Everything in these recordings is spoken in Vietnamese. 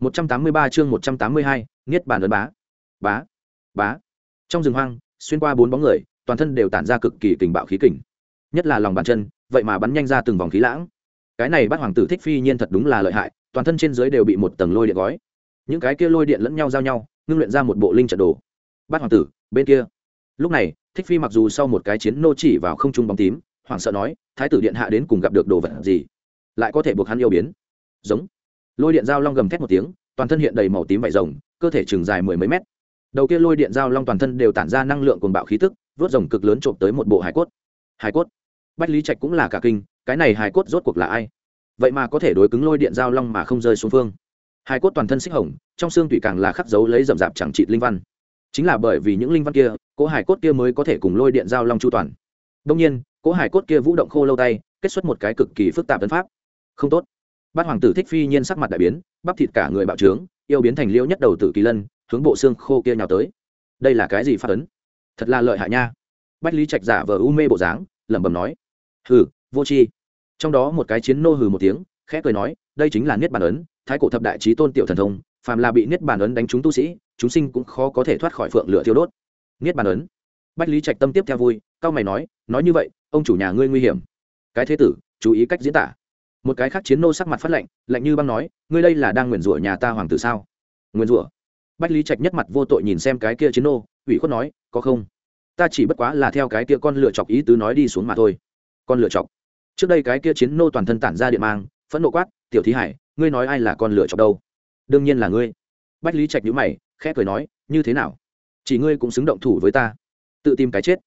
183 chương 182, niết bàn ấn bá. Bá, bá. Trong rừng hoang, xuyên qua bốn bóng người, toàn thân đều tản ra cực kỳ kình bạo khí kình. Nhất là lòng bàn chân, vậy mà bắn nhanh ra từng vòng khí lãng. Cái này bắt hoàng tử thích phi nhiên thật đúng là lợi hại, toàn thân trên dưới đều bị một tầng lôi điện gói. Những cái kia lôi điện lẫn nhau giao nhau, ngưng luyện ra một bộ linh trận đồ. Bắt hoàng tử, bên kia. Lúc này, thích phi mặc dù sau một cái chiến nô chỉ vào không trung bóng tím, hoảng sợ nói, thái tử điện hạ đến cùng gặp được đồ vật gì, lại có thể buộc hắn yêu biến. Giống lôi điện dao long gầm thét một tiếng, toàn thân hiện đầy màu tím vải rồng, cơ thể chừng dài mười mấy mét. Đầu kia lôi điện dao long toàn thân đều tản ra năng lượng cuồng bạo khí tức, vớt rồng cực lớn trộm tới một bộ hải cốt. Hải cốt? Bách lý trạch cũng là cả kinh, cái này hải cốt rốt cuộc là ai? Vậy mà có thể đối cứng lôi điện dao long mà không rơi xuống phương. Hải cốt toàn thân xích hồng, trong xương tủy càng là khắc dấu lấy rậm rạp chẳng trị linh văn. Chính là bởi vì những linh văn kia, cỗ hải cốt kia mới có thể cùng lôi điện dao long chu toàn. Đông nhiên, cỗ hải cốt kia vũ động khô lâu tay, kết xuất một cái cực kỳ phức tạp tấn pháp. Không tốt bát hoàng tử thích phi nhiên sắc mặt đại biến, bắp thịt cả người bạo trướng, yêu biến thành liễu nhất đầu tử kỳ lân, hướng bộ xương khô kia nhào tới. Đây là cái gì phát ấn? Thật là lợi hại nha. Bách lý trạch giả vờ u mê bộ dáng, lẩm bẩm nói. Hừ, vô tri. Trong đó một cái chiến nô hừ một tiếng, khẽ cười nói, đây chính là niết bàn ấn, thái cổ thập đại trí tôn tiểu thần thông, phàm là bị niết bàn ấn đánh trúng tu sĩ, chúng sinh cũng khó có thể thoát khỏi phượng lửa thiêu đốt. Niết bàn ấn. Bách lý trạch tâm tiếp theo vui, cao mày nói nói như vậy, ông chủ nhà ngươi nguy hiểm. Cái thế tử, chú ý cách diễn tả một cái khác chiến nô sắc mặt phát lạnh lạnh như băng nói, ngươi đây là đang nguyền rủa nhà ta hoàng tử sao? Nguyền rủa? Bách lý trạch nhất mặt vô tội nhìn xem cái kia chiến nô, ủy khuất nói, có không? Ta chỉ bất quá là theo cái kia con lựa chọc ý tứ nói đi xuống mà thôi. Con lựa chọc? Trước đây cái kia chiến nô toàn thân tản ra điện mang, phẫn nộ quát, tiểu thí hải, ngươi nói ai là con lựa chọc đâu? Đương nhiên là ngươi. Bách lý trạch nhữ mày, khẽ cười nói, như thế nào? Chỉ ngươi cũng xứng động thủ với ta, tự tìm cái chết.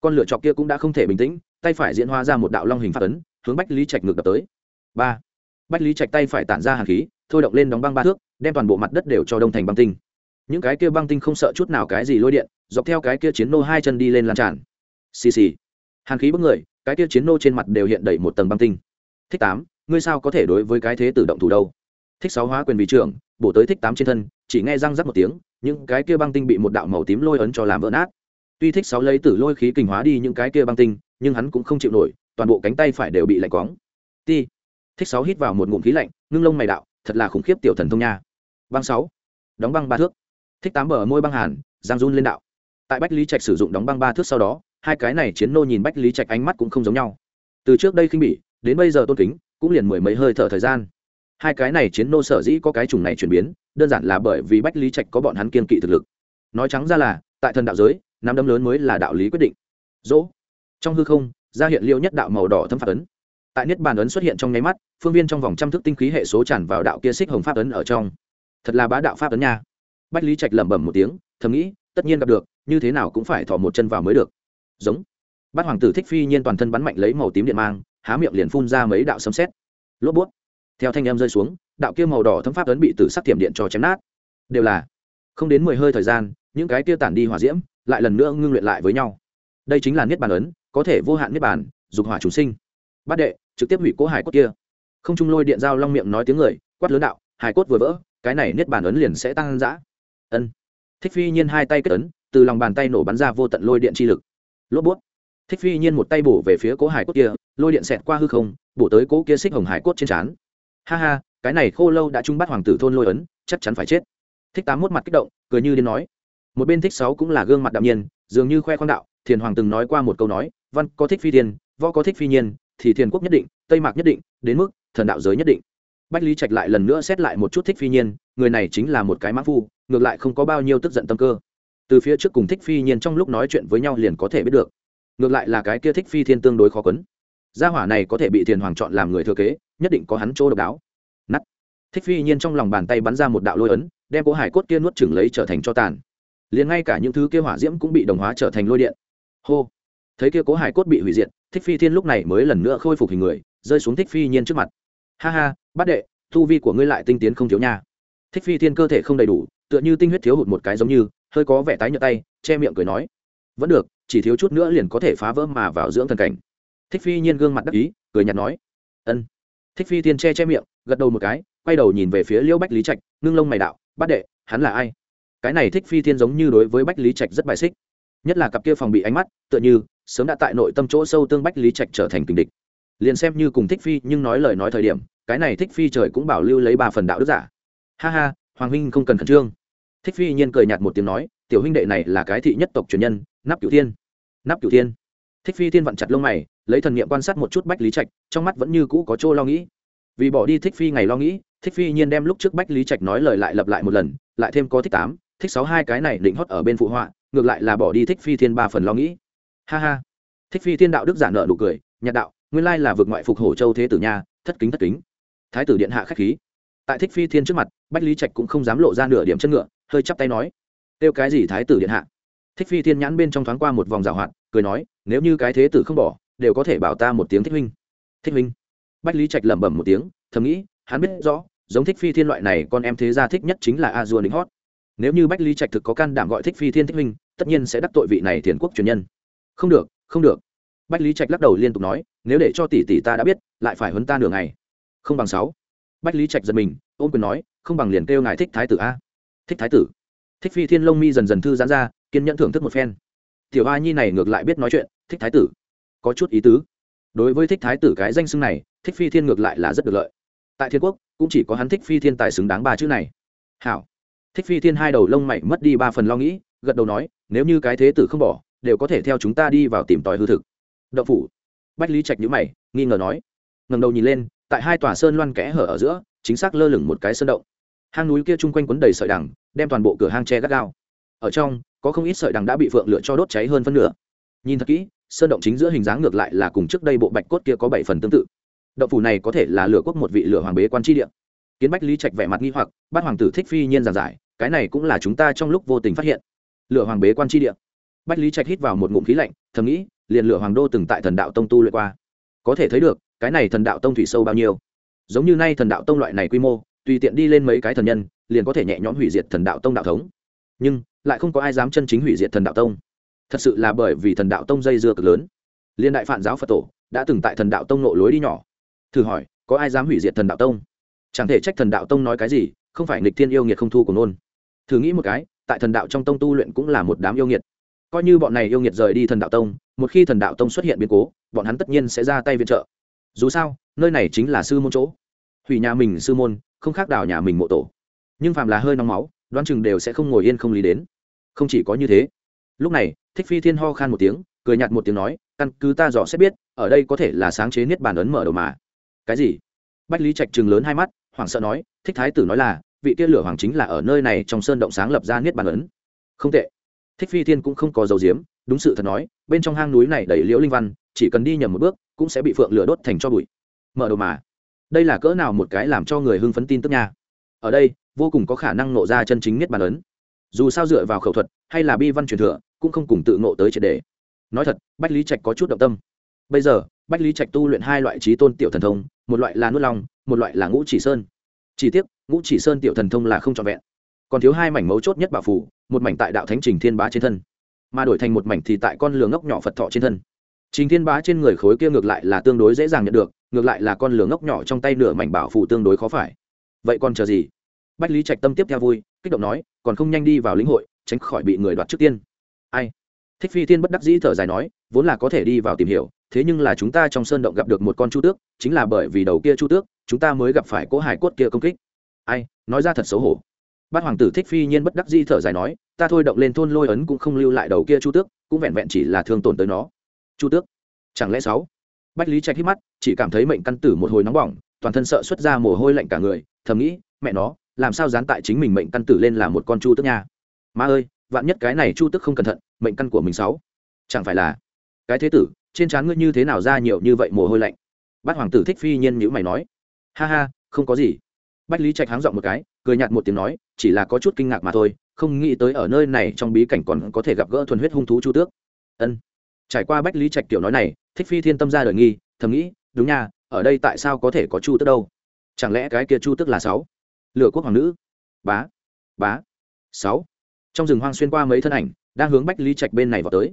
Con lựa chọc kia cũng đã không thể bình tĩnh, tay phải diễn hóa ra một đạo long hình phát ấn, hướng bách lý trạch ngược đập tới ba bách lý trạch tay phải tản ra hàn khí thôi động lên đóng băng ba thước đem toàn bộ mặt đất đều cho đông thành băng tinh những cái kia băng tinh không sợ chút nào cái gì lôi điện dọc theo cái kia chiến nô hai chân đi lên lan tràn xì xì. hàn khí bức người cái kia chiến nô trên mặt đều hiện đầy một tầng băng tinh thích tám ngươi sao có thể đối với cái thế tự động thủ đâu thích sáu hóa quyền vị trưởng bổ tới thích tám trên thân chỉ nghe răng rắc một tiếng những cái kia băng tinh bị một đạo màu tím lôi ấn cho làm vỡ nát tuy thích sáu lấy tử lôi khí kình hóa đi những cái kia băng tinh nhưng hắn cũng không chịu nổi toàn bộ cánh tay phải đều bị lạnh quóng ti thích sáu hít vào một ngụm khí lạnh, ngưng lông mày đạo, thật là khủng khiếp tiểu thần thông nha. Băng sáu. Đóng băng ba thước. Thích tám bờ môi băng hàn, giang run lên đạo. Tại bách lý trạch sử dụng đóng băng ba thước sau đó, hai cái này chiến nô nhìn bách lý trạch ánh mắt cũng không giống nhau. Từ trước đây khinh bỉ, đến bây giờ tôn kính, cũng liền mười mấy hơi thở thời gian. Hai cái này chiến nô sở dĩ có cái chủng này chuyển biến, đơn giản là bởi vì bách lý trạch có bọn hắn kiên kỵ thực lực. Nói trắng ra là, tại thần đạo giới nắm đấm lớn mới là đạo lý quyết định. Dỗ. Trong hư không, ra hiện liêu nhất đạo màu đỏ thâm phạt ấn tại niết bàn ấn xuất hiện trong nháy mắt, phương viên trong vòng trăm thước tinh khí hệ số tràn vào đạo kia xích hồng pháp ấn ở trong. Thật là bá đạo pháp ấn nha. Bách lý trạch lẩm bẩm một tiếng, thầm nghĩ, tất nhiên gặp được, như thế nào cũng phải thỏ một chân vào mới được. Giống. Bát hoàng tử thích phi nhiên toàn thân bắn mạnh lấy màu tím điện mang, há miệng liền phun ra mấy đạo sấm xét lốp bút. Theo thanh em rơi xuống, đạo kia màu đỏ thấm pháp ấn bị tử sắc thiểm điện cho chém nát. Đều là không đến mười hơi thời gian, những cái kia tản đi hỏa diễm, lại lần nữa ngưng luyện lại với nhau. Đây chính là niết bàn ấn, có thể vô hạn niết bàn, dục hỏa chúng sinh bát đệ, trực tiếp hủy cố hải cốt kia. Không trung lôi điện dao long miệng nói tiếng người, quát lớn đạo, hải cốt vừa vỡ, cái này niết bàn ấn liền sẽ tăng dã. Ân. Thích phi nhiên hai tay kết ấn, từ lòng bàn tay nổ bắn ra vô tận lôi điện chi lực. Lốp bút thích phi nhiên một tay bổ về phía cố hải cốt kia, lôi điện xẹt qua hư không, bổ tới cố kia xích hồng hải cốt trên trán. Ha ha, cái này khô lâu đã trung bắt hoàng tử thôn lôi ấn, chắc chắn phải chết. Thích tám mốt mặt kích động, cười như đến nói. Một bên thích sáu cũng là gương mặt đạm nhiên, dường như khoe khoang đạo, thiền hoàng từng nói qua một câu nói, văn có thích phi thiên, võ có thích phi nhiên thì thiền quốc nhất định, tây mạc nhất định, đến mức thần đạo giới nhất định. Bách lý trạch lại lần nữa xét lại một chút thích phi nhiên, người này chính là một cái mã phu, ngược lại không có bao nhiêu tức giận tâm cơ. Từ phía trước cùng thích phi nhiên trong lúc nói chuyện với nhau liền có thể biết được, ngược lại là cái kia thích phi thiên tương đối khó quấn. Gia hỏa này có thể bị thiền hoàng chọn làm người thừa kế, nhất định có hắn chỗ độc đáo. Nắt thích phi nhiên trong lòng bàn tay bắn ra một đạo lôi ấn, đem cỗ hải cốt kia nuốt chừng lấy trở thành cho tàn. Liền ngay cả những thứ kia hỏa diễm cũng bị đồng hóa trở thành lôi điện. Hô thấy kia cố hải cốt bị hủy diệt, thích phi thiên lúc này mới lần nữa khôi phục hình người, rơi xuống thích phi nhiên trước mặt. Ha ha, bát đệ thu vi của ngươi lại tinh tiến không thiếu nha. Thích phi thiên cơ thể không đầy đủ, tựa như tinh huyết thiếu hụt một cái giống như, hơi có vẻ tái nhợt tay, che miệng cười nói, vẫn được, chỉ thiếu chút nữa liền có thể phá vỡ mà vào dưỡng thần cảnh. Thích phi nhiên gương mặt đắc ý, cười nhạt nói, ân. Thích phi thiên che che miệng, gật đầu một cái, quay đầu nhìn về phía liễu bách lý trạch, ngưng lông mày đạo, bát đệ, hắn là ai? Cái này thích phi thiên giống như đối với bách lý trạch rất bài xích, nhất là cặp kia phòng bị ánh mắt, tựa như sớm đã tại nội tâm chỗ sâu tương bách lý trạch trở thành kình địch. Liền xem như cùng thích phi nhưng nói lời nói thời điểm, cái này thích phi trời cũng bảo lưu lấy ba phần đạo đức giả. Ha ha, hoàng huynh không cần khẩn trương. Thích phi nhiên cười nhạt một tiếng nói, tiểu huynh đệ này là cái thị nhất tộc truyền nhân, nắp cửu thiên. Nắp cửu thiên. Thích phi thiên vặn chặt lông mày, lấy thần nghiệm quan sát một chút bách lý trạch, trong mắt vẫn như cũ có chỗ lo nghĩ. Vì bỏ đi thích phi ngày lo nghĩ, thích phi nhiên đem lúc trước bách lý trạch nói lời lại lặp lại một lần, lại thêm có thích tám, thích sáu hai cái này định hót ở bên phụ họa, ngược lại là bỏ đi thích phi thiên ba phần lo nghĩ ha ha. Thích phi thiên đạo đức giả nợ nụ cười, nhạt đạo, nguyên lai là vượt ngoại phục hổ châu thế tử nha, thất kính thất kính. Thái tử điện hạ khách khí. Tại thích phi thiên trước mặt, bách lý trạch cũng không dám lộ ra nửa điểm chân ngựa, hơi chắp tay nói, kêu cái gì thái tử điện hạ? Thích phi thiên nhãn bên trong thoáng qua một vòng rào hoạt, cười nói, nếu như cái thế tử không bỏ, đều có thể bảo ta một tiếng thích huynh. Thích huynh? Bách lý trạch lẩm bẩm một tiếng, thầm nghĩ, hắn biết rõ, giống thích phi thiên loại này con em thế gia thích nhất chính là a dua lính hót. Nếu như bách lý trạch thực có can đảm gọi thích phi thiên thích huynh, tất nhiên sẽ đắc tội vị này thiền quốc truyền nhân không được không được. Bách lý trạch lắc đầu liên tục nói, nếu để cho tỷ tỷ ta đã biết, lại phải huấn ta nửa ngày. Không bằng sáu. Bách lý trạch giật mình ôm quyền nói, không bằng liền kêu ngài thích thái tử a. Thích thái tử. Thích phi thiên lông mi dần dần thư giãn ra, kiên nhẫn thưởng thức một phen. Tiểu a nhi này ngược lại biết nói chuyện, thích thái tử. Có chút ý tứ. Đối với thích thái tử cái danh xưng này, thích phi thiên ngược lại là rất được lợi. Tại thiên quốc, cũng chỉ có hắn thích phi thiên tài xứng đáng ba chữ này. Hảo. Thích phi thiên hai đầu lông mày mất đi ba phần lo nghĩ, gật đầu nói, nếu như cái thế tử không bỏ đều có thể theo chúng ta đi vào tìm tòi hư thực. Đậu phủ. Bách lý trạch nhữ mày, nghi ngờ nói. Ngầm đầu nhìn lên, tại hai tòa sơn loan kẽ hở ở giữa, chính xác lơ lửng một cái sơn động. Hang núi kia chung quanh quấn đầy sợi đằng, đem toàn bộ cửa hang tre gắt gao. Ở trong, có không ít sợi đằng đã bị phượng lửa cho đốt cháy hơn phân nửa. Nhìn thật kỹ, sơn động chính giữa hình dáng ngược lại là cùng trước đây bộ bạch cốt kia có bảy phần tương tự. Động phủ này có thể là lửa quốc một vị lửa hoàng bế quan tri địa. Kiến bách lý trạch vẻ mặt nghi hoặc, bắt hoàng tử thích phi nhiên giảng giải, cái này cũng là chúng ta trong lúc vô tình phát hiện. Lửa hoàng bế quan tri địa bách lý trạch hít vào một ngụm khí lạnh thầm nghĩ liền lửa hoàng đô từng tại thần đạo tông tu luyện qua có thể thấy được cái này thần đạo tông thủy sâu bao nhiêu giống như nay thần đạo tông loại này quy mô tùy tiện đi lên mấy cái thần nhân liền có thể nhẹ nhõm hủy diệt thần đạo tông đạo thống nhưng lại không có ai dám chân chính hủy diệt thần đạo tông thật sự là bởi vì thần đạo tông dây dưa cực lớn liên đại phản giáo phật tổ đã từng tại thần đạo tông nộ lối đi nhỏ thử hỏi có ai dám hủy diệt thần đạo tông chẳng thể trách thần đạo tông nói cái gì không phải nghịch thiên yêu nghiệt không thu của nôn thử nghĩ một cái tại thần đạo trong tông tu luyện cũng là một đám yêu nghiệt coi như bọn này yêu nghiệt rời đi thần đạo tông, một khi thần đạo tông xuất hiện biến cố, bọn hắn tất nhiên sẽ ra tay viện trợ. Dù sao, nơi này chính là sư môn chỗ. Hủy nhà mình sư môn, không khác đào nhà mình mộ tổ. Nhưng phàm là hơi nóng máu, đoán chừng đều sẽ không ngồi yên không lý đến. Không chỉ có như thế. Lúc này, thích phi thiên ho khan một tiếng, cười nhạt một tiếng nói, căn cứ ta dò xét biết, ở đây có thể là sáng chế niết bàn ấn mở đầu mà. Cái gì? Bách lý trạch chừng lớn hai mắt, hoảng sợ nói, thích thái tử nói là, vị kia lửa hoàng chính là ở nơi này trong sơn động sáng lập ra niết bàn ấn. Không tệ thích phi thiên cũng không có dầu diếm đúng sự thật nói, bên trong hang núi này đầy liễu linh văn, chỉ cần đi nhầm một bước, cũng sẽ bị phượng lửa đốt thành cho bụi. Mở đầu mà. Đây là cỡ nào một cái làm cho người hưng phấn tin tức nha. Ở đây, vô cùng có khả năng nộ ra chân chính niết bàn ấn. Dù sao dựa vào khẩu thuật, hay là bi văn truyền thừa, cũng không cùng tự ngộ tới triệt đề. Nói thật, bách lý trạch có chút động tâm. Bây giờ, bách lý trạch tu luyện hai loại trí tôn tiểu thần thông, một loại là nuốt long, một loại là ngũ chỉ sơn. Chỉ tiếc, ngũ chỉ sơn tiểu thần thông là không trọn vẹn. Còn thiếu hai mảnh mấu chốt nhất bảo phủ một mảnh tại đạo thánh trình thiên bá trên thân. Mà đổi thành một mảnh thì tại con lường ngốc nhỏ phật thọ trên thân. Trình thiên bá trên người khối kia ngược lại là tương đối dễ dàng nhận được, ngược lại là con lường ngốc nhỏ trong tay nửa mảnh bảo phủ tương đối khó phải. Vậy còn chờ gì? Bách lý trạch tâm tiếp theo vui, kích động nói, còn không nhanh đi vào lĩnh hội, tránh khỏi bị người đoạt trước tiên. Ai? Thích phi thiên bất đắc dĩ thở dài nói, vốn là có thể đi vào tìm hiểu, thế nhưng là chúng ta trong sơn động gặp được một con chu tước, chính là bởi vì đầu kia chu tước, chúng ta mới gặp phải cỗ hải cốt kia công kích. Ai? Nói ra thật xấu hổ bát hoàng tử thích phi nhiên bất đắc dĩ thở dài nói, ta thôi động lên thôn lôi ấn cũng không lưu lại đầu kia chu tước, cũng vẹn vẹn chỉ là thương tổn tới nó. Chu tước, chẳng lẽ sáu? Bách lý trạch hít mắt, chỉ cảm thấy mệnh căn tử một hồi nóng bỏng, toàn thân sợ xuất ra mồ hôi lạnh cả người, thầm nghĩ, mẹ nó, làm sao dán tại chính mình mệnh căn tử lên là một con chu tước nha? Ma ơi, vạn nhất cái này chu tước không cẩn thận, mệnh căn của mình sáu? Chẳng phải là, cái thế tử, trên trán ngươi như thế nào ra nhiều như vậy mồ hôi lạnh? Bát hoàng tử thích phi nhiên nhữ mày nói. Ha ha, không có gì. Bách lý trạch háng giọng một cái cười nhạt một tiếng nói, chỉ là có chút kinh ngạc mà thôi, không nghĩ tới ở nơi này trong bí cảnh còn có thể gặp gỡ thuần huyết hung thú chu tước. Ân. Trải qua bách lý trạch tiểu nói này, thích phi thiên tâm ra đời nghi, thầm nghĩ, đúng nha, ở đây tại sao có thể có chu tước đâu? Chẳng lẽ cái kia chu tước là sáu? Lửa quốc hoàng nữ. Bá. Bá. Sáu. Trong rừng hoang xuyên qua mấy thân ảnh, đang hướng bách lý trạch bên này vào tới.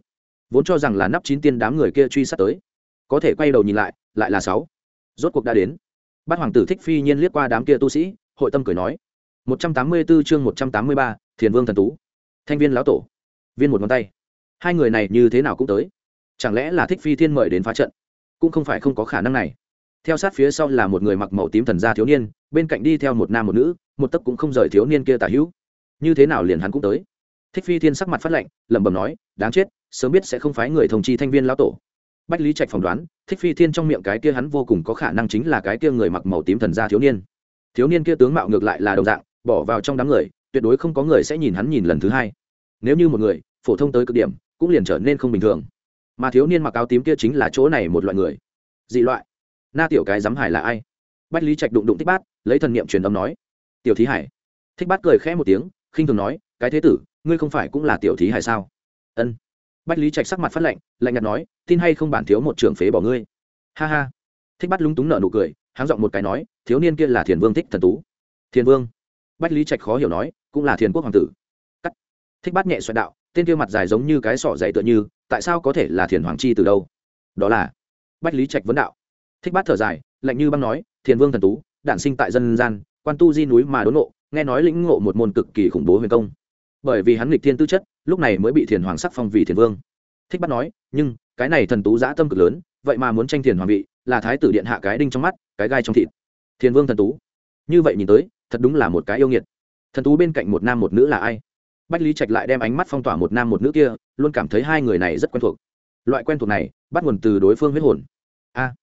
Vốn cho rằng là nắp chín tiên đám người kia truy sát tới. Có thể quay đầu nhìn lại lại là sáu. Rốt cuộc đã đến. Bát hoàng tử thích phi nhiên liếc qua đám kia tu sĩ, hội tâm cười nói một trăm tám mươi 184 chương một trăm tám mươi ba, thiền vương thần tú. Thanh viên lão tổ. Viên một ngón tay. Hai người này như thế nào cũng tới. Chẳng lẽ là thích phi thiên mời đến phá trận? Cũng không phải không có khả năng này. Theo sát phía sau là một người mặc màu tím thần gia thiếu niên bên cạnh đi theo một nam một nữ một tấc cũng không rời thiếu niên kia tả hữu. Như thế nào liền hắn cũng tới. Thích phi thiên sắc mặt phát lạnh lẩm bẩm nói đáng chết sớm biết sẽ không phái người thông chi thanh viên lão tổ. Bách lý trạch phỏng đoán thích phi thiên trong miệng cái kia hắn vô cùng có khả năng chính là cái kia người mặc màu tím thần gia thiếu niên. Thiếu niên kia tướng mạo ngược lại là đồng dạng bỏ vào trong đám người, tuyệt đối không có người sẽ nhìn hắn nhìn lần thứ hai. Nếu như một người phổ thông tới cực điểm, cũng liền trở nên không bình thường. Mà thiếu niên mặc áo tím kia chính là chỗ này một loại người. Dị loại. Na tiểu cái dám hải là ai? Bách lý trạch đụng đụng thích bát, lấy thần niệm truyền âm nói. Tiểu thí hải. Thích bát cười khẽ một tiếng, khinh thường nói, cái thế tử, ngươi không phải cũng là tiểu thí hải sao? Ân. Bách lý trạch sắc mặt phát lạnh lạnh nhạt nói, tin hay không bản thiếu một trưởng phế bỏ ngươi? Ha ha. Thích Bát lúng túng nợ nụ cười, háng giọng một cái nói, thiếu niên kia là thiền vương thích thần tú. Thiền vương? Bách lý trạch khó hiểu nói, cũng là thiền quốc hoàng tử. Cắt. Thích Bát nhẹ xoẹt đạo, tên kia mặt dài giống như cái sọ dày tựa như, tại sao có thể là thiền hoàng chi từ đâu? Đó là. Bách lý trạch vấn đạo. Thích bát thở dài, lạnh như băng nói, thiền vương thần tú, đản sinh tại dân gian, quan tu di núi mà đốn ngộ, nghe nói lĩnh ngộ một môn cực kỳ khủng bố huyền công. Bởi vì hắn nghịch thiên tư chất, lúc này mới bị thiền hoàng sắc phong vì thiền vương. Thích bắt nói, nhưng, cái này thần tú giã tâm cực lớn, vậy mà muốn tranh thiền hoàng vị, là thái tử điện hạ cái đinh trong mắt, cái gai trong thịt. Thiền vương thần tú. Như vậy nhìn tới thật đúng là một cái yêu nghiệt. Thần tú bên cạnh một nam một nữ là ai? Bách lý trạch lại đem ánh mắt phong tỏa một nam một nữ kia, luôn cảm thấy hai người này rất quen thuộc. Loại quen thuộc này, bắt nguồn từ đối phương huyết hồn. A.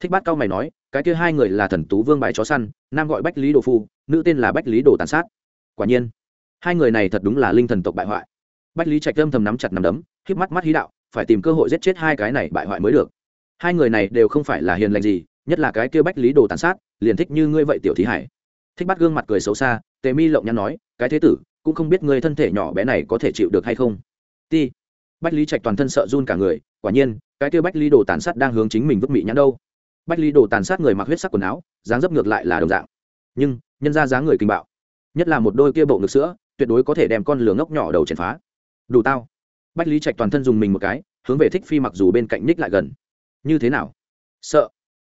Thích bát cao mày nói, cái kia hai người là thần tú vương bài chó săn, nam gọi bách lý đồ phu, nữ tên là bách lý đồ tàn sát. Quả nhiên, hai người này thật đúng là linh thần tộc bại hoại. Bách lý trạch âm thầm nắm chặt nắm đấm k mắt mắt hí đạo, phải tìm cơ hội giết chết hai cái này bại hoại mới được. Hai người này đều không phải là hiền lành gì, nhất là cái kia bách lý đồ tàn sát, liền thích như ngươi vậy tiểu thí hải thích bắt gương mặt cười xấu xa, tề mi lộng nhăn nói, cái thế tử, cũng không biết người thân thể nhỏ bé này có thể chịu được hay không? Ti. Bách lý trạch toàn thân sợ run cả người, quả nhiên, cái kia bách lý đồ tàn sát đang hướng chính mình vứt mị nhãn đâu. Bách lý đồ tàn sát người mặc huyết sắc quần áo, dáng dấp ngược lại là đồng dạng. Nhưng, nhân ra dáng người kinh bạo, nhất là một đôi kia bộ ngực sữa, tuyệt đối có thể đem con lửa ngốc nhỏ đầu chèn phá. Đủ tao. Bách lý trạch toàn thân dùng mình một cái, hướng về thích phi mặc dù bên cạnh ních lại gần. Như thế nào? Sợ.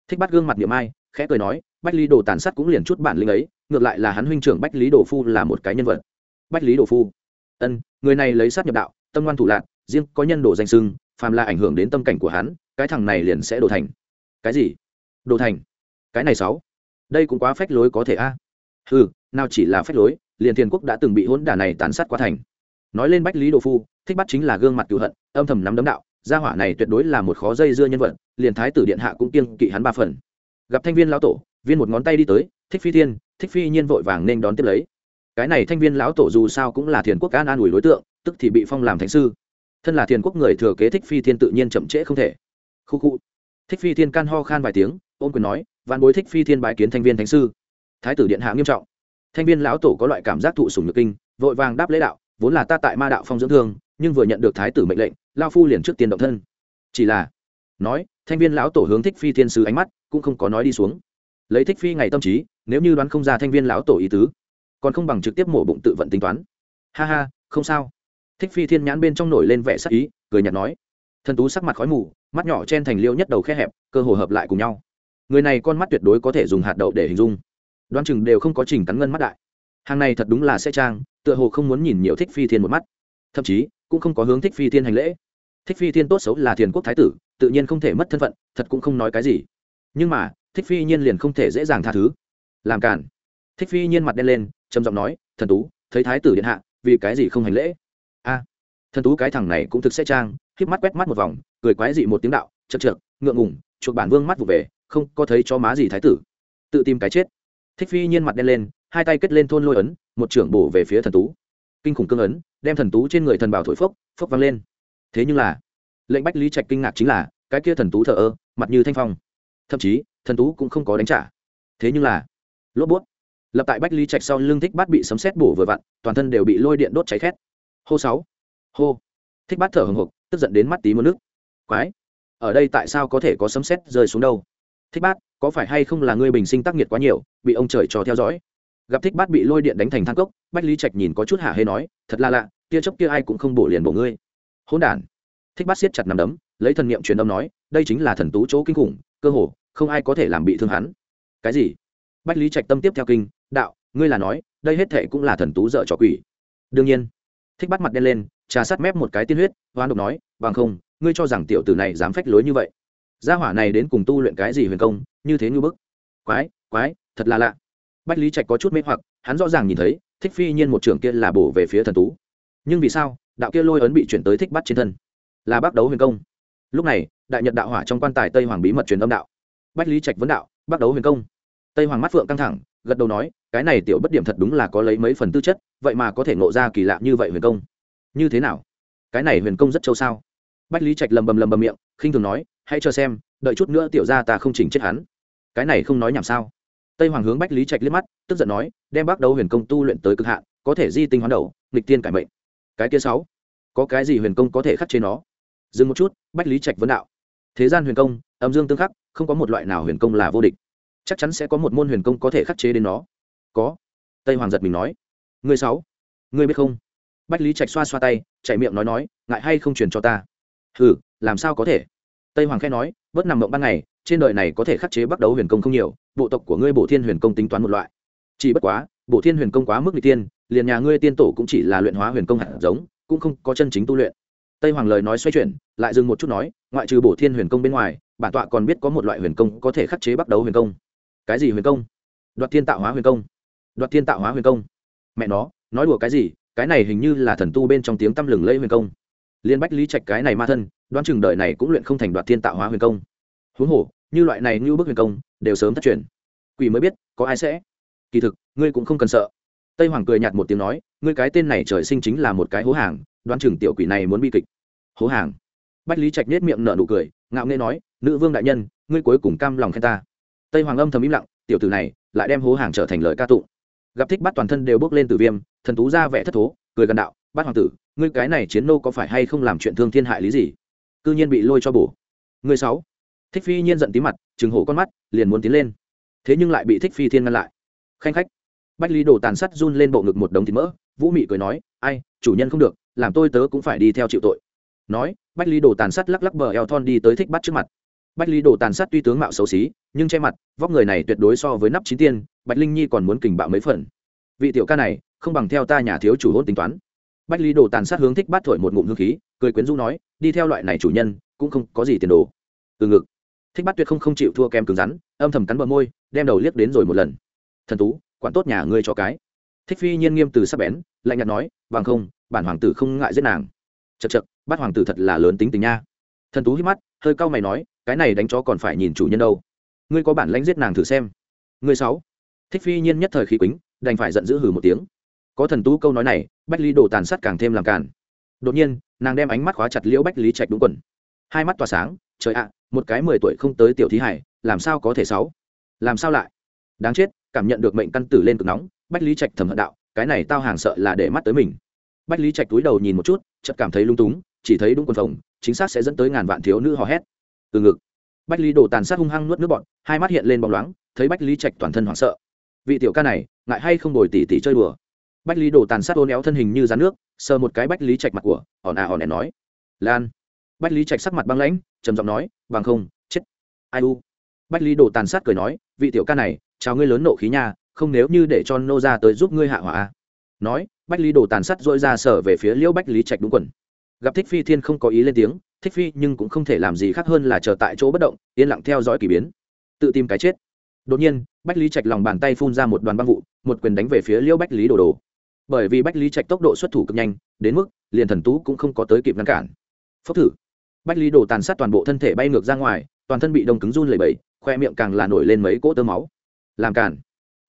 Thích bắt gương mặt niệm ai, khẽ cười nói, bách lý đồ tàn sát cũng liền chút bản lĩnh ấy ngược lại là hắn huynh trưởng bách lý đồ phu là một cái nhân vật. Bách lý đồ phu. Ân, người này lấy sát nhập đạo, tâm ngoan thủ lạc riêng có nhân đồ danh sưng phàm là ảnh hưởng đến tâm cảnh của hắn, cái thằng này liền sẽ đổ thành. Cái gì? Đồ thành. Cái này sáu. Đây cũng quá phách lối có thể a. À? ừ nào chỉ là phách lối, liền thiền quốc đã từng bị hỗn đả này tàn sát qua thành. Nói lên bách lý đồ phu, thích bắt chính là gương mặt cựu hận, âm thầm nắm đấm đạo, gia hỏa này tuyệt đối là một khó dây dưa nhân vật, liền thái tử điện hạ cũng kiêng kỵ hắn ba phần. Gặp thanh viên lão tổ, viên một ngón tay đi tới, thích phi thiên thích phi nhiên vội vàng nên đón tiếp lấy. Cái này thanh viên lão tổ dù sao cũng là thiền quốc an an ủi đối tượng, tức thì bị phong làm thánh sư. Thân là thiền quốc người thừa kế thích phi thiên tự nhiên chậm trễ không thể. Khu khu. Thích phi thiên can ho khan vài tiếng ôm quyền nói văn bối thích phi thiên bái kiến thanh viên thánh sư. Thái tử điện hạ nghiêm trọng. Thanh viên lão tổ có loại cảm giác thụ sùng nhược kinh, vội vàng đáp lễ đạo, vốn là ta tại ma đạo phong dưỡng thương, nhưng vừa nhận được thái tử mệnh lệnh lao phu liền trước tiên động thân. Chỉ là, nói, thanh viên lão tổ hướng thích phi thiên sứ ánh mắt, cũng không có nói đi xuống. Lấy thích phi ngày tâm trí nếu như đoán không ra thanh viên lão tổ ý tứ, còn không bằng trực tiếp mổ bụng tự vận tính toán. Ha ha, không sao. Thích phi thiên nhãn bên trong nổi lên vẻ sắc ý, cười nhạt nói. Thần tú sắc mặt khói mù, mắt nhỏ chen thành liêu nhất đầu khe hẹp, cơ hồ hợp lại cùng nhau. Người này con mắt tuyệt đối có thể dùng hạt đậu để hình dung. Đoán chừng đều không có trình cắn ngân mắt đại. Hàng này thật đúng là sẽ trang, tựa hồ không muốn nhìn nhiều thích phi thiên một mắt. Thậm chí, cũng không có hướng thích phi thiên hành lễ. Thích phi thiên tốt xấu là thiền quốc thái tử, tự nhiên không thể mất thân phận, thật cũng không nói cái gì. Nhưng mà, thích phi nhiên liền không thể dễ dàng tha thứ làm cản thích phi nhiên mặt đen lên, trầm giọng nói, thần tú, thấy thái tử điện hạ, vì cái gì không hành lễ? A, thần tú cái thằng này cũng thực sẽ trang. Híp mắt quét mắt một vòng, cười quái dị một tiếng đạo chật trượt ngượng ngùng chuột bản vương mắt vụ về, không có thấy cho má gì thái tử. Tự tìm cái chết. Thích phi nhiên mặt đen lên, hai tay kết lên thôn lôi ấn, một trưởng bổ về phía thần tú. Kinh khủng cương ấn, đem thần tú trên người thần bảo thổi phốc phốc văng lên. Thế nhưng là, lệnh bách lý trạch kinh ngạc chính là, cái kia thần tú thờ ơ, mặt như thanh phong. Thậm chí, thần tú cũng không có đánh trả. Thế nhưng là lốp bút lập tại bách lý trạch sau lưng thích bát bị sấm xét bổ vừa vặn, toàn thân đều bị lôi điện đốt cháy khét. Hô sáu. Hô. Thích bát thở hồng hộc, tức giận đến mắt tí mất nước. Quái. Ở đây tại sao có thể có sấm xét rơi xuống đâu? Thích bát, có phải hay không là ngươi bình sinh tác nghiệt quá nhiều, bị ông trời cho theo dõi? Gặp thích bát bị lôi điện đánh thành thang cốc, bách lý trạch nhìn có chút hả hê nói, thật là lạ, tia chốc kia ai cũng không bổ liền bổ ngươi. Hỗn đản. Thích bát siết chặt nằm đấm, lấy thần niệm truyền âm nói, đây chính là thần tú chỗ kinh khủng, cơ hồ, không ai có thể làm bị thương hắn. Cái gì? Bách lý trạch tâm tiếp theo kinh, đạo, ngươi là nói, đây hết thệ cũng là thần tú dợ trò quỷ. Đương nhiên. Thích bắt mặt đen lên, trà sát mép một cái tiên huyết hoan độc nói, bằng không, ngươi cho rằng tiểu tử này dám phách lối như vậy. Gia hỏa này đến cùng tu luyện cái gì huyền công, như thế như bức. Quái quái, thật là lạ. Bách lý trạch có chút mê hoặc, hắn rõ ràng nhìn thấy, thích phi nhiên một trường kia là bổ về phía thần tú. Nhưng vì sao, đạo kia lôi ấn bị chuyển tới thích bắt trên thân? Là bác đấu huyền công. Lúc này, đại nhật đạo hỏa trong quan tài tây hoàng bí mật truyền âm đạo. Bách lý trạch vấn đạo, bác đấu huyền công? Tây hoàng mắt phượng căng thẳng, gật đầu nói, cái này tiểu bất điểm thật đúng là có lấy mấy phần tư chất, vậy mà có thể ngộ ra kỳ lạ như vậy huyền công. Như thế nào? Cái này huyền công rất châu sao? Bách lý trạch lầm bầm lầm bầm miệng, khinh thường nói, hãy cho xem, đợi chút nữa tiểu ra ta không chỉnh chết hắn. Cái này không nói nhảm sao? Tây hoàng hướng bách lý trạch liếc mắt, tức giận nói, đem bác đầu huyền công tu luyện tới cực hạn, có thể di tinh hoán đầu, nghịch tiên cải mệnh. Cái kia sáu, có cái gì huyền công có thể khắc chế nó? Dừng một chút, bách lý trạch vấn đạo, thế gian huyền công, âm dương tương khắc, không có một loại nào huyền công là vô địch chắc chắn sẽ có một môn huyền công có thể khắc chế đến nó. Có. Tây hoàng giật mình nói. Người sáu. Người biết không? Bách lý trạch xoa xoa tay chạy miệng nói nói, ngại hay không truyền cho ta? Hừ, làm sao có thể? Tây hoàng khẽ nói vớt nằm mộng ban ngày, trên đời này có thể khắc chế bắt đầu huyền công không nhiều, bộ tộc của ngươi bổ thiên huyền công tính toán một loại. Chỉ bất quá, bổ thiên huyền công quá mức n tiên, liền nhà ngươi tiên tổ cũng chỉ là luyện hóa huyền công hạt giống, cũng không có chân chính tu luyện. Tây hoàng lời nói xoay chuyển, lại dừng một chút nói, ngoại trừ bổ thiên huyền công bên ngoài, bản tọa còn biết có một loại huyền công có thể khắc chế bắt đầu huyền công cái gì huyền công? Đoạt thiên tạo hóa huyền công. Đoạt thiên tạo hóa huyền công. Mẹ nó, nói đùa cái gì? Cái này hình như là thần tu bên trong tiếng tăm lừng lẫy huyền công. Liên bách lý trạch cái này ma thân, đoán chừng đời này cũng luyện không thành đoạt thiên tạo hóa huyền công. Huống hồ, như loại này như bức huyền công, đều sớm thất truyền. Quỷ mới biết, có ai sẽ? Kỳ thực, ngươi cũng không cần sợ. Tây hoàng cười nhạt một tiếng nói, ngươi cái tên này trời sinh chính là một cái hố hàng, đoán chừng tiểu quỷ này muốn bi kịch. Hố hàng. Bách lý trạch nết miệng nở nụ cười, ngạo nghê nói, nữ vương đại nhân, ngươi cuối cùng cam lòng khen ta tây hoàng âm thầm im lặng, tiểu tử này lại đem hố hàng trở thành lời ca tụng. Gặp thích bắt toàn thân đều bước lên từ viêm, thần tú ra vẻ thất thố, cười gần đạo, bắt hoàng tử, ngươi cái này chiến nô có phải hay không làm chuyện thương thiên hại lý gì? Cư nhiên bị lôi cho bổ. Người sáu, thích phi nhiên giận tí mặt chừng hổ con mắt, liền muốn tiến lên. Thế nhưng lại bị thích phi thiên ngăn lại. Khanh khách. Bách lý đồ tàn sắt run lên bộ ngực một đống thịt mỡ, vũ mị cười nói, ai, chủ nhân không được, làm tôi tớ cũng phải đi theo chịu tội. Nói, bách lý đồ tàn sắt lắc lắc bờ eo thon đi tới thích bắt trước mặt bách lý đồ tàn sát tuy tướng mạo xấu xí, nhưng che mặt, vóc người này tuyệt đối so với nắp chín tiên, bạch linh nhi còn muốn kình bạo mấy phần. Vị tiểu ca này, không bằng theo ta nhà thiếu chủ hôn tính toán. Bách lý đồ tàn sát hướng thích bắt thổi một ngụm hương khí, cười quyến rũ nói, đi theo loại này chủ nhân, cũng không có gì tiền đồ. Từ ngực, thích bắt tuyệt không không chịu thua kem cứng rắn, âm thầm cắn bờ môi, đem đầu liếc đến rồi một lần. Thần tú, quản tốt nhà ngươi cho cái. Thích phi nhiên nghiêm từ sắp bén, lạnh nhạt nói bằng không, bản hoàng tử không ngại giết nàng. Chật chật bắt hoàng tử thật là lớn tính tình nha. Thần tú hít mắt, hơi cau mày nói cái này đánh chó còn phải nhìn chủ nhân đâu. Ngươi có bản lãnh giết nàng thử xem. Ngươi sáu. Thích phi nhiên nhất thời khí quýnh đành phải giận dữ hừ một tiếng. Có thần tú câu nói này, bách lý đồ tàn sát càng thêm làm cản đột nhiên, nàng đem ánh mắt khóa chặt liễu bách lý trạch đúng quần. Hai mắt tỏa sáng, trời ạ, một cái mười tuổi không tới tiểu thí hải, làm sao có thể sáu? Làm sao lại? Đáng chết, cảm nhận được mệnh căn tử lên cực nóng, bách lý trạch thầm hận đạo, cái này tao hàng sợ là để mắt tới mình. Bách lý trạch túi đầu nhìn một chút, chợt cảm thấy lung túng, chỉ thấy đúng quần phòng, chính xác sẽ dẫn tới ngàn vạn thiếu nữ hò hét từ ngực. Bách lý đồ tàn sát hung hăng nuốt nước bọn hai mắt hiện lên bóng loáng, thấy bách lý trạch toàn thân hoảng sợ. Vị tiểu ca này, ngại hay không đổi tỉ tỉ chơi đùa? Bách lý đồ tàn sát ôn éo thân hình như rán nước, sờ một cái bách lý trạch mặt của, hòn à hòn nè nói. Lan. Bách lý trạch sắc mặt băng lãnh, trầm giọng nói, bằng không, chết. Ai u? Bách lý đồ tàn sát cười nói, vị tiểu ca này, chào ngươi lớn nộ khí nha, không nếu như để cho nô ra tới giúp ngươi hạ hỏa à. nói, bách lý đồ tàn sát dội ra sở về phía liễu bách lý trạch đúng quần. Gặp thích phi thiên không có ý lên tiếng thích phi nhưng cũng không thể làm gì khác hơn là chờ tại chỗ bất động, yên lặng theo dõi k ỳ biến. Tự tìm cái chết. Đột nhiên, bách lý trạch lòng bàn tay phun ra một đoàn băng vụ, một quyền đánh về phía liễu bách lý đồ đồ. Bởi vì bách lý trạch tốc độ xuất thủ cực nhanh, đến mức liền thần tú cũng không có tới kịp ngăn cản. Phốc thử. Bách lý đồ tàn sát toàn bộ thân thể bay ngược ra ngoài, toàn thân bị đông cứng run lầy bẫy khoe miệng càng là nổi lên mấy cỗ tơ máu. Làm cản.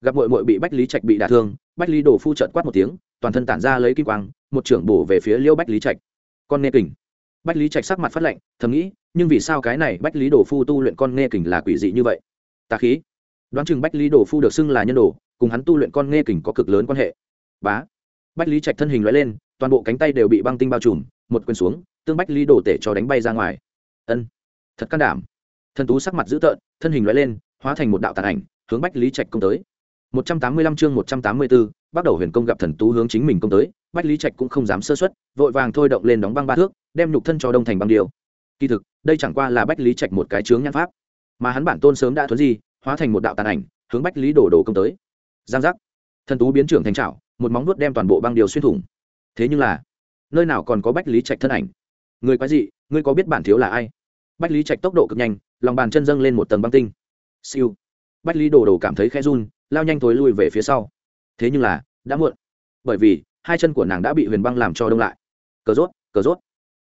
Gặp mội mội bị bách lý trạch bị đả thương, bách lý đồ phu trợt quát một tiếng, toàn thân tản ra lấy kim quang, một trưởng bổ về phía liễu bách lý trạch. Con nghe kình bách lý trạch sắc mặt phát lệnh thầm nghĩ nhưng vì sao cái này bách lý đồ phu tu luyện con nghe kình là quỷ dị như vậy? Tà khí. Đoán chừng bách lý đồ phu được xưng là nhân đồ cùng hắn tu luyện con nghe kình có cực lớn quan hệ. Bá. Bách lý trạch thân hình loại lên toàn bộ cánh tay đều bị băng tinh bao trùm một quyền xuống tương bách lý đồ tể cho đánh bay ra ngoài. Ân. Thật can đảm. Thần tú sắc mặt dữ tợn thân hình loại lên hóa thành một đạo tàn ảnh hướng bách lý trạch công tới. 185 chương 184, bắt đầu huyền công gặp thần tú hướng chính mình công tới bách lý trạch cũng không dám sơ xuất vội vàng thôi động lên đóng băng ba thước đem nhục thân cho đông thành băng điều kỳ thực đây chẳng qua là bách lý trạch một cái chướng nhãn pháp. Mà hắn bản tôn sớm đã thuấn di hóa thành một đạo tàn ảnh hướng bách lý đổ đổ công tới. Giang giác. Thần tú biến trưởng thành trảo, một móng nuốt đem toàn bộ băng điều xuyên thủng. Thế nhưng là nơi nào còn có bách lý trạch thân ảnh? Người quái dị ngươi có biết bản thiếu là ai? Bách lý trạch tốc độ cực nhanh lòng bàn chân dâng lên một tầng băng tinh. Siêu. Bách lý đồ đồ cảm thấy khe run lao nhanh thối lui về phía sau. Thế nhưng là đã muộn. Bởi vì hai chân của nàng đã bị huyền băng làm cho đông lại. Cờ rốt cờ rốt.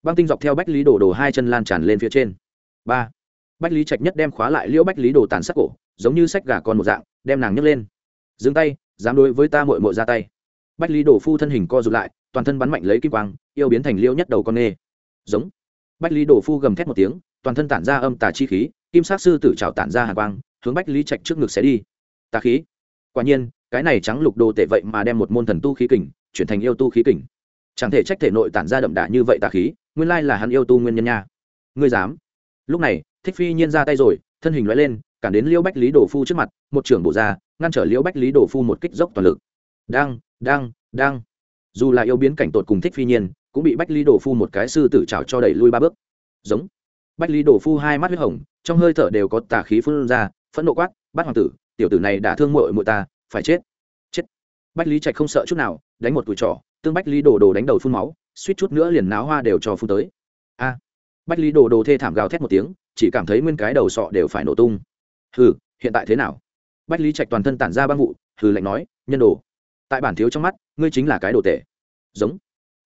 Băng tinh dọc theo bách lý đổ đồ hai chân lan tràn lên phía trên. Ba. Bách lý trạch nhất đem khóa lại liễu bách lý đồ tàn sắc cổ, giống như sách gà con một dạng, đem nàng nhấc lên. Dừng tay, dám đối với ta mội mội ra tay. Bách lý đổ phu thân hình co rụt lại, toàn thân bắn mạnh lấy kim quang, yêu biến thành liễu nhất đầu con nghê giống. Bách lý đổ phu gầm thét một tiếng, toàn thân tản ra âm tà chi khí, kim sát sư tử trào tản ra hàng quang, hướng bách lý trạch trước ngực sẽ đi. Tà khí. Quả nhiên, cái này trắng lục đồ tệ vậy mà đem một môn thần tu khí kình chuyển thành yêu tu khí kình. Chẳng thể trách thể nội tản ra đậm đà như vậy tà khí, nguyên lai là hắn yêu tu nguyên nhân nha. Ngươi dám? Lúc này, thích phi nhiên ra tay rồi, thân hình loại lên, cản đến liễu bách lý đồ phu trước mặt, một trưởng bộ ra, ngăn trở liễu bách lý đồ phu một kích dốc toàn lực. Đang đang đang. Dù là yêu biến cảnh tột cùng thích phi nhiên, cũng bị bách lý đồ phu một cái sư tử trào cho đẩy lui ba bước. Giống. Bách lý đồ phu hai mắt huyết hồng, trong hơi thở đều có tà khí phun ra, phẫn nộ quát bắt hoàng tử, tiểu tử này đã thương mội mội ta, phải chết. Chết. Bách lý trạch không sợ chút nào đánh một cùi trỏ tương bách lý đồ đồ đánh đầu phun máu, suýt chút nữa liền náo hoa đều cho phun tới. A. Bách lý đồ đồ thê thảm gào thét một tiếng, chỉ cảm thấy nguyên cái đầu sọ đều phải nổ tung. Hừ, hiện tại thế nào? Bách lý trạch toàn thân tản ra băng vụ, hừ lạnh nói, nhân đồ, tại bản thiếu trong mắt, ngươi chính là cái đồ tệ. Giống.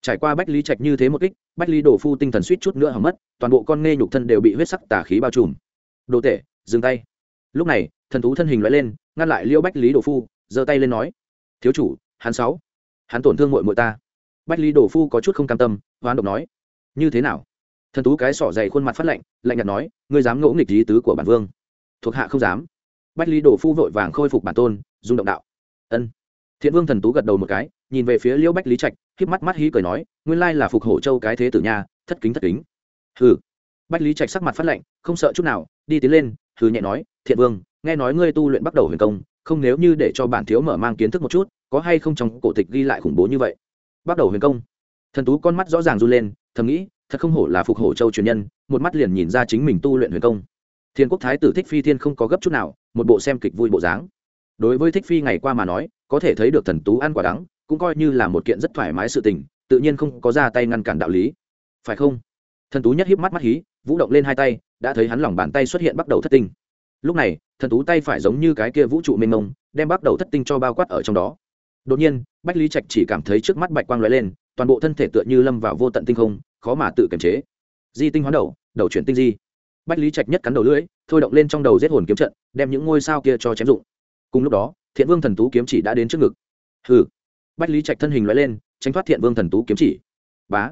Trải qua bách lý trạch như thế một kích, bách lý đồ phu tinh thần suýt chút nữa hỏng mất, toàn bộ con nghe nhục thân đều bị huyết sắc tà khí bao trùm. Đồ tệ, dừng tay. Lúc này, thần thú thân hình loại lên, ngăn lại liêu bách lý đồ phu, giơ tay lên nói, thiếu chủ, hắn sáu hắn tổn thương mội mội ta. Bách lý đồ phu có chút không cam tâm, hoán độc nói, như thế nào? Thần tú cái sỏ dày khuôn mặt phát lạnh lạnh nhạt nói, ngươi dám ngỗ nghịch lý tứ của bản vương? Thuộc hạ không dám. Bách lý đồ phu vội vàng khôi phục bản tôn dung động đạo, ân. Thiện vương thần tú gật đầu một cái, nhìn về phía liễu bách lý trạch, híp mắt mắt hí cười nói, nguyên lai là phục hổ châu cái thế tử nha thất kính thất kính. Hừ. Bách lý trạch sắc mặt phát lạnh, không sợ chút nào, đi tiến lên, hừ nhẹ nói, thiện vương, nghe nói ngươi tu luyện bắt đầu huyền công, không nếu như để cho bản thiếu mở mang kiến thức một chút có hay không trong cổ tịch ghi lại khủng bố như vậy? Bắt đầu huyền công. Thần tú con mắt rõ ràng run lên, thầm nghĩ, thật không hổ là phục hổ châu truyền nhân, một mắt liền nhìn ra chính mình tu luyện huyền công. Thiên quốc thái tử thích phi thiên không có gấp chút nào, một bộ xem kịch vui bộ dáng. Đối với thích phi ngày qua mà nói, có thể thấy được thần tú ăn quả đắng, cũng coi như là một kiện rất thoải mái sự tình, tự nhiên không có ra tay ngăn cản đạo lý. Phải không? Thần tú nhất hiếp mắt mắt hí, vũ động lên hai tay, đã thấy hắn lòng bàn tay xuất hiện bắt đầu thất tinh. Lúc này, thần tú tay phải giống như cái kia vũ trụ mênh mông, đem bắt đầu thất tinh cho bao quát ở trong đó đột nhiên, bách lý trạch chỉ cảm thấy trước mắt bạch quang lóe lên, toàn bộ thân thể tựa như lâm vào vô tận tinh không, khó mà tự kiềm chế. Di tinh hoán đầu đầu chuyển tinh di. Bách lý trạch nhất cắn đầu lưỡi, thôi động lên trong đầu giết hồn kiếm trận, đem những ngôi sao kia cho chém dụng. Cùng lúc đó, thiện vương thần tú kiếm chỉ đã đến trước ngực. Hừ. Bách lý trạch thân hình loại lên, tránh thoát thiện vương thần tú kiếm chỉ. Bá.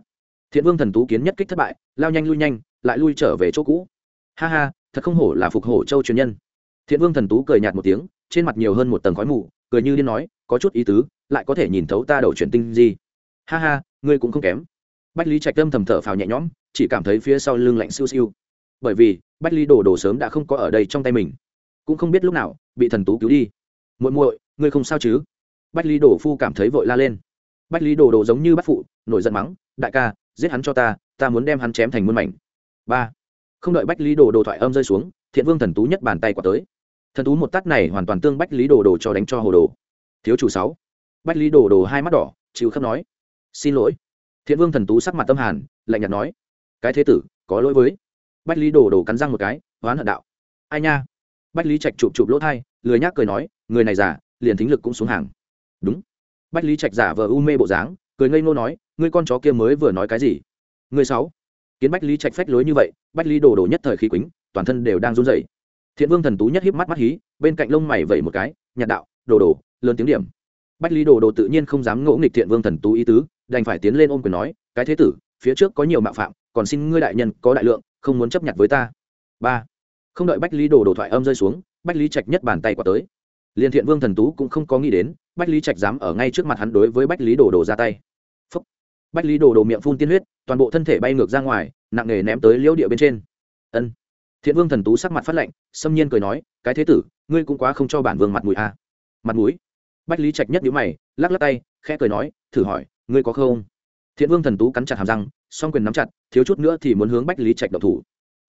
Thiện vương thần tú kiến nhất kích thất bại, lao nhanh lui nhanh, lại lui trở về chỗ cũ. Ha ha, thật không hổ là phục hổ châu truyền nhân. Thiện vương thần tú cười nhạt một tiếng, trên mặt nhiều hơn một tầng khói mù cười như điên nói, có chút ý tứ, lại có thể nhìn thấu ta đầu chuyển tinh gì. Ha ha, ngươi cũng không kém. Bách lý trạch tâm thầm thở phào nhẹ nhõm, chỉ cảm thấy phía sau lưng lạnh siêu siêu. Bởi vì, bách lý đồ đồ sớm đã không có ở đây trong tay mình. Cũng không biết lúc nào, bị thần tú cứu đi. Muội muội, ngươi không sao chứ? Bách lý đồ phu cảm thấy vội la lên. Bách lý đồ đồ giống như bắt phụ, nổi giận mắng, đại ca, giết hắn cho ta ta muốn đem hắn chém thành muôn mảnh. Ba. Không đợi bách lý đồ đồ thoại âm rơi xuống, thiện vương thần tú nhất bàn tay quả tới thần tú một tắt này hoàn toàn tương bách lý đồ đồ cho đánh cho hồ đồ. Thiếu chủ sáu. Bách lý đồ đồ hai mắt đỏ, chịu khắp nói. Xin lỗi. Thiện vương thần tú sắc mặt tâm hàn, lạnh nhạt nói. Cái thế tử, có lỗi với. Bách lý đồ đồ cắn răng một cái, hoán hận đạo. Ai nha. Bách lý trạch chụp chụp lỗ thai, lười nhác cười nói, người này giả liền thính lực cũng xuống hàng. Đúng. Bách lý trạch giả vờ u mê bộ dáng, cười ngây ngô nói, ngươi con chó kia mới vừa nói cái gì? Ngươi sáu. Kiến bách lý trạch phách lối như vậy, bách lý đồ đồ nhất thời khí quýnh toàn thân đều đang run rẩy thiện vương thần tú nhất hiếp mắt mắt hí, bên cạnh lông mày vẩy một cái, nhạt đạo, đồ đồ, lớn tiếng điểm. Bách lý đồ đồ tự nhiên không dám ngỗ nghịch thiện vương thần tú ý tứ, đành phải tiến lên ôm quyền nói, cái thế tử, phía trước có nhiều mạo phạm, còn xin ngươi đại nhân có đại lượng, không muốn chấp nhận với ta. Ba. Không đợi bách lý đồ đồ thoại âm rơi xuống, bách lý trạch nhất bàn tay quả tới. Liền thiện vương thần tú cũng không có nghĩ đến, bách lý trạch dám ở ngay trước mặt hắn đối với bách lý đồ đồ ra tay. Phúc. bách lý đồ đồ miệng phun tiên huyết, toàn bộ thân thể bay ngược ra ngoài, nặng nề ném tới liễu địa bên trên. Ân thiện vương thần tú sắc mặt phát lệnh, xâm nhiên cười nói cái thế tử ngươi cũng quá không cho bản vương mặt mũi à. mặt mũi? Bách lý trạch nhất nhíu mày lắc lắc tay khẽ cười nói thử hỏi ngươi có không? Thiện vương thần tú cắn chặt hàm răng song quyền nắm chặt thiếu chút nữa thì muốn hướng bách lý trạch độc thủ.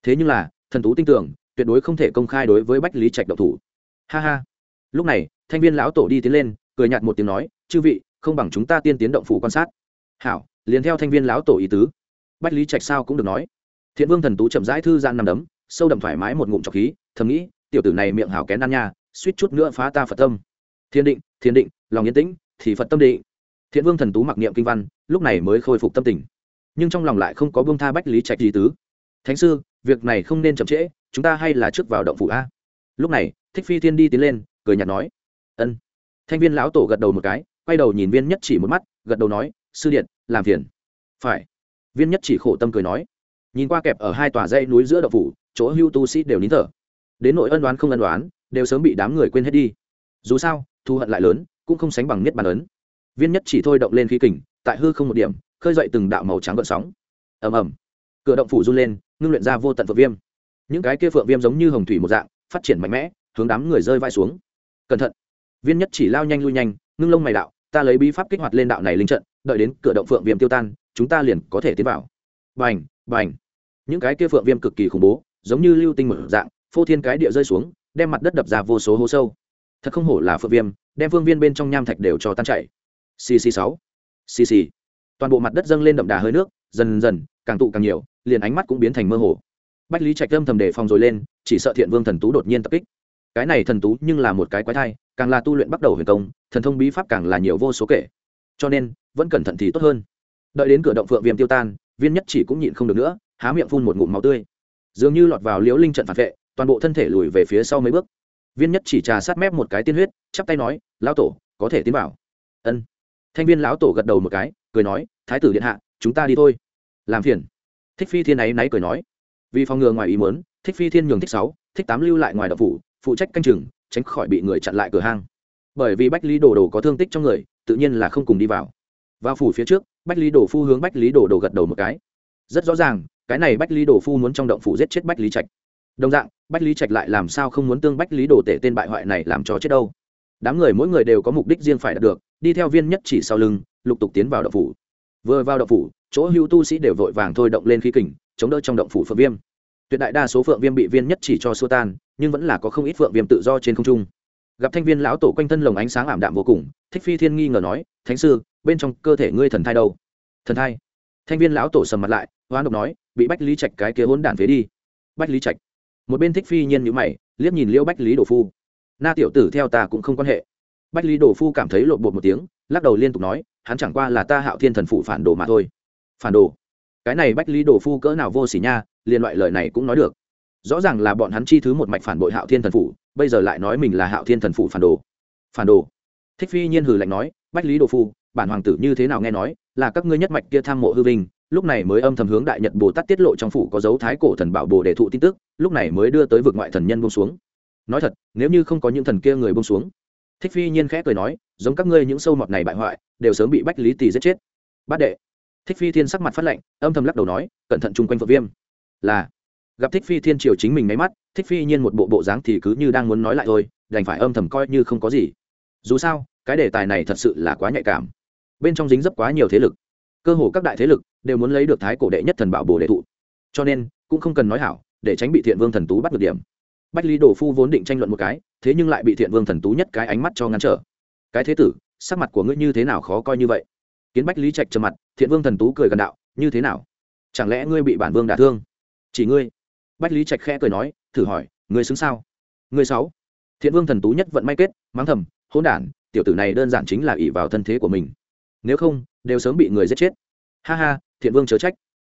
Thế nhưng là thần tú tin tưởng tuyệt đối không thể công khai đối với bách lý trạch độc thủ. Ha ha. Lúc này thanh viên lão tổ đi tiến lên cười nhạt một tiếng nói chư vị không bằng chúng ta tiên tiến động phủ quan sát. Hảo liền theo thanh viên lão tổ ý tứ. Bách lý trạch sao cũng được nói. Thiện vương thần tú chậm rãi thư gian nằm đấm sâu đậm thoải mái một ngụm trọc khí, thầm nghĩ, tiểu tử này miệng hảo kén ăn nha, suýt chút nữa phá ta phật tâm. Thiên định thiên định, lòng yên tĩnh, thì phật tâm định. Thiện vương thần tú mặc niệm kinh văn, lúc này mới khôi phục tâm tình. Nhưng trong lòng lại không có bông tha bách lý trạch gì tứ. Thánh sư, việc này không nên chậm trễ, chúng ta hay là trước vào động phủ a. Lúc này, thích phi thiên đi tiến lên, cười nhạt nói. Ân. Thanh viên lão tổ gật đầu một cái, quay đầu nhìn viên nhất chỉ một mắt, gật đầu nói, sư điện, làm phiền. Phải. Viên nhất chỉ khổ tâm cười nói. Nhìn qua kẹp ở hai tòa dây núi giữa động phủ chỗ hưu tu sĩ đều nín thở. Đến nội ân đoán không ân đoán đều sớm bị đám người quên hết đi. Dù sao thu hận lại lớn, cũng không sánh bằng niết bàn ấn. Viên nhất chỉ thôi động lên khí kình, tại hư không một điểm, khơi dậy từng đạo màu trắng gợn sóng. Ầm ầm. Cửa động phủ run lên, ngưng luyện ra vô tận phượng viêm. Những cái kia phượng viêm giống như hồng thủy một dạng, phát triển mạnh mẽ, hướng đám người rơi vai xuống. Cẩn thận. Viên nhất chỉ lao nhanh lui nhanh, ngưng lông mày đạo, ta lấy bí pháp kích hoạt lên đạo này linh trận, đợi đến cửa động phượng viêm tiêu tan, chúng ta liền có thể tiến vào. Bành bành. Những cái kia phượng viêm cực kỳ khủng bố giống như lưu tinh mở dạng, phô thiên cái địa rơi xuống, đem mặt đất đập ra vô số hố sâu. Thật không hổ là phượng viêm, đem phương viên bên trong nham thạch đều cho tan chảy. Cc sáu. Cc toàn bộ mặt đất dâng lên đậm đà hơi nước, dần dần, càng tụ càng nhiều, liền ánh mắt cũng biến thành mơ hồ. Bách lý trạch âm thầm đề phòng rồi lên, chỉ sợ thiện vương thần tú đột nhiên tập kích. Cái này thần tú nhưng là một cái quái thai, càng là tu luyện bắt đầu huyền công, thần thông bí pháp càng là nhiều vô số kể. Cho nên, vẫn cẩn thận thì tốt hơn. Đợi đến cửa động phượng viêm tiêu tan, viên nhất chỉ cũng nhịn không được nữa, há miệng phun một ngụm máu tươi dường như lọt vào liễu linh trận phản vệ, toàn bộ thân thể lùi về phía sau mấy bước. Viên nhất chỉ trà sát mép một cái tiên huyết, chắp tay nói, lão tổ, có thể tiến vào. Ân. Thanh viên lão tổ gật đầu một cái, cười nói, thái tử điện hạ, chúng ta đi thôi. Làm phiền. Thích phi thiên ấy náy cười nói, vì phòng ngừa ngoài ý muốn, thích phi thiên nhường thích sáu, thích tám lưu lại ngoài đập phủ, phụ trách canh chừng, tránh khỏi bị người chặn lại cửa hang. Bởi vì bách lý đồ đồ có thương tích trong người, tự nhiên là không cùng đi vào. Vào phủ phía trước, bách lý đồ phu hướng bách lý đồ đồ gật đầu một cái. Rất rõ ràng cái này bách lý đồ phu muốn trong động phủ giết chết bách lý trạch. Đồng dạng, bách lý trạch lại làm sao không muốn tương bách lý đồ tể tên bại hoại này làm cho chết đâu. Đám người mỗi người đều có mục đích riêng phải đạt được, đi theo viên nhất chỉ sau lưng, lục tục tiến vào động phủ. Vừa vào động phủ, chỗ hưu tu sĩ đều vội vàng thôi động lên khí kình, chống đỡ trong động phủ phượng viêm. Tuyệt đại đa số phượng viêm bị viên nhất chỉ cho xua tan, nhưng vẫn là có không ít phượng viêm tự do trên không trung. Gặp thanh viên lão tổ quanh thân lồng ánh sáng ảm đạm vô cùng, thích phi thiên nghi ngờ nói, thánh sư, bên trong cơ thể ngươi thần thai đâu? Thần thai? Thanh viên lão tổ sầm mặt lại hoán độc nói, bị bách lý trạch cái kia hỗn đản phế đi. Bách lý trạch. Một bên thích phi nhiên nhữ mày, liếc nhìn liễu bách lý đồ phu. Na tiểu tử theo ta cũng không quan hệ. Bách lý đồ phu cảm thấy lộn bột một tiếng, lắc đầu liên tục nói, hắn chẳng qua là ta hạo thiên thần phụ phản đồ mà thôi. Phản đồ? Cái này bách lý đồ phu cỡ nào vô xỉ nha, liền loại lời này cũng nói được. Rõ ràng là bọn hắn chi thứ một mạch phản bội hạo thiên thần phủ bây giờ lại nói mình là hạo thiên thần phủ phản đồ. Phản đồ? Thích phi nhiên hừ lạnh nói, bách lý đồ phu, bản hoàng tử như thế nào nghe nói, là các ngươi nhất mạch kia tham mộ hư vinh lúc này mới âm thầm hướng đại nhật bồ tát tiết lộ trong phủ có dấu thái cổ thần bảo bồ để thụ tin tức, lúc này mới đưa tới vực ngoại thần nhân bông xuống. Nói thật, nếu như không có những thần kia người bông xuống, thích phi nhiên khẽ cười nói, giống các ngươi những sâu mọt này bại hoại, đều sớm bị bách lý tỳ giết chết. Bát đệ. Thích phi thiên sắc mặt phát lệnh âm thầm lắc đầu nói, cẩn thận chung quanh phượng viêm. Là. Gặp thích phi thiên triều chính mình máy mắt, thích phi nhiên một bộ bộ dáng thì cứ như đang muốn nói lại thôi, đành phải âm thầm coi như không có gì. Dù sao, cái đề tài này thật sự là quá nhạy cảm. Bên trong dính dấp quá nhiều thế lực cơ hồ các đại thế lực đều muốn lấy được thái cổ đệ nhất thần bảo bồ đệ thụ. Cho nên, cũng không cần nói hảo, để tránh bị thiện vương thần tú bắt được điểm. Bách lý đồ phu vốn định tranh luận một cái, thế nhưng lại bị thiện vương thần tú nhất cái ánh mắt cho ngăn trở. Cái thế tử, sắc mặt của ngươi như thế nào khó coi như vậy? Kiến bách lý trạch trầm mặt, thiện vương thần tú cười gần đạo, như thế nào? Chẳng lẽ ngươi bị bản vương đả thương? Chỉ ngươi? Bách lý trạch khẽ cười nói, thử hỏi, ngươi xứng sao? Ngươi sáu? Thiện vương thần tú nhất vận may kết, mắng thầm, hỗn đản, tiểu tử này đơn giản chính là ỷ vào thân thế của mình. Nếu không đều sớm bị người giết chết. Ha ha, thiện vương chớ trách.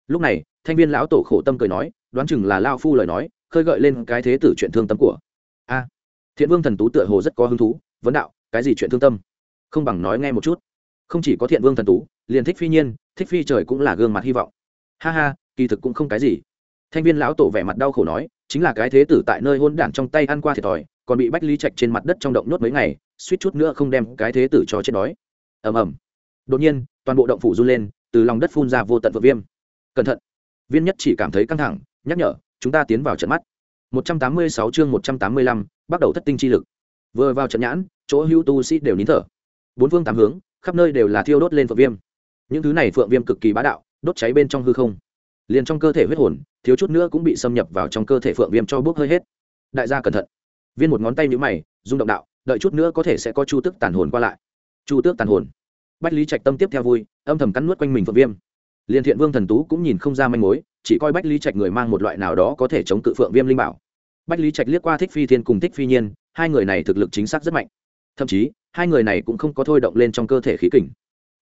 Lúc này, thanh viên lão tổ khổ tâm cười nói, đoán chừng là lao phu lời nói, khơi gợi lên cái thế tử chuyện thương tâm của. A, thiện vương thần tú tựa hồ rất có hứng thú, vấn đạo, cái gì chuyện thương tâm? Không bằng nói nghe một chút. Không chỉ có thiện vương thần tú, liền thích phi nhiên, thích phi trời cũng là gương mặt hy vọng. Ha ha, kỳ thực cũng không cái gì. Thanh viên lão tổ vẻ mặt đau khổ nói, chính là cái thế tử tại nơi hôn đản trong tay ăn qua thiệt thòi, còn bị bách ly trạch trên mặt đất trong động nhốt mấy ngày, suýt chút nữa không đem cái thế tử cho chết đói. Ầm ầm. Đột nhiên toàn bộ động phủ run lên từ lòng đất phun ra vô tận vợ viêm. Cẩn thận. Viên nhất chỉ cảm thấy căng thẳng nhắc nhở chúng ta tiến vào trận mắt. 186 chương 185, bắt đầu thất tinh chi lực. Vừa vào trận nhãn chỗ hữu tu sĩ đều nín thở. Bốn phương tám hướng khắp nơi đều là thiêu đốt lên phượng viêm. Những thứ này phượng viêm cực kỳ bá đạo đốt cháy bên trong hư không. Liền trong cơ thể huyết hồn thiếu chút nữa cũng bị xâm nhập vào trong cơ thể phượng viêm cho bốc hơi hết. Đại gia cẩn thận. Viên một ngón tay nhũ mày rung động đạo đợi chút nữa có thể sẽ có chu tước tàn hồn qua lại. Chu tước tàn hồn bách lý trạch tâm tiếp theo vui, âm thầm cắn nuốt quanh mình phượng viêm. Liền thiện vương thần tú cũng nhìn không ra manh mối, chỉ coi bách lý trạch người mang một loại nào đó có thể chống cự phượng viêm linh bảo. Bách lý trạch liếc qua thích phi thiên cùng thích phi nhiên, hai người này thực lực chính xác rất mạnh. Thậm chí, hai người này cũng không có thôi động lên trong cơ thể khí kình.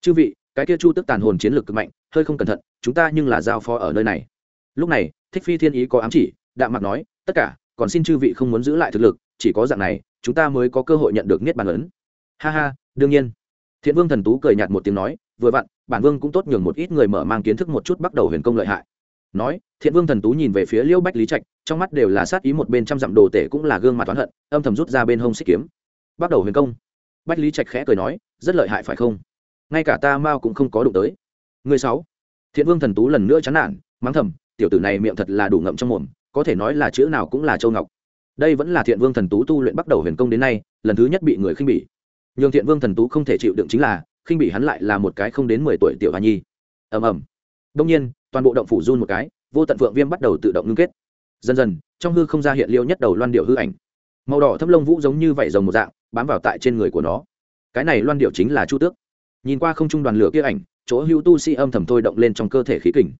Chư vị, cái kia chu tức tàn hồn chiến lược cực mạnh, hơi không cẩn thận, chúng ta nhưng là giao phó ở nơi này. Lúc này, thích phi thiên ý có ám chỉ, đạm mặt nói, tất cả, còn xin chư vị không muốn giữ lại thực lực, chỉ có dạng này, chúng ta mới có cơ hội nhận được niết bàn ấn. Ha ha, đương nhiên thiện vương thần tú cười nhạt một tiếng nói, vừa vặn, bản vương cũng tốt nhường một ít người mở mang kiến thức một chút bắt đầu huyền công lợi hại. Nói, thiện vương thần tú nhìn về phía liễu bách lý trạch, trong mắt đều là sát ý một bên trăm dặm đồ tể cũng là gương mặt toán hận, âm thầm rút ra bên hông xích kiếm. Bắt đầu huyền công. Bách lý trạch khẽ cười nói, rất lợi hại phải không? Ngay cả ta mao cũng không có đụng tới. Người sáu. Thiện vương thần tú lần nữa chán nản, mắng thầm, tiểu tử này miệng thật là đủ ngậm trong mồm, có thể nói là chữ nào cũng là châu ngọc. Đây vẫn là thiện vương thần tú tu luyện bắt đầu huyền công đến nay, lần thứ nhất bị người khinh bỉ nhường thiện vương thần tú không thể chịu đựng chính là, khinh bị hắn lại là một cái không đến mười tuổi tiểu hoa nhi. Ầm ầm. Đông nhiên, toàn bộ động phủ run một cái, vô tận phượng viêm bắt đầu tự động ngưng kết. Dần dần, trong hư không ra hiện liêu nhất đầu loan điệu hư ảnh. Màu đỏ thâm lông vũ giống như vảy rồng một dạng, bám vào tại trên người của nó. Cái này loan điệu chính là chu tước. Nhìn qua không trung đoàn lửa kia ảnh, chỗ hữu tu sĩ âm thầm thôi động lên trong cơ thể khí kình.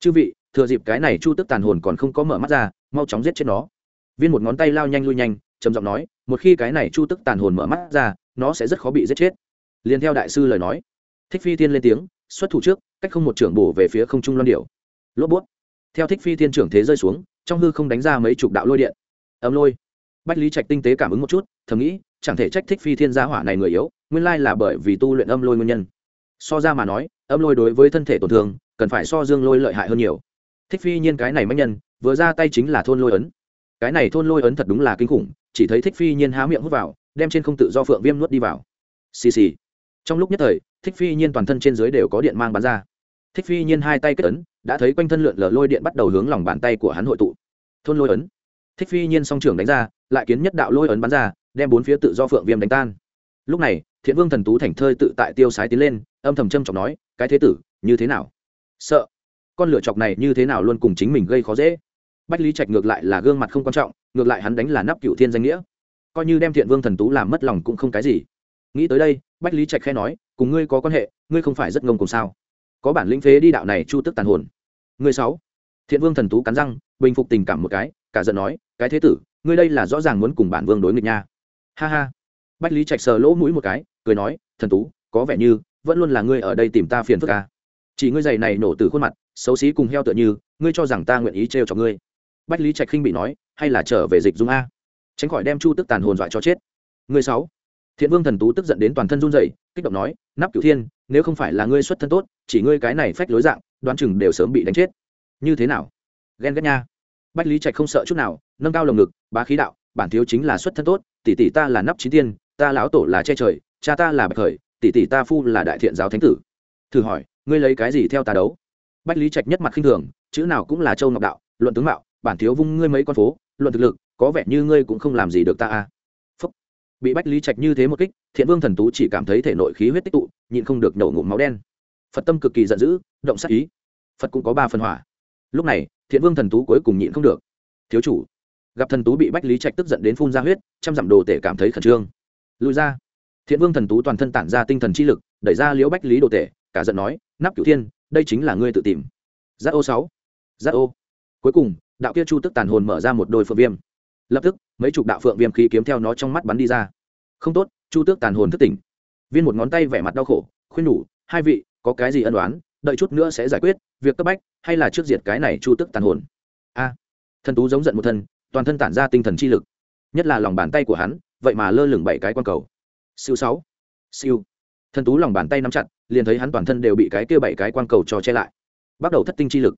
Chư vị, thừa dịp cái này chu tước tàn hồn còn không có mở mắt ra, mau chóng giết chết nó. Viên một ngón tay lao nhanh lui nhanh trầm giọng nói, một khi cái này chu tức tàn hồn mở mắt ra, nó sẽ rất khó bị giết chết. Liền theo đại sư lời nói, thích phi tiên lên tiếng, xuất thủ trước, cách không một trưởng bổ về phía không trung loan điệu lốp bút. Theo thích phi tiên trưởng thế rơi xuống, trong hư không đánh ra mấy chục đạo lôi điện. Ấm lôi. Bách lý trạch tinh tế cảm ứng một chút, thầm nghĩ, chẳng thể trách thích phi thiên gia hỏa này người yếu, nguyên lai là bởi vì tu luyện âm lôi nguyên nhân. So ra mà nói, âm lôi đối với thân thể tổn thương, cần phải so dương lôi lợi hại hơn nhiều. Thích phi nhiên cái này mách nhân, vừa ra tay chính là thôn lôi ấn. Cái này thôn lôi ấn thật đúng là kinh khủng chỉ thấy thích phi nhiên há miệng hút vào, đem trên không tự do phượng viêm nuốt đi vào. Xì xì. Trong lúc nhất thời, thích phi nhiên toàn thân trên dưới đều có điện mang bắn ra. Thích phi nhiên hai tay kết ấn, đã thấy quanh thân lượn lờ lôi điện bắt đầu hướng lòng bàn tay của hắn hội tụ. Thôn lôi ấn. Thích phi nhiên song trưởng đánh ra, lại kiến nhất đạo lôi ấn bắn ra, đem bốn phía tự do phượng viêm đánh tan. Lúc này, thiện vương thần tú thành thơi tự tại tiêu sái tiến lên, âm thầm trầm trọng nói, cái thế tử, như thế nào? Sợ. Con lửa chọc này như thế nào luôn cùng chính mình gây khó dễ bách lý trạch ngược lại là gương mặt không quan trọng, ngược lại hắn đánh là nắp cựu thiên danh nghĩa. Coi như đem thiện vương thần tú làm mất lòng cũng không cái gì. Nghĩ tới đây, bách lý trạch khẽ nói, cùng ngươi có quan hệ, ngươi không phải rất ngông cùng sao? Có bản lĩnh phế đi đạo này chu tức tàn hồn. Ngươi sáu. Thiện vương thần tú cắn răng, bình phục tình cảm một cái, cả giận nói, cái thế tử, ngươi đây là rõ ràng muốn cùng bản vương đối nghịch nha. Ha ha. Bách lý trạch sờ lỗ mũi một cái, cười nói, thần tú, có vẻ như, vẫn luôn là ngươi ở đây tìm ta phiền phức ca chỉ ngươi giày này nổ từ khuôn mặt, xấu xí cùng heo tựa như, ngươi cho rằng ta nguyện ý trêu cho ngươi bách lý trạch khinh bị nói, hay là trở về dịch dung a? Tránh khỏi đem chu tức tàn hồn dọa cho chết. Người sáu. Thiện vương thần tú tức giận đến toàn thân run rẩy, kích động nói, nắp cửu thiên, nếu không phải là ngươi xuất thân tốt, chỉ ngươi cái này phách lối dạng, đoán chừng đều sớm bị đánh chết. Như thế nào? Ghen ghét nha. Bách lý trạch không sợ chút nào, nâng cao lồng ngực, bá khí đạo, bản thiếu chính là xuất thân tốt, tỷ tỷ ta là nắp chín tiên, ta lão tổ là che trời, cha ta là bạch khởi, tỷ tỷ ta phu là đại thiện giáo thánh tử. Thử hỏi, ngươi lấy cái gì theo ta đấu? Bách lý trạch nhất mặt khinh thường, chữ nào cũng là châu ngọc đạo, luận tướng mạo bản thiếu vung ngươi mấy con phố, luận thực lực, có vẻ như ngươi cũng không làm gì được ta a à. Phúc. bị bách lý trạch như thế một kích, thiện vương thần tú chỉ cảm thấy thể nội khí huyết tích tụ, nhịn không được nổ ngụm máu đen. Phật tâm cực kỳ giận dữ, động sát ý. Phật cũng có ba phần hỏa. Lúc này, thiện vương thần tú cuối cùng nhịn không được. Thiếu chủ. Gặp thần tú bị bách lý trạch tức giận đến phun ra huyết, trăm dặm đồ tể cảm thấy khẩn trương. Lùi ra. Thiện vương thần tú toàn thân tản ra tinh thần chi lực, đẩy ra liễu bách lý đồ tể, cả giận nói, nắp cửu thiên, đây chính là ngươi tự tìm. Giác ô sáu. Giác ô. Cuối cùng đạo kia chu tức tàn hồn mở ra một đôi phượng viêm. Lập tức, mấy chục đạo phượng viêm khí kiếm theo nó trong mắt bắn đi ra. Không tốt, chu tước tàn hồn thức tỉnh. Viên một ngón tay vẻ mặt đau khổ, khuyên nhủ, hai vị, có cái gì ân đoán đợi chút nữa sẽ giải quyết, việc cấp bách, hay là trước diệt cái này chu tước tàn hồn? A. Thần tú giống giận một thân, toàn thân tản ra tinh thần chi lực. Nhất là lòng bàn tay của hắn, vậy mà lơ lửng bảy cái quan cầu. Siêu sáu. Siêu. Thần tú lòng bàn tay nắm chặt, liền thấy hắn toàn thân đều bị cái kia bảy cái quan cầu cho che lại. Bắt đầu thất tinh chi lực.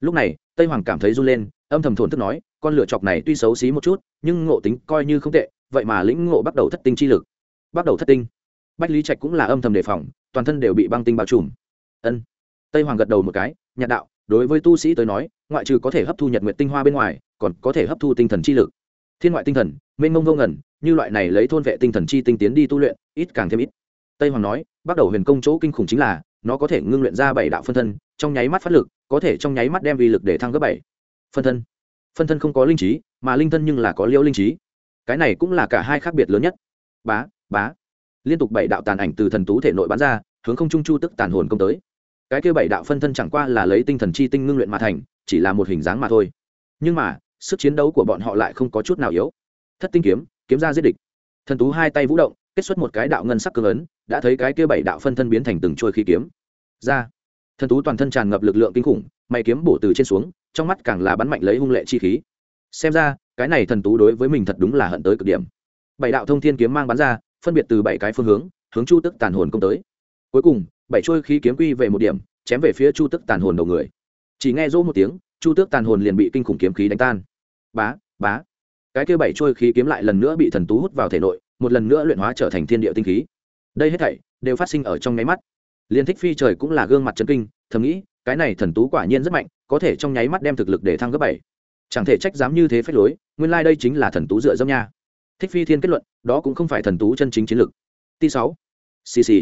Lúc này, tây hoàng cảm thấy run lên âm thầm thổn thức nói, con lửa chọc này tuy xấu xí một chút, nhưng ngộ tính coi như không tệ, vậy mà lĩnh ngộ bắt đầu thất tinh chi lực. Bắt đầu thất tinh. Bách lý trạch cũng là âm thầm đề phòng, toàn thân đều bị băng tinh bao trùm. Ân. Tây hoàng gật đầu một cái, nhạt đạo, đối với tu sĩ tới nói, ngoại trừ có thể hấp thu nhật nguyện tinh hoa bên ngoài, còn có thể hấp thu tinh thần chi lực. Thiên ngoại tinh thần, mênh mông vô ngẩn như loại này lấy thôn vệ tinh thần chi tinh tiến đi tu luyện, ít càng thêm ít. Tây hoàng nói, bắt đầu huyền công chỗ kinh khủng chính là, nó có thể ngưng luyện ra bảy đạo phân thân, trong nháy mắt phát lực, có thể trong nháy mắt đem vi lực để thăng gấp bảy phân thân. Phân thân không có linh trí, mà linh thân nhưng là có liễu linh trí. Cái này cũng là cả hai khác biệt lớn nhất. Bá bá. Liên tục bảy đạo tàn ảnh từ thần tú thể nội bắn ra, hướng không trung chu tức tàn hồn công tới. Cái kia bảy đạo phân thân chẳng qua là lấy tinh thần chi tinh ngưng luyện mà thành, chỉ là một hình dáng mà thôi. Nhưng mà, sức chiến đấu của bọn họ lại không có chút nào yếu. Thất tinh kiếm kiếm ra giết địch. Thần tú hai tay vũ động, kết xuất một cái đạo ngân sắc cương ấn, đã thấy cái kia bảy đạo phân thân biến thành từng trôi khí kiếm. Ra. Thần tú toàn thân tràn ngập lực lượng kinh khủng, mày kiếm bổ từ trên xuống trong mắt càng là bắn mạnh lấy hung lệ chi khí. Xem ra, cái này thần tú đối với mình thật đúng là hận tới cực điểm. Bảy đạo thông thiên kiếm mang bắn ra, phân biệt từ bảy cái phương hướng hướng chu tức tàn hồn công tới. Cuối cùng, bảy trôi khí kiếm quy về một điểm, chém về phía chu tức tàn hồn đầu người. Chỉ nghe rỗ một tiếng, chu tước tàn hồn liền bị kinh khủng kiếm khí đánh tan. Bá bá. Cái kia bảy trôi khí kiếm lại lần nữa bị thần tú hút vào thể nội, một lần nữa luyện hóa trở thành thiên địa tinh khí. Đây hết thảy đều phát sinh ở trong nháy mắt. Liên thích phi trời cũng là gương mặt chân kinh thầm nghĩ, cái này thần tú quả nhiên rất mạnh, có thể trong nháy mắt đem thực lực để thăng gấp bảy. Chẳng thể trách dám như thế phép lối, nguyên lai、like、đây chính là thần tú dựa dâm nha. Thích phi thiên kết luận, đó cũng không phải thần tú chân chính chiến lực t sáu. Cc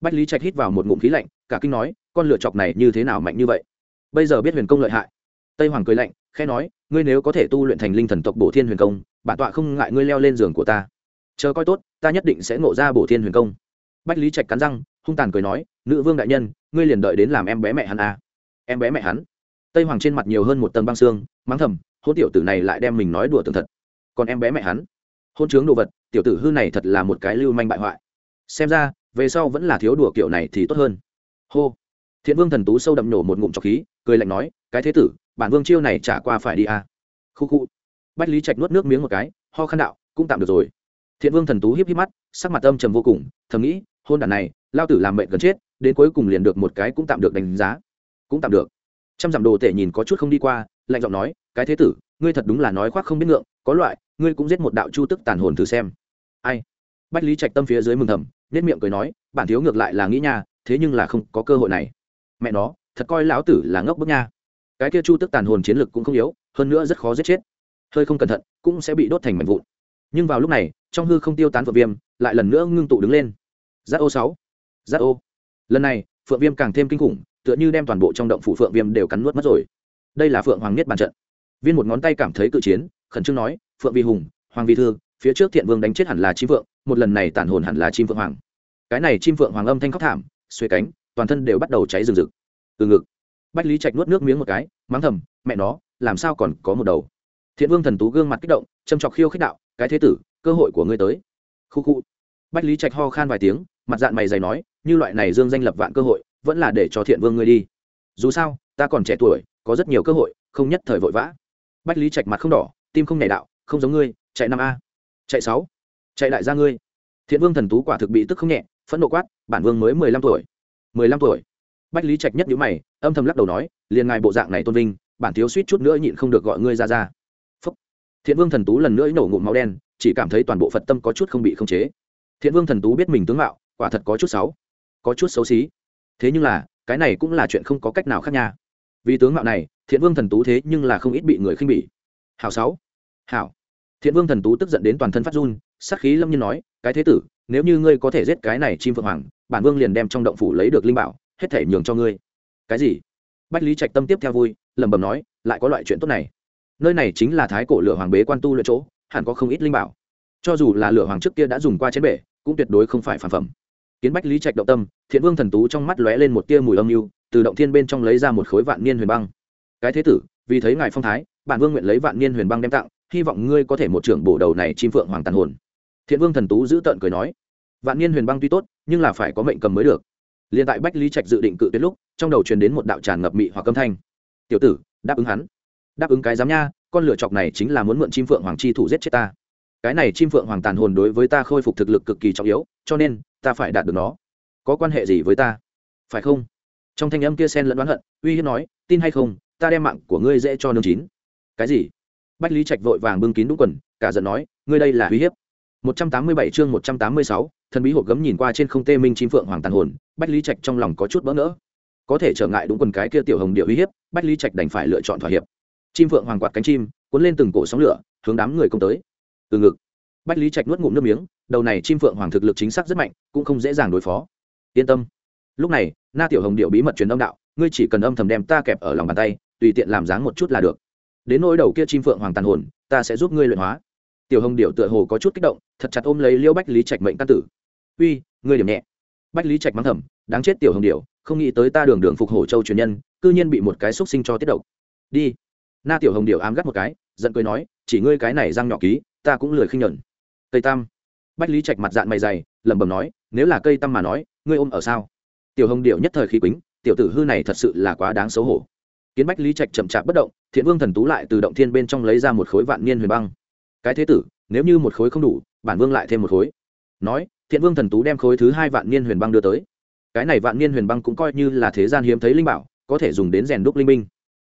bách lý trạch hít vào một ngụm khí lạnh, cả kinh nói, con lựa chọc này như thế nào mạnh như vậy? Bây giờ biết huyền công lợi hại. Tây hoàng cười lạnh, khẽ nói, ngươi nếu có thể tu luyện thành linh thần tộc bổ thiên huyền công, bản tọa không ngại ngươi leo lên giường của ta. Chờ coi tốt, ta nhất định sẽ ngộ ra bổ thiên huyền công. Bách lý trạch cắn răng hung tàn cười nói, nữ vương đại nhân, ngươi liền đợi đến làm em bé mẹ hắn à. em bé mẹ hắn? Tây hoàng trên mặt nhiều hơn một tầng băng xương, mắng thầm, hôn tiểu tử này lại đem mình nói đùa tường thật. Còn em bé mẹ hắn? Hôn chướng đồ vật, tiểu tử hư này thật là một cái lưu manh bại hoại. Xem ra, về sau vẫn là thiếu đùa kiểu này thì tốt hơn. Hô. Thiện vương thần tú sâu đậm nổ một ngụm trọc khí, cười lạnh nói, cái thế tử, bản vương chiêu này trả qua phải đi à. khu khu. Bách lý trạch nuốt nước miếng một cái, ho khăn đạo, cũng tạm được rồi. Thiện vương thần tú hiếp hiếp mắt, sắc mặt âm trầm vô cùng, thầm nghĩ, hôn đàn này lao tử làm mệnh gần chết, đến cuối cùng liền được một cái cũng tạm được đánh giá. Cũng tạm được. Trăm dặm đồ tể nhìn có chút không đi qua, lạnh giọng nói, cái thế tử, ngươi thật đúng là nói khoác không biết ngượng, có loại, ngươi cũng giết một đạo chu tức tàn hồn thử xem. Ai? Bách lý trạch tâm phía dưới mừng thầm nết miệng cười nói, bản thiếu ngược lại là nghĩ nha, thế nhưng là không có cơ hội này. Mẹ nó, thật coi lão tử là ngốc bức nha. Cái kia chu tức tàn hồn chiến lực cũng không yếu, hơn nữa rất khó giết chết. Hơi không cẩn thận, cũng sẽ bị đốt thành mảnh vụn. Nhưng vào lúc này, trong hư không tiêu tán phượng viêm, lại lần nữa ngưng tụ đứng lên. Giác ô sáu giác ô. Lần này, phượng viêm càng thêm kinh khủng, tựa như đem toàn bộ trong động phủ phượng viêm đều cắn nuốt mất rồi. Đây là phượng hoàng nhất bàn trận. Viên một ngón tay cảm thấy cự chiến, khẩn trương nói, phượng vi hùng, hoàng vi thư, phía trước thiện vương đánh chết hẳn là chim phượng, một lần này tản hồn hẳn là chim phượng hoàng. Cái này chim phượng hoàng âm thanh khóc thảm, xuê cánh, toàn thân đều bắt đầu cháy rừng rực. Từ ngực, bách lý trạch nuốt nước miếng một cái, mắng thầm, mẹ nó, làm sao còn có một đầu? Thiện vương thần tú gương mặt kích động, châm chọc khiêu khích đạo, cái thế tử, cơ hội của ngươi tới. Khu khu. Bách lý trạch ho khan vài tiếng, mặt dạng mày dày nói như loại này dương danh lập vạn cơ hội, vẫn là để cho thiện vương ngươi đi. Dù sao, ta còn trẻ tuổi, có rất nhiều cơ hội, không nhất thời vội vã. Bách lý trạch mặt không đỏ, tim không nhảy đạo, không giống ngươi, chạy năm a. Chạy sáu. Chạy lại ra ngươi. Thiện vương thần tú quả thực bị tức không nhẹ, phẫn nộ quát, bản vương mới mười lăm tuổi. Mười lăm tuổi. Bách lý trạch nhất nhữ mày, âm thầm lắc đầu nói, liền ngài bộ dạng này tôn vinh, bản thiếu suýt chút nữa nhịn không được gọi ngươi ra ra. Phúc. thiện vương thần tú lần nữa nổ ngụm máu đen, chỉ cảm thấy toàn bộ phật tâm có chút không bị khống chế. Thiện vương thần tú biết mình tướng mạo, quả thật có chút xấu có chút xấu xí. Thế nhưng là, cái này cũng là chuyện không có cách nào khác nha. Vì tướng mạo này, thiện vương thần tú thế nhưng là không ít bị người khinh bỉ. Hảo sáu. Hảo. Thiện vương thần tú tức giận đến toàn thân phát run sắc khí lâm nhiên nói, cái thế tử, nếu như ngươi có thể giết cái này chim phượng hoàng, bản vương liền đem trong động phủ lấy được linh bảo, hết thể nhường cho ngươi. Cái gì? Bách lý trạch tâm tiếp theo vui, lẩm bẩm nói, lại có loại chuyện tốt này. Nơi này chính là thái cổ lửa hoàng bế quan tu lựa chỗ, hẳn có không ít linh bảo. Cho dù là lửa hoàng trước kia đã dùng qua chén bể, cũng tuyệt đối không phải phản phẩm kiến bách lý trạch động tâm, thiện vương thần tú trong mắt lóe lên một tia mùi âm mưu, từ động thiên bên trong lấy ra một khối vạn niên huyền băng. Cái thế tử, vì thấy ngài phong thái, bản vương nguyện lấy vạn niên huyền băng đem tặng, hy vọng ngươi có thể một trưởng bổ đầu này chim phượng hoàng tàn hồn. Thiện vương thần tú giữ tợn cười nói, vạn niên huyền băng tuy tốt, nhưng là phải có mệnh cầm mới được. Liền tại bách lý trạch dự định cự tuyệt lúc, trong đầu truyền đến một đạo tràn ngập mị hoặc âm thanh. Tiểu tử, đáp ứng hắn. Đáp ứng cái giám nha, con lựa chọc này chính là muốn mượn chim phượng hoàng chi thủ giết chết ta. Cái này chim phượng hoàng tàn hồn đối với ta khôi phục thực lực cực kỳ trọng yếu, cho nên ta phải đạt được nó có quan hệ gì với ta phải không trong thanh âm kia sen lẫn đoán hận uy hiếp nói tin hay không ta đem mạng của ngươi dễ cho nương chín cái gì bách lý trạch vội vàng bưng kín đúng quần cả giận nói ngươi đây là uy hiếp 187 chương 186, thần bí hộp gấm nhìn qua trên không tê minh chim phượng hoàng tàn hồn, Bách Lý Trạch trong lòng có chút bỡ ngỡ. Có thể trở ngại đúng quần cái kia tiểu hồng điệu uy hiếp, Bách Lý Trạch đành phải lựa chọn thỏa hiệp. Chim phượng hoàng quạt cánh chim, cuốn lên từng cổ sóng lửa, hướng đám người công tới. Từ ngực, Bách Lý Trạch nuốt ngụm nước miếng, đầu này chim phượng hoàng thực lực chính xác rất mạnh, cũng không dễ dàng đối phó. Yên tâm. Lúc này, Na tiểu hồng điệu bí mật truyền âm đạo, ngươi chỉ cần âm thầm đem ta kẹp ở lòng bàn tay, tùy tiện làm dáng một chút là được. Đến nỗi đầu kia chim phượng hoàng tàn hồn, ta sẽ giúp ngươi luyện hóa tiểu hồng điệu tựa hồ có chút kích động thật chặt ôm lấy liêu bách lý trạch mệnh căn tử uy ngươi điểm nhẹ bách lý trạch mắng thầm đáng chết tiểu hồng điệu không nghĩ tới ta đường đường phục hổ châu truyền nhân cư nhiên bị một cái xúc sinh cho tiết độc đi na tiểu hồng điệu ám gắt một cái giận cười nói chỉ ngươi cái này răng nhỏ ký ta cũng lười khinh nhẫn cây tam. Bách lý trạch mặt dạng mày dày, lẩm bẩm nói, nếu là cây tam mà nói, ngươi ôm ở sao? Tiểu hồng điệu nhất thời khí quýnh tiểu tử hư này thật sự là quá đáng xấu hổ. Kiến bách lý trạch chậm chạp bất động, thiện vương thần tú lại từ động thiên bên trong lấy ra một khối vạn niên huyền băng. Cái thế tử, nếu như một khối không đủ, bản vương lại thêm một khối. Nói, thiện vương thần tú đem khối thứ hai vạn niên huyền băng đưa tới. Cái này vạn niên huyền băng cũng coi như là thế gian hiếm thấy linh bảo, có thể dùng đến rèn đúc linh binh.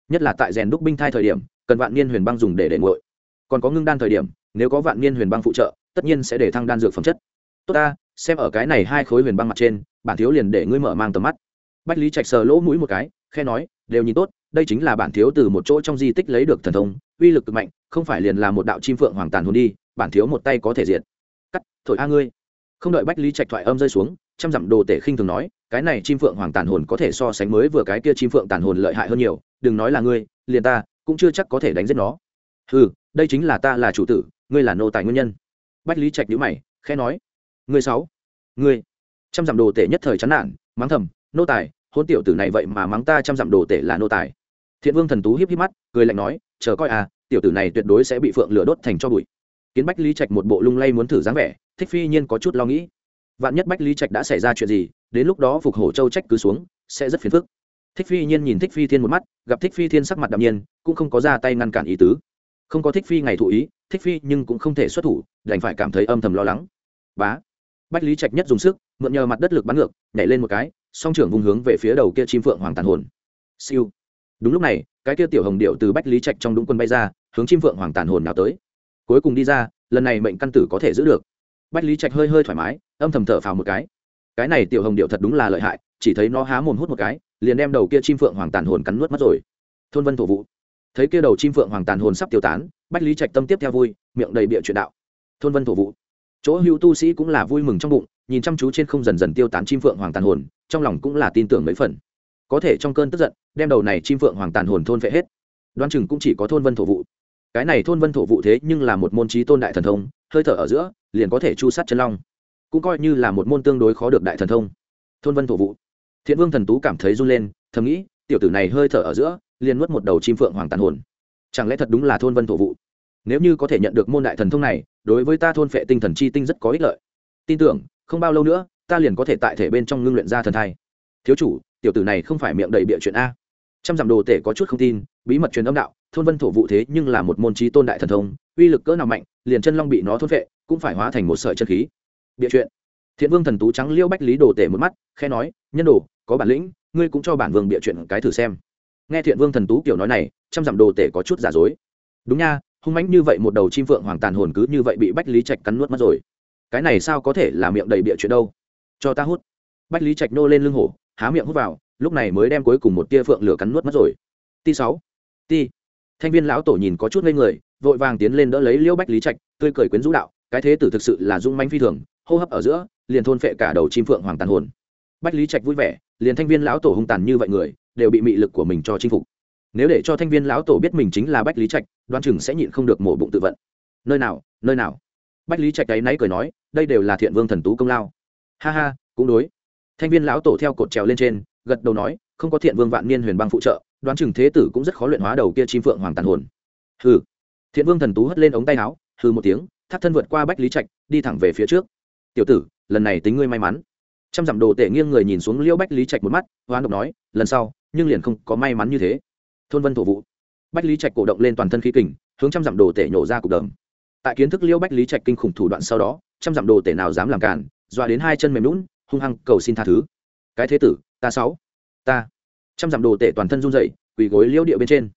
Nhất là tại rèn đúc binh thai thời điểm, cần vạn niên huyền băng dùng để để nguội còn có ngưng đan thời điểm, nếu có vạn niên huyền băng phụ trợ tất nhiên sẽ để thăng đan dược phẩm chất. Tốt ta, xem ở cái này hai khối huyền băng mặt trên, bản thiếu liền để ngươi mở mang tầm mắt. Bách lý trạch sờ lỗ mũi một cái khe nói, đều nhìn tốt, đây chính là bản thiếu từ một chỗ trong di tích lấy được thần thông, uy lực cực mạnh, không phải liền là một đạo chim phượng hoàng tàn hồn đi, bản thiếu một tay có thể diệt. Cắt, thổi a ngươi. Không đợi bách lý trạch thoại âm rơi xuống, trăm dặm đồ tể khinh thường nói, cái này chim phượng hoàng tàn hồn có thể so sánh mới vừa cái kia chim phượng tàn hồn lợi hại hơn nhiều, đừng nói là ngươi, liền ta, cũng chưa chắc có thể đánh giết nó. Ừ đây chính là ta là chủ tử, ngươi là nô tài nguyên nhân bách lý trạch nhữ mày khẽ nói Người sáu người, trăm dặm đồ tể nhất thời chán nản mắng thầm nô tài hôn tiểu tử này vậy mà mắng ta trăm dặm đồ tể là nô tài. Thiện vương thần tú hiếp hiếp mắt cười lạnh nói chờ coi à tiểu tử này tuyệt đối sẽ bị phượng lửa đốt thành cho bụi. Kiến bách lý trạch một bộ lung lay muốn thử dáng vẻ thích phi nhiên có chút lo nghĩ. Vạn nhất bách lý trạch đã xảy ra chuyện gì đến lúc đó phục hổ châu trách cứ xuống sẽ rất phiền phức. Thích phi nhiên nhìn thích phi thiên một mắt gặp thích phi thiên sắc mặt đạm nhiên cũng không có ra tay ngăn cản ý tứ không có thích phi ngày thụ ý, thích phi nhưng cũng không thể xuất thủ, đành phải cảm thấy âm thầm lo lắng. Bá. Bách lý trạch nhất dùng sức, mượn nhờ mặt đất lực bắn ngược, nhảy lên một cái, song trưởng vùng hướng về phía đầu kia chim phượng hoàng tàn hồn. Siêu. Đúng lúc này, cái kia tiểu hồng điệu từ bách lý trạch trong đúng quân bay ra, hướng chim phượng hoàng tàn hồn nào tới. Cuối cùng đi ra, lần này mệnh căn tử có thể giữ được. Bách lý trạch hơi hơi thoải mái, âm thầm thở phào một cái. Cái này tiểu hồng điệu thật đúng là lợi hại, chỉ thấy nó há mồm hút một cái, liền đem đầu kia chim phượng hoàng tàn hồn cắn nuốt mất rồi. Thôn vân thổ vụ thấy kia đầu chim phượng hoàng tàn hồn sắp tiêu tán, bách lý trạch tâm tiếp theo vui, miệng đầy bịa chuyện đạo. Thôn vân thổ vụ. Chỗ hữu tu sĩ cũng là vui mừng trong bụng, nhìn chăm chú trên không dần dần tiêu tán chim phượng hoàng tàn hồn, trong lòng cũng là tin tưởng mấy phần. Có thể trong cơn tức giận, đem đầu này chim phượng hoàng tàn hồn thôn vệ hết. Đoan chừng cũng chỉ có thôn vân thổ vụ. Cái này thôn vân thổ vụ thế nhưng là một môn trí tôn đại thần thông, hơi thở ở giữa, liền có thể chu sát chân long. Cũng coi như là một môn tương đối khó được đại thần thông. Thôn vân thổ vụ. Thiện vương thần tú cảm thấy run lên, thầm nghĩ, tiểu tử này hơi thở ở giữa liền nuốt một đầu chim phượng hoàng tàn hồn. Chẳng lẽ thật đúng là thôn vân thổ vụ nếu như có thể nhận được môn đại thần thông này đối với ta thôn phệ tinh thần chi tinh rất có ích lợi. Tin tưởng không bao lâu nữa ta liền có thể tại thể bên trong ngưng luyện ra thần thai. Thiếu chủ tiểu tử này không phải miệng đầy bịa chuyện a. Trăm dặm đồ tể có chút không tin bí mật truyền âm đạo thôn vân thổ vụ thế nhưng là một môn trí tôn đại thần thông uy lực cỡ nào mạnh liền chân long bị nó thôn phệ, cũng phải hóa thành một sợi chân khí. Bịa chuyện. Thiện vương thần tú trắng liêu bách lý đồ tể một mắt khe nói nhân đồ có bản lĩnh ngươi cũng cho bản vương bịa chuyện cái thử xem nghe thiện vương thần tú kiểu nói này, trăm dặm đồ tể có chút giả dối. Đúng nha, hung mãnh như vậy một đầu chim phượng hoàng tàn hồn cứ như vậy bị bách lý trạch cắn nuốt mất rồi. Cái này sao có thể là miệng đầy bịa chuyện đâu? Cho ta hút. Bách lý trạch nô lên lưng hổ, há miệng hút vào, lúc này mới đem cuối cùng một tia phượng lửa cắn nuốt mất rồi. Ti sáu. Ti. Thanh viên lão tổ nhìn có chút ngây người, vội vàng tiến lên đỡ lấy liễu bách lý trạch, tươi cười quyến rũ đạo, cái thế tử thực sự là dung manh phi thường, hô hấp ở giữa, liền thôn phệ cả đầu chim phượng hoàng tàn hồn. Bách lý trạch vui vẻ, liền thanh viên lão tổ hung tàn như vậy người đều bị mị lực của mình cho chinh phục. Nếu để cho thanh viên lão tổ biết mình chính là bách lý trạch, đoan chừng sẽ nhịn không được mổ bụng tự vận. Nơi nào nơi nào? Bách lý trạch ấy náy cười nói, đây đều là thiện vương thần tú công lao. Ha ha, cũng đối. Thanh viên lão tổ theo cột trèo lên trên, gật đầu nói, không có thiện vương vạn niên huyền băng phụ trợ đoán chừng thế tử cũng rất khó luyện hóa đầu kia chim phượng hoàng tàn hồn. Hừ. Thiện vương thần tú hất lên ống tay áo, hừ một tiếng, thắt thân vượt qua bách lý trạch, đi thẳng về phía trước. Tiểu tử, lần này tính ngươi may mắn. Trăm dặm đồ tể nghiêng người nhìn xuống liễu bách lý trạch một mắt, hoán độc nói, lần sau nhưng liền không có may mắn như thế. Thôn vân thổ vụ bách lý trạch cổ động lên toàn thân khí kình, hướng trăm dặm đồ tể nhổ ra cục đờm tại kiến thức liêu bách lý trạch kinh khủng thủ đoạn sau đó, trăm dặm đồ tể nào dám làm cản dọa đến hai chân mềm lún hung hăng cầu xin tha thứ. Cái thế tử, ta sáu, ta. Trăm dặm đồ tể toàn thân run dậy quỳ gối liêu địa bên trên.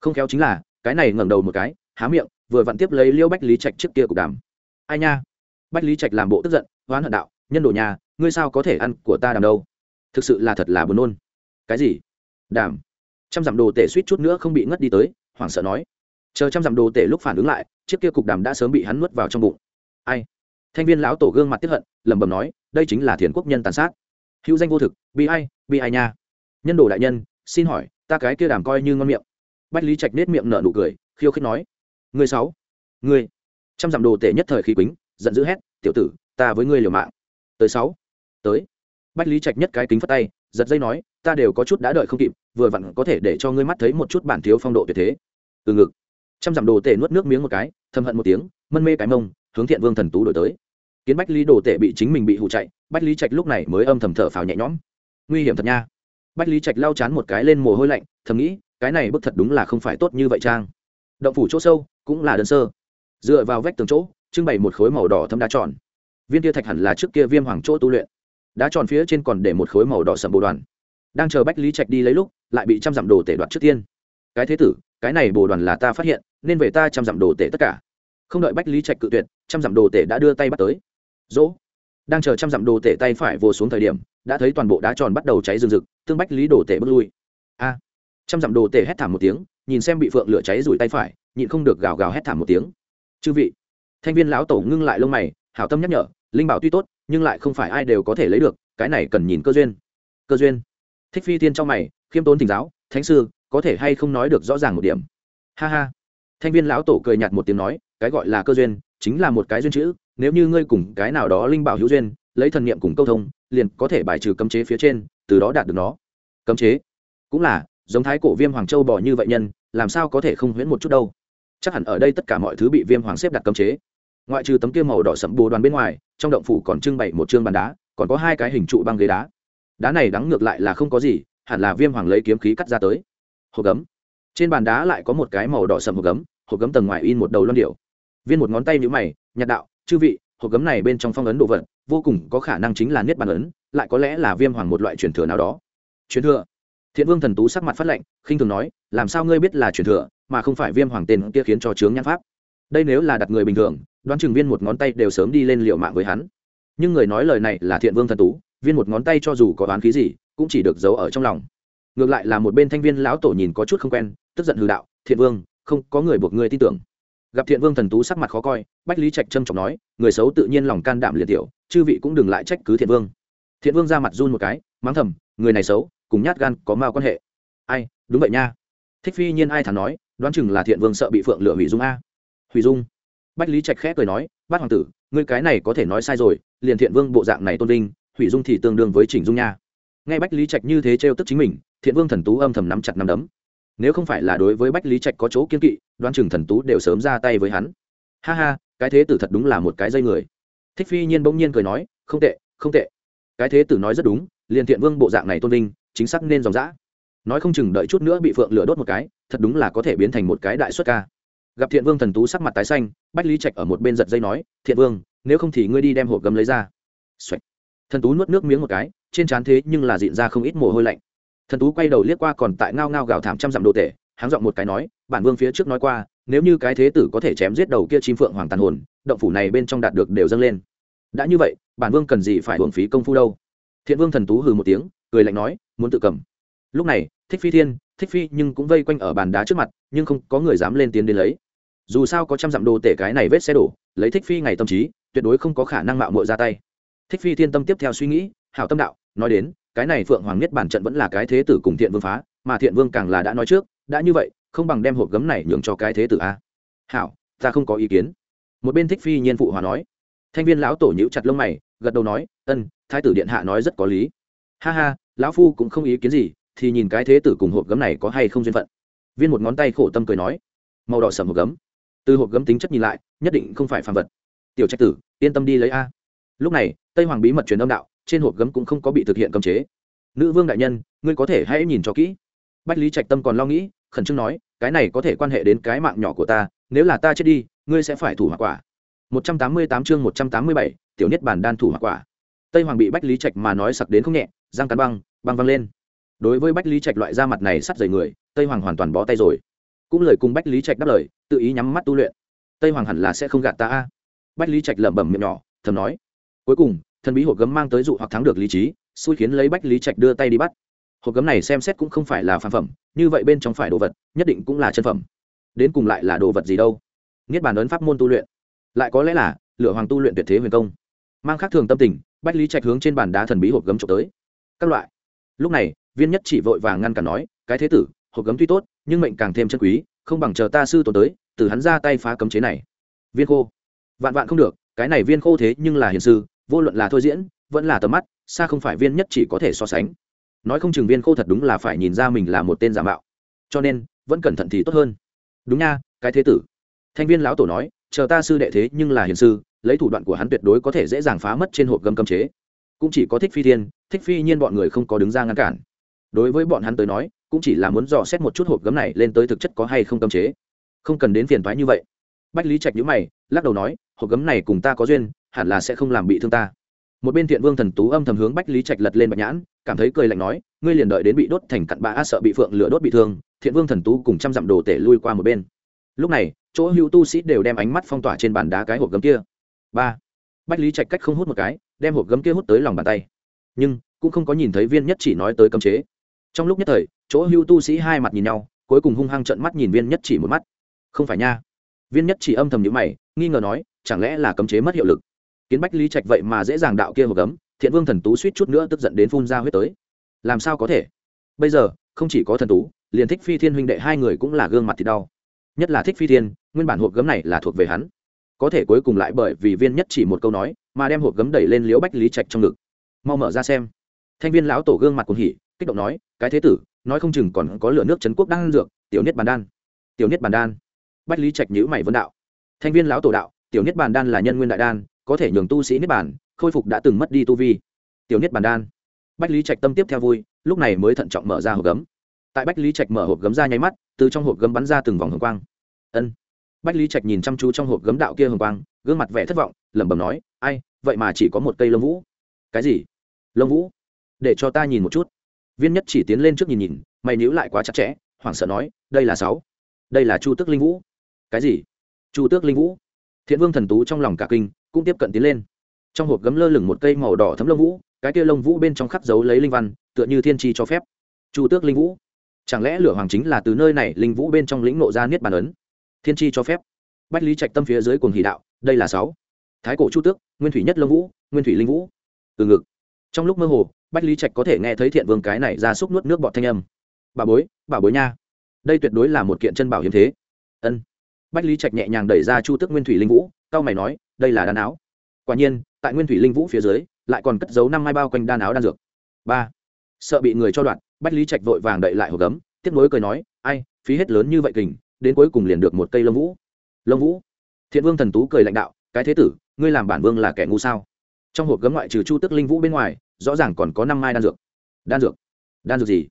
Không khéo chính là, cái này ngẩng đầu một cái, há miệng, vừa vặn tiếp lấy liêu bách lý trạch trước kia cục đàm ai nha? Bách lý trạch làm bộ tức giận hoán hận đạo, nhân đồ nhà, ngươi sao có thể ăn của ta đàm đâu? Thực sự là thật là buồn nôn. Cái gì? Đàm. Trăm dặm đồ tể suýt chút nữa không bị ngất đi tới, hoảng sợ nói. Chờ trăm dặm đồ tể lúc phản ứng lại, chiếc kia cục đàm đã sớm bị hắn nuốt vào trong bụng. Ai? Thanh viên lão tổ gương mặt tiếp hận, lẩm bẩm nói, đây chính là thiền quốc nhân tàn sát. Hữu danh vô thực bi ai bi ai nha? Nhân đồ đại nhân, xin hỏi, ta cái kia đàm coi như ngon miệng. Bách lý trạch nết miệng nở nụ cười, khiêu khích nói. Người sáu. Người. Trăm dặm đồ tể nhất thời khí quýnh giận dữ hét, tiểu tử, ta với ngươi liều mạng. Tới sáu. Tới. Bách lý trạch nhất cái kính phất tay giật dây nói, ta đều có chút đã đợi không kịp, vừa vặn có thể để cho ngươi mắt thấy một chút bản thiếu phong độ tuyệt thế. Từ ngực, trăm dặm đồ tể nuốt nước miếng một cái, thầm hận một tiếng, mân mê cái mông, hướng thiện vương thần tú đổi tới. Kiến bách lý đồ tể bị chính mình bị hụ chạy, bách lý trạch lúc này mới âm thầm thở phào nhẹ nhõm. Nguy hiểm thật nha. Bách lý trạch lau chán một cái lên mồ hôi lạnh, thầm nghĩ, cái này bức thật đúng là không phải tốt như vậy trang động phủ chỗ sâu, cũng là đơn sơ. Dựa vào vách tường chỗ, trưng bày một khối màu đỏ thâm đá tròn. Viên kia thạch hẳn là trước kia viêm hoàng chỗ tu luyện đá tròn phía trên còn để một khối màu đỏ sầm bồ đoàn. Đang chờ bách lý trạch đi lấy lúc, lại bị trăm dặm đồ tể đoạt trước tiên. Cái thế tử, cái này bồ đoàn là ta phát hiện, nên về ta trăm dặm đồ tể tất cả. Không đợi bách lý trạch cự tuyệt, trăm dặm đồ tể đã đưa tay bắt tới. Dỗ. Đang chờ trăm dặm đồ tể tay phải vô xuống thời điểm, đã thấy toàn bộ đá tròn bắt đầu cháy rừng rực, tương bách lý đồ tể bước lui. A. Trăm dặm đồ tể hét thảm một tiếng, nhìn xem bị phượng lửa cháy rủi tay phải, nhịn không được gào gào hét thảm một tiếng. Chư vị, thanh viên lão tổ ngưng lại lông mày, hảo tâm nhắc nhở linh bảo tuy tốt, nhưng lại không phải ai đều có thể lấy được, cái này cần nhìn cơ duyên. Cơ duyên. Thích phi tiên trong mày, khiêm tốn thỉnh giáo, thánh sư, có thể hay không nói được rõ ràng một điểm? Ha ha. Thanh viên lão tổ cười nhạt một tiếng nói, cái gọi là cơ duyên, chính là một cái duyên chữ, nếu như ngươi cùng cái nào đó linh bảo hữu duyên, lấy thần niệm cùng câu thông, liền có thể bài trừ cấm chế phía trên, từ đó đạt được nó. Cấm chế? Cũng là, giống thái cổ viêm hoàng châu bỏ như vậy nhân, làm sao có thể không huyễn một chút đâu? Chắc hẳn ở đây tất cả mọi thứ bị viêm hoàng xếp đặt cấm chế. Ngoại trừ tấm kia màu đỏ sẫm bồ đoàn bên ngoài trong động phủ còn trưng bày một chương bàn đá, còn có hai cái hình trụ băng ghế đá. Đá này đắng ngược lại là không có gì, hẳn là viêm hoàng lấy kiếm khí cắt ra tới. Hộp gấm. Trên bàn đá lại có một cái màu đỏ sầm hộp gấm hộp gấm tầng ngoài in một đầu loan điệu. Viên một ngón tay nhũ mày, nhạt đạo, chư vị, hộp gấm này bên trong phong ấn đồ vật, vô cùng có khả năng chính là niết bàn ấn, lại có lẽ là viêm hoàng một loại truyền thừa nào đó. Truyền thừa? Thiện vương thần tú sắc mặt phát lệnh, khinh thường nói, làm sao ngươi biết là truyền thừa, mà không phải viêm hoàng tên kia khiến cho chướng nhãn pháp? Đây nếu là đặt người bình thường, đoán chừng viên một ngón tay đều sớm đi lên liệu mạng với hắn. Nhưng người nói lời này là thiện vương thần tú, viên một ngón tay cho dù có đoán khí gì, cũng chỉ được giấu ở trong lòng. Ngược lại là một bên thanh viên lão tổ nhìn có chút không quen, tức giận hư đạo, thiện vương, không có người buộc ngươi tin tưởng. Gặp thiện vương thần tú sắc mặt khó coi, bách lý trạch trâm trọng nói, người xấu tự nhiên lòng can đảm liệt tiểu, chư vị cũng đừng lại trách cứ thiện vương. Thiện vương ra mặt run một cái, mắng thầm, người này xấu, cùng nhát gan có mao quan hệ. Ai, đúng vậy nha. Thích phi nhiên ai thản nói, đoán chừng là thiện vương sợ bị phượng lựa hủy dung a hủy dung. Bách lý trạch khẽ cười nói, bát hoàng tử, ngươi cái này có thể nói sai rồi, liền thiện vương bộ dạng này tôn vinh, hủy dung thì tương đương với chỉnh dung nha. Nghe bách lý trạch như thế trêu tức chính mình, thiện vương thần tú âm thầm nắm chặt nắm đấm. Nếu không phải là đối với bách lý trạch có chỗ kiên kỵ, đoán chừng thần tú đều sớm ra tay với hắn. Ha ha, cái thế tử thật đúng là một cái dây người. Thích phi nhiên bỗng nhiên cười nói, không tệ không tệ. Cái thế tử nói rất đúng, liền thiện vương bộ dạng này tôn vinh, chính xác nên dòng dã. Nói không chừng đợi chút nữa bị phượng lửa đốt một cái, thật đúng là có thể biến thành một cái đại xuất ca gặp thiện vương thần tú sắc mặt tái xanh, bách lý trạch ở một bên giật dây nói, thiện vương, nếu không thì ngươi đi đem hộp gấm lấy ra、Xoạch. thần tú nuốt nước miếng một cái, trên trán thế nhưng là diện ra không ít mồ hôi lạnh. Thần tú quay đầu liếc qua còn tại ngao ngao gào thảm trăm dặm đồ tể, háng giọng một cái nói, bản vương phía trước nói qua, nếu như cái thế tử có thể chém giết đầu kia chim phượng hoàng tàn hồn, động phủ này bên trong đạt được đều dâng lên. Đã như vậy, bản vương cần gì phải hưởng phí công phu đâu? Thiện vương thần tú hừ một tiếng, cười lạnh nói, muốn tự cầm. Lúc này, thích phi thiên, thích phi nhưng cũng vây quanh ở bàn đá trước mặt, nhưng không có người dám lên tiến đến lấy dù sao có trăm dặm đồ tể cái này vết xe đổ, lấy thích phi ngày tâm trí, tuyệt đối không có khả năng mạo mội ra tay. Thích phi thiên tâm tiếp theo suy nghĩ, hảo tâm đạo, nói đến, cái này phượng hoàng biết bản trận vẫn là cái thế tử cùng thiện vương phá, mà thiện vương càng là đã nói trước, đã như vậy, không bằng đem hộp gấm này nhường cho cái thế tử a. Hảo, ta không có ý kiến. Một bên thích phi nhiên phụ hòa nói. Thanh viên lão tổ nhíu chặt lông mày, gật đầu nói, ân, thái tử điện hạ nói rất có lý. Ha ha, lão phu cũng không ý kiến gì, thì nhìn cái thế tử cùng hộp gấm này có hay không duyên phận. Viên một ngón tay khổ tâm cười nói. Màu đỏ sầm hộp gấm từ hộp gấm tính chất nhìn lại nhất định không phải phàm vật. Tiểu trạch tử yên tâm đi lấy a. Lúc này tây hoàng bí mật truyền âm đạo trên hộp gấm cũng không có bị thực hiện cấm chế. Nữ vương đại nhân ngươi có thể hãy nhìn cho kỹ. Bách lý trạch tâm còn lo nghĩ khẩn trương nói cái này có thể quan hệ đến cái mạng nhỏ của ta nếu là ta chết đi ngươi sẽ phải thủ hỏa quả. 188 chương 187, tiểu nhất bản đan thủ hỏa quả. Tây hoàng bị bách lý trạch mà nói sặc đến không nhẹ răng cắn băng băng văng lên. Đối với bách lý trạch loại da mặt này sắt dày người tây hoàng hoàn toàn bó tay rồi cũng lời cùng bách lý trạch đáp lời, tự ý nhắm mắt tu luyện. Tây hoàng hẳn là sẽ không gạt ta a. Bách lý trạch lẩm bẩm miệng nhỏ, thầm nói. Cuối cùng, thần bí hộp gấm mang tới dụ hoặc thắng được lý trí, xui khiến lấy bách lý trạch đưa tay đi bắt. Hộp gấm này xem xét cũng không phải là phản phẩm, như vậy bên trong phải đồ vật, nhất định cũng là chân phẩm. Đến cùng lại là đồ vật gì đâu? Niết bàn ấn pháp môn tu luyện. Lại có lẽ là, lửa hoàng tu luyện tuyệt thế huyền công. Mang khác thường tâm tình, bách lý trạch hướng trên bàn đá thần bí hộp gấm trộm tới. Các loại. Lúc này, viên nhất chỉ vội vàng ngăn cản nói, cái thế tử hộp gấm tuy tốt, nhưng mệnh càng thêm chân quý, không bằng chờ ta sư tổ tới, từ hắn ra tay phá cấm chế này. Viên khô. Vạn vạn không được, cái này viên khô thế nhưng là hiền sư, vô luận là thôi diễn, vẫn là tầm mắt, xa không phải viên nhất chỉ có thể so sánh. Nói không chừng viên khô thật đúng là phải nhìn ra mình là một tên giả mạo. Cho nên, vẫn cẩn thận thì tốt hơn. Đúng nha, cái thế tử. Thanh viên lão tổ nói, chờ ta sư đệ thế nhưng là hiền sư, lấy thủ đoạn của hắn tuyệt đối có thể dễ dàng phá mất trên hộp gấm cấm chế. Cũng chỉ có thích phi thiên, thích phi nhiên bọn người không có đứng ra ngăn cản đối với bọn hắn tới nói, cũng chỉ là muốn dò xét một chút hộp gấm này lên tới thực chất có hay không cấm chế. Không cần đến phiền thoái như vậy. Bách lý trạch nhữ mày, lắc đầu nói, hộp gấm này cùng ta có duyên, hẳn là sẽ không làm bị thương ta. Một bên thiện vương thần tú âm thầm hướng bách lý trạch lật lên bạch nhãn, cảm thấy cười lạnh nói, ngươi liền đợi đến bị đốt thành cặn bã, sợ bị phượng lửa đốt bị thương, thiện vương thần tú cùng trăm dặm đồ tể lui qua một bên. Lúc này, chỗ hữu tu sĩ đều đem ánh mắt phong tỏa trên bàn đá cái hộp gấm kia. Ba. Bách lý trạch cách không hút một cái, đem hộp gấm kia hút tới lòng bàn tay. Nhưng, cũng không có nhìn thấy viên nhất chỉ nói tới cấm chế trong lúc nhất thời, chỗ hưu tu sĩ hai mặt nhìn nhau, cuối cùng hung hăng trận mắt nhìn viên nhất chỉ một mắt. Không phải nha. Viên nhất chỉ âm thầm nhữ mày, nghi ngờ nói, chẳng lẽ là cấm chế mất hiệu lực? Kiến bách lý trạch vậy mà dễ dàng đạo kia hộp gấm, thiện vương thần tú suýt chút nữa tức giận đến phun ra huyết tới. Làm sao có thể? Bây giờ, không chỉ có thần tú, liền thích phi thiên huynh đệ hai người cũng là gương mặt thì đau. Nhất là thích phi thiên, nguyên bản hộp gấm này là thuộc về hắn. Có thể cuối cùng lại bởi vì viên nhất chỉ một câu nói, mà đem hộp gấm đẩy lên liễu bách lý trạch trong ngực. Mau mở ra xem. Thanh viên lão tổ gương mặt cuồng hỉ kích động nói, cái thế tử, nói không chừng còn có lửa nước trấn quốc đang dược, tiểu niết bàn đan. Tiểu niết bàn đan? Bách lý trạch nhữ mày vấn đạo. Thanh viên lão tổ đạo, tiểu niết bàn đan là nhân nguyên đại đan, có thể nhường tu sĩ niết bàn khôi phục đã từng mất đi tu vi. Tiểu niết bàn đan? Bách lý trạch tâm tiếp theo vui, lúc này mới thận trọng mở ra hộp gấm. Tại bách lý trạch mở hộp gấm ra nháy mắt, từ trong hộp gấm bắn ra từng vòng hồng quang. Ân. Bách lý trạch nhìn chăm chú trong hộp gấm đạo kia hồng quang, gương mặt vẻ thất vọng, lẩm bẩm nói, ai, vậy mà chỉ có một cây lông vũ. Cái gì? Lông vũ. Để cho ta nhìn một chút viên nhất chỉ tiến lên trước nhìn nhìn, mày níu lại quá chặt chẽ, hoảng sợ nói, đây là sáu. Đây là chu tước linh vũ. Cái gì? Chu tước linh vũ. Thiện vương thần tú trong lòng cả kinh, cũng tiếp cận tiến lên. Trong hộp gấm lơ lửng một cây màu đỏ thấm lông vũ, cái kia lông vũ bên trong khắc dấu lấy linh văn, tựa như thiên tri cho phép. Chu tước linh vũ. Chẳng lẽ lửa hoàng chính là từ nơi này linh vũ bên trong lĩnh nộ ra niết bàn ấn? Thiên tri cho phép. Bách lý trạch tâm phía dưới cuồng hỷ đạo, đây là sáu. Thái cổ chu tước, nguyên thủy nhất lông vũ, nguyên thủy linh vũ. Từ ngực trong lúc mơ hồ, bách lý trạch có thể nghe thấy thiện vương cái này ra xúc nuốt nước bọt thanh âm. Bà bối bà bối nha, đây tuyệt đối là một kiện chân bảo hiếm thế. Ân. Bách lý trạch nhẹ nhàng đẩy ra chu tức nguyên thủy linh vũ, cao mày nói, đây là đan áo. Quả nhiên, tại nguyên thủy linh vũ phía dưới, lại còn cất giấu năm mai bao quanh đan áo đan dược. Ba. Sợ bị người cho đoạn bách lý trạch vội vàng đậy lại hộp gấm tiếp nối cười nói, ai, phí hết lớn như vậy kình, đến cuối cùng liền được một cây lông vũ. Lông vũ? Thiện vương thần tú cười lãnh đạo, cái thế tử, ngươi làm bản vương là kẻ ngu sao? Trong hộp gấm ngoại trừ chu tức linh vũ bên ngoài, rõ ràng còn có năm mai đan dược. Đan dược? Đan dược gì?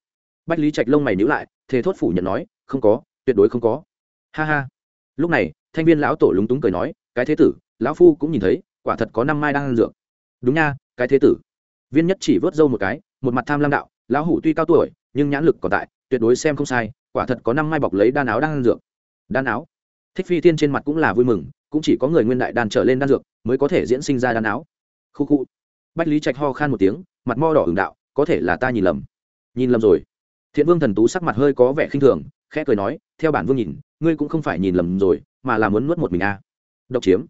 Bách lý trạch lông mày nhữ lại, thề thốt phủ nhận nói, không có, tuyệt đối không có. Ha ha. Lúc này, thanh viên lão tổ lúng túng cười nói, cái thế tử, lão phu cũng nhìn thấy, quả thật có năm mai đan dược. Đúng nha, cái thế tử. Viên nhất chỉ vớt râu một cái, một mặt tham lam đạo, lão hủ tuy cao tuổi, nhưng nhãn lực còn tại, tuyệt đối xem không sai, quả thật có năm mai bọc lấy đan áo đan dược. Đan áo? Thích phi thiên trên mặt cũng là vui mừng, cũng chỉ có người nguyên đại đan trở lên đan dược mới có thể diễn sinh ra đan áo khu khu. Bách lý trạch ho khan một tiếng, mặt mo đỏ hưởng đạo, có thể là ta nhìn lầm. Nhìn lầm rồi. Thiện vương thần tú sắc mặt hơi có vẻ khinh thường, khẽ cười nói, theo bản vương nhìn, ngươi cũng không phải nhìn lầm rồi, mà là muốn nuốt một mình a. À. độc chiếm.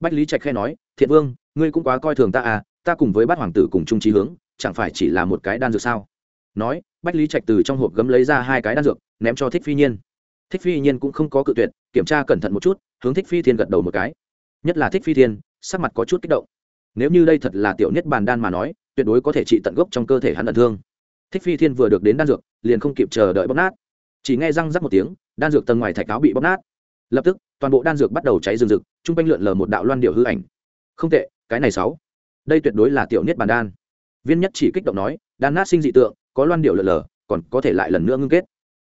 Bách lý trạch khẽ nói, thiện vương, ngươi cũng quá coi thường ta à ta cùng với bát hoàng tử cùng chung trí hướng, chẳng phải chỉ là một cái đan dược sao? Nói, bách lý trạch từ trong hộp gấm lấy ra hai cái đan dược, ném cho thích phi nhiên. Thích phi nhiên cũng không có cự tuyệt, kiểm tra cẩn thận một chút, hướng thích phi thiên gật đầu một cái. Nhất là thích phi thiên, sắc mặt có chút kích động nếu như đây thật là tiểu niết bàn đan mà nói, tuyệt đối có thể trị tận gốc trong cơ thể hắn ẩn thương. Thích phi thiên vừa được đến đan dược, liền không kịp chờ đợi bóp nát. Chỉ nghe răng rắc một tiếng, đan dược tầng ngoài thạch áo bị bóp nát. Lập tức, toàn bộ đan dược bắt đầu cháy rừng rực t r u n g quanh lượn lờ một đạo loan điệu hư ảnh. Không tệ, cái này sáu. Đây tuyệt đối là tiểu niết bàn đan. Viên nhất chỉ kích động nói, đan nát sinh dị tượng, có loan điệu lượn lờ, còn có thể lại lần nữa ngưng kết.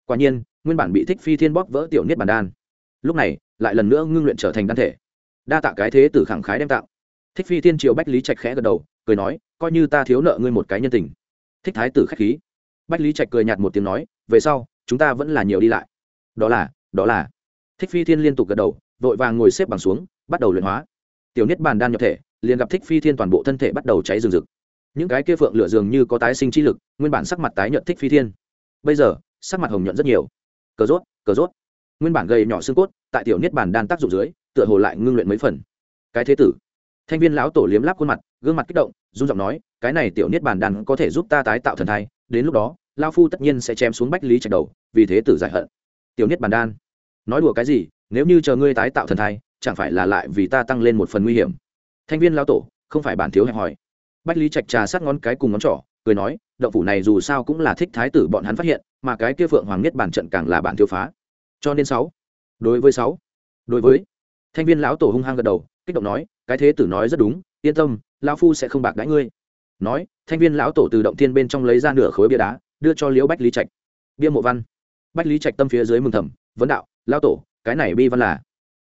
Quả nhiên, nguyên bản bị thích phi thiên bóp vỡ tiểu niết bàn đan. Lúc này, lại lần nữa ngưng luyện trở thành đan thể. Đa tạ cái thế từ khẳng khái đem tạo thích phi thiên triều bách lý trạch khẽ gật đầu, cười nói, coi như ta thiếu nợ ngươi một cái nhân tình. Thích thái tử k h á c h khí. Bách lý trạch cười nhạt một tiếng nói, về sau, chúng ta vẫn là nhiều đi lại. Đó là đó là. Thích phi thiên liên tục gật đầu, vội vàng ngồi xếp bằng xuống, bắt đầu luyện hóa. Tiểu niết bàn đan nhập thể, liền gặp thích phi thiên toàn bộ thân thể bắt đầu cháy rừng rực. Những cái kia phượng lửa dường như có tái sinh trí lực, nguyên bản sắc mặt tái nhuận thích phi thiên. Bây giờ, sắc mặt hồng nhuận rất nhiều. Cờ rốt cờ rốt. Nguyên bản gầy nhỏ xương cốt, tại tiểu niết bàn đan tác dụng dưới, tựa hồ lại ngưng luyện mấy phần. Cái thế tử thanh viên lão tổ liếm láp khuôn mặt, gương mặt kích động, run giọng nói, cái này tiểu niết bàn đàn có thể giúp ta tái tạo thần thai, đến lúc đó lao phu tất nhiên sẽ chém xuống bách lý trạch đầu, vì thế tử giải hận. Tiểu niết bàn đan nói đùa cái gì? Nếu như chờ ngươi tái tạo thần thai, chẳng phải là lại vì ta tăng lên một phần nguy hiểm? Thanh viên lão tổ, không phải bản thiếu hẹp hòi. Bách lý trạch trà sát ngón cái cùng ngón trỏ, cười nói, động phủ này dù sao cũng là thích thái tử bọn hắn phát hiện, mà cái kia phượng hoàng niết bàn trận càng là bản thiếu phá. Cho nên sáu. Đối với sáu. Đối với. Thanh viên lão tổ hung hăng gật đầu kích động nói, cái thế tử nói rất đúng, yên tâm, lão phu sẽ không bạc đãi ngươi. Nói, thanh viên lão tổ từ động thiên bên trong lấy ra nửa khối bia đá, đưa cho liễu bách lý trạch. Bia mộ văn. Bách lý trạch tâm phía dưới mừng thầm, vấn đạo, lão tổ, cái này bi văn là?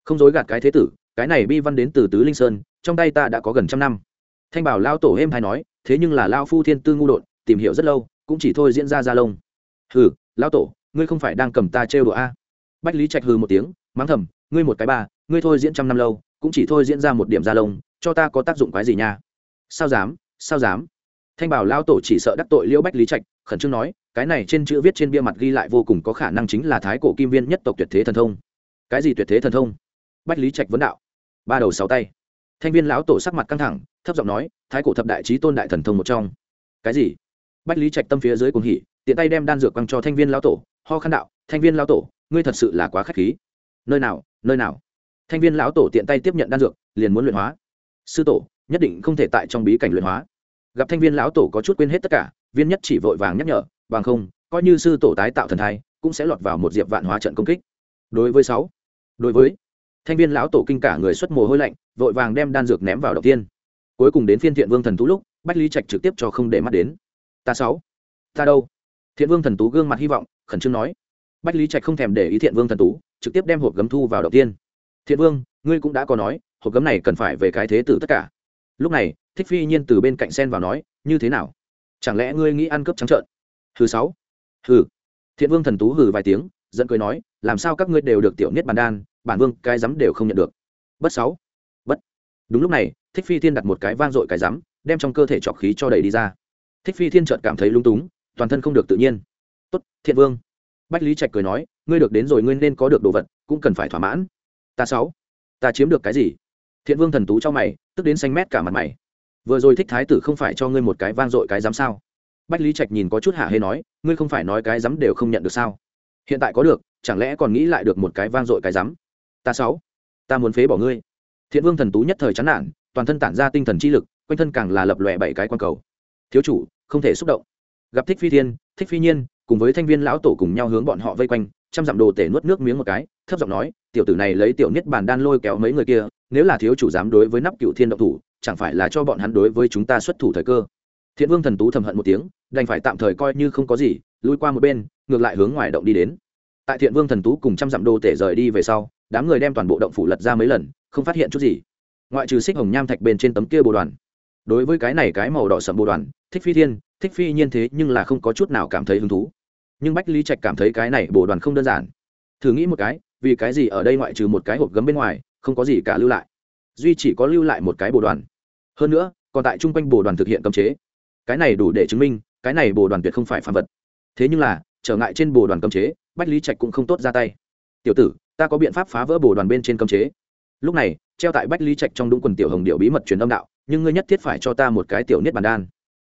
Không dối gạt cái thế tử, cái này bi văn đến từ tứ linh sơn, trong tay ta đã có gần trăm năm. Thanh bảo lao tổ êm hay nói, thế nhưng là lao phu thiên tư ngu đột, tìm hiểu rất lâu, cũng chỉ thôi diễn ra ra lông. Hừ lao tổ, ngươi không phải đang cầm ta trêu đùa a? Bách lý trạch hừ một tiếng, mắng thầm, ngươi một cái ba, ngươi thôi diễn trăm năm lâu cũng chỉ thôi diễn ra một điểm da lông, cho ta có tác dụng cái gì nha? Sao dám sao dám? Thanh bảo lao tổ chỉ sợ đắc tội liễu bách lý trạch, khẩn trương nói, cái này trên chữ viết trên bia mặt ghi lại vô cùng có khả năng chính là thái cổ kim viên nhất tộc tuyệt thế thần thông. Cái gì tuyệt thế thần thông? Bách lý trạch vấn đạo. Ba đầu sáu tay. Thanh viên lão tổ sắc mặt căng thẳng, thấp giọng nói, thái cổ thập đại trí tôn đại thần thông một trong. Cái gì? Bách lý trạch tâm phía dưới cùng hỉ, tiện tay đem đan dược quăng cho thanh viên lão tổ, ho khăn đạo, thanh viên lão tổ, ngươi thật sự là quá k h á c h khí. Nơi nào nơi nào? Thanh viên lão tổ tiện tay tiếp nhận đan dược, liền muốn luyện hóa. Sư tổ, nhất định không thể tại trong bí cảnh luyện hóa. Gặp thanh viên lão tổ có chút quên hết tất cả, viên nhất chỉ vội vàng nhắc nhở, bằng không, coi như sư tổ tái tạo thần thai, cũng sẽ lọt vào một diệp vạn hóa trận công kích. Đối với sáu, đối với, thanh viên lão tổ kinh cả người xuất mồ hôi lạnh, vội vàng đem đan dược ném vào đầu tiên. Cuối cùng đến phiên thiện vương thần tú lúc, bách lý trạch trực tiếp cho không để mắt đến. Ta sáu, ta đâu? Thiện vương thần tú gương mặt hy vọng, khẩn trương nói. Bách lý trạch không thèm để ý thiện vương thần tú, trực tiếp đem hộp gấm thu vào đầu tiên thiện vương, ngươi cũng đã có nói, hộp gấm này cần phải về cái thế tử tất cả. Lúc này, thích phi nhiên từ bên cạnh sen vào nói, như thế nào? Chẳng lẽ ngươi nghĩ ăn cướp trắng trợn? Thứ sáu. Hừ. Thiện vương thần tú hừ vài tiếng, giận cười nói, làm sao các ngươi đều được tiểu niết bàn đan, bản vương cái rắm đều không nhận được. Bất sáu. Bất. Đúng lúc này, thích phi thiên đặt một cái vang dội cái rắm đem trong cơ thể trọc khí cho đầy đi ra. Thích phi thiên trợt cảm thấy lung túng, toàn thân không được tự nhiên. Tốt, thiện vương. Bách lý trạch cười nói, ngươi được đến rồi, ngươi nên có được đồ vật, cũng cần phải thỏa mãn ta sáu, ta chiếm được cái gì? Thiện vương thần tú cho mày, tức đến xanh mét cả mặt mày. Vừa rồi thích thái tử không phải cho ngươi một cái vang dội cái dám sao? Bách lý trạch nhìn có chút hạ hê nói, ngươi không phải nói cái dám đều không nhận được sao? Hiện tại có được, chẳng lẽ còn nghĩ lại được một cái vang dội cái dám ta sáu, ta muốn phế bỏ ngươi. Thiện vương thần tú nhất thời chán nản, toàn thân tản ra tinh thần chi lực, quanh thân càng là lập lòe bảy cái quan cầu. Thiếu chủ, không thể xúc động. Gặp thích phi thiên, thích phi nhiên, cùng với thanh viên lão tổ cùng nhau hướng bọn họ vây quanh, trăm dặm đồ tể nuốt nước miếng một cái thấp giọng nói, tiểu tử này lấy tiểu niết bàn đan lôi kéo mấy người kia, nếu là thiếu chủ dám đối với nắp cựu thiên động thủ, chẳng phải là cho bọn hắn đối với chúng ta xuất thủ thời cơ. Thiện vương thần tú thầm hận một tiếng, đành phải tạm thời coi như không có gì, lui qua một bên, ngược lại hướng ngoài động đi đến. Tại thiện vương thần tú cùng trăm dặm đồ tể rời đi về sau, đám người đem toàn bộ động phủ lật ra mấy lần, không phát hiện chút gì. Ngoại trừ xích hồng nham thạch bên trên tấm kia bồ đoàn. Đối với cái này cái màu đỏ sậm bồ đoàn, thích phi thiên, thích phi nhiên thế nhưng là không có chút nào cảm thấy hứng thú. Nhưng bách lý trạch cảm thấy cái này bồ đoàn không đơn giản thử nghĩ một cái, vì cái gì ở đây ngoại trừ một cái hộp gấm bên ngoài, không có gì cả lưu lại? Duy chỉ có lưu lại một cái bồ đoàn. Hơn nữa, còn tại chung quanh bồ đoàn thực hiện cấm chế. Cái này đủ để chứng minh, cái này bồ đoàn tuyệt không phải phạm vật. Thế nhưng là, trở ngại trên bồ đoàn cấm chế, bách lý trạch cũng không tốt ra tay. Tiểu tử, ta có biện pháp phá vỡ bồ đoàn bên trên cấm chế. Lúc này, treo tại bách lý trạch trong đúng quần tiểu hồng điệu bí mật truyền âm đạo, nhưng ngươi nhất thiết phải cho ta một cái tiểu niết bàn đan.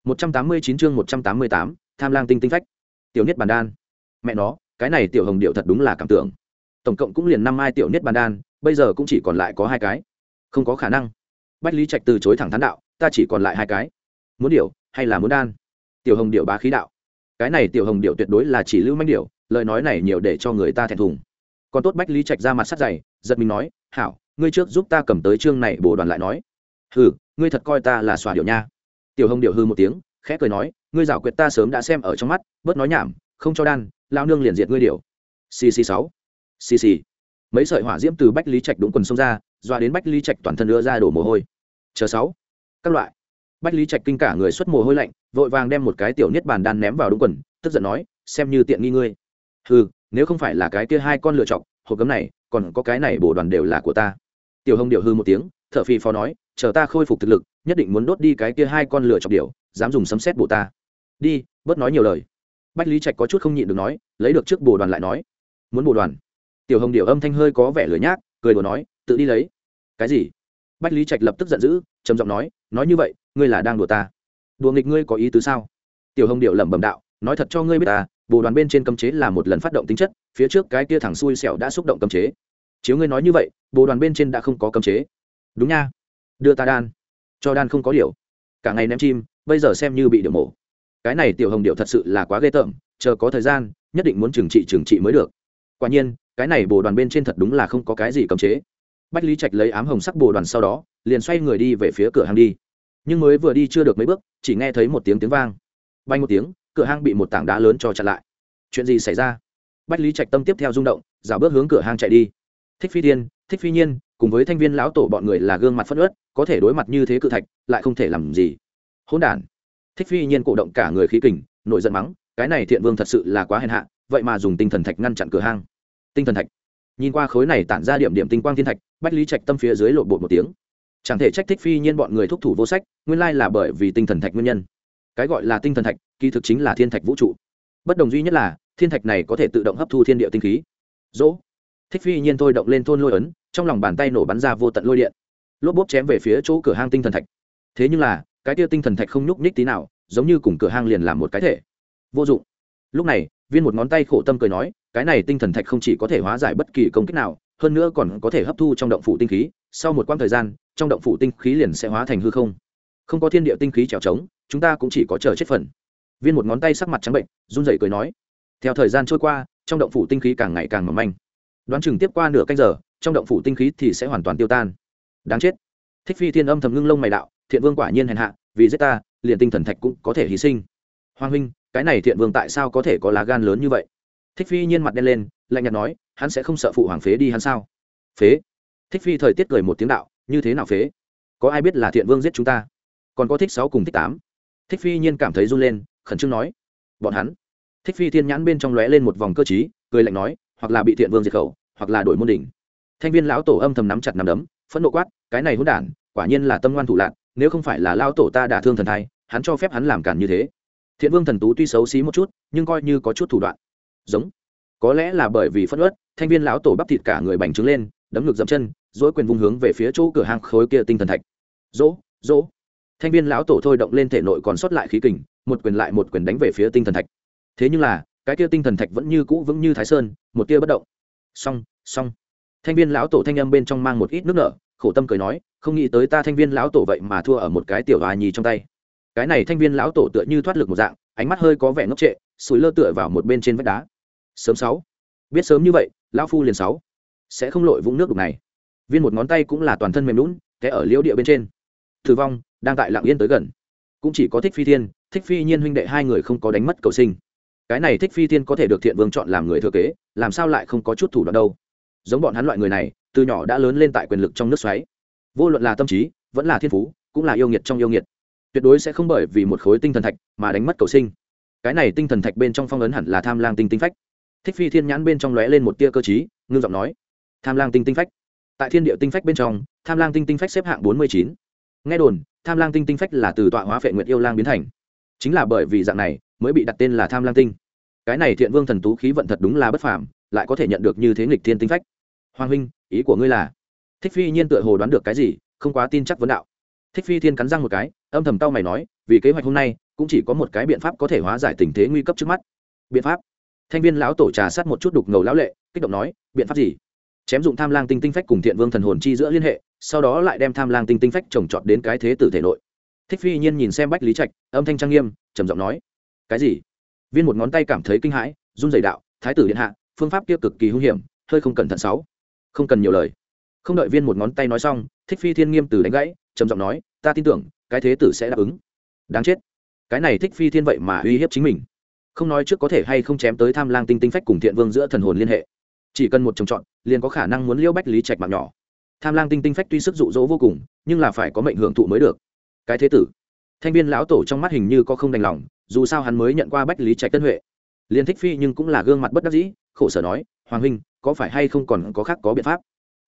Một trăm tám mươi chín chương một trăm tám mươi tám, tham lang tinh tinh phách. Tiểu niết bàn đan. Mẹ nó cái này tiểu hồng điệu thật đúng là cảm tưởng. Tổng cộng cũng liền năm mai tiểu niết bàn đan, bây giờ cũng chỉ còn lại có hai cái. Không có khả năng. Bách lý trạch từ chối thẳng thắn đạo, ta chỉ còn lại hai cái. Muốn điệu hay là muốn đan? Tiểu hồng điệu bá khí đạo. Cái này tiểu hồng điệu tuyệt đối là chỉ lưu manh điệu, lời nói này nhiều để cho người ta thẹn thùng. Còn tốt bách lý trạch ra mặt sắt dày, giật mình nói, hảo, ngươi trước giúp ta cầm tới chương này bồ đoàn lại nói. Hừ, ngươi thật coi ta là xòa điệu nha. Tiểu hồng điệu hư một tiếng, khẽ cười nói, ngươi giảo quyệt ta sớm đã xem ở trong mắt, bớt nói nhảm, không cho đan lao nương liền diệt ngươi điều. Cc sáu. Cc mấy sợi hỏa diễm từ bách lý trạch đúng quần sông ra doa đến bách lý trạch toàn thân đưa ra đổ mồ hôi. Chờ sáu. Các loại. Bách lý trạch kinh cả người xuất mồ hôi lạnh, vội vàng đem một cái tiểu niết bàn đan ném vào đúng quần, tức giận nói, xem như tiện nghi ngươi. Hừ, nếu không phải là cái kia hai con lựa chọc hộp cấm này, còn có cái này bổ đoàn đều là của ta. Tiểu hồng điệu hư một tiếng thợ phi phó nói, chờ ta khôi phục thực lực, nhất định muốn đốt đi cái kia hai con lửa chọc điệu dám dùng sấm xét bổ ta. Đi, bớt nói nhiều lời bách lý trạch có chút không nhịn được nói, lấy được trước bồ đoàn lại nói. Muốn bồ đoàn? Tiểu hồng điệu âm thanh hơi có vẻ lười nhác, cười đùa nói, tự đi lấy. Cái gì? Bách lý trạch lập tức giận dữ, trầm giọng nói nói như vậy, ngươi là đang đùa ta. Đùa nghịch ngươi có ý tứ sao? Tiểu hồng điệu lẩm bẩm đạo, nói thật cho ngươi biết ta, bồ đoàn bên trên cấm chế là một lần phát động tính chất, phía trước cái kia thẳng xui xẻo đã xúc động cấm chế. Chiếu ngươi nói như vậy, bồ đoàn bên trên đã không có cấm chế. Đúng nha. Đưa ta đan. Cho đan không có điều. Cả ngày ném chim, bây giờ xem như bị điệu mổ cái này tiểu hồng điệu thật sự là quá ghê tởm, chờ có thời gian, nhất định muốn trừng trị trừng trị mới được. Quả nhiên, cái này bồ đoàn bên trên thật đúng là không có cái gì cấm chế. Bách lý trạch lấy ám hồng sắc bồ đoàn sau đó, liền xoay người đi về phía cửa hàng đi. Nhưng mới vừa đi chưa được mấy bước, chỉ nghe thấy một tiếng tiếng vang. Bay một tiếng, cửa hang bị một tảng đá lớn cho chặn lại. Chuyện gì xảy ra? Bách lý trạch tâm tiếp theo rung động rào bước hướng cửa hang chạy đi. Thích phi tiên thích phi nhiên, cùng với thanh viên lão tổ bọn người là gương mặt phất ớt có thể đối mặt như thế cự thạch, lại không thể làm gì. Hỗn đản thích phi nhiên cổ động cả người khí kình nội giận mắng, cái này thiện vương thật sự là quá hèn hạ, vậy mà dùng tinh thần thạch ngăn chặn cửa hang. Tinh thần thạch. Nhìn qua khối này tản ra điểm điểm tinh quang thiên thạch, bách lý trạch tâm phía dưới lộn bột một tiếng. Chẳng thể trách thích phi nhiên bọn người thúc thủ vô sách, nguyên lai là bởi vì tinh thần thạch nguyên nhân. Cái gọi là tinh thần thạch, kỳ thực chính là thiên thạch vũ trụ. Bất đồng duy nhất là, thiên thạch này có thể tự động hấp thu thiên địa tinh khí. Dỗ. Thích phi nhiên thôi động lên thôn lôi ấn, trong lòng bàn tay nổ bắn ra vô tận lôi điện. Lốp bốp chém về phía chỗ cửa hang tinh thần thạch. Thế nhưng là cái tia tinh thần thạch không nhúc nhích tí nào, giống như cùng cửa hang liền làm một cái thể. Vô dụng. Lúc này, viên một ngón tay khổ tâm cười nói, cái này tinh thần thạch không chỉ có thể hóa giải bất kỳ công kích nào, hơn nữa còn có thể hấp thu trong động phủ tinh khí. Sau một quãng thời gian, trong động phủ tinh khí liền sẽ hóa thành hư không. Không có thiên địa tinh khí trèo trống, chúng ta cũng chỉ có chờ chết phần. Viên một ngón tay sắc mặt trắng bệnh, run rẩy cười nói, theo thời gian trôi qua, trong động phủ tinh khí càng ngày càng mỏng manh. Đoán chừng tiếp qua nửa canh giờ, trong động phủ tinh khí thì sẽ hoàn toàn tiêu tan. Đáng chết. Thích phi thiên âm thầm ngưng lông mày đạo thiện vương quả nhiên hèn hạ, vì giết ta, liền tinh thần thạch cũng có thể hy sinh. Hoàng huynh, cái này thiện vương tại sao có thể có lá gan lớn như vậy? Thích phi nhiên mặt đen lên, lạnh nhạt nói, hắn sẽ không sợ phụ hoàng phế đi hắn sao? Phế? Thích phi thời tiết cười một tiếng đạo, như thế nào phế? Có ai biết là thiện vương giết chúng ta? Còn có thích sáu cùng thích tám. Thích phi nhiên cảm thấy run lên, khẩn trương nói, bọn hắn. Thích phi thiên nhãn bên trong lóe lên một vòng cơ t cười lạnh nói, hoặc là bị thiện vương diệt khẩu, hoặc là đổi môn đỉnh. Thanh viên lão tổ âm thầm nắm chặt nắm đấm, phẫn nộ quát, cái này hôn đản, quả nhiên là tâm ngoan thủ lạc nếu không phải là lao tổ ta đả thương thần thai, hắn cho phép hắn làm cản như thế. Thiện vương thần tú tuy xấu xí một chút, nhưng coi như có chút thủ đoạn. Giống. Có lẽ là bởi vì phất ớt thanh viên lão tổ bắp thịt cả người bành trướng lên, đấm ngực dậm chân dỗi quyền vung hướng về phía chỗ cửa hàng khối kia tinh thần thạch. Dỗ dỗ. Thanh viên lão tổ thôi động lên thể nội còn sót lại khí kình, một quyền lại một quyền đánh về phía tinh thần thạch. Thế nhưng là, cái kia tinh thần thạch vẫn như cũ vững như thái sơn, một tia bất động. Song song thanh viên lão tổ thanh âm bên trong mang một ít nước nở khổ tâm cười nói, không nghĩ tới ta thanh viên lão tổ vậy mà thua ở một cái tiểu hòa nhì trong tay. Cái này thanh viên lão tổ tựa như thoát lực một dạng, ánh mắt hơi có vẻ ngốc trệ, sủi lơ tựa vào một bên trên vách đá. Sớm sáu. Biết sớm như vậy, lão phu liền sáu. Sẽ không lội vũng nước đục này. Viên một ngón tay cũng là toàn thân mềm lún té ở liễu địa bên trên. Thử vong, đang tại lạng yên tới gần. Cũng chỉ có thích phi thiên, thích phi nhiên huynh đệ hai người không có đánh mất cầu sinh. Cái này thích phi thiên có thể được thiện vương chọn làm người thừa kế, làm sao lại không có chút thủ đoạn đâu. Giống bọn hắn loại người này từ nhỏ đã lớn lên tại quyền lực trong nước xoáy. Vô luận là tâm trí, vẫn là thiên phú, cũng là yêu nghiệt trong yêu nghiệt. Tuyệt đối sẽ không bởi vì một khối tinh thần thạch mà đánh mất cầu sinh. Cái này tinh thần thạch bên trong phong ấn hẳn là tham lang tinh tinh phách. Thích phi thiên nhãn bên trong lóe lên một tia cơ t ngưng giọng nói, tham lang tinh tinh phách. Tại thiên địa tinh phách bên trong, tham lang tinh tinh phách xếp hạng bốn mươi chín. Nghe đồn, tham lang tinh tinh phách là từ tọa hóa phệ nguyện yêu lang biến thành. Chính là bởi vì dạng này, mới bị đặt tên là tham lang tinh. Cái này thiện vương thần tú khí vận thật đúng là bất phàm, lại có thể nhận được như thế nghịch thiên tinh phách hoàng huynh, ý của ngươi là, thích phi nhiên tựa hồ đoán được cái gì, không quá tin chắc vấn đạo. Thích phi thiên cắn răng một cái, âm thầm tao mày nói, vì kế hoạch hôm nay, cũng chỉ có một cái biện pháp có thể hóa giải tình thế nguy cấp trước mắt. Biện pháp? Thanh viên lão tổ trà sát một chút đục ngầu lão lệ, kích động nói, biện pháp gì? Chém dụng tham lang tinh tinh phách cùng thiện vương thần hồn chi giữa liên hệ, sau đó lại đem tham lang tinh tinh phách trồng trọt đến cái thế tử thể nội. Thích phi nhiên nhìn xem bách lý trạch, âm thanh trang nghiêm, trầm giọng nói, cái gì? Viên một ngón tay cảm thấy kinh hãi, run dày đạo, thái tử điện hạ, phương pháp kia cực kỳ hung hiểm, hơi không cẩn thận sáu không cần nhiều lời. Không đợi viên một ngón tay nói xong, thích phi thiên nghiêm từ đánh gãy, trầm giọng nói, ta tin tưởng, cái thế tử sẽ đáp ứng. Đáng chết. Cái này thích phi thiên vậy mà uy hiếp chính mình. Không nói trước có thể hay không chém tới tham lang tinh tinh phách cùng thiện vương giữa thần hồn liên hệ. Chỉ cần một trồng trọt liền có khả năng muốn liễu bách lý trạch mạng nhỏ. Tham lang tinh tinh phách tuy sức dụ dỗ vô cùng, nhưng là phải có mệnh hưởng thụ mới được. Cái thế tử. Thanh viên lão tổ trong mắt hình như có không đành lòng, dù sao hắn mới nhận qua bách lý trạch tân huệ. Liền thích phi nhưng cũng là gương mặt bất đắc dĩ, khổ sở nói, hoàng huynh có phải hay không còn có khác có biện pháp?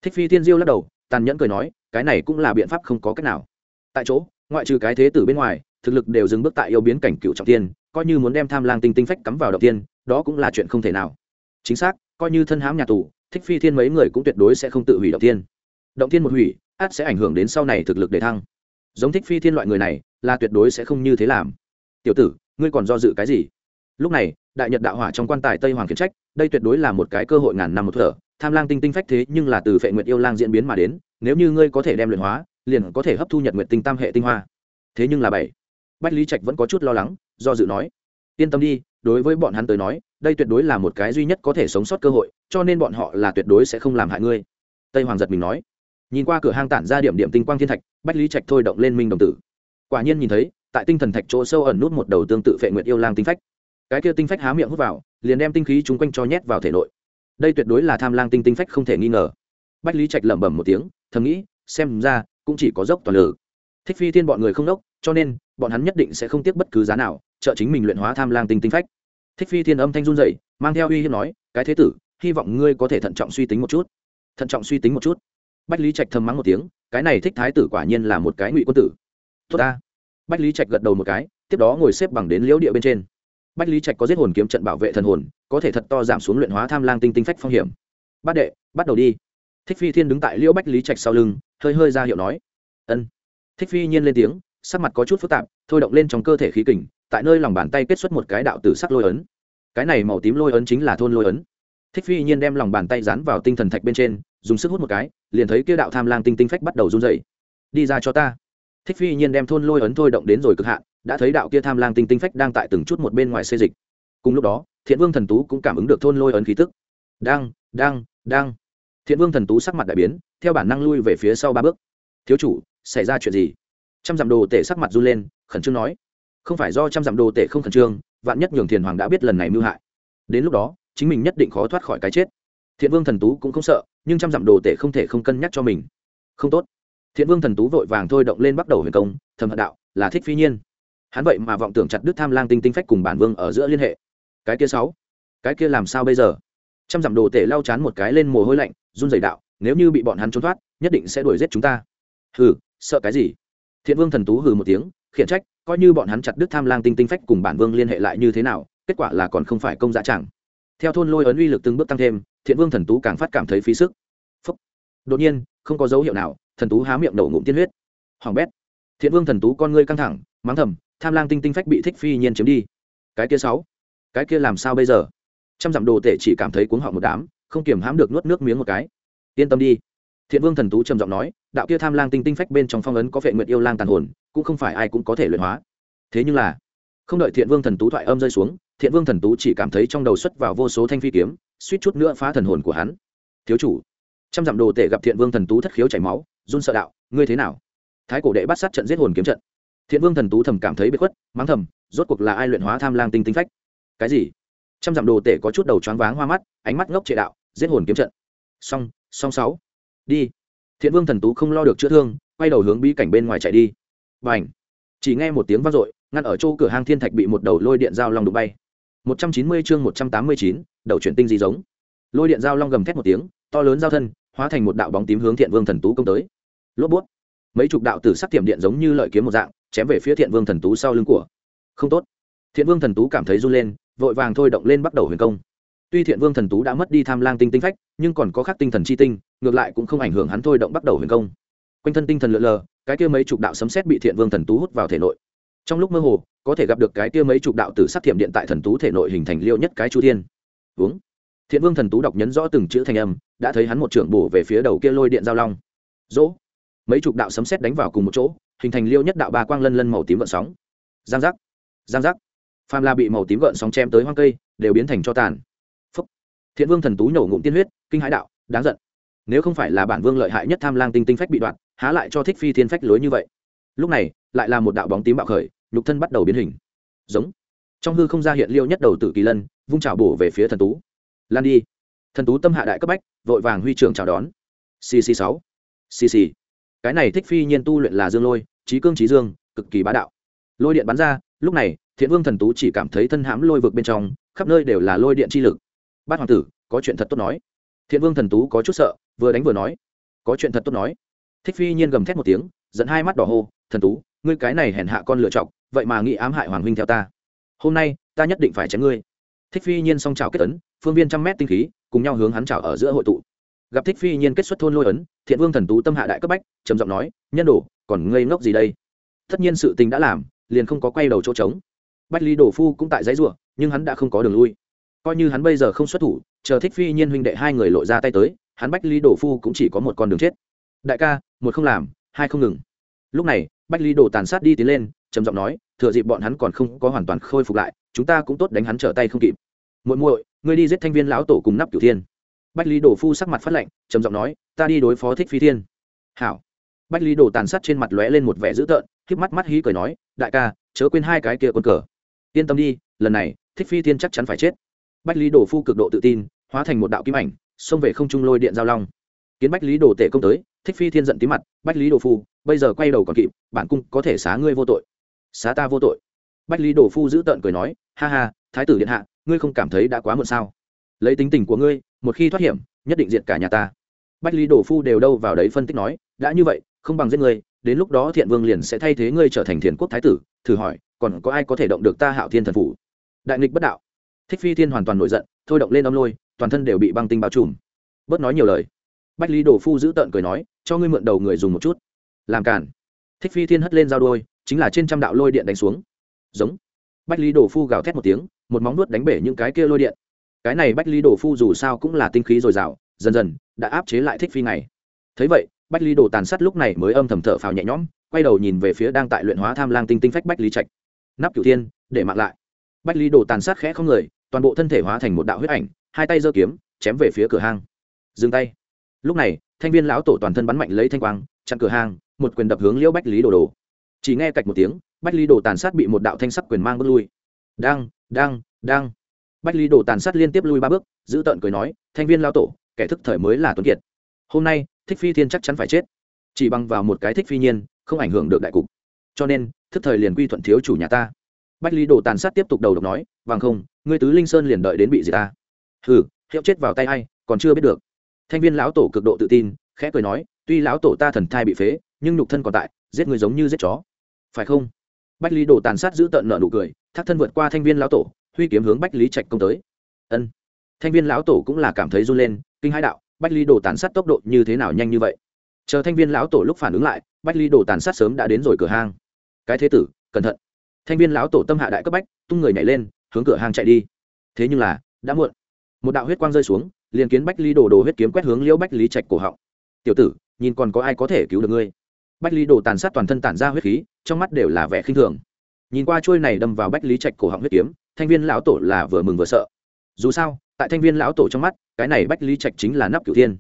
Thích phi thiên diêu lắc đầu, tàn nhẫn cười nói, cái này cũng là biện pháp không có cách nào. Tại chỗ, ngoại trừ cái thế tử bên ngoài, thực lực đều dừng bước tại yêu biến cảnh cựu trọng tiên, coi như muốn đem tham lang tinh tinh phách cắm vào đầu tiên, đó cũng là chuyện không thể nào. Chính xác, coi như thân hãm nhà tù, thích phi thiên mấy người cũng tuyệt đối sẽ không tự hủy động tiên. Động tiên một hủy át sẽ ảnh hưởng đến sau này thực lực để thăng. Giống thích phi thiên loại người này, là tuyệt đối sẽ không như thế làm. Tiểu tử, ngươi còn do dự cái gì? Lúc này đại nhật đạo hỏa trong quan tài tây hoàng khiển trách, đây tuyệt đối là một cái cơ hội ngàn năm một thở. Tham lang tinh tinh phách thế nhưng là từ phệ nguyệt yêu lang diễn biến mà đến, nếu như ngươi có thể đem luyện hóa, liền có thể hấp thu nhật nguyệt tinh tam hệ tinh hoa. Thế nhưng là bảy. Bách lý trạch vẫn có chút lo lắng, do dự nói, yên tâm đi, đối với bọn hắn tới nói, đây tuyệt đối là một cái duy nhất có thể sống sót cơ hội, cho nên bọn họ là tuyệt đối sẽ không làm hại ngươi. Tây hoàng giật mình nói. Nhìn qua cửa hang tản ra điểm điểm tinh quang thiên thạch, bách lý trạch thôi động lên minh đồng tử. Quả nhiên nhìn thấy, tại tinh thần thạch chỗ sâu ẩn nút một đầu tương tự phệ nguyệt yêu lang tinh phách cái kia tinh phách há miệng hút vào, liền đem tinh khí chúng quanh cho nhét vào thể nội. Đây tuyệt đối là tham lang tinh tinh phách không thể nghi ngờ. Bách lý trạch lẩm bẩm một tiếng, thầm nghĩ, xem ra, cũng chỉ có dốc toàn lử. Thích phi thiên bọn người không đốc, cho nên, bọn hắn nhất định sẽ không tiếc bất cứ giá nào, trợ chính mình luyện hóa tham lang tinh tinh phách. Thích phi thiên âm thanh run dậy mang theo uy hiếp nói, cái thế tử, hy vọng ngươi có thể thận trọng suy tính một chút. Thận trọng suy tính một chút. Bách lý trạch thầm mắng một tiếng, cái này thích thái tử quả nhiên là một cái ngụy quân tử. Tốt ta. Bách lý trạch gật đầu một cái, tiếp đó ngồi xếp bằng đến liễu địa bên trên bách lý trạch có giết hồn kiếm trận bảo vệ thần hồn, có thể thật to giảm xuống luyện hóa tham lang tinh tinh phách phong hiểm. Bát đệ, bắt đầu đi. Thích phi thiên đứng tại liễu bách lý trạch sau lưng, hơi hơi ra hiệu nói. Ân. Thích phi nhiên lên tiếng, sắc mặt có chút phức tạp, thôi động lên trong cơ thể khí kình, tại nơi lòng bàn tay kết xuất một cái đạo tử sắc lôi ấn. Cái này màu tím lôi ấn chính là thôn lôi ấn. Thích phi nhiên đem lòng bàn tay dán vào tinh thần thạch bên trên, dùng sức hút một cái, liền thấy kia đạo tham lang tinh tinh phách bắt đầu run dậy đi ra cho ta. Thích phi nhiên đem thôn lôi ấn thôi động đến rồi cực hạn đã thấy đạo kia tham lang tinh tinh phách đang tại từng chút một bên ngoài xê dịch. Cùng lúc đó, thiện vương thần tú cũng cảm ứng được thôn lôi ấn khí tức. Đang đang đang. Thiện vương thần tú sắc mặt đại biến, theo bản năng lui về phía sau ba bước. Thiếu chủ, xảy ra chuyện gì? Trăm dặm đồ tể sắc mặt run lên, khẩn trương nói. Không phải do trăm dặm đồ tể không khẩn trương, vạn nhất nhường thiền hoàng đã biết lần này mưu hại. Đến lúc đó, chính mình nhất định khó thoát khỏi cái chết. Thiện vương thần tú cũng không sợ, nhưng trăm dặm đồ tể không thể không cân nhắc cho mình. Không tốt. Thiện vương thần tú vội vàng thôi động lên bắt đầu huyền công, thầm hận đạo, là thích phi nhiên hắn vậy mà vọng tưởng chặt đứt tham lang tinh tinh phách cùng bản vương ở giữa liên hệ. Cái kia sáu, cái kia làm sao bây giờ? Trăm dặm đồ tể lau chán một cái lên mồ hôi lạnh, run dày đạo, nếu như bị bọn hắn trốn thoát, nhất định sẽ đuổi giết chúng ta. Hừ, sợ cái gì? Thiện vương thần tú hừ một tiếng, khiển trách, coi như bọn hắn chặt đứt tham lang tinh tinh phách cùng bản vương liên hệ lại như thế nào, kết quả là còn không phải công dạ chẳng. Theo thôn lôi ấn uy lực từng bước tăng thêm, thiện vương thần tú càng phát cảm thấy phí sức. Phúc. đột nhiên, không có dấu hiệu nào, thần tú há miệng nổ ngụm tiên huyết. Hoàng bét. Thiện vương thần tú con ngươi căng thẳng, mắng thầm tham lang tinh tinh phách bị thích phi nhiên chiếm đi. Cái kia sáu, cái kia làm sao bây giờ? Trăm dặm đồ tể chỉ cảm thấy cuống họng một đám, không kiềm hãm được nuốt nước miếng một cái. Yên tâm đi. Thiện vương thần tú trầm giọng nói, đạo kia tham lang tinh tinh phách bên trong phong ấn có vệ nguyện yêu lang tàn hồn, cũng không phải ai cũng có thể luyện hóa. Thế nhưng là, không đợi thiện vương thần tú thoại âm rơi xuống, thiện vương thần tú chỉ cảm thấy trong đầu xuất vào vô số thanh phi kiếm, suýt chút nữa phá thần hồn của hắn. Thiếu chủ, trăm dặm đồ tể gặp thiện vương thần tú thất khiếu chảy máu, run sợ đạo, ngươi thế nào? Thái cổ đệ bắt sát trận giết hồn kiếm trận thiện vương thần tú thầm cảm thấy bất khuất, mắng thầm, rốt cuộc là ai luyện hóa tham lang tinh tinh phách? Cái gì? Trăm dặm đồ tể có chút đầu choáng váng hoa mắt, ánh mắt ngốc trệ đạo, giết hồn kiếm trận. Song song sáu. Đi. Thiện vương thần tú không lo được chữa thương, quay đầu hướng bí cảnh bên ngoài chạy đi. Và ảnh chỉ nghe một tiếng vang dội, ngăn ở chỗ cửa hang thiên thạch bị một đầu lôi điện dao long đụng bay. Một trăm chín mươi chương một trăm tám mươi chín, đầu chuyển tinh gì giống. Lôi điện dao long gầm thét một tiếng, to lớn giao thân, hóa thành một đạo bóng tím hướng thiện vương thần tú công tới. Lốp bút mấy chục đạo tử sắc tiệm điện giống như lợi kiếm một dạng chém về phía thiện vương thần tú sau lưng của. Không tốt. Thiện vương thần tú cảm thấy run lên, vội vàng thôi động lên bắt đầu huyền công. Tuy thiện vương thần tú đã mất đi tham lang tinh tinh phách, nhưng còn có khắc tinh thần chi tinh, ngược lại cũng không ảnh hưởng hắn thôi động bắt đầu huyền công. Quanh thân tinh thần lượn lờ, cái kia mấy chục đạo sấm xét bị thiện vương thần tú hút vào thể nội. Trong lúc mơ hồ, có thể gặp được cái kia mấy chục đạo tử sắc thiểm điện tại thần tú thể nội hình thành liêu nhất cái chu thiên. Uống. Thiện vương thần tú đọc nhấn rõ từng chữ thành âm, đã thấy hắn một trưởng bổ về phía đầu kia lôi điện giao long. Dỗ. Mấy chục đạo sấm xét đánh vào cùng một chỗ hình thành liêu nhất đạo ba quang lân lân màu tím gợn sóng. Giang giác giang giác. Phàm la bị màu tím gợn sóng chém tới hoang cây, đều biến thành cho tàn. Phúc. thiện vương thần tú nhổ ngụm tiên huyết, kinh hãi đạo, đáng giận. Nếu không phải là bản vương lợi hại nhất tham lang tinh tinh phách bị đoạn, há lại cho thích phi thiên phách lối như vậy? Lúc này, lại là một đạo bóng tím bạo khởi, nhục thân bắt đầu biến hình. Giống. Trong hư không ra hiện liêu nhất đầu tử kỳ lân, vung trào bổ về phía thần tú. Lan đi. Thần tú tâm hạ đại cấp bách, vội vàng huy trường chào đón. Cc sáu. Cc cái này thích phi nhiên tu luyện là dương lôi trí cương trí dương, cực kỳ bá đạo. Lôi điện bắn ra, lúc này, thiện vương thần tú chỉ cảm thấy thân hãm lôi vực bên trong, khắp nơi đều là lôi điện chi lực. Bát hoàng tử, có chuyện thật tốt nói. Thiện vương thần tú có chút sợ, vừa đánh vừa nói. Có chuyện thật tốt nói. Thích phi nhiên gầm thét một tiếng dẫn hai mắt đỏ hô, thần tú, ngươi cái này hèn hạ con lựa chọc, vậy mà nghĩ ám hại hoàng huynh theo ta. Hôm nay, ta nhất định phải chém ngươi. Thích phi nhiên song trào kết tấn phương viên trăm mét tinh khí, cùng nhau hướng hắn trào ở giữa hội tụ gặp thích phi nhiên kết xuất thôn lôi ấn, thiện vương thần tú tâm hạ đại cấp bách, trầm giọng nói, nhân đồ, còn ngây ngốc gì đây? Tất nhiên sự tình đã làm, liền không có quay đầu chỗ trống. Bách lý đổ phu cũng tại giấy ruộng nhưng hắn đã không có đường lui. Coi như hắn bây giờ không xuất thủ, chờ thích phi nhiên huynh đệ hai người lộ ra tay tới, hắn bách lý đổ phu cũng chỉ có một con đường chết. Đại ca, một không làm, hai không ngừng. Lúc này, bách lý đổ tàn sát đi tiến lên, trầm giọng nói, thừa dịp bọn hắn còn không có hoàn toàn khôi phục lại, chúng ta cũng tốt đánh hắn trở tay không kịp. Muội muội, ngươi đi giết thanh viên lão tổ cùng nắp cửu thiên bách lý Đồ phu sắc mặt phát lệnh trầm giọng nói, ta đi đối phó thích phi thiên. Hảo. Bách lý đồ tàn sát trên mặt lóe lên một vẻ dữ tợn híp mắt mắt hí cười nói, đại ca, chớ quên hai cái kia quân cờ. Yên tâm đi, lần này, thích phi thiên chắc chắn phải chết. Bách lý đồ phu cực độ tự tin, hóa thành một đạo kim ảnh, xông về không trung lôi điện giao long. Kiến bách lý đồ tể công tới, thích phi thiên giận tí mặt, bách lý đồ phu, bây giờ quay đầu còn kịp, bản cung có thể xá ngươi vô tội. Xá ta vô tội. Bách lý đồ phu giữ tợn cười nói, ha ha, thái tử điện hạ, ngươi không cảm thấy đã quá muộn sao? Lấy tính tình của ngươi, một khi thoát hiểm, nhất định diệt cả nhà ta. Bách lý đồ phu đều đâu vào đấy phân tích nói, đã như vậy, không bằng giết ngươi, đến lúc đó thiện vương liền sẽ thay thế ngươi trở thành thiền quốc thái tử, thử hỏi, còn có ai có thể động được ta hạo thiên thần phủ? Đại nghịch bất đạo. Thích phi thiên hoàn toàn nổi giận, thôi động lên âm lôi, toàn thân đều bị băng tinh bao trùm. Bớt nói nhiều lời. Bách lý đồ phu giữ tợn cười nói, cho ngươi mượn đầu người dùng một chút. Làm cản thích phi thiên hất lên dao đôi, chính là trên trăm đạo lôi điện đánh xuống. Giống. Bách lý đồ phu gào thét một tiếng, một móng nuốt đánh bể những cái kia lôi điện cái này bách lý đồ phu dù sao cũng là tinh khí dồi dào, dần dần đã áp chế lại thích phi này thấy vậy, bách lý đồ tàn sát lúc này mới âm thầm thở phào nhẹ nhõm, quay đầu nhìn về phía đang tại luyện hóa tham lang tinh tinh phách bách lý trạch. Nắp cửu thiên, để mạng lại. Bách lý đồ tàn sát khẽ không người, toàn bộ thân thể hóa thành một đạo huyết ảnh, hai tay giơ kiếm, chém về phía cửa hang. Dừng tay. Lúc này, thanh viên lão tổ toàn thân bắn mạnh lấy thanh quang, chặn cửa hang, một quyền đập hướng liễu bách lý đồ đồ. Chỉ nghe cạch một tiếng, bách lý đồ tàn sát bị một đạo thanh sắc quyền mang bước lui. Đang đang đang bách lý đồ tàn sát liên tiếp lui ba bước, giữ tợn cười nói, thanh viên lão tổ, kẻ thức thời mới là tuấn kiệt. Hôm nay, thích phi thiên chắc chắn phải chết. Chỉ bằng vào một cái thích phi nhiên, không ảnh hưởng được đại cục. Cho nên, thức thời liền quy thuận thiếu chủ nhà ta. Bách lý đồ tàn sát tiếp tục đầu độc nói bằng không, ngươi tứ linh sơn liền đợi đến bị gì ta. Hừ, hiệu chết vào tay a i còn chưa biết được. Thanh viên lão tổ cực độ tự tin, khẽ cười nói, tuy lão tổ ta thần thai bị phế, nhưng nhục thân còn tại, giết người giống như giết chó. Phải không? Bách lý đồ tàn sát giữ tợn nợ nụ cười thác thân vượt qua thanh viên lão tổ huy kiếm hướng bách lý trạch công tới. Ân. Thanh viên lão tổ cũng là cảm thấy run lên, kinh hai đạo, bách lý đồ tàn sát tốc độ như thế nào nhanh như vậy? Chờ thanh viên lão tổ lúc phản ứng lại, bách lý đồ tàn sát sớm đã đến rồi cửa hang. Cái thế tử, cẩn thận. Thanh viên lão tổ tâm hạ đại cấp bách, tung người nhảy lên, hướng cửa hang chạy đi. Thế nhưng là, đã muộn. Một đạo huyết quang rơi xuống, liền kiến bách lý đồ đồ huyết kiếm quét hướng liễu bách lý trạch cổ họng. Tiểu tử, nhìn còn có ai có thể cứu được ngươi? Bách lý đồ tàn sát toàn thân tản ra huyết khí, trong mắt đều là vẻ khinh thường. Nhìn qua trôi này đâm vào bách lý trạch cổ họng huyết kiếm thanh viên lão tổ là vừa mừng vừa sợ. Dù sao, tại thanh viên lão tổ trong mắt, cái này bách lý trạch chính là nắp cửu thiên.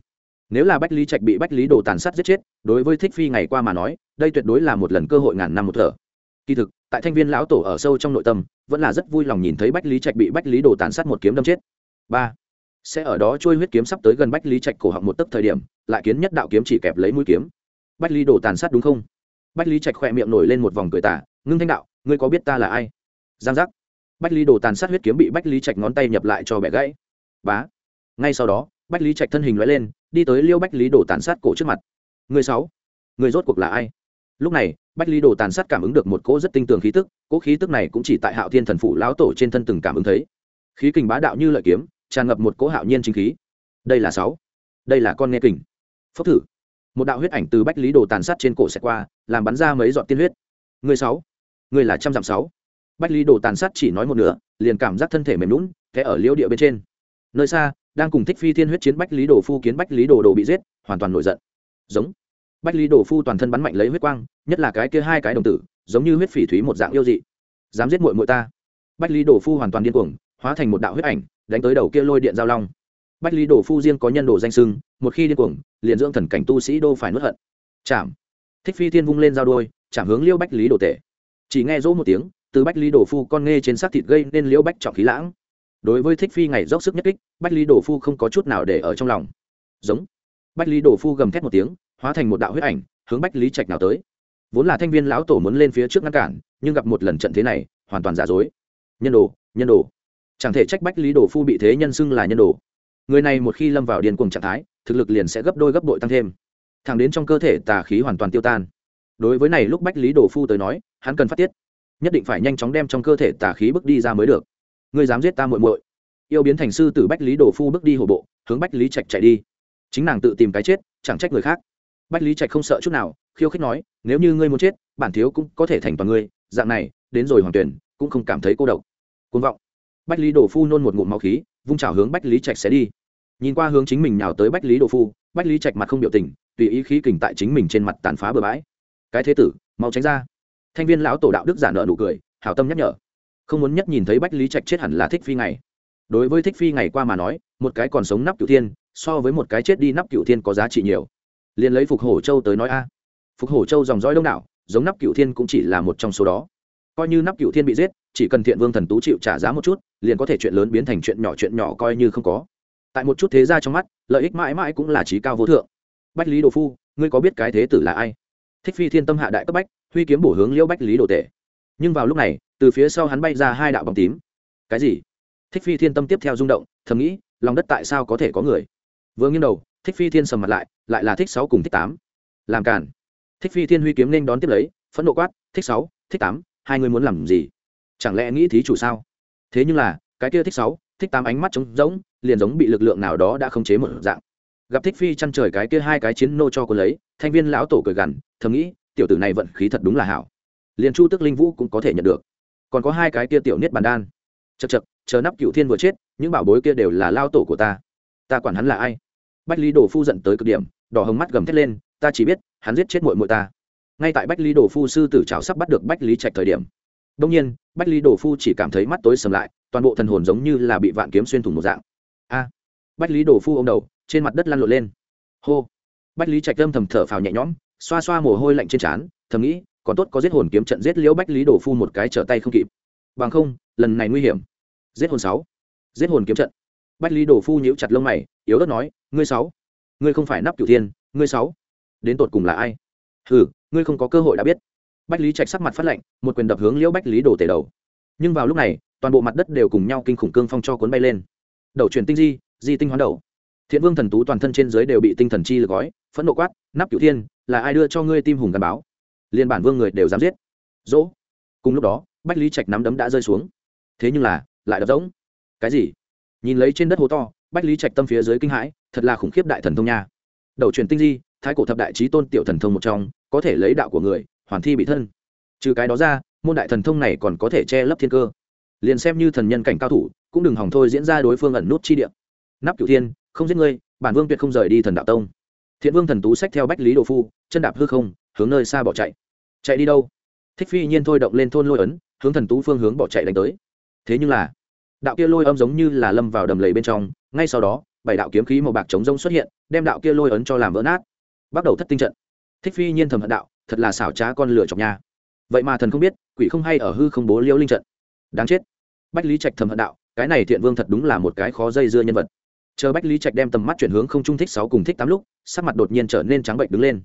Nếu là bách lý trạch bị bách lý đồ tàn sát giết chết, đối với thích phi ngày qua mà nói, đây tuyệt đối là một lần cơ hội ngàn năm một thở. Kỳ thực, tại thanh viên lão tổ ở sâu trong nội tâm, vẫn là rất vui lòng nhìn thấy bách lý trạch bị bách lý đồ tàn sát một kiếm đâm chết. Ba, sẽ ở đó trôi huyết kiếm sắp tới gần bách lý trạch cổ họng một tấc thời điểm, lại kiến nhất đạo kiếm chỉ kẹp lấy mũi kiếm. Bách lý đồ tàn sát đúng không? Bách lý trạch khỏe miệng nổi lên một vòng cười tả ngưng thanh đạo, ngươi có biết ta là ai? Giang giác bách lý đồ tàn sát huyết kiếm bị bách lý trạch ngón tay nhập lại cho bẻ gãy. Bá. Ngay sau đó, bách lý trạch thân hình loại lên, đi tới liêu bách lý đồ tàn sát cổ trước mặt. Người sáu. Người rốt cuộc là ai? Lúc này, bách lý đồ tàn sát cảm ứng được một cỗ rất tinh tường khí tức, cỗ khí tức này cũng chỉ tại hạo thiên thần Phủ lão tổ trên thân từng cảm ứng thấy. Khí kình bá đạo như lợi kiếm, tràn ngập một cỗ hạo nhiên chính khí. Đây là sáu. Đây là con nghe kình. Phốc thử. Một đạo huyết ảnh từ bách lý đồ tàn sát trên cổ xẹt qua, làm bắn ra mấy giọt tiên huyết. Người sáu. Người là trăm dặm sáu bách lý đồ tàn sát chỉ nói một nửa, liền cảm giác thân thể mềm lún té ở liễu địa bên trên. Nơi xa, đang cùng thích phi thiên huyết chiến bách lý đồ phu kiến bách lý đồ đồ bị giết, hoàn toàn nổi giận. Giống. Bách lý đồ phu toàn thân bắn mạnh lấy huyết quang, nhất là cái kia hai cái đồng tử, giống như huyết phỉ thúy một dạng yêu dị. Dám giết muội muội ta. Bách lý đồ phu hoàn toàn điên cuồng, hóa thành một đạo huyết ảnh, đánh tới đầu kia lôi điện giao long. Bách lý đồ phu riêng có nhân đồ danh sưng một khi điên cuồng, liền dưỡng thần cảnh tu sĩ đô phải nuốt hận. Chạm. Thích phi thiên vung lên giao đôi chạm hướng liêu bách lý đồ tể. Chỉ nghe rỗ một tiếng từ bách lý đồ phu con nghe trên xác thịt gây nên liễu bách trọng khí lãng. Đối với thích phi ngày dốc sức nhất kích, bách lý đồ phu không có chút nào để ở trong lòng. Giống. Bách lý đồ phu gầm thét một tiếng, hóa thành một đạo huyết ảnh, hướng bách lý trạch nào tới. Vốn là thanh viên lão tổ muốn lên phía trước ngăn cản, nhưng gặp một lần trận thế này, hoàn toàn giả dối. Nhân đồ nhân đồ. Chẳng thể trách bách lý đồ phu bị thế nhân xưng là nhân đồ. Người này một khi lâm vào điên cuồng trạng thái, thực lực liền sẽ gấp đôi gấp bội tăng thêm. Thẳng đến trong cơ thể tà khí hoàn toàn tiêu tan. Đối với này lúc bách lý đồ phu tới nói, hắn cần phát tiết nhất định phải nhanh chóng đem trong cơ thể tà khí bước đi ra mới được. Ngươi dám giết ta muội muội. Yêu biến thành sư tử bách lý đồ phu bước đi hổ bộ, hướng bách lý trạch chạy đi. Chính nàng tự tìm cái chết, chẳng trách người khác. Bách lý trạch không sợ chút nào, khiêu khích nói, nếu như ngươi muốn chết, bản thiếu cũng có thể thành toàn ngươi. Dạng này, đến rồi hoàng tuyển, cũng không cảm thấy cô độc. Côn vọng. Bách lý đồ phu nôn một ngụm máu khí, vung trào hướng bách lý trạch sẽ đi. Nhìn qua hướng chính mình nào tới bách lý đồ phu, bách lý trạch mặt không biểu tình, tùy ý khí kình tại chính mình trên mặt tàn phá bừa bãi. Cái thế tử, mau tránh ra thanh viên lão tổ đạo đức giả nợ nụ cười, hảo tâm nhắc nhở. Không muốn nhất nhìn thấy bách lý trạch chết hẳn là thích phi ngày. Đối với thích phi ngày qua mà nói, một cái còn sống nắp cựu thiên, so với một cái chết đi nắp cựu thiên có giá trị nhiều. Liền lấy phục hổ châu tới nói a. Phục hổ châu dòng dõi đông đảo, giống nắp cựu thiên cũng chỉ là một trong số đó. Coi như nắp cựu thiên bị giết, chỉ cần thiện vương thần tú chịu trả giá một chút, liền có thể chuyện lớn biến thành chuyện nhỏ chuyện nhỏ coi như không có. Tại một chút thế gia trong mắt, lợi ích mãi mãi cũng là trí cao vô thượng. Bách lý đồ phu, ngươi có biết cái thế tử là ai? Thích phi thiên tâm hạ đại cấp bách, huy kiếm bổ hướng liễu bách lý đồ tể. Nhưng vào lúc này, từ phía sau hắn bay ra hai đạo bóng tím. Cái gì? Thích phi thiên tâm tiếp theo rung động, thầm nghĩ, lòng đất tại sao có thể có người? Vừa nghiêng đầu, thích phi thiên sầm mặt lại lại là thích sáu cùng thích tám. Làm cản thích phi thiên huy kiếm nên đón tiếp lấy, phẫn nộ quát, thích sáu, thích tám, hai người muốn làm gì? Chẳng lẽ nghĩ thí chủ sao? Thế nhưng là, cái kia thích sáu, thích tám ánh mắt trống rỗng, liền giống bị lực lượng nào đó đã khống chế một dạng gặp thích phi chăn trời cái kia hai cái chiến nô cho cô lấy, thanh viên lão tổ cười gằn, thầm nghĩ, tiểu tử này vận khí thật đúng là hảo. Liền chu tức linh vũ cũng có thể nhận được. Còn có hai cái kia tiểu niết bàn đan. Chật chật chờ nắp cựu thiên vừa chết, những bảo bối kia đều là lao tổ của ta. Ta quản hắn là ai? Bách lý đồ phu giận tới cực điểm, đỏ hồng mắt gầm thét lên, ta chỉ biết, hắn giết chết mội mội ta. Ngay tại bách lý đồ phu sư tử trào sắp bắt được bách lý trạch thời điểm đông nhiên, bách lý đồ phu chỉ cảm thấy mắt tối sầm lại, toàn bộ thần hồn giống như là bị vạn kiếm xuyên thủng một dạng. A! Bách lý đồ phu ô m đầu trên mặt đất lăn lộn lên. Hô. Bách lý trạch lâm thầm thở phào nhẹ nhõm, xoa xoa mồ hôi lạnh trên trán, thầm nghĩ, còn tốt có giết hồn kiếm trận giết liễu bách lý đổ phu một cái trở tay không kịp. Bằng không, lần này nguy hiểm. Giết hồn sáu. Giết hồn kiếm trận. Bách lý đổ phu nhíu chặt lông mày, yếu ớt nói, ngươi sáu. Ngươi không phải nắp cửu thiên, ngươi sáu. Đến tột cùng là ai? Hừ, ngươi không có cơ hội đã biết. Bách lý trạch sắc mặt phát lạnh, một quyền đập hướng liễu bách lý đổ tể đầu. Nhưng vào lúc này, toàn bộ mặt đất đều cùng nhau kinh khủng cương phong cho cuốn bay lên. Đầu truyền tinh di di tinh hoán đầu thiện vương thần tú toàn thân trên dưới đều bị tinh thần chi lực gói, phẫn nộ quát, nắp cửu thiên, là ai đưa cho ngươi tim hùng gắn báo liên bản vương người đều dám giết. Dỗ. Cùng lúc đó, bách lý trạch nắm đấm đã rơi xuống. Thế nhưng là, lại đập rỗng. Cái gì? Nhìn lấy trên đất hố to, bách lý trạch tâm phía dưới kinh hãi, thật là khủng khiếp đại thần thông nha. Đầu truyền tinh di, thái cổ thập đại trí tôn tiểu thần thông một trong, có thể lấy đạo của người, hoàn thi bị thân. Trừ cái đó ra, môn đại thần thông này còn có thể che lấp thiên cơ. Liền xem như thần nhân cảnh cao thủ, cũng đừng hỏng thôi diễn ra đối phương ẩn nút chi địa. Nắp cửu thiên không giết ngươi, bản vương tuyệt không rời đi thần đạo tông. Thiện vương thần tú sách theo bách lý đồ phu, chân đạp hư không, hướng nơi xa bỏ chạy. Chạy đi đâu? Thích phi nhiên thôi động lên thôn lôi ấn, hướng thần tú phương hướng bỏ chạy đánh tới. Thế nhưng là, đạo kia lôi âm giống như là lâm vào đầm lầy bên trong, ngay sau đó, bảy đạo kiếm khí màu bạc chống rông xuất hiện, đem đạo kia lôi ấn cho làm vỡ nát. Bắt đầu thất tinh trận. Thích phi nhiên thầm hận đạo, thật là xảo trá con lửa chọc nhà. vậy mà thần không biết, quỷ không hay ở hư không bố liêu linh trận. Đáng chết. Bách lý trạch thầm hận đạo, cái này thiện vương thật đúng là một cái khó dây dưa nhân vật chờ bách lý trạch đem tầm mắt chuyển hướng không trung thích sáu cùng thích tám lúc sắc mặt đột nhiên trở nên trắng bệnh đứng lên.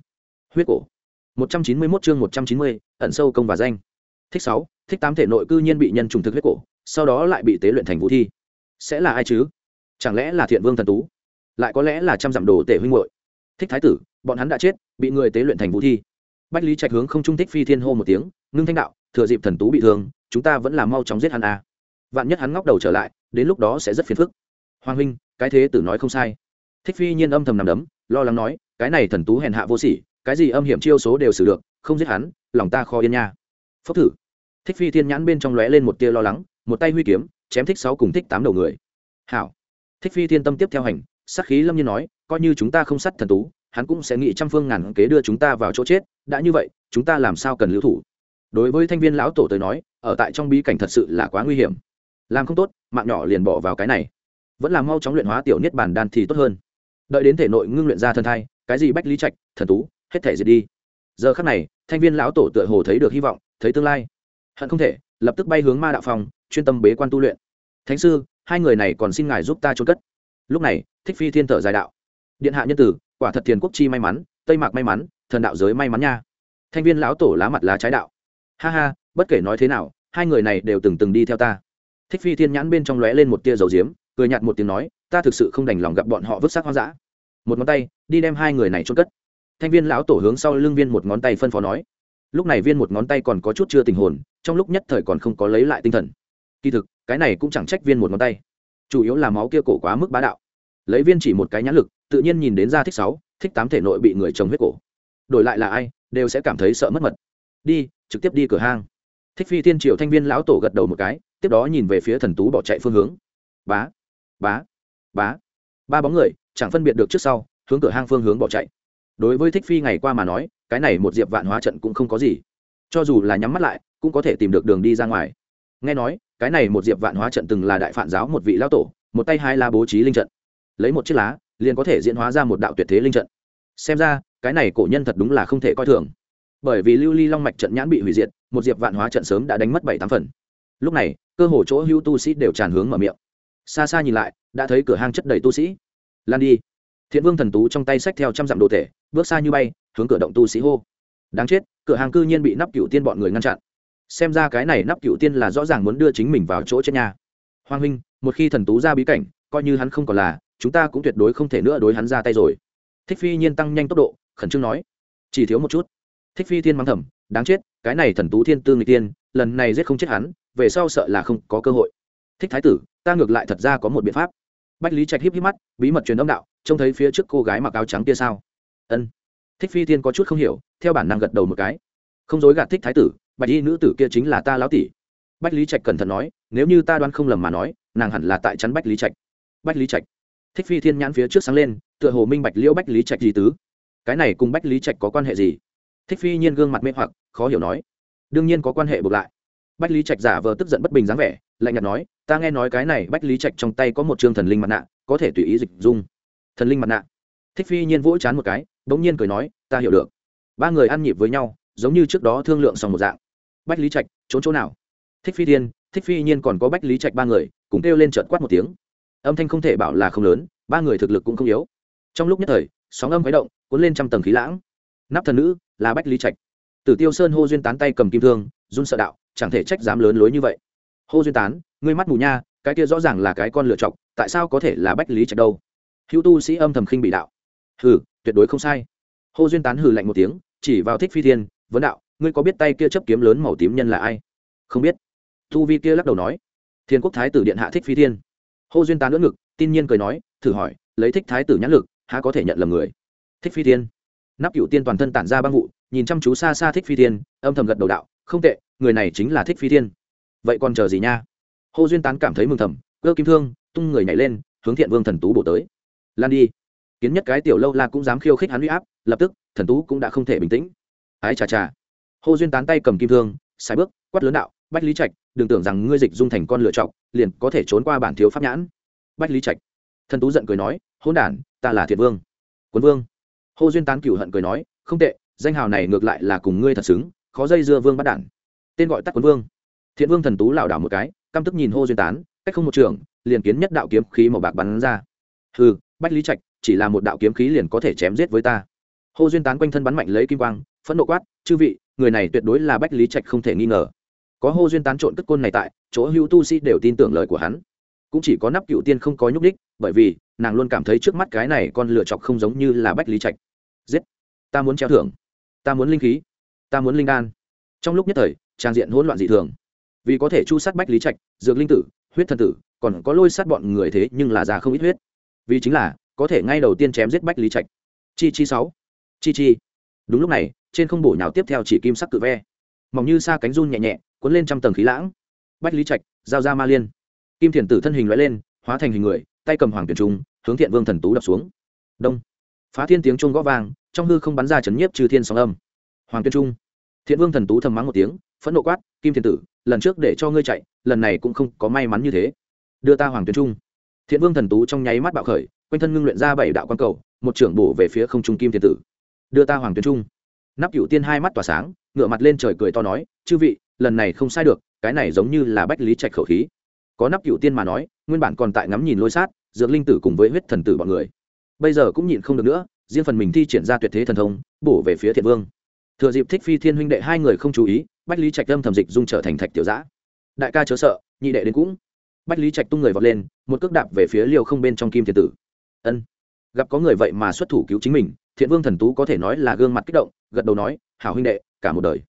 Huyết cổ. Một trăm chín mươi 191 chương một trăm chín mươi, ẩn sâu công và danh. Thích sáu thích tám thể nội cư nhiên bị nhân trùng thực huyết cổ sau đó lại bị tế luyện thành vũ thi. Sẽ là ai chứ? Chẳng lẽ là thiện vương thần tú? Lại có lẽ là trăm dặm đồ tể huynh hội thích thái tử bọn hắn đã chết bị người tế luyện thành vũ thi. Bách lý trạch hướng không trung thích phi thiên hô một tiếng ngưng thanh đạo thừa dịp thần tú bị thương chúng ta vẫn là mau chóng giết hắn à. vạn nhất hắn ngóc đầu trở lại đến lúc đó sẽ rất phiền phức hoàng huynh, cái thế tử nói không sai. Thích phi nhiên âm thầm nằm đấm, lo lắng nói, cái này thần tú hèn hạ vô sỉ, cái gì âm hiểm chiêu số đều xử được, không giết hắn, lòng ta kho yên nha. Phốc thử. Thích phi thiên nhãn bên trong lóe lên một tia lo lắng, một tay huy kiếm, chém thích sáu cùng thích tám đầu người. Hảo. Thích phi thiên tâm tiếp theo hành sắc khí lâm nhiên nói, coi như chúng ta không sát thần tú, hắn cũng sẽ nghĩ trăm phương ngàn kế đưa chúng ta vào chỗ chết, đã như vậy, chúng ta làm sao cần lưu thủ? Đối với thanh viên lão tổ tới nói, ở tại trong bí cảnh thật sự là quá nguy hiểm. Làm không tốt, mạng nhỏ liền bỏ vào cái này vẫn là mau chóng luyện hóa tiểu niết bản đan thì tốt hơn. Đợi đến thể nội ngưng luyện ra thần thai, cái gì bách lý trạch, thần tú, hết thể diệt đi. Giờ khắc này, thanh viên lão tổ tựa hồ thấy được hy vọng, thấy tương lai. Hận không thể, lập tức bay hướng ma đạo phòng, chuyên tâm bế quan tu luyện. Thánh sư, hai người này còn xin ngài giúp ta trôn cất. Lúc này, thích phi thiên thở dài đạo. Điện hạ nhân tử, quả thật thiền quốc chi may mắn, tây mạc may mắn, thần đạo giới may mắn nha. Thanh viên lão tổ lá mặt lá trái đạo. Ha ha, bất kể nói thế nào, hai người này đều từng từng đi theo ta. Thích phi thiên nhãn bên trong lóe lên một tia dầu diếm cười nhạt một tiếng nói, ta thực sự không đành lòng gặp bọn họ vứt xác hoang dã. Một ngón tay, đi đem hai người này trôn cất. Thanh viên lão tổ hướng sau lưng viên một ngón tay phân phó nói. Lúc này viên một ngón tay còn có chút chưa tình hồn, trong lúc nhất thời còn không có lấy lại tinh thần. Kỳ thực, cái này cũng chẳng trách viên một ngón tay. Chủ yếu là máu kia cổ quá mức bá đạo. Lấy viên chỉ một cái nhãn lực, tự nhiên nhìn đến ra thích sáu, thích tám thể nội bị người chồng huyết cổ. Đổi lại là ai, đều sẽ cảm thấy sợ mất mật. Đi, trực tiếp đi cửa hang. Thích phi tiên triều thanh viên lão tổ gật đầu một cái, tiếp đó nhìn về phía thần tú bỏ chạy phương hướng. Bá bá. Bá. Ba bóng người, chẳng phân biệt được trước sau, hướng cửa hang phương hướng bỏ chạy. Đối với thích phi ngày qua mà nói, cái này một diệp vạn hóa trận cũng không có gì. Cho dù là nhắm mắt lại, cũng có thể tìm được đường đi ra ngoài. Nghe nói, cái này một diệp vạn hóa trận từng là đại phản giáo một vị lao tổ, một tay hai la bố trí linh trận. Lấy một chiếc lá, liền có thể diễn hóa ra một đạo tuyệt thế linh trận. Xem ra, cái này cổ nhân thật đúng là không thể coi thường. Bởi vì lưu ly long mạch trận nhãn bị hủy diệt, một diệp vạn hóa trận sớm đã đánh mất bảy tám phần. Lúc này, cơ hồ chỗ hữu tu sĩ đều tràn hướng mở miệng xa xa nhìn lại, đã thấy cửa hang chất đầy tu sĩ. Lan đi. Thiện vương thần tú trong tay sách theo trăm dặm đồ thể bước xa như bay, hướng cửa động tu sĩ hô. Đáng chết, cửa hàng cư nhiên bị nắp cựu tiên bọn người ngăn chặn. Xem ra cái này nắp cựu tiên là rõ ràng muốn đưa chính mình vào chỗ chết nhà hoàng huynh, một khi thần tú ra bí cảnh, coi như hắn không còn là, chúng ta cũng tuyệt đối không thể nữa đối hắn ra tay rồi. Thích phi nhiên tăng nhanh tốc độ, khẩn trương nói. Chỉ thiếu một chút. Thích phi thiên mắng thầm, đáng chết, cái này thần tú thiên tư người tiên, lần này giết không chết hắn, về sau sợ là không có cơ hội. Thích thái tử ta ngược lại thật ra có một biện pháp. Bách lý trạch híp híp mắt, bí mật truyền âm đạo, trông thấy phía trước cô gái mặc áo trắng kia sao? Ân. Thích phi thiên có chút không hiểu, theo bản năng gật đầu một cái. Không dối gạt thích thái tử, bạch y nữ tử kia chính là ta lão tỷ. Bách lý trạch cẩn thận nói, nếu như ta đoán không lầm mà nói, nàng hẳn là tại chắn bách lý trạch. Bách lý trạch. Thích phi thiên nhãn phía trước sáng lên, tựa hồ minh bạch liễu bách lý trạch gì tứ. Cái này cùng bách lý trạch có quan hệ gì? Thích phi nhiên gương mặt mê hoặc, khó hiểu nói. Đương nhiên có quan hệ buộc lại bách lý trạch giả vờ tức giận bất bình dáng vẻ, lạnh nhạt nói, ta nghe nói cái này bách lý trạch trong tay có một chương thần linh mặt nạ, có thể tùy ý dịch dung. Thần linh mặt nạ? Thích phi nhiên vỗ chán một cái đ ỗ n g nhiên cười nói, ta hiểu được. Ba người ăn nhịp với nhau, giống như trước đó thương lượng xong một dạng. Bách lý trạch, trốn chỗ nào? Thích phi thiên thích phi nhiên còn có bách lý trạch ba người, cùng kêu lên trợn quát một tiếng. Âm thanh không thể bảo là không lớn, ba người thực lực cũng không yếu. Trong lúc nhất thời, sóng âm khuấy động, cuốn lên trăm tầng khí lãng. Nắp thần nữ là bách lý trạch. Tử tiêu sơn hô duyên tán tay cầm kim thương, run sợ đạo chẳng thể trách dám lớn lối như vậy. Hô duyên tán, ngươi mắt mù nha, cái kia rõ ràng là cái con lựa chọc, tại sao có thể là bách lý trạch đâu? Hữu tu sĩ âm thầm khinh bị đạo. Hừ, tuyệt đối không sai. Hô duyên tán hừ lạnh một tiếng, chỉ vào thích phi thiên, vấn đạo, ngươi có biết tay kia chấp kiếm lớn màu tím nhân là ai? Không biết. Tu vi kia lắc đầu nói. Thiên quốc thái tử điện hạ thích phi thiên. Hô duyên tán lưỡng ngực, tin nhiên cười nói, thử hỏi, lấy thích thái tử nhãn lực, há có thể nhận lầm người? Thích phi thiên. Nắp cựu tiên toàn thân tản ra băng vụ, nhìn chăm chú xa xa thích phi thiên, âm thầm gật đầu đạo không tệ, người này chính là thích phi thiên. Vậy còn chờ gì nha? Hô duyên tán cảm thấy mừng thầm, cơ kim thương, tung người nhảy lên, hướng thiện vương thần tú bổ tới. Lan đi. Kiến nhất cái tiểu lâu la cũng dám khiêu khích hắn huy áp, lập tức, thần tú cũng đã không thể bình tĩnh. Ái chà chà. Hô duyên tán tay cầm kim thương sai bước, quát lớn đạo, bách lý trạch, đừng tưởng rằng ngươi dịch dung thành con lựa chọc liền có thể trốn qua bản thiếu pháp nhãn. Bách lý trạch. Thần tú giận cười nói hôn đản, ta là thiện vương. Quân vương. Hô duyên tán cửu hận cười nói, không tệ, danh hào này ngược lại là cùng ngươi thật xứng khó dây dưa vương bắt đản. Tên gọi tắt quân vương. Thiện vương thần tú lảo đảo một cái, căm tức nhìn hô duyên tán, cách không một trường, liền kiến nhất đạo kiếm khí màu bạc bắn ra. Hừ, bách lý trạch, chỉ là một đạo kiếm khí liền có thể chém giết với ta. Hô duyên tán quanh thân bắn mạnh lấy kim quang, phẫn nộ quát, chư vị, người này tuyệt đối là bách lý trạch không thể nghi ngờ. Có hô duyên tán trộn cất côn này tại, chỗ hữu tu sĩ đều tin tưởng lời của hắn. Cũng chỉ có nắp cựu tiên không có nhúc đích bởi vì, nàng luôn cảm thấy trước mắt cái này con lựa chọc không giống như là bách lý trạch. Giết, ta muốn treo thưởng, ta muốn linh khí ta muốn linh đan. Trong lúc nhất thời trang diện hỗn loạn dị thường. Vì có thể chu sát bách lý trạch dược linh tử huyết thần tử còn có lôi sát bọn người thế nhưng là già không ít huyết. Vì chính là có thể ngay đầu tiên chém giết bách lý trạch. Chi chi sáu. Chi chi. Đúng lúc này trên không bổ nhào tiếp theo chỉ kim sắc cự ve. Mỏng như xa cánh run nhẹ nhẹ cuốn lên trăm tầng khí lãng. Bách lý trạch giao ra ma liên. Kim thiền tử thân hình loại lên hóa thành hình người tay cầm hoàng tuyển trung hướng thiện vương thần tú đập xuống. Đông. Phá thiên tiếng chuông gõ vàng, trong hư không bắn ra chấn nhiếp trừ thiên sóng âm. Hoàng tuyên trung thiện vương thần tú thầm mắng một tiếng, phẫn nộ quát, kim Thiên tử, lần trước để cho ngươi chạy, lần này cũng không có may mắn như thế. Đưa ta hoàng tuyên trung. Thiện vương thần tú trong nháy mắt bạo khởi, quanh thân ngưng luyện ra bảy đạo quan cầu, một trưởng bổ về phía không trung kim Thiên tử. Đưa ta hoàng tuyên trung. Nắp cựu tiên hai mắt tỏa sáng ngựa mặt lên trời cười to nói, chư vị, lần này không sai được, cái này giống như là bách lý trạch khẩu khí. Có nắp cựu tiên mà nói, nguyên bản còn tại ngắm nhìn lôi sát, dược linh tử cùng với huyết thần tử bọn người. Bây giờ cũng nhịn không được nữa, riêng phần mình thi triển ra tuyệt thế thần thông, bổ về phía thiện vương thừa dịp thích phi thiên huynh đệ hai người không chú ý, bách lý trạch âm thầm dịch dung trở thành thạch tiểu giã. Đại ca chớ sợ, nhị đệ đến cũng. Bách lý trạch tung người vọt lên, một cước đạp về phía liều không bên trong kim thiên tử. Ân. Gặp có người vậy mà xuất thủ cứu chính mình, thiện vương thần tú có thể nói là gương mặt kích động, gật đầu nói, hảo huynh đệ, cả một đời.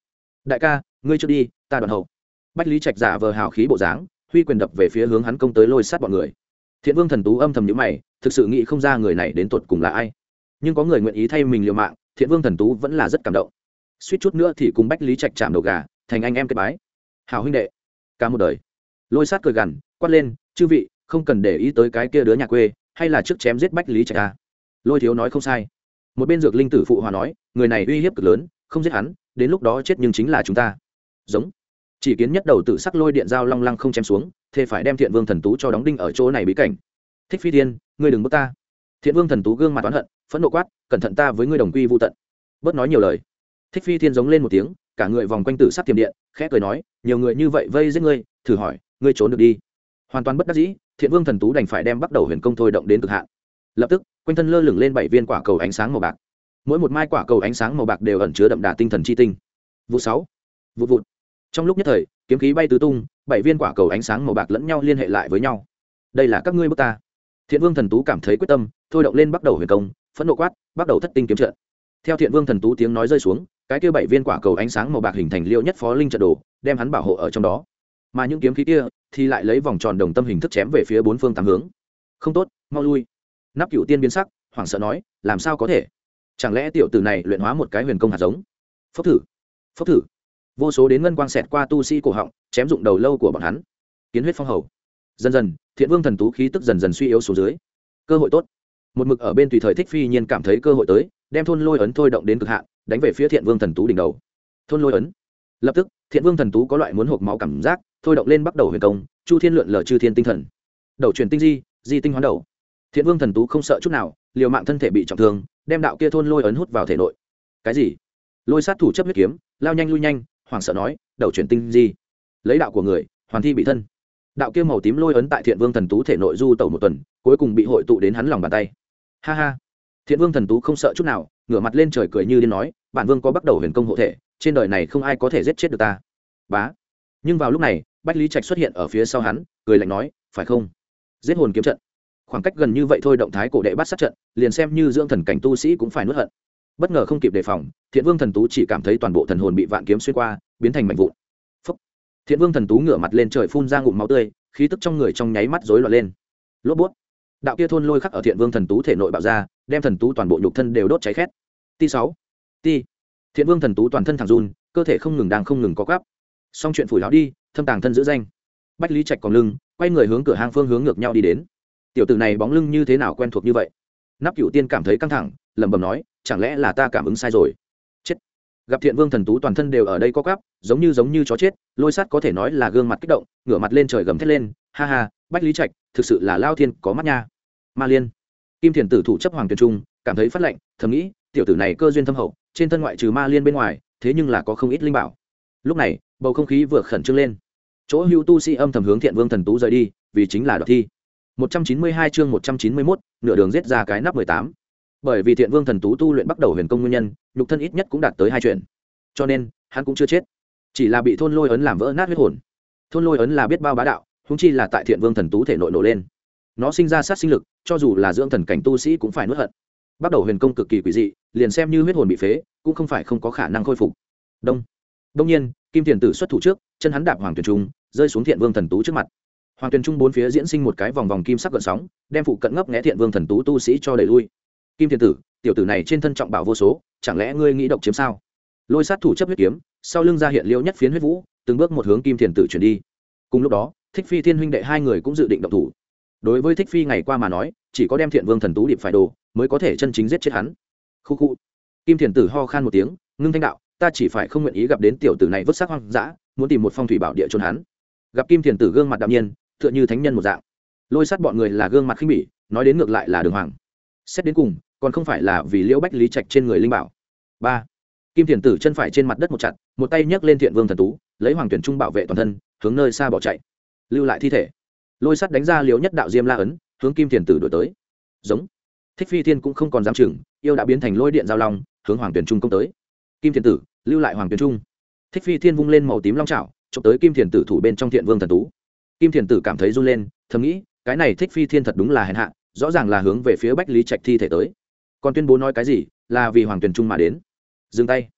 Đại ca, ngươi chưa đi, ta đoàn hậu. Bách lý trạch giả vờ hào khí bộ dáng, huy quyền đập về phía hướng hắn công tới lôi sát bọn người. Thiện vương thần tú âm thầm nhữ mày, thực sự nghĩ không ra người này đến tột cùng là ai. Nhưng có người nguyện ý thay mình liều mạng, thiện vương thần tú vẫn là rất cảm động suýt chút nữa thì cùng bách lý trạch chạm đầu gà, thành anh em kết bái. Hào huynh đệ, cả một đời. Lôi sát cười gằn, quát lên, chư vị, không cần để ý tới cái kia đứa nhà quê, hay là trước chém giết bách lý trạch ta. Lôi thiếu nói không sai. Một bên dược linh tử phụ hòa nói, người này uy hiếp cực lớn, không giết hắn, đến lúc đó chết nhưng chính là chúng ta. Giống. Chỉ kiến nhất đầu tử sắc lôi điện dao long lăng không chém xuống thế phải đem thiện vương thần tú cho đóng đinh ở chỗ này bí cảnh. Thích phi tiên ngươi đừng bước ta. Thiện vương thần tú gương mặt oán hận, phẫn nộ quát, cẩn thận ta với ngươi đồng quy vô tận. Bớt nói nhiều lời thích phi thiên giống lên một tiếng, cả người vòng quanh tử sát tiềm điện, khẽ cười nói, nhiều người như vậy vây giết ngươi, thử hỏi, ngươi trốn được đi? Hoàn toàn bất đắc dĩ, thiện vương thần tú đành phải đem bắt đầu huyền công thôi động đến cực hạn. Lập tức, quanh thân lơ lửng lên bảy viên quả cầu ánh sáng màu bạc. Mỗi một mai quả cầu ánh sáng màu bạc đều ẩn chứa đậm đà tinh thần chi tinh. Vụ sáu, vụ vụt. Trong lúc nhất thời, kiếm khí bay tứ tung, bảy viên quả cầu ánh sáng màu bạc lẫn nhau liên hệ lại với nhau. Đây là các ngươi bước ta. Thiện vương thần tú cảm thấy quyết tâm, thôi động lên bắt đầu huyền công, phẫn nộ quát, bắt đầu thất tinh kiếm trận. Theo thiện vương thần tú tiếng nói rơi xuống cái kia bảy viên quả cầu ánh sáng màu bạc hình thành liêu nhất phó linh trận đồ, đem hắn bảo hộ ở trong đó. Mà những kiếm khí kia thì lại lấy vòng tròn đồng tâm hình thức chém về phía bốn phương tám hướng. Không tốt, mau lui. Nắp cựu tiên biến sắc, hoảng sợ nói, làm sao có thể? Chẳng lẽ tiểu tử này luyện hóa một cái huyền công hạt giống? Phốc thử phốc thử. Vô số đến ngân quang xẹt qua tu sĩ cổ họng, chém dụng đầu lâu của bọn hắn. Kiến huyết phong hầu. Dần dần, thiện vương thần tú khí tức dần dần suy yếu xuống dưới. Cơ hội tốt. Một mực ở bên tùy thời thích phi nhiên cảm thấy cơ hội tới, đem thôn lôi ấn thôi động đến cực hạn đánh về phía thiện vương thần tú đỉnh đầu. Thôn lôi ấn. Lập tức, thiện vương thần tú có loại muốn hộp máu cảm giác, thôi động lên bắt đầu huyền công, chu thiên lượn lờ chư thiên tinh thần. Đầu truyền tinh di di tinh hoán đầu. Thiện vương thần tú không sợ chút nào, liều mạng thân thể bị trọng thương, đem đạo kia thôn lôi ấn hút vào thể nội. Cái gì? Lôi sát thủ chấp huyết kiếm, lao nhanh lui nhanh, hoảng sợ nói, đầu truyền tinh di. Lấy đạo của người, hoàn thi bị thân. Đạo kia màu tím lôi ấn tại thiện vương thần tú thể nội du tẩu một tuần, cuối cùng bị hội tụ đến hắn lòng bàn tay. Ha ha thiện vương thần tú không sợ chút nào, ngửa mặt lên trời cười như điên nói, bản vương có bắt đầu huyền công hộ thể, trên đời này không ai có thể giết chết được ta. Bá. Nhưng vào lúc này, bách lý trạch xuất hiện ở phía sau hắn, cười lạnh nói, phải không? Giết hồn kiếm trận. Khoảng cách gần như vậy thôi, động thái cổ đệ bắt sát trận, liền xem như dưỡng thần cảnh tu sĩ cũng phải nuốt hận. Bất ngờ không kịp đề phòng, thiện vương thần tú chỉ cảm thấy toàn bộ thần hồn bị vạn kiếm xuyên qua, biến thành mảnh vụn. Phúc. thiện vương thần tú ngửa mặt lên trời phun ra ngụm máu tươi, khí tức trong người trong nháy mắt rối loạn lên. Lốp bút. Đạo kia thôn lôi khắc ở thiện vương thần tú thể nội bạo ra đem thần tú toàn bộ nhục thân đều đốt cháy khét. Ti sáu, ti. Thiện vương thần tú toàn thân thẳng run, cơ thể không ngừng đang không ngừng có gắp xong chuyện phủi lão đi, thâm tàng thân giữ danh. Bách lý trạch còn lưng, quay người hướng cửa hang phương hướng ngược nhau đi đến. Tiểu tử này bóng lưng như thế nào quen thuộc như vậy? Nắp cựu tiên cảm thấy căng thẳng, lẩm bẩm nói, chẳng lẽ là ta cảm ứng sai rồi? Chết. Gặp thiện vương thần tú toàn thân đều ở đây có gắp giống như giống như chó chết, lôi sắt có thể nói là gương mặt kích động, ngửa mặt lên trời gầm thét lên, ha ha, bách lý trạch, thực sự là lao thiên có mắt nha. Ma liên kim thiền tử thủ chấp hoàng tuyền trung cảm thấy phát lệnh thầm nghĩ tiểu tử này cơ duyên thâm hậu trên thân ngoại trừ ma liên bên ngoài thế nhưng là có không ít linh bảo. Lúc này bầu không khí vừa khẩn trương lên. Chỗ hưu tu sĩ âm thầm hướng thiện vương thần tú rời đi vì chính là đoạt thi. 192 chương 191, nửa đường giết ra cái nắp 18. bởi vì thiện vương thần tú tu luyện bắt đầu huyền công nguyên nhân nhục thân ít nhất cũng đạt tới hai chuyện. Cho nên hắn cũng chưa chết. Chỉ là bị thôn lôi ấn làm vỡ nát huyết hồn. Thôn lôi ấn là biết bao bá đạo húng chi là tại thiện vương thần tú thể nội nổ lên nó sinh ra sát sinh lực, cho dù là dưỡng thần cảnh tu sĩ cũng phải nuốt hận. Bắt đầu huyền công cực kỳ quỷ dị, liền xem như huyết hồn bị phế, cũng không phải không có khả năng khôi phục. Đông. Đông nhiên, kim thiền tử xuất thủ trước, chân hắn đạp hoàng tuyền trung, rơi xuống thiện vương thần tú trước mặt. Hoàng tuyền trung bốn phía diễn sinh một cái vòng vòng kim sắc gợn sóng, đem phụ cận ngấp nghé thiện vương thần tú tu sĩ cho đẩy lui. Kim thiền tử, tiểu tử này trên thân trọng bảo vô số, chẳng lẽ ngươi nghĩ độc chiếm sao? Lôi sát thủ chấp huyết kiếm, sau lưng ra hiện liễu nhất phiến huyết vũ, từng bước một hướng kim thiền tử chuyển đi. Cùng lúc đó, thích phi thiên huynh đệ hai người cũng dự định động thủ đối với thích phi ngày qua mà nói, chỉ có đem thiện vương thần tú điệp phải đồ mới có thể chân chính giết chết hắn. Khu khu. Kim thiền tử ho khan một tiếng, ngưng thanh đạo, ta chỉ phải không nguyện ý gặp đến tiểu tử này vứt xác hoang dã, muốn tìm một phong thủy bảo địa trốn hắn. Gặp kim thiền tử gương mặt đạm nhiên, tựa như thánh nhân một dạng. Lôi sát bọn người là gương mặt khinh bỉ, nói đến ngược lại là đường hoàng. Xét đến cùng, còn không phải là vì liễu bách lý trạch trên người linh bảo. Ba. Kim thiền tử chân phải trên mặt đất một chặt, một tay nhấc lên thiện vương thần tú, lấy hoàng tuyển trung bảo vệ toàn thân, hướng nơi xa bỏ chạy. Lưu lại thi thể lôi sắt đánh ra liều nhất đạo diêm la ấn, hướng kim thiền tử đổi tới. Giống. Thích phi thiên cũng không còn dám chừng, yêu đã biến thành lôi điện giao long, hướng hoàng tuyển trung công tới. Kim thiền tử, lưu lại hoàng tuyển trung. Thích phi thiên vung lên màu tím long trào trộm tới kim thiền tử thủ bên trong thiện vương thần tú. Kim thiền tử cảm thấy run lên, thầm nghĩ, cái này thích phi thiên thật đúng là hèn hạ, rõ ràng là hướng về phía bách lý trạch thi thể tới. Còn tuyên bố nói cái gì, là vì hoàng tuyển trung mà đến. Dừng tay.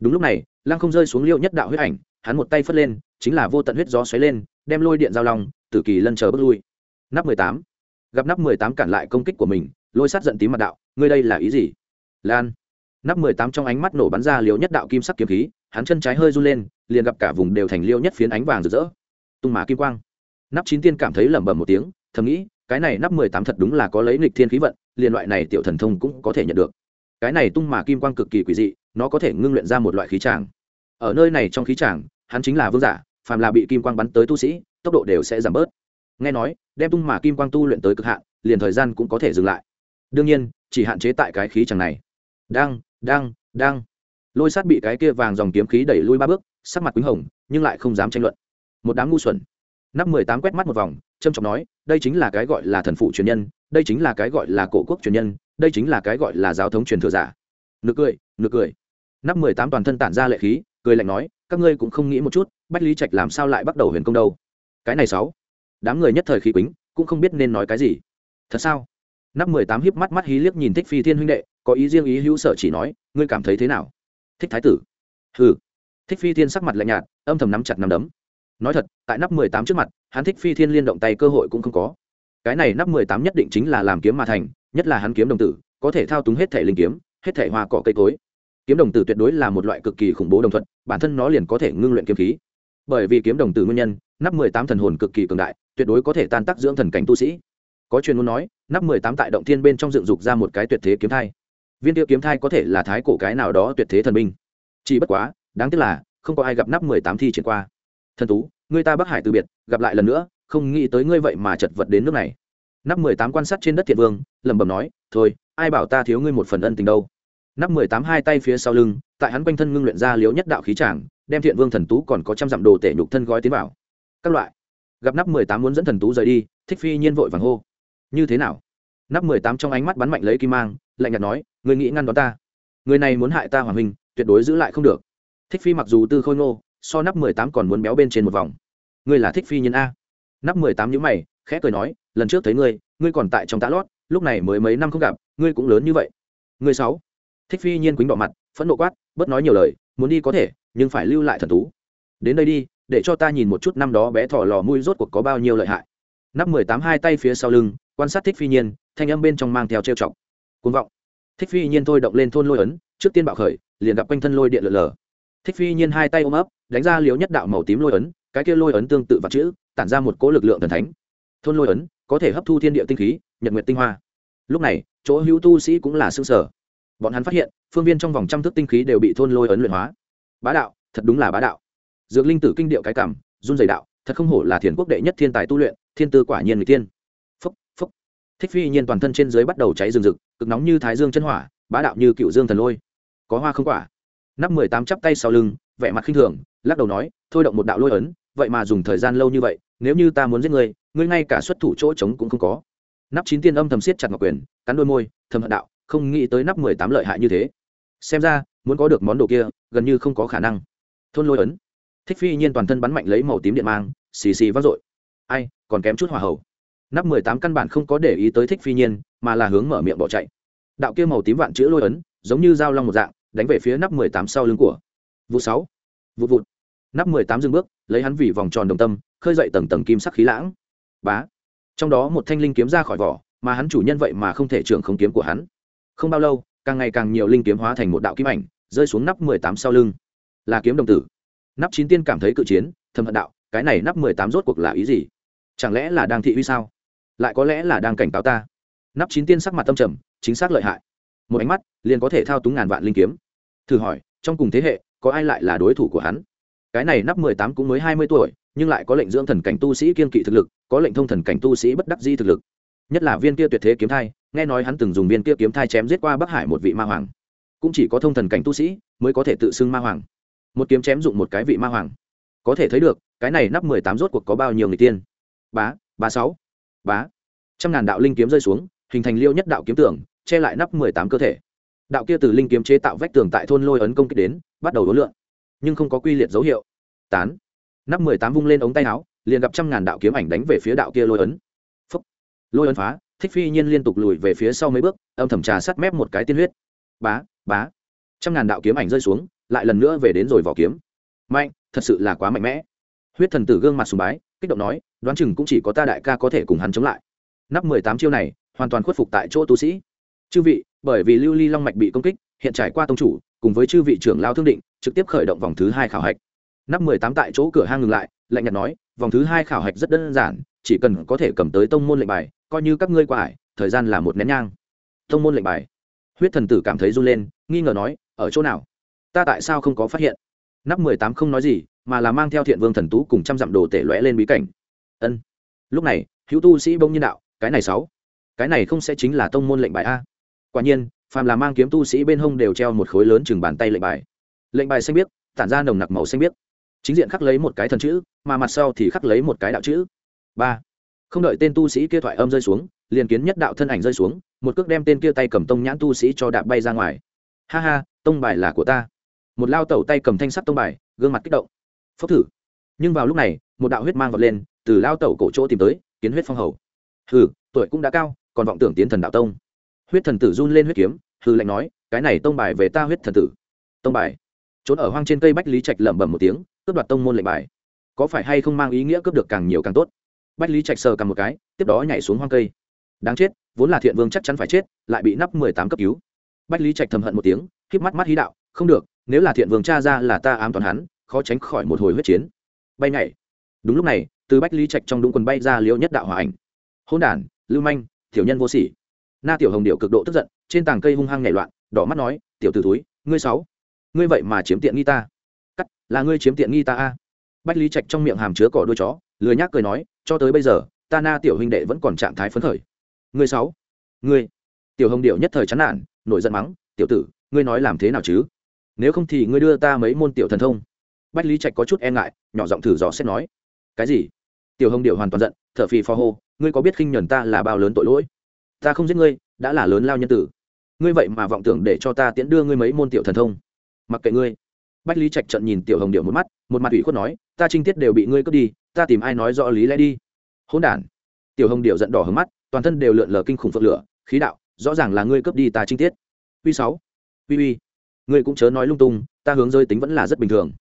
Đúng lúc này, lăng không rơi xuống liệu nhất đạo huyết ảnh, hắn một tay phất lên chính là vô tận huyết gió xoáy lên, đem lôi điện giao long, tử kỳ lân chờ bước lui. Nắp mười tám. Gặp nắp mười tám cản lại công kích của mình, lôi sát giận tím mặt đạo, ngươi đây là ý gì? Lan. Nắp mười tám trong ánh mắt nổ bắn ra liều nhất đạo kim sắc kiếm khí, hắn chân trái hơi run lên, liền gặp cả vùng đều thành liêu nhất phiến ánh vàng rực rỡ. Tung mà kim quang. Nắp chín tiên cảm thấy lẩm bẩm một tiếng, thầm nghĩ, cái này nắp mười tám thật đúng là có lấy nghịch thiên khí vận, liền loại này tiểu thần thông cũng có thể nhận được. Cái này tung mà kim quang cực kỳ quỷ dị, nó có thể ngưng luyện ra một loại khí tràng. Ở nơi này trong khí tràng, hắn chính là vương giả phàm là bị kim quang bắn tới tu sĩ, tốc độ đều sẽ giảm bớt. Nghe nói, đem tung mà kim quang tu luyện tới cực hạn, liền thời gian cũng có thể dừng lại. Đương nhiên, chỉ hạn chế tại cái khí chẳng này. Đang đang đang. Lôi sát bị cái kia vàng dòng kiếm khí đẩy lui ba bước, sắc mặt quýnh hồng, nhưng lại không dám tranh luận. Một đám ngu xuẩn. Nắp mười tám quét mắt một vòng trâm trọng nói, đây chính là cái gọi là thần phụ truyền nhân, đây chính là cái gọi là cổ quốc truyền nhân, đây chính là cái gọi là giáo thống truyền thừa giả. Nực cười nực cười. Nắp mười tám toàn thân tản ra lệ khí, cười lạnh nói, các ngươi cũng không nghĩ một chút bách lý trạch làm sao lại bắt đầu huyền công đâu? Cái này sáu. Đám người nhất thời khí quýnh cũng không biết nên nói cái gì. Thật sao? Nắp mười tám hiếp mắt mắt hí liếc nhìn thích phi thiên huynh đệ, có ý riêng ý hữu sở chỉ nói, ngươi cảm thấy thế nào? Thích thái tử. Hừ. Thích phi thiên sắc mặt lạnh nhạt, âm thầm nắm chặt nắm đấm. Nói thật, tại nắp mười tám trước mặt, hắn thích phi thiên liên động tay cơ hội cũng không có. Cái này nắp mười tám nhất định chính là làm kiếm mà thành, nhất là hắn kiếm đồng tử, có thể thao túng hết thể linh kiếm, hết thể hoa cỏ cây cối. Kiếm đồng tử tuyệt đối là một loại cực kỳ khủng bố đồng thuận, bản thân nó liền có thể ngưng luyện kiếm khí bởi vì kiếm đồng tử nguyên nhân, nắp mười tám thần hồn cực kỳ cường đại, tuyệt đối có thể tan tác dưỡng thần cảnh tu sĩ. Có truyền muốn nói, nắp mười tám tại động thiên bên trong dựng dục ra một cái tuyệt thế kiếm thai. Viên tiêu kiếm thai có thể là thái cổ cái nào đó tuyệt thế thần binh. Chỉ bất quá, đáng tiếc là, không có ai gặp nắp mười tám thi triển qua. Thần tú, người ta bắc hải từ biệt, gặp lại lần nữa, không nghĩ tới ngươi vậy mà chật vật đến nước này. Nắp mười tám quan sát trên đất thiện vương, lẩm bẩm nói, thôi, ai bảo ta thiếu ngươi một phần ân tình đâu? Nắp mười tám hai tay phía sau lưng, tại hắn quanh thân ngưng luyện ra liếu nhất đạo khí tràng đem thiện vương thần tú còn có trăm dặm đồ tể nhục thân gói tiến vào. Các loại. Gặp nắp mười tám muốn dẫn thần tú rời đi, thích phi nhiên vội vàng hô. Như thế nào? Nắp mười tám trong ánh mắt bắn mạnh lấy kim mang, lạnh nhạt nói người nghĩ ngăn đón ta? Người này muốn hại ta hoàng minh, tuyệt đối giữ lại không được. Thích phi mặc dù tư khôi ngô, so nắp mười tám còn muốn béo bên trên một vòng. Ngươi là thích phi nhân a? Nắp mười tám nhữ mày, khẽ cười nói, lần trước thấy ngươi ngươi còn tại trong tá lót, lúc này mới mấy năm không gặp, ngươi cũng lớn như vậy. Ngươi sáu? Thích phi nhiên quýnh đỏ mặt, phẫn nộ quát, bớt nói nhiều lời muốn đi có thể, nhưng phải lưu lại thần tú. Đến đây đi, để cho ta nhìn một chút năm đó bé thỏ lò mui rốt cuộc có bao nhiêu lợi hại. Nắp mười tám hai tay phía sau lưng, quan sát thích phi nhiên, thanh âm bên trong mang theo trêu chọc. Côn vọng. Thích phi nhiên thôi động lên thôn lôi ấn, trước tiên bạo khởi, liền gặp quanh thân lôi điện lở lở. Thích phi nhiên hai tay ôm ấp, đánh ra liếu nhất đạo màu tím lôi ấn, cái kia lôi ấn tương tự vật chữ, tản ra một cỗ lực lượng thần thánh. Thôn lôi ấn có thể hấp thu thiên địa tinh khí, nhật nguyệt tinh hoa. Lúc này, chỗ hữu tu sĩ cũng là xương sở bọn hắn phát hiện, phương viên trong vòng trăm thước tinh khí đều bị thôn lôi ấn luyện hóa. Bá đạo, thật đúng là bá đạo. Dược linh tử kinh điệu cái cảm, run dày đạo, thật không hổ là thiền quốc đệ nhất thiên tài tu luyện, thiên tư quả nhiên người tiên. Phúc phúc. Thích phi nhiên toàn thân trên dưới bắt đầu cháy rừng rực, cực nóng như thái dương chân hỏa, bá đạo như cựu dương thần lôi. Có hoa không quả. Nắp mười tám chắp tay sau lưng, vẻ mặt khinh thường, lắc đầu nói, thôi động một đạo lôi ấn, vậy mà dùng thời gian lâu như vậy, nếu như ta muốn giết ngươi ngươi ngay cả xuất thủ chỗ trống cũng không có. Nắp chín tiên âm thầm siết chặt ngọc quyền, cắn đôi môi, thầm hận đạo không nghĩ tới nắp mười tám lợi hại như thế. Xem ra, muốn có được món đồ kia, gần như không có khả năng. Thôn lôi ấn. Thích phi nhiên toàn thân bắn mạnh lấy màu tím điện mang, xì xì vang dội. Ai, còn kém chút hỏa hậu nắp mười tám căn bản không có để ý tới thích phi nhiên, mà là hướng mở miệng bỏ chạy. Đạo kia màu tím vạn chữ lôi ấn, giống như dao long một dạng, đánh về phía nắp mười tám sau lưng của. Vụ sáu. Vụ vụt. Nắp mười tám dừng bước, lấy hắn vì vòng tròn đồng tâm, khơi dậy tầng tầng kim sắc khí lãng. Bá. Trong đó một thanh linh kiếm ra khỏi vỏ, mà hắn chủ nhân vậy mà không thể trưởng không kiếm của hắn không bao lâu, càng ngày càng nhiều linh kiếm hóa thành một đạo kiếm ảnh, rơi xuống nắp mười tám sau lưng. Là kiếm đồng tử. Nắp chín tiên cảm thấy cự chiến thâm hận đạo, cái này nắp mười tám rốt cuộc là ý gì? Chẳng lẽ là đang thị uy sao? Lại có lẽ là đang cảnh cáo ta. Nắp chín tiên sắc mặt tâm trầm, chính xác lợi hại. Một ánh mắt, liền có thể thao túng ngàn vạn linh kiếm. Thử hỏi, trong cùng thế hệ, có ai lại là đối thủ của hắn? Cái này nắp mười tám cũng mới hai mươi tuổi, nhưng lại có lệnh dưỡng thần cảnh tu sĩ kiên kỵ thực lực, có lệnh thông thần cảnh tu sĩ bất đắc di thực lực. Nhất là viên kia tuyệt thế kiếm thai nghe nói hắn từng dùng viên kia kiếm thai chém giết qua bắc hải một vị ma hoàng. Cũng chỉ có thông thần cảnh tu sĩ mới có thể tự xưng ma hoàng. Một kiếm chém dụng một cái vị ma hoàng. Có thể thấy được, cái này nắp mười tám rốt cuộc có bao nhiêu người tiên. Bá ba sáu, bá. Trăm ngàn đạo linh kiếm rơi xuống, hình thành liêu nhất đạo kiếm tưởng, che lại nắp mười tám cơ thể. Đạo kia từ linh kiếm chế tạo vách tường tại thôn lôi ấn công kích đến, bắt đầu đối lượng nhưng không có quy liệt dấu hiệu. Tán. Nắp mười tám vung lên ống tay áo, liền gặp trăm ngàn đạo kiếm ảnh đánh về phía đạo kia lôi ấn. Phúc. lôi ấn phá thích phi nhiên liên tục lùi về phía sau mấy bước, âm thầm trà sắt mép một cái tiên huyết. Bá bá. Trăm ngàn đạo kiếm ảnh rơi xuống, lại lần nữa về đến rồi vỏ kiếm. Mạnh, thật sự là quá mạnh mẽ. Huyết thần tử gương mặt sùng bái, kích động nói, đoán chừng cũng chỉ có ta đại ca có thể cùng hắn chống lại. Nắp mười tám chiêu này, hoàn toàn khuất phục tại chỗ tu sĩ. Chư vị, bởi vì lưu ly long mạch bị công kích, hiện trải qua tông chủ, cùng với chư vị trưởng lao thương định, trực tiếp khởi động vòng thứ hai khảo hạch. Nắp mười tám tại chỗ cửa hang ngừng lại, lạnh nhạt nói, vòng thứ hai khảo hạch rất đơn giản chỉ cần có thể cầm tới tông môn lệnh bài, coi như các ngươi qua ải, thời gian là một nén nhang. Tông môn lệnh bài. Huyết thần tử cảm thấy run lên, nghi ngờ nói, ở chỗ nào? Ta tại sao không có phát hiện? Nắp mười tám không nói gì, mà là mang theo thiện vương thần tú cùng trăm dặm đồ tể lõe lên bí cảnh. Ân. Lúc này, hữu tu sĩ bông nhiên đạo, cái này sáu, cái này không sẽ chính là tông môn lệnh bài a? Quả nhiên, phàm là mang kiếm tu sĩ bên hông đều treo một khối lớn chừng bàn tay lệnh bài. Lệnh bài xanh biếc, tản ra nồng nặc màu xanh biếc. Chính diện khắc lấy một cái thần chữ, mà mặt sau thì khắc lấy một cái đạo chữ ba. Không đợi tên tu sĩ kia thoại âm rơi xuống, liền kiến nhất đạo thân ảnh rơi xuống, một cước đem tên kia tay cầm tông nhãn tu sĩ cho đạp bay ra ngoài. Ha ha, tông bài là của ta. Một lao tẩu tay cầm thanh sắt tông bài, gương mặt kích động. Phốc thử. Nhưng vào lúc này, một đạo huyết mang vọt lên, từ lao tẩu cổ chỗ tìm tới, kiến huyết phong hầu. Hừ, tuổi cũng đã cao, còn vọng tưởng tiến thần đạo tông. Huyết thần tử run lên huyết kiếm, hừ lạnh nói, cái này tông bài về ta huyết thần tử. Tông bài. Trốn ở hoang trên cây bách lý trạch lẩm bẩm một tiếng, cướp đoạt tông môn lệnh bài. Có phải hay không mang ý nghĩa cướp được càng nhiều càng tốt? Bách lý trạch sờ cầm một cái, tiếp đó nhảy xuống hoang cây. Đáng chết, vốn là thiện vương chắc chắn phải chết, lại bị nắp mười tám cấp cứu. Bách lý trạch thầm hận một tiếng k mắt mắt hí đạo, không được, nếu là thiện vương cha ra là ta ám toàn hắn, khó tránh khỏi một hồi huyết chiến. Bay nhảy. Đúng lúc này, từ bách lý trạch trong đúng quần bay ra liễu nhất đạo hòa ảnh. Hôn đản lưu manh, tiểu nhân vô sỉ. Na tiểu hồng điệu cực độ tức giận, trên tàng cây hung hăng nhảy loạn, đỏ mắt nói, tiểu t túi ngươi sáu, ngươi vậy mà chiếm tiện nghi ta. Cắt, là ngươi chiếm tiện nghi ta a. Bách lý trạch trong miệng hàm chứa cỏ đuôi chó lười nhác cười nói cho tới bây giờ ta na tiểu huynh đệ vẫn còn trạng thái phấn khởi. Người sáu người, tiểu hồng điệu nhất thời chán nản nổi giận mắng tiểu tử ngươi nói làm thế nào chứ? Nếu không thì ngươi đưa ta mấy môn tiểu thần thông. Bách lý trạch có chút e ngại nhỏ giọng thử dò xét nói cái gì? Tiểu hồng điệu hoàn toàn giận t h ở phì phò hô ngươi có biết khinh nhuần ta là bao lớn tội lỗi? Ta không giết ngươi đã là lớn lao nhân tử. Ngươi vậy mà vọng tưởng để cho ta tiễn đưa ngươi mấy môn tiểu thần thông. Mặc kệ ngươi. Bách lý trạch trận nhìn tiểu hồng điệu một mắt một mặt ủy khuất nói ta trinh tiết đều bị ngươi cướp đi, ta tìm ai nói rõ lý lẽ đi. Hỗn đản. Tiểu hồng điệu giận đỏ hứng mắt, toàn thân đều lượn lờ kinh khủng phượng lửa, khí đạo, rõ ràng là ngươi cướp đi ta trinh tiết. Uy sáu. Uy uy ngươi cũng chớ nói lung tung, ta hướng rơi tính vẫn là rất bình thường.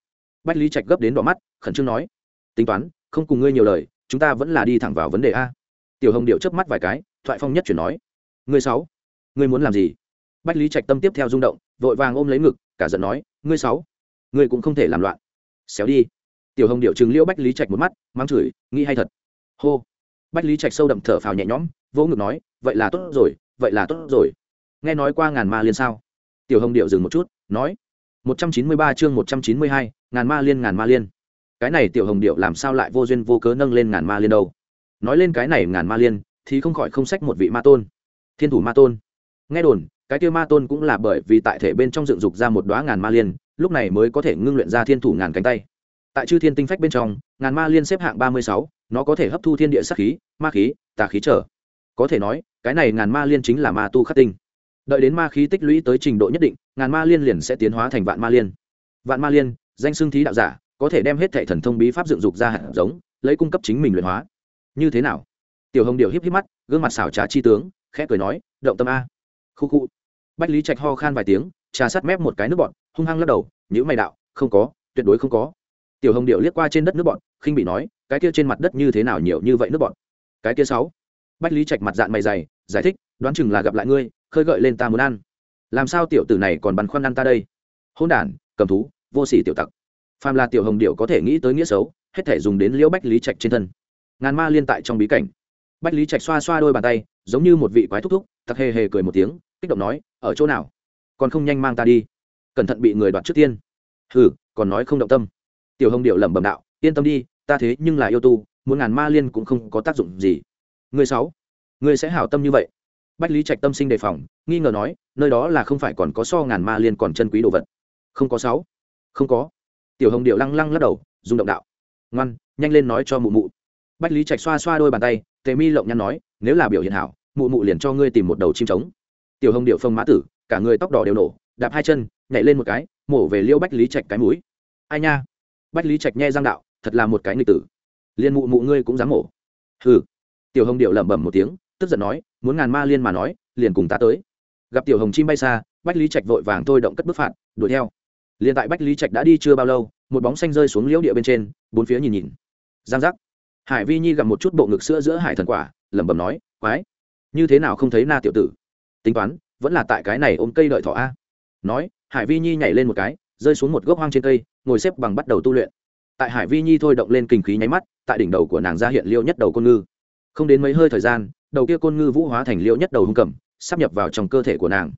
Bách lý trạch gấp đến đỏ mắt, khẩn trương nói. Tính toán, không cùng ngươi nhiều lời, chúng ta vẫn là đi thẳng vào vấn đề a. Tiểu hồng điệu chớp mắt vài cái, thoại phong nhất chuyển nói. Ngươi sáu. Ngươi muốn làm gì? Bách lý trạch tâm tiếp theo rung động, vội vàng ôm lấy ngực, cả giận nói. Ngươi sáu. Ngươi cũng không thể làm loạn. Xéo đi tiểu hồng điệu chừng liễu bách lý trạch một mắt mang chửi, nghĩ hay thật. Hô. Bách lý trạch sâu đậm thở phào nhẹ nhõm, vỗ ngực nói, vậy là tốt rồi, vậy là tốt rồi. Nghe nói qua ngàn ma liên sao? Tiểu hồng điệu dừng một chút, nói, một trăm chín mươi ba chương một trăm chín mươi hai, ngàn ma liên, ngàn ma liên. Cái này tiểu hồng điệu làm sao lại vô duyên vô cớ nâng lên ngàn ma liên đâu? Nói lên cái này ngàn ma liên, thì không khỏi không sách một vị ma tôn. Thiên thủ ma tôn. Nghe đồn, cái kia ma tôn cũng là bởi vì tại thể bên trong dựng dục ra một đoá ngàn ma liên, lúc này mới có thể ngưng luyện ra thiên thủ ngàn cánh tay tại chư thiên tinh phách bên trong, ngàn ma liên xếp hạng ba mươi sáu, nó có thể hấp thu thiên địa sắc khí, ma khí, tà khí trở. Có thể nói, cái này ngàn ma liên chính là ma tu khắc tinh. Đợi đến ma khí tích lũy tới trình độ nhất định, ngàn ma liên liền sẽ tiến hóa thành vạn ma liên. Vạn ma liên, danh xưng thí đạo giả, có thể đem hết thệ thần thông bí pháp dựng dục ra hạt giống, lấy cung cấp chính mình luyện hóa. Như thế nào? Tiểu hồng điều híp híp mắt, gương mặt xảo trá chi tướng, khẽ cười nói, động tâm a. Khu khu. Bách lý trạch ho khan vài tiếng, trà sát mép một cái nước bọn hung hăng lắc đầu, nhữ mày đạo, không có, tuyệt đối không có tiểu hồng điệu liếc qua trên đất nước bọn, khinh bị nói, cái kia trên mặt đất như thế nào nhiều như vậy nước bọn? Cái kia sáu. Bách lý trạch mặt dạng mày dày, giải thích, đoán chừng là gặp lại ngươi, khơi gợi lên ta muốn ăn. Làm sao tiểu tử này còn băn khoăn ăn ta đây? Hôn đản, cầm thú, vô sỉ tiểu tặc. Phàm là tiểu hồng điệu có thể nghĩ tới nghĩa xấu, hết thể dùng đến liễu bách lý trạch trên thân. Ngàn ma liên tại trong bí cảnh. Bách lý trạch xoa xoa đôi bàn tay, giống như một vị quái thúc thúc tặc hề hề cười một tiếng, kích động nói, ở chỗ nào? Còn không nhanh mang ta đi. Cẩn thận bị người đoạt trước tiên. Hừ, còn nói không động tâm tiểu hồng điệu lẩm bẩm đạo, yên tâm đi, ta thế nhưng là yêu tu, muốn ngàn ma liên cũng không có tác dụng gì. Người sáu, người sẽ hảo tâm như vậy? Bách lý trạch tâm sinh đề phòng, nghi ngờ nói, nơi đó là không phải còn có so ngàn ma liên còn chân quý đồ vật. Không có sáu. Không có. Tiểu hồng điệu lăng lăng lắc đầu dùng động đạo, ngoan, nhanh lên nói cho mụ mụ. Bách lý trạch xoa xoa đôi bàn tay, tề mi lộng nhăn nói, nếu là biểu hiện hảo, mụ mụ liền cho ngươi tìm một đầu chim trống. Tiểu hồng điệu phông mã tử, cả người tóc đỏ đều nổ, đạp hai chân, nhảy lên một cái, mổ về liêu bách lý trạch cái mũi. Ai nha bách lý trạch nghe giang đạo, thật là một cái nghịch tử. Liên mụ mụ ngươi cũng dám mổ. Hừ. Tiểu hồng điệu lẩm bẩm một tiếng, tức giận nói, muốn ngàn ma liên mà nói, liền cùng ta tới. Gặp tiểu hồng chim bay xa, bách lý trạch vội vàng thôi động cất bức phạt, đuổi theo. Liền tại bách lý trạch đã đi chưa bao lâu, một bóng xanh rơi xuống liễu địa bên trên, bốn phía nhìn nhìn. Giang giác. Hải vi nhi gặp một chút bộ ngực sữa giữa hải thần quả, lẩm bẩm nói, quái, như thế nào không thấy na tiểu tử? Tính toán, vẫn là tại cái này ôm cây đợi thỏ a. Nói, hải vi nhi nhảy lên một cái, rơi xuống một gốc hoang trên cây ngồi xếp bằng bắt đầu tu luyện. Tại hải vi nhi thôi động lên kinh khí nháy mắt, tại đỉnh đầu của nàng ra hiện liêu nhất đầu côn ngư. Không đến mấy hơi thời gian, đầu kia côn ngư vũ hóa thành liêu nhất đầu hung cầm, sắp nhập vào trong cơ thể của nàng.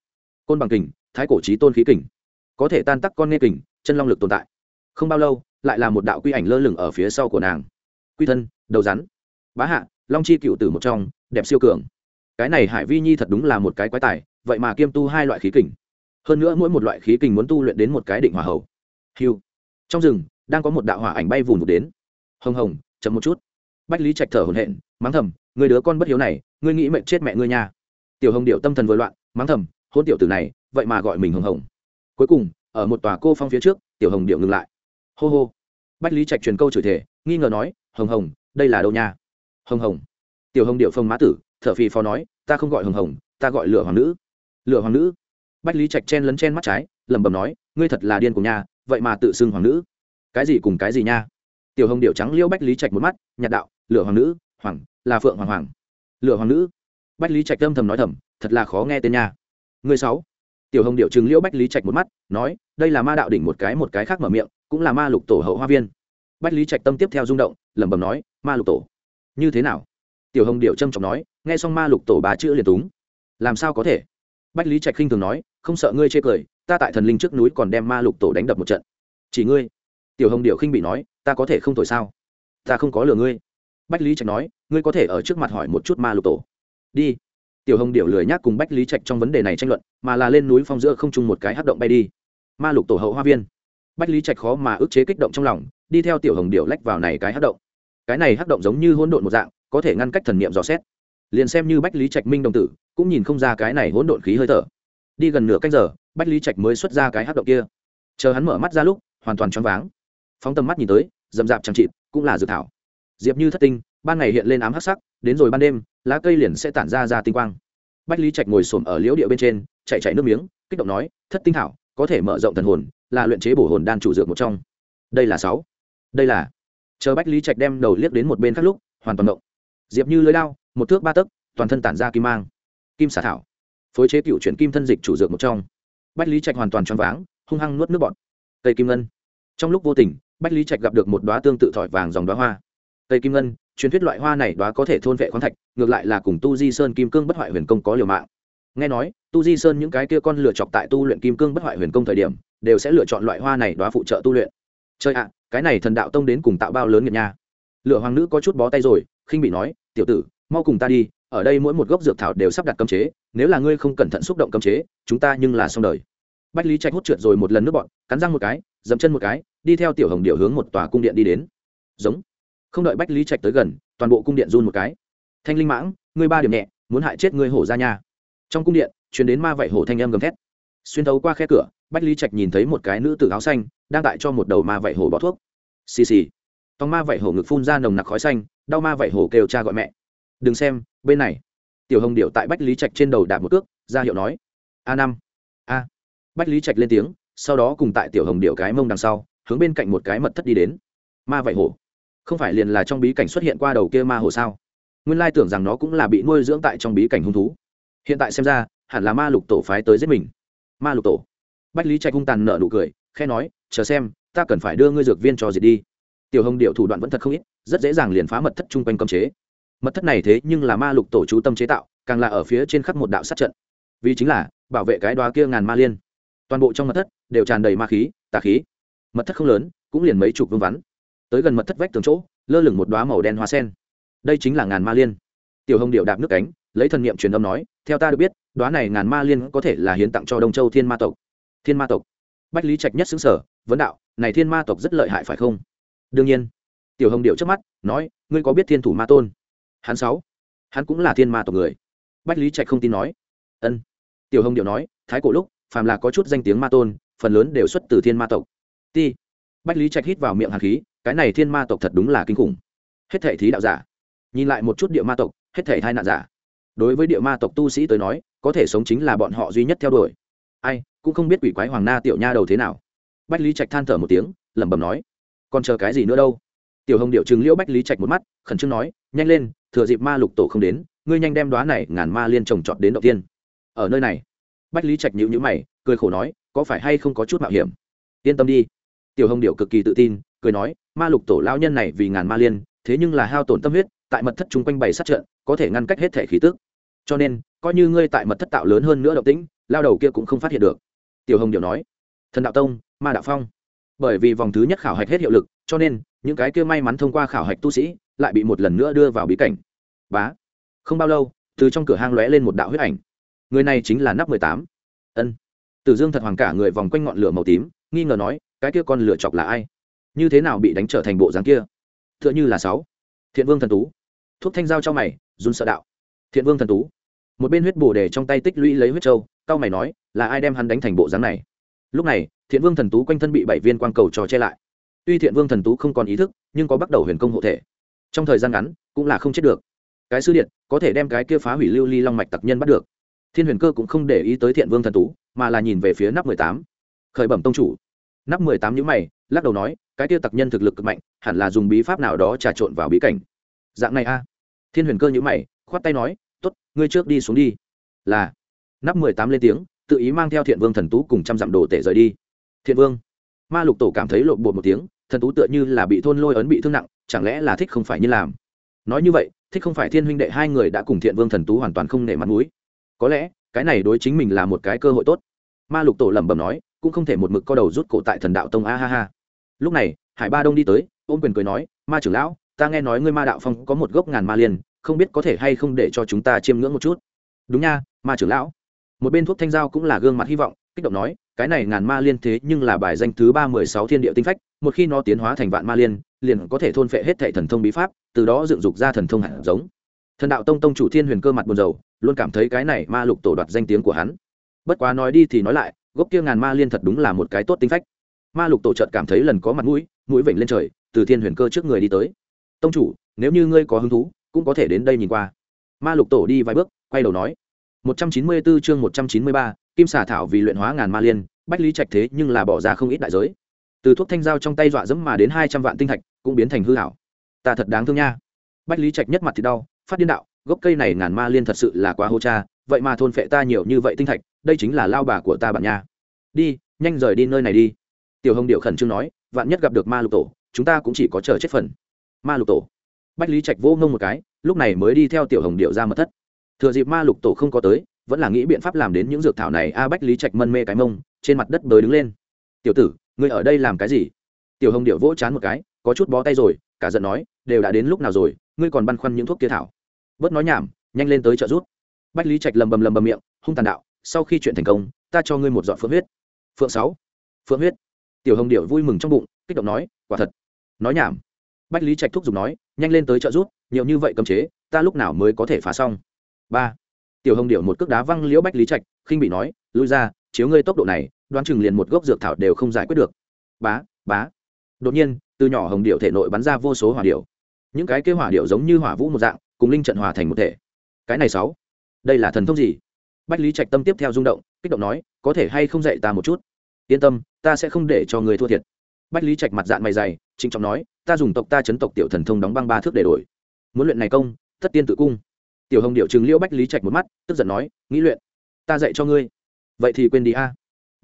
Côn bằng kình, thái cổ trí tôn khí kình. Có thể tan tắc con nghe kình, chân long lực tồn tại. Không bao lâu, lại là một đạo quy ảnh lơ lửng ở phía sau của nàng. Quy thân, đầu rắn. Bá hạ, long chi cựu tử một trong, đẹp siêu cường. Cái này hải vi nhi thật đúng là một cái quái tài, vậy mà kiêm tu hai loại khí kình. Hơn nữa mỗi một loại khí kình muốn tu luyện đến một cái định hòa hầu. Hiu trong rừng, đang có một đạo hỏa ảnh bay vùn vụt đến. Hồng hồng, chậm một chút. Bách lý trạch thở hổn hển, mắng thầm, người đứa con bất hiếu này, ngươi nghĩ mệnh chết mẹ ngươi nha. Tiểu hồng điệu tâm thần vừa loạn, mắng thầm hôn tiểu tử này, vậy mà gọi mình hồng hồng. Cuối cùng, ở một tòa cô phong phía trước, tiểu hồng điệu ngừng lại. Hô hô. Bách lý trạch truyền câu chửi thể nghi ngờ nói, hồng hồng, đây là đâu nha? Hồng hồng. Tiểu hồng điệu phong mã tử, thở phì phò nói, ta không gọi hồng hồng, ta gọi lửa hoàng nữ. Lửa hoàng nữ? Bách lý trạch chen lấn chen mắt trái, lẩm bẩm nói, ngươi thật là điên của nhà vậy mà tự xưng hoàng nữ. Cái gì cùng cái gì nha? Tiểu hồng điệu trắng liêu bách lý trạch một mắt, nhạt đạo, lửa hoàng nữ, hoàng, là phượng hoàng hoàng. Lửa hoàng nữ? Bách lý trạch âm thầm nói thầm, thật là khó nghe tên nha. Người sáu. Tiểu hồng điệu trừng liễu bách lý trạch một mắt, nói, đây là ma đạo đỉnh một cái một cái khác mở miệng, cũng là ma lục tổ hậu hoa viên. Bách lý trạch tâm tiếp theo rung động, lẩm bẩm nói, ma lục tổ? Như thế nào? Tiểu hồng điệu trâm trọng nói, nghe xong ma lục tổ bà chữ liền túng. Làm sao có thể? Bách lý trạch khinh thường nói, không sợ ngươi chê cười ta tại thần linh trước núi còn đem ma lục tổ đánh đập một trận. Chỉ ngươi. Tiểu hồng điệu khinh bị nói, ta có thể không thổi sao? Ta không có lừa ngươi. Bách lý trạch nói, ngươi có thể ở trước mặt hỏi một chút ma lục tổ. Đi. Tiểu hồng điệu lười nhác cùng bách lý trạch trong vấn đề này tranh luận, mà là lên núi phong giữa không chung một cái hát động bay đi. Ma lục tổ hậu hoa viên. Bách lý trạch khó mà ức chế kích động trong lòng, đi theo tiểu hồng điệu lách vào này cái hát động. Cái này hát động giống như hỗn độn một dạng, có thể ngăn cách thần niệm dò xét. Liền xem như bách lý trạch minh đồng tử, cũng nhìn không ra cái này hỗn độn khí hơi thở. Đi gần nửa canh giờ bách lý trạch mới xuất ra cái hát động kia. Chờ hắn mở mắt ra lúc, hoàn toàn choáng váng. Phóng tầm mắt nhìn tới dầm dạp chẳng chịt, cũng là dự thảo. Diệp như thất tinh, ban ngày hiện lên ám hắc sắc, đến rồi ban đêm, lá cây liền sẽ tản ra ra tinh quang. Bách lý trạch ngồi xổm ở liễu địa bên trên, chạy chạy nước miếng, kích động nói, thất tinh thảo, có thể mở rộng thần hồn, là luyện chế bổ hồn đan chủ dược một trong. Đây là sáu. Đây là. Chờ bách lý trạch đem đầu liếc đến một bên khác lúc, hoàn toàn động. Diệp như lưới lao, một thước ba tấc, toàn thân tản ra kim mang. Kim xả thảo. Phối chế cựu chuyển kim thân dịch chủ dược một trong bách lý trạch hoàn toàn choáng váng, hung hăng nuốt nước bọt. Cây kim ngân. Trong lúc vô tình, bách lý trạch gặp được một đoá tương tự thỏi vàng dòng đoá hoa. Cây kim ngân, truyền thuyết loại hoa này đoá có thể thôn vệ khoáng thạch, ngược lại là cùng tu di sơn kim cương bất hoại huyền công có liều mạng. Nghe nói, tu di sơn những cái kia con lựa chọc tại tu luyện kim cương bất hoại huyền công thời điểm, đều sẽ lựa chọn loại hoa này đoá phụ trợ tu luyện. Chơi ạ, cái này thần đạo tông đến cùng tạo bao lớn nghiệp nha. Lựa hoàng nữ có chút bó tay rồi, khinh bị nói, tiểu tử, mau cùng ta đi ở đây mỗi một gốc dược thảo đều sắp đặt cấm chế, nếu là ngươi không cẩn thận xúc động cấm chế, chúng ta nhưng là xong đời. Bách lý trạch hút trượt rồi một lần nước bọn cắn răng một cái, dậm chân một cái, đi theo tiểu hồng điệu hướng một tòa cung điện đi đến. Giống. Không đợi bách lý trạch tới gần, toàn bộ cung điện run một cái. Thanh linh mãng, ngươi ba điểm nhẹ, muốn hại chết ngươi hổ ra nhà trong cung điện chuyển đến ma vảy hổ thanh âm gầm thét. Xuyên thấu qua khe cửa, bách lý trạch nhìn thấy một cái nữ tử áo xanh, đang tại cho một đầu ma vảy hổ bỏ thuốc. Xì xì. Tòng ma vảy hổ ngực phun ra nồng nặc khói xanh, đau ma vảy hổ kêu cha gọi mẹ đừng xem, bên này. Tiểu hồng điệu tại bách lý trạch trên đầu đạp một cước, ra hiệu nói, a năm, a. Bách lý trạch lên tiếng, sau đó cùng tại tiểu hồng điệu cái mông đằng sau, hướng bên cạnh một cái mật thất đi đến. Ma vạy hổ. Không phải liền là trong bí cảnh xuất hiện qua đầu kia ma hổ sao? Nguyên lai tưởng rằng nó cũng là bị nuôi dưỡng tại trong bí cảnh hung thú. Hiện tại xem ra, hẳn là ma lục tổ phái tới giết mình. Ma lục tổ. Bách lý trạch hung tàn nợ nụ cười khe nói, chờ xem, ta cần phải đưa ngươi dược viên cho diệt đi. Tiểu hồng điệu thủ đoạn vẫn thật không ít, rất dễ dàng liền phá mật thất chung quanh cấm chế mật thất này thế nhưng là ma lục tổ chú tâm chế tạo, càng là ở phía trên khắp một đạo sát trận. Vì chính là, bảo vệ cái đoá kia ngàn ma liên. Toàn bộ trong mật thất đều tràn đầy ma khí, tà khí. Mật thất không lớn, cũng liền mấy chục vương vắn. Tới gần mật thất vách tường chỗ, lơ lửng một đoá màu đen hoa sen. Đây chính là ngàn ma liên. Tiểu hồng điệu đạp nước cánh, lấy thần niệm truyền âm nói, theo ta được biết, đoá này ngàn ma liên có thể là hiến tặng cho đông châu thiên ma tộc. Thiên ma tộc. Bách lý trạch nhất xứng sở, vấn đạo, này thiên ma tộc rất lợi hại phải không? Đương nhiên. Tiểu hồng điệu trước mắt, nói, ngươi có biết thiên thủ ma tôn? Hắn sáu, hắn cũng là thiên ma tộc người. Bách lý trạch không tin nói. Ân. Tiểu hồng điệu nói, thái cổ lúc, phàm là có chút danh tiếng ma tôn, phần lớn đều xuất từ thiên ma tộc. Ti. Bách lý trạch hít vào miệng hàn khí, cái này thiên ma tộc thật đúng là kinh khủng. Hết thể thí đạo giả. Nhìn lại một chút địa ma tộc, hết thể thai nạn giả. Đối với địa ma tộc tu sĩ tới nói, có thể sống chính là bọn họ duy nhất theo đuổi. Ai, cũng không biết quỷ quái hoàng na tiểu nha đầu thế nào. Bách lý trạch than thở một tiếng, lẩm bẩm nói. Còn chờ cái gì nữa đâu? Tiểu hồng điệu chừng liễu bách lý trạch một mắt, khẩn trương nói, nhanh lên thừa dịp ma lục tổ không đến, ngươi nhanh đem đoá này ngàn ma liên trồng trọt đến đầu tiên. Ở nơi này, bách lý trạch nhữ nhữ mày, cười khổ nói, có phải hay không có chút mạo hiểm? Yên tâm đi. Tiểu hồng điệu cực kỳ tự tin, cười nói, ma lục tổ lao nhân này vì ngàn ma liên, thế nhưng là hao tổn tâm huyết, tại mật thất chung quanh bày sát trận, có thể ngăn cách hết thể khí tức. Cho nên, coi như ngươi tại mật thất tạo lớn hơn nữa động tĩnh, lao đầu kia cũng không phát hiện được. Tiểu hồng điệu nói, thần đạo tông, ma đạo phong. Bởi vì vòng thứ nhất khảo hạch hết hiệu lực, cho nên, những cái kia may mắn thông qua khảo hạch tu sĩ, lại bị một lần nữa đưa vào bí cảnh bá. Không bao lâu, từ trong cửa hang lóe lên một đạo huyết ảnh. Người này chính là nắp mười tám. Ân. Tử dương thật hoàng cả người vòng quanh ngọn lửa màu tím, nghi ngờ nói, cái kia con lửa chọc là ai? Như thế nào bị đánh trở thành bộ dáng kia? T h ư ợ n h ư là sáu. Thiện vương thần tú. Thuốc thanh giao cho mày, run sợ đạo. Thiện vương thần tú. Một bên huyết bồ đề trong tay tích lũy lấy huyết trâu cao mày nói, là ai đem hắn đánh thành bộ dáng này? Lúc này, thiện vương thần tú quanh thân bị bảy viên quang cầu trò che lại. Tuy thiện vương thần tú không còn ý thức, nhưng có bắt đầu huyền công hộ thể. Trong thời gian ngắn, cũng là không chết được cái sư điện, có thể đem cái kia phá hủy lưu ly long mạch tặc nhân bắt được. Thiên huyền cơ cũng không để ý tới thiện vương thần tú, mà là nhìn về phía nắp mười tám. Khởi bẩm tông chủ. Nắp mười tám nhữ mày, lắc đầu nói, cái kia tặc nhân thực lực cực mạnh, hẳn là dùng bí pháp nào đó trà trộn vào bí cảnh. Dạng này a. Thiên huyền cơ nhữ mày, khoát tay nói t ố t ngươi trước đi xuống đi. Là. Nắp mười tám lên tiếng, tự ý mang theo thiện vương thần tú cùng trăm dặm đồ tể rời đi. Thiện vương. Ma lục tổ cảm thấy lộn bột một tiếng, thần tú tựa như là bị thôn lôi ấn bị thương nặng, chẳng lẽ là thích không phải như làm? Nói như vậy thích không phải thiên huynh đệ hai người đã cùng thiện vương thần tú hoàn toàn không nể mặt mũi. Có lẽ, cái này đối chính mình là một cái cơ hội tốt. Ma lục tổ lẩm bẩm nói, cũng không thể một mực co đầu rút cổ tại thần đạo tông, a ha ha. Lúc này, hải ba đông đi tới, ôm quyền cười nói, ma trưởng lão, ta nghe nói ngươi ma đạo phong có một gốc ngàn ma liên, không biết có thể hay không để cho chúng ta chiêm ngưỡng một chút? Đúng nha, ma trưởng lão. Một bên thuốc thanh giao cũng là gương mặt hy vọng, kích động nói, cái này ngàn ma liên thế nhưng là bài danh thứ ba mười sáu thiên địa tinh phách, một khi nó tiến hóa thành vạn ma liên liền có thể thôn phệ hết thệ thần thông bí pháp từ đó dựng dục ra thần thông hạt giống. Thần đạo tông tông chủ thiên huyền cơ mặt buồn rầu luôn cảm thấy cái này ma lục tổ đoạt danh tiếng của hắn. Bất quá nói đi thì nói lại gốc kia ngàn ma liên thật đúng là một cái tốt tính phách. Ma lục tổ trợt cảm thấy lần có mặt mũi mũi vểnh lên trời từ thiên huyền cơ trước người đi tới. Tông chủ nếu như ngươi có hứng thú cũng có thể đến đây nhìn qua. Ma lục tổ đi vài bước quay đầu nói. 194 chương một trăm chín mươi ba, kim xà thảo vì luyện hóa ngàn ma liên bách lý trạch thế nhưng là bỏ ra không ít đại giới từ thuốc thanh dao trong tay dọa dẫm mà đến hai trăm vạn tinh thạch, cũng biến thành hư hảo. Ta thật đáng thương nha. Bách lý trạch nhất mặt thì đau, phát điên đạo, gốc cây này ngàn ma liên thật sự là quá hô cha, vậy mà thôn phệ ta nhiều như vậy tinh thạch, đây chính là lao bà của ta bạn nha. Đi, nhanh rời đi nơi này đi. Tiểu hồng điệu khẩn trương nói, vạn nhất gặp được ma lục tổ, chúng ta cũng chỉ có chờ chết phần. Ma lục tổ. Bách lý trạch vô ngông một cái, lúc này mới đi theo tiểu hồng điệu ra mật thất. Thừa dịp ma lục tổ không có tới, vẫn là nghĩ biện pháp làm đến những dược thảo này. A, bách lý trạch mân mê cái mông, trên mặt đất bới đứng lên. Tiểu tử ngươi ở đây làm cái gì? Tiểu hồng điệu vỗ chán một cái, có chút bó tay rồi, cả giận nói, đều đã đến lúc nào rồi, ngươi còn băn khoăn những thuốc kia thảo. Bớt nói nhảm, nhanh lên tới trợ rút bách lý trạch lầm bầm lầm bầm miệng, hung tàn đạo, sau khi chuyện thành công, ta cho ngươi một giọt phượng huyết. Phượng sáu. Phượng huyết. Tiểu hồng điệu vui mừng trong bụng, kích động nói, quả thật. Nói nhảm. Bách lý trạch thúc giục nói, nhanh lên tới trợ rút nhiều như vậy cấm chế, ta lúc nào mới có thể phá xong? Ba. Tiểu hồng điệu một cước đá văng liễu bách lý trạch, khinh bị nói, lui ra, chiếu ngươi tốc độ này đoán chừng liền một gốc dược thảo đều không giải quyết được. Bá bá. Đột nhiên, từ nhỏ hồng điệu thể nội bắn ra vô số hỏa điệu. Những cái kế hỏa điệu giống như hỏa vũ một dạng, cùng linh trận hòa thành một thể. Cái này sáu. Đây là thần thông gì? Bách lý trạch tâm tiếp theo rung động, kích động nói, có thể hay không dạy ta một chút? Yên tâm, ta sẽ không để cho người thua thiệt. Bách lý trạch mặt dạng mày dày, trịnh trọng nói, ta dùng tộc ta chấn tộc tiểu thần thông đóng băng ba thước để đổi. Muốn luyện này công, tất tiên tự cung. Tiểu hồng điệu chừng liễu bách lý trạch một mắt, tức giận nói, nghĩ luyện, ta dạy cho ngươi. Vậy thì quên đi a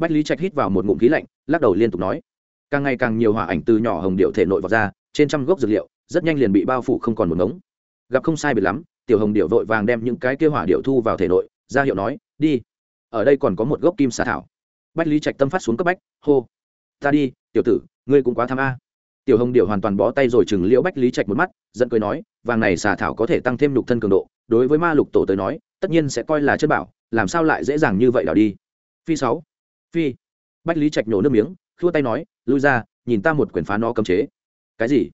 bách lý trạch hít vào một ngụm khí lạnh, lắc đầu liên tục nói, càng ngày càng nhiều hỏa ảnh từ nhỏ hồng điệu thể nội vào ra, trên trăm gốc dược liệu, rất nhanh liền bị bao phủ không còn một ngống. Gặp không sai biệt lắm, tiểu hồng điệu vội vàng đem những cái kia hỏa điệu thu vào thể nội, ra hiệu nói, đi, ở đây còn có một gốc kim xà thảo. Bách lý trạch tâm phát xuống cấp bách, hô, ta đi, tiểu tử, ngươi cũng quá tham a. Tiểu hồng điệu hoàn toàn bó tay rồi chừng liễu bách lý trạch một mắt, giận cười nói, vàng này xà thảo có thể tăng thêm lục thân cường độ, đối với ma lục tổ tới nói, tất nhiên sẽ coi là chất bảo, làm sao lại dễ dàng như vậy đảo đi? Phi sáu phi. Bách lý trạch nhổ nước miếng, khua tay nói, lui ra, nhìn ta một quyển phá nó cấm chế. Cái gì?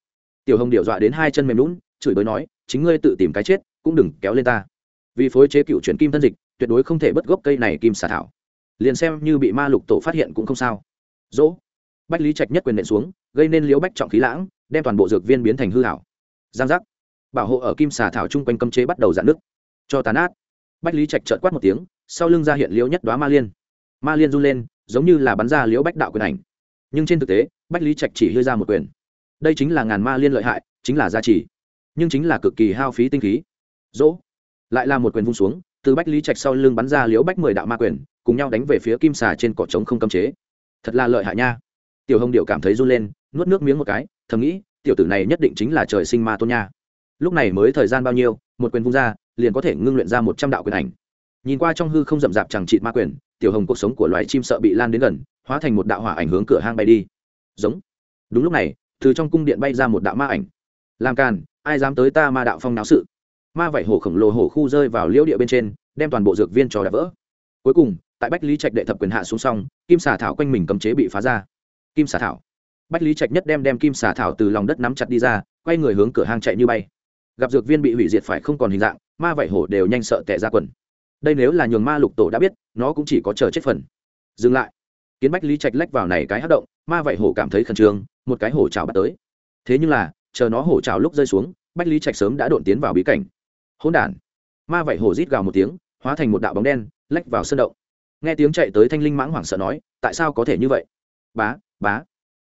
Tiểu hồng điệu dọa đến hai chân mềm lún chửi bới nói, chính ngươi tự tìm cái chết, cũng đừng kéo lên ta. Vì phối chế cựu chuyển kim thân dịch, tuyệt đối không thể bất gốc cây này kim xà thảo. Liền xem như bị ma lục tổ phát hiện cũng không sao. Dỗ. Bách lý trạch nhất quyền nện xuống, gây nên liễu bách trọng khí lãng, đem toàn bộ dược viên biến thành hư hảo. Giang giác. Bảo hộ ở kim xà thảo chung quanh cấm chế bắt đầu dạn nước cho tàn át bách lý trạch trợt quát một tiếng, sau lưng ra hiện liễu nhất đoá ma liên ma liên run lên, giống như là bắn ra liễu bách đạo quyền ảnh. Nhưng trên thực tế, bách lý trạch chỉ hư ra một quyền. Đây chính là ngàn ma liên lợi hại, chính là gia trì. Nhưng chính là cực kỳ hao phí tinh khí. Dỗ. Lại là một quyền vung xuống, từ bách lý trạch sau lưng bắn ra liễu bách mười đạo ma quyền, cùng nhau đánh về phía kim xà trên cỏ trống không cấm chế. Thật là lợi hại nha. Tiểu hồng điệu cảm thấy run lên, nuốt nước miếng một cái, thầm nghĩ, tiểu tử này nhất định chính là trời sinh ma tôn nha. Lúc này mới thời gian bao nhiêu, một quyền vung ra, liền có thể ngưng luyện ra một trăm đạo quyền ảnh. Nhìn qua trong hư không rậm rạp chẳng trị ma quyền tiểu hồng cuộc sống của loài chim sợ bị lan đến gần, hóa thành một đạo hỏa ảnh hướng cửa hang bay đi. Giống. Đúng lúc này, từ trong cung điện bay ra một đạo ma ảnh. Làm càn, ai dám tới ta ma đạo phong náo sự? Ma vảy hổ khổng lồ hổ khu rơi vào liễu địa bên trên, đem toàn bộ dược viên cho đạp vỡ. Cuối cùng, tại bách lý trạch đệ thập quyền hạ xuống xong, kim xà thảo quanh mình cấm chế bị phá ra. Kim xà thảo. Bách lý trạch nhất đem đem kim xà thảo từ lòng đất nắm chặt đi ra, quay người hướng cửa hang chạy như bay. Gặp dược viên bị hủy diệt phải không còn hình dạng, ma vảy hổ đều nhanh sợ tệ ra quần đây nếu là nhường ma lục tổ đã biết, nó cũng chỉ có chờ chết phần. Dừng lại. Kiến bách lý trạch lách vào này cái hát động, ma vảy hổ cảm thấy khẩn trương, một cái hổ trào bắt tới. Thế nhưng là, chờ nó hổ trào lúc rơi xuống, bách lý trạch sớm đã đột tiến vào bí cảnh. Hỗn đản. Ma vảy hổ rít gào một tiếng, hóa thành một đạo bóng đen, lách vào sân động. Nghe tiếng chạy tới thanh linh mãng hoảng sợ nói, tại sao có thể như vậy? Bá bá.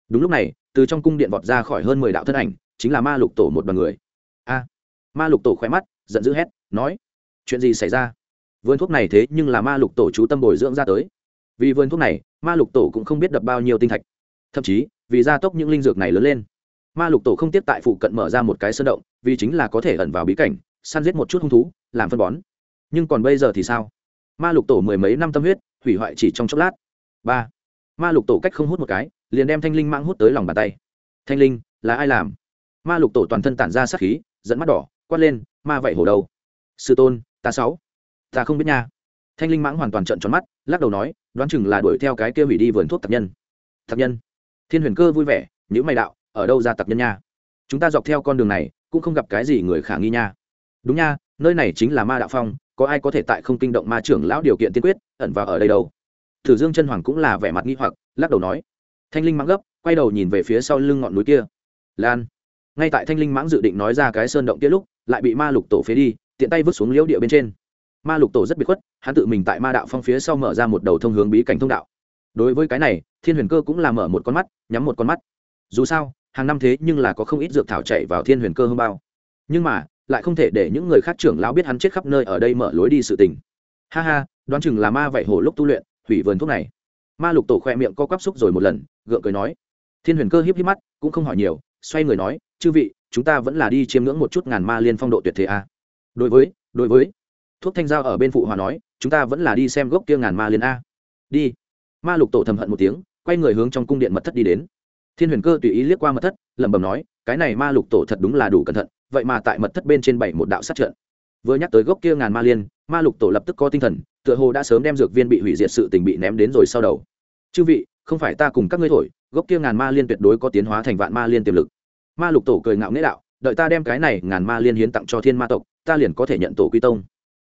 Đúng lúc này, từ trong cung điện vọt ra khỏi hơn mười đạo thân ảnh, chính là ma lục tổ một đoàn người. A. Ma lục tổ khỏe mắt, giận dữ hét, nói, chuyện gì xảy ra? Vườn thuốc này thế nhưng là ma lục tổ chú tâm bồi dưỡng ra tới. Vì vườn thuốc này, ma lục tổ cũng không biết đập bao nhiêu tinh thạch. Thậm chí, vì gia tốc những linh dược này lớn lên, ma lục tổ không tiếp tại phụ cận mở ra một cái sơn động, vì chính là có thể ẩn vào bí cảnh, săn giết một chút hung thú, làm phân bón. Nhưng còn bây giờ thì sao? Ma lục tổ mười mấy năm tâm huyết, hủy hoại chỉ trong chốc lát. Ba. Ma lục tổ cách không hút một cái, liền đem thanh linh mang hút tới lòng bàn tay. Thanh linh, là ai làm? Ma lục tổ toàn thân tản ra sát khí, dẫn mắt đỏ, quát lên, ma vậy hổ đầu. sư tôn, ta sáu ta không biết nha. Thanh linh mãng hoàn toàn trận tròn mắt, lắc đầu nói, đoán chừng là đuổi theo cái kia hủy đi vườn thuốc tạp nhân. Tạp nhân? Thiên huyền cơ vui vẻ những mày đạo, ở đâu ra tạp nhân nha? Chúng ta dọc theo con đường này, cũng không gặp cái gì người khả nghi nha. Đúng nha, nơi này chính là ma đạo phong, có ai có thể tại không kinh động ma trưởng lão điều kiện tiên quyết, ẩn vào ở đây đâu? Thử dương chân hoàng cũng là vẻ mặt nghi hoặc, lắc đầu nói. Thanh linh mãng gấp, quay đầu nhìn về phía sau lưng ngọn núi kia. Lan. Ngay tại thanh linh mãng dự định nói ra cái sơn động kia lúc, lại bị ma lục tổ phế đi, tiện tay vứt xuống liễu địa bên trên ma lục tổ rất biệt khuất, hắn tự mình tại ma đạo phong phía sau mở ra một đầu thông hướng bí cảnh thông đạo. Đối với cái này, thiên huyền cơ cũng là mở một con mắt, nhắm một con mắt. Dù sao, hàng năm thế nhưng là có không ít dược thảo chạy vào thiên huyền cơ hơn bao. Nhưng mà, lại không thể để những người khác trưởng lão biết hắn chết khắp nơi ở đây mở lối đi sự tình. Ha ha, đoán chừng là ma vậy hồ lúc tu luyện, hủy vườn thuốc này. Ma lục tổ khoe miệng co quắp xúc rồi một lần, gượng cười nói. Thiên huyền cơ híp híp mắt, cũng không hỏi nhiều, xoay người nói, chư vị, chúng ta vẫn là đi chiêm ngưỡng một chút ngàn ma liên phong độ tuyệt thế a à. đối với đối với thuốc thanh giao ở bên phụ hòa nói, chúng ta vẫn là đi xem gốc kia ngàn ma liên a. Đi. Ma lục tổ thầm hận một tiếng, quay người hướng trong cung điện mật thất đi đến. Thiên huyền cơ tùy ý liếc qua mật thất, lẩm bẩm nói, cái này ma lục tổ thật đúng là đủ cẩn thận, vậy mà tại mật thất bên trên bảy một đạo sát trận. Vừa nhắc tới gốc kia ngàn ma liên, ma lục tổ lập tức có tinh thần, tựa hồ đã sớm đem dược viên bị hủy diệt sự tình bị ném đến rồi sau đầu. Chư vị, không phải ta cùng các ngươi thổi, gốc kia ngàn ma liên tuyệt đối có tiến hóa thành vạn ma liên tiềm lực. Ma lục tổ cười ngạo nghễ đạo, đợi ta đem cái này ngàn ma liên hiến tặng cho thiên ma tộc, ta liền có thể nhận tổ quy tông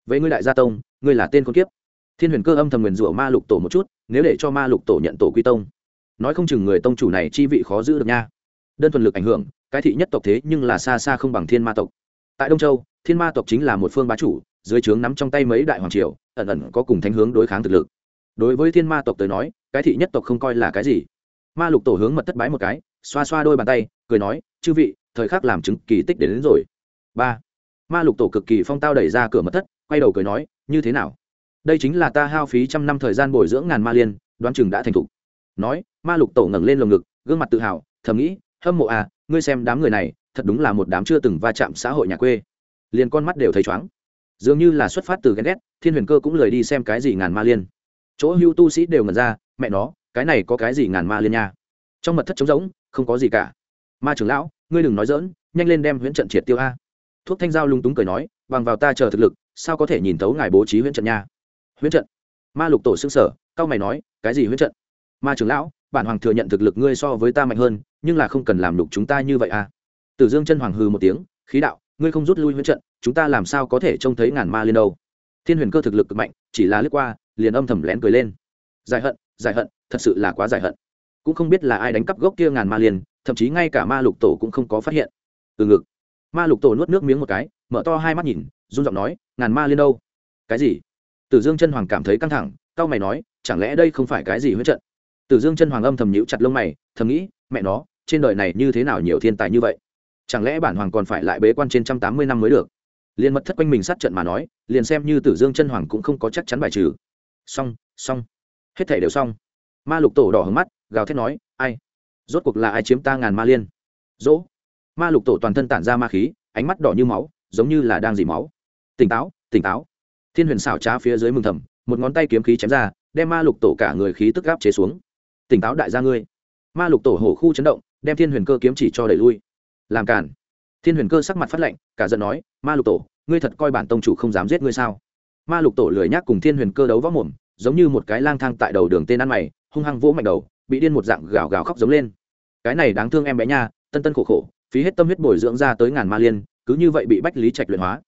với ngươi đại gia tông ngươi là tên con kiếp. Thiên huyền cơ âm thầm nguyền rủa ma lục tổ một chút nếu để cho ma lục tổ nhận tổ quy tông. Nói không chừng người tông chủ này chi vị khó giữ được nha. Đơn thuần lực ảnh hưởng cái thị nhất tộc thế nhưng là xa xa không bằng thiên ma tộc. Tại đông châu thiên ma tộc chính là một phương bá chủ dưới trướng nắm trong tay mấy đại hoàng triều ẩn ẩn có cùng thánh hướng đối kháng thực lực. Đối với thiên ma tộc tới nói cái thị nhất tộc không coi là cái gì. Ma lục tổ hướng mật thất bái một cái xoa xoa đôi bàn tay cười nói chư vị thời khắc làm chứng kỳ tích đến, đến rồi. Ba. Ma lục tổ cực kỳ phong tao đẩy ra cửa mật thất quay đầu cười nói, như thế nào? Đây chính là ta hao phí trăm năm thời gian bồi dưỡng ngàn ma liên, đoán chừng đã thành thục. Nói, ma lục tổ ngẩng lên lồng ngực, gương mặt tự hào, thầm nghĩ, hâm mộ à ngươi xem đám người này, thật đúng là một đám chưa từng va chạm xã hội nhà quê. Liền con mắt đều thấy chóng dường như là xuất phát từ ghen ghét, thiên huyền cơ cũng lời đi xem cái gì ngàn ma liên. Chỗ hưu tu sĩ đều ngẩn ra, mẹ nó, cái này có cái gì ngàn ma liên nha? Trong mật thất trống rỗng, không có gì cả. Ma trưởng lão, ngươi đừng nói dỡn nhanh lên đem huyễn trận triệt tiêu a. Thuốc thanh giao lung túng cười nói, bằng vào ta chờ thực lực sao có thể nhìn thấu ngài bố trí huyễn trận nha? Huyễn trận? Ma lục tổ xương sở, cao mày nói, cái gì huyễn trận? Ma trưởng lão, bản hoàng thừa nhận thực lực ngươi so với ta mạnh hơn, nhưng là không cần làm lục chúng ta như vậy à? Tử dương chân hoàng hư một tiếng, khí đạo, ngươi không rút lui huyễn trận, chúng ta làm sao có thể trông thấy ngàn ma liên đâu? Thiên huyền cơ thực lực cực mạnh, chỉ là lướt qua, liền âm thầm lén cười lên. Giải hận giải hận, thật sự là quá giải hận. Cũng không biết là ai đánh cắp gốc kia ngàn ma liên thậm chí ngay cả ma lục tổ cũng không có phát hiện. Từ ngực, ma lục tổ nuốt nước miếng một cái, mở to hai mắt nhìn, run giọng nói ngàn ma liên đâu? Cái gì? Tử dương chân hoàng cảm thấy căng thẳng cao mày nói, chẳng lẽ đây không phải cái gì huyết trận? Tử dương chân hoàng âm thầm nhíu chặt lông mày, thầm nghĩ, mẹ nó, trên đời này như thế nào nhiều thiên tài như vậy? Chẳng lẽ bản hoàng còn phải lại bế quan trên trăm tám mươi năm mới được? Liền mật thất quanh mình sát trận mà nói, liền xem như tử dương chân hoàng cũng không có chắc chắn bài trừ. Xong xong. Hết thể đều xong. Ma lục tổ đỏ hứng mắt, gào thét nói, ai? Rốt cuộc là ai chiếm ta ngàn ma liên? Dỗ. Ma lục tổ toàn thân tản ra ma khí, ánh mắt đỏ như máu, giống như là đang dì máu tỉnh táo tỉnh táo. Thiên huyền xảo trá phía dưới mừng thầm, một ngón tay kiếm khí chém ra, đem ma lục tổ cả người khí tức gáp chế xuống. Tỉnh táo đại gia ngươi. Ma lục tổ hổ khu chấn động, đem thiên huyền cơ kiếm chỉ cho đẩy lui. Làm cản thiên huyền cơ sắc mặt phát lệnh cả giận nói, ma lục tổ, ngươi thật coi bản tông chủ không dám giết ngươi sao? Ma lục tổ lười nhác cùng thiên huyền cơ đấu võ mồm, giống như một cái lang thang tại đầu đường tên ăn mày, hung hăng vỗ mạnh đầu, bị điên một dạng gào gào khóc giống lên. Cái này đáng thương em bé nha, tân tân khổ khổ, phí hết tâm huyết bồi dưỡng ra tới ngàn ma liên, cứ như vậy bị bách lý trạch luyện hóa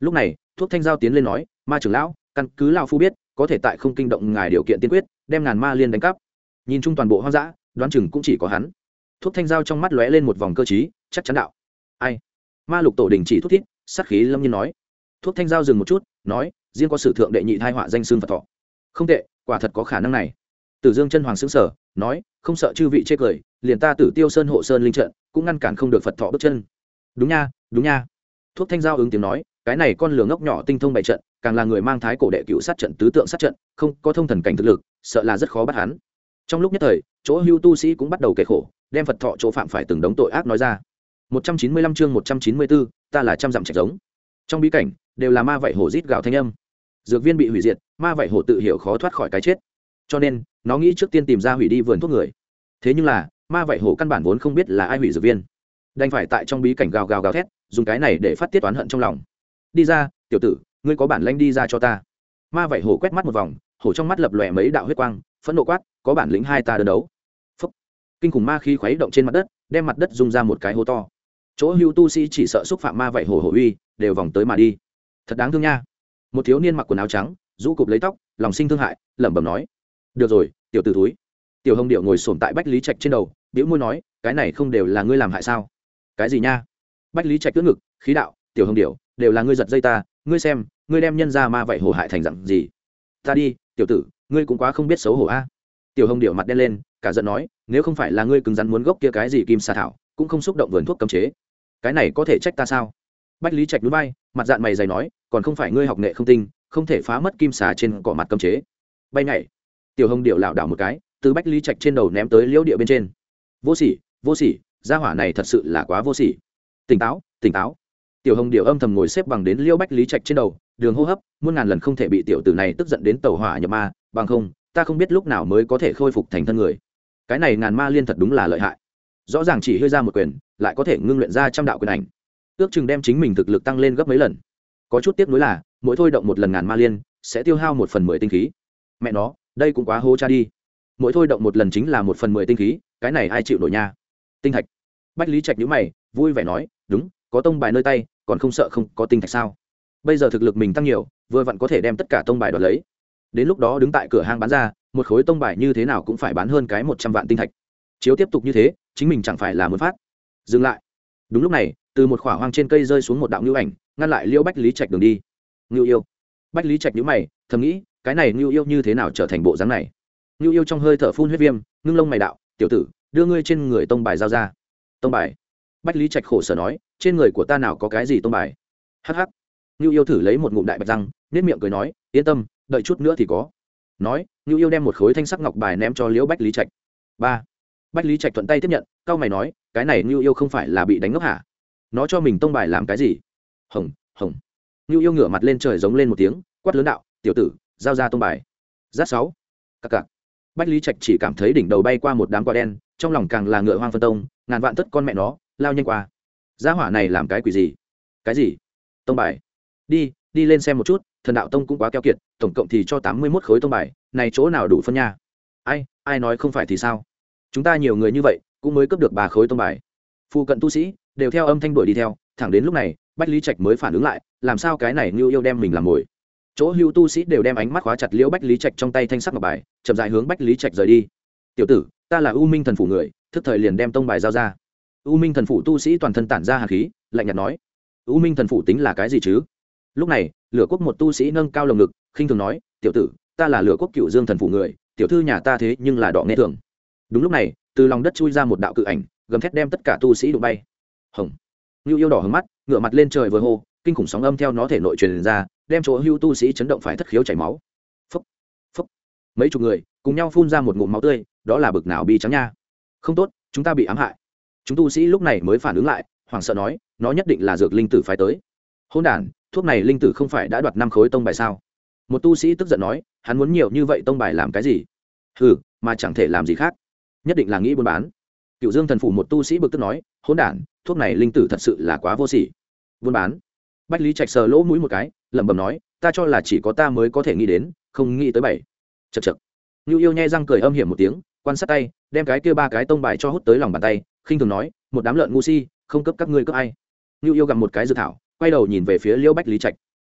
lúc này, thuốc thanh giao tiến lên nói, ma trưởng lão, căn cứ lao phu biết, có thể tại không kinh động ngài điều kiện tiên quyết, đem ngàn ma liên đánh cắp. Nhìn chung toàn bộ hoang dã, đoán chừng cũng chỉ có hắn. Thuốc thanh giao trong mắt lóe lên một vòng cơ chí chắc chắn đạo. Ai? Ma lục tổ đình chỉ thuốc thiết sát khí lâm nhiên nói. Thuốc thanh giao dừng một chút, nói, riêng có sử thượng đệ nhị thai họa danh xương phật thọ. Không tệ, quả thật có khả năng này. Tử dương chân hoàng xứng sở nói, không sợ chư vị chê cười, liền ta tử tiêu sơn hộ sơn linh trận, cũng ngăn cản không được phật thọ bước chân. Đúng nha đúng nha. Thuốc thanh giao ứng tiếng nói cái này con lường ngốc nhỏ tinh thông bày trận, càng là người mang thái cổ đệ cựu sát trận, tứ tượng sát trận, không có thông thần cảnh thực lực, sợ là rất khó bắt hắn. Trong lúc nhất thời, chỗ hưu tu sĩ cũng bắt đầu kể khổ, đem phật thọ chỗ phạm phải từng đống tội ác nói ra. Một trăm chín mươi lăm chương một trăm chín mươi bốn ta là trăm dặm trạch giống. Trong bí cảnh, đều là ma vảy hổ rít gào thanh âm. Dược viên bị hủy diệt, ma vảy hổ tự hiểu khó thoát khỏi cái chết. Cho nên, nó nghĩ trước tiên tìm ra hủy đi vườn thuốc người. Thế nhưng là, ma vảy hổ căn bản vốn không biết là ai hủy dược viên. Đành phải tại trong bí cảnh gào gào gào thét, dùng cái này để phát tiết oán hận trong lòng đi ra, tiểu tử, ngươi có bản lanh đi ra cho ta. Ma vảy hổ quét mắt một vòng, hổ trong mắt lập lòe mấy đạo huyết quang, phẫn nộ quát, có bản lĩnh hai ta đơn đấu. Phúc. kinh khủng ma khí khuấy động trên mặt đất, đem mặt đất rung ra một cái hố to. Chỗ hưu tu sĩ chỉ sợ xúc phạm ma vảy hổ hổ uy, đều vòng tới mà đi. Thật đáng thương nha. Một thiếu niên mặc quần áo trắng, rũ cụp lấy tóc, lòng sinh thương hại, lẩm bẩm nói. Được rồi, tiểu t ử túi tiểu hồng điệu ngồi sồn tại bách lý trạch trên đầu biễu môi nói, cái này không đều là ngươi làm hại sao? Cái gì nha? Bách lý trạch tước ngực, khí đạo tiểu hồng điệu đều là ngươi giật dây ta, ngươi xem, ngươi đem nhân ra ma vậy hổ hại thành dặn gì? Ta đi, tiểu tử, ngươi cũng quá không biết xấu hổ a. Tiểu hồng điệu mặt đen lên, cả giận nói, nếu không phải là ngươi cứng rắn muốn gốc kia cái gì kim sa thảo, cũng không xúc động vườn thuốc cấm chế. Cái này có thể trách ta sao? Bách lý trạch núi bay, mặt dạng mày dày nói, còn không phải ngươi học nghệ không tinh, không thể phá mất kim xà trên cỏ mặt cấm chế. Bay nhảy. Tiểu hồng điệu lảo đảo một cái, từ bách lý trạch trên đầu ném tới liễu địa bên trên. Vô sỉ vô sỉ, gia hỏa này thật sự là quá vô sỉ. Tỉnh táo tỉnh táo tiểu hồng điệu âm thầm ngồi xếp bằng đến liễu bách lý trạch trên đầu, đường hô hấp, muôn ngàn lần không thể bị tiểu tử này tức giận đến tàu hỏa nhập ma, bằng không, ta không biết lúc nào mới có thể khôi phục thành thân người. Cái này ngàn ma liên thật đúng là lợi hại. Rõ ràng chỉ hơi ra một quyền, lại có thể ngưng luyện ra trăm đạo quyền ảnh. Ước chừng đem chính mình thực lực tăng lên gấp mấy lần. Có chút tiếc nuối là, mỗi thôi động một lần ngàn ma liên, sẽ tiêu hao một phần mười tinh khí. Mẹ nó, đây cũng quá hô cha đi. Mỗi thôi động một lần chính là một phần mười tinh khí, cái này ai chịu nổi nha? Tinh thạch bách lý trạch nhữ mày, vui vẻ nói, đúng có tông bài nơi tay, còn không sợ không có tinh thạch sao? Bây giờ thực lực mình tăng nhiều, vừa vặn có thể đem tất cả tông bài đoạt lấy. Đến lúc đó đứng tại cửa hang bán ra, một khối tông bài như thế nào cũng phải bán hơn cái một trăm vạn tinh thạch. Chiếu tiếp tục như thế, chính mình chẳng phải là muốn phát. Dừng lại. Đúng lúc này, từ một khỏa hoang trên cây rơi xuống một đạo ngưu ảnh, ngăn lại liễu bách lý trạch đường đi. Ngưu yêu. Bách lý trạch nhữ mày, thầm nghĩ, cái này ngưu yêu như thế nào trở thành bộ dáng này? Ngưu yêu trong hơi thở phun huyết viêm, ngưng lông mày đạo, tiểu tử, đưa ngươi trên người tông bài giao ra. Tông bài? Bách lý trạch khổ sở nói trên người của ta nào có cái gì tôn bài? Hắc hắc, ngưu yêu thử lấy một ngụm đại bạch răng nếp miệng cười nói yên tâm đợi chút nữa thì có. Nói ngưu yêu đem một khối thanh sắc ngọc bài ném cho liễu bách lý trạch. Ba. Bách lý trạch thuận tay tiếp nhận cao mày nói cái này ngưu yêu không phải là bị đánh ngốc hả? Nó cho mình tông bài làm cái gì? Hồng hồng. Ngưu yêu ngửa mặt lên trời giống lên một tiếng quát lớn đạo tiểu tử giao ra tông bài. Giáp sáu. Cặc cặc. Bách lý trạch chỉ cảm thấy đỉnh đầu bay qua một đám quả đen trong lòng càng là ngựa hoang phân tông ngàn vạn tất con mẹ nó lao nhanh qua gia hỏa này làm cái quỷ gì? Cái gì? Tông bài. Đi đi lên xem một chút, thần đạo tông cũng quá keo kiệt, tổng cộng thì cho tám mươi mốt khối tông bài, này chỗ nào đủ phân nha? Ai ai nói không phải thì sao? Chúng ta nhiều người như vậy, cũng mới cướp được ba khối tông bài. Phụ cận tu sĩ, đều theo âm thanh đuổi đi theo, thẳng đến lúc này, bách lý trạch mới phản ứng lại, làm sao cái này như yêu đem mình làm mồi? Chỗ hưu tu sĩ đều đem ánh mắt khóa chặt liễu bách lý trạch trong tay thanh sắc ngọc bài, chậm dài hướng bách lý trạch rời đi. Tiểu tử, ta là u minh thần phủ người, thức thời liền đem tông bài giao ra u minh thần phủ tu sĩ toàn thân tản ra hạt khí, lạnh nhạt nói, u minh thần phủ tính là cái gì chứ? Lúc này, lửa quốc một tu sĩ nâng cao lồng ngực, khinh thường nói, tiểu tử, ta là lửa quốc cựu dương thần phủ người, tiểu thư nhà ta thế nhưng là đỏ nghe thường. Đúng lúc này, từ lòng đất chui ra một đạo cự ảnh, gầm thét đem tất cả tu sĩ đụng bay. Hồng. Ngưu yêu đỏ hứng mắt ngựa mặt lên trời vừa hô, kinh khủng sóng âm theo nó thể nội truyền ra, đem chỗ hưu tu sĩ chấn động phải thất khiếu chảy máu. Phấp phấp mấy chục người cùng nhau phun ra một ngụm máu tươi, đó là bực nào bi trắng nha. Không tốt, chúng ta bị ám hại chúng tu sĩ lúc này mới phản ứng lại, hoảng sợ nói, nó nhất định là dược linh tử phái tới. Hôn đản, thuốc này linh tử không phải đã đoạt năm khối tông bài sao? Một tu sĩ tức giận nói, hắn muốn nhiều như vậy tông bài làm cái gì? Ừ mà chẳng thể làm gì khác. Nhất định là nghĩ buôn bán. Cựu dương thần phủ một tu sĩ bực tức nói hôn đản, thuốc này linh tử thật sự là quá vô sỉ. Buôn bán? Bách lý trạch sờ lỗ mũi một cái, lẩm bẩm nói, ta cho là chỉ có ta mới có thể nghĩ đến, không nghĩ tới bảy. Chật chật như yêu nhai răng cười âm hiểm một tiếng, quan sát tay, đem cái kia ba cái tông bài cho hút tới lòng bàn tay khinh thường nói, một đám lợn ngu si, không cấp các ngươi cấp ai. Ngưu yêu gặp một cái dự thảo, quay đầu nhìn về phía liễu bách lý trạch.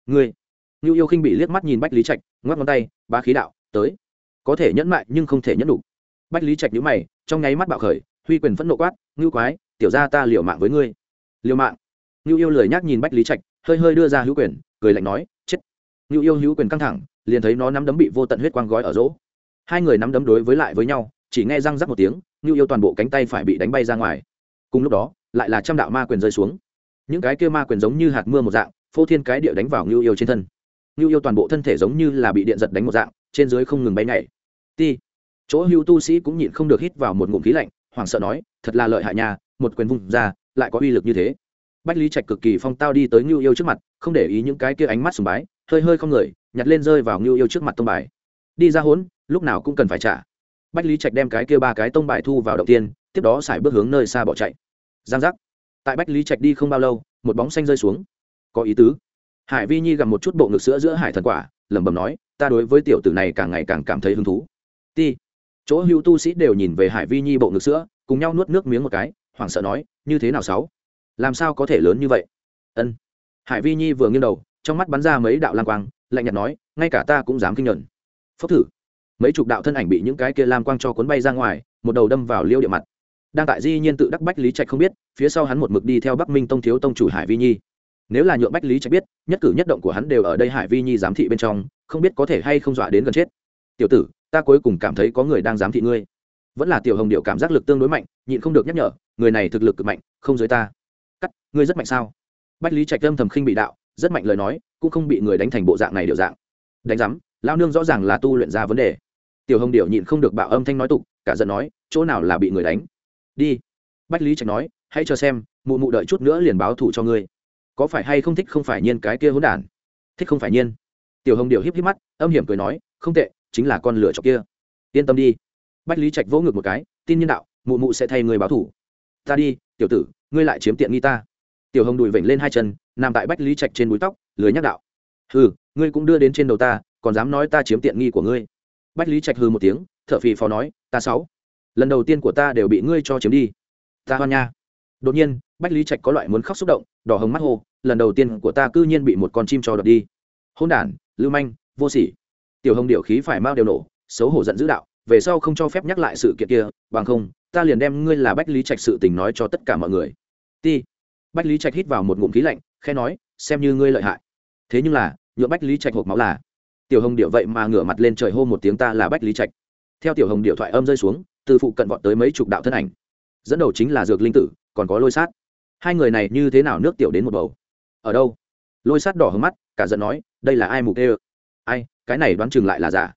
Ngươi? Ngưu yêu khinh bị liếc mắt nhìn bách lý trạch, ngoắc ngón tay ba khí đạo, tới. Có thể nhẫn mại nhưng không thể nhẫn đủ. Bách lý trạch nhíu mày, trong nháy mắt bạo khởi, huy quyền phẫn nộ quát, ngưu quái, tiểu ra ta liều mạng với ngươi. Liều mạng? Ngưu yêu lười nhác nhìn bách lý trạch, hơi hơi đưa ra hữu quyền, cười lạnh nói, chết. Ngưu yêu hữu quyền căng thẳng, liền thấy nó nắm đấm bị vô tận huyết quang gói ở rỗ hai người nắm đấm đối với lại với nhau, chỉ nghe răng rắc một tiếng như yêu toàn bộ cánh tay phải bị đánh bay ra ngoài. Cùng lúc đó, lại là trăm đạo ma quyền rơi xuống. Những cái kia ma quyền giống như hạt mưa một dạng, phô thiên cái địa đánh vào ngưu yêu trên thân. Ngưu yêu toàn bộ thân thể giống như là bị điện giật đánh một dạng, trên dưới không ngừng bay nhảy. Ti. Chỗ hưu tu sĩ cũng nhịn không được hít vào một ngụm khí lạnh, hoảng sợ nói, thật là lợi hại nhà một quyền vung ra, lại có uy lực như thế. Bách lý trạch cực kỳ phong tao đi tới ngưu yêu trước mặt, không để ý những cái kia ánh mắt sùng bái, hơi hơi không người, nhặt lên rơi vào ngưu yêu trước mặt tông bài. Đi ra hốn, lúc nào cũng cần phải trả bách lý trạch đem cái kia ba cái tông bài thu vào đầu tiên, tiếp đó xài bước hướng nơi xa bỏ chạy. Giang giác. Tại bách lý trạch đi không bao lâu, một bóng xanh rơi xuống. Có ý tứ. Hải vi nhi gặp một chút bộ ngực sữa giữa hải thần quả, lẩm bẩm nói, ta đối với tiểu tử này càng ngày càng cảm thấy hứng thú. Ti. Chỗ hữu tu sĩ đều nhìn về hải vi nhi bộ ngực sữa, cùng nhau nuốt nước miếng một cái, hoảng sợ nói, như thế nào sáu? Làm sao có thể lớn như vậy? Ân. Hải vi nhi vừa nghiêng đầu, trong mắt bắn ra mấy đạo lam quang, lạnh nhạt nói, ngay cả ta cũng dám kinh nhận phốc thử mấy chục đạo thân ảnh bị những cái kia lam quang cho cuốn bay ra ngoài, một đầu đâm vào liêu địa mặt. Đang tại di nhiên tự đắc bách lý trạch không biết, phía sau hắn một mực đi theo bắc minh tông thiếu tông chủ hải vi nhi. Nếu là nhượng bách lý trạch biết, nhất cử nhất động của hắn đều ở đây hải vi nhi giám thị bên trong, không biết có thể hay không dọa đến gần chết. Tiểu tử, ta cuối cùng cảm thấy có người đang giám thị ngươi. Vẫn là tiểu hồng điệu cảm giác lực tương đối mạnh, nhịn không được nhắc nhở, người này thực lực cực mạnh, không giới ta. Cắt, ngươi rất mạnh sao? Bách lý trạch âm thầm khinh bị đạo, rất mạnh lời nói, cũng không bị người đánh thành bộ dạng này điều dạng. Đánh giám lao nương rõ ràng là tu luyện ra vấn đề tiểu hồng điệu nhịn không được bạo âm thanh nói tục, cả giận nói, chỗ nào là bị người đánh? Đi. Bách lý trạch nói, hãy cho xem, mụ mụ đợi chút nữa liền báo thủ cho ngươi. Có phải hay không thích không phải nhiên cái kia hỗn đản? Thích không phải nhiên. Tiểu hồng điệu híp híp mắt, âm hiểm cười nói, không tệ, chính là con lửa chọc kia. Yên tâm đi. Bách lý trạch vỗ ngực một cái, tin nhân đạo, mụ mụ sẽ thay người báo thủ ta đi, tiểu tử, ngươi lại chiếm tiện nghi ta. Tiểu hồng đùi vểnh lên hai chân, nằm tại bách lý trạch trên búi tóc lưới nhắc đạo, hừ, ngươi cũng đưa đến trên đầu ta, còn dám nói ta chiếm tiện nghi của ngươi bách lý trạch hừ một tiếng t h ở phì phò nói, ta sáu, lần đầu tiên của ta đều bị ngươi cho chiếm đi. Ta hoan nha. Đột nhiên, bách lý trạch có loại muốn khóc xúc động, đỏ hồng mắt hô, lần đầu tiên của ta cư nhiên bị một con chim cho đập đi. Hôn đản, lưu manh, vô sỉ. Tiểu hồng điệu khí phải mau đều nổ, xấu hổ giận dữ đạo, về sau không cho phép nhắc lại sự kiện kia, bằng không, ta liền đem ngươi là bách lý trạch sự tình nói cho tất cả mọi người. Ti. Bách lý trạch hít vào một ngụm khí lạnh khe nói, xem như ngươi lợi hại. Thế nhưng là nhựa bách lý trạch hộp máu là tiểu hồng điệu vậy mà ngửa mặt lên trời hô một tiếng ta là bách lý trạch. Theo tiểu hồng điệu thoại âm rơi xuống, từ phụ cận vọt tới mấy chục đạo thân ảnh. Dẫn đầu chính là dược linh tử, còn có lôi sát. Hai người này như thế nào nước tiểu đến một bầu? Ở đâu? Lôi sát đỏ hứng mắt, cả giận nói, đây là ai mục đê ai, cái này đoán chừng lại là giả.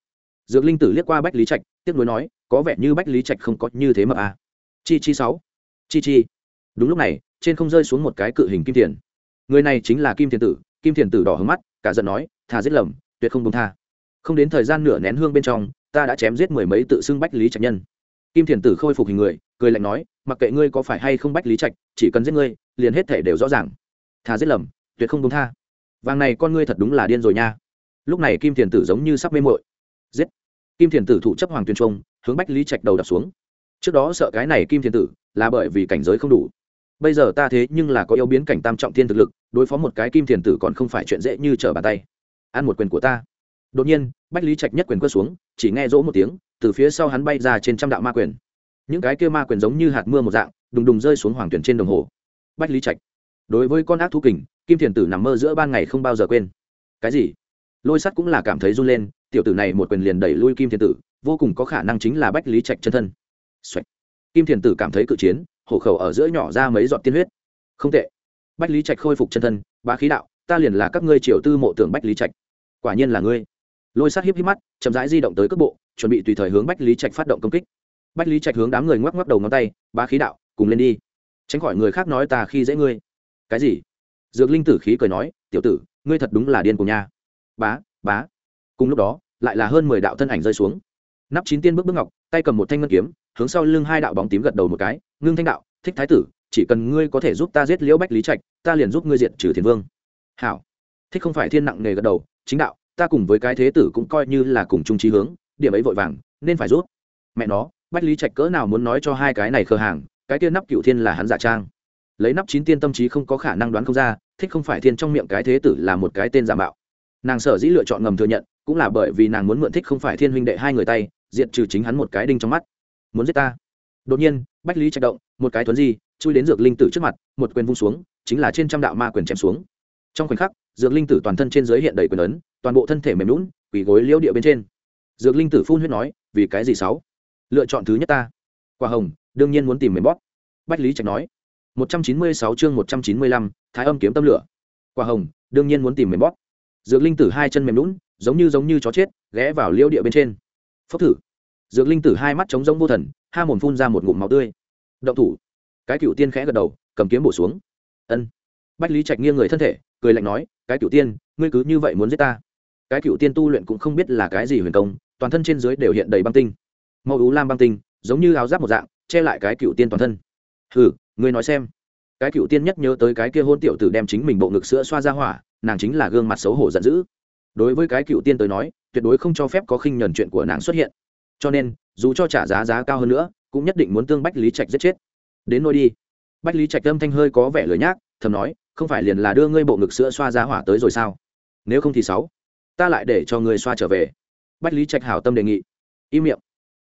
Dược linh tử liếc qua bách lý trạch, tiếc nuối nói, có vẻ như bách lý trạch không có như thế mà à. chi chi sáu. Chi chi. Đúng lúc này, trên không rơi xuống một cái cự hình kim tiền người này chính là kim thiền tử, kim thiền tử đỏ hứng mắt, cả giận nói, thà giết lầm tuyệt không công tha. Không đến thời gian nửa nén hương bên trong, ta đã chém giết mười mấy tự xưng bách lý trạch nhân. Kim thiền tử khôi phục hình người, cười lạnh nói, mặc kệ ngươi có phải hay không bách lý trạch, chỉ cần giết ngươi, liền hết thể đều rõ ràng. Thà giết lầm, tuyệt không đúng tha. Vàng này con ngươi thật đúng là điên rồi nha. Lúc này kim thiền tử giống như sắp mê mội giết. Kim thiền tử thủ chấp hoàng tuyên trung, hướng bách lý trạch đầu đập xuống. Trước đó sợ cái này kim thiền tử, là bởi vì cảnh giới không đủ. Bây giờ ta thế nhưng là có yêu biến cảnh tam trọng thiên thực lực, đối phó một cái kim thiền tử còn không phải chuyện dễ như trở bàn tay ăn một quyền của ta. Đột nhiên, bách lý trạch nhất quyền cơ xuống, chỉ nghe rỗ một tiếng, từ phía sau hắn bay ra trên trăm đạo ma quyền. Những cái kia ma quyền giống như hạt mưa một dạng, đùng đùng rơi xuống hoàng tuyển trên đồng hồ. Bách lý trạch, đối với con ác thú kình, kim thiền tử nằm mơ giữa ban ngày không bao giờ quên. Cái gì? Lôi sắt cũng là cảm thấy run lên, tiểu tử này một quyền liền đẩy lui kim thiền tử, vô cùng có khả năng chính là bách lý trạch chân thân、Xoạch. kim thiền tử cảm thấy cự chiến, hổ khẩu ở giữa nhỏ ra mấy giọt tiên huyết. Không tệ. Bách lý trạch khôi phục chân thân, bá khí đạo, ta liền là các ngươi triều tư mộ tưởng bách lý trạch quả nhiên là ngươi. Lôi sát hiếp híp mắt, chậm rãi di động tới cước bộ, chuẩn bị tùy thời hướng bách lý trạch phát động công kích. Bách lý trạch hướng đám người ngoắc ngoắc đầu ngón tay, bá khí đạo, cùng lên đi. Tránh khỏi người khác nói ta khi dễ ngươi. Cái gì? Dược linh tử khí cười nói, tiểu tử, ngươi thật đúng là điên cùng nha. Bá bá. Cùng lúc đó, lại là hơn mười đạo thân ảnh rơi xuống. Nắp chín tiên bước bước ngọc, tay cầm một thanh ngân kiếm, hướng sau lưng hai đạo bóng tím gật đầu một cái, ngưng thanh đạo, thích thái tử, chỉ cần ngươi có thể giúp ta giết liễu bách lý trạch, ta liền giúp ngươi diệt trừ thiên vương. Hảo thích không phải thiên nặng nề gật đầu, chính đạo, ta cùng với cái thế tử cũng coi như là cùng chung trí hướng, điểm ấy vội vàng, nên phải rút. Mẹ nó, bách lý trạch cỡ nào muốn nói cho hai cái này khờ hàng, cái kia nắp cựu thiên là hắn giả trang. Lấy nắp chín tiên tâm trí không có khả năng đoán không ra, thích không phải thiên trong miệng cái thế tử là một cái tên giả mạo. Nàng sở dĩ lựa chọn ngầm thừa nhận, cũng là bởi vì nàng muốn mượn thích không phải thiên huynh đệ hai người tay, diệt trừ chính hắn một cái đinh trong mắt. Muốn giết ta? Đột nhiên, bách lý trạch động, một cái thuấn di, chui đến dược linh tử trước mặt, một quyền vung xuống, chính là trên trăm đạo ma quyền chém xuống. Trong khoảnh khắc dược linh tử toàn thân trên giới hiện đầy quyền ấn, toàn bộ thân thể mềm lún quỳ gối liễu địa bên trên. Dược linh tử phun huyết nói, vì cái gì sáu? Lựa chọn thứ nhất ta. Quả hồng, đương nhiên muốn tìm mềm bóp. Bách lý trạch nói, một trăm chín mươi sáu chương một trăm chín mươi lăm, thái âm kiếm tâm lửa. Quả hồng, đương nhiên muốn tìm mềm bóp. Dược linh tử hai chân mềm lún giống như giống như chó chết, ghé vào liễu địa bên trên. Phốc thử. Dược linh tử hai mắt trống rỗng vô thần, ha mồm phun ra một ngụm máu tươi. Động thủ. Cái cựu tiên khẽ gật đầu, cầm kiếm bổ xuống. Ân. Bách lý trạch nghiêng người thân thể, cười lạnh nói cái cựu tiên, ngươi cứ như vậy muốn giết ta. Cái cựu tiên tu luyện cũng không biết là cái gì huyền công, toàn thân trên dưới đều hiện đầy băng tinh. Màu ú lam băng tinh, giống như áo giáp một dạng, che lại cái cựu tiên toàn thân. Hừ, ngươi nói xem. Cái cựu tiên nhất nhớ tới cái kia hôn tiểu tử đem chính mình bộ ngực sữa xoa ra hỏa, nàng chính là gương mặt xấu hổ giận dữ. Đối với cái cựu tiên tới nói, tuyệt đối không cho phép có khinh nhẫn chuyện của nàng xuất hiện. Cho nên, dù cho trả giá giá cao hơn nữa, cũng nhất định muốn tương bách lý trạch giết chết. Đến nôi đi. Bách lý trạch âm thanh hơi có vẻ lười nhác, thầm nói không phải liền là đưa ngươi bộ ngực sữa xoa ra hỏa tới rồi sao? Nếu không thì sáu, ta lại để cho ngươi xoa trở về. Bách lý trạch hảo tâm đề nghị. Im miệng.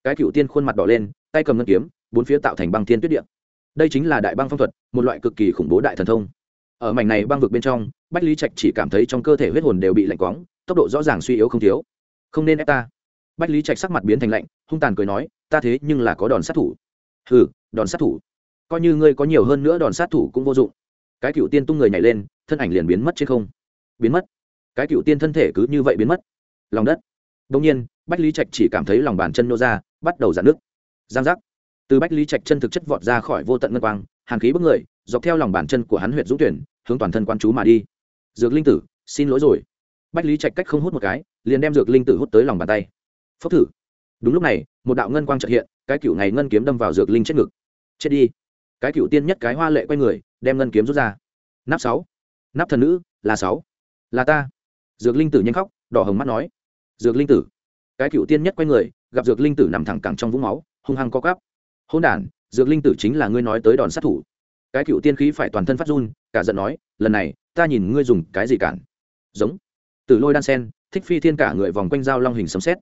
Cái cựu tiên khuôn mặt đỏ lên, tay cầm ngân kiếm, bốn phía tạo thành băng thiên tuyết điện đây chính là đại băng phong thuật, một loại cực kỳ khủng bố đại thần thông. Ở mảnh này băng vực bên trong, bách lý trạch chỉ cảm thấy trong cơ thể huyết hồn đều bị lạnh quóng tốc độ rõ ràng suy yếu không thiếu. Không nên ép ta. Bách lý trạch sắc mặt biến thành lạnh, hung tàn cười nói, ta thế nhưng là có đòn sát thủ. Hừ, đòn sát thủ? Coi như ngươi có nhiều hơn nữa đòn sát thủ cũng vô dụng cái cựu tiên tung người nhảy lên, thân ảnh liền biến mất trên không. Biến mất. Cái cựu tiên thân thể cứ như vậy biến mất. Lòng đất. Đông nhiên, bách lý trạch chỉ cảm thấy lòng bàn chân nô ra, bắt đầu giãn nước giang giác. Từ bách lý trạch chân thực chất vọt ra khỏi vô tận ngân quang, hàn khí bức người, dọc theo lòng bàn chân của hắn huyện dũng tuyển, hướng toàn thân quan chú mà đi. Dược linh tử, xin lỗi rồi. Bách lý trạch cách không hút một cái, liền đem dược linh tử hút tới lòng bàn tay. Phốc thử. Đúng lúc này, một đạo ngân quang trợ hiện, cái cựu này ngân kiếm đâm vào dược linh chết ngực. Chết đi. Cái cựu tiên nhất cái hoa lệ quay người đem ngân kiếm rút ra. Nắp sáu. Nắp thần nữ, là sáu. Là ta. Dược linh tử nhanh khóc, đỏ hồng mắt nói. Dược linh tử. Cái cựu tiên nhất quay người, gặp dược linh tử nằm thẳng cẳng trong vũng máu, hung hăng co cắp hôn đản, dược linh tử chính là ngươi nói tới đòn sát thủ. Cái cựu tiên khí phải toàn thân phát run, cả giận nói, lần này, ta nhìn ngươi dùng cái gì cản. Giống. Từ lôi đan sen, thích phi thiên cả người vòng quanh dao long hình sấm xét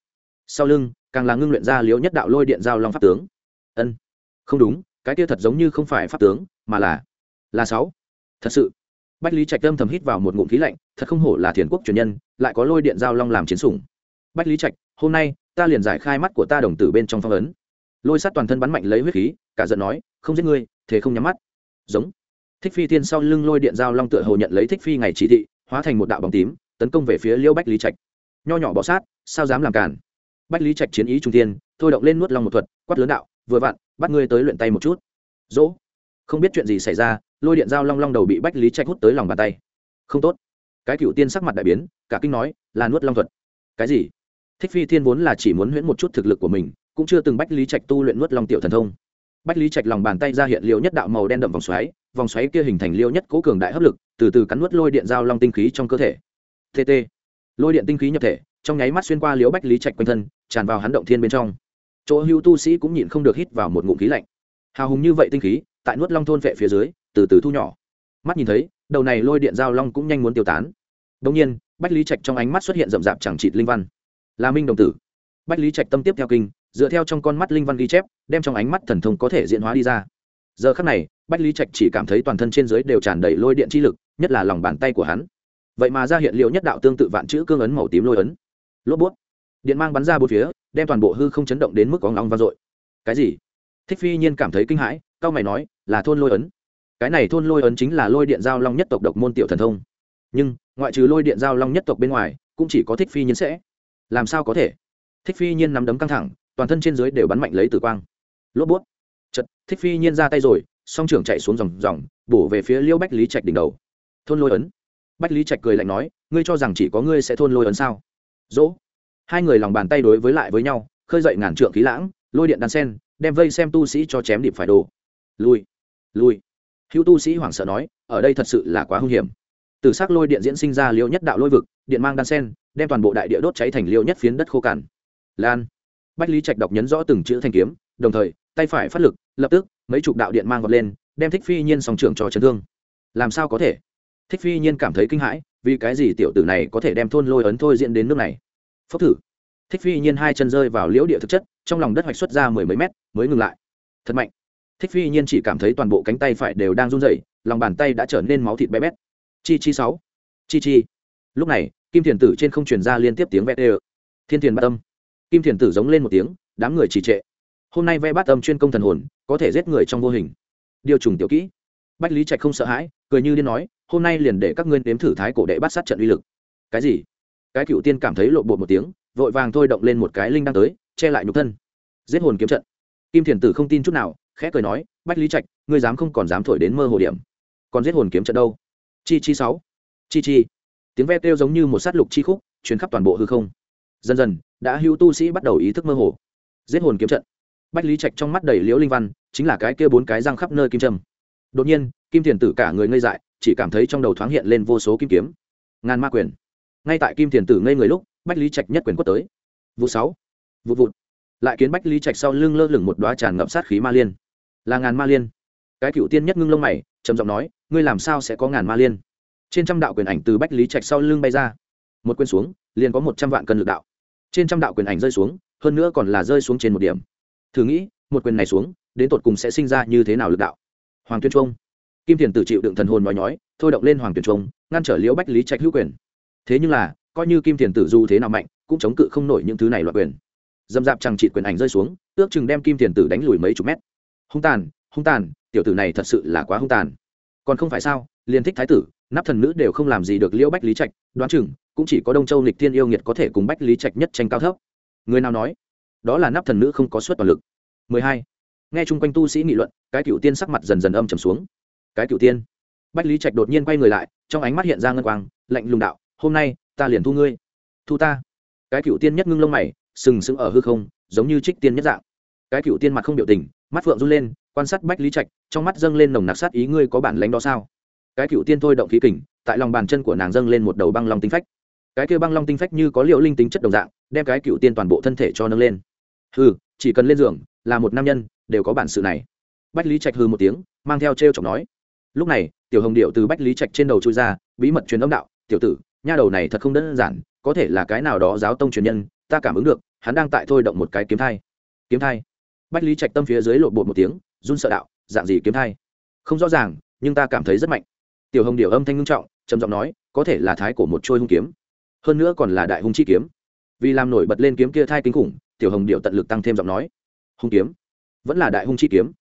sau lưng, càng là ngưng luyện ra liễu nhất đạo lôi điện dao long pháp tướng. Ân. Không đúng, cái kia thật giống như không phải pháp tướng, mà là là sáu. Thật sự. Bách lý trạch âm thầm hít vào một ngụm khí lạnh, thật không hổ là thiền quốc truyền nhân, lại có lôi điện giao long làm chiến sủng. Bách lý trạch, hôm nay, ta liền giải khai mắt của ta đồng tử bên trong phong ấn. Lôi sát toàn thân bắn mạnh lấy huyết khí, cả giận nói, không giết ngươi, thế không nhắm mắt. Giống. Thích phi tiên sau lưng lôi điện giao long tựa hồ nhận lấy thích phi ngày chỉ thị, hóa thành một đạo bóng tím, tấn công về phía liêu bách lý trạch. Nho nhỏ bỏ sát, sao dám làm cản? Bách lý trạch chiến ý trung tiên thôi động lên nuốt long một thuật, quát lớn đạo, vừa vặn, bắt ngươi tới luyện tay một chút. Dỗ. Không biết chuyện gì xảy ra lôi điện dao long long đầu bị bách lý trạch hút tới lòng bàn tay không tốt cái cựu tiên sắc mặt đại biến cả kinh nói là nuốt long thuật cái gì thích phi thiên vốn là chỉ muốn huyễn một chút thực lực của mình cũng chưa từng bách lý trạch tu luyện nuốt long tiểu thần thông bách lý trạch lòng bàn tay ra hiện liêu nhất đạo màu đen đậm vòng xoáy vòng xoáy kia hình thành liêu nhất cố cường đại hấp lực từ từ cắn nuốt lôi điện dao long tinh khí trong cơ thể tt lôi điện tinh khí nhập thể trong nháy mắt xuyên qua liếu bách lý trạch quanh thân tràn vào hắn động thiên bên trong chỗ hưu tu sĩ cũng nhịn không được hít vào một ngụm khí lạnh hào hùng như vậy tinh khí tại nuốt long thôn vệ phía dưới từ từ thu nhỏ. Mắt nhìn thấy, đầu này lôi điện giao long cũng nhanh muốn tiêu tán. Đông nhiên, bách lý trạch trong ánh mắt xuất hiện rậm rạp chẳng trịt linh văn. Là minh đồng tử. Bách lý trạch tâm tiếp theo kinh, dựa theo trong con mắt linh văn ghi chép, đem trong ánh mắt thần thông có thể diễn hóa đi ra. Giờ khắc này, bách lý trạch chỉ cảm thấy toàn thân trên dưới đều tràn đầy lôi điện chi lực, nhất là lòng bàn tay của hắn. Vậy mà ra hiện liệu nhất đạo tương tự vạn chữ cương ấn màu tím lôi ấn. Lốp bút. Điện mang bắn ra bốn phía, đem toàn bộ hư không chấn động đến mức có ngóng vang dội. Cái gì? Thích phi nhiên cảm thấy kinh hãi cao mày nói, là thôn lôi ấn cái này thôn lôi ấn chính là lôi điện giao long nhất tộc độc môn tiểu thần thông. Nhưng, ngoại trừ lôi điện giao long nhất tộc bên ngoài, cũng chỉ có thích phi nhiên sẽ. Làm sao có thể? Thích phi nhiên nắm đấm căng thẳng, toàn thân trên dưới đều bắn mạnh lấy tử quang. Lốp bút. Chật thích phi nhiên ra tay rồi, song trưởng chạy xuống dòng dòng, bổ về phía liêu bách lý trạch đỉnh đầu. Thôn lôi ấn. Bách lý trạch cười lạnh nói, ngươi cho rằng chỉ có ngươi sẽ thôn lôi ấn sao? Dỗ. Hai người lòng bàn tay đối với lại với nhau, khơi dậy ngàn trượng khí lãng, lôi điện đan sen, đem vây xem tu sĩ cho chém điệp phải đồ. Lui. Lui hữu tu sĩ hoảng sợ nói, ở đây thật sự là quá hung hiểm. Từ s ắ c lôi điện diễn sinh ra liêu nhất đạo lôi vực, điện mang đan sen, đem toàn bộ đại địa đốt cháy thành liêu nhất phiến đất khô cằn. Lan. Bách lý trạch đọc nhấn rõ từng chữ thanh kiếm, đồng thời, tay phải phát lực, lập tức, mấy chục đạo điện mang vọt lên, đem thích phi nhiên sòng trưởng cho chấn thương. Làm sao có thể? Thích phi nhiên cảm thấy kinh hãi, vì cái gì tiểu tử này có thể đem thôn lôi ấn thôi diễn đến nước này? Phốc thử. Thích phi nhiên hai chân rơi vào liễu địa thực chất, trong lòng đất hoạch xuất ra mười mấy mét, mới ngừng lại. Thật mạnh thích phi nhiên chỉ cảm thấy toàn bộ cánh tay phải đều đang run rẩy, lòng bàn tay đã trở nên máu thịt bé bét. Chi chi sáu. Chi chi. Lúc này, kim thiền tử trên không truyền ra liên tiếp tiếng vét ê thiên thiền bát âm. Kim thiền tử giống lên một tiếng, đám người trì trệ. Hôm nay vẽ bát âm chuyên công thần hồn, có thể giết người trong vô hình. Điều trùng tiểu kỹ. Bách lý trạch không sợ hãi, cười như điên nói, hôm nay liền để các ngươi nếm thử thái cổ đệ bắt sát trận uy lực. Cái gì? Cái cựu tiên cảm thấy lộ bột một tiếng, vội vàng thôi động lên một cái linh đang tới, che lại nhục thân. Giết hồn kiếm trận. Kim thiền tử không tin chút nào khẽ cười nói, bách lý trạch, ngươi dám không còn dám thổi đến mơ hồ điểm. Còn giết hồn kiếm trận đâu? Chi chi sáu. Chi chi. Tiếng ve kêu giống như một sát lục chi khúc chuyến khắp toàn bộ hư không. Dần dần, đã hữu tu sĩ bắt đầu ý thức mơ hồ. Giết hồn kiếm trận. Bách lý trạch trong mắt đầy liễu linh văn, chính là cái kia bốn cái răng khắp nơi kim trâm đột nhiên, kim thiền tử cả người ngây dại, chỉ cảm thấy trong đầu thoáng hiện lên vô số kim kiếm. Ngàn ma quyền. Ngay tại kim thiền tử ngây người lúc, bách lý trạch nhất quyền quất tới. Vụ sáu. Vụ vụt. Lại kiến bách lý trạch sau lưng lơ lửng một đoá tràn ngập sát khí ma liên là ngàn ma liên. Cái cựu tiên nhất ngưng lông mày, trầm giọng nói, ngươi làm sao sẽ có ngàn ma liên? Trên trăm đạo quyền ảnh từ bách lý trạch sau lưng bay ra. Một quyền xuống, liền có một trăm vạn cân lực đạo. Trên trăm đạo quyền ảnh rơi xuống, hơn nữa còn là rơi xuống trên một điểm. Thử nghĩ, một quyền này xuống, đến tột cùng sẽ sinh ra như thế nào lực đạo? Hoàng tuyên trung. Kim thiền tự chịu đựng thần hồn nói nhói, thôi động lên hoàng tuyên trung, ngăn trở liễu bách lý trạch hữu quyền. Thế nhưng là, coi như kim thiền tử dù thế nào mạnh, cũng chống cự không nổi những thứ này loại quyền. Dầm dạp chẳng trị quyền ảnh rơi xuống, ước chừng đem kim thiền tử đánh lùi mấy chục mét hung tàn hung tàn, tiểu tử này thật sự là quá hung tàn. Còn không phải sao, liền thích thái tử, nắp thần nữ đều không làm gì được liễu bách lý trạch, đoán chừng, cũng chỉ có đông châu lịch tiên yêu nghiệt có thể cùng bách lý trạch nhất tranh cao thấp. Người nào nói? Đó là nắp thần nữ không có suất toàn lực. 12. nghe chung quanh tu sĩ nghị luận, cái cựu tiên sắc mặt dần dần âm trầm xuống. Cái cựu tiên. Bách lý trạch đột nhiên quay người lại, trong ánh mắt hiện ra ngân quang, lạnh lùng đạo, hôm nay, ta liền thu ngươi. Thu ta? Cái cựu tiên nhất ngưng lông mày, sừng sững ở hư không, giống như trích tiên nhất dạng cái cựu tiên mặt không biểu tình, mắt phượng run lên, quan sát bách lý trạch, trong mắt dâng lên nồng nặc sát ý, ngươi có bản lánh đó sao? Cái cựu tiên thôi động khí kình, tại lòng bàn chân của nàng dâng lên một đầu băng long tinh phách. Cái kia băng long tinh phách như có liệu linh tính chất đồng dạng, đem cái cựu tiên toàn bộ thân thể cho nâng lên. Hừ, chỉ cần lên giường, là một nam nhân, đều có bản sự này. Bách lý trạch hư một tiếng, mang theo t r e o chọc nói. Lúc này, tiểu hồng điệu từ bách lý trạch trên đầu trôi ra, bí mật truyền âm đạo, tiểu tử, nha đầu này thật không đơn giản, có thể là cái nào đó giáo tông truyền nhân, ta cảm ứng được, hắn đang tại thôi động một cái kiếm thai. Kiếm thai? Bách lý trạch tâm phía dưới lộn bột một tiếng, run sợ đạo, dạng gì kiếm thai? Không rõ ràng, nhưng ta cảm thấy rất mạnh. Tiểu hồng điệu âm thanh ngưng trọng, trầm giọng nói, có thể là thái của một trôi hung kiếm, hơn nữa còn là đại hung chi kiếm. Vì làm nổi bật lên kiếm kia thai kinh khủng, tiểu hồng điệu tận lực tăng thêm giọng nói, hung kiếm? Vẫn là đại hung chi kiếm?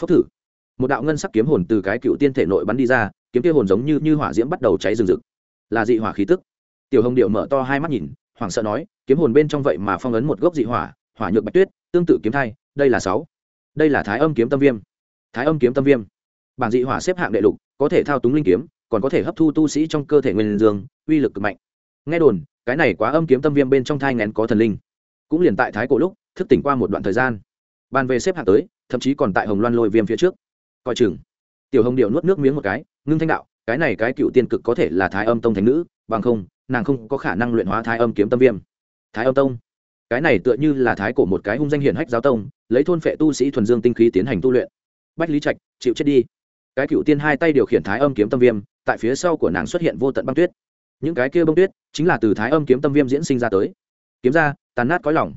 Phốc thử. Một đạo ngân sắc kiếm hồn từ cái cựu tiên thể nội bắn đi ra, kiếm kia hồn giống như như hỏa diễm bắt đầu cháy rừng rực. Là dị hỏa khí tức. Tiểu hồng điệu mở to hai mắt nhìn, hoảng sợ nói, kiếm hồn bên trong vậy mà phong ấn một gốc dị hỏa hỏa nhược bạch tuyết, tương tự kiếm thai đây là sáu. Đây là thái âm kiếm tâm viêm. Thái âm kiếm tâm viêm. Bản dị hỏa xếp hạng đệ lục, có thể thao túng linh kiếm, còn có thể hấp thu tu sĩ trong cơ thể nguyên dương, uy lực cực mạnh. Nghe đồn, cái này quá âm kiếm tâm viêm bên trong thai ngén có thần linh. Cũng liền tại thái cổ lúc, thức tỉnh qua một đoạn thời gian. Bàn về xếp hạng tới, thậm chí còn tại hồng loan lôi viêm phía trước. Coi chừng. Tiểu hồng điệu nuốt nước miếng một cái, ngưng thanh đạo, cái này cái cựu tiên cực có thể là thái âm tông thánh nữ, bằng không, nàng không có khả năng luyện hóa thái âm kiếm tâm viêm. Thái âm tông. Cái này tựa như là thái cổ một cái hung danh hiển hách giáo tông lấy thôn phệ tu sĩ thuần dương tinh khí tiến hành tu luyện. Bách lý trạch, chịu chết đi. Cái cựu tiên hai tay điều khiển thái âm kiếm tâm viêm, tại phía sau của nàng xuất hiện vô tận băng tuyết. Những cái kia bông tuyết chính là từ thái âm kiếm tâm viêm diễn sinh ra tới. Kiếm ra, tàn nát có lòng.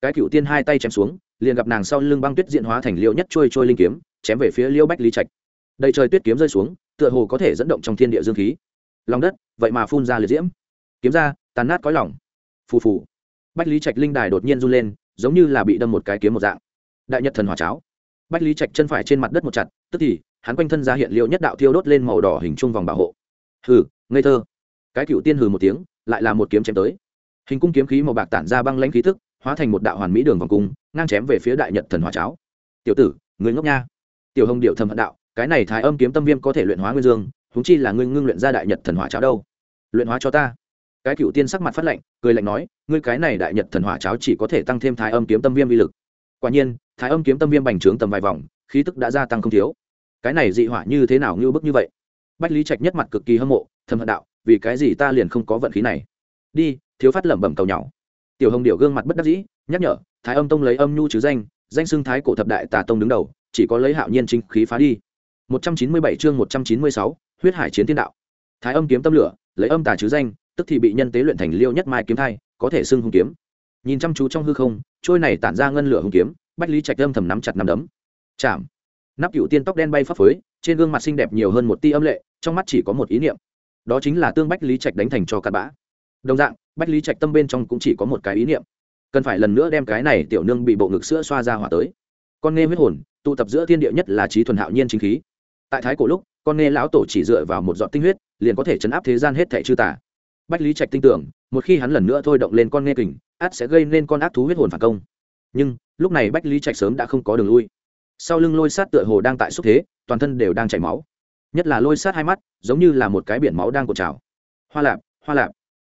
Cái cựu tiên hai tay chém xuống, liền gặp nàng sau lưng băng tuyết diện hóa thành liêu nhất trôi trôi linh kiếm, chém về phía liêu bách lý trạch. Đầy trời tuyết kiếm rơi xuống, tựa hồ có thể dẫn động trong thiên địa dương khí. Lòng đất, vậy mà phun ra liệt diễm. Kiếm ra, tàn nát có lòng. Phù phù. Bách lý trạch linh đài đột nhiên run lên, giống như là bị đâm một cái kiếm một dạng đại nhật thần hỏa cháo. Bách lý trạch chân phải trên mặt đất một chặt, tức thì, hắn quanh thân ra hiện liệu nhất đạo thiêu đốt lên màu đỏ hình trung vòng bảo hộ. Hừ, ngây thơ. Cái cựu tiên hừ một tiếng, lại là một kiếm chém tới. Hình cung kiếm khí màu bạc tản ra băng lãnh khí thức hóa thành một đạo hoàn mỹ đường vòng cung, ngang chém về phía đại nhật thần hỏa cháo. Tiểu tử, người ngốc nha. Tiểu hồng điệu thầm hận đạo, cái này thái âm kiếm tâm viêm có thể luyện hóa nguyên dương húng chi là ngươi ngưng luyện ra đại nhật thần hỏa cháo đâu? Luyện hóa cho ta. Cái cựu tiên sắc mặt phát lạnh, cười lạnh nói, ngươi cái này đại nhật thần hỏa cháo chỉ có thể tăng thêm thái âm kiếm tâm viêm vi lực quả nhiên thái âm kiếm tâm viêm bành trướng tầm vài vòng khí tức đã gia tăng không thiếu. Cái này dị hỏa như thế nào như bức như vậy? Bách lý trạch nhất mặt cực kỳ hâm mộ thầm hận đạo vì cái gì ta liền không có vận khí này? Đi thiếu phát lẩm bẩm cầu nhỏ. Tiểu hồng điệu gương mặt bất đắc dĩ nhắc nhở thái âm tông lấy âm nhu chứ danh danh xưng thái cổ thập đại tà tông đứng đầu chỉ có lấy hạo nhiên chính khí phá đi. 197 chương 196, huyết hải chiến thiên đạo. Thái âm kiếm tâm lửa lấy âm tà chứ danh tức thì bị nhân tế luyện thành liêu nhất mai kiếm thai có thể xưng hung kiếm. Nhìn chăm chú trong hư không trôi này tản ra ngân lửa hung kiếm, bách lý trạch âm thầm nắm chặt nắm đấm. Chạm. Nắp cựu tiên tóc đen bay phấp phới, trên gương mặt xinh đẹp nhiều hơn một ti âm lệ, trong mắt chỉ có một ý niệm. Đó chính là tương bách lý trạch đánh thành cho cặn bã. Đồng dạng, bách lý trạch tâm bên trong cũng chỉ có một cái ý niệm. Cần phải lần nữa đem cái này tiểu nương bị bộ ngực sữa xoa ra hỏa tới. Con nghe huyết hồn, tụ tập giữa thiên địa nhất là trí thuần hạo nhiên chính khí. Tại thái cổ lúc, con nghe lão tổ chỉ dựa vào một giọt tinh huyết, liền có thể chấn áp thế gian hết thẻ chư tả bách lý trạch tin tưởng, một khi hắn lần nữa thôi động lên con nghe kình, át sẽ gây nên con ác thú huyết hồn phản công. Nhưng, lúc này bách lý trạch sớm đã không có đường lui. Sau lưng lôi sát tựa hồ đang tại xúc thế, toàn thân đều đang chảy máu. Nhất là lôi sát hai mắt, giống như là một cái biển máu đang cột trào. Hoa lạp hoa lạp.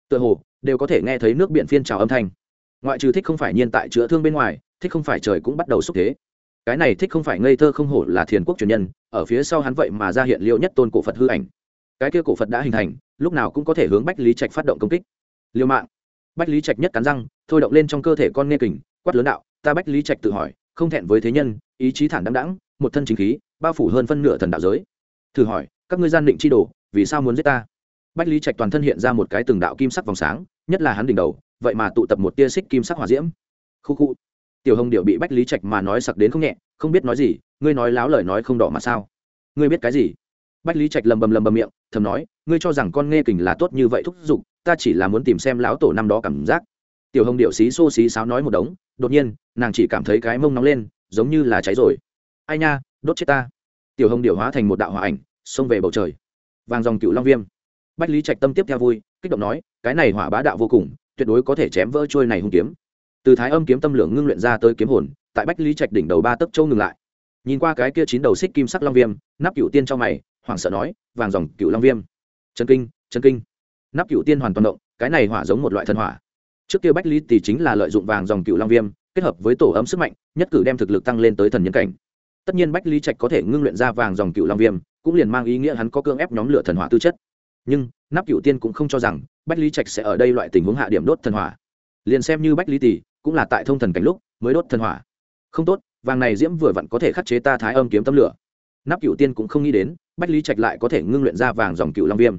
Tựa hồ, đều có thể nghe thấy nước biển phiên trào âm thanh. Ngoại trừ thích không phải nhiên tại chữa thương bên ngoài, thích không phải trời cũng bắt đầu xúc thế. Cái này thích không phải ngây thơ không hổ là thiền quốc truyền nhân, ở phía sau hắn vậy mà ra hiện liệu nhất tôn cổ phật hư ảnh cái kia cổ phật đã hình thành, lúc nào cũng có thể hướng bách lý trạch phát động công kích. Liều mạng. Bách lý trạch nhất cắn răng, thôi động lên trong cơ thể con nghe kình, quát lớn đạo, ta bách lý trạch tự hỏi, không thẹn với thế nhân, ý chí thản đăng đẳng một thân chính khí, bao phủ hơn phân nửa thần đạo giới. Thử hỏi, các ngươi gian định chi đồ, vì sao muốn giết ta? Bách lý trạch toàn thân hiện ra một cái từng đạo kim sắc vòng sáng, nhất là hắn đỉnh đầu, vậy mà tụ tập một tia xích kim sắc hỏa diễm. Khu khu. Tiểu hồng điệu bị bách lý trạch mà nói sặc đến không nhẹ, không biết nói gì, ngươi nói láo lời nói không đỏ mà sao? Ngươi biết cái gì? Bách lý trạch lầm bầm lầm bầm miệng, thầm nói, ngươi cho rằng con nghe kình là tốt như vậy thúc giục, ta chỉ là muốn tìm xem lão tổ năm đó cảm giác. Tiểu hồng điệu xí xô xí sáo nói một đống, đột nhiên, nàng chỉ cảm thấy cái mông nóng lên, giống như là cháy rồi. Ai nha, đốt chết ta. Tiểu hồng điệu hóa thành một đạo hòa ảnh, xông về bầu trời. Vàng dòng cựu long viêm. Bách lý trạch tâm tiếp theo vui, kích động nói, cái này hỏa bá đạo vô cùng, tuyệt đối có thể chém vỡ trôi này hung kiếm. Từ thái âm kiếm tâm lượng ngưng luyện ra tới kiếm hồn, tại bách lý trạch đỉnh đầu ba tấc châu ngừng lại. Nhìn qua cái kia chín đầu xích kim sắc long viêm, nắp cựu tiên trong mày hoảng sợ nói, vàng dòng cựu long viêm. Chân kinh chân kinh. Nắp cựu tiên hoàn toàn động, cái này hỏa giống một loại thần hỏa. Trước kia bách lý tỷ chính là lợi dụng vàng dòng cựu long viêm, kết hợp với tổ ấm sức mạnh, nhất cử đem thực lực tăng lên tới thần nhân cảnh. Tất nhiên bách lý trạch có thể ngưng luyện ra vàng dòng cựu long viêm, cũng liền mang ý nghĩa hắn có cương ép nhóm lửa thần hỏa tư chất. Nhưng, nắp cựu tiên cũng không cho rằng bách lý trạch sẽ ở đây loại tình huống hạ điểm đốt thần hỏa. Liền xem như bách lý tỷ cũng là tại thông thần cảnh lúc mới đốt thần hỏa. Không tốt, vàng này diễm vừa vặn có thể khắc chế ta thái âm kiếm tâm lửa. Nắp cựu tiên cũng không nghĩ đến bách lý trạch lại có thể ngưng luyện ra vàng dòng cựu long viêm.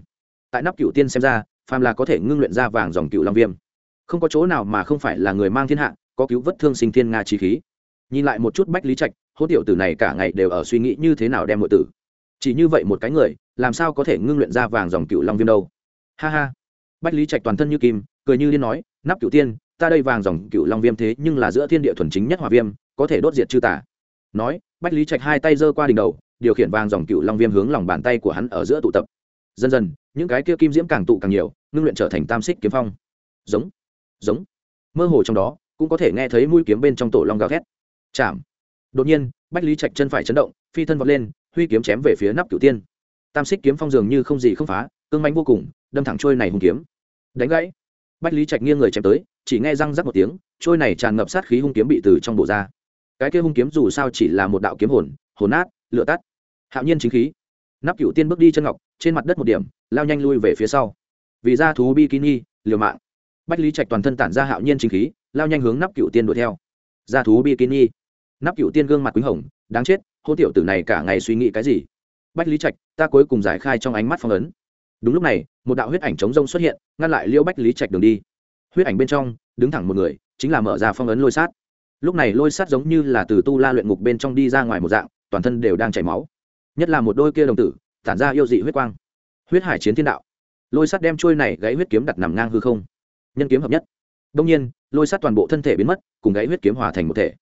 Tại nắp cựu tiên xem ra, phàm là có thể ngưng luyện ra vàng dòng cựu long viêm, không có chỗ nào mà không phải là người mang thiên hạ, có cứu vất thương sinh thiên nga trí khí. Nhìn lại một chút bách lý trạch hốt tiểu tử này cả ngày đều ở suy nghĩ như thế nào đem nội tử. Chỉ như vậy một cái người, làm sao có thể ngưng luyện ra vàng dòng cựu long viêm đâu? Ha ha. Bách lý trạch toàn thân như kim, cười như liên nói, nắp cựu tiên, ta đây vàng dòng cựu long viêm thế nhưng là giữa thiên địa thuần chính nhất hòa viêm, có thể đốt diệt chư tả nói, bách lý trạch hai tay giơ qua đỉnh đầu điều khiển vàng dòng cựu long viêm hướng lòng bàn tay của hắn ở giữa tụ tập. Dần dần, những cái kia kim diễm càng tụ càng nhiều, ngưng luyện trở thành tam xích kiếm phong. Giống giống. Mơ hồ trong đó, cũng có thể nghe thấy mũi kiếm bên trong tổ long gào thét. Chạm. Đột nhiên, bách lý trạch chân phải chấn động, phi thân vọt lên, huy kiếm chém về phía nắp cửu tiên. Tam xích kiếm phong dường như không gì không phá, cương manh vô cùng, đâm thẳng trôi này hung kiếm. Đánh gãy. Bách lý trạch nghiêng người chém tới, chỉ nghe răng rắc một tiếng, trôi này tràn ngập sát khí hung kiếm bị từ trong bộ ra. Cái kia hung kiếm dù sao chỉ là một đạo kiếm hồn hồn nát lựa tắt. Hạo nhiên chính khí. Nắp cựu tiên bước đi chân ngọc, trên mặt đất một điểm, lao nhanh lui về phía sau. Vì ra thú bikini, liều mạng. Bách lý trạch toàn thân tản ra hạo nhiên chính khí, lao nhanh hướng nắp cựu tiên đuổi theo. Ra thú bikini. Nắp cựu tiên gương mặt quýnh hồng, đáng chết, hô tiểu tử này cả ngày suy nghĩ cái gì? Bách lý trạch, ta cuối cùng giải khai trong ánh mắt phong ấn. Đúng lúc này, một đạo huyết ảnh chống rông xuất hiện, ngăn lại liêu bách lý trạch đường đi. Huyết ảnh bên trong, đứng thẳng một người, chính là mở ra phong ấn lôi sát. Lúc này lôi sát giống như là từ tu la luyện ngục bên trong đi ra ngoài một dạng toàn thân đều đang chảy máu. Nhất là một đôi kia đồng tử, tản ra yêu dị huyết quang. Huyết hải chiến thiên đạo. Lôi sắt đem trôi này gãy huyết kiếm đặt nằm ngang hư không. Nhân kiếm hợp nhất. Đông nhiên, lôi sắt toàn bộ thân thể biến mất, cùng gãy huyết kiếm hòa thành một thể.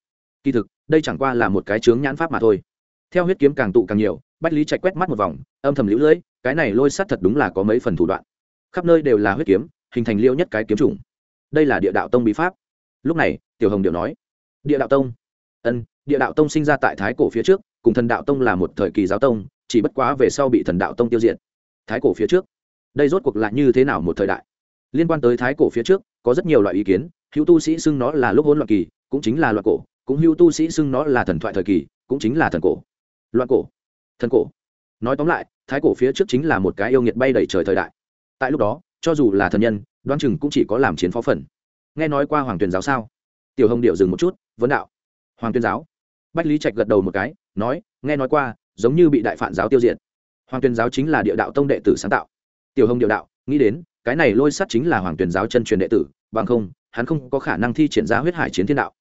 Kỳ thực, đây chẳng qua là một cái chướng nhãn pháp mà thôi. Theo huyết kiếm càng tụ càng nhiều, bách lý chạy quét mắt một vòng, âm thầm lũ lưỡi cái này lôi sắt thật đúng là có mấy phần thủ đoạn. Khắp nơi đều là huyết kiếm, hình thành liêu nhất cái kiếm chủng. Đây là địa đạo tông bí pháp. Lúc này, tiểu hồng điệu nói, địa đạo tông. Ân, địa đạo tông sinh ra tại thái cổ phía trước cùng thần đạo tông là một thời kỳ giáo tông, chỉ bất quá về sau bị thần đạo tông tiêu diệt. Thái cổ phía trước, đây rốt cuộc là như thế nào một thời đại? Liên quan tới thái cổ phía trước, có rất nhiều loại ý kiến, hữu tu sĩ xưng nó là lúc hôn loạn kỳ, cũng chính là loạn cổ, cũng hữu tu sĩ xưng nó là thần thoại thời kỳ, cũng chính là thần cổ. Loạn cổ, thần cổ. Nói tóm lại, thái cổ phía trước chính là một cái yêu nghiệt bay đầy trời thời đại. Tại lúc đó, cho dù là thần nhân đoan chừng cũng chỉ có làm chiến phó phần. Nghe nói qua hoàng tuyền giáo sao? Tiểu hồng điệu dừng một chút, vấn đạo. Hoàng tuyên giáo? Bách lý trạch gật đầu một cái, nói, nghe nói qua, giống như bị đại phản giáo tiêu diệt. Hoàng tuyên giáo chính là địa đạo tông đệ tử sáng tạo. Tiểu hồng Địa đạo, nghĩ đến, cái này lôi sắt chính là hoàng tuyên giáo chân truyền đệ tử, bằng không, hắn không có khả năng thi triển ra huyết hải chiến thiên đạo.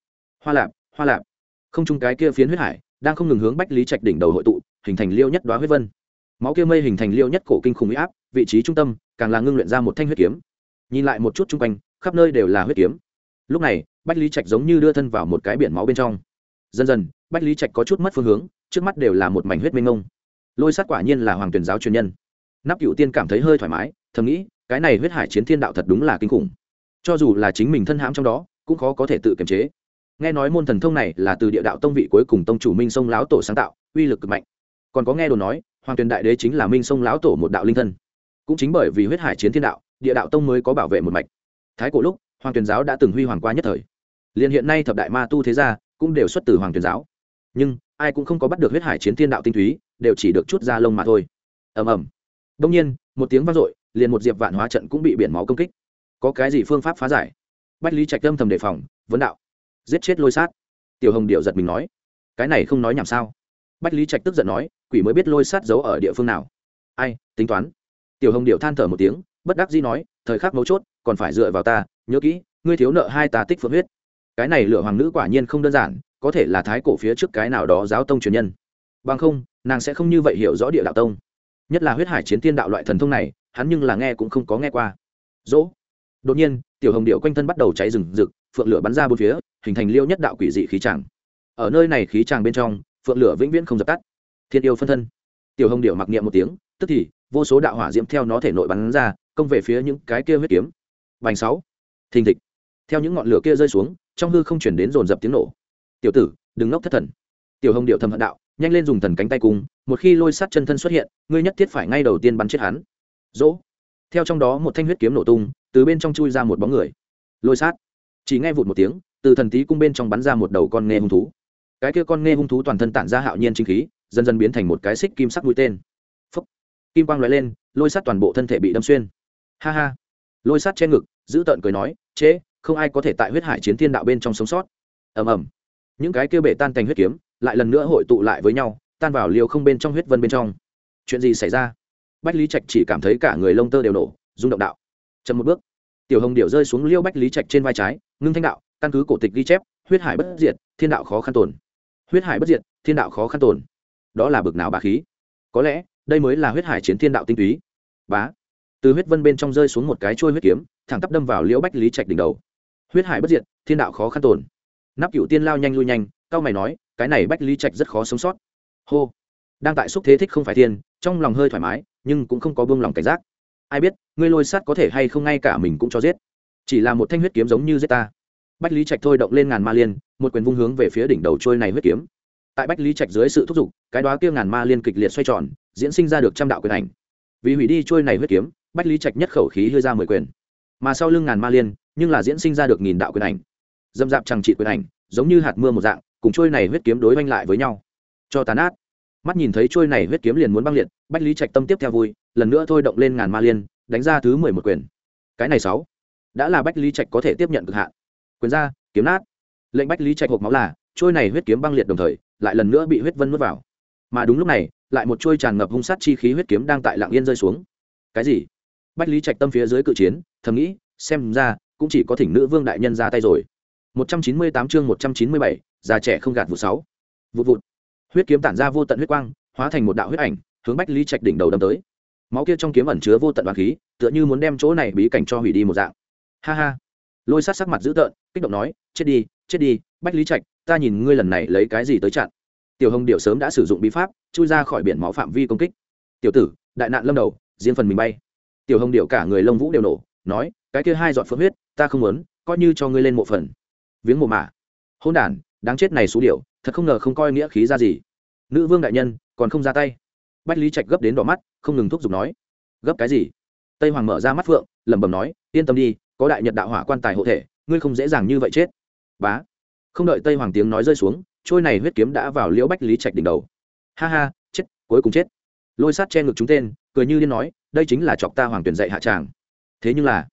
Hoa lạp hoa lạp. Không chung cái kia phiến huyết hải, đang không ngừng hướng bách lý trạch đỉnh đầu hội tụ, hình thành liêu nhất đoá huyết vân. Máu kia mây hình thành liêu nhất cổ kinh khủng huy áp, vị trí trung tâm, càng là ngưng luyện ra một thanh huyết kiếm. Nhìn lại một chút chung quanh, khắp nơi đều là huyết kiếm. Lúc này, bách lý trạch giống như đưa thân vào một cái biển máu bên trong dần dần, bách lý trạch có chút mất phương hướng, trước mắt đều là một mảnh huyết minh ngông lôi sát quả nhiên là hoàng tuyển giáo truyền nhân. Nắp cựu tiên cảm thấy hơi thoải mái, thầm nghĩ, cái này huyết hải chiến thiên đạo thật đúng là kinh khủng. Cho dù là chính mình thân hãm trong đó, cũng khó có thể tự kiềm chế. Nghe nói môn thần thông này là từ địa đạo tông vị cuối cùng tông chủ minh sông lão tổ sáng tạo, uy lực cực mạnh. Còn có nghe đồn nói, hoàng tuyền đại đế chính là minh sông lão tổ một đạo linh thân. Cũng chính bởi vì huyết hải chiến thiên đạo, địa đạo tông mới có bảo vệ một mạch. Thái cổ lúc, hoàng tuyền giáo đã từng huy hoàng qua nhất thời. Liền hiện nay thập đại ma tu thế gia cũng đều xuất từ hoàng tuyển giáo. Nhưng, ai cũng không có bắt được huyết hải chiến thiên đạo tinh túy, đều chỉ được chút ra lông mà thôi. Ầm ầm. Đông nhiên, một tiếng vang dội, liền một diệp vạn hóa trận cũng bị biển máu công kích. Có cái gì phương pháp phá giải? Bách lý trạch âm thầm đề phòng, vấn đạo. Giết chết lôi sát. Tiểu hồng điệu giật mình nói. Cái này không nói nhảm sao? Bách lý trạch tức giận nói, quỷ mới biết lôi sát giấu ở địa phương nào. Ai, tính toán. Tiểu hồng điệu than thở một tiếng, bất đắc dĩ nói, thời khắc mấu chốt, còn phải dựa vào ta, nhớ kỹ, ngươi thiếu nợ hai ta tích phượng huyết cái này lửa hoàng nữ quả nhiên không đơn giản, có thể là thái cổ phía trước cái nào đó giáo tông truyền nhân. Bằng không, nàng sẽ không như vậy hiểu rõ địa đạo tông. Nhất là huyết hải chiến tiên đạo loại thần thông này, hắn nhưng là nghe cũng không có nghe qua. Dỗ. Đột nhiên, tiểu hồng điệu quanh thân bắt đầu cháy rừng rực, phượng lửa bắn ra bốn phía, hình thành liêu nhất đạo quỷ dị khí tràng. Ở nơi này khí tràng bên trong, phượng lửa vĩnh viễn không dập tắt. Thiên yêu phân thân. Tiểu hồng điệu mặc niệm một tiếng, tức thì, vô số đạo hỏa diễm theo nó thể nội bắn ra, công về phía những cái kia huyết kiếm. Vành sáu. Thình thịch. Theo những ngọn lửa kia rơi xuống trong hư không chuyển đến dồn dập tiếng nổ. Tiểu tử, đừng ngốc thất thần. Tiểu hồng điệu thầm hận đạo, nhanh lên dùng thần cánh tay cung một khi lôi sát chân thân xuất hiện, ngươi nhất thiết phải ngay đầu tiên bắn chết hắn. Dỗ. Theo trong đó một thanh huyết kiếm nổ tung, từ bên trong chui ra một bóng người. Lôi sát. Chỉ nghe vụt một tiếng, từ thần tí cung bên trong bắn ra một đầu con nghe hung thú. Cái kia con nghe hung thú toàn thân tản ra hạo nhiên chính khí, dần dần biến thành một cái xích kim sắc mũi tên. Phúc. kim quang l lên, lôi sát toàn bộ thân thể bị đâm xuyên. Ha ha. Lôi sát che ngực, giữ tợn cười nói, chế không ai có thể tại huyết hải chiến thiên đạo bên trong sống sót. Ầm ầm. Những cái kia bể tan thành huyết kiếm, lại lần nữa hội tụ lại với nhau, tan vào liều không bên trong huyết vân bên trong. Chuyện gì xảy ra? Bách lý trạch chỉ cảm thấy cả người lông tơ đều nổ, rung động đạo. Chậm một bước. Tiểu hồng điệu rơi xuống liêu bách lý trạch trên vai trái, ngưng thanh đạo, căn cứ cổ tịch ghi chép, huyết hải bất diệt, thiên đạo khó khăn tồn. Huyết hải bất diệt, thiên đạo khó khăn tồn. Đó là bực nào bà khí? Có lẽ, đây mới là huyết hải chiến thiên đạo tinh túy. Bá. Từ huyết vân bên trong rơi xuống một cái trôi huyết kiếm, thẳng tắp đâm vào liễu bách lý trạch đỉnh đầu huyết hải bất diệt, thiên đạo khó khăn tồn. Nắp cựu tiên lao nhanh lui nhanh, cao mày nói, cái này bách lý trạch rất khó sống sót. Hô. Đang tại xúc thế thích không phải thiên, trong lòng hơi thoải mái, nhưng cũng không có buông lòng cảnh giác. Ai biết, ngươi lôi sát có thể hay không ngay cả mình cũng cho giết. Chỉ là một thanh huyết kiếm giống như giết ta. Bách lý trạch thôi động lên ngàn ma liên, một quyền vung hướng về phía đỉnh đầu trôi này huyết kiếm. Tại bách lý trạch dưới sự thúc giục, cái đó kia ngàn ma liên kịch liệt xoay tròn, diễn sinh ra được trăm đạo quyền ảnh. Vì hủy đi trôi này huyết kiếm, bách lý trạch nhất khẩu khí hơi ra mười quyền mà sau lưng ngàn ma liên, nhưng là diễn sinh ra được nghìn đạo quyền ảnh. Dâm dạp chẳng trị quyền ảnh, giống như hạt mưa một dạng, cùng trôi này huyết kiếm đối oanh lại với nhau. Cho tàn át mắt nhìn thấy trôi này huyết kiếm liền muốn băng liệt, bách lý trạch tâm tiếp theo vui, lần nữa thôi động lên ngàn ma liên, đánh ra thứ mười một quyền. Cái này sáu. Đã là bách lý trạch có thể tiếp nhận cực hạn. Quyền ra, kiếm nát. Lệnh bách lý trạch hộp máu là, trôi này huyết kiếm băng liệt đồng thời, lại lần nữa bị huyết vân nuốt vào. Mà đúng lúc này, lại một trôi tràn ngập hung sát chi khí huyết kiếm đang tại lạng yên rơi xuống. Cái gì? Bách lý trạch tâm phía dưới cự chiến thầm nghĩ xem ra cũng chỉ có thỉnh nữ vương đại nhân ra tay rồi. 198 chương 197, già trẻ không gạt vụ sáu. Vụ vụt. Huyết kiếm tản ra vô tận huyết quang hóa thành một đạo huyết ảnh hướng bách lý trạch đỉnh đầu đâm tới. Máu kia trong kiếm ẩn chứa vô tận đoàn khí tựa như muốn đem chỗ này bí cảnh cho hủy đi một dạng. Ha ha. Lôi sát sắc mặt dữ tợn kích động nói chết đi chết đi bách lý trạch ta nhìn ngươi lần này lấy cái gì tới chặn? Tiểu hồng điệu sớm đã sử dụng bí pháp chui ra khỏi biển máu phạm vi công kích. Tiểu tử đại nạn lâm đầu riêng phần mình bay tiểu hồng điệu cả người lông vũ đều nổ, nói, cái kia hai giọt phượng huyết, ta không muốn, coi như cho ngươi lên một phần. Viếng mộ mả. Hôn đản, đáng chết này xú điệu thật không ngờ không coi nghĩa khí ra gì. Nữ vương đại nhân, còn không ra tay. Bách lý trạch gấp đến đỏ mắt, không ngừng thúc giục nói, gấp cái gì? Tây hoàng mở ra mắt phượng, lẩm bẩm nói, yên tâm đi, có đại nhật đạo hỏa quan tài hộ thể, ngươi không dễ dàng như vậy chết. Bá. Không đợi tây hoàng tiếng nói rơi xuống, trôi này huyết kiếm đã vào liễu bách lý trạch đỉnh đầu. Ha ha, chết, cuối cùng chết. Lôi sát che ngực chúng tên cười như điên nói, đây chính là chọc ta hoàng tuyển dạy hạ tràng. Thế nhưng là,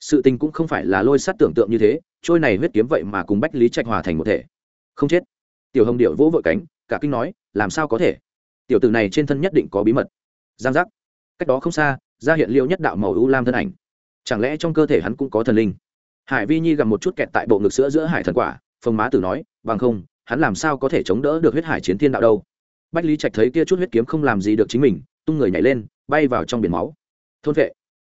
sự tình cũng không phải là lôi sát tưởng tượng như thế, trôi này huyết kiếm vậy mà cùng bách lý trạch hòa thành một thể. Không chết. Tiểu hồng điệu vỗ vội cánh, cả kinh nói, làm sao có thể? Tiểu tử này trên thân nhất định có bí mật. Giang giác. Cách đó không xa, ra hiện liệu nhất đạo màu u lam thân ảnh. Chẳng lẽ trong cơ thể hắn cũng có thần linh? Hải vi nhi gặp một chút kẹt tại bộ ngực sữa giữa hải thần quả, phồng má tử nói, bằng không, hắn làm sao có thể chống đỡ được huyết hải chiến thiên đạo đâu? Bách lý trạch thấy kia chút huyết kiếm không làm gì được chính mình, tung người nhảy lên bay vào trong biển máu. Thôn vệ.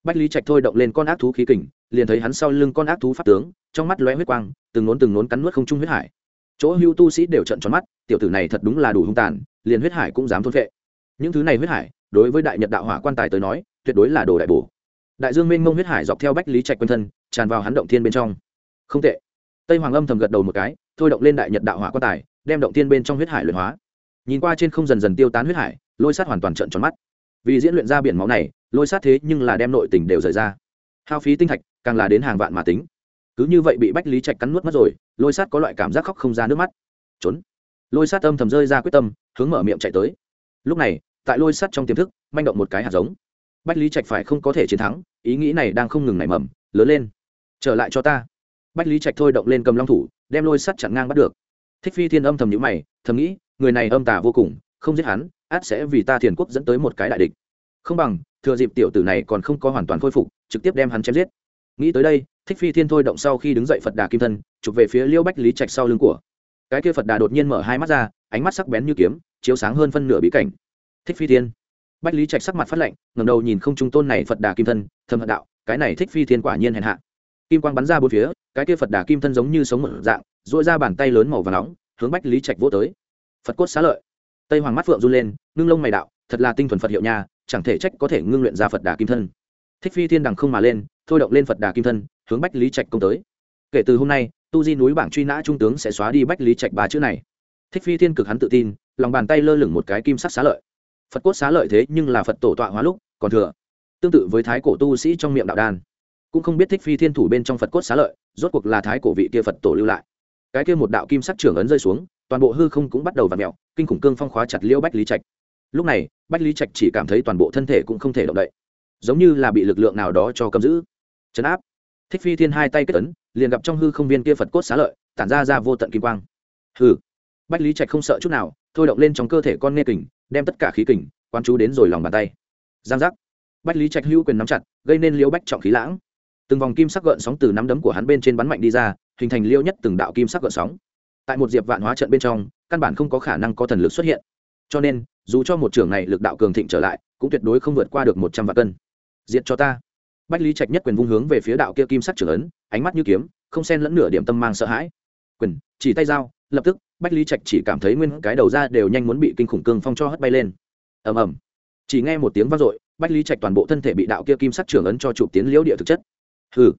Bách lý trạch thôi động lên con ác thú khí kình, liền thấy hắn sau lưng con ác thú phát tướng, trong mắt lóe huyết quang, từng nốn từng nốn cắn nuốt không trung huyết hải. Chỗ hưu tu sĩ đều trận tròn mắt, tiểu tử này thật đúng là đủ hung tàn, liền huyết hải cũng dám thôn vệ. Những thứ này huyết hải, đối với đại nhật đạo hỏa quan tài tới nói, tuyệt đối là đồ đại bổ. Đại dương mênh mông huyết hải dọc theo bách lý trạch quanh thân, tràn vào hắn động thiên bên trong. Không tệ. Tây hoàng âm thầm gật đầu một cái, thôi động lên đại nhật đạo hỏa quan tài, đem động thiên bên trong huyết hải luyện hóa. Nhìn qua trên không dần dần tiêu tán huyết hải, lôi sát hoàn toàn trận tròn mắt vì diễn luyện ra biển máu này, lôi sát thế nhưng là đem nội tình đều rời ra. Hao phí tinh thạch càng là đến hàng vạn mà tính. Cứ như vậy bị bách lý trạch cắn nuốt mất rồi, lôi sát có loại cảm giác khóc không ra nước mắt. Trốn. Lôi sát âm thầm rơi ra quyết tâm, hướng mở miệng chạy tới. Lúc này, tại lôi sát trong tiềm thức, manh động một cái hạt giống. Bách lý trạch phải không có thể chiến thắng, ý nghĩ này đang không ngừng nảy mầm, lớn lên. Trở lại cho ta. Bách lý trạch thôi động lên cầm long thủ, đem lôi sắt chặn ngang bắt được. Thích phi thiên âm thầm nhữ mày, thầm nghĩ, người này âm tà vô cùng, không giết hắn át sẽ vì ta thiền quốc dẫn tới một cái đại địch. Không bằng, thừa dịp tiểu tử này còn không có hoàn toàn khôi phục, trực tiếp đem hắn chém giết. Nghĩ tới đây, thích phi thiên thôi động sau khi đứng dậy phật đà kim thân, chụp về phía liêu bách lý trạch sau lưng của. Cái kia phật đà đột nhiên mở hai mắt ra, ánh mắt sắc bén như kiếm, chiếu sáng hơn phân nửa bí cảnh. Thích phi thiên. Bách lý trạch sắc mặt phát lạnh ngầm đầu nhìn không trung tôn này phật đà kim thân thâm hận đạo, cái này thích phi thiên quả nhiên hèn hạ. Kim quang bắn ra bốn phía, cái kia phật đà kim thân giống như sống một dạng dội ra bàn tay lớn màu và nóng, hướng bách lý trạch vỗ tới. Phật cốt xá lợi tây hoàng mắt phượng run lên, ngưng lông mày đạo, thật là tinh thuần phật hiệu nha, chẳng thể trách có thể ngưng luyện ra phật đà kim thân. Thích phi thiên đằng không mà lên, thôi động lên phật đà kim thân, hướng bách lý trạch công tới. Kể từ hôm nay, tu di núi bảng truy nã trung tướng sẽ xóa đi bách lý trạch ba chữ này. Thích phi thiên cực hắn tự tin, lòng bàn tay lơ lửng một cái kim sắc xá lợi. Phật cốt xá lợi thế nhưng là phật tổ tọa hóa lúc, còn thừa. Tương tự với thái cổ tu sĩ trong miệng đạo đan cũng không biết thích phi thiên thủ bên trong phật cốt xá lợi, rốt cuộc là thái cổ vị kia phật tổ lưu lại. Cái kia một đạo kim sắc trưởng ấn rơi xuống toàn bộ hư không cũng bắt đầu v ặ mẹo kinh khủng cương phong khóa chặt liễu bách lý trạch. Lúc này, bách lý trạch chỉ cảm thấy toàn bộ thân thể cũng không thể động đậy, giống như là bị lực lượng nào đó cho cầm giữ. Chấn áp. Thích phi thiên hai tay kết ấn, liền gặp trong hư không viên kia phật cốt xá lợi, tản ra ra vô tận kim quang. Hư bách lý trạch không sợ chút nào, thôi động lên trong cơ thể con nghe kình, đem tất cả khí kình quan chú đến rồi lòng bàn tay. Giang giác. Bách lý trạch hữu quyền nắm chặt, gây nên liễu bách trọng khí lãng. Từng vòng kim sắc gợn sóng từ nắm đấm của hắn bên trên bắn mạnh đi ra, hình thành liêu nhất từng đạo kim sắc gợn sóng tại một diệp vạn hóa trận bên trong, căn bản không có khả năng có thần lực xuất hiện. Cho nên, dù cho một trưởng này lực đạo cường thịnh trở lại, cũng tuyệt đối không vượt qua được một trăm vạn cân. Diệt cho ta. Bách lý trạch nhất quyền vung hướng về phía đạo kia kim sắc trưởng ấn, ánh mắt như kiếm, không xen lẫn nửa điểm tâm mang sợ hãi. Quyền, chỉ tay dao lập tức, bách lý trạch chỉ cảm thấy nguyên cái đầu ra đều nhanh muốn bị kinh khủng cương phong cho hất bay lên. Ầm ầm. Chỉ nghe một tiếng vang dội, bách lý trạch toàn bộ thân thể bị đạo kia kim sắc trưởng ấn cho chụp tiến liễu địa thực chất. Hừ.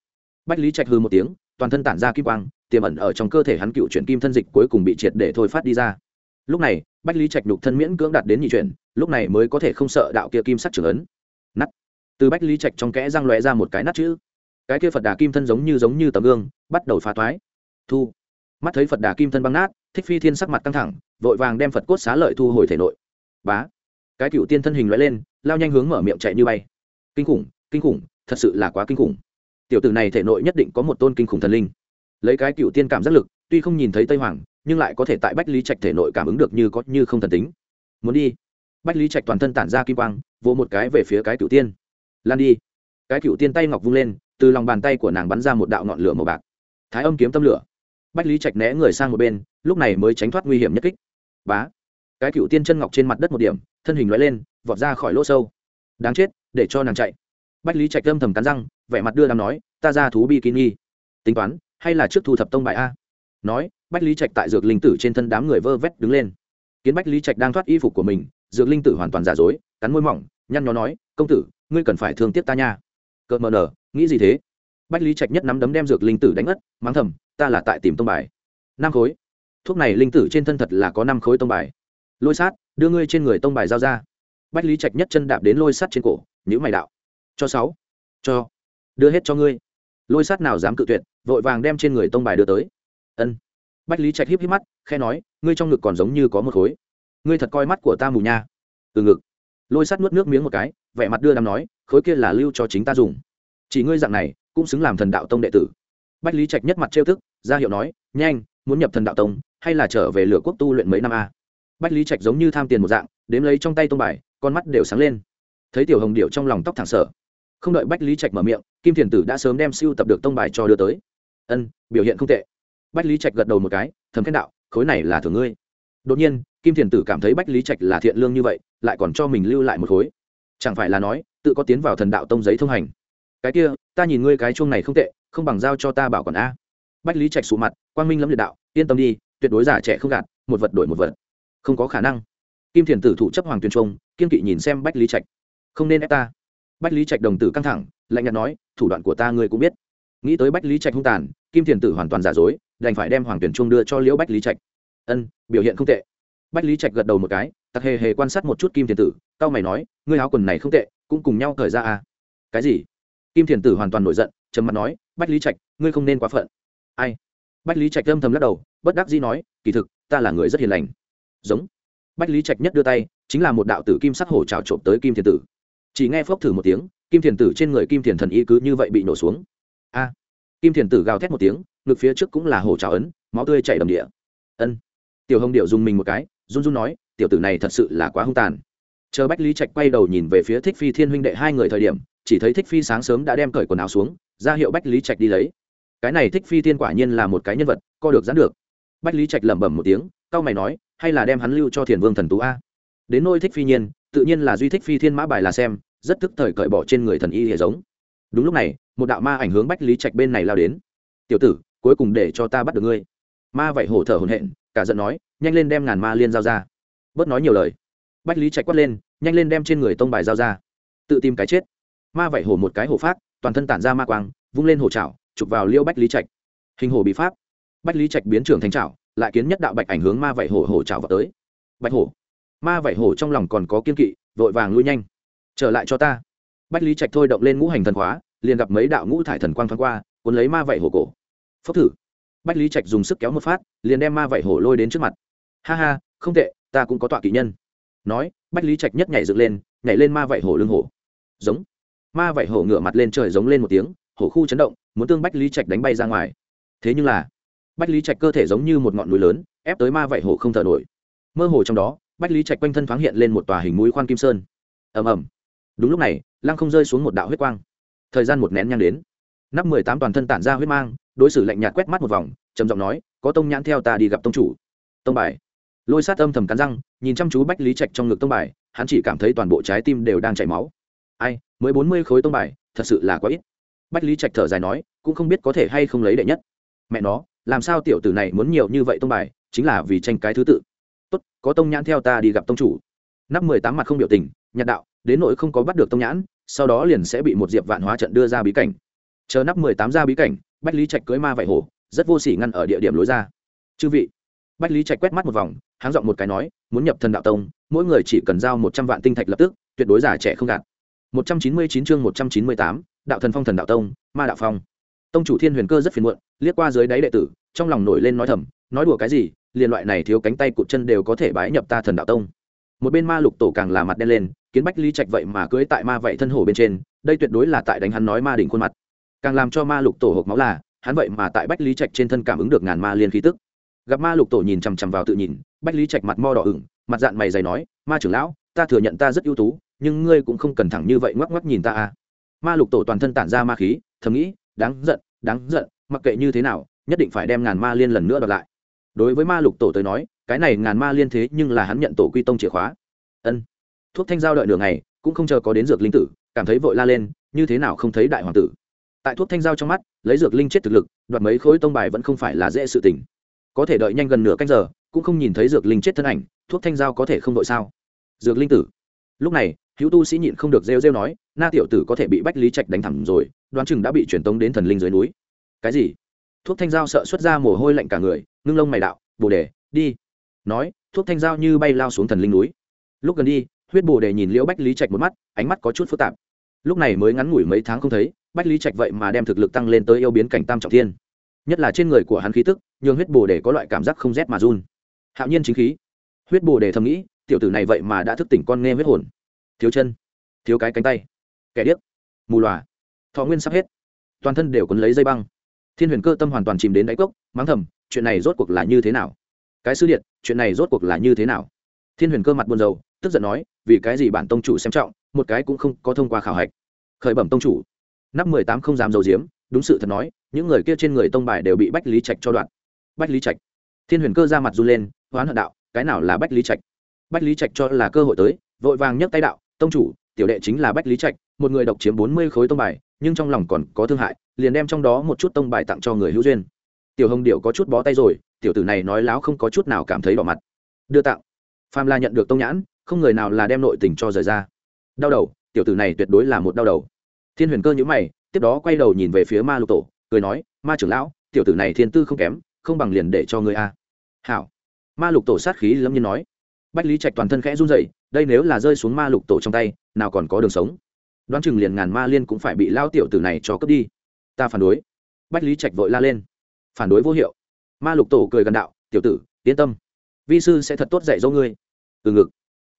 Bách lý trạch hừ một tiếng, toàn thân tản ra kim quang tiềm ẩn ở trong cơ thể hắn cựu chuyển kim thân dịch cuối cùng bị triệt để thôi phát đi ra. Lúc này, bách lý trạch nhục thân miễn cưỡng đạt đến nhị chuyển, lúc này mới có thể không sợ đạo kia kim sắc trưởng ấn. Nắt từ bách lý trạch trong kẽ răng lóe ra một cái nát chữ. Cái kia phật đà kim thân giống như giống như tấm gương, bắt đầu phá toái. Thu. Mắt thấy phật đà kim thân băng nát, thích phi thiên sắc mặt căng thẳng, vội vàng đem phật cốt xá lợi thu hồi thể nội. Bá. Cái cựu tiên thân hình lóe lên, lao nhanh hướng mở miệng chạy như bay. Kinh khủng kinh khủng, thật sự là quá kinh khủng. Tiểu tử này thể nội nhất định có một tôn kinh khủng thần linh lấy cái cựu tiên cảm giác lực tuy không nhìn thấy tây hoàng nhưng lại có thể tại bách lý trạch thể nội cảm ứng được như có như không thần tính. Muốn đi. Bách lý trạch toàn thân tản ra kim quang vỗ một cái về phía cái cựu tiên. Lan đi. Cái cựu tiên tay ngọc vung lên từ lòng bàn tay của nàng bắn ra một đạo ngọn lửa màu bạc. Thái âm kiếm tâm lửa. Bách lý trạch né người sang một bên lúc này mới tránh thoát nguy hiểm nhất kích. Bá. Cái cựu tiên chân ngọc trên mặt đất một điểm thân hình loại lên vọt ra khỏi lỗ sâu. Đáng chết để cho nàng chạy. Bách lý trạch âm thầm cắn răng vẻ mặt đưa đàm nói ta ra thú bi kín nghi, tính toán hay là trước thu thập tông bài a? Nói, bách lý trạch tại dược linh tử trên thân đám người vơ vét đứng lên. Kiến bách lý trạch đang thoát y phục của mình, dược linh tử hoàn toàn giả dối, cắn môi mỏng, nhăn nhó nói, công tử, ngươi cần phải thương tiếc ta nha. Cợt mờ nở, nghĩ gì thế? Bách lý trạch nhất nắm đấm đem dược linh tử đánh ất, mắng thầm, ta là tại tìm tông bài. Năm khối. Thuốc này linh tử trên thân thật là có năm khối tông bài. Lôi sát, đưa ngươi trên người tông bài giao ra. Bách lý trạch nhất chân đạp đến lôi sắt trên cổ nhữ mày đạo, cho sáu, cho, đưa hết cho ngươi. Lôi sát nào dám cự tuyệt vội vàng đem trên người tông bài đưa tới. Ân. Bách lý trạch híp híp mắt khe nói, ngươi trong ngực còn giống như có một khối. Ngươi thật coi mắt của ta mù nha. Từ ngực. Lôi sát nuốt nước miếng một cái, vẻ mặt đưa đàm nói, khối kia là lưu cho chính ta dùng. Chỉ ngươi dạng này, cũng xứng làm thần đạo tông đệ tử. Bách lý trạch nhất mặt trêu thức ra hiệu nói, nhanh, muốn nhập thần đạo tông, hay là trở về lửa quốc tu luyện mấy năm a? Bách lý trạch giống như tham tiền một dạng, đếm lấy trong tay tông bài, con mắt đều sáng lên. Thấy tiểu hồng điệu trong lòng tóc thẳng sở. Không đợi bách lý trạch mở miệng, kim thiền tử đã sớm đem siêu tập được tông bài cho đưa tới ân, biểu hiện không tệ. Bách lý trạch gật đầu một cái, thầm khen đạo, khối này là thường ngươi. Đột nhiên, kim thiền tử cảm thấy bách lý trạch là thiện lương như vậy, lại còn cho mình lưu lại một khối. Chẳng phải là nói, tự có tiến vào thần đạo tông giấy thông hành. Cái kia, ta nhìn ngươi cái chuông này không tệ, không bằng giao cho ta bảo quản a. Bách lý trạch sụ mặt, quang minh lâm liệt đạo, yên tâm đi, tuyệt đối giả trẻ không gạt, một vật đổi một vật. Không có khả năng. Kim thiền tử thủ chấp hoàng Tuyên trung, kiên kỵ nhìn xem bách lý trạch. Không nên ép ta. Bách lý trạch đồng tử căng thẳng, lạnh nhạt nói, thủ đoạn của ta ngươi cũng biết nghĩ tới bách lý trạch hung tàn, kim thiền tử hoàn toàn giả dối, đành phải đem hoàng tuyển trung đưa cho liễu bách lý trạch. Ân, biểu hiện không tệ. Bách lý trạch gật đầu một cái, tặc hề hề quan sát một chút kim thiền tử tao mày nói, ngươi áo quần này không tệ, cũng cùng nhau thời ra à. Cái gì? Kim thiền tử hoàn toàn nổi giận, trầm mặt nói, bách lý trạch, ngươi không nên quá phận. Ai? Bách lý trạch âm thầm lắc đầu, bất đắc dĩ nói, kỳ thực, ta là người rất hiền lành. Giống. Bách lý trạch nhất đưa tay, chính là một đạo tử kim sắc hổ trào trộm tới kim thiền tử. Chỉ nghe phốc thử một tiếng, kim thiền tử trên người kim thiền thần y cứ như vậy bị nổ xuống a. Kim thiền tử gào thét một tiếng, ngực phía trước cũng là hổ trào ấn, máu tươi chảy đầm địa. Ân. Tiểu hồng điệu dùng mình một cái, run run nói, tiểu tử này thật sự là quá hung tàn. Chờ bách lý trạch quay đầu nhìn về phía thích phi thiên huynh đệ hai người thời điểm, chỉ thấy thích phi sáng sớm đã đem cởi quần áo xuống, ra hiệu bách lý trạch đi lấy. Cái này thích phi thiên quả nhiên là một cái nhân vật, co được dán được. Bách lý trạch lẩm bẩm một tiếng, cau mày nói, hay là đem hắn lưu cho thiền vương thần tú a. Đến nôi thích phi nhiên, tự nhiên là duy thích phi thiên mã bài là xem, rất thức thời cởi bỏ trên người thần y hệ giống. Đúng lúc này một đạo ma ảnh hướng bách lý trạch bên này lao đến. Tiểu tử, cuối cùng để cho ta bắt được ngươi. Ma vậy hổ thở hồn hện cả giận nói, nhanh lên đem ngàn ma liên giao ra. Bớt nói nhiều lời, bách lý trạch quát lên, nhanh lên đem trên người tông bài giao ra, tự tìm cái chết. Ma vậy hổ một cái hổ phát, toàn thân tản ra ma quang, vung lên hổ trảo chụp vào liêu bách lý trạch. Hình hổ bị pháp, bách lý trạch biến trưởng thành trảo lại kiến nhất đạo bạch ảnh hướng ma vậy hổ hổ trảo vào tới. Bạch hổ, ma vậy hổ trong lòng còn có kiên kỵ, vội vàng lui nhanh. Trở lại cho ta. Bách lý trạch thôi động lên ngũ hành thần khóa liền gặp mấy đạo ngũ thải thần quang thoáng qua, cuốn lấy ma vảy hổ cổ. Phốc thử. Bách lý trạch dùng sức kéo một phát, liền đem ma vảy hổ lôi đến trước mặt. Ha ha, không tệ, ta cũng có tọa kỵ nhân. Nói, bách lý trạch nhất nhảy dựng lên, nhảy lên ma vảy hổ lưng hổ. Giống. Ma vảy hổ ngửa mặt lên trời giống lên một tiếng, hổ khu chấn động, muốn tương bách lý trạch đánh bay ra ngoài. Thế nhưng là, bách lý trạch cơ thể giống như một ngọn núi lớn, ép tới ma vảy hổ không thở nổi. Mơ hồ trong đó, bách lý trạch quanh thân thoáng hiện lên một tòa hình mũi khoan kim sơn. Ầm ầm. Đúng lúc này, lăng không rơi xuống một đạo huyết quang thời gian một nén nhang đến. Nắp mười tám toàn thân tản ra huyết mang, đối xử lạnh nhạt quét mắt một vòng, trầm giọng nói, có tông nhãn theo ta đi gặp tông chủ. Tông bài? Lôi sát âm thầm cắn răng, nhìn chăm chú bách lý trạch trong ngực tông bài, hắn chỉ cảm thấy toàn bộ trái tim đều đang chảy máu. Ai, mới bốn mươi khối tông bài, thật sự là quá ít. Bách lý trạch thở dài nói, cũng không biết có thể hay không lấy đệ nhất. Mẹ nó, làm sao tiểu tử này muốn nhiều như vậy tông bài, chính là vì tranh cái thứ tự. Tốt, có tông nhãn theo ta đi gặp tông chủ. Nắp mười tám mặt không biểu tình, nhạt đạo, đến nỗi không có bắt được tông nhãn sau đó liền sẽ bị một diệp vạn hóa trận đưa ra bí cảnh. Chờ nắp mười tám ra bí cảnh, bách lý trạch cưới ma vải hổ, rất vô s ỉ ngăn ở địa điểm lối ra. Chư vị. Bách lý trạch quét mắt một vòng, háng giọng một cái nói, muốn nhập thần đạo tông, mỗi người chỉ cần giao một trăm vạn tinh thạch lập tức, tuyệt đối giả trẻ không gạt. một trăm chín mươi chín chương một trăm chín mươi tám, đạo thần phong thần đạo tông, ma đạo phong. Tông chủ thiên huyền cơ rất phiền muộn, liếc qua dưới đáy đệ tử, trong lòng nổi lên nói thầm, nói đùa cái gì, liền loại này thiếu cánh tay cụt chân đều có thể bái nhập ta thần đạo tông. Một bên ma lục tổ càng là mặt đen lên kiến bách lý trạch vậy mà cưới tại ma vậy thân hổ bên trên, đây tuyệt đối là tại đánh hắn nói ma đỉnh khuôn mặt. Càng làm cho ma lục tổ hộp máu là, hắn vậy mà tại bách lý trạch trên thân cảm ứng được ngàn ma liên khí tức. Gặp ma lục tổ nhìn chằm chằm vào tự nhìn, bách lý trạch mặt mo đỏ ửng, mặt dạng mày dày nói, ma trưởng lão, ta thừa nhận ta rất ưu tú, nhưng ngươi cũng không cần thẳng như vậy ngoắc ngoắc nhìn ta à. Ma lục tổ toàn thân tản ra ma khí, thầm nghĩ, đáng giận đáng giận, mặc kệ như thế nào, nhất định phải đem ngàn ma liên lần nữa đọc lại. Đối với ma lục tổ tới nói, cái này ngàn ma liên thế nhưng là hắn nhận tổ quy tông chìa khóa. Ân thuốc thanh giao đợi nửa ngày, cũng không chờ có đến dược linh tử, cảm thấy vội la lên, như thế nào không thấy đại hoàng tử. Tại thuốc thanh giao trong mắt, lấy dược linh chết thực lực, đoạt mấy khối tông bài vẫn không phải là dễ sự tình. Có thể đợi nhanh gần nửa canh giờ, cũng không nhìn thấy dược linh chết thân ảnh, thuốc thanh giao có thể không đội sao? Dược linh tử. Lúc này, hữu tu sĩ nhịn không được rêu rêu nói, na tiểu tử có thể bị bách lý trạch đánh thẳng rồi, đoán chừng đã bị truyền tống đến thần linh dưới núi. Cái gì? Thuốc thanh giao sợ xuất ra mồ hôi lạnh cả người, ngưng lông mày đạo, bồ đề, đi. Nói, thuốc thanh giao như bay lao xuống thần linh núi. Lúc gần đi huyết bồ đề nhìn liễu bách lý trạch một mắt, ánh mắt có chút phức tạp. Lúc này mới ngắn ngủi mấy tháng không thấy, bách lý trạch vậy mà đem thực lực tăng lên tới yêu biến cảnh tam trọng thiên. Nhất là trên người của hắn khí tức, nhường huyết bồ đề có loại cảm giác không rét mà run. Hạo nhiên chính khí. Huyết bồ đề thầm nghĩ, tiểu tử này vậy mà đã thức tỉnh con nghe huyết hồn. Thiếu chân. Thiếu cái cánh tay. Kẻ điếc. Mù loà. Thọ nguyên sắp hết. Toàn thân đều quấn lấy dây băng. Thiên huyền cơ tâm hoàn toàn chìm đến đáy cốc, mắng thầm, chuyện này rốt cuộc là như thế nào? Cái sư điện, chuyện này rốt cuộc là như thế nào? Thiên huyền cơ mặt buồn rầu tức giận nói, vì cái gì bản tông chủ xem trọng, một cái cũng không có thông qua khảo hạch. Khởi bẩm tông chủ. Nắp mười tám không dám dầu diếm, đúng sự thật nói, những người kia trên người tông bài đều bị bách lý trạch cho đoạn bách lý trạch. Thiên huyền cơ ra mặt run lên, hoán hận đạo, cái nào là bách lý trạch? Bách lý trạch cho là cơ hội tới, vội vàng nhấc tay đạo, tông chủ, tiểu đệ chính là bách lý trạch, một người độc chiếm bốn mươi khối tông bài, nhưng trong lòng còn có thương hại, liền đem trong đó một chút tông bài tặng cho người hữu duyên. Tiểu hồng điệu có chút bó tay rồi, tiểu tử này nói láo không có chút nào cảm thấy đỏ mặt. Đưa tặng. Phàm la nhận được tông nhãn không người nào là đem nội tình cho rời ra. Đau đầu, tiểu tử này tuyệt đối là một đau đầu. Thiên huyền cơ nhữ mày, tiếp đó quay đầu nhìn về phía ma lục tổ, cười nói, ma trưởng lão, tiểu tử này thiên tư không kém, không bằng liền để cho người a. Hảo. Ma lục tổ sát khí lâm nhiên nói. Bách lý trạch toàn thân khẽ run rẩy, đây nếu là rơi xuống ma lục tổ trong tay, nào còn có đường sống. Đoán chừng liền ngàn ma liên cũng phải bị lao tiểu tử này cho cướp đi. Ta phản đối. Bách lý trạch vội la lên. Phản đối vô hiệu. Ma lục tổ cười gần đạo, tiểu tử, yên tâm. Vi sư sẽ thật tốt dạy dỗ ngươi. Từ ngực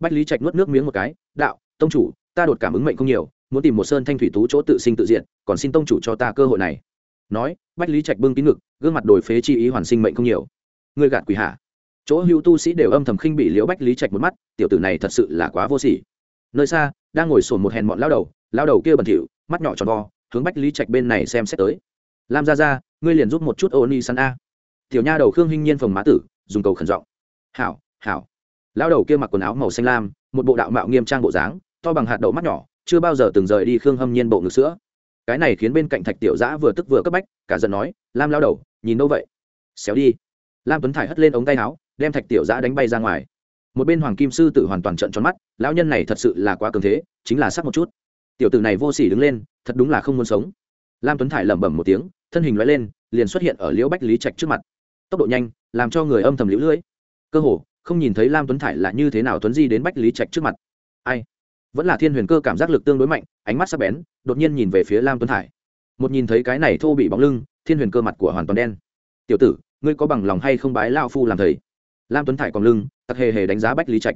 bách lý trạch nuốt nước miếng một cái, đạo, tông chủ, ta đột cảm ứng mệnh không nhiều, muốn tìm một sơn thanh thủy tú chỗ tự sinh tự diện còn xin tông chủ cho ta cơ hội này. Nói, bách lý trạch bưng tín ngực, gương mặt đổi phế chi ý hoàn sinh mệnh không nhiều. Ngươi gạt quỷ hạ chỗ hữu tu sĩ đều âm thầm khinh bị liễu bách lý trạch một mắt, tiểu tử này thật sự là quá vô sỉ. Nơi xa, đang ngồi sồn một hèn mọn lao đầu lao đầu kia bẩn thỉu, mắt nhỏ tròn vo, hướng bách lý trạch bên này xem xét tới. Lam ra ra ngươi liền giúp một chút ô ni săn a. Tiểu nha đầu khương hinh nhiên phồng má tử, dùng cầu khẩn giọng. Hảo hảo lao đầu kia mặc quần áo màu xanh lam, một bộ đạo mạo nghiêm trang bộ dáng, to bằng hạt đậu mắt nhỏ, chưa bao giờ từng rời đi khương hâm nhiên bộ ngực sữa. Cái này khiến bên cạnh thạch tiểu giã vừa tức vừa cấp bách, cả giận nói, lam lao đầu, nhìn đâu vậy? Xéo đi. Lam tuấn thải hất lên ống tay áo, đem thạch tiểu giã đánh bay ra ngoài. Một bên hoàng kim sư tử hoàn toàn trận tròn mắt, lão nhân này thật sự là quá cường thế, chính là sắc một chút. Tiểu tử này vô s ỉ đứng lên, thật đúng là không muốn sống. Lam tuấn thải lẩm bẩm một tiếng, thân hình loại lên, liền xuất hiện ở liễu bách lý trạch trước mặt. Tốc độ nhanh, làm cho người âm thầm liễu lưỡi. Cơ hồ không nhìn thấy lam tuấn thải là như thế nào tuấn di đến bách lý trạch trước mặt. Ai? Vẫn là thiên huyền cơ cảm giác lực tương đối mạnh, ánh mắt sắc bén, đột nhiên nhìn về phía lam tuấn thải. Một nhìn thấy cái này thô bị bóng lưng, thiên huyền cơ mặt của hoàn toàn đen. Tiểu tử, ngươi có bằng lòng hay không bái lao phu làm thầy? Lam tuấn thải còn lưng tặc hề hề đánh giá bách lý trạch.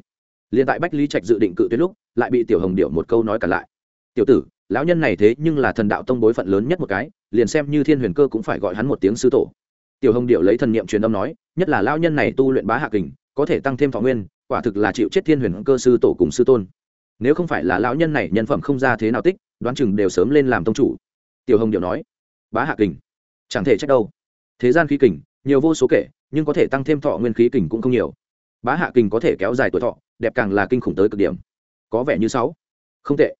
Liền tại bách lý trạch dự định cự tuyến lúc, lại bị tiểu hồng điệu một câu nói cả lại. Tiểu tử, lão nhân này thế nhưng là thần đạo tông bối phận lớn nhất một cái, liền xem như thiên huyền cơ cũng phải gọi hắn một tiếng sư tổ. Tiểu hồng điệu lấy thần niệm truyền âm nói, nhất là lão nhân này tu luyện bá hạ kình có thể tăng thêm thọ nguyên, quả thực là chịu chết thiên huyền cơ sư tổ cùng sư tôn. Nếu không phải là lão nhân này nhân phẩm không ra thế nào tích, đoán chừng đều sớm lên làm tông chủ. Tiểu hồng điệu nói. Bá hạ kình. Chẳng thể trách đâu. Thế gian khí kình, nhiều vô số kể, nhưng có thể tăng thêm thọ nguyên khí kình cũng không nhiều. Bá hạ kình có thể kéo dài tuổi thọ, đẹp càng là kinh khủng tới cực điểm. Có vẻ như sáu. Không tệ.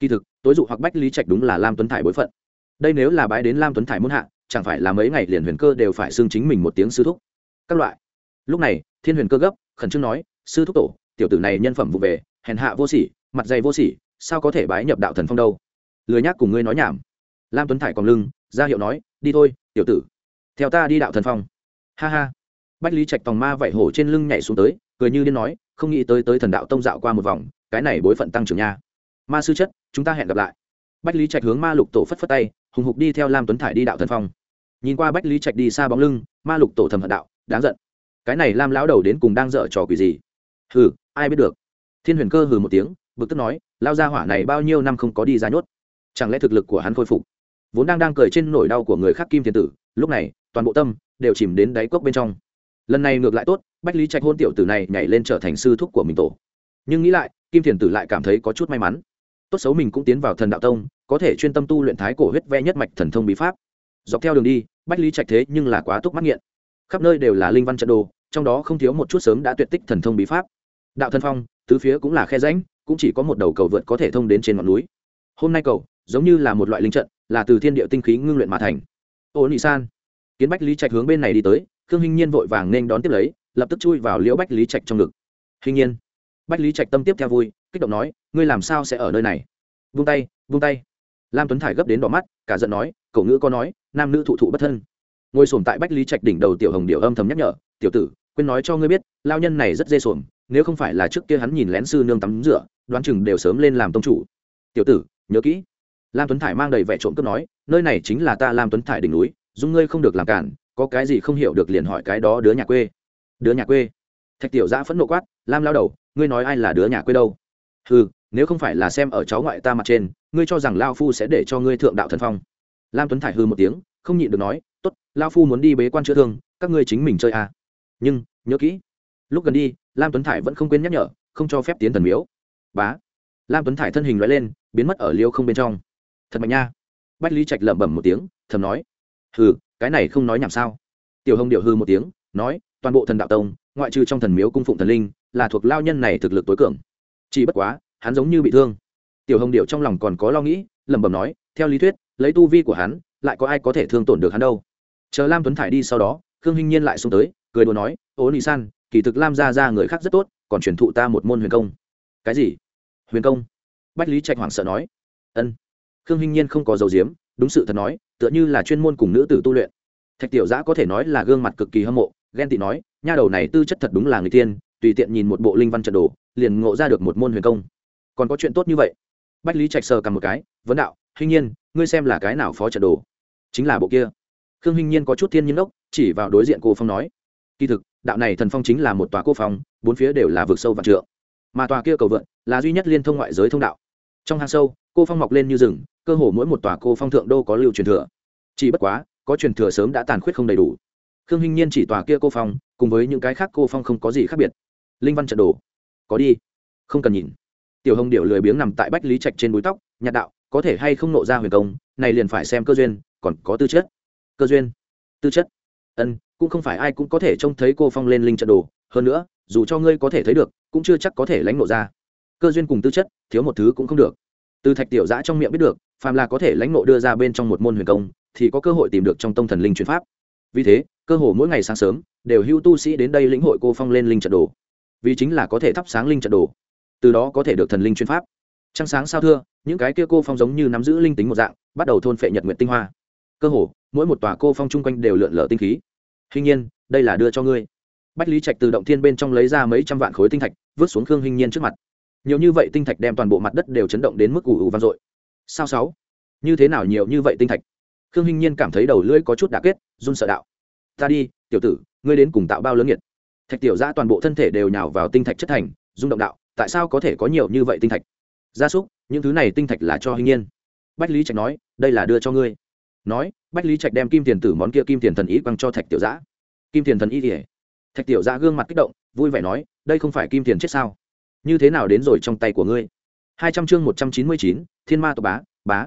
Kỳ thực, tối dụ hoặc bách lý trạch đúng là lam tuấn thải bối phận. Đây nếu là bái đến lam tuấn thải muốn hạ, chẳng phải là mấy ngày liền huyền cơ đều phải xưng chính mình một tiếng sư thúc. Các loại lúc này, thiên huyền cơ gấp, khẩn trương nói, sư thúc tổ, tiểu tử này nhân phẩm vụ về, hèn hạ vô sỉ, mặt dày vô sỉ, sao có thể bái nhập đạo thần phong đâu? Lười nhác cùng ngươi nói nhảm. Lam tuấn thải còn lưng, ra hiệu nói, đi thôi, tiểu tử, theo ta đi đạo thần phong. Ha ha. Bách lý trạch tòng ma vảy hổ trên lưng nhảy xuống tới, cười như điên nói, không nghĩ tới tới thần đạo tông dạo qua một vòng, cái này bối phận tăng trưởng nha. Ma sư chất, chúng ta hẹn gặp lại. Bách lý trạch hướng ma lục tổ phất phất tay, hùng hục đi theo lam tuấn thải đi đạo thần phong. Nhìn qua bách lý trạch đi xa bóng lưng, ma lục tổ thầm hận đạo, đáng giận cái này lam lão đầu đến cùng đang dở trò quỷ gì? Hừ, ai biết được. Thiên huyền cơ hừ một tiếng, bực tức nói, lao ra hỏa này bao nhiêu năm không có đi ra nhốt. Chẳng lẽ thực lực của hắn khôi phục? Vốn đang đang cười trên nỗi đau của người khác kim thiên tử, lúc này, toàn bộ tâm đều chìm đến đáy cốc bên trong. Lần này ngược lại tốt, bách lý trạch hôn tiểu tử này nhảy lên trở thành sư thúc của mình tổ. Nhưng nghĩ lại, kim thiền tử lại cảm thấy có chút may mắn. Tốt xấu mình cũng tiến vào thần đạo tông, có thể chuyên tâm tu luyện thái cổ huyết ve nhất mạch thần thông bí pháp. Dọc theo đường đi, bách lý trạch thế nhưng là quá túc mắc nghiện. Khắp nơi đều là linh văn trận đồ trong đó không thiếu một chút sớm đã tuyệt tích thần thông bí pháp. Đạo thần phong, tứ phía cũng là khe rãnh, cũng chỉ có một đầu cầu vượt có thể thông đến trên ngọn núi. Hôm nay cầu, giống như là một loại linh trận, là từ thiên địa tinh khí ngưng luyện mà thành. Ô nị san, kiến bách lý trạch hướng bên này đi tới, khương hinh nhiên vội vàng nên đón tiếp lấy, lập tức chui vào liễu bách lý trạch trong ngực. Hình nhiên, bách lý trạch tâm tiếp theo vui, kích động nói, ngươi làm sao sẽ ở nơi này? Vung tay vung tay. Lam tuấn thải gấp đến đỏ mắt, cả giận nói, cậu ngữ có nói, nam nữ thụ thụ bất thân ngồi sổm tại bách lý trạch đỉnh đầu tiểu hồng điệu âm thầm nhắc nhở, tiểu tử, quên nói cho ngươi biết, lao nhân này rất dê sồn nếu không phải là trước kia hắn nhìn lén sư nương tắm rửa, đoán chừng đều sớm lên làm tông chủ. Tiểu tử, nhớ kỹ. Lam tuấn thải mang đầy vẻ trộm cướp nói, nơi này chính là ta lam tuấn thải đỉnh núi, dung ngươi không được làm cản, có cái gì không hiểu được liền hỏi cái đó đứa nhà quê. Đứa nhà quê? Thạch tiểu giã phẫn nộ quát, lam lao đầu, ngươi nói ai là đứa nhà quê đâu? Ừ nếu không phải là xem ở cháu ngoại ta mặt trên, ngươi cho rằng lao phu sẽ để cho ngươi thượng đạo thần phong. Lam tuấn thải hư một tiếng, không nhịn được nói lao phu muốn đi bế quan chữa thương, các ngươi chính mình chơi à. nhưng, nhớ kỹ, lúc gần đi, lam tuấn thải vẫn không quên nhắc nhở, không cho phép tiến thần miếu. Bá. Lam tuấn thải thân hình loại lên, biến mất ở liêu không bên trong. Thật mạnh nha. Bách lý trạch lẩm bẩm một tiếng, thầm nói. Hừ, cái này không nói nhảm sao. Tiểu hồng điệu hư một tiếng, nói, toàn bộ thần đạo tông, ngoại trừ trong thần miếu cung phụng thần linh, là thuộc lao nhân này thực lực tối cường. Chỉ bất quá, hắn giống như bị thương. Tiểu hồng điệu trong lòng còn có lo nghĩ, lẩm bẩm nói, theo lý thuyết, lấy tu vi của hắn, lại có ai có thể thương tổn được hắn đâu chờ lam tuấn thải đi sau đó, khương hinh nhiên lại xuống tới, cười đùa nói, ô nị san, kỳ thực lam ra ra người khác rất tốt, còn truyền thụ ta một môn huyền công. Cái gì? Huyền công? Bách lý trạch hoảng sợ nói. Ân. Khương hinh nhiên không có dầu diếm đúng sự thật nói, tựa như là chuyên môn cùng nữ tử tu luyện. Thạch tiểu giã có thể nói là gương mặt cực kỳ hâm mộ, ghen tị nói, nha đầu này tư chất thật đúng là người tiên, tùy tiện nhìn một bộ linh văn trận đồ, liền ngộ ra được một môn huyền công. Còn có chuyện tốt như vậy? Bách lý trạch sờ cầm một cái, vấn đạo, hinh nhiên, ngươi xem là cái nào phó trận đồ? Chính là bộ kia khương hinh nhiên có chút thiên nhiên ốc chỉ vào đối diện cô phong nói, kỳ thực, đạo này thần phong chính là một tòa cô phong, bốn phía đều là vực sâu và trượng. Mà tòa kia cầu vượn là duy nhất liên thông ngoại giới thông đạo. Trong hang sâu, cô phong mọc lên như rừng, cơ hồ mỗi một tòa cô phong thượng đô có lưu truyền thừa. Chỉ bất quá, có truyền thừa sớm đã tàn khuyết không đầy đủ. Khương hinh nhiên chỉ tòa kia cô phong, cùng với những cái khác cô phong không có gì khác biệt. Linh văn trận đồ. Có đi. Không cần nhìn. Tiểu hồng điệu lười biếng nằm tại bách lý trạch trên búi tóc, nhạt đạo, có thể hay không nộ ra huyền công, này liền phải xem cơ duyên, còn có tư chất cơ duyên, tư chất. Ân, cũng không phải ai cũng có thể trông thấy cô phong lên linh trận đồ. Hơn nữa, dù cho ngươi có thể thấy được, cũng chưa chắc có thể lãnh nộ ra. Cơ duyên cùng tư chất, thiếu một thứ cũng không được. Từ thạch tiểu giã trong miệng biết được, phàm là có thể lãnh nộ đưa ra bên trong một môn huyền công, thì có cơ hội tìm được trong tông thần linh chuyển pháp. Vì thế, cơ hồ mỗi ngày sáng sớm, đều hưu tu sĩ đến đây lĩnh hội cô phong lên linh trận đồ. Vì chính là có thể thắp sáng linh trận đồ. Từ đó có thể được thần linh chuyên pháp. Trăng sáng sao thưa, những cái kia cô phong giống như nắm giữ linh tính một dạng, bắt đầu thôn phệ nhật nguyện tinh hoa. Cơ hồ mỗi một tòa cô phong chung quanh đều lượn lở tinh khí. Hình nhiên, đây là đưa cho ngươi. Bách lý trạch từ động thiên bên trong lấy ra mấy trăm vạn khối tinh thạch, vứt xuống khương hình nhiên trước mặt. Nhiều như vậy tinh thạch đem toàn bộ mặt đất đều chấn động đến mức ủ ủ vang dội. Sao sáu? Như thế nào nhiều như vậy tinh thạch? Khương hình nhiên cảm thấy đầu lưỡi có chút đà kết, run sợ đạo. Ta đi, tiểu tử, ngươi đến cùng tạo bao lớn nhiệt thạch tiểu ra toàn bộ thân thể đều nhào vào tinh thạch chất thành, rung động đạo, tại sao có thể có nhiều như vậy tinh thạch? Gia súc, những thứ này tinh thạch là cho hình nhiên. Bách lý trạch nói, đây là đưa cho ngươi nói, bách lý trạch đem kim tiền tử món kia kim tiền thần ý quăng cho thạch tiểu giã. Kim tiền thần ý thì thạch tiểu giã gương mặt kích động, vui vẻ nói, đây không phải kim tiền chết sao? Như thế nào đến rồi trong tay của ngươi? Hai trăm chương một trăm chín mươi chín, thiên ma tộc bá bá.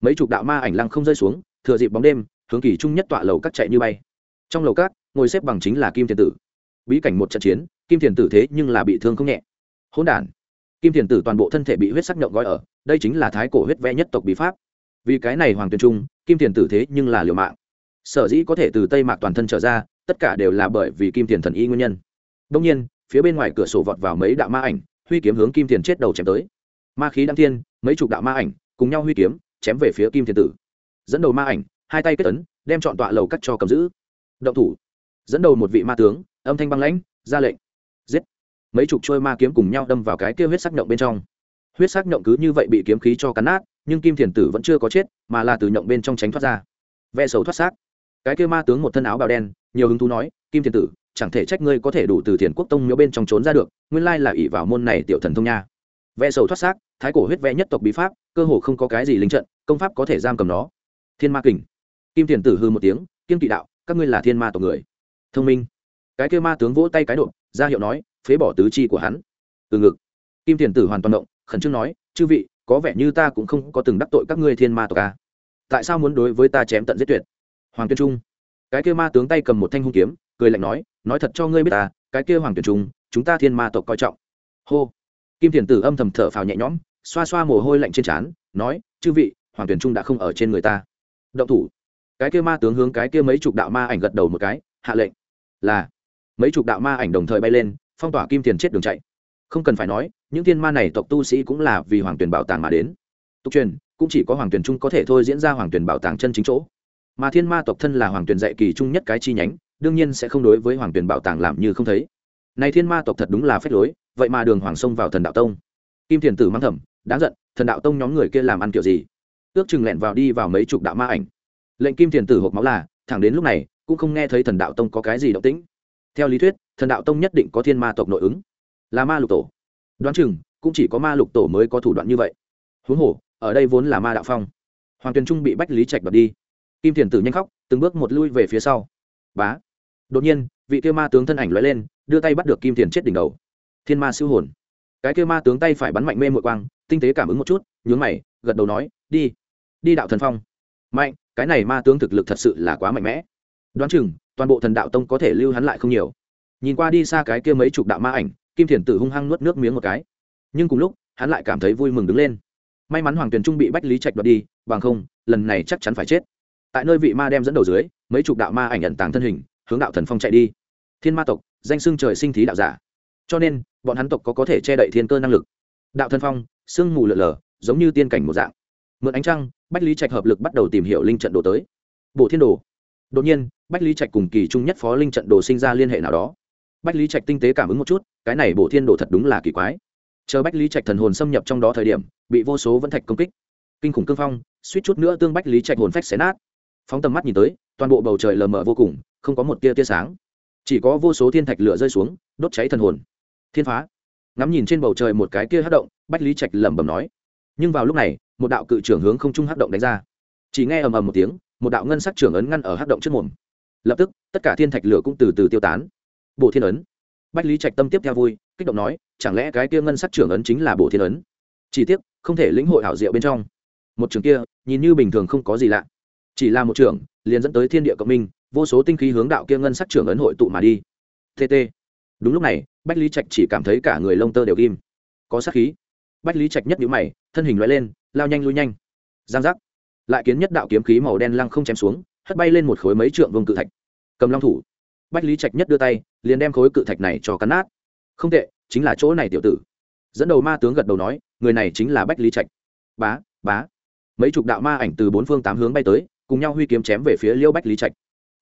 Mấy chục đạo ma ảnh lăng không rơi xuống, thừa dịp bóng đêm, hướng kỳ trung nhất tọa lầu cắt chạy như bay. Trong lầu cát ngồi xếp bằng chính là kim tiền tử. Bí cảnh một trận chiến, kim tiền tử thế nhưng là bị thương không nhẹ. Hỗn đản. Kim tiền tử toàn bộ thân thể bị huyết sắc nhậu gói ở, đây chính là thái cổ huyết vẽ nhất tộc bí pháp. Vì cái này hoàng tuyền trung kim tiền tử thế nhưng là liều mạng. Sở dĩ có thể từ tây mạc toàn thân trở ra, tất cả đều là bởi vì kim tiền thần y nguyên nhân. Đông nhiên, phía bên ngoài cửa sổ vọt vào mấy đạo ma ảnh, huy kiếm hướng kim tiền chết đầu chém tới. Ma khí đăng thiên, mấy chục đạo ma ảnh cùng nhau huy kiếm, chém về phía kim tiền tử. Dẫn đầu ma ảnh, hai tay kết tấn đem chọn tọa lầu cắt cho cầm giữ. Động thủ. Dẫn đầu một vị ma tướng, âm thanh băng lãnh, ra lệnh. Giết. Mấy chục trôi ma kiếm cùng nhau đâm vào cái kia huyết sắc nhộng bên trong. Huyết sắc nhộng cứ như vậy bị kiếm khí cho cắn nát nhưng kim thiền tử vẫn chưa có chết, mà là từ nhộng bên trong tránh thoát ra. Ve sầu thoát xác. Cái kia ma tướng một thân áo bào đen, nhiều hứng thú nói, kim thiền tử, chẳng thể trách ngươi có thể đủ từ thiền quốc tông miếu bên trong trốn ra được, nguyên lai là ỷ vào môn này tiểu thần thông nha. Ve sầu thoát xác, thái cổ huyết vẽ nhất tộc bí pháp, cơ hồ không có cái gì linh trận, công pháp có thể giam cầm nó. Thiên ma kình. Kim thiền tử hư một tiếng, kiên kỵ đạo, các ngươi là thiên ma tộc người. Thông minh. Cái kia ma tướng vỗ tay cái độ ra hiệu nói, phế bỏ tứ chi của hắn. Từ ngực. Kim thiền tử hoàn toàn động, khẩn trương nói, chư vị có vẻ như ta cũng không có từng đắc tội các ngươi thiên ma tộc a à? tại sao muốn đối với ta chém tận giết tuyệt? Hoàng tuyên trung. Cái kia ma tướng tay cầm một thanh hung kiếm, cười lạnh nói nói thật cho ngươi biết ta, cái kia hoàng tuyên trung, chúng ta thiên ma tộc coi trọng. Hô. Kim thiền tử âm thầm thở phào nhẹ nhõm, xoa xoa mồ hôi lạnh trên trán, nói, chư vị, hoàng tuyển trung đã không ở trên người ta. Động thủ. Cái kia ma tướng hướng cái kia mấy chục đạo ma ảnh gật đầu một cái, hạ lệnh. Là, mấy chục đạo ma ảnh đồng thời bay lên, phong tỏa kim tiền chết đường chạy không cần phải nói, những thiên ma này tộc tu sĩ cũng là vì hoàng tuyển bảo tàng mà đến. Tục truyền, cũng chỉ có hoàng tuyển trung có thể thôi diễn ra hoàng tuyển bảo tàng chân chính chỗ. Mà thiên ma tộc thân là hoàng tuyển dạy kỳ trung nhất cái chi nhánh, đương nhiên sẽ không đối với hoàng tuyển bảo tàng làm như không thấy. Này thiên ma tộc thật đúng là phép lối, vậy mà đường hoàng xông vào thần đạo tông. Kim thiền tử mang thầm, đáng giận, thần đạo tông nhóm người kia làm ăn kiểu gì? Ước chừng lẹn vào đi vào mấy chục đạo ma ảnh. Lệnh kim thiền tử hộp máu là, thẳng đến lúc này, cũng không nghe thấy thần đạo tông có cái gì động tĩnh. Theo lý thuyết, thần đạo tông nhất định có thiên ma tộc nội ứng là ma lục tổ. Đoán chừng, cũng chỉ có ma lục tổ mới có thủ đoạn như vậy. Huống hồ, ở đây vốn là ma đạo phong. Hoàng tuyền trung bị bách lý trạch đập đi. Kim thiền tử nhanh khóc, từng bước một lui về phía sau. Bá. Đột nhiên, vị kia ma tướng thân ảnh lóe lên, đưa tay bắt được kim thiền chết đỉnh đầu. Thiên ma siêu hồn. Cái kia ma tướng tay phải bắn mạnh mê mội quang, tinh tế cảm ứng một chút, nhướng mày, gật đầu nói, đi. Đi đạo thần phong. Mạnh, cái này ma tướng thực lực thật sự là quá mạnh mẽ. Đoán chừng, toàn bộ thần đạo tông có thể lưu hắn lại không nhiều. Nhìn qua đi xa cái kia mấy chục đạo ma ảnh kim thiền tử hung hăng nuốt nước miếng một cái. Nhưng cùng lúc, hắn lại cảm thấy vui mừng đứng lên. May mắn hoàng tuyền trung bị bách lý trạch đoạt đi, bằng không, lần này chắc chắn phải chết. Tại nơi vị ma đem dẫn đầu dưới, mấy chục đạo ma ảnh ẩn tàng thân hình, hướng đạo thần phong chạy đi. Thiên ma tộc, danh xưng trời sinh thí đạo giả. Cho nên, bọn hắn tộc có có thể che đậy thiên cơ năng lực. Đạo thần phong, sương mù lợn lờ giống như tiên cảnh một dạng. Mượn ánh trăng, bách lý trạch hợp lực bắt đầu tìm hiểu linh trận đồ tới. Bộ thiên đồ. Đột nhiên, bách lý trạch cùng kỳ trung nhất phó linh trận đồ sinh ra liên hệ nào đó. Bách lý trạch tinh tế cảm ứng một chút cái này bộ thiên đồ thật đúng là kỳ quái. Chờ bách lý trạch thần hồn xâm nhập trong đó thời điểm, bị vô số vẫn thạch công kích. Kinh khủng cương phong, suýt chút nữa tương bách lý trạch hồn phách xé nát. Phóng tầm mắt nhìn tới, toàn bộ bầu trời lờ mờ vô cùng, không có một tia tia sáng. Chỉ có vô số thiên thạch lửa rơi xuống, đốt cháy thần hồn. Thiên phá. Ngắm nhìn trên bầu trời một cái kia hát động, bách lý trạch lẩm bẩm nói. Nhưng vào lúc này, một đạo cự trưởng hướng không trung hát động đánh ra. Chỉ nghe ầm ầm một tiếng, một đạo ngân sắc trưởng ấn ngăn ở hát động trước mồm. Lập tức, tất cả thiên thạch lửa cũng từ từ tiêu tán. Bộ thiên ấn bách lý trạch tâm tiếp theo vui, kích động nói, chẳng lẽ cái kia ngân sắc trưởng ấn chính là Bổ thiên ấn? Chỉ tiếc, không thể lĩnh hội hảo diệu bên trong. Một trường kia, nhìn như bình thường không có gì lạ. Chỉ là một trường liền dẫn tới thiên địa cộng minh, vô số tinh khí hướng đạo kia ngân sắc trưởng ấn hội tụ mà đi. Tt đúng lúc này, bách lý trạch chỉ cảm thấy cả người lông tơ đều kim có sắc khí. Bách lý trạch nhất nhũ mày, thân hình loại lên, lao nhanh lui nhanh. Giang giác. Lại kiến nhất đạo kiếm khí màu đen lăng không chém xuống, hất bay lên một khối mấy trượng vương cự thạch. Cầm long thủ bách lý trạch nhất đưa tay, liền đem khối cự thạch này cho cắn nát. Không tệ, chính là chỗ này tiểu tử. Dẫn đầu ma tướng gật đầu nói, người này chính là bách lý trạch. Bá bá. Mấy chục đạo ma ảnh từ bốn phương tám hướng bay tới, cùng nhau huy kiếm chém về phía liêu bách lý trạch.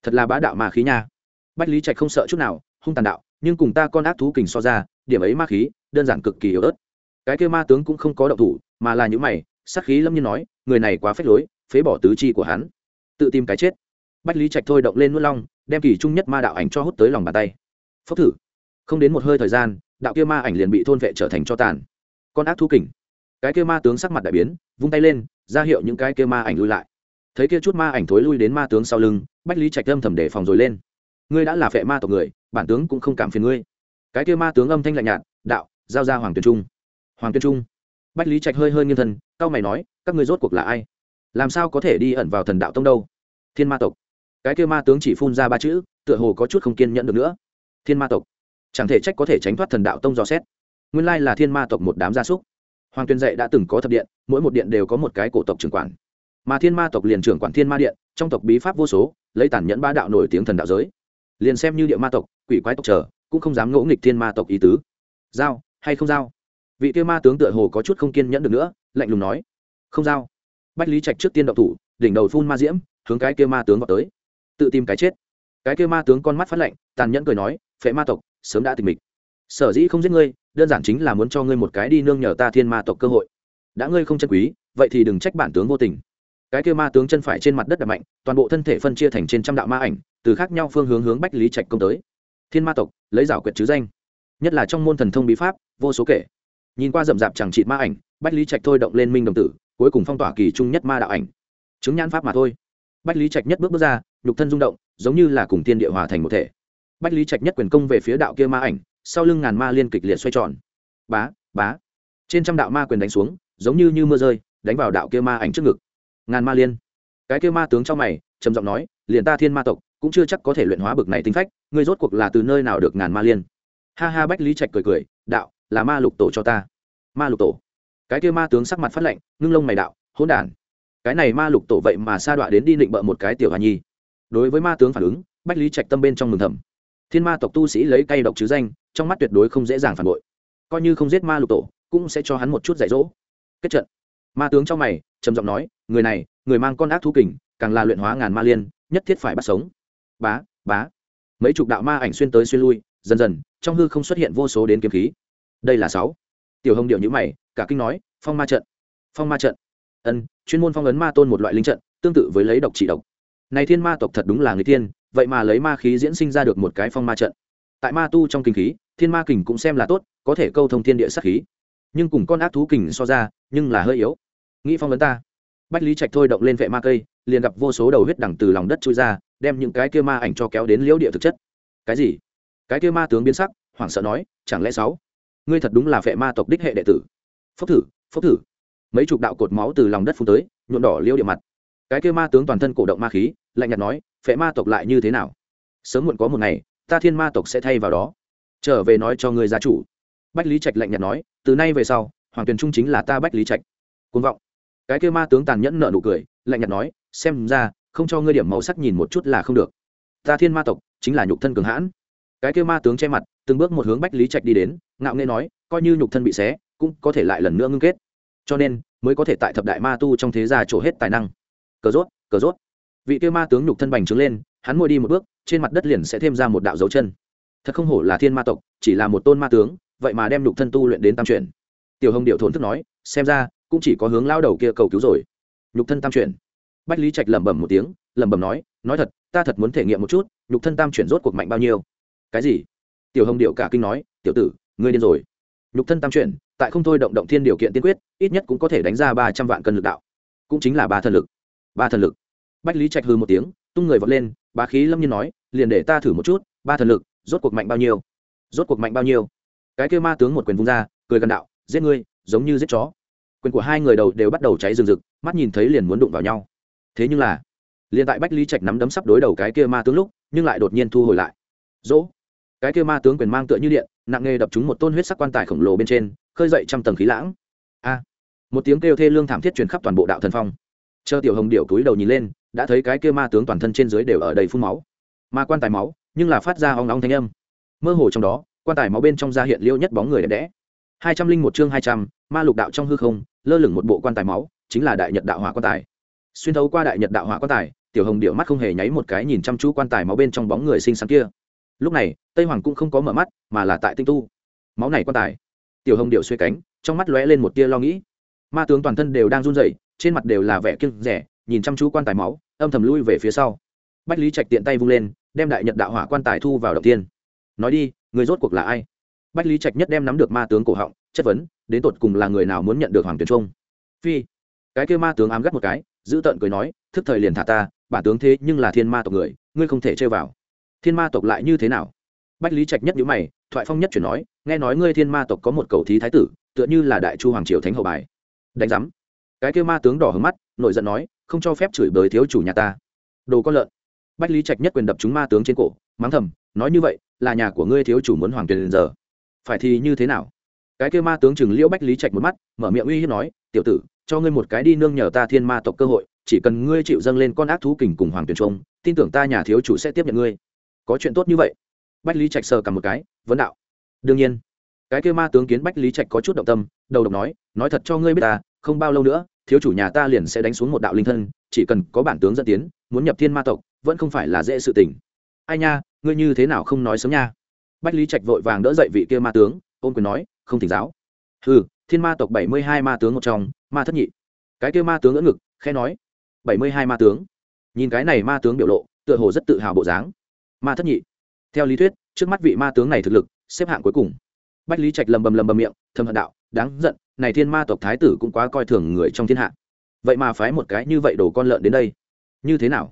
Thật là bá đạo ma khí nha. Bách lý trạch không sợ chút nào, hung tàn đạo, nhưng cùng ta con ác thú kình so ra, điểm ấy ma khí, đơn giản cực kỳ yếu ớt. Cái kêu ma tướng cũng không có động thủ, mà là những mày sắc khí lâm nhiên nói, người này quá phép lối, phế bỏ tứ chi của hắn. Tự tìm cái chết bách lý trạch thôi động lên nuốt long, đem kỳ trung nhất ma đạo ảnh cho hút tới lòng bàn tay. Phốc thử. Không đến một hơi thời gian, đạo kia ma ảnh liền bị thôn vệ trở thành cho tàn. Con ác thú kình. Cái kia ma tướng sắc mặt đại biến, vung tay lên, ra hiệu những cái kia ma ảnh lui lại. Thấy kia chút ma ảnh thối lui đến ma tướng sau lưng, bách lý trạch âm thầm để phòng rồi lên. Ngươi đã là phệ ma tộc người, bản tướng cũng không cảm phiền ngươi. Cái kia ma tướng âm thanh lạnh nhạt, đạo, giao ra hoàng tuyền trung. Hoàng tuyền trung. Bách lý trạch hơi hơi nghiêng thân cao mày nói, các ngươi rốt cuộc là ai? Làm sao có thể đi ẩn vào thần đạo tông đâu? Thiên ma tộc cái kia ma tướng chỉ phun ra ba chữ, tựa hồ có chút không kiên nhẫn được nữa. Thiên ma tộc. Chẳng thể trách có thể tránh thoát thần đạo tông dò xét. Nguyên lai là thiên ma tộc một đám gia súc. Hoàng tuyên dạy đã từng có thập điện, mỗi một điện đều có một cái cổ tộc trưởng quản. Mà thiên ma tộc liền trưởng quản thiên ma điện, trong tộc bí pháp vô số, lấy tản nhẫn ba đạo nổi tiếng thần đạo giới. Liền xem như địa ma tộc, quỷ quái tộc trở, cũng không dám ngỗ nghịch thiên ma tộc ý tứ. Giao, hay không giao? Vị kia ma tướng tựa hồ có chút không kiên nhẫn được nữa, lạnh lùng nói. Không giao. Bách lý trạch trước tiên động thủ, đỉnh đầu phun ma diễm, hướng cái kia ma tướng vào tới tự tìm cái chết. Cái kia ma tướng con mắt phát lạnh, tàn nhẫn cười nói, phệ ma tộc, sớm đã tình mịch. Sở dĩ không giết ngươi, đơn giản chính là muốn cho ngươi một cái đi nương nhờ ta thiên ma tộc cơ hội. Đã ngươi không chân quý, vậy thì đừng trách bản tướng vô tình. Cái kia ma tướng chân phải trên mặt đất đập mạnh, toàn bộ thân thể phân chia thành trên trăm đạo ma ảnh, từ khác nhau phương hướng hướng bách lý trạch công tới. Thiên ma tộc, lấy rảo quyệt chứ danh. Nhất là trong môn thần thông bí pháp, vô số kể. Nhìn qua rậm rạp chẳng trị ma ảnh, bách lý trạch thôi động lên minh đồng tử, cuối cùng phong tỏa kỳ trung nhất ma đạo ảnh. Chứng nhãn pháp mà thôi. Bách lý trạch nhất bước bước ra nhục thân rung động, giống như là cùng thiên địa hòa thành một thể. Bách lý trạch nhất quyền công về phía đạo kia ma ảnh, sau lưng ngàn ma liên kịch liệt xoay tròn. Bá bá. Trên trăm đạo ma quyền đánh xuống, giống như như mưa rơi, đánh vào đạo kia ma ảnh trước ngực. Ngàn ma liên. Cái kia ma tướng trong mày, trầm giọng nói, liền ta thiên ma tộc, cũng chưa chắc có thể luyện hóa bực này tính phách, ngươi rốt cuộc là từ nơi nào được ngàn ma liên? Ha ha, bách lý trạch cười cười, đạo, là ma lục tổ cho ta. Ma lục tổ. Cái kia ma tướng sắc mặt phát lạnh, ngưng lông mày đạo, hỗn đản. Cái này ma lục tổ vậy mà sa đọa đến đi định bợ một cái tiểu hà nhi đối với ma tướng phản ứng, bách lý trạch tâm bên trong mừng thầm. Thiên ma tộc tu sĩ lấy cay độc chứ danh, trong mắt tuyệt đối không dễ dàng phản bội. Coi như không giết ma lục tổ, cũng sẽ cho hắn một chút dạy dỗ. Kết trận. Ma tướng trong mày, trầm giọng nói, người này, người mang con ác thú kình, càng là luyện hóa ngàn ma liên, nhất thiết phải bắt sống. Bá bá. Mấy chục đạo ma ảnh xuyên tới xuyên lui, dần dần, trong hư không xuất hiện vô số đến kiếm khí. Đây là sáu. Tiểu hồng điệu nhữ mày, cả kinh nói, phong ma trận, phong ma trận. Ân, chuyên môn phong ấn ma tôn một loại linh trận, tương tự với lấy độc trị độc này thiên ma tộc thật đúng là người tiên vậy mà lấy ma khí diễn sinh ra được một cái phong ma trận. Tại ma tu trong kinh khí, thiên ma kình cũng xem là tốt, có thể câu thông thiên địa sát khí. Nhưng cùng con ác thú kình so ra, nhưng là hơi yếu. Nghĩ phong vấn ta. Bách lý trạch thôi động lên vệ ma cây, liền gặp vô số đầu huyết đẳng từ lòng đất trôi ra, đem những cái kia ma ảnh cho kéo đến liễu địa thực chất. Cái gì? Cái kia ma tướng biến sắc, hoảng sợ nói, chẳng lẽ sáu? Ngươi thật đúng là vệ ma tộc đích hệ đệ tử. Phốc thử phốc thử. Mấy chục đạo cột máu từ lòng đất phun tới, nhuộm đỏ liêu địa mặt cái kia ma tướng toàn thân cổ động ma khí, lạnh nhạt nói, phệ ma tộc lại như thế nào? Sớm muộn có một ngày, ta thiên ma tộc sẽ thay vào đó. Trở về nói cho người gia chủ. Bách lý trạch lạnh nhạt nói, từ nay về sau, hoàng tuyền trung chính là ta bách lý trạch. Côn vọng. Cái kia ma tướng tàn nhẫn nợ nụ cười, lạnh nhạt nói, xem ra, không cho ngươi điểm màu sắc nhìn một chút là không được. Ta thiên ma tộc chính là nhục thân cường hãn. Cái kia ma tướng che mặt, từng bước một hướng bách lý trạch đi đến, ngạo nghê nói, coi như nhục thân bị xé, cũng có thể lại lần nữa ngưng kết. Cho nên, mới có thể tại thập đại ma tu trong thế gia trổ hết tài năng cờ rốt cờ rốt. Vị kia ma tướng nhục thân bành trướng lên, hắn ngồi đi một bước, trên mặt đất liền sẽ thêm ra một đạo dấu chân. Thật không hổ là thiên ma tộc, chỉ là một tôn ma tướng, vậy mà đem nhục thân tu luyện đến tam chuyển. Tiểu hồng điệu thốn thức nói, xem ra, cũng chỉ có hướng lao đầu kia cầu cứu rồi. Nhục thân tam chuyển. Bách lý trạch lẩm bẩm một tiếng, lẩm bẩm nói nói thật, ta thật muốn thể nghiệm một chút, nhục thân tam chuyển rốt cuộc mạnh bao nhiêu. Cái gì? Tiểu hồng điệu cả kinh nói, tiểu tử, ngươi điên rồi. Nhục thân tam chuyển, tại không thôi động động thiên điều kiện tiên quyết, ít nhất cũng có thể đánh ra ba trăm vạn cân lực đạo. Cũng chính là ba thần lực ba thần lực. Bách lý trạch hư một tiếng, tung người vọt lên, bá khí lâm nhiên nói, liền để ta thử một chút, ba thần lực, rốt cuộc mạnh bao nhiêu? Rốt cuộc mạnh bao nhiêu? Cái kêu ma tướng một quyền vung ra, cười gần đạo, giết ngươi, giống như giết chó. Quyền của hai người đầu đều bắt đầu cháy rừng rực, mắt nhìn thấy liền muốn đụng vào nhau. Thế nhưng là, liền tại bách lý trạch nắm đấm sắp đối đầu cái kia ma tướng lúc, nhưng lại đột nhiên thu hồi lại. Dỗ! Cái kia ma tướng quyền mang tựa như điện, nặng nghề đập trúng một tôn huyết sắc quan tài khổng lồ bên trên, khơi dậy trăm tầng khí lãng. A! Một tiếng kêu thê lương thảm thiết truyền khắp toàn bộ đạo thần phong chờ tiểu hồng điệu túi đầu nhìn lên, đã thấy cái kia ma tướng toàn thân trên dưới đều ở đầy phun máu. Ma quan tài máu, nhưng là phát ra ong nóng thanh âm. Mơ hồ trong đó, quan tài máu bên trong ra hiện liêu nhất bóng người đẹp đẽ. Hai trăm linh một chương hai trăm, ma lục đạo trong hư không, lơ lửng một bộ quan tài máu, chính là đại nhật đạo hỏa quan tài. Xuyên thấu qua đại nhật đạo hỏa quan tài, tiểu hồng điệu mắt không hề nháy một cái nhìn chăm chú quan tài máu bên trong bóng người xinh xắn kia. Lúc này, tây hoàng cũng không có mở mắt, mà là tại tinh tu. Máu này quan tài. Tiểu hồng điệu xuê cánh, trong mắt lóe lên một tia lo nghĩ. Ma tướng toàn thân đều đang run rẩy trên mặt đều là vẻ kiêng rẻ, nhìn chăm chú quan tài máu, âm thầm lui về phía sau. Bách lý trạch tiện tay vung lên, đem đại nhật đạo hỏa quan tài thu vào đầu tiên. Nói đi, người rốt cuộc là ai? Bách lý trạch nhất đem nắm được ma tướng cổ họng, chất vấn, đến tột cùng là người nào muốn nhận được hoàng tuyền trung? Phi, cái kêu ma tướng ám gắt một cái, giữ tợn cười nói, thức thời liền thả ta, bản tướng thế nhưng là thiên ma tộc người, ngươi không thể chơi vào. Thiên ma tộc lại như thế nào? Bách lý trạch nhất nhữ mày, thoại phong nhất chuyển nói, nghe nói ngươi thiên ma tộc có một cầu thí thái tử, tựa như là đại chu hoàng triều thánh hậu bài. Đánh giám cái kêu ma tướng đỏ hướng mắt nội giận nói, không cho phép chửi bới thiếu chủ nhà ta. Đồ con lợn. Bách lý trạch nhất quyền đập chúng ma tướng trên cổ, mắng thầm, nói như vậy, là nhà của ngươi thiếu chủ muốn hoàng tuyền giờ. Phải thì như thế nào? Cái kêu ma tướng chừng liễu bách lý trạch một mắt, mở miệng uy hiếp nói, tiểu tử, cho ngươi một cái đi nương nhờ ta thiên ma tộc cơ hội, chỉ cần ngươi chịu dâng lên con ác thú kình cùng hoàng tuyền trung tin tưởng ta nhà thiếu chủ sẽ tiếp nhận ngươi. Có chuyện tốt như vậy? Bách lý trạch sờ cầm một cái, vấn đạo. Đương nhiên. Cái kêu ma tướng kiến bách lý trạch có chút động tâm, đầu độc nói nói thật cho ngươi biết ta không bao lâu nữa, thiếu chủ nhà ta liền sẽ đánh xuống một đạo linh thân, chỉ cần có bản tướng dẫn tiến, muốn nhập thiên ma tộc, vẫn không phải là dễ sự tình. Ai nha, ngươi như thế nào không nói sớm nha? Bách lý trạch vội vàng đỡ dậy vị kia ma tướng ôm quyền nói, không thỉnh giáo. Ừ thiên ma tộc bảy mươi hai ma tướng một trong, ma thất nhị. Cái kia ma tướng ngỡ ngực khe nói, bảy mươi hai ma tướng. Nhìn cái này ma tướng biểu lộ, tựa hồ rất tự hào bộ dáng. Ma thất nhị. Theo lý thuyết, trước mắt vị ma tướng này thực lực, xếp hạng cuối cùng. Bách lý trạch lầm bầm lầm bầm miệng, thầm hận đạo đáng giận, này thiên ma tộc thái tử cũng quá coi thường người trong thiên hạ. Vậy mà phái một cái như vậy đồ con lợn đến đây, như thế nào?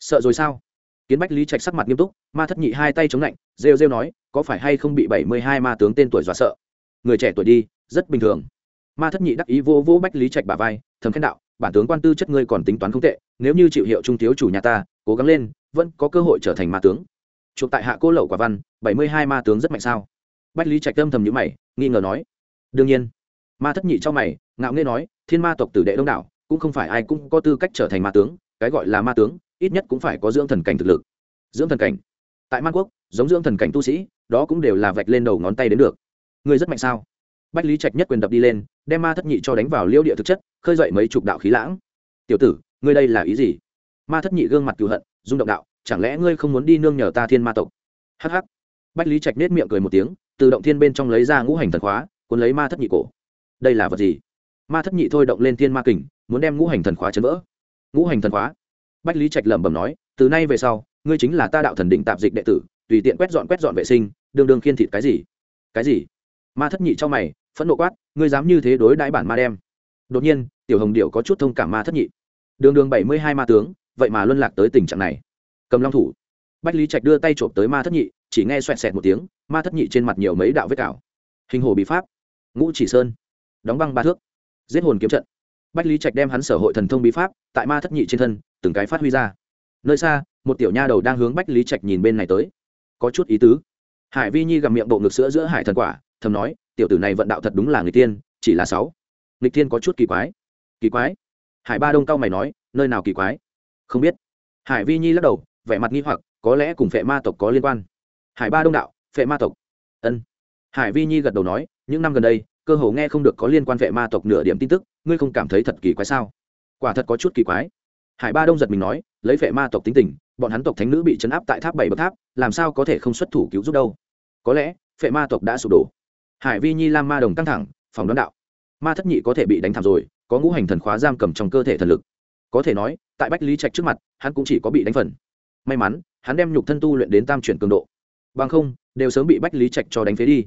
Sợ rồi sao? Kiến bách lý trạch sắc mặt nghiêm túc, ma thất nhị hai tay chống lạnh, rêu rêu nói, có phải hay không bị bảy mươi hai ma tướng tên tuổi dọa sợ? Người trẻ tuổi đi, rất bình thường. Ma thất nhị đắc ý vô vô bách lý trạch bà vai, thầm khen đạo, bản tướng quan tư chất ngươi còn tính toán không tệ, nếu như chịu hiệu trung thiếu chủ nhà ta, cố gắng lên, vẫn có cơ hội trở thành ma tướng. Chuộc tại hạ cô lậu quả văn, bảy mươi hai ma tướng rất mạnh sao? Bách lý trạch tâm thầm nhữ mày, nghi ngờ nói đương nhiên, ma thất nhị trong mày, ngạo nghê nói, thiên ma tộc tử đệ đông đảo, cũng không phải ai cũng có tư cách trở thành ma tướng, cái gọi là ma tướng, ít nhất cũng phải có dưỡng thần cảnh thực lực. Dưỡng thần cảnh? Tại man quốc, giống dưỡng thần cảnh tu sĩ, đó cũng đều là vạch lên đầu ngón tay đến được. Ngươi rất mạnh sao? Bách lý trạch nhất quyền đập đi lên, đem ma thất nhị cho đánh vào liêu địa thực chất, khơi dậy mấy chục đạo khí lãng. Tiểu tử, ngươi đây là ý gì? Ma thất nhị gương mặt cựu hận, rung động đạo, chẳng lẽ ngươi không muốn đi nương nhờ ta thiên ma tộc? Hh bách lý trạch nết miệng cười một tiếng, từ động thiên bên trong lấy ra ngũ hành thần khóa cuốn lấy ma thất nhị cổ. Đây là vật gì? Ma thất nhị thôi động lên thiên ma kình, muốn đem ngũ hành thần khóa chấn vỡ. Ngũ hành thần khóa. Bách lý trạch lẩm bẩm nói, từ nay về sau, ngươi chính là ta đạo thần định tạp dịch đệ tử, tùy tiện quét dọn quét dọn vệ sinh, đương đương khiên thịt cái gì? Cái gì? Ma thất nhị cho mày, phẫn nộ quát, ngươi dám như thế đối đãi bản ma đem. Đột nhiên, tiểu hồng điệu có chút thông cảm ma thất nhị. Đường đường bảy mươi hai ma tướng, vậy mà luân lạc tới tình trạng này. Cầm long thủ. Bách lý trạch đưa tay trộm tới ma thất nhị, chỉ nghe xoẹt xẹt một tiếng, ma thất nhị trên mặt nhiều mấy đạo vết cào. Hình hồ bị pháp ngũ chỉ sơn. Đóng băng ba thước. Giết hồn kiếm trận. Bách lý trạch đem hắn sở hội thần thông bí pháp, tại ma thất nhị trên thân, từng cái phát huy ra. Nơi xa, một tiểu nha đầu đang hướng bách lý trạch nhìn bên này tới. Có chút ý tứ. Hải vi nhi gặm miệng bộ ngực sữa giữa hải thần quả, thầm nói, tiểu tử này vận đạo thật đúng là người tiên chỉ là sáu. Nghịch tiên có chút kỳ quái. Kỳ quái? Hải ba đông cao mày nói, nơi nào kỳ quái? Không biết. Hải vi nhi lắc đầu, vẻ mặt nghi hoặc, có lẽ cùng phệ ma tộc có liên quan. Hải ba đông đạo, phệ ma tộc. Ân hải vi nhi gật đầu nói, những năm gần đây, cơ hồ nghe không được có liên quan vệ ma tộc nửa điểm tin tức, ngươi không cảm thấy thật kỳ quái sao? Quả thật có chút kỳ quái. Hải ba đông giật mình nói, lấy vệ ma tộc tính tình, bọn hắn tộc thánh nữ bị chấn áp tại tháp bảy bậc tháp, làm sao có thể không xuất thủ cứu giúp đâu? Có lẽ, vệ ma tộc đã sụp đổ. Hải vi nhi lam ma đồng căng thẳng, phòng đoán đạo, ma thất nhị có thể bị đánh thảm rồi, có ngũ hành thần khóa giam cầm trong cơ thể thần lực. Có thể nói, tại bách lý trạch trước mặt, hắn cũng chỉ có bị đánh phần. May mắn, hắn đem nhục thân tu luyện đến tam chuyển cường độ. Bằng không, đều sớm bị bách lý trạch cho đánh phế đi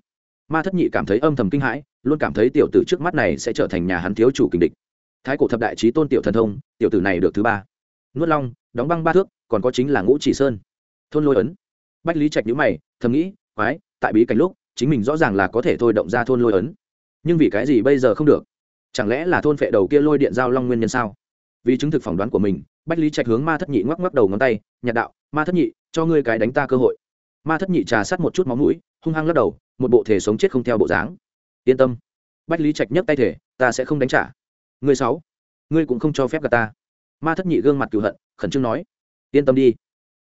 ma thất nhị cảm thấy âm thầm kinh hãi, luôn cảm thấy tiểu tử trước mắt này sẽ trở thành nhà hắn thiếu chủ kình địch. Thái cổ thập đại trí tôn tiểu thần thông, tiểu tử này được thứ ba. Nuốt long, đóng băng ba thước, còn có chính là ngũ chỉ sơn. Thôn lôi ấn. Bách lý trạch nhữ mày, thầm nghĩ, quái, tại bí cảnh lúc, chính mình rõ ràng là có thể thôi động ra thôn lôi ấn. Nhưng vì cái gì bây giờ không được? Chẳng lẽ là thôn phệ đầu kia lôi điện giao long nguyên nhân sao? Vì chứng thực phỏng đoán của mình, bách lý trạch hướng ma thất nhị ngoắc ngoắc đầu ngón tay, nhạt đạo, ma thất nhị, cho ngươi cái đánh ta cơ hội. Ma thất nhị trà sát một chút máu mũi, hung hăng lắc đầu một bộ thể sống chết không theo bộ dáng. Yên tâm. Bách lý trạch nhấc tay thể, ta sẽ không đánh trả. Ngươi sáu, ngươi cũng không cho phép gà ta. Ma thất nhị gương mặt cựu hận, khẩn trương nói. Yên tâm đi.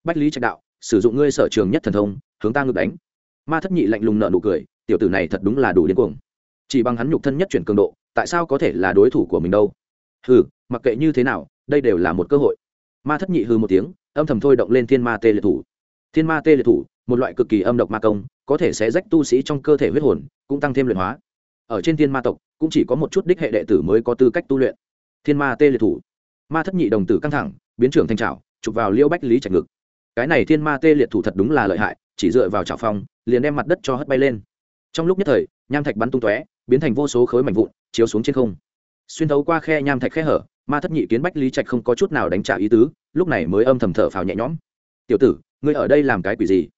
Bách lý trạch đạo, sử dụng ngươi sở trường nhất thần thông, hướng ta ngược đánh. Ma thất nhị lạnh lùng nợ nụ cười, tiểu tử này thật đúng là đủ điên cuồng. Chỉ bằng hắn nhục thân nhất chuyển cường độ, tại sao có thể là đối thủ của mình đâu? Hừ, mặc kệ như thế nào, đây đều là một cơ hội. Ma thất nhị hư một tiếng, âm thầm thôi động lên thiên ma tê liệt thủ. Thiên ma tê liệt thủ, một loại cực kỳ âm độc ma công có thể sẽ rách tu sĩ trong cơ thể huyết hồn, cũng tăng thêm luyện hóa. Ở trên thiên ma tộc, cũng chỉ có một chút đích hệ đệ tử mới có tư cách tu luyện. Thiên ma tê liệt thủ. Ma thất nhị đồng tử căng thẳng, biến trưởng thanh trào chụp vào liêu bách lý trạch ngực. Cái này thiên ma tê liệt thủ thật đúng là lợi hại, chỉ dựa vào trào phong, liền đem mặt đất cho hất bay lên. Trong lúc nhất thời, nham thạch bắn tung tóe, biến thành vô số khối mảnh vụn, chiếu xuống trên không. Xuyên thấu qua khe nham thạch khe hở, ma thất nhị kiến bách lý trạch không có chút nào đánh trả ý tứ, lúc này mới âm thầm thở phào nhẹ nhõm. Tiểu tử, ngươi ở đây làm cái quỷ gì?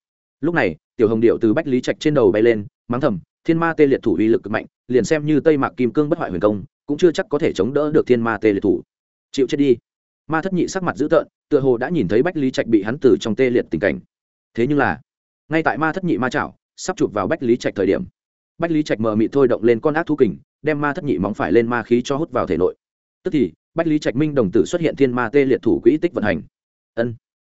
Lúc này tiểu hồng điệu từ bách lý trạch trên đầu bay lên, mắng thầm, thiên ma tê liệt thủ uy lực cực mạnh, liền xem như tây mạc kim cương bất hoại huyền công, cũng chưa chắc có thể chống đỡ được thiên ma tê liệt thủ. Chịu chết đi. Ma thất nhị sắc mặt dữ tợn, tựa hồ đã nhìn thấy bách lý trạch bị hắn từ trong tê liệt tình cảnh. Thế nhưng là, ngay tại ma thất nhị ma chảo sắp chụp vào bách lý trạch thời điểm, bách lý trạch mờ mị thôi động lên con ác thu kình, đem ma thất nhị móng phải lên ma khí cho hút vào thể nội. Tức thì, bách lý trạch minh đồng tử xuất hiện thiên ma tê liệt thủ quỹ tích vận hành. Ân.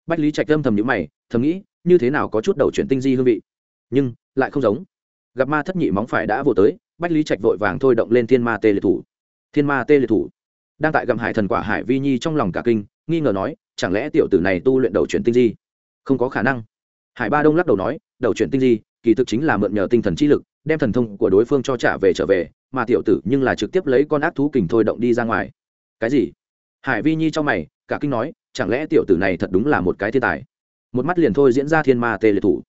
Bách lý trạch âm thầm nhữ mày, thầm nghĩ như thế nào có chút đầu chuyển tinh di hương vị. Nhưng, lại không giống. Gặp ma thất nhị móng phải đã vô tới, bách lý trạch vội vàng thôi động lên thiên ma tê liệt thủ. Thiên ma tê liệt thủ. Đang tại gặm hải thần quả hải vi nhi trong lòng cả kinh, nghi ngờ nói, chẳng lẽ tiểu tử này tu luyện đầu chuyển tinh di? Không có khả năng. Hải ba đông lắc đầu nói, đầu chuyển tinh di, kỳ thực chính là mượn nhờ tinh thần trí lực, đem thần thông của đối phương cho trả về trở về, mà tiểu tử nhưng là trực tiếp lấy con ác thú kình thôi động đi ra ngoài. Cái gì? Hải vi nhi trong mày, cả kinh nói, chẳng lẽ tiểu tử này thật đúng là một cái thiên tài? Một mắt liền thôi diễn ra thiên ma tê liệt thủ.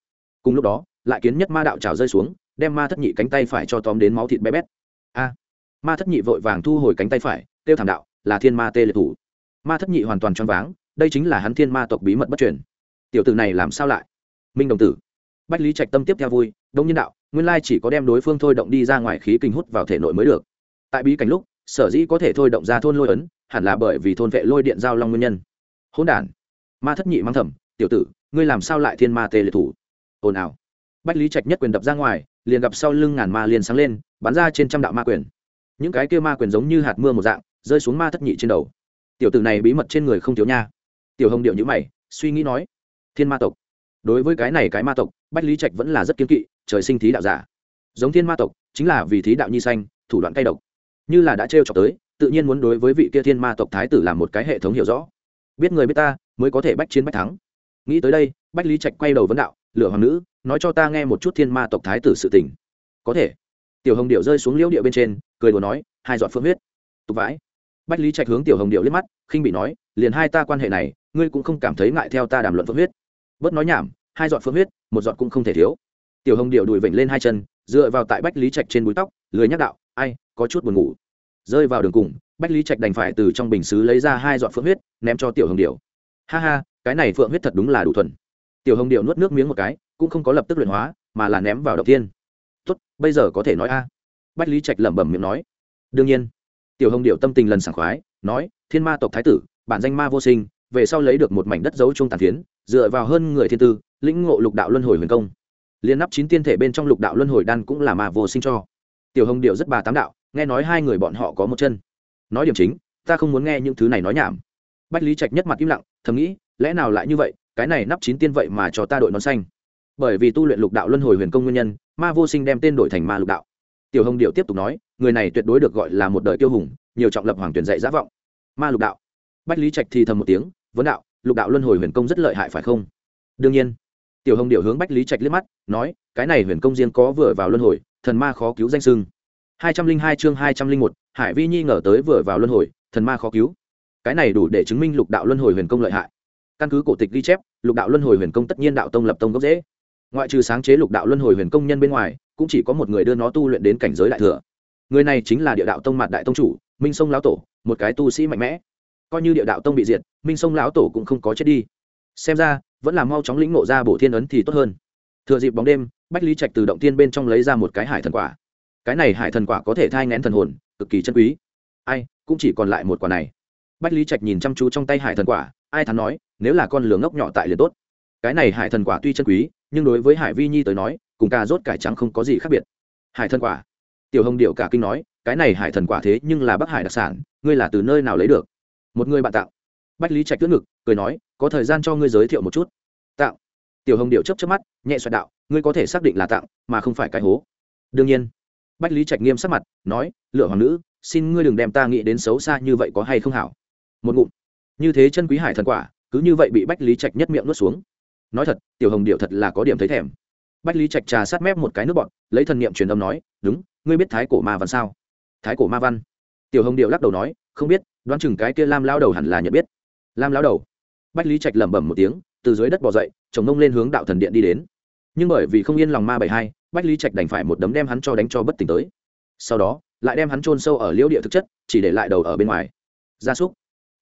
Cùng lúc đó, lại kiến nhất ma đạo trào rơi xuống, đem ma thất nhị cánh tay phải cho tóm đến máu thịt bé bét. A! Ma thất nhị vội vàng thu hồi cánh tay phải tiêu thảm đạo, là thiên ma tê liệt thủ. Ma thất nhị hoàn toàn choáng váng, đây chính là hắn thiên ma tộc bí mật bất truyền. Tiểu tử này làm sao lại? Minh đồng tử. Bách lý trạch tâm tiếp theo vui, đông nhân đạo, nguyên lai chỉ có đem đối phương thôi động đi ra ngoài khí kinh hút vào thể nội mới được. Tại bí cảnh lúc, sở dĩ có thể thôi động ra thôn lôi ấn, hẳn là bởi vì thôn vệ lôi điện giao long nguyên nhân. Hỗn đản. Ma thất nhị mang thầm tiểu tử, ngươi làm sao lại thiên ma tê liệt thủ? Ồn ào. Bách lý trạch nhất quyền đập ra ngoài, liền gặp sau lưng ngàn ma liền sáng lên, bắn ra trên trăm đạo ma quyền. Những cái kia ma quyền giống như hạt mưa một dạng, rơi xuống ma thất nhị trên đầu. Tiểu tử này bí mật trên người không thiếu nha. Tiểu hồng điệu nhữ mày, suy nghĩ nói, thiên ma tộc. Đối với cái này cái ma tộc, bách lý trạch vẫn là rất kiên kỵ, trời sinh thí đạo giả. Giống thiên ma tộc, chính là vì thí đạo nhi xanh thủ đoạn cay độc. Như là đã trêu cho tới, tự nhiên muốn đối với vị kia thiên ma tộc thái tử làm một cái hệ thống hiểu rõ. Biết người biết ta, mới có thể bách chiến bách thắng nghĩ tới đây, bách lý trạch quay đầu vấn đạo, lửa hoàng nữ, nói cho ta nghe một chút thiên ma tộc thái tử sự tình. Có thể. Tiểu hồng điệu rơi xuống liễu địa bên trên, cười đùa nói, hai giọt phương huyết. Tục vãi. Bách lý trạch hướng tiểu hồng điệu liếc mắt, khinh bị nói, liền hai ta quan hệ này, ngươi cũng không cảm thấy ngại theo ta đàm luận phương huyết. Bớt nói nhảm, hai giọt phương huyết, một giọt cũng không thể thiếu. Tiểu hồng điệu đùi vểnh lên hai chân, dựa vào tại bách lý trạch trên búi tóc, lười nhắc đạo, ai, có chút buồn ngủ. Rơi vào đường cùng, bách lý trạch đành phải từ trong bình xứ lấy ra hai giọt phượng huyết, ném cho tiểu hồng điệu ha ha cái này phượng huyết thật đúng là đủ thuần. Tiểu hồng điệu nuốt nước miếng một cái, cũng không có lập tức luyện hóa, mà là ném vào đầu tiên tốt, bây giờ có thể nói a. Bách lý trạch lẩm bẩm miệng nói. Đương nhiên. Tiểu hồng điệu tâm tình lần sảng khoái, nói, thiên ma tộc thái tử, bản danh ma vô sinh, về sau lấy được một mảnh đất dấu trung tàn phiến, dựa vào hơn người thiên tư, lĩnh ngộ lục đạo luân hồi huyền công. Liên nắp chín tiên thể bên trong lục đạo luân hồi đan cũng là ma vô sinh cho. Tiểu hồng điệu rất bà tám đạo, nghe nói hai người bọn họ có một chân. Nói điểm chính, ta không muốn nghe những thứ này nói nhảm bách lý trạch nhất mặt im lặng, thầm nghĩ, lẽ nào lại như vậy, cái này nắp chín tiên vậy mà cho ta đội nón xanh. Bởi vì tu luyện lục đạo luân hồi huyền công nguyên nhân, ma vô sinh đem tên đổi thành ma lục đạo. Tiểu hồng điệu tiếp tục nói, người này tuyệt đối được gọi là một đời kiêu hùng, nhiều trọng lập hoàng tuyển dạy giả vọng. Ma lục đạo. Bách lý trạch thì thầm một tiếng, vấn đạo, lục đạo luân hồi huyền công rất lợi hại phải không? Đương nhiên. Tiểu hồng điệu hướng bách lý trạch liếc mắt, nói, cái này huyền công riêng có vừa vào luân hồi, thần ma khó cứu danh sưng. Hai trăm linh hai chương hai trăm linh một, hải vi nhi ngờ tới vừa vào luân hồi, thần ma khó cứu cái này đủ để chứng minh lục đạo luân hồi huyền công lợi hại. Căn cứ cổ tịch ghi chép, lục đạo luân hồi huyền công tất nhiên đạo tông lập tông gốc dễ ngoại trừ sáng chế lục đạo luân hồi huyền công nhân bên ngoài, cũng chỉ có một người đưa nó tu luyện đến cảnh giới đại thừa. Người này chính là địa đạo tông mặt đại tông chủ, minh sông lão tổ, một cái tu sĩ mạnh mẽ. Coi như địa đạo tông bị diệt, minh sông lão tổ cũng không có chết đi. Xem ra, vẫn là mau chóng lĩnh ngộ ra bổ thiên ấn thì tốt hơn. Thừa dịp bóng đêm, bách lý trạch từ động tiên bên trong lấy ra một cái hải thần quả. Cái này hải thần quả có thể thai ngén thần hồn, cực kỳ chân quý. Ai, cũng chỉ còn lại một quả này bách lý trạch nhìn chăm chú trong tay hải thần quả, ai thắn nói, nếu là con lửa ngốc nhỏ tại liền tốt. Cái này hải thần quả tuy chân quý, nhưng đối với hải vi nhi tới nói, cùng cà rốt cải trắng không có gì khác biệt. Hải thần quả. Tiểu hồng điệu cả kinh nói, cái này hải thần quả thế nhưng là bắc hải đặc sản, ngươi là từ nơi nào lấy được? Một người bạn tạo. Bách lý trạch tước ngực, cười nói, có thời gian cho ngươi giới thiệu một chút. Tạo. Tiểu hồng điệu chấp chấp mắt, nhẹ xoẹt đạo, ngươi có thể xác định là tạo, mà không phải cái hố. Đương nhiên. Bách lý trạch nghiêm sắc mặt, nói, lựa hoàng nữ, xin ngươi đừng đem ta nghĩ đến xấu xa như vậy có hay không hảo một ngụm. Như thế chân quý hải thần quả, cứ như vậy bị bách lý trạch nhất miệng nuốt xuống. Nói thật, tiểu hồng điệu thật là có điểm thấy thèm. Bách lý trạch trà sát mép một cái nước bọn lấy thần niệm truyền âm nói, đúng, ngươi biết thái cổ ma văn sao? Thái cổ ma văn? Tiểu hồng điệu lắc đầu nói, không biết, đoán chừng cái kia lam lao đầu hẳn là nhận biết. Lam lao đầu? Bách lý trạch lẩm bẩm một tiếng, từ dưới đất bỏ dậy, chồng mông lên hướng đạo thần điện đi đến. Nhưng bởi vì không yên lòng ma bảy hai, bách lý trạch đành phải một đấm đem hắn cho đánh cho bất tỉnh tới. Sau đó, lại đem hắn chôn sâu ở liễu địa thực chất, chỉ để lại đầu ở bên ngoài. Gia súc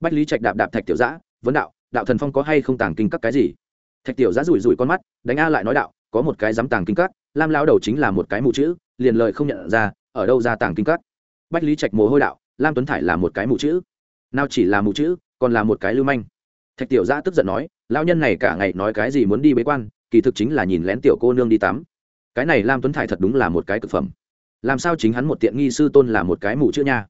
bách lý trạch đạp đạp thạch tiểu giã, vấn đạo đạo thần phong có hay không tàng kinh các cái gì? Thạch tiểu giã rủi rủi con mắt, đánh a lại nói đạo, có một cái dám tàng kinh các, lam lao đầu chính là một cái mù chữ, liền lời không nhận ra, ở đâu ra tàng kinh các? Bách lý trạch mồ hôi đạo, lam tuấn thải là một cái mù chữ, nào chỉ là mù chữ, còn là một cái lưu manh. Thạch tiểu giã tức giận nói lao nhân này cả ngày nói cái gì muốn đi bế quan, kỳ thực chính là nhìn lén tiểu cô nương đi tắm. Cái này lam tuấn thải thật đúng là một cái c ự c phẩm. Làm sao chính hắn một tiện nghi sư tôn là một cái mù chữ nha?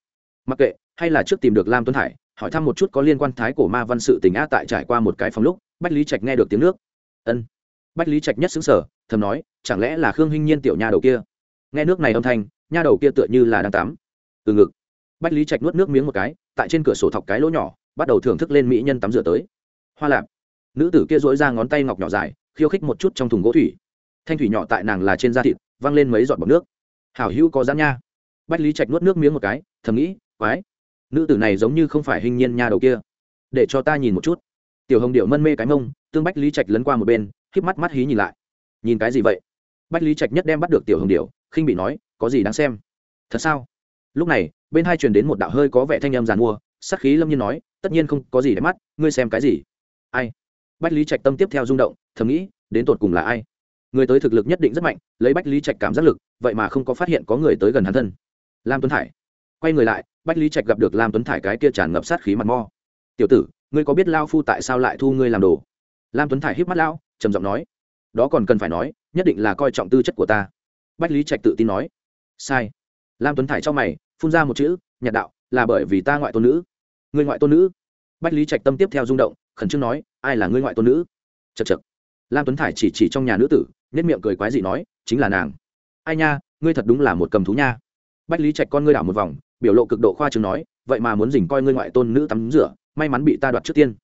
Mặc kệ, hay là trước tìm được lam tuấn thải hỏi thăm một chút có liên quan thái cổ ma văn sự tình á tại trải qua một cái phòng lúc, bách lý trạch nghe được tiếng nước. Ân. Bách lý trạch nhất xứng sở thầm nói, chẳng lẽ là khương hinh nhiên tiểu nha đầu kia? Nghe nước này âm thanh, nha đầu kia tựa như là đang tắm. Từ ngực. Bách lý trạch nuốt nước miếng một cái, tại trên cửa sổ thọc cái lỗ nhỏ, bắt đầu thưởng thức lên mỹ nhân tắm rửa tới. Hoa lạp. Nữ tử kia dỗi ra ngón tay ngọc nhỏ dài, khiêu khích một chút trong thùng gỗ thủy. Thanh thủy nhỏ tại nàng là trên da thịt, văng lên mấy giọt bọc nước. Hảo hữu có dán nha. Bách lý trạch nuốt nước miếng một cái, thầm nghĩ, quái nữ tử này giống như không phải hình nhiên nha đầu kia. Để cho ta nhìn một chút. Tiểu hồng điệu mân mê cái mông, tương bách lý trạch lấn qua một bên híp mắt mắt hí nhìn lại. Nhìn cái gì vậy? Bách lý trạch nhất đem bắt được tiểu hồng điệu khinh bị nói, có gì đáng xem? Thật sao? Lúc này, bên hai truyền đến một đạo hơi có vẻ thanh âm giàn mua, sắc khí lâm nhiên nói, tất nhiên không có gì để mắt, ngươi xem cái gì? Ai? Bách lý trạch tâm tiếp theo rung động, thầm nghĩ, đến tột cùng là ai? Người tới thực lực nhất định rất mạnh, lấy bách lý trạch cảm giác lực, vậy mà không có phát hiện có người tới gần hắn thân. Lam tuấn thải quay người lại bách lý trạch gặp được lam tuấn thải cái kia tràn ngập sát khí mặt mo. Tiểu tử, ngươi có biết lao phu tại sao lại thu ngươi làm đồ? Lam tuấn thải híp mắt lao trầm giọng nói, đó còn cần phải nói, nhất định là coi trọng tư chất của ta. Bách lý trạch tự tin nói, sai. Lam tuấn thải cho mày, phun ra một chữ nhạt đạo, là bởi vì ta ngoại tôn nữ. Người ngoại tôn nữ? Bách lý trạch tâm tiếp theo rung động, khẩn trương nói, ai là ngươi ngoại tôn nữ? Chật chật lam tuấn thải chỉ chỉ trong nhà nữ tử nhất miệng cười quái dị nói, chính là nàng. Ai nha, ngươi thật đúng là một cầm thú nha. Bách lý trạch con ngươi đảo một vòng biểu lộ cực độ khoa trương nói, vậy mà muốn dình coi ngươi ngoại tôn nữ tắm rửa, may mắn bị ta đoạt trước tiên.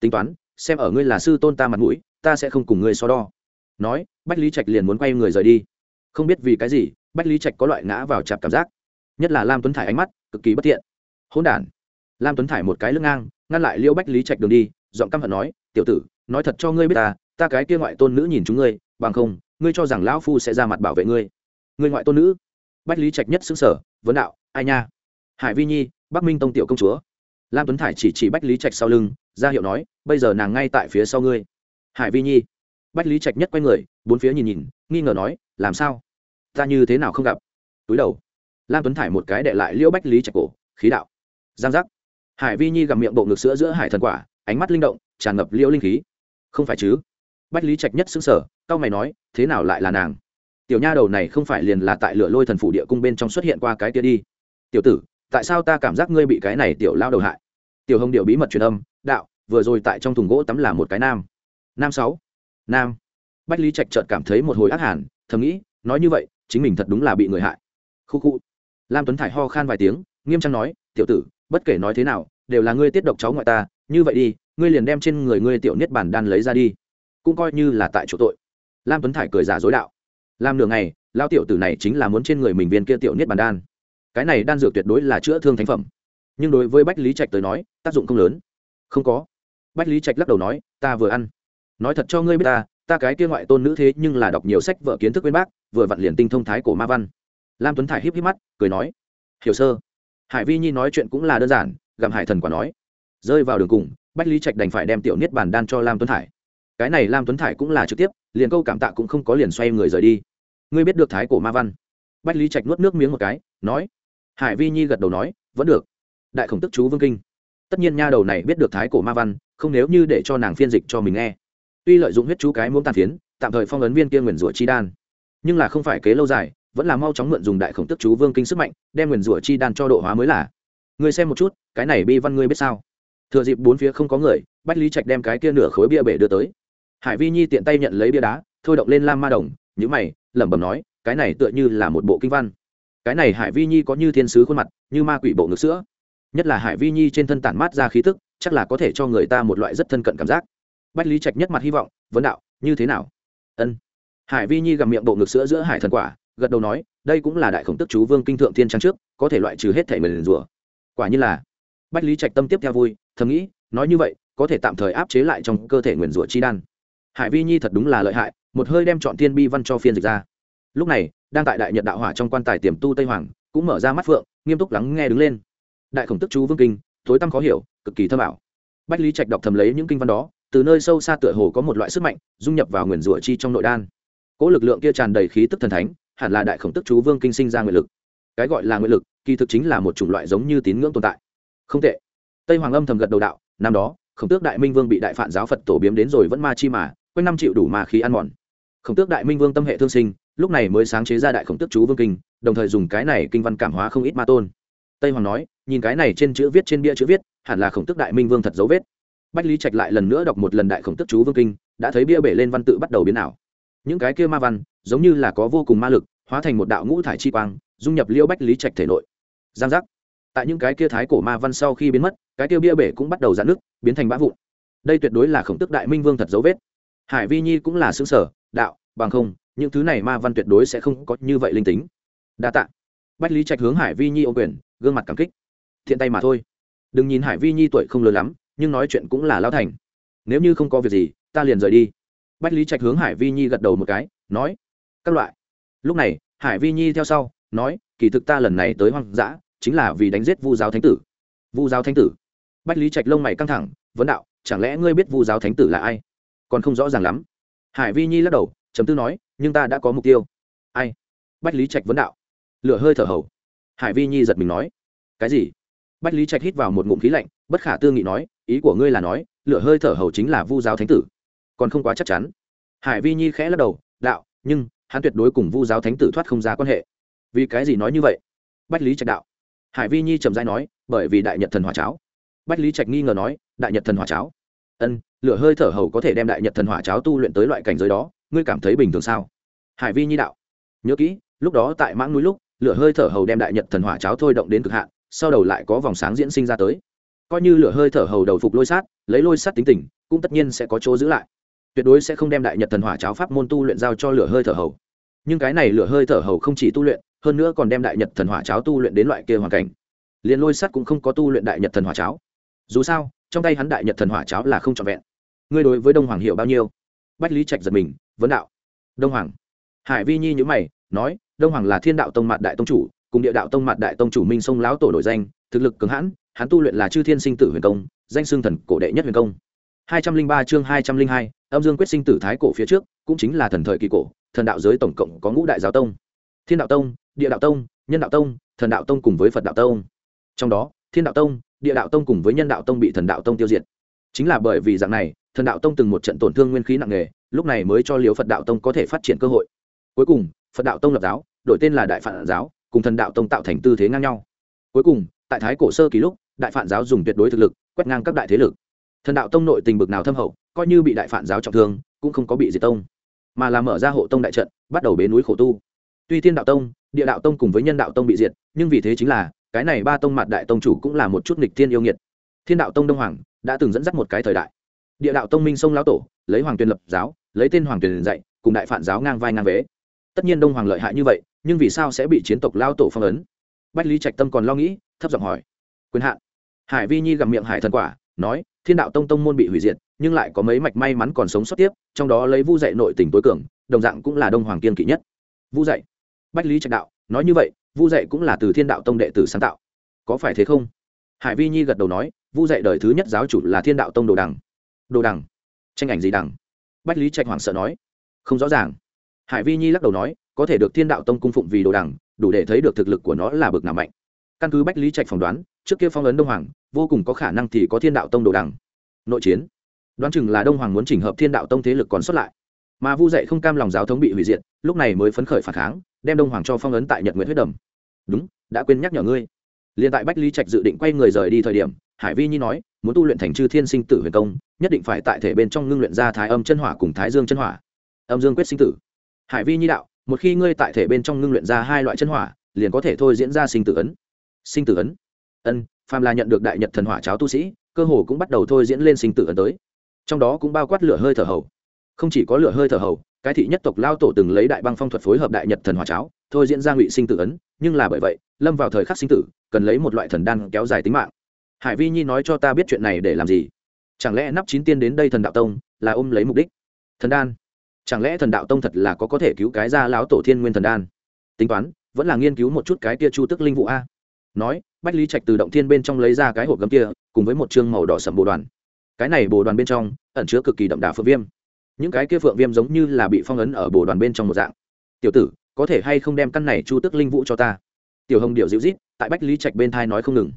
Tính toán, xem ở ngươi là sư tôn ta mặt mũi, ta sẽ không cùng ngươi so đo. Nói, bách lý trạch liền muốn quay người rời đi. Không biết vì cái gì, bách lý trạch có loại ngã vào chạp cảm giác. Nhất là lam tuấn thải ánh mắt, cực kỳ bất tiện. Hỗn đản. Lam tuấn thải một cái lưng ngang, ngăn lại liêu bách lý trạch đường đi, giọng căm hận nói, tiểu tử, nói thật cho ngươi biết ta ta cái kia ngoại tôn nữ nhìn chúng ngươi, bằng không, ngươi cho rằng lão phu sẽ ra mặt bảo vệ ngươi. Ngươi ngoại tôn nữ? Bách lý trạch nhất xứng sở vấn đạo, ai nha? Hải vi nhi, bắc minh tông tiểu công chúa. Lam tuấn thải chỉ chỉ bách lý trạch sau lưng, ra hiệu nói, bây giờ nàng ngay tại phía sau ngươi. Hải vi nhi. Bách lý trạch nhất quay người, bốn phía nhìn nhìn, nghi ngờ nói, làm sao? Ta như thế nào không gặp? Túi đầu. Lam tuấn thải một cái đệ lại liễu bách lý trạch cổ, khí đạo. Giang giác. Hải vi nhi gặm miệng bộ ngực sữa giữa hải thần quả, ánh mắt linh động, tràn ngập liễu linh khí. Không phải chứ? Bách lý trạch nhất xứng sở cao mày nói, thế nào lại là nàng? Tiểu nha đầu này không phải liền là tại lửa lôi thần phủ địa cung bên trong xuất hiện qua cái tia đi. Tiểu tử tại sao ta cảm giác ngươi bị cái này tiểu lao đầu hại? Tiểu hồng điệu bí mật truyền âm đạo vừa rồi tại trong thùng gỗ tắm là một cái nam. Nam sáu. Nam. Bách lý trạch chợt cảm thấy một hồi ác hàn, thầm nghĩ nói như vậy chính mình thật đúng là bị người hại. Khu khu. Lam tuấn thải ho khan vài tiếng nghiêm trang nói tiểu tử bất kể nói thế nào đều là ngươi tiết độc cháu ngoại ta như vậy đi ngươi liền đem trên người ngươi tiểu niết bản đan lấy ra đi. Cũng coi như là tại chỗ tội. Lam tuấn thải cười giả dối đạo làm nửa ngày lao tiểu tử này chính là muốn trên người mình viên kia tiểu niết bản đan cái này đan dược tuyệt đối là chữa thương thánh phẩm. Nhưng đối với bách lý trạch tới nói, tác dụng không lớn. Không có. Bách lý trạch lắc đầu nói, ta vừa ăn. Nói thật cho ngươi biết ta ta cái kia ngoại tôn nữ thế nhưng là đọc nhiều sách vợ kiến thức bên bác, vừa vặn liền tinh thông thái cổ ma văn. Lam tuấn thải híp híp mắt, cười nói, hiểu sơ. Hải vi nhi nói chuyện cũng là đơn giản, gặm hải thần quả nói, rơi vào đường cùng, bách lý trạch đành phải đem tiểu niết bàn đan cho lam tuấn thải. Cái này lam tuấn thải cũng là trực tiếp, liền câu cảm tạ cũng không có liền xoay người rời đi. Ngươi biết được thái cổ ma văn? Bách lý trạch nuốt nước miếng một cái, nói hải vi nhi gật đầu nói, vẫn được. Đại khổng tức chú vương kinh. Tất nhiên nha đầu này biết được thái cổ ma văn, không nếu như để cho nàng phiên dịch cho mình nghe. Tuy lợi dụng huyết chú cái muốn tàn phiến, tạm thời phong ấn viên kia nguyền rủa chi đan. Nhưng là không phải kế lâu dài, vẫn là mau chóng mượn dùng đại khổng tức chú vương kinh sức mạnh, đem nguyền rủa chi đan cho độ hóa mới là. Người xem một chút, cái này bi văn ngươi biết sao? Thừa dịp bốn phía không có người, bách lý trạch đem cái kia nửa khối bia bể đưa tới. Hải vi nhi tiện tay nhận lấy bia đá, thôi động lên lam ma đồng nhữ mày, lẩm bẩm nói, cái này tựa như là một bộ kinh văn cái này hải vi nhi có như thiên sứ khuôn mặt, như ma quỷ bộ ngực sữa. Nhất là hải vi nhi trên thân tản mát ra khí tức, chắc là có thể cho người ta một loại rất thân cận cảm giác. Bách lý trạch nhất mặt hy vọng, vấn đạo, như thế nào? Ân. Hải vi nhi gặm miệng bộ ngực sữa giữa hải thần quả, gật đầu nói, đây cũng là đại khổng tức chú vương kinh thượng thiên trang trước, có thể loại trừ hết thể mình rùa quả như là. Bách lý trạch tâm tiếp theo vui, thầm nghĩ, nói như vậy, có thể tạm thời áp chế lại trong cơ thể nguyền rủa chi đan. Hải vi nhi thật đúng là lợi hại, một hơi đem chọn thiên bi văn cho phiên dịch ra. Lúc này đang tại đại nhật đạo hỏa trong quan tài tiềm tu tây hoàng, cũng mở ra mắt phượng, nghiêm túc lắng nghe đứng lên. Đại khổng tức chú vương kinh, tối tăm khó hiểu, cực kỳ thâm ảo. Bách lý trạch đọc thầm lấy những kinh văn đó, từ nơi sâu xa tựa hồ có một loại sức mạnh, dung nhập vào nguyền rủa chi trong nội đan. Cỗ lực lượng kia tràn đầy khí tức thần thánh, hẳn là đại khổng tức chú vương kinh sinh ra nguyện lực. Cái gọi là nguyện lực, kỳ thực chính là một chủng loại giống như tín ngưỡng tồn tại. Không tệ. Tây hoàng âm thầm gật đầu đạo, năm đó, khổng tước đại minh vương bị đại phản giáo phật tổ biếm đến rồi vẫn ma chi mà, quanh năm chịu đủ mà khí ăn mòn. Khổng tước đại minh vương tâm hệ thương sinh lúc này mới sáng chế ra đại khổng tước chú vương kinh, đồng thời dùng cái này kinh văn cảm hóa không ít ma tôn. Tây hoàng nói, nhìn cái này trên chữ viết trên bia chữ viết, hẳn là khổng tước đại minh vương thật dấu vết. Bách lý trạch lại lần nữa đọc một lần đại khổng tước chú vương kinh, đã thấy bia bể lên văn tự bắt đầu biến ảo. Những cái kia ma văn, giống như là có vô cùng ma lực, hóa thành một đạo ngũ thải chi quang, dung nhập liêu bách lý trạch thể nội. Giang giác. Tại những cái kia thái cổ ma văn sau khi biến mất, cái kia bia bể cũng bắt đầu giãn nước biến thành bã vụn. Đây tuyệt đối là khổng tức đại minh vương thật dấu vết. Hải vi nhi cũng là xứng sở, đạo, bằng không những thứ này ma văn tuyệt đối sẽ không có như vậy linh tính. Đa tạ. Bách lý trạch hướng hải vi nhi ô quyền, gương mặt cảm kích. Thiện tay mà thôi. Đừng nhìn hải vi nhi tuổi không lớn lắm, nhưng nói chuyện cũng là lao thành. Nếu như không có việc gì, ta liền rời đi. Bách lý trạch hướng hải vi nhi gật đầu một cái, nói, các loại. Lúc này, hải vi nhi theo sau, nói, kỳ thực ta lần này tới hoang dã, chính là vì đánh giết vu giáo thánh tử. Vu giáo thánh tử? Bách lý trạch lông mày căng thẳng, vấn đạo, chẳng lẽ ngươi biết vu giáo thánh tử là ai? Còn không rõ ràng lắm. Hải vi nhi lắc đầu chấm tư nói nhưng ta đã có mục tiêu. Ai? Bách lý trạch vấn đạo. Lửa hơi thở hầu. Hải vi nhi giật mình nói. Cái gì? Bách lý trạch hít vào một ngụm khí lạnh, bất khả tư nghị nói, ý của ngươi là nói, lửa hơi thở hầu chính là vu giáo thánh tử. Còn không quá chắc chắn. Hải vi nhi khẽ lắc đầu, đạo, nhưng, hắn tuyệt đối cùng vu giáo thánh tử thoát không ra quan hệ. Vì cái gì nói như vậy? Bách lý trạch đạo. Hải vi nhi trầm dai nói, bởi vì đại nhật thần hỏa cháo. Bách lý trạch nghi ngờ nói, đại nhật thần hỏa cháo. Ân, lửa hơi thở hầu có thể đem đại nhật thần hỏa cháo tu luyện tới loại cảnh giới đó ngươi cảm thấy bình thường sao? Hải vi nhi đạo. Nhớ kỹ, lúc đó tại mãng núi lúc, lửa hơi thở hầu đem đại nhật thần hỏa cháo thôi động đến cực hạn, sau đầu lại có vòng sáng diễn sinh ra tới. Coi như lửa hơi thở hầu đầu phục lôi sát, lấy lôi sát tính tình, cũng tất nhiên sẽ có chỗ giữ lại. Tuyệt đối sẽ không đem đại nhật thần hỏa cháo pháp môn tu luyện giao cho lửa hơi thở hầu. Nhưng cái này lửa hơi thở hầu không chỉ tu luyện, hơn nữa còn đem đại nhật thần hỏa cháo tu luyện đến loại kia hoàn cảnh. Liền lôi sắt cũng không có tu luyện đại nhật thần hỏa cháo. Dù sao, trong tay hắn đại nhật thần hỏa cháo là không trọn vẹn. Ngươi đối với đông hoàng hiểu bao nhiêu? Bách lý trạch giật mình vấn đạo. Đông hoàng. Hải vi nhi nhữ mày, nói, đông hoàng là thiên đạo tông mặt đại tông chủ, cùng địa đạo tông mặt đại tông chủ minh sông lão tổ đổi danh, thực lực cường hãn, hắn tu luyện là chư thiên sinh tử huyền công, danh xương thần cổ đệ nhất huyền công. hai trăm linh ba chương hai trăm linh hai, âm dương quyết sinh tử thái cổ phía trước, cũng chính là thần thời kỳ cổ, thần đạo giới tổng cộng có ngũ đại giáo tông. Thiên đạo tông, địa đạo tông, nhân đạo tông, thần đạo tông cùng với phật đạo tông. Trong đó, thiên đạo tông, địa đạo tông cùng với nhân đạo tông bị thần đạo tông tiêu diệt. Chính là bởi vì dạng này, thần đạo tông từng một trận tổn thương nguyên khí nặng nề lúc này mới cho liếu phật đạo tông có thể phát triển cơ hội. Cuối cùng, phật đạo tông lập giáo, đổi tên là đại phản giáo, cùng thần đạo tông tạo thành tư thế ngang nhau. Cuối cùng, tại thái cổ sơ kỳ lúc, đại phản giáo dùng tuyệt đối thực lực, quét ngang các đại thế lực. Thần đạo tông nội tình bực nào thâm hậu, coi như bị đại phản giáo trọng thương, cũng không có bị diệt tông. Mà là mở ra hộ tông đại trận, bắt đầu bế núi khổ tu. Tuy thiên đạo tông, địa đạo tông cùng với nhân đạo tông bị diệt, nhưng vì thế chính là, cái này ba tông mặt đại tông chủ cũng là một chút nghịch thiên yêu nghiệt. Thiên đạo tông đông hoàng, đã từng dẫn dắt một cái thời đại địa đạo tông minh sông lão tổ, lấy hoàng tuyền lập giáo, lấy tên hoàng tuyền dạy, cùng đại phản giáo ngang vai ngang vế. Tất nhiên đông hoàng lợi hại như vậy, nhưng vì sao sẽ bị chiến tộc lao tổ phong ấn? Bách lý trạch tâm còn lo nghĩ, thấp giọng hỏi. Quyền hạn. Hải vi nhi gặm miệng hải thần quả, nói, thiên đạo tông tông môn bị hủy diệt, nhưng lại có mấy mạch may mắn còn sống sót tiếp, trong đó lấy vu dạy nội tỉnh tối cường, đồng dạng cũng là đông hoàng kiên kỵ nhất. Vu dạy. Bách lý trạch đạo, nói như vậy, vu dạy cũng là từ thiên đạo tông đệ tử sáng tạo. Có phải thế không? Hải vi nhi gật đầu nói, vu dạy đời thứ nhất giáo chủ là thiên đạo tông đồ đằng đồ đằng. Tranh ảnh gì đằng? Bách lý trạch hoảng sợ nói. Không rõ ràng. Hải vi nhi lắc đầu nói, có thể được thiên đạo tông cung phụng vì đồ đằng, đủ để thấy được thực lực của nó là bực nào mạnh. Căn cứ bách lý trạch phỏng đoán, trước kia phong ấn đông hoàng, vô cùng có khả năng thì có thiên đạo tông đồ đằng. Nội chiến. Đoán chừng là đông hoàng muốn chỉnh hợp thiên đạo tông thế lực còn xuất lại. Mà vu dậy không cam lòng giáo thống bị hủy diệt, lúc này mới phấn khởi phản kháng, đem đông hoàng cho phong ấn tại nhật nguyễn huyết đầm. Đúng, đã quên nhắc nhở ngươi. Liền tại bách lý trạch dự định quay người rời đi thời điểm, hải vi nhi nói muốn tu luyện thành chư thiên sinh tử huyền công, nhất định phải tại thể bên trong ngưng luyện ra thái âm chân hỏa cùng thái dương chân hỏa. Âm dương quyết sinh tử. Hải vi nhi đạo, một khi ngươi tại thể bên trong ngưng luyện ra hai loại chân hỏa, liền có thể thôi diễn ra sinh tử ấn. Sinh tử ấn. Ân, phàm là nhận được đại nhật thần hỏa cháo tu sĩ, cơ hồ cũng bắt đầu thôi diễn lên sinh tử ấn tới. Trong đó cũng bao quát lửa hơi thở hầu. Không chỉ có lửa hơi thở hầu, cái thị nhất tộc lao tổ từng lấy đại băng phong thuật phối hợp đại nhật thần hỏa cháo, thôi diễn ra ngụy sinh tử ấn, nhưng là bởi vậy, lâm vào thời khắc sinh tử, cần lấy một loại thần đan kéo dài tính mạng hải vi nhi nói cho ta biết chuyện này để làm gì? Chẳng lẽ nắp chín tiên đến đây thần đạo tông là ôm lấy mục đích? Thần đan. Chẳng lẽ thần đạo tông thật là có có thể cứu cái ra lão tổ thiên nguyên thần đan? Tính toán, vẫn là nghiên cứu một chút cái kia chu tức linh vụ a. Nói, bách lý trạch từ động thiên bên trong lấy ra cái hộp gấm kia, cùng với một chương màu đỏ sầm bồ đoàn. Cái này bồ đoàn bên trong, ẩn chứa cực kỳ đậm đà phượng viêm. Những cái kia phượng viêm giống như là bị phong ấn ở bồ đoàn bên trong một dạng. Tiểu tử, có thể hay không đem căn này chu tức linh vũ cho ta? Tiểu hồng điệu dịu rít tại bách lý trạch bên thai nói không ngừng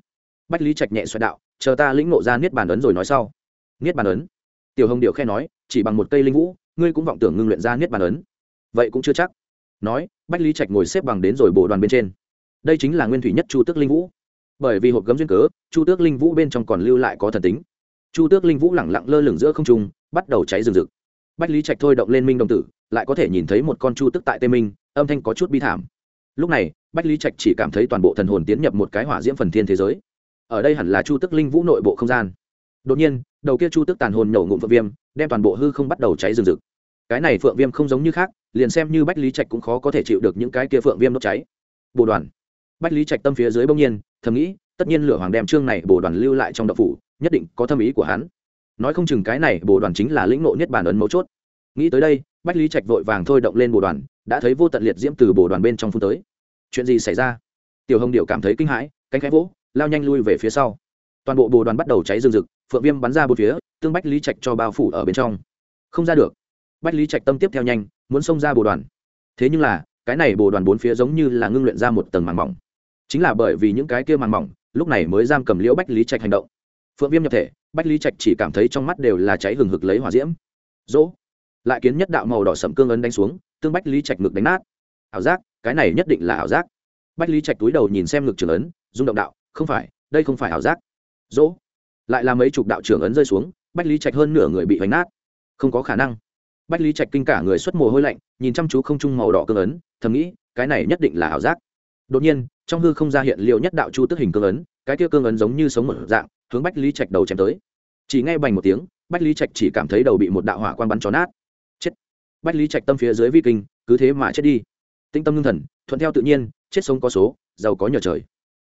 bách lý trạch nhẹ xoẹt đạo, chờ ta lĩnh ngộ ra niết bàn ấn rồi nói sau. Niết bàn ấn? Tiểu hồng điệu khe nói, chỉ bằng một cây linh vũ, ngươi cũng vọng tưởng ngưng luyện ra niết bàn ấn. Vậy cũng chưa chắc. Nói, bách lý trạch ngồi xếp bằng đến rồi bộ đoàn bên trên. Đây chính là nguyên thủy nhất chu tước linh vũ. Bởi vì hộp gấm duyên cớ, chu tước linh vũ bên trong còn lưu lại có thần tính. Chu tước linh vũ lẳng lặng lơ lửng giữa không trung, bắt đầu cháy rừng rực. Bách lý trạch thôi động lên minh đồng tử, lại có thể nhìn thấy một con chu tức tại tây minh, âm thanh có chút bi thảm. Lúc này, bách lý trạch chỉ cảm thấy toàn bộ thần hồn tiến nhập một cái hỏa diễm phần thiên thế giới ở đây hẳn là chu tức linh vũ nội bộ không gian. Đột nhiên, đầu kia chu tức tàn hồn nhổ ngụm phượng viêm, đem toàn bộ hư không bắt đầu cháy rừng rực. Cái này phượng viêm không giống như khác, liền xem như bách lý trạch cũng khó có thể chịu được những cái kia phượng viêm đốt cháy. Bồ đoàn. Bách lý trạch tâm phía dưới bỗng nhiên, thầm nghĩ, tất nhiên lửa hoàng đem trương này bồ đoàn lưu lại trong đậu phủ, nhất định có thâm ý của hắn. Nói không chừng cái này bồ đoàn chính là lĩnh nộ nhất bản ấn mấu chốt. Nghĩ tới đây, bách lý trạch vội vàng thôi động lên bồ đoàn, đã thấy vô tận liệt diễm từ bồ đoàn bên trong phun tới. Chuyện gì xảy ra? Tiểu hồng điệu cảm thấy kinh hãi, cánh khẽ vỗ lao nhanh lui về phía sau. Toàn bộ bồ đoàn bắt đầu cháy rừng rực, phượng viêm bắn ra bốn phía, tương bách lý trạch cho bao phủ ở bên trong. Không ra được. Bách lý trạch tâm tiếp theo nhanh, muốn xông ra bồ đoàn. Thế nhưng là, cái này bồ đoàn bốn phía giống như là ngưng luyện ra một tầng màng mỏng. Chính là bởi vì những cái kia màng mỏng, lúc này mới giam cầm liễu bách lý trạch hành động. Phượng viêm nhập thể, bách lý trạch chỉ cảm thấy trong mắt đều là cháy hừng hực lấy hỏa diễm. Dỗ. Lại kiến nhất đạo màu đỏ sậm cương ấn đánh xuống, tương bách lý trạch ngực đánh nát. Ảo giác, cái này nhất định là ảo giác. Bách lý trạch túi đầu nhìn xem ngực trường ấn, rung động đạo không phải, đây không phải ảo giác. Dỗ. Lại là mấy chục đạo trưởng ấn rơi xuống, bách lý trạch hơn nửa người bị hoành nát. Không có khả năng. Bách lý trạch kinh cả người xuất mồ hôi lạnh, nhìn chăm chú không trung màu đỏ cương ấn, thầm nghĩ, cái này nhất định là ảo giác. Đột nhiên, trong hư không ra hiện liệu nhất đạo chu tức hình cương ấn, cái kia cương ấn giống như sống một dạng, hướng bách lý trạch đầu chém tới. Chỉ nghe bành một tiếng, bách lý trạch chỉ cảm thấy đầu bị một đạo hỏa quan bắn tròn nát. Chết. Bách lý trạch tâm phía dưới vi kinh, cứ thế mà chết đi. Tinh tâm ngưng thần, thuận theo tự nhiên, chết sống có số, giàu có nhờ trời.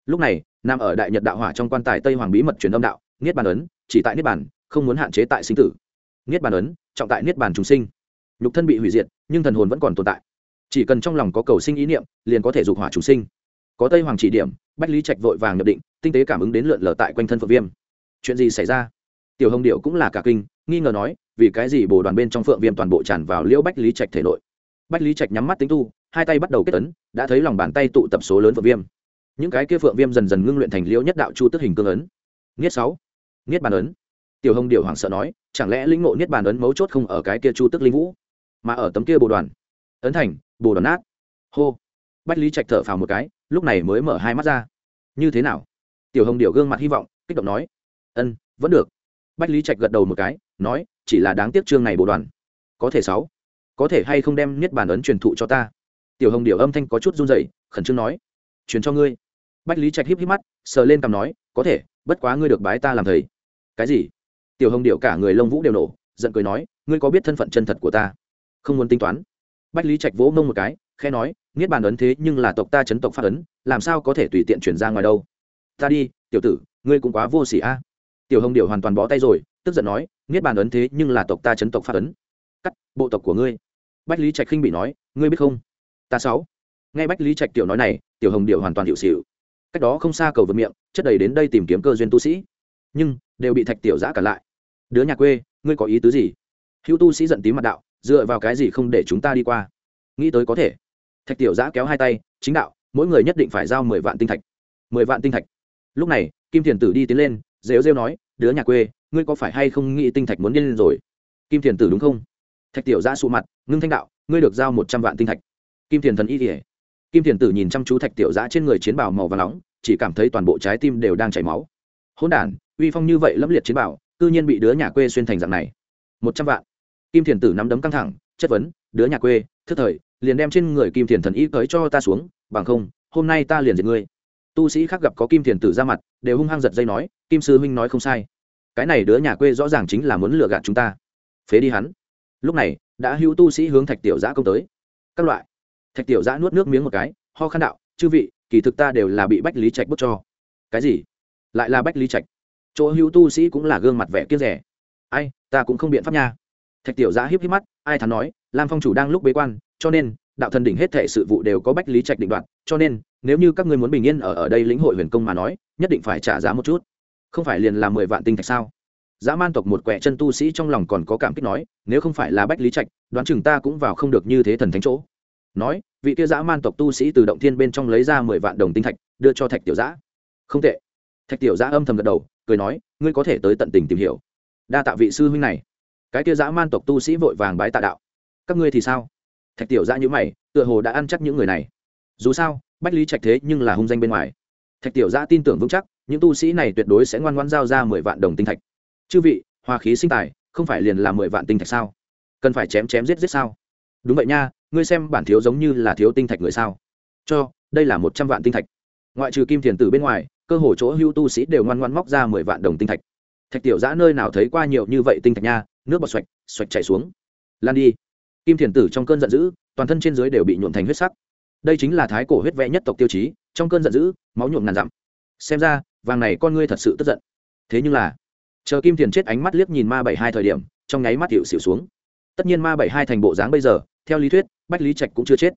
Lúc này nằm ở đại nhật đạo hỏa trong quan tài tây hoàng bí mật truyền âm đạo, niết bàn ấn, chỉ tại niết bàn, không muốn hạn chế tại sinh tử. Niết bàn ấn, trọng tại niết bàn chúng sinh. Nhục thân bị hủy diệt, nhưng thần hồn vẫn còn tồn tại. Chỉ cần trong lòng có cầu sinh ý niệm, liền có thể dục hỏa chúng sinh. Có tây hoàng chỉ điểm, bách lý trạch vội vàng nhập định, tinh tế cảm ứng đến lượn lờ tại quanh thân phượng viêm. Chuyện gì xảy ra? Tiểu hồng điệu cũng là cả kinh, nghi ngờ nói, vì cái gì bồ đoàn bên trong phượng viêm toàn bộ tràn vào liễu bách lý trạch thể nội? Bách lý trạch nhắm mắt tính tu, hai tay bắt đầu kết ấn, đã thấy lòng bàn tay tụ tập số lớn phượng viêm những cái kia phượng viêm dần dần ngưng luyện thành liễu nhất đạo chu tức hình cương ấn. Niết sáu, niết bàn ấn. Tiểu hồng điều hoảng sợ nói, chẳng lẽ lĩnh ngộ niết bàn ấn mấu chốt không ở cái kia chu tức linh vũ, mà ở tấm kia bồ đoàn? Ấn thành, bồ đoàn nát. Hô. Bách lý trạch thở phào một cái, lúc này mới mở hai mắt ra. Như thế nào? Tiểu hồng điệu gương mặt hy vọng, kích động nói. Ân, vẫn được. Bách lý trạch gật đầu một cái, nói, chỉ là đáng tiếc chương này bồ đoàn. Có thể sáu. Có thể hay không đem niết bàn ấn truyền thụ cho ta? Tiểu hồng điệu âm thanh có chút run rẩy, khẩn trương nói. Truyền cho ngươi bách lý trạch híp híp mắt, sờ lên cằm nói, có thể, bất quá ngươi được bái ta làm thầy. Cái gì? Tiểu hồng điệu cả người lông vũ đều nổ, giận cười nói, ngươi có biết thân phận chân thật của ta? Không muốn tính toán. Bách lý trạch vỗ mông một cái khe nói, niết bàn ấn thế nhưng là tộc ta chấn tộc phát ấn, làm sao có thể tùy tiện chuyển ra ngoài đâu? Ta đi, tiểu tử, ngươi cũng quá vô s ỉ a. Tiểu hồng điệu hoàn toàn bó tay rồi, tức giận nói, niết bàn ấn thế nhưng là tộc ta chấn tộc phát ấn. Cắt, bộ tộc của ngươi. Bách lý trạch khinh bị nói, ngươi biết không? Ta sáu. Nghe bách lý trạch tiểu nói này, tiểu hồng điệu hoàn toàn hiệu xịu cách đó không xa cầu vượt miệng, chất đầy đến đây tìm kiếm cơ duyên tu sĩ. Nhưng, đều bị thạch tiểu giã cản lại. Đứa nhà quê, ngươi có ý tứ gì? Hữu tu sĩ giận tím mặt đạo, dựa vào cái gì không để chúng ta đi qua? Nghĩ tới có thể. Thạch tiểu giã kéo hai tay, chính đạo, mỗi người nhất định phải giao mười vạn tinh thạch. Mười vạn tinh thạch. Lúc này, kim thiền tử đi tiến lên, rêu rêu nói, đứa nhà quê, ngươi có phải hay không nghĩ tinh thạch muốn điên lên rồi? Kim thiền tử đúng không? Thạch tiểu giã sụ mặt, ngưng thanh đạo, ngươi được giao một trăm vạn tinh thạch. Kim thiền thần y kỉa kim thiền tử nhìn chăm chú thạch tiểu giã trên người chiến bào màu và nóng, chỉ cảm thấy toàn bộ trái tim đều đang chảy máu. Hôn đản, uy phong như vậy lẫm liệt chiến bảo cư nhiên bị đứa nhà quê xuyên thành dạng này. Một trăm vạn. Kim thiền tử nắm đấm căng thẳng, chất vấn, đứa nhà quê, thức thời, liền đem trên người kim thiền thần ý tới cho ta xuống, bằng không, hôm nay ta liền diệt ngươi. Tu sĩ khác gặp có kim thiền tử ra mặt, đều hung hăng giật dây nói, kim sư huynh nói không sai. Cái này đứa nhà quê rõ ràng chính là muốn lừa gạt chúng ta. Phế đi hắn. Lúc này, đã hữu tu sĩ hướng thạch tiểu giã công tới. Các loại thạch tiểu giã nuốt nước miếng một cái, ho khăn đạo, chư vị, kỳ thực ta đều là bị bách lý trạch bức cho. Cái gì? Lại là bách lý trạch? Chỗ hữu tu sĩ cũng là gương mặt vẻ kiếp rẻ ai, ta cũng không biện pháp nha. Thạch tiểu giã hiếp hiếp mắt, ai thắn nói, lam phong chủ đang lúc bế quan, cho nên, đạo thần đỉnh hết thệ sự vụ đều có bách lý trạch định đoạt, cho nên, nếu như các ngươi muốn bình yên ở ở đây lĩnh hội huyền công mà nói, nhất định phải trả giá một chút. Không phải liền là mười vạn tinh thạch sao? Dã man tộc một quẻ chân tu sĩ trong lòng còn có cảm kích nói, nếu không phải là bách lý trạch, đoán chừng ta cũng vào không được như thế thần thánh chỗ nói, vị kia dã man tộc tu sĩ từ động thiên bên trong lấy ra mười vạn đồng tinh thạch, đưa cho thạch tiểu giã không tệ. Thạch tiểu giã âm thầm gật đầu, cười nói, ngươi có thể tới tận tình tìm hiểu. Đa tạ vị sư huynh này. Cái kia dã man tộc tu sĩ vội vàng bái tạ đạo. Các ngươi thì sao? Thạch tiểu giã nhữ mày, tựa hồ đã ăn chắc những người này. Dù sao, bách lý trạch thế nhưng là hung danh bên ngoài. Thạch tiểu giã tin tưởng vững chắc, những tu sĩ này tuyệt đối sẽ ngoan ngoan giao ra mười vạn đồng tinh thạch. Chư vị hòa khí sinh tài, không phải liền là mười vạn tinh thạch sao? Cần phải chém chém giết giết sao? Đúng vậy nha ngươi xem bản thiếu giống như là thiếu tinh thạch người sao? Cho, đây là một trăm vạn tinh thạch. Ngoại trừ kim thiền tử bên ngoài, cơ hồ chỗ hưu tu sĩ đều ngoan ngoan móc ra mười vạn đồng tinh thạch. Thạch tiểu giã nơi nào thấy qua nhiều như vậy tinh thạch nha? Nước bọt xoạch xoạch chảy xuống. Lan đi. Kim thiền tử trong cơn giận dữ, toàn thân trên dưới đều bị nhuộm thành huyết sắc. Đây chính là thái cổ huyết vẽ nhất tộc tiêu chí, trong cơn giận dữ, máu nhuộm ngàn dặm. Xem ra, vàng này con ngươi thật sự tức giận. Thế nhưng là, chờ kim thiền chết ánh mắt liếc nhìn ma bảy hai thời điểm, trong nháy mắt hiệu xỉu xuống. Tất nhiên ma bảy hai thành bộ dáng bây giờ theo lý thuyết, bách lý trạch cũng chưa chết.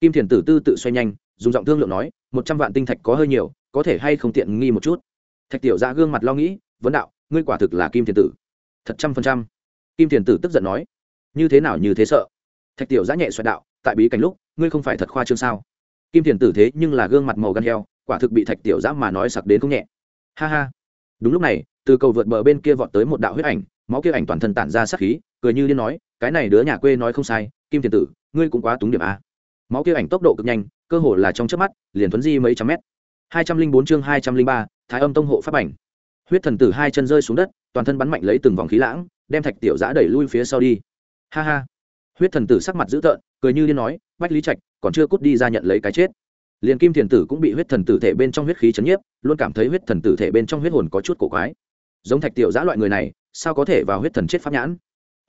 Kim thiền tử tư tự xoay nhanh, dùng giọng thương lượng nói, một trăm vạn tinh thạch có hơi nhiều, có thể hay không tiện nghi một chút? Thạch tiểu ra gương mặt lo nghĩ, vấn đạo, ngươi quả thực là kim thiền tử. Thật trăm phần trăm. Kim thiền tử tức giận nói, như thế nào như thế sợ? Thạch tiểu ra nhẹ xoẹt đạo, tại bí cảnh lúc, ngươi không phải thật khoa trương sao? Kim thiền tử thế nhưng là gương mặt màu gan heo, quả thực bị thạch tiểu giã mà nói sặc đến không nhẹ. Ha ha. Đúng lúc này, từ cầu vượt bờ bên kia vọt tới một đạo huyết ảnh, máu kia ảnh toàn thân tản ra sắc khí cười như điên nói, cái này đứa nhà quê nói không sai, kim thiền tử, ngươi cũng quá túng điểm a. Máu kia ảnh tốc độ cực nhanh, cơ hồ là trong chớp mắt, liền thuấn di mấy trăm mét. Hai trăm linh bốn chương hai trăm linh ba, thái âm tông hộ pháp ảnh. Huyết thần tử hai chân rơi xuống đất, toàn thân bắn mạnh lấy từng vòng khí lãng, đem thạch tiểu giã đẩy lui phía sau đi. Ha ha. Huyết thần tử sắc mặt dữ tợn, cười như điên nói, bách lý trạch, còn chưa cút đi ra nhận lấy cái chết. Liền kim thiền tử cũng bị huyết thần tử thể bên trong huyết khí chấn nhiếp, luôn cảm thấy huyết thần tử thể bên trong huyết hồn có chút cổ quái. Giống thạch tiểu giã loại người này, sao có thể vào huyết thần chết pháp nhãn?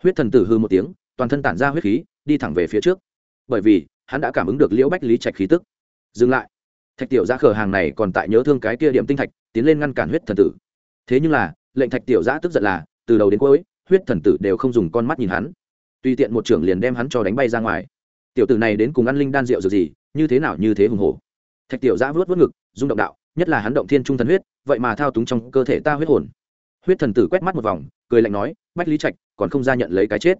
Huyết thần tử hư một tiếng, toàn thân tản ra huyết khí, đi thẳng về phía trước. Bởi vì, hắn đã cảm ứng được liễu bách lý trạch khí tức. Dừng lại. Thạch tiểu giã khở hàng này còn tại nhớ thương cái kia điểm tinh thạch, tiến lên ngăn cản huyết thần tử. Thế nhưng là, lệnh thạch tiểu giã tức giận là, từ đầu đến cuối, huyết thần tử đều không dùng con mắt nhìn hắn. Tùy tiện một trưởng liền đem hắn cho đánh bay ra ngoài. Tiểu tử này đến cùng ăn linh đan rượu rồi gì, như thế nào như thế hùng hổ. Thạch tiểu giã vớt vớt ngực, rung động đạo, nhất là hắn động thiên trung thần huyết, vậy mà thao túng trong cơ thể ta huyết hồn huyết thần tử quét mắt một vòng, cười lạnh nói, bách lý trạch, còn không ra nhận lấy cái chết.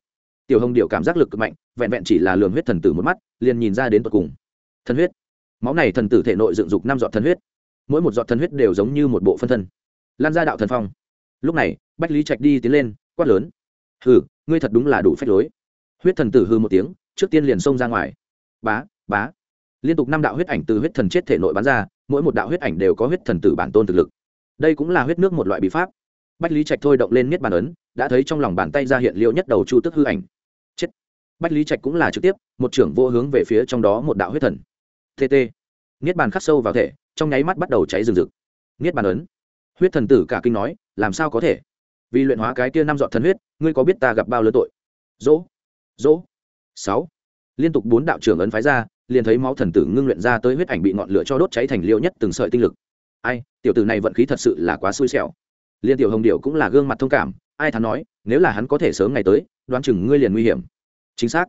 Tiểu hồng điệu cảm giác lực cực mạnh, vẹn vẹn chỉ là lường huyết thần tử một mắt, liền nhìn ra đến tột cùng. Thần huyết. Máu này thần tử thể nội dựng dục năm giọt thần huyết. Mỗi một giọt thần huyết đều giống như một bộ phân thân. Lan ra đạo thần phong. Lúc này, bách lý trạch đi tiến lên, quát lớn. Hừ, ngươi thật đúng là đủ phép lối. Huyết thần tử hư một tiếng, trước tiên liền xông ra ngoài. Bá bá. Liên tục năm đạo huyết ảnh từ huyết thần chết thể nội bắn ra, mỗi một đạo huyết ảnh đều có huyết thần tử bản tôn thực lực. Đây cũng là huyết nước một loại bí pháp bách lý trạch thôi động lên miết bàn ấn, đã thấy trong lòng bàn tay ra hiện liệu nhất đầu chu tức hư ảnh. Chết! Bách lý trạch cũng là trực tiếp, một trưởng vô hướng về phía trong đó một đạo huyết thần. Tt niết bàn khắc sâu vào thể, trong nháy mắt bắt đầu cháy rừng rực. Niết bàn ấn. Huyết thần tử cả kinh nói, làm sao có thể? Vì luyện hóa cái kia năm dọn thần huyết, ngươi có biết ta gặp bao lớn tội? Dỗ! Dỗ! Sáu! Liên tục bốn đạo trưởng ấn phái ra, liền thấy máu thần tử ngưng luyện ra tới huyết ảnh bị ngọn lửa cho đốt cháy thành liêu nhất từng sợi tinh lực. Ai, tiểu tử này vận khí thật sự là quá xui xẻo liên tiểu hồng điệu cũng là gương mặt thông cảm, ai thắn nói, nếu là hắn có thể sớm ngày tới, đoán chừng ngươi liền nguy hiểm. Chính xác.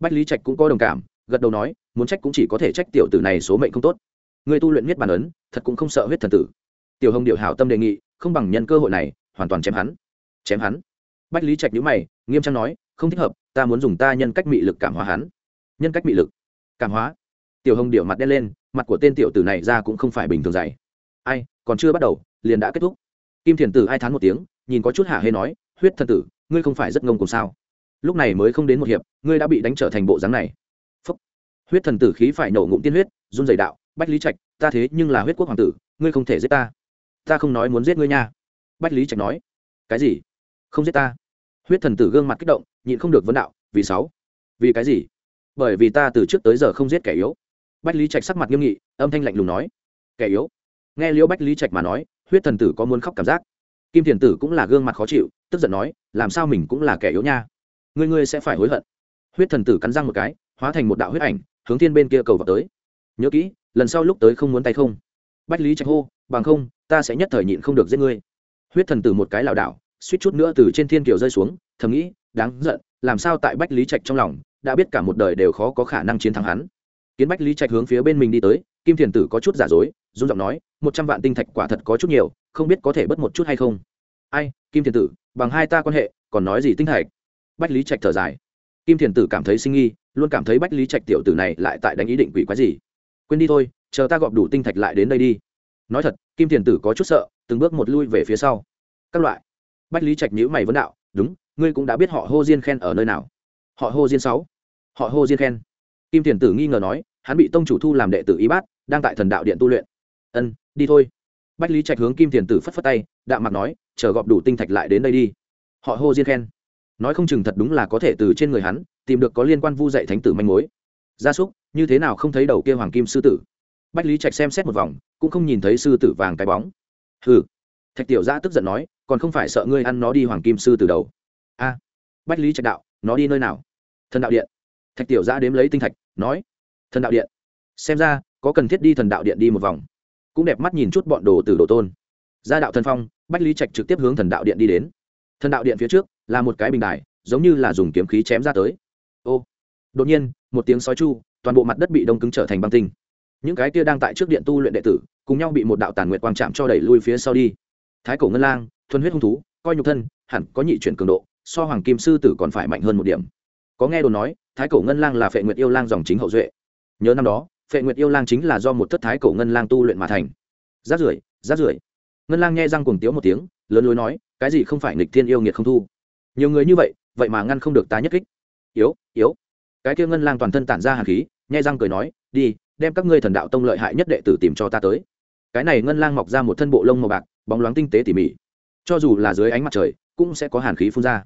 Bách lý trạch cũng có đồng cảm, gật đầu nói, muốn trách cũng chỉ có thể trách tiểu tử này số mệnh không tốt. Ngươi tu luyện miết bản ấn, thật cũng không sợ huyết thần tử. Tiểu hồng điệu hảo tâm đề nghị, không bằng nhân cơ hội này, hoàn toàn chém hắn. Chém hắn? Bách lý trạch nhữ mày, nghiêm trang nói, không thích hợp, ta muốn dùng ta nhân cách mị lực cảm hóa hắn. Nhân cách mị lực? Cảm hóa? Tiểu hồng điệu mặt đen lên, mặt của tên tiểu tử này ra cũng không phải bình thường dày ai, còn chưa bắt đầu, liền đã kết thúc kim thiền tử ai thán một tiếng, nhìn có chút hạ hê nói, huyết thần tử, ngươi không phải rất ngông cùng sao? Lúc này mới không đến một hiệp, ngươi đã bị đánh trở thành bộ dáng này. Phúc. huyết thần tử khí phải nổ ngụm tiên huyết, run dày đạo, bách lý trạch, ta thế nhưng là huyết quốc hoàng tử, ngươi không thể giết ta. Ta không nói muốn giết ngươi nha. Bách lý trạch nói. Cái gì? Không giết ta? Huyết thần tử gương mặt kích động, nhịn không được vấn đạo, vì sáu? Vì cái gì? Bởi vì ta từ trước tới giờ không giết kẻ yếu. Bách lý trạch sắc mặt nghiêm nghị, âm thanh lạnh lùng nói. Kẻ yếu? Nghe liễu bách lý trạch mà nói huyết thần tử có muốn khóc cảm giác. Kim thiền tử cũng là gương mặt khó chịu, tức giận nói, làm sao mình cũng là kẻ yếu nha? Ngươi ngươi sẽ phải hối hận. Huyết thần tử cắn răng một cái, hóa thành một đạo huyết ảnh, hướng thiên bên kia cầu vào tới. Nhớ kỹ, lần sau lúc tới không muốn tay không. Bách lý trạch hô, bằng không, ta sẽ nhất thời nhịn không được giết ngươi. Huyết thần tử một cái lảo đảo, suýt chút nữa từ trên thiên kiều rơi xuống, thầm nghĩ, đáng giận, làm sao tại bách lý trạch trong lòng, đã biết cả một đời đều khó có khả năng chiến thắng hắn. Kiến bách lý trạch hướng phía bên mình đi tới, kim thiền tử có chút giả dối, run giọng nói một trăm vạn tinh thạch quả thật có chút nhiều, không biết có thể bớt một chút hay không. Ai, kim thiền tử, bằng hai ta quan hệ, còn nói gì tinh thạch? Bách lý trạch thở dài. Kim thiền tử cảm thấy sinh nghi, luôn cảm thấy bách lý trạch tiểu tử này lại tại đánh ý định quỷ quái gì. Quên đi thôi, chờ ta gọp đủ tinh thạch lại đến đây đi. Nói thật, kim thiền tử có chút sợ, từng bước một lui về phía sau. Các loại. Bách lý trạch nhữ mày vấn đạo, đúng, ngươi cũng đã biết họ hô diên khen ở nơi nào. Họ hô diên sáu. Họ hô diên khen. Kim thiền tử nghi ngờ nói, hắn bị tông chủ thu làm đệ tử y bát, đang tại thần đạo điện tu luyện. Ân đi thôi. Bách lý trạch hướng kim thiền tử phất phất tay đạm mặt nói, chờ gọp đủ tinh thạch lại đến đây đi. Họ hô diên khen. Nói không chừng thật đúng là có thể từ trên người hắn, tìm được có liên quan vu dạy thánh tử manh mối. Gia súc, như thế nào không thấy đầu kia hoàng kim sư tử? Bách lý trạch xem xét một vòng, cũng không nhìn thấy sư tử vàng cái bóng. Hừ. Thạch tiểu giã tức giận nói, còn không phải sợ ngươi ăn nó đi hoàng kim sư từ đầu. A. Bách lý trạch đạo, nó đi nơi nào? Thần đạo điện. Thạch tiểu giã đếm lấy tinh thạch, nói, thần đạo điện. Xem ra, có cần thiết đi thần đạo điện đi một vòng cũng đẹp mắt nhìn chút bọn đồ từ đồ tôn. Gia đạo thần phong, bách lý trạch trực tiếp hướng thần đạo điện đi đến. Thần đạo điện phía trước là một cái bình đài, giống như là dùng kiếm khí chém ra tới. Ô, đột nhiên, một tiếng sói chu, toàn bộ mặt đất bị đông cứng trở thành băng tinh. Những cái kia đang tại trước điện tu luyện đệ tử, cùng nhau bị một đạo tàn nguyệt quang chạm cho đẩy lui phía sau đi. Thái cổ ngân lang, thuần huyết hung thú, coi nhục thân, hẳn có nhị chuyển cường độ, so hoàng kim sư tử còn phải mạnh hơn một điểm. Có nghe đồn nói, thái cổ ngân lang là phệ nguyệt yêu lang dòng chính hậu duệ. Nhớ năm đó phệ nguyệt yêu lang chính là do một thất thái cổ ngân lang tu luyện mà thành. Rát rưởi rát rưởi. Ngân lang nghe răng cuồng tiếu một tiếng, lớn lối nói, cái gì không phải nghịch thiên yêu nghiệt không thu? Nhiều người như vậy vậy mà ngăn không được ta nhất kích. Yếu yếu. Cái kia ngân lang toàn thân tản ra hàn khí nhai răng cười nói, đi, đem các ngươi thần đạo tông lợi hại nhất đệ tử tìm cho ta tới. Cái này ngân lang mọc ra một thân bộ lông màu bạc, bóng loáng tinh tế tỉ mỉ. Cho dù là dưới ánh mặt trời, cũng sẽ có hàn khí phun ra.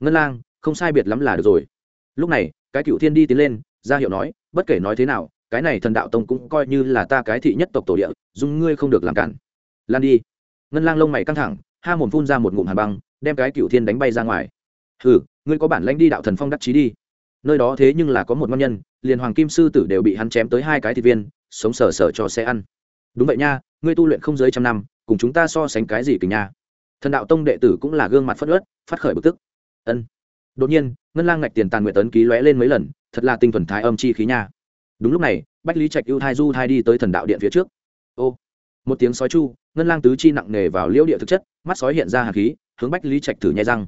Ngân lang, không sai biệt lắm là được rồi. Lúc này, cái cựu thiên đi tiến lên, ra hiệu nói, bất kể nói thế nào cái này thần đạo tông cũng coi như là ta cái thị nhất tộc tổ địa, dùng ngươi không được làm cản. Lan đi. Ngân lang lông mày căng thẳng, ha mồm phun ra một ngụm hàn băng, đem cái cựu thiên đánh bay ra ngoài. Hừ, ngươi có bản lãnh đi đạo thần phong đắc chí đi. Nơi đó thế nhưng là có một ngon nhân, liền hoàng kim sư tử đều bị hắn chém tới hai cái thịt viên, sống sờ sờ cho xe ăn. Đúng vậy nha, ngươi tu luyện không dưới trăm năm, cùng chúng ta so sánh cái gì kình nha. Thần đạo tông đệ tử cũng là gương mặt phất ớt phát khởi bực tức. Ân. Đột nhiên, ngân lang ngạch tiền tàn nguyện tấn ký lóe lên mấy lần, thật là tinh thuần thái âm chi khí nha đúng lúc này, bách lý trạch ưu thai du thai đi tới thần đạo điện phía trước. Ô, một tiếng sói chu, ngân lang tứ chi nặng nề vào liễu địa thực chất, mắt sói hiện ra hạt khí, hướng bách lý trạch thử nhai răng.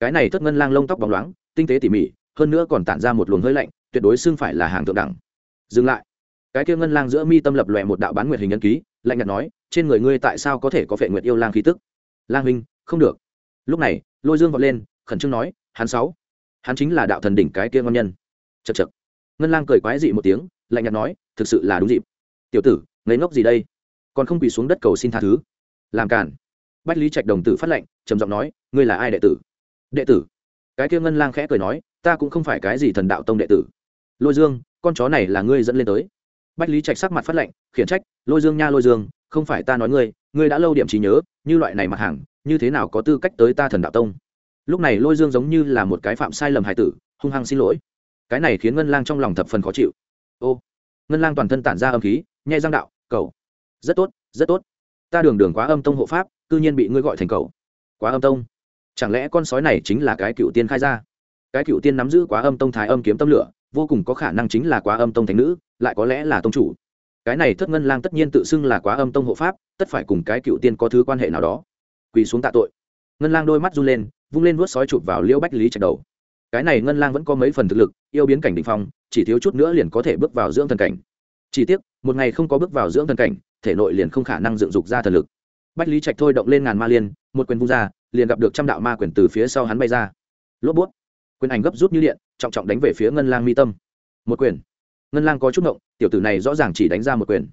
Cái này thất ngân lang lông tóc bóng loáng, tinh tế tỉ mỉ, hơn nữa còn tản ra một luồng hơi lạnh, tuyệt đối xưng phải là hàng thượng đẳng. Dừng lại. Cái kia ngân lang giữa mi tâm lập lòe một đạo bán nguyệt hình nhân ký, lạnh nhạt nói, trên người ngươi tại sao có thể có phệ nguyệt yêu lang khí tức? Lang huynh, không được. Lúc này, lôi dương vọt lên, khẩn trương nói, hắn sáu, hắn chính là đạo thần đỉnh cái kia ngon nhân. Chật chật ngân lang cười quái dị một tiếng, lạnh nhạt nói, thực sự là đúng dịp. Tiểu tử, ngây ngốc gì đây? Còn không quỳ xuống đất cầu xin tha thứ. Làm cản bách lý trạch đồng tử phát lệnh, trầm giọng nói, ngươi là ai đệ tử? Đệ tử? Cái kia ngân lang khẽ cười nói, ta cũng không phải cái gì thần đạo tông đệ tử. Lôi dương, con chó này là ngươi dẫn lên tới. Bách lý trạch sắc mặt phát lệnh, khiển trách, lôi dương nha, lôi dương, không phải ta nói ngươi ngươi đã lâu điểm trí nhớ, như loại này mặt hàng, như thế nào có tư cách tới ta thần đạo tông? Lúc này lôi dương giống như là một cái phạm sai lầm hài tử, hung hăng xin lỗi cái này khiến ngân lang trong lòng thập phần khó chịu. Ô, ngân lang toàn thân tản ra âm khí nhai răng đạo, cầu, rất tốt rất tốt. Ta đường đường quá âm tông hộ pháp, cư nhiên bị ngươi gọi thành cầu. Quá âm tông? Chẳng lẽ con sói này chính là cái cựu tiên khai ra cái cựu tiên nắm giữ quá âm tông thái âm kiếm tâm lửa, vô cùng có khả năng chính là quá âm tông thành nữ, lại có lẽ là tông chủ. Cái này thất ngân lang tất nhiên tự xưng là quá âm tông hộ pháp, tất phải cùng cái cựu tiên có thứ quan hệ nào đó. Quỳ xuống tạ tội. Ngân lang đôi mắt run lên, vung lên vuốt sói chụp vào liễu bách lý trạch đầu cái này ngân lang vẫn có mấy phần thực lực, yêu biến cảnh đình phong, chỉ thiếu chút nữa liền có thể bước vào dưỡng thần cảnh. Chỉ tiếc, một ngày không có bước vào dưỡng thần cảnh, thể nội liền không khả năng dựng dục ra thần lực. Bách lý trạch thôi động lên ngàn ma liên, một quyền vung ra, liền gặp được trăm đạo ma quyền từ phía sau hắn bay ra. Lốp bút. Quyền ảnh gấp rút như điện, trọng trọng đánh về phía ngân lang mi tâm. Một quyền. Ngân lang có chút ngộng, tiểu tử này rõ ràng chỉ đánh ra một quyền.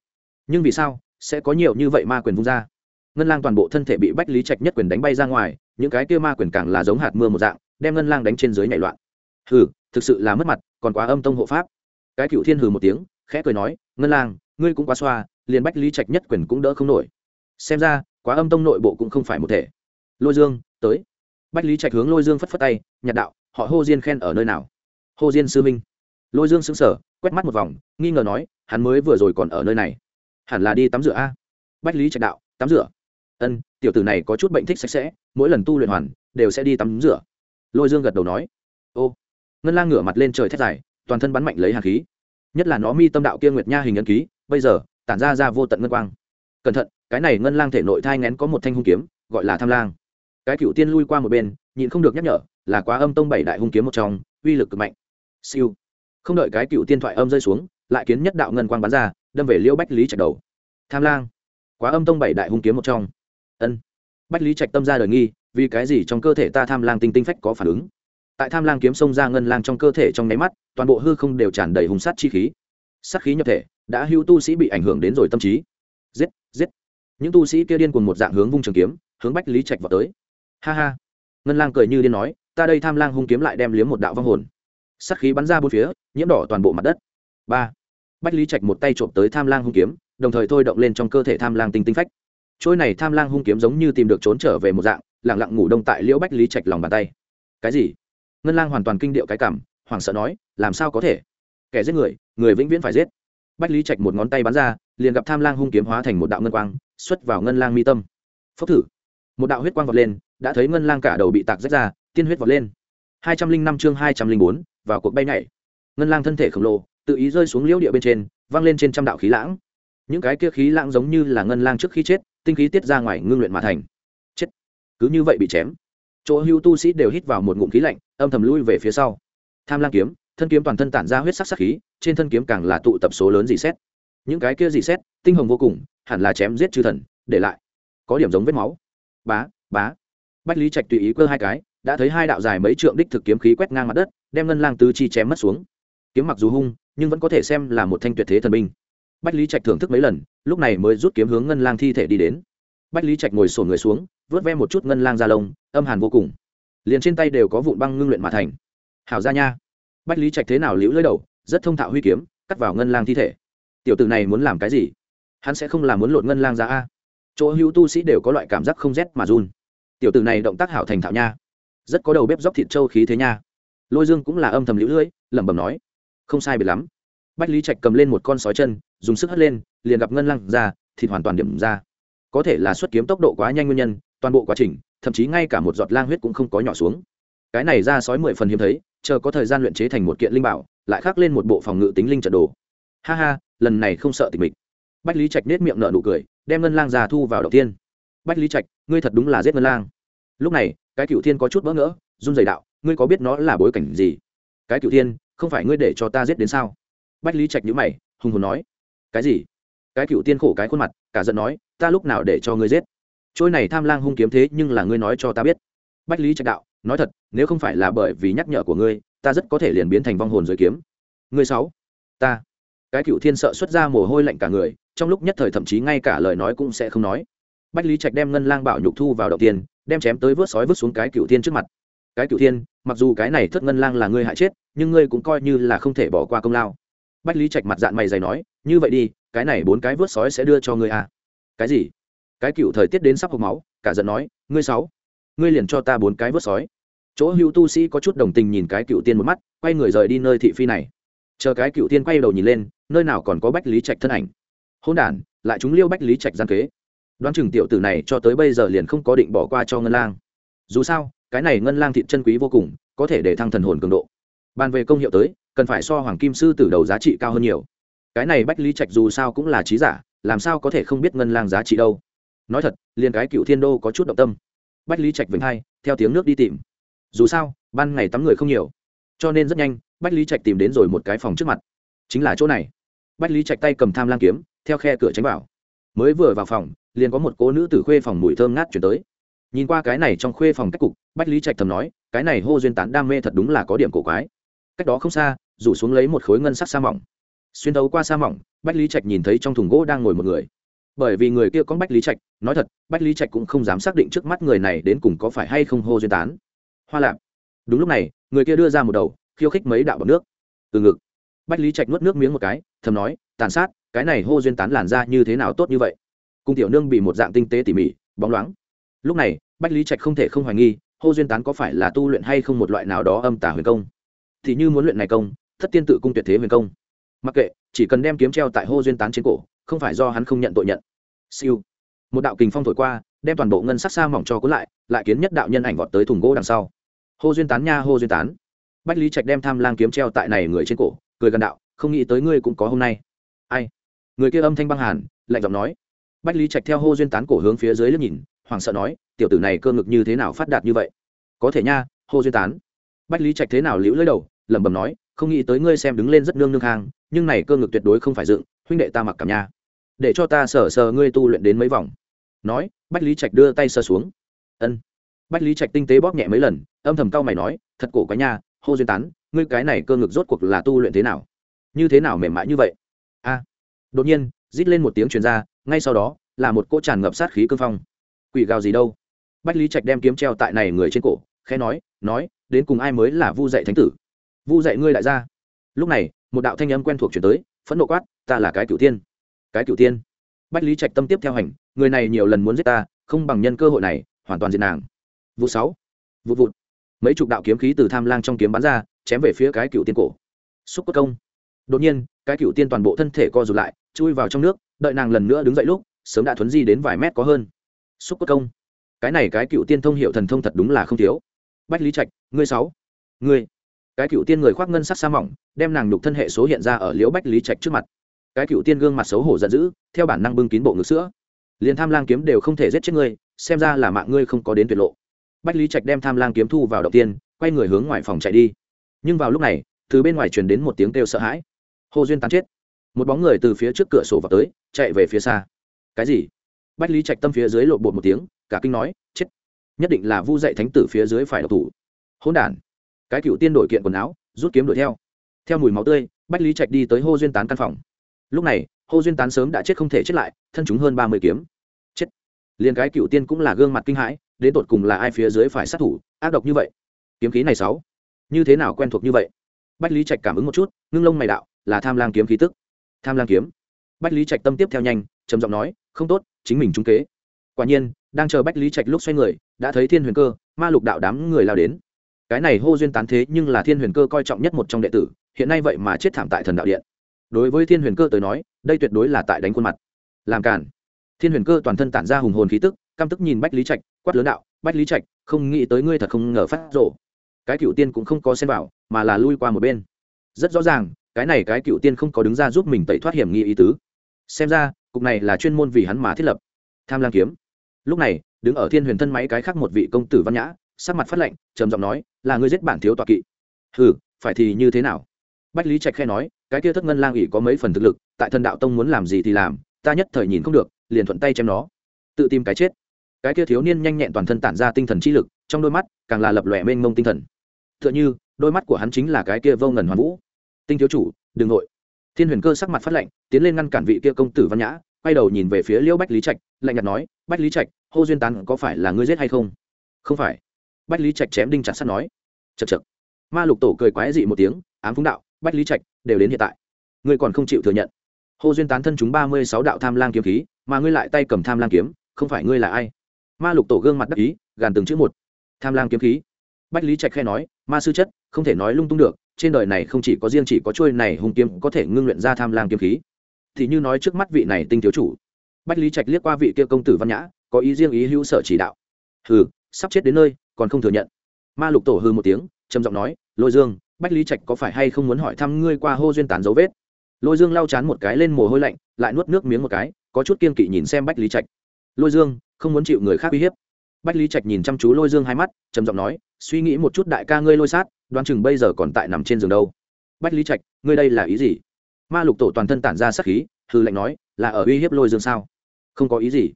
Nhưng vì sao, sẽ có nhiều như vậy ma quyền vung ra? Ngân lang toàn bộ thân thể bị bách lý trạch nhất quyền đánh bay ra ngoài, những cái kia ma quyền càng là giống hạt mưa một dạng đem ngân lang đánh trên dưới nhảy loạn. Hừ, thực sự là mất mặt, còn quá âm tông hộ pháp. Cái cựu thiên hừ một tiếng, khẽ cười nói, ngân lang, ngươi cũng quá xoa, liền bách lý trạch nhất quyền cũng đỡ không nổi. Xem ra, quá âm tông nội bộ cũng không phải một thể. Lôi dương, tới. Bách lý trạch hướng lôi dương phất phất tay, nhạt đạo, họ hô diên khen ở nơi nào? Hô diên sư minh. Lôi dương sững sờ, quét mắt một vòng, nghi ngờ nói, hắn mới vừa rồi còn ở nơi này. Hẳn là đi tắm rửa a. Bách lý trạch đạo, tắm rửa. Ân, tiểu tử này có chút bệnh thích sạch sẽ, mỗi lần tu luyện hoàn, đều sẽ đi tắm rửa lôi dương gật đầu nói, ô. Ngân lang ngửa mặt lên trời thét dài, toàn thân bắn mạnh lấy hạt khí. Nhất là nó mi tâm đạo kia nguyệt nha hình ấn ký, bây giờ, tản ra ra vô tận ngân quang. Cẩn thận, cái này ngân lang thể nội thai ngén có một thanh hung kiếm, gọi là tham lang. Cái cựu tiên lui qua một bên, nhịn không được nhắc nhở, là quá âm tông bảy đại hung kiếm một trong, uy lực cực mạnh. Siêu. Không đợi cái cựu tiên thoại âm rơi xuống, lại kiến nhất đạo ngân quang bắn ra, đâm về liễu bách lý trạch đầu. Tham lang. Quá âm tông bảy đại hung kiếm một trong. Ân. Bách lý trạch tâm ra đời nghi vì cái gì trong cơ thể ta tham lang tinh tinh phách có phản ứng? Tại tham lang kiếm xông ra ngân lang trong cơ thể trong nháy mắt, toàn bộ hư không đều tràn đầy hùng sát chi khí. Sát khí nhập thể, đã hưu tu sĩ bị ảnh hưởng đến rồi tâm trí. Giết giết. Những tu sĩ kia điên cùng một dạng hướng vung trường kiếm, hướng bách lý trạch vào tới. Ha ha. Ngân lang cười như điên nói, ta đây tham lang hung kiếm lại đem liếm một đạo vong hồn. Sát khí bắn ra bốn phía, nhiễm đỏ toàn bộ mặt đất. Ba. Bách lý trạch một tay trộm tới tham lang hung kiếm, đồng thời thôi động lên trong cơ thể tham lang tinh tinh phách. Trôi này tham lang hung kiếm giống như tìm được trốn trở về một dạng lẳng lặng ngủ đông tại liễu bách lý trạch lòng bàn tay. Cái gì? Ngân lang hoàn toàn kinh điệu cái cảm, hoảng sợ nói, làm sao có thể? Kẻ giết người người vĩnh viễn phải giết. Bách lý trạch một ngón tay bắn ra, liền gặp tham lang hung kiếm hóa thành một đạo ngân quang, xuất vào ngân lang mi tâm. Phốc thử. Một đạo huyết quang vọt lên, đã thấy ngân lang cả đầu bị tạc rách ra, tiên huyết vọt lên. Hai trăm linh năm chương hai trăm linh bốn, vào cuộc bay nhảy. Ngân lang thân thể khổng lồ, tự ý rơi xuống liễu địa bên trên văng lên trên trăm đạo khí lãng. Những cái kia khí lãng giống như là ngân lang trước khi chết, tinh khí tiết ra ngoài, ngưng luyện mà thành cứ như vậy bị chém. Chỗ hưu tu sĩ đều hít vào một ngụm khí lạnh, âm thầm lui về phía sau. Tham lang kiếm, thân kiếm toàn thân tản ra huyết sắc sắc khí, trên thân kiếm càng là tụ tập số lớn dì xét. Những cái kia dì xét, tinh hồng vô cùng, hẳn là chém giết chư thần, để lại. Có điểm giống vết máu. Bá bá. Bách lý trạch tùy ý cơ hai cái, đã thấy hai đạo dài mấy trượng đích thực kiếm khí quét ngang mặt đất, đem ngân lang tứ chi chém mất xuống. Kiếm mặc dù hung, nhưng vẫn có thể xem là một thanh tuyệt thế thần binh. Bách lý trạch thưởng thức mấy lần, lúc này mới rút kiếm hướng ngân lang thi thể đi đến. Bách lý trạch ngồi sổ người xuống vớt ve một chút ngân lang da lông, âm hàn vô cùng. Liền trên tay đều có vụn băng ngưng luyện mà thành. Hảo ra nha. Bách lý trạch thế nào liễu lưỡi đầu, rất thông thạo huy kiếm, cắt vào ngân lang thi thể. Tiểu tử này muốn làm cái gì? Hắn sẽ không làm muốn lột ngân lang ra a. Chỗ hữu tu sĩ đều có loại cảm giác không rét mà run. Tiểu tử này động tác hảo thành thạo nha. Rất có đầu bếp dóc thịt trâu khí thế nha. Lôi dương cũng là âm thầm liễu lưỡi, lẩm bẩm nói. Không sai biệt lắm. Bách lý trạch cầm lên một con sói chân, dùng sức hất lên, liền gặp ngân lăng ra, thịt hoàn toàn điểm ra có thể là xuất kiếm tốc độ quá nhanh nguyên nhân, toàn bộ quá trình, thậm chí ngay cả một giọt lang huyết cũng không có nhỏ xuống. Cái này ra sói mười phần hiếm thấy, chờ có thời gian luyện chế thành một kiện linh bảo, lại khắc lên một bộ phòng ngự tính linh trận đồ. Ha ha, lần này không sợ tịch mịch. Bách lý trạch nết miệng nở nụ cười, đem ngân lang già thu vào đầu tiên. Bách lý trạch, ngươi thật đúng là giết ngân lang. Lúc này, cái cựu thiên có chút bỡ ngỡ, run dày đạo, ngươi có biết nó là bối cảnh gì? Cái cựu thiên, không phải ngươi để cho ta giết đến sao? Bách lý trạch nhữ mày, hùng hồn nói. Cái gì? Cái cựu tiên khổ cái khuôn mặt, cả giận nói, ta lúc nào để cho ngươi giết? Trôi này tham lang hung kiếm thế nhưng là ngươi nói cho ta biết. Bách lý trạch đạo, nói thật, nếu không phải là bởi vì nhắc nhở của ngươi, ta rất có thể liền biến thành vong hồn giới kiếm. Ngươi sáu, ta. Cái cựu thiên sợ xuất ra mồ hôi lạnh cả người, trong lúc nhất thời thậm chí ngay cả lời nói cũng sẽ không nói. Bách lý trạch đem ngân lang bảo nhục thu vào đầu tiên đem chém tới vớt sói vứt xuống cái cựu thiên trước mặt. Cái cựu thiên, mặc dù cái này thất ngân lang là ngươi hại chết, nhưng ngươi cũng coi như là không thể bỏ qua công lao. Bách lý trạch mặt dạng mày dày nói, như vậy đi cái này bốn cái vớt sói sẽ đưa cho ngươi à. Cái gì? Cái cựu thời tiết đến sắp hộp máu, cả giận nói, ngươi sáu, ngươi liền cho ta bốn cái vớt sói. Chỗ hữu tu sĩ có chút đồng tình nhìn cái cựu tiên một mắt, quay người rời đi nơi thị phi này. Chờ cái cựu tiên quay đầu nhìn lên, nơi nào còn có bách lý trạch thân ảnh. Hôn đản, lại chúng liêu bách lý trạch gian kế. Đoán chừng tiểu tử này cho tới bây giờ liền không có định bỏ qua cho ngân lang. Dù sao, cái này ngân lang thịt chân quý vô cùng, có thể để thăng thần hồn cường độ. Bàn về công hiệu tới, cần phải so hoàng kim sư từ đầu giá trị cao hơn nhiều cái này bách lý trạch dù sao cũng là trí giả làm sao có thể không biết ngân lang giá trị đâu. Nói thật liền cái cựu thiên đô có chút động tâm. Bách lý trạch vĩnh hai theo tiếng nước đi tìm. Dù sao ban ngày tắm người không nhiều. Cho nên rất nhanh bách lý trạch tìm đến rồi một cái phòng trước mặt. Chính là chỗ này. Bách lý trạch tay cầm tham lang kiếm theo khe cửa tránh bảo, mới vừa vào phòng liền có một cô nữ tử khuê phòng mùi thơm ngát chuyển tới. Nhìn qua cái này trong khuê phòng cách cục bách lý trạch thầm nói cái này hô duyên tán đam mê thật đúng là có điểm cổ quái. Cách đó không xa rủ xuống lấy một khối ngân sắc sa mỏng xuyên tấu qua sa mỏng, bách lý trạch nhìn thấy trong thùng gỗ đang ngồi một người. Bởi vì người kia có bách lý trạch, nói thật, bách lý trạch cũng không dám xác định trước mắt người này đến cùng có phải hay không hô duyên tán. Hoa lạp. Đúng lúc này, người kia đưa ra một đầu, khiêu khích mấy đạo bọc nước. Từ ngực. Bách lý trạch nuốt nước miếng một cái, thầm nói, tàn sát, cái này hô duyên tán làn ra như thế nào tốt như vậy? Cung tiểu nương bị một dạng tinh tế tỉ mỉ, bóng loáng. Lúc này, bách lý trạch không thể không hoài nghi, hô duyên tán có phải là tu luyện hay không một loại nào đó âm tả huyền công. Thì như muốn luyện này công, thất tiên tự cung tuyệt thế huyền công mặc kệ, chỉ cần đem kiếm treo tại hô duyên tán trên cổ, không phải do hắn không nhận tội nhận. Siêu. Một đạo kình phong thổi qua, đem toàn bộ ngân sắc xa mỏng cho cuốn lại lại kiến nhất đạo nhân ảnh vọt tới thùng gỗ đằng sau. Hô duyên tán nha, hô duyên tán. Bách lý trạch đem tham lang kiếm treo tại này người trên cổ, cười gần đạo, không nghĩ tới ngươi cũng có hôm nay. Ai? Người kia âm thanh băng hàn, lạnh giọng nói. Bách lý trạch theo hô duyên tán cổ hướng phía dưới lớp nhìn, hoảng sợ nói, tiểu tử này cơ ngực như thế nào phát đạt như vậy? Có thể nha, hô duyên tán. Bách lý trạch thế nào liễu lưỡi đầu, lẩm bẩm nói không nghĩ tới ngươi xem đứng lên rất nương nương hàng nhưng này cơ ngực tuyệt đối không phải dựng, huynh đệ ta mặc cảm nha. Để cho ta sờ sờ ngươi tu luyện đến mấy vòng. Nói, bách lý trạch đưa tay sờ xuống. Ân. Bách lý trạch tinh tế bóp nhẹ mấy lần, âm thầm cau mày nói, thật cổ quá nha hô duyên tán, ngươi cái này cơ ngực rốt cuộc là tu luyện thế nào? Như thế nào mềm mại như vậy? A. Đột nhiên, rít lên một tiếng truyền ra, ngay sau đó, là một cỗ tràn ngập sát khí cương phong. Quỷ gào gì đâu? Bách lý trạch đem kiếm treo tại này người trên cổ, khẽ nói nói, đến cùng ai mới là vu dạy thánh tử? Vu dạy ngươi đại gia. Lúc này, một đạo thanh âm quen thuộc chuyển tới, phẫn nộ quát, ta là cái cửu tiên cái cửu tiên bách lý trạch tâm tiếp theo hành, người này nhiều lần muốn giết ta, không bằng nhân cơ hội này, hoàn toàn diệt nàng. Vụ sáu. Vụ vụt. Mấy chục đạo kiếm khí từ tham lang trong kiếm bắn ra, chém về phía cái cựu tiên cổ. Xúc cốt công. Đột nhiên, cái cựu tiên toàn bộ thân thể co rụt lại, chui vào trong nước, đợi nàng lần nữa đứng dậy lúc, sớm đã thuấn di đến vài mét có hơn. Xúc cốt công. Cái này cái cựu tiên thông hiệu thần thông thật đúng là không thiếu. Bách lý trạch, ngươi sáu. Ngươi cái cựu tiên người khoác ngân sắc sa mỏng, đem nàng nhục thân hệ số hiện ra ở liễu bách lý trạch trước mặt. Cái cựu tiên gương mặt xấu hổ giận dữ, theo bản năng bưng kín bộ ngực sữa. Liền tham lang kiếm đều không thể giết chết ngươi, xem ra là mạng ngươi không có đến tuyệt lộ. Bách lý trạch đem tham lang kiếm thu vào đầu tiên, quay người hướng ngoài phòng chạy đi. Nhưng vào lúc này, từ bên ngoài truyền đến một tiếng kêu sợ hãi. Hồ duyên tán chết. Một bóng người từ phía trước cửa sổ vào tới, chạy về phía xa. Cái gì? Bách lý trạch tâm phía dưới lộ bột một tiếng, cả kinh nói, chết! Nhất định là vu dạy thánh tử phía dưới phải độc thủ. Hôn đản! Cái cựu tiên đổi kiện quần áo, rút kiếm đuổi theo. Theo mùi máu tươi, bách lý trạch đi tới hô duyên tán căn phòng. Lúc này, hô duyên tán sớm đã chết không thể chết lại, thân chúng hơn ba mươi kiếm. Chết. Liền cái cựu tiên cũng là gương mặt kinh hãi, đến tột cùng là ai phía dưới phải sát thủ, ác độc như vậy? Kiếm khí này sáu. Như thế nào quen thuộc như vậy? Bách lý trạch cảm ứng một chút, ngưng lông mày đạo, là tham lang kiếm khí tức. Tham lang kiếm. Bách lý trạch tâm tiếp theo nhanh, trầm giọng nói, không tốt, chính mình trung kế. Quả nhiên, đang chờ bách lý trạch lúc xoay người, đã thấy thiên huyền cơ, ma lục đạo đám người lao đến cái này hô duyên tán thế nhưng là thiên huyền cơ coi trọng nhất một trong đệ tử, hiện nay vậy mà chết thảm tại thần đạo điện. Đối với thiên huyền cơ tới nói, đây tuyệt đối là tại đánh khuôn mặt. Làm cản thiên huyền cơ toàn thân tản ra hùng hồn khí tức, căm tức nhìn bách lý trạch, quát lớn đạo, bách lý trạch, không nghĩ tới ngươi thật không ngờ phát rộ cái cựu tiên cũng không có xem vào, mà là lui qua một bên. Rất rõ ràng, cái này cái cựu tiên không có đứng ra giúp mình tẩy thoát hiểm nghi ý tứ. Xem ra, cục này là chuyên môn vì hắn mà thiết lập. Tham lam kiếm. Lúc này, đứng ở thiên huyền thân máy cái khác một vị công tử văn nhã sắc mặt phát lệnh trầm giọng nói, là ngươi giết bản thiếu tọa kỵ. Hừ, phải thì như thế nào? Bách lý trạch khe nói, cái kia thất ngân lang ỉ có mấy phần thực lực, tại thần đạo tông muốn làm gì thì làm, ta nhất thời nhìn không được, liền thuận tay chém nó. Tự tìm cái chết. Cái kia thiếu niên nhanh nhẹn toàn thân tản ra tinh thần chi lực, trong đôi mắt càng là lập lòe mênh mông tinh thần. T h ư ợ n h ư đôi mắt của hắn chính là cái kia vô ngần hoàn vũ. Tinh thiếu chủ đ ừ n g nội. Thiên huyền cơ sắc mặt phát lạnh, tiến lên ngăn cản vị kia công tử văn nhã, quay đầu nhìn về phía liễu bách lý trạch, lạnh nhạt nói, bách lý trạch, hô duyên tán có phải là ngươi giết hay không? Không phải bách lý trạch chém đinh chặt sắt nói. Chật chật ma lục tổ cười quái dị một tiếng, ám phúng đạo, bách lý trạch, đều đến hiện tại. Ngươi còn không chịu thừa nhận. Hô duyên tán thân chúng ba mươi sáu đạo tham lang kiếm khí, mà ngươi lại tay cầm tham lang kiếm, không phải ngươi là ai? Ma lục tổ gương mặt đắc ý, gàn từng chữ một. Tham lang kiếm khí. Bách lý trạch khe nói, ma sư chất, không thể nói lung tung được, trên đời này không chỉ có riêng chỉ có trôi này hung kiếm có thể ngưng luyện ra tham lang kiếm khí. Thì như nói trước mắt vị này tinh thiếu chủ. Bách lý trạch liếc qua vị kia công tử văn nhã, có ý riêng ý hữu sở chỉ đạo. Hừ, sắp chết đến nơi còn không thừa nhận. Ma lục tổ hư một tiếng, trầm giọng nói, lôi dương, bách lý trạch có phải hay không muốn hỏi thăm ngươi qua hô duyên tán dấu vết? Lôi dương lau chán một cái lên mồ hôi lạnh, lại nuốt nước miếng một cái, có chút kiên kỵ nhìn xem bách lý trạch. Lôi dương, không muốn chịu người khác uy hiếp. Bách lý trạch nhìn chăm chú lôi dương hai mắt, trầm giọng nói, suy nghĩ một chút đại ca ngươi lôi sát, đoán chừng bây giờ còn tại nằm trên giường đâu. Bách lý trạch, ngươi đây là ý gì? Ma lục tổ toàn thân tản ra sắc khí, hư lệnh nói, là ở uy hiếp lôi dương sao? Không có ý gì.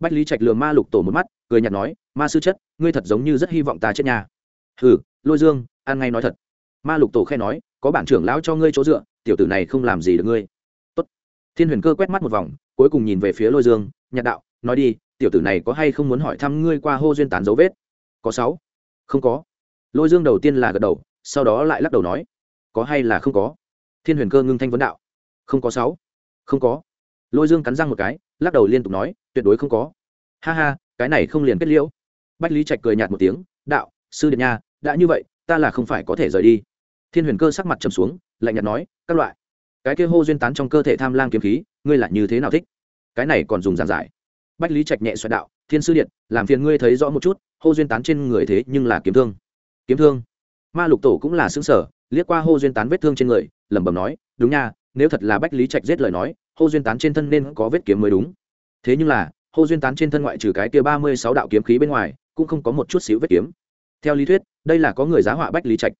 Bách lý trạch lừa ma lục tổ một mắt, cười nhạt nói ma sư chất, ngươi thật giống như rất hy vọng ta chết nhà hừ, lôi dương an ngay nói thật. Ma lục tổ khe nói, có bản trưởng lão cho ngươi chỗ dựa, tiểu tử này không làm gì được ngươi. Tốt. thiên huyền cơ quét mắt một vòng, cuối cùng nhìn về phía lôi dương, nhạt đạo, nói đi, tiểu tử này có hay không muốn hỏi thăm ngươi qua hô duyên tán dấu vết? Có sáu. Không có. Lôi dương đầu tiên là gật đầu, sau đó lại lắc đầu nói, có hay là không có? Thiên huyền cơ ngưng thanh vấn đạo, không có sáu. Không có. Lôi dương cắn răng một cái, lắc đầu liên tục nói, tuyệt đối không có. Ha ha, cái này không liền kết liễu bách lý trạch cười nhạt một tiếng, đạo, sư điện nha, đã như vậy, ta là không phải có thể rời đi. Thiên huyền cơ sắc mặt trầm xuống, lạnh nhạt nói, các loại, cái kia hô duyên tán trong cơ thể tham lang kiếm khí, ngươi là như thế nào thích? Cái này còn dùng giản giải. Bách lý trạch nhẹ xoẹt đạo, thiên sư điện, làm phiền ngươi thấy rõ một chút, hô duyên tán trên người thế nhưng là kiếm thương. Kiếm thương? Ma lục tổ cũng là xứng sở liếc qua hô duyên tán vết thương trên người, lẩm bẩm nói, đúng nha, nếu thật là bách lý trạch giết lời nói, hô duyên tán trên thân nên có vết kiếm mới đúng. Thế nhưng là, hô duyên tán trên thân ngoại trừ cái kia ba mươi sáu đạo kiếm khí bên ngoài cũng không có một chút xíu vết kiếm. Theo lý thuyết, đây là có người giá họa bách lý trạch.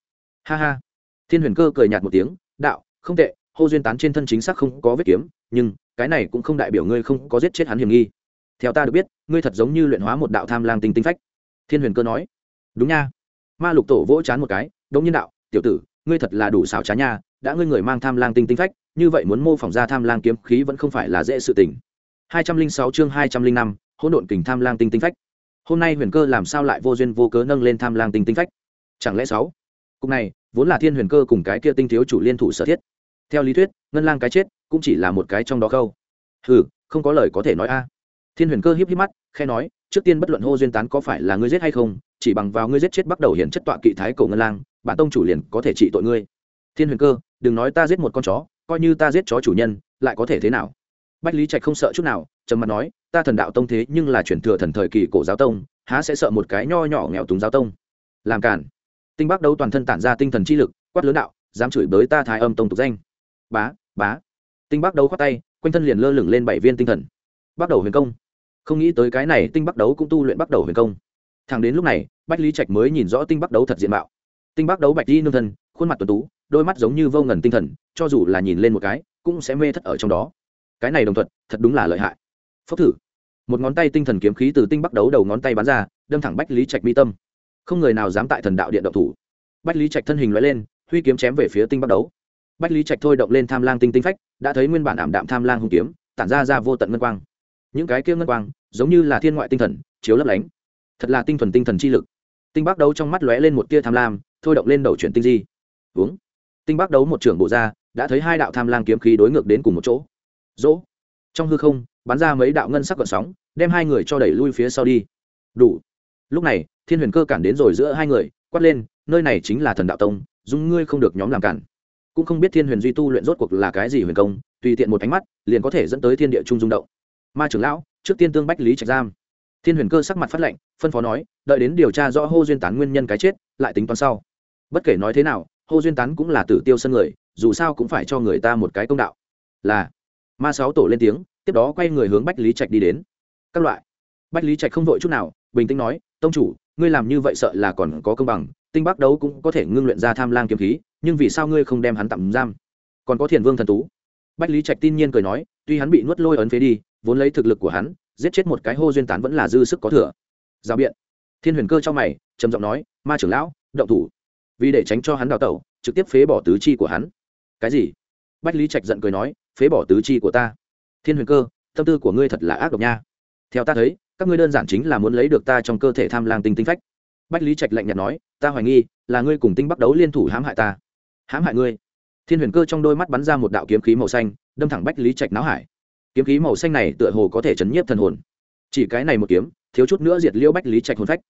Ha ha. Thiên huyền cơ cười nhạt một tiếng, đạo, không tệ, hô duyên tán trên thân chính xác không có vết kiếm, nhưng cái này cũng không đại biểu ngươi không có giết chết hắn hiểm nghi. Theo ta được biết, ngươi thật giống như luyện hóa một đạo tham lang tinh tinh phách. Thiên huyền cơ nói, đúng nha. Ma lục tổ vỗ chán một cái, đống nhiên đạo, tiểu tử, ngươi thật là đủ xảo trá nha, đã ngươi người mang tham lang tinh tinh phách, như vậy muốn mô phỏng ra tham lang kiếm khí vẫn không phải là dễ sự tình. Hai trăm linh sáu chương hai trăm linh năm, hỗn độn kình tham lang tinh tinh phách hôm nay huyền cơ làm sao lại vô duyên vô cớ nâng lên tham lang tinh tinh phách? Chẳng lẽ sáu? Cục này, vốn là thiên huyền cơ cùng cái kia tinh thiếu chủ liên thủ sở thiết. Theo lý thuyết, ngân lang cái chết cũng chỉ là một cái trong đó khâu. Ừ không có lời có thể nói a. Thiên huyền cơ hiếp hiếp mắt khe nói, trước tiên bất luận hô duyên tán có phải là ngươi giết hay không, chỉ bằng vào ngươi giết chết bắt đầu hiện chất tọa kỵ thái cổ ngân lang, bản tông chủ liền có thể trị tội ngươi. Thiên huyền cơ, đừng nói ta giết một con chó, coi như ta giết chó chủ nhân, lại có thể thế nào? Bách lý trạch không sợ chút nào, trầm mặt nói ta thần đạo tông thế nhưng là chuyển thừa thần thời kỳ cổ giáo tông, há sẽ sợ một cái nho nhỏ nghèo túng giáo tông. Làm cản tinh bắc đấu toàn thân tản ra tinh thần chi lực, quát lớn đạo, dám chửi bới ta thái âm tông tục danh. Bá bá. Tinh bắc đấu khoát tay, quanh thân liền lơ lửng lên bảy viên tinh thần. Bắt đầu huyền công. Không nghĩ tới cái này tinh bắc đấu cũng tu luyện bắt đầu huyền công. Thẳng đến lúc này, bách lý trạch mới nhìn rõ tinh bắc đấu thật diện mạo. Tinh bắc đấu bạch di nương thân khuôn mặt tuần tú, đôi mắt giống như vô ngần tinh thần, cho dù là nhìn lên một cái, cũng sẽ mê thất ở trong đó. Cái này đồng thuận, thật đúng là lợi hại phốc thử. Một ngón tay tinh thần kiếm khí từ tinh bắc đấu đầu ngón tay bắn ra, đâm thẳng bách lý trạch mi tâm. Không người nào dám tại thần đạo điện động thủ. Bách lý trạch thân hình loại lên, huy kiếm chém về phía tinh bắc đấu. Bách lý trạch thôi động lên tham lang tinh tinh phách, đã thấy nguyên bản ảm đạm tham lang hung kiếm, tản ra ra vô tận ngân quang. Những cái kia ngân quang, giống như là thiên ngoại tinh thần, chiếu lấp lánh. Thật là tinh thuần tinh thần chi lực. Tinh bắc đấu trong mắt lóe lên một tia tham lam, thôi động lên đầu chuyển tinh di. Uống. Tinh bắc đấu một trưởng bộ ra, đã thấy hai đạo tham lang kiếm khí đối ngược đến cùng một chỗ. Dỗ trong hư không bắn ra mấy đạo ngân sắc gợn sóng, đem hai người cho đẩy lui phía sau đi. Đủ. Lúc này, thiên huyền cơ cản đến rồi giữa hai người, quát lên, nơi này chính là thần đạo tông dung ngươi không được nhóm làm cản. Cũng không biết thiên huyền duy tu luyện rốt cuộc là cái gì huyền công, tùy tiện một ánh mắt, liền có thể dẫn tới thiên địa trung rung động. Ma trưởng lão, trước tiên tương bách lý trạch giam. Thiên huyền cơ sắc mặt phát lệnh phân phó nói, đợi đến điều tra rõ hô duyên tán nguyên nhân cái chết, lại tính toán sau. Bất kể nói thế nào, hô duyên tán cũng là tử tiêu sân người, dù sao cũng phải cho người ta một cái công đạo. Là ma sáu tổ lên tiếng, tiếp đó quay người hướng bách lý trạch đi đến. Các loại. Bách lý trạch không vội chút nào, bình tĩnh nói, tông chủ, ngươi làm như vậy sợ là còn có công bằng, tinh bắc đấu cũng có thể ngưng luyện ra tham lang kiếm khí, nhưng vì sao ngươi không đem hắn tạm giam? Còn có thiền vương thần tú. Bách lý trạch tin nhiên cười nói, tuy hắn bị nuốt lôi ấn phế đi, vốn lấy thực lực của hắn, giết chết một cái hô duyên tán vẫn là dư sức có thừa. Giao biện. Thiên huyền cơ cho mày, trầm giọng nói, ma trưởng lão, động thủ. Vì để tránh cho hắn đào tẩu, trực tiếp phế bỏ tứ chi của hắn. Cái gì? Bách lý trạch giận cười nói phế bỏ tứ chi của ta. Thiên huyền cơ, tâm tư của ngươi thật là ác độc nha. Theo ta thấy, các ngươi đơn giản chính là muốn lấy được ta trong cơ thể tham lang tinh tinh phách. Bách lý trạch lạnh nhạt nói, ta hoài nghi, là ngươi cùng tinh bắt đấu liên thủ hãm hại ta. Hãm hại ngươi? Thiên huyền cơ trong đôi mắt bắn ra một đạo kiếm khí màu xanh, đâm thẳng bách lý trạch náo hải. Kiếm khí màu xanh này tựa hồ có thể chấn nhiếp thần hồn. Chỉ cái này một kiếm, thiếu chút nữa diệt liễu bách lý trạch hồn phách.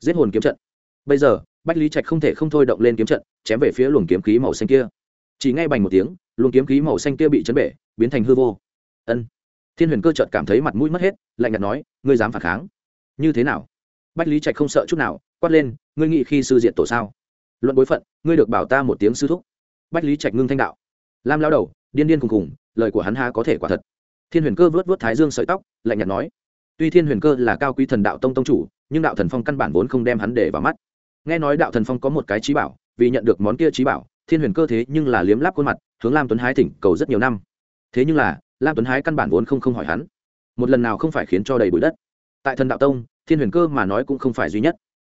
Giết hồn kiếm trận. Bây giờ, bách lý trạch không thể không thôi động lên kiếm trận, chém về phía luồng kiếm khí màu xanh kia. Chỉ ngay bành một tiếng luồng kiếm khí màu xanh kia bị chấn bể biến thành hư vô. Ân. Thiên huyền cơ chợt cảm thấy mặt mũi mất hết lạnh nhạt nói ngươi dám phản kháng? Như thế nào? Bách lý trạch không sợ chút nào quát lên ngươi nghĩ khi sư diện tổ sao? Luận bối phận ngươi được bảo ta một tiếng sư thúc. Bách lý trạch ngưng thanh đạo. Lam lao đầu điên điên cùng cùng, lời của hắn ha có thể quả thật. Thiên huyền cơ vớt vớt thái dương sợi tóc lạnh nhạt nói tuy thiên huyền cơ là cao quý thần đạo tông tông chủ nhưng đạo thần phong căn bản vốn không đem hắn để vào mắt. Nghe nói đạo thần phong có một cái trí bảo vì nhận được món kia trí bảo thiên huyền cơ thế nhưng là liếm láp khuôn mặt, hướng lam tuấn hái thỉnh cầu rất nhiều năm. Thế nhưng là, lam tuấn hái căn bản vốn không không hỏi hắn. Một lần nào không phải khiến cho đầy bụi đất. Tại thần đạo tông, thiên huyền cơ mà nói cũng không phải duy nhất.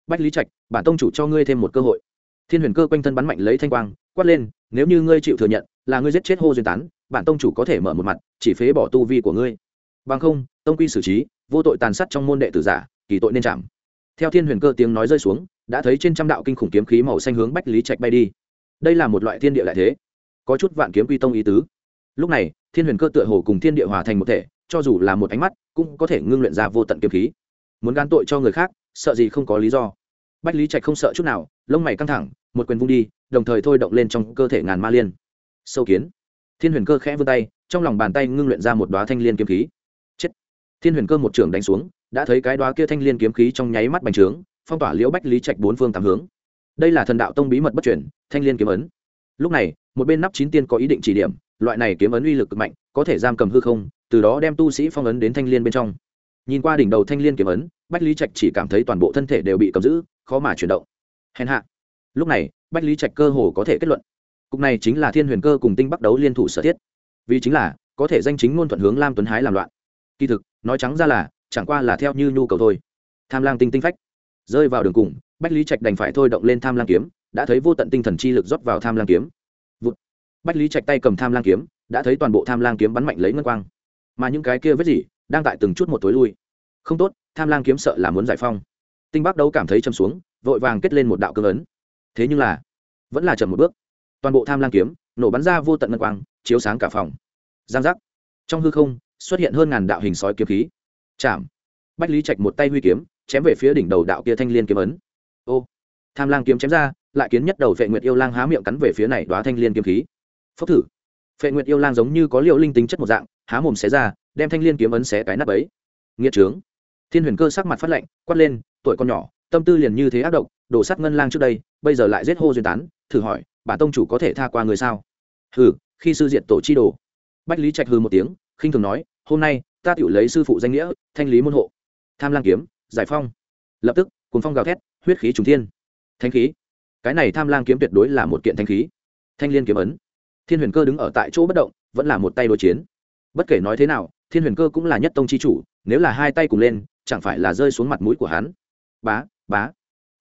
Bách lý trạch, bản tông chủ cho ngươi thêm một cơ hội. Thiên huyền cơ quanh thân bắn mạnh lấy thanh quang, quát lên, nếu như ngươi chịu thừa nhận, là ngươi giết chết hô duyên tán, bản tông chủ có thể mở một mặt, chỉ phế bỏ tu vi của ngươi. Bằng không, tông quy xử trí, vô tội tàn sát trong môn đệ tử giả, kỳ tội nên chạm. Theo thiên huyền cơ tiếng nói rơi xuống, đã thấy trên trăm đạo kinh khủng kiếm khí màu xanh hướng bách lý trạch bay đi đây là một loại thiên địa lại thế. Có chút vạn kiếm quy tông ý tứ. Lúc này, thiên huyền cơ tựa hồ cùng thiên địa hòa thành một thể, cho dù là một ánh mắt, cũng có thể ngưng luyện ra vô tận kiếm khí. Muốn gan tội cho người khác, sợ gì không có lý do. Bách lý trạch không sợ chút nào, lông mày căng thẳng, một quyền vung đi, đồng thời thôi động lên trong cơ thể ngàn ma liên. Sâu kiến. Thiên huyền cơ khẽ vươn tay, trong lòng bàn tay ngưng luyện ra một đoá thanh liên kiếm khí. Chết. Thiên huyền cơ một trưởng đánh xuống, đã thấy cái đoá kia thanh liên kiếm khí trong nháy mắt bành trướng, phong tỏa liễu bách lý trạch bốn phương tám hướng đây là thần đạo tông bí mật bất chuyển thanh liên kiếm ấn. Lúc này, một bên nắp chín tiên có ý định chỉ điểm, loại này kiếm ấn uy lực cực mạnh, có thể giam cầm hư không, từ đó đem tu sĩ phong ấn đến thanh liên bên trong. Nhìn qua đỉnh đầu thanh liên kiếm ấn, bách lý trạch chỉ cảm thấy toàn bộ thân thể đều bị cầm giữ, khó mà chuyển động. Hèn hạ. Lúc này, bách lý trạch cơ hồ có thể kết luận, cục này chính là thiên huyền cơ cùng tinh bắc đấu liên thủ sở thiết. Vì chính là, có thể danh chính ngôn thuận hướng lam tuấn hái làm loạn. Kỳ thực, nói trắng ra là, chẳng qua là theo như nhu cầu thôi. Tham lang tinh tinh phách. Rơi vào đường cùng bách lý trạch đành phải thôi động lên tham lang kiếm, đã thấy vô tận tinh thần chi lực rót vào tham lang kiếm. Vụt. bách lý trạch tay cầm tham lang kiếm, đã thấy toàn bộ tham lang kiếm bắn mạnh lấy ngân quang. Mà những cái kia vết gì, đang tại từng chút một tối lui. Không tốt, tham lang kiếm sợ là muốn giải phong. Tinh bắc đấu cảm thấy châm xuống, vội vàng kết lên một đạo cương ấn. Thế nhưng là, vẫn là chậm một bước. Toàn bộ tham lang kiếm, nổ bắn ra vô tận ngân quang, chiếu sáng cả phòng. Giang giác. Trong hư không, xuất hiện hơn ngàn đạo hình sói kiếm khí. Chạm. Bách lý trạch một tay huy kiếm, chém về phía đỉnh đầu đạo kia thanh liên kiếm ấn ô, tham lang kiếm chém ra, lại kiến nhất đầu vệ nguyệt yêu lang há miệng cắn về phía này đoá thanh liên kiếm khí. Phốc thử. Vệ nguyệt yêu lang giống như có liệu linh tính chất một dạng, há mồm xé ra, đem thanh liên kiếm ấn xé cái nắp ấy. Nghĩa trướng. Thiên huyền cơ sắc mặt phát lạnh, quát lên, tuổi con nhỏ, tâm tư liền như thế ác độc đổ sát ngân lang trước đây, bây giờ lại giết hô duyên tán, thử hỏi, bản tông chủ có thể tha qua người sao? Hừ, khi sư diện tổ chi đồ. Bách lý trạch hừ một tiếng, khinh thường nói, hôm nay, ta tự lấy sư phụ danh nghĩa, thanh lý môn hộ. Tham lang kiếm, giải phong. Lập tức cùng phong gào thét huyết khí trùng thiên. Thanh khí. Cái này tham lang kiếm tuyệt đối là một kiện thanh khí. Thanh liên kiếm ấn. Thiên huyền cơ đứng ở tại chỗ bất động, vẫn là một tay đối chiến. Bất kể nói thế nào, thiên huyền cơ cũng là nhất tông chi chủ, nếu là hai tay cùng lên, chẳng phải là rơi xuống mặt mũi của hắn. Bá bá.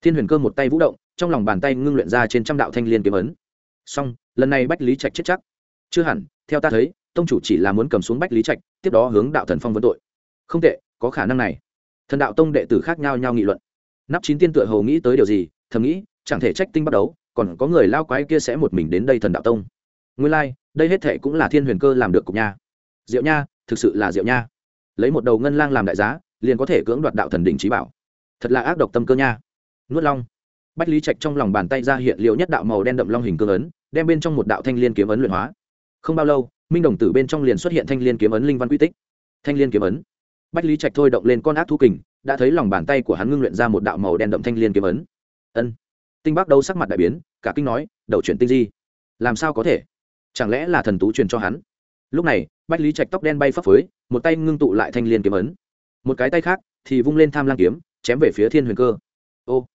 Thiên huyền cơ một tay vũ động, trong lòng bàn tay ngưng luyện ra trên trăm đạo thanh liên kiếm ấn. Song lần này bách lý trạch chết chắc. Chưa hẳn, theo ta thấy, tông chủ chỉ là muốn cầm xuống bách lý trạch, tiếp đó hướng đạo thần phong vấn tội. Không tệ, có khả năng này. Thần đạo tông đệ tử khác nhau nhau nghị luận nắp chín tiên tựa hầu nghĩ tới điều gì thầm nghĩ chẳng thể trách tinh bắt đấu còn có người lao quái kia sẽ một mình đến đây thần đạo tông. Nguyên lai、like, đây hết thệ cũng là thiên huyền cơ làm được cục nha. Diệu nha thực sự là diệu nha. Lấy một đầu ngân lang làm đại giá liền có thể cưỡng đoạt đạo thần đỉnh trí bảo. Thật là ác độc tâm cơ nha. Nuốt long. Bách lý trạch trong lòng bàn tay ra hiện liệu nhất đạo màu đen đậm long hình cương ấn đem bên trong một đạo thanh liên kiếm ấn luyện hóa. Không bao lâu minh đồng tử bên trong liền xuất hiện thanh liên kiếm ấn linh văn quy tích. Thanh liên kiếm ấn. Bách lý trạch thôi động lên con ác thú kình đã thấy lòng bàn tay của hắn ngưng luyện ra một đạo màu đen đậm thanh liên kiếm ấn. Ân. Tinh bắc đâu sắc mặt đại biến, cả kinh nói, đầu chuyển tinh di, làm sao có thể? Chẳng lẽ là thần tú truyền cho hắn? Lúc này, bách lý trạch tóc đen bay phấp phới, một tay ngưng tụ lại thanh liên kiếm ấn. Một cái tay khác thì vung lên tham lang kiếm, chém về phía thiên huyền cơ. Ô.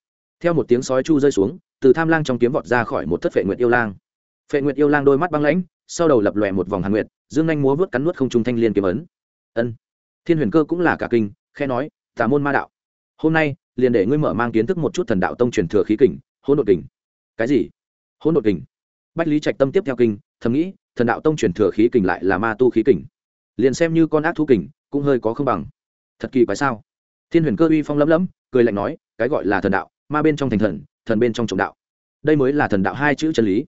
Theo một tiếng sói chu rơi xuống, từ tham lang trong kiếm vọt ra khỏi một thất phệ nguyệt yêu lang. Phệ nguyệt yêu lang đôi mắt băng lãnh, sau đầu lập lòe một vòng hàn nguyệt, dương anh múa vớt cắn nuốt không trung thanh liên kiếm ấn. Ân. Thiên huyền cơ cũng là cả kinh khe nói tà môn ma đạo. Hôm nay, liền để ngươi mở mang kiến thức một chút thần đạo tông truyền thừa khí kình, hỗn độn kình. Cái gì? Hỗn độn kình? Bách lý trạch tâm tiếp theo kinh thầm nghĩ, thần đạo tông truyền thừa khí kình lại là ma tu khí kình. Liền xem như con ác thú kình, cũng hơi có không bằng. Thật kỳ quái sao? Thiên huyền cơ uy phong lấm lấm, cười lạnh nói, cái gọi là thần đạo, ma bên trong thành thần thần bên trong trọng đạo. Đây mới là thần đạo hai chữ chân lý.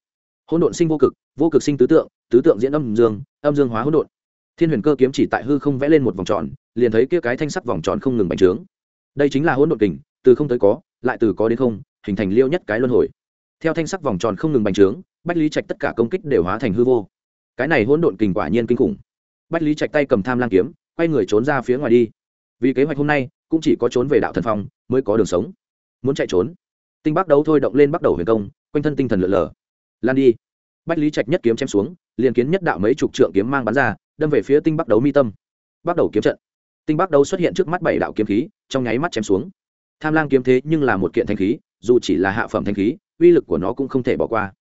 Hỗn độn sinh vô cực vô cực sinh tứ tượng tứ tượng diễn âm dương âm dương hóa hỗn độn. Thiên huyền cơ kiếm chỉ tại hư không vẽ lên một vòng tròn liền thấy kia cái thanh sắc vòng tròn không ngừng bành trướng. Đây chính là hỗn độn kình, từ không tới có, lại từ có đến không, hình thành liêu nhất cái luân hồi. Theo thanh sắc vòng tròn không ngừng bành trướng, bách lý trạch tất cả công kích đều hóa thành hư vô. Cái này hỗn độn kình quả nhiên kinh khủng. Bách lý trạch tay cầm tham lang kiếm, quay người trốn ra phía ngoài đi. Vì kế hoạch hôm nay, cũng chỉ có trốn về đạo thần phong, mới có đường sống. Muốn chạy trốn, tinh bắt đấu thôi động lên bắt đầu huyền công, quanh thân tinh thần lượn lờ. Lan đi. Bách lý trạch nhất kiếm chém xuống, liền kiến nhất đạo mấy chục trượng kiếm mang bắn ra, đâm về phía tinh bắt đấu mi tâm. Bắt đầu kiếm trận tinh bắc đấu xuất hiện trước mắt bảy đạo kiếm khí, trong nháy mắt chém xuống. Tham lang kiếm thế nhưng là một kiện thanh khí, dù chỉ là hạ phẩm thanh khí, uy lực của nó cũng không thể bỏ qua.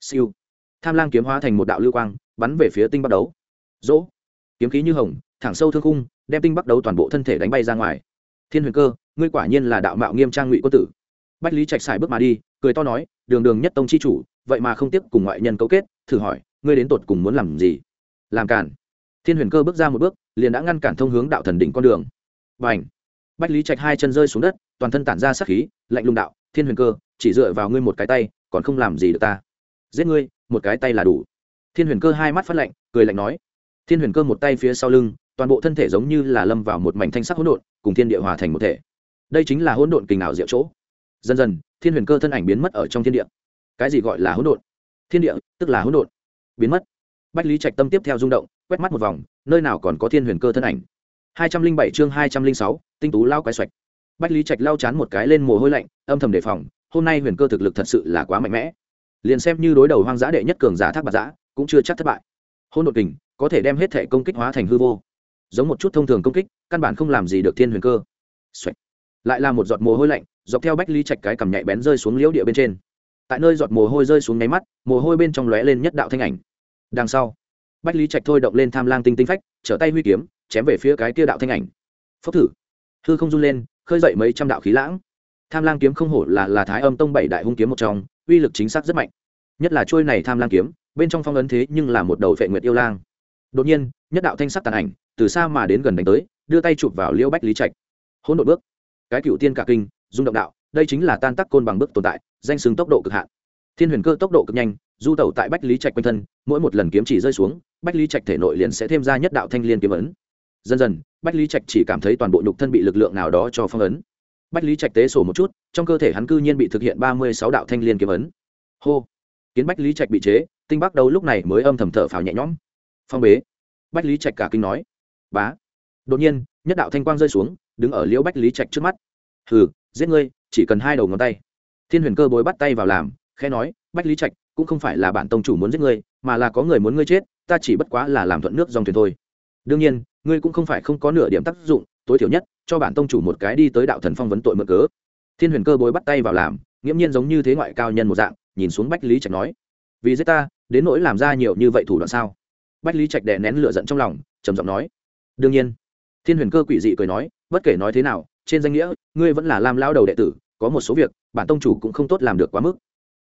Siêu. Tham lang kiếm hóa thành một đạo lưu quang, bắn về phía tinh bắc đấu. Dỗ kiếm khí như hồng, thẳng sâu thương khung, đem tinh bắc đấu toàn bộ thân thể đánh bay ra ngoài. Thiên huyền cơ, ngươi quả nhiên là đạo mạo nghiêm trang ngụy quân tử. Bách lý trạch xài bước mà đi, cười to nói, đường đường nhất tông chi chủ, vậy mà không tiếp cùng ngoại nhân cấu kết, thử hỏi, ngươi đến tột cùng muốn làm gì? Làm cản thiên huyền cơ bước ra một bước liền đã ngăn cản thông hướng đạo thần đỉnh con đường. Và ảnh bách lý trạch hai chân rơi xuống đất, toàn thân tản ra sát khí, lạnh lùng đạo, thiên huyền cơ, chỉ dựa vào ngươi một cái tay, còn không làm gì được ta. Giết ngươi, một cái tay là đủ. Thiên huyền cơ hai mắt phát lạnh, cười lạnh nói. Thiên huyền cơ một tay phía sau lưng, toàn bộ thân thể giống như là lâm vào một mảnh thanh sắc hỗn độn, cùng thiên địa hòa thành một thể. Đây chính là hỗn độn kình ảo diệu chỗ. Dần dần, thiên huyền cơ thân ảnh biến mất ở trong thiên địa. Cái gì gọi là hỗn độn? Thiên địa, tức là hỗn độn. Biến mất. Bách lý trạch tâm tiếp theo rung động, quét mắt một vòng nơi nào còn có thiên huyền cơ thân ảnh. Hai trăm linh bảy chương hai trăm linh sáu, tinh tú lao quái xoạch. Bách lý trạch lao chán một cái lên mồ hôi lạnh, âm thầm đề phòng, hôm nay huyền cơ thực lực thật sự là quá mạnh mẽ. Liền xem như đối đầu hoang dã đệ nhất cường giả thác bạc giã cũng chưa chắc thất bại. Hôn đột kình, có thể đem hết thể công kích hóa thành hư vô. Giống một chút thông thường công kích, căn bản không làm gì được thiên huyền cơ. Xoạch. lại là một giọt mồ hôi lạnh, dọc theo bách lý trạch cái cầm nhạy bén rơi xuống liễu địa bên trên. Tại nơi giọt mồ hôi rơi xuống nháy mắt, mồ hôi bên trong lóe lên nhất đạo thanh ảnh. Đằng sau bách lý trạch thôi động lên tham lang tinh tinh phách, trở tay huy kiếm, chém về phía cái kia đạo thanh ảnh. Phốc thử. Hư không run lên, khơi dậy mấy trăm đạo khí lãng. Tham lang kiếm không hổ là là thái âm tông bảy đại hung kiếm một trong, uy lực chính xác rất mạnh. Nhất là trôi này tham lang kiếm, bên trong phong ấn thế nhưng là một đầu phệ nguyệt yêu lang. Đột nhiên, nhất đạo thanh sắc tàn ảnh, từ xa mà đến gần đánh tới, đưa tay chụp vào liêu bách lý trạch. Hỗn độn bước. Cái cựu tiên cả kinh dung động đạo, đây chính là tan tắc côn bằng bước tồn tại, danh xứng tốc độ cực hạn. Thiên huyền cơ tốc độ cực nhanh du tẩu tại bách lý trạch quanh thân, mỗi một lần kiếm chỉ rơi xuống, bách lý trạch thể nội liền sẽ thêm ra nhất đạo thanh liên kiếm ấn. Dần dần, bách lý trạch chỉ cảm thấy toàn bộ nhục thân bị lực lượng nào đó cho phong ấn. Bách lý trạch tế sổ một chút, trong cơ thể hắn cư nhiên bị thực hiện ba mươi sáu đạo thanh liên kiếm ấn. Hô! Kiến bách lý trạch bị chế, tinh bắc đầu lúc này mới âm thầm thở phào nhẹ nhõm. Phong bế! Bách lý trạch cả kinh nói. Bá! Đột nhiên, nhất đạo thanh quang rơi xuống, đứng ở liễu bách lý trạch trước mắt. Hừ, giết ngươi, chỉ cần hai đầu ngón tay. Thiên huyền cơ bối bắt tay vào làm khe nói, bách lý trạch cũng không phải là bản tông chủ muốn giết ngươi, mà là có người muốn ngươi chết, ta chỉ bất quá là làm thuận nước dòng thuyền thôi. Đương nhiên, ngươi cũng không phải không có nửa điểm tác dụng, tối thiểu nhất, cho bản tông chủ một cái đi tới đạo thần phong vấn tội mượn cớ. Thiên huyền cơ bối bắt tay vào làm, nghiễm nhiên giống như thế ngoại cao nhân một dạng, nhìn xuống bách lý trạch nói, vì giết ta, đến nỗi làm ra nhiều như vậy thủ đoạn sao? Bách lý trạch đè nén lửa giận trong lòng, trầm giọng nói, đương nhiên. Thiên huyền cơ quỷ dị cười nói, bất kể nói thế nào, trên danh nghĩa, ngươi vẫn là làm lao đầu đệ tử, có một số việc, bản tông chủ cũng không tốt làm được quá mức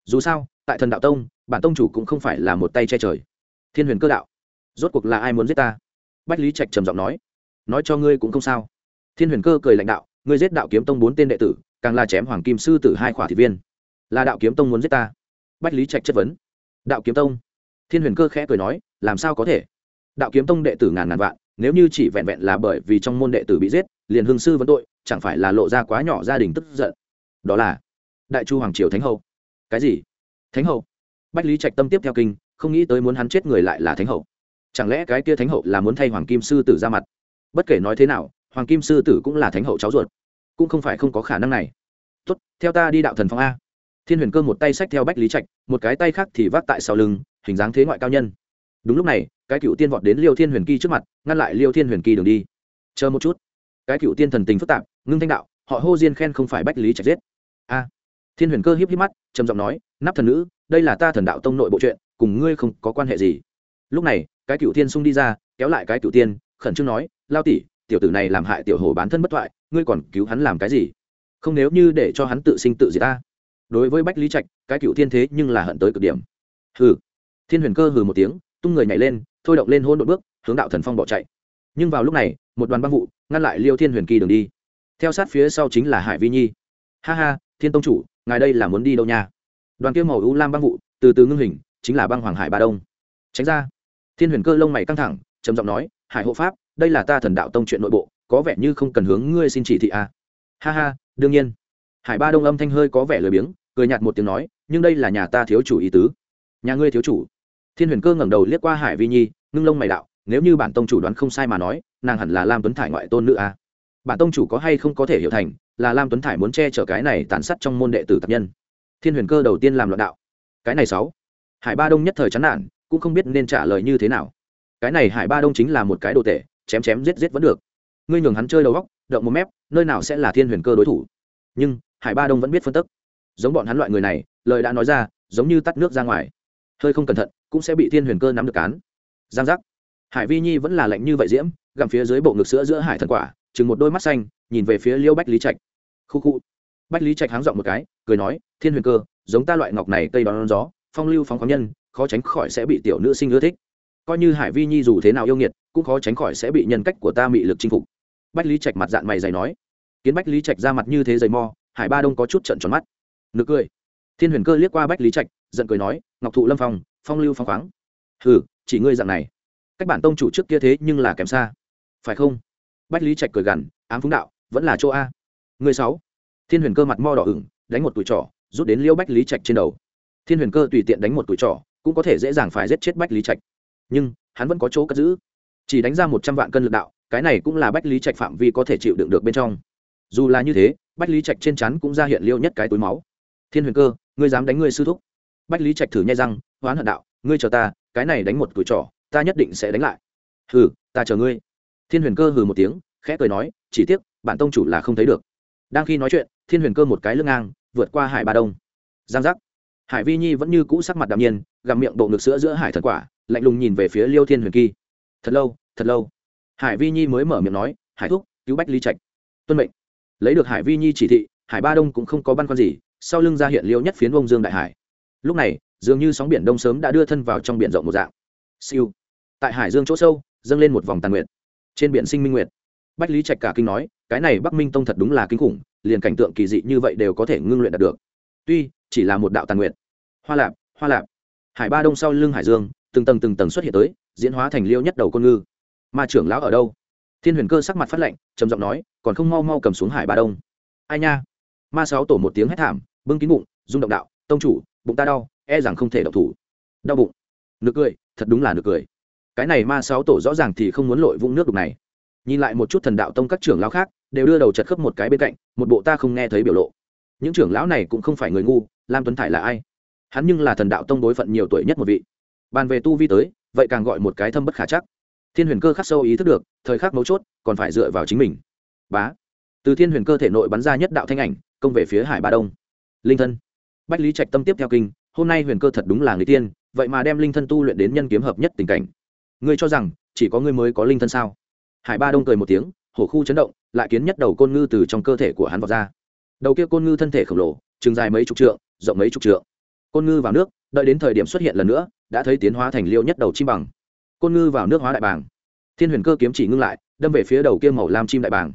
dù sao, tại thần đạo tông, bản tông chủ cũng không phải là một tay che trời. Thiên huyền cơ đạo, rốt cuộc là ai muốn giết ta? Bách lý trạch trầm giọng nói. Nói cho ngươi cũng không sao. Thiên huyền cơ cười lãnh đạo, ngươi giết đạo kiếm tông bốn tên đệ tử, càng là chém hoàng kim sư tử hai khỏa thị viên. Là đạo kiếm tông muốn giết ta? Bách lý trạch chất vấn. Đạo kiếm tông? Thiên huyền cơ khẽ cười nói, làm sao có thể? Đạo kiếm tông đệ tử ngàn ngàn vạn, nếu như chỉ vẹn vẹn là bởi vì trong môn đệ tử bị giết, liền hương sư vấn tội, chẳng phải là lộ ra quá nhỏ gia đình tức giận. Đó là đại chu hoàng triều thánh hậu cái gì? Thánh hậu? Bách lý trạch tâm tiếp theo kinh, không nghĩ tới muốn hắn chết người lại là thánh hậu. Chẳng lẽ cái kia thánh hậu là muốn thay hoàng kim sư tử ra mặt? Bất kể nói thế nào, hoàng kim sư tử cũng là thánh hậu cháu ruột. Cũng không phải không có khả năng này. Tốt, theo ta đi đạo thần phong a. Thiên huyền cơ một tay sách theo bách lý trạch, một cái tay khác thì vác tại sau lưng, hình dáng thế ngoại cao nhân. Đúng lúc này, cái cựu tiên vọt đến liêu thiên huyền kỳ trước mặt, ngăn lại liêu thiên huyền kỳ đường đi. Chờ một chút. Cái cựu tiên thần tình phức tạp, ngưng thanh đạo, họ hô diên khen không phải bách lý trạch giết. A thiên huyền cơ híp híp mắt, trầm giọng nói, nắp thần nữ, đây là ta thần đạo tông nội bộ chuyện, cùng ngươi không có quan hệ gì. Lúc này, cái cựu thiên sung đi ra, kéo lại cái cựu tiên, khẩn trương nói, lao tỷ, tiểu tử này làm hại tiểu hồ bán thân bất thoại, ngươi còn cứu hắn làm cái gì? Không nếu như để cho hắn tự sinh tự diệt ta. Đối với bách lý trạch, cái cựu thiên thế nhưng là hận tới cực điểm. Hừ. Thiên huyền cơ hừ một tiếng, tung người nhảy lên, thôi động lên hôn đội bước, hướng đạo thần phong bỏ chạy. Nhưng vào lúc này, một đoàn băng vụ, ngăn lại liêu thiên huyền kỳ đường đi. Theo sát phía sau chính là hải vi nhi. Ha ha thiên tông chủ, ngài đây là muốn đi đâu nha? Đoàn kia màu u lam băng vụ, từ từ ngưng hình, chính là băng hoàng hải ba đông. Tránh ra. Thiên huyền cơ lông mày căng thẳng, trầm giọng nói, hải hộ pháp, đây là ta thần đạo tông chuyện nội bộ, có vẻ như không cần hướng ngươi xin chỉ thị à. ha ha, đương nhiên. Hải ba đông âm thanh hơi có vẻ lười biếng, cười nhạt một tiếng nói, nhưng đây là nhà ta thiếu chủ ý tứ. Nhà ngươi thiếu chủ? Thiên huyền cơ ngẩng đầu liếc qua hải vi nhi, ngưng lông mày đạo, nếu như bản tông chủ đoán không sai mà nói, nàng hẳn là lam tuấn thải ngoại tôn nữ à. bản tông chủ có hay không có thể hiểu thành là lam tuấn thải muốn che chở cái này tàn sát trong môn đệ tử tập nhân. Thiên huyền cơ đầu tiên làm loạn đạo. Cái này sáu. Hải ba đông nhất thời chán nản, cũng không biết nên trả lời như thế nào. Cái này hải ba đông chính là một cái đồ tệ, chém chém giết giết vẫn được. Ngươi nhường hắn chơi đầu góc động một mép, nơi nào sẽ là thiên huyền cơ đối thủ. Nhưng, hải ba đông vẫn biết phân tức. Giống bọn hắn loại người này, lời đã nói ra, giống như tắt nước ra ngoài. Hơi không cẩn thận, cũng sẽ bị thiên huyền cơ nắm được cán. Giang giác. Hải vi nhi vẫn là lạnh như vậy diễm, gặm phía dưới bộ ngực sữa giữa hải thần quả chừng một đôi mắt xanh, nhìn về phía liêu bách lý trạch khu khu. Bách lý trạch háng dọn một cái cười nói thiên huyền cơ giống ta loại ngọc này cây đón gió phong lưu phóng khoáng nhân khó tránh khỏi sẽ bị tiểu nữ sinh ưa thích. Coi như hải vi nhi dù thế nào yêu nghiệt cũng khó tránh khỏi sẽ bị nhân cách của ta mị lực chinh phục. Bách lý trạch mặt dạng mày dày nói. Kiến bách lý trạch ra mặt như thế dày mò, hải ba đông có chút trận tròn mắt. Nực cười. Thiên huyền cơ liếc qua bách lý trạch giận cười nói ngọc thụ lâm phong phong lưu phong khoáng. Hừ chỉ ngươi dạng này. Cách bản tông chủ trước kia thế nhưng là kém xa. Phải không? Bách lý trạch cười gằn ám phúng đạo vẫn là chỗ a người sáu. Thiên huyền cơ mặt mo đỏ ửng, đánh một tuổi trỏ, rút đến liêu bách lý trạch trên đầu. Thiên huyền cơ tùy tiện đánh một tuổi trỏ, cũng có thể dễ dàng phải giết chết bách lý trạch. Nhưng, hắn vẫn có chỗ cất giữ. Chỉ đánh ra một trăm vạn cân lực đạo, cái này cũng là bách lý trạch phạm vi có thể chịu đựng được bên trong. Dù là như thế, bách lý trạch trên chắn cũng ra hiện liêu nhất cái túi máu. Thiên huyền cơ, ngươi dám đánh ngươi sư thúc? Bách lý trạch thử nhai răng hoán hận đạo, ngươi chờ ta, cái này đánh một tuổi trỏ, ta nhất định sẽ đánh lại. Hừ, ta chờ ngươi. Thiên huyền cơ hừ một tiếng, khẽ cười nói, chỉ tiếc, bản tông chủ là không thấy được đang khi nói chuyện, thiên huyền cơ một cái lưng ngang, vượt qua hải ba đông. Giang giác. Hải vi nhi vẫn như cũ sắc mặt đạm nhiên, gặm miệng bộ ngực sữa giữa hải thần quả, lạnh lùng nhìn về phía liêu thiên huyền kỳ. Thật lâu thật lâu. Hải vi nhi mới mở miệng nói, hải thúc, cứu bách lý trạch. Tuân mệnh. Lấy được hải vi nhi chỉ thị, hải ba đông cũng không có băn khoăn gì, sau lưng ra hiện liêu nhất phiến bông dương đại hải. Lúc này, dường như sóng biển đông sớm đã đưa thân vào trong biển rộng một dạng. Siêu. Tại hải dương chỗ sâu, dâng lên một vòng tàn nguyện trên biển sinh minh nguyệt. Bách lý trạch cả kinh nói cái này bắc minh tông thật đúng là kinh khủng, liền cảnh tượng kỳ dị như vậy đều có thể ngưng luyện đạt được. Tuy, chỉ là một đạo tàn nguyện hoa lạp hoa lạp. Hải ba đông sau lưng hải dương, từng tầng từng tầng xuất hiện tới, diễn hóa thành liêu nhất đầu con ngư. Ma trưởng lão ở đâu? Thiên huyền cơ sắc mặt phát lạnh, trầm giọng nói, còn không mau mau cầm xuống hải ba đông. Ai nha? Ma sáu tổ một tiếng hét thảm, bưng kín bụng, rung động đạo, tông chủ, bụng ta đau e rằng không thể độc thủ. Đau bụng. Nực cười, thật đúng là nực cười. Cái này ma sáu tổ rõ ràng thì không muốn lội vũng nước đục này. Nhìn lại một chút thần đạo tông các trưởng lão khác đều đưa đầu chật khớp một cái bên cạnh, một bộ ta không nghe thấy biểu lộ. Những trưởng lão này cũng không phải người ngu, lam tuấn thải là ai? Hắn nhưng là thần đạo tông đối phận nhiều tuổi nhất một vị. Bàn về tu vi tới, vậy càng gọi một cái thâm bất khả chắc. Thiên huyền cơ khắc sâu ý thức được, thời khắc mấu chốt, còn phải dựa vào chính mình. Bá. Từ thiên huyền cơ thể nội bắn ra nhất đạo thanh ảnh, công về phía hải ba đông. Linh thân. Bách lý trạch tâm tiếp theo kinh, hôm nay huyền cơ thật đúng là người tiên, vậy mà đem linh thân tu luyện đến nhân kiếm hợp nhất tình cảnh. Ngươi cho rằng, chỉ có ngươi mới có linh thân sao? Hải ba đông cười một tiếng hổ khu chấn động, lại kiến nhất đầu côn ngư từ trong cơ thể của hắn vọt ra. Đầu kia côn ngư thân thể khổng lồ, chừng dài mấy chục trượng, rộng mấy chục trượng. Côn ngư vào nước, đợi đến thời điểm xuất hiện lần nữa, đã thấy tiến hóa thành liêu nhất đầu chim bằng. Côn ngư vào nước hóa đại bàng. Thiên huyền cơ kiếm chỉ ngưng lại, đâm về phía đầu kia màu lam chim đại bàng.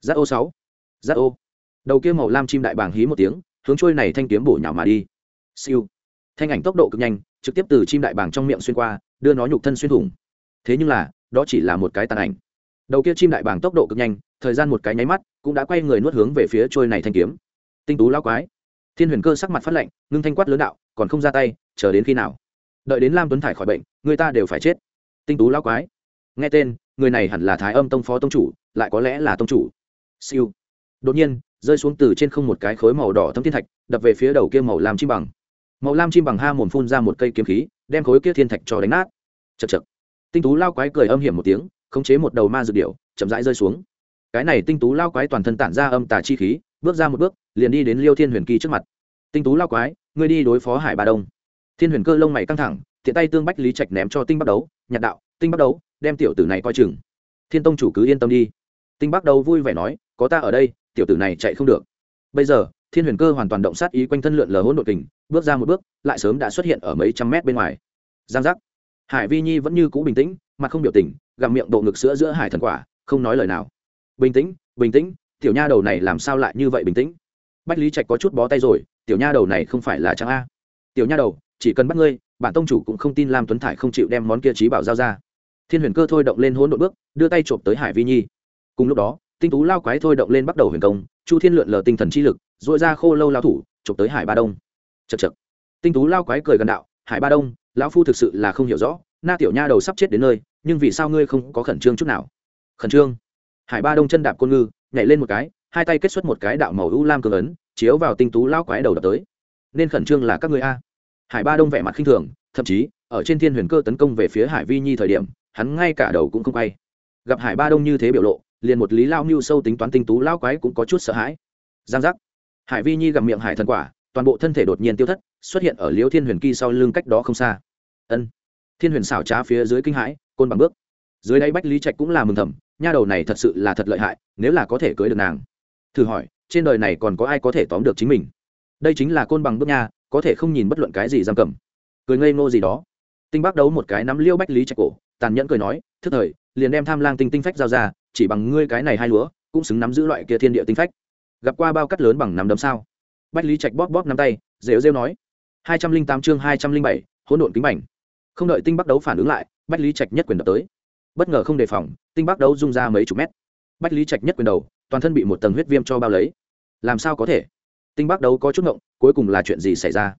Giáp ô sáu. Giáp ô. Đầu kia màu lam chim đại bàng hí một tiếng, hướng trôi này thanh kiếm bổ nhào mà đi. Siêu. Thanh ảnh tốc độ cực nhanh, trực tiếp từ chim đại bàng trong miệng xuyên qua, đưa nó nhục thân xuyên thủng. Thế nhưng là, đó chỉ là một cái tàn ảnh đầu kia chim đại bàng tốc độ cực nhanh, thời gian một cái nháy mắt, cũng đã quay người nuốt hướng về phía trôi này thanh kiếm. Tinh tú lao quái. Thiên huyền cơ sắc mặt phát lạnh, ngưng thanh quát lớn đạo, còn không ra tay, chờ đến khi nào? Đợi đến lam tuấn thải khỏi bệnh, người ta đều phải chết. Tinh tú lao quái. Nghe tên, người này hẳn là thái âm tông phó tông chủ, lại có lẽ là tông chủ. Siêu. Đột nhiên, rơi xuống từ trên không một cái khối màu đỏ thâm thiên thạch, đập về phía đầu kia màu lam chim bằng. Màu lam chim bằng ha mồm phun ra một cây kiếm khí, đem khối kia thiên thạch cho đánh nát. Chật chật tinh tú lao quái cười âm hiểm một tiếng khống chế một đầu ma dược điệu chậm rãi rơi xuống. Cái này tinh tú lao quái toàn thân tản ra âm tà chi khí, bước ra một bước, liền đi đến liêu thiên huyền kỳ trước mặt. Tinh tú lao quái, ngươi đi đối phó hải ba đông. Thiên huyền cơ lông mày căng thẳng, tiện tay tương bách lý trạch ném cho tinh bắt đấu nhạt đạo, tinh bắt đấu, đem tiểu tử này coi chừng. Thiên tông chủ cứ yên tâm đi. Tinh bắt đầu vui vẻ nói, có ta ở đây, tiểu tử này chạy không được. Bây giờ, thiên huyền cơ hoàn toàn động sát ý quanh thân lượn lờ hỗn độn kình, bước ra một bước, lại sớm đã xuất hiện ở mấy trăm mét bên ngoài. Giang giác. Hải vi nhi vẫn như cũ bình tĩnh, mặt không biểu tình gặm miệng bộ ngực sữa giữa hải thần quả, không nói lời nào. Bình tĩnh bình tĩnh, tiểu nha đầu này làm sao lại như vậy bình tĩnh? Bách lý trạch có chút bó tay rồi, tiểu nha đầu này không phải là trang a. Tiểu nha đầu, chỉ cần bắt ngươi, bản tông chủ cũng không tin lam tuấn thải không chịu đem món kia trí bảo giao ra. Thiên huyền cơ thôi động lên hỗn độn bước, đưa tay trộm tới hải vi nhi. Cùng lúc đó, tinh tú lao quái thôi động lên bắt đầu huyền công, chu thiên lượn lờ tinh thần chi lực dội ra khô lâu lao thủ trộm tới hải ba đông. Chật chật tinh tú lao quái cười gần đạo, hải ba đông, lão phu thực sự là không hiểu rõ, na tiểu nha đầu sắp chết đến nơi nhưng vì sao ngươi không có khẩn trương chút nào? Khẩn trương? Hải ba đông chân đạp côn ngư, nhảy lên một cái, hai tay kết xuất một cái đạo màu u lam cường ấn, chiếu vào tinh tú lao quái đầu đập tới. Nên khẩn trương là các ngươi a. Hải ba đông vẻ mặt khinh thường, thậm chí, ở trên thiên huyền cơ tấn công về phía hải vi nhi thời điểm, hắn ngay cả đầu cũng không quay. Gặp hải ba đông như thế biểu lộ, liền một lý lao mưu sâu tính toán tinh tú lao quái cũng có chút sợ hãi. Giang giác. Hải vi nhi gặp miệng hải thần quả, toàn bộ thân thể đột nhiên tiêu thất, xuất hiện ở liễu thiên huyền kỳ sau lưng cách đó không xa. Ân. Thiên huyền xảo trá phía dưới kinh hãi côn bằng bước. Dưới đây bách lý trạch cũng là mừng thầm, nha đầu này thật sự là thật lợi hại, nếu là có thể cưới được nàng. Thử hỏi, trên đời này còn có ai có thể tóm được chính mình? Đây chính là côn bằng bước nha, có thể không nhìn bất luận cái gì giam cầm. Cười ngây ngô gì đó. Tinh bác đấu một cái nắm liêu bách lý trạch cổ, tàn nhẫn cười nói, thức thời, liền đem tham lang tinh tinh phách giao ra, chỉ bằng ngươi cái này hai lúa, cũng xứng nắm giữ loại kia thiên địa tinh phách. Gặp qua bao cắt lớn bằng nắm đấm sao? Bách lý trạch bóp bóp nắm tay, rêu rêu nói. Hai trăm linh tám chương hai trăm linh bảy, hỗn độn kính bảnh không đợi tinh bắc đấu phản ứng lại bách lý trạch nhất quyền đập tới. Bất ngờ không đề phòng, tinh bắc đấu rung ra mấy chục mét. Bách lý trạch nhất quyền đầu, toàn thân bị một tầng huyết viêm cho bao lấy. Làm sao có thể? Tinh bắc đấu có chút ngộng, cuối cùng là chuyện gì xảy ra?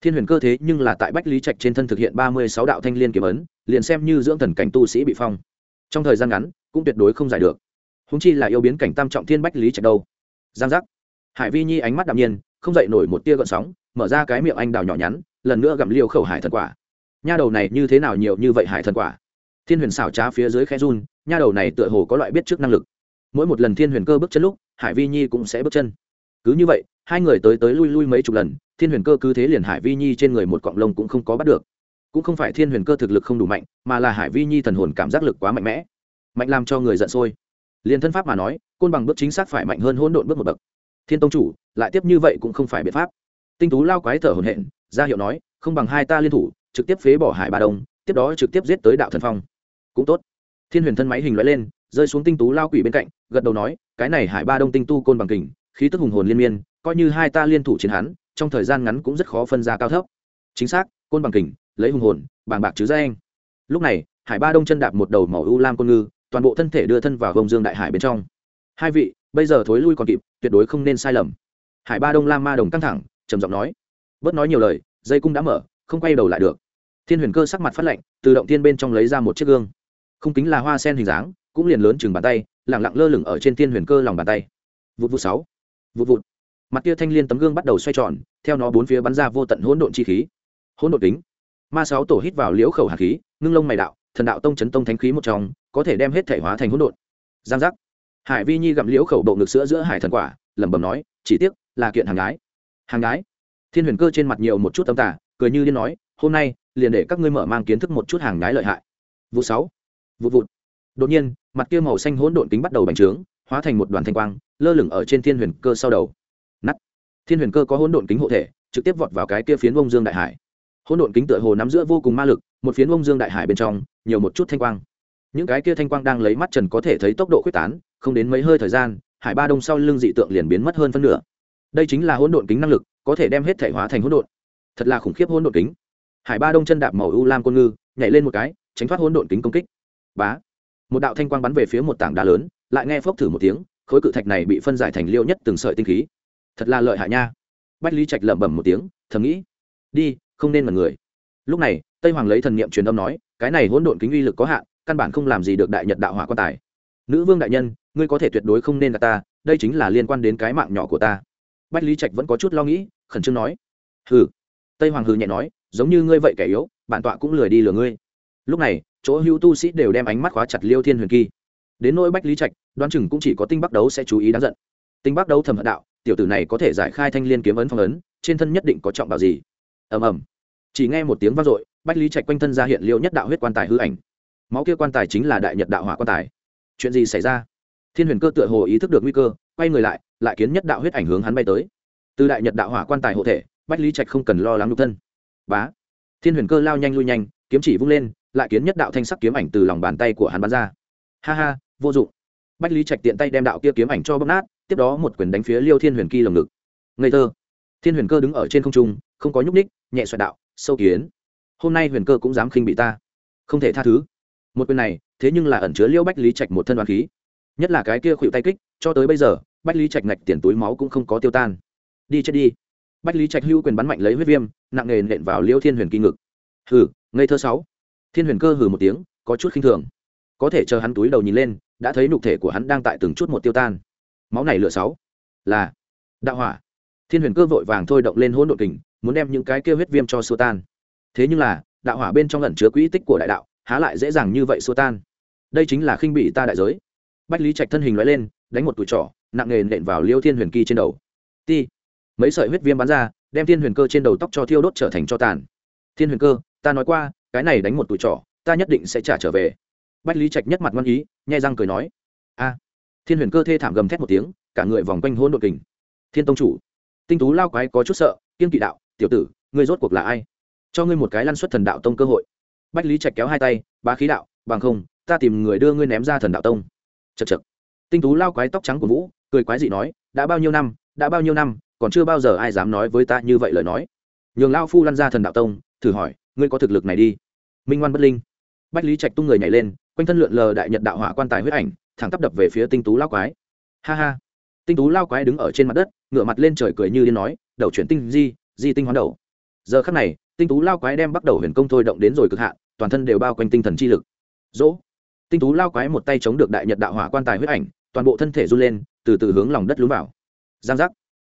Thiên huyền cơ thế nhưng là tại bách lý trạch trên thân thực hiện ba mươi sáu đạo thanh liên kiếm ấn, liền xem như dưỡng thần cảnh tu sĩ bị phong. Trong thời gian ngắn, cũng tuyệt đối không giải được. Húng chi là yêu biến cảnh tam trọng thiên bách lý trạch đâu. Giang giác. Hải vi nhi ánh mắt đạm nhiên, không dậy nổi một tia gợn sóng, mở ra cái miệng anh đào nhỏ nhắn, lần nữa gặm liều khẩu hải thần quả nha đầu này như thế nào nhiều như vậy hải thần quả? Thiên huyền xảo trá phía dưới khe run, nha đầu này tựa hồ có loại biết trước năng lực. Mỗi một lần thiên huyền cơ bước chân lúc, hải vi nhi cũng sẽ bước chân. Cứ như vậy, hai người tới tới lui lui mấy chục lần, thiên huyền cơ cứ thế liền hải vi nhi trên người một cọng lông cũng không có bắt được. Cũng không phải thiên huyền cơ thực lực không đủ mạnh, mà là hải vi nhi thần hồn cảm giác lực quá mạnh mẽ. Mạnh làm cho người giận sôi. Liền thân pháp mà nói, côn bằng bước chính xác phải mạnh hơn hỗn độn bước một bậc. Thiên tông chủ, lại tiếp như vậy cũng không phải biện pháp. Tinh tú lao quái thở hồn hện ra hiệu nói, không bằng hai ta liên thủ trực tiếp phế bỏ hải bà đông, tiếp đó trực tiếp giết tới đạo thần phong. Cũng tốt. Thiên huyền thân máy hình loại lên, rơi xuống tinh tú lao quỷ bên cạnh, gật đầu nói, cái này hải ba đông tinh tu côn bằng kình, khí tức hùng hồn liên miên, coi như hai ta liên thủ chiến hắn, trong thời gian ngắn cũng rất khó phân ra cao thấp. Chính xác, côn bằng kình, lấy hùng hồn, bàng bạc chứ ra anh lúc này, hải ba đông chân đạp một đầu màu u lam côn ngư, toàn bộ thân thể đưa thân vào vông dương đại hải bên trong. Hai vị, bây giờ thối lui còn kịp, tuyệt đối không nên sai lầm. Hải ba đông lam ma đồng căng thẳng, trầm giọng nói. Bớt nói nhiều lời, dây cung đã mở không quay đầu lại được. Thiên huyền cơ sắc mặt phát lạnh, từ động tiên bên trong lấy ra một chiếc gương. Không kính là hoa sen hình dáng, cũng liền lớn chừng bàn tay, lẳng lặng lơ lửng ở trên thiên huyền cơ lòng bàn tay. Vụt vụt sáu. Vụt vụt. Mặt tia thanh liên tấm gương bắt đầu xoay tròn, theo nó bốn phía bắn ra vô tận hỗn độn chi khí. Hỗn độn kính. Ma sáu tổ hít vào liễu khẩu hạt khí, ngưng lông mày đạo, thần đạo tông chấn tông thánh khí một trong, có thể đem hết thể hóa thành hỗn độn. Giang giác. Hải vi nhi gặm liễu khẩu bộ ngực sữa giữa hải thần quả, lẩm bẩm nói, chỉ tiếc là kiện hàng gái. Hàng gái. Thiên huyền cơ trên mặt nhiều một chút tâm tả cười như điên nói, hôm nay, liền để các ngươi mở mang kiến thức một chút hàng nhái lợi hại. Vụ sáu vụ vụt. Đột nhiên, mặt kia màu xanh hỗn độn kính bắt đầu bành trướng, hóa thành một đoàn thanh quang, lơ lửng ở trên thiên huyền cơ sau đầu. Nắt thiên huyền cơ có hỗn độn kính hộ thể, trực tiếp vọt vào cái kia phiến vông dương đại hải. Hỗn độn kính tựa hồ nắm giữa vô cùng ma lực, một phiến vông dương đại hải bên trong, nhiều một chút thanh quang. Những cái kia thanh quang đang lấy mắt trần có thể thấy tốc độ quyết tán, không đến mấy hơi thời gian, hải ba đông sau lưng dị tượng liền biến mất hơn phân nửa. Đây chính là hỗn độn kính năng lực, có thể đem hết thể hóa thành hỗn độn thật là khủng khiếp hỗn độn kính. Hải ba đông chân đạp màu u lam côn ngư, nhảy lên một cái, tránh thoát hỗn độn kính công kích. Bá! Một đạo thanh quang bắn về phía một tảng đá lớn, lại nghe phốc thử một tiếng, khối cự thạch này bị phân giải thành liêu nhất từng sợi tinh khí. Thật là lợi hại nha. Bách lý trạch lẩm bẩm một tiếng, thầm nghĩ, đi, không nên mật người. Lúc này, tây hoàng lấy thần niệm truyền âm nói, cái này hỗn độn kính uy lực có hạn, căn bản không làm gì được đại nhật đạo hỏa quan tài. Nữ vương đại nhân, ngươi có thể tuyệt đối không nên gặp ta, đây chính là liên quan đến cái mạng nhỏ của ta. Bách lý trạch vẫn có chút lo nghĩ, khẩn trương nói, hừ tây hoàng hừ nhẹ nói, giống như ngươi vậy kẻ yếu, bản tọa cũng lười đi lừa ngươi. Lúc này, chỗ hữu tu sĩ đều đem ánh mắt khóa chặt liêu thiên huyền kỳ. Đến nỗi bách lý trạch, đoán chừng cũng chỉ có tinh bắc đấu sẽ chú ý đáng giận. Tinh bắc đấu thầm hận đạo, tiểu tử này có thể giải khai thanh liên kiếm ấn phong ấn, trên thân nhất định có trọng bảo gì? Ầm ầm. Chỉ nghe một tiếng vang dội, bách lý trạch quanh thân ra hiện liệu nhất đạo huyết quan tài hư ảnh. Máu kia quan tài chính là đại nhật đạo hỏa quan tài. Chuyện gì xảy ra? Thiên huyền cơ tựa hồ ý thức được nguy cơ, quay người lại lại kiến nhất đạo huyết ảnh hướng hắn bay tới. Từ đại nhật đạo hỏa quan tài hộ thể bách lý trạch không cần lo lắng nhục thân. Bá. Thiên huyền cơ lao nhanh lui nhanh, kiếm chỉ vung lên, lại kiến nhất đạo thanh sắc kiếm ảnh từ lòng bàn tay của hắn bắn ra. Ha ha, vô dụng. Bách lý trạch tiện tay đem đạo kia kiếm ảnh cho bóc nát, tiếp đó một quyền đánh phía liêu thiên huyền kỳ lồng ngực. Ngây thơ. Thiên huyền cơ đứng ở trên không trung, không có nhúc ních nhẹ xoẹt đạo, sâu kiến, hôm nay huyền cơ cũng dám khinh bị ta. Không thể tha thứ. Một quyền này, thế nhưng là ẩn chứa liêu bách lý trạch một thân đoàn khí. Nhất là cái kia khuỵu tay kích, cho tới bây giờ, bách lý trạch ngạch tiền túi máu cũng không có tiêu tan. Đi chết đi bách lý trạch hữu quyền bắn mạnh lấy huyết viêm, nặng nề nện vào liêu thiên huyền kỳ ngực. Hừ, ngây thơ sáu. Thiên huyền cơ hừ một tiếng, có chút khinh thường. Có thể chờ hắn túi đầu nhìn lên, đã thấy nục thể của hắn đang tại từng chút một tiêu tan. Máu này lựa sáu. Là, đạo hỏa. Thiên huyền cơ vội vàng thôi động lên hỗn độn kình, muốn đem những cái kia huyết viêm cho xua tan. Thế nhưng là, đạo hỏa bên trong ẩn chứa quỹ tích của đại đạo, há lại dễ dàng như vậy xua tan. Đây chính là khinh bị ta đại giới. Bách lý trạch thân hình loại lên, đánh một tủi trỏ, nặng nề nện vào liêu thiên huyền kỳ trên đầu. Ti mấy sợi huyết viêm bắn ra, đem thiên huyền cơ trên đầu tóc cho thiêu đốt trở thành cho tàn. Thiên huyền cơ, ta nói qua, cái này đánh một tuổi trỏ ta nhất định sẽ trả trở về. Bách lý trạch nhất mặt ngoan ý, nhai răng cười nói. A. Thiên huyền cơ thê thảm gầm thét một tiếng, cả người vòng quanh hôn đột kình. Thiên tông chủ, tinh tú lao quái có chút sợ, kiên kỵ đạo, tiểu tử, ngươi rốt cuộc là ai? Cho ngươi một cái lăn xuất thần đạo tông cơ hội. Bách lý trạch kéo hai tay, bá khí đạo, bằng không, ta tìm người đưa ngươi ném ra thần đạo tông. Chật chật tinh tú lao quái tóc trắng của vũ, cười quái dị nói, đã bao nhiêu năm, đã bao nhiêu năm còn chưa bao giờ ai dám nói với ta như vậy lời nói. Nhường lao phu lăn ra thần đạo tông, thử hỏi, ngươi có thực lực này đi. Minh ngoan bất linh. Bách lý trạch tung người nhảy lên, quanh thân lượn lờ đại nhật đạo hỏa quan tài huyết ảnh, thẳng tắp đập về phía tinh tú lao quái. Ha ha. Tinh tú lao quái đứng ở trên mặt đất ngựa mặt lên trời cười như điên nói, đầu chuyển tinh di di tinh hoán đầu. Giờ khắc này, tinh tú lao quái đem bắt đầu huyền công thôi động đến rồi cực hạn, toàn thân đều bao quanh tinh thần chi lực. Dỗ. Tinh tú lao quái một tay chống được đại nhật đạo hỏa quan tài huyết ảnh, toàn bộ thân thể run lên, từ từ hướng lòng đất lún vào. Giang giác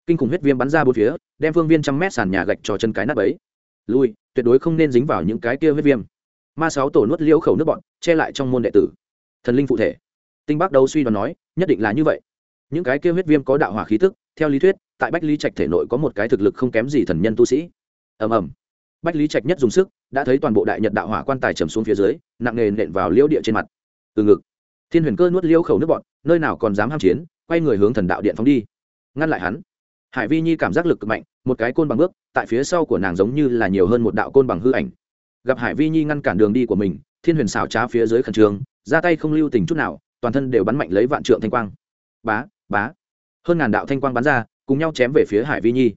kinh khủng huyết viêm bắn ra bốn phía, đem phương viên trăm mét sàn nhà gạch cho chân cái nắp ấy lui, tuyệt đối không nên dính vào những cái kia huyết viêm. Ma sáu tổ nuốt liễu khẩu nước bọn, che lại trong môn đệ tử. Thần linh phụ thể. Tinh bắc đầu suy đoán nói, nhất định là như vậy. Những cái kia huyết viêm có đạo hỏa khí tức, theo lý thuyết, tại bách lý trạch thể nội có một cái thực lực không kém gì thần nhân tu sĩ. Ầm ầm. Bách lý trạch nhất dùng sức, đã thấy toàn bộ đại nhật đạo hỏa quan tài trầm xuống phía dưới, nặng nề nện vào liễu địa trên mặt. Từ ngực, thiên huyền cơ nuốt liễu khẩu nước bọn, nơi nào còn dám ham chiến, quay người hướng thần đạo điện phóng đi. Ngăn lại hắn hải vi nhi cảm giác lực cực mạnh, một cái côn bằng bước, tại phía sau của nàng giống như là nhiều hơn một đạo côn bằng hư ảnh. Gặp hải vi nhi ngăn cản đường đi của mình, thiên huyền xảo trá phía dưới khẩn trương, ra tay không lưu tình chút nào, toàn thân đều bắn mạnh lấy vạn trượng thanh quang. Bá bá. Hơn ngàn đạo thanh quang bắn ra, cùng nhau chém về phía hải vi nhi.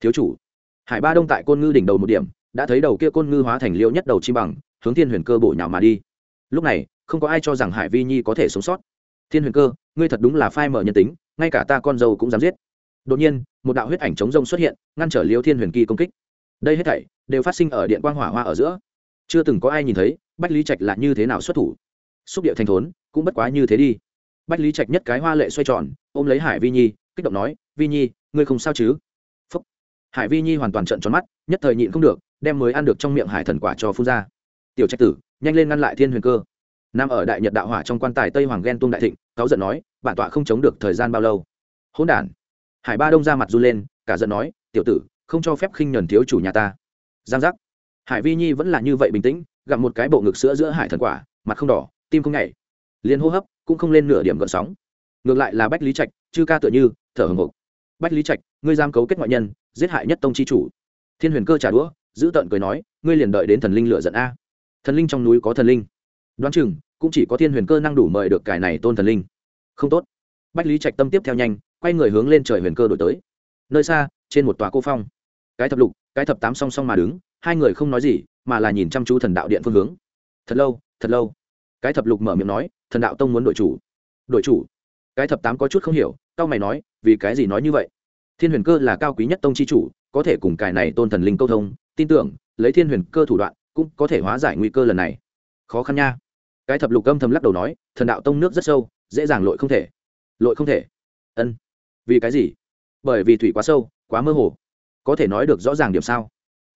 Thiếu chủ. Hải ba đông tại côn ngư đỉnh đầu một điểm, đã thấy đầu kia côn ngư hóa thành liêu nhất đầu chi bằng, hướng thiên huyền cơ bổ nhào mà đi. Lúc này, không có ai cho rằng hải vi nhi có thể sống sót. Thiên huyền cơ, ngươi thật đúng là phai mở nhân tính, ngay cả ta con dâu cũng dám giết đột nhiên, một đạo huyết ảnh chống rông xuất hiện, ngăn trở liêu thiên huyền kỳ công kích. Đây hết thảy đều phát sinh ở điện quang hỏa hoa ở giữa. Chưa từng có ai nhìn thấy bách lý trạch là như thế nào xuất thủ. Xúc điệu thành thốn, cũng bất quá như thế đi. Bách lý trạch nhất cái hoa lệ xoay tròn, ôm lấy hải vi nhi, kích động nói, vi nhi, ngươi không sao chứ? Phúc. hải vi nhi hoàn toàn trận tròn mắt, nhất thời nhịn không được, đem mới ăn được trong miệng hải thần quả cho phun ra. Tiểu trạch tử, nhanh lên ngăn lại thiên huyền cơ. Nam ở đại nhật đạo hỏa trong quan tài tây hoàng ghen tung đại thịnh, cáu giận nói, bản tọa không chống được thời gian bao lâu? Hỗn đản hải ba đông ra mặt run lên, cả giận nói, tiểu tử, không cho phép khinh nhuần thiếu chủ nhà ta. Giang giác. Hải vi nhi vẫn là như vậy bình tĩnh, gặp một cái bộ ngực sữa giữa hải thần quả, mặt không đỏ, tim không nhảy. Liền hô hấp cũng không lên nửa điểm gợn sóng. Ngược lại là bách lý trạch, chư ca tựa như, thở hồng hộc. Bách lý trạch, ngươi giam cấu kết ngoại nhân, giết hại nhất tông chi chủ. Thiên huyền cơ trả đũa, giữ tận cười nói, ngươi liền đợi đến thần linh lựa giận a. Thần linh trong núi có thần linh. Đoán chừng, cũng chỉ có thiên huyền cơ năng đủ mời được cải này tôn thần linh. Không tốt. Bách lý trạch tâm tiếp theo nhanh quay người hướng lên trời huyền cơ đổi tới. Nơi xa, trên một tòa cô phong. Cái thập lục, cái thập tám song song mà đứng, hai người không nói gì, mà là nhìn chăm chú thần đạo điện phương hướng. Thật lâu thật lâu. Cái thập lục mở miệng nói, thần đạo tông muốn đổi chủ. Đổi chủ? Cái thập tám có chút không hiểu, cao mày nói, vì cái gì nói như vậy? Thiên huyền cơ là cao quý nhất tông chi chủ, có thể cùng cài này tôn thần linh câu thông. Tin tưởng, lấy thiên huyền cơ thủ đoạn, cũng có thể hóa giải nguy cơ lần này. Khó khăn nha. Cái thập lục âm thầm lắc đầu nói, thần đạo tông nước rất sâu, dễ dàng lội không thể. Lội không thể. Ân vì cái gì? Bởi vì thủy quá sâu, quá mơ hồ. Có thể nói được rõ ràng điểm sao?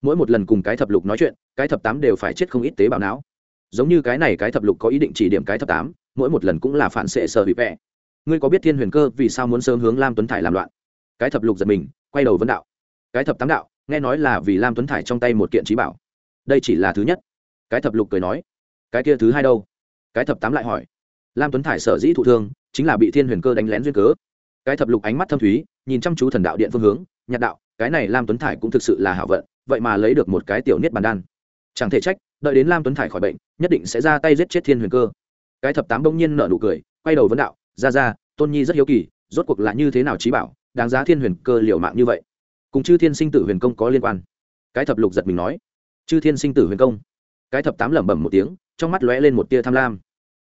Mỗi một lần cùng cái thập lục nói chuyện, cái thập tám đều phải chết không ít tế bào não. Giống như cái này cái thập lục có ý định chỉ điểm cái thập tám, mỗi một lần cũng là phản xệ sợ bị vẽ ngươi có biết thiên huyền cơ vì sao muốn sớm hướng lam tuấn thải làm loạn? Cái thập lục giật mình, quay đầu vấn đạo. Cái thập tám đạo, nghe nói là vì lam tuấn thải trong tay một kiện trí bảo. Đây chỉ là thứ nhất. Cái thập lục cười nói. Cái kia thứ hai đâu? Cái thập tám lại hỏi. Lam tuấn thải sở dĩ thụ thương, chính là bị thiên huyền cơ đánh lén duyên cớ cái thập lục ánh mắt thâm thúy, nhìn chăm chú thần đạo điện phương hướng, nhạt đạo, cái này lam tuấn thải cũng thực sự là hảo vận, vậy mà lấy được một cái tiểu niết bàn đan. Chẳng thể trách, đợi đến lam tuấn thải khỏi bệnh, nhất định sẽ ra tay giết chết thiên huyền cơ. Cái thập tám bỗng nhiên nở nụ cười, quay đầu vấn đạo, ra ra, tôn nhi rất hiếu kỳ, rốt cuộc là như thế nào trí bảo, đáng giá thiên huyền cơ liều mạng như vậy? Cùng chư thiên sinh tử huyền công có liên quan. Cái thập lục giật mình nói, chư thiên sinh tử huyền công. Cái thập tám lẩm bẩm một tiếng, trong mắt lóe lên một tia tham lam.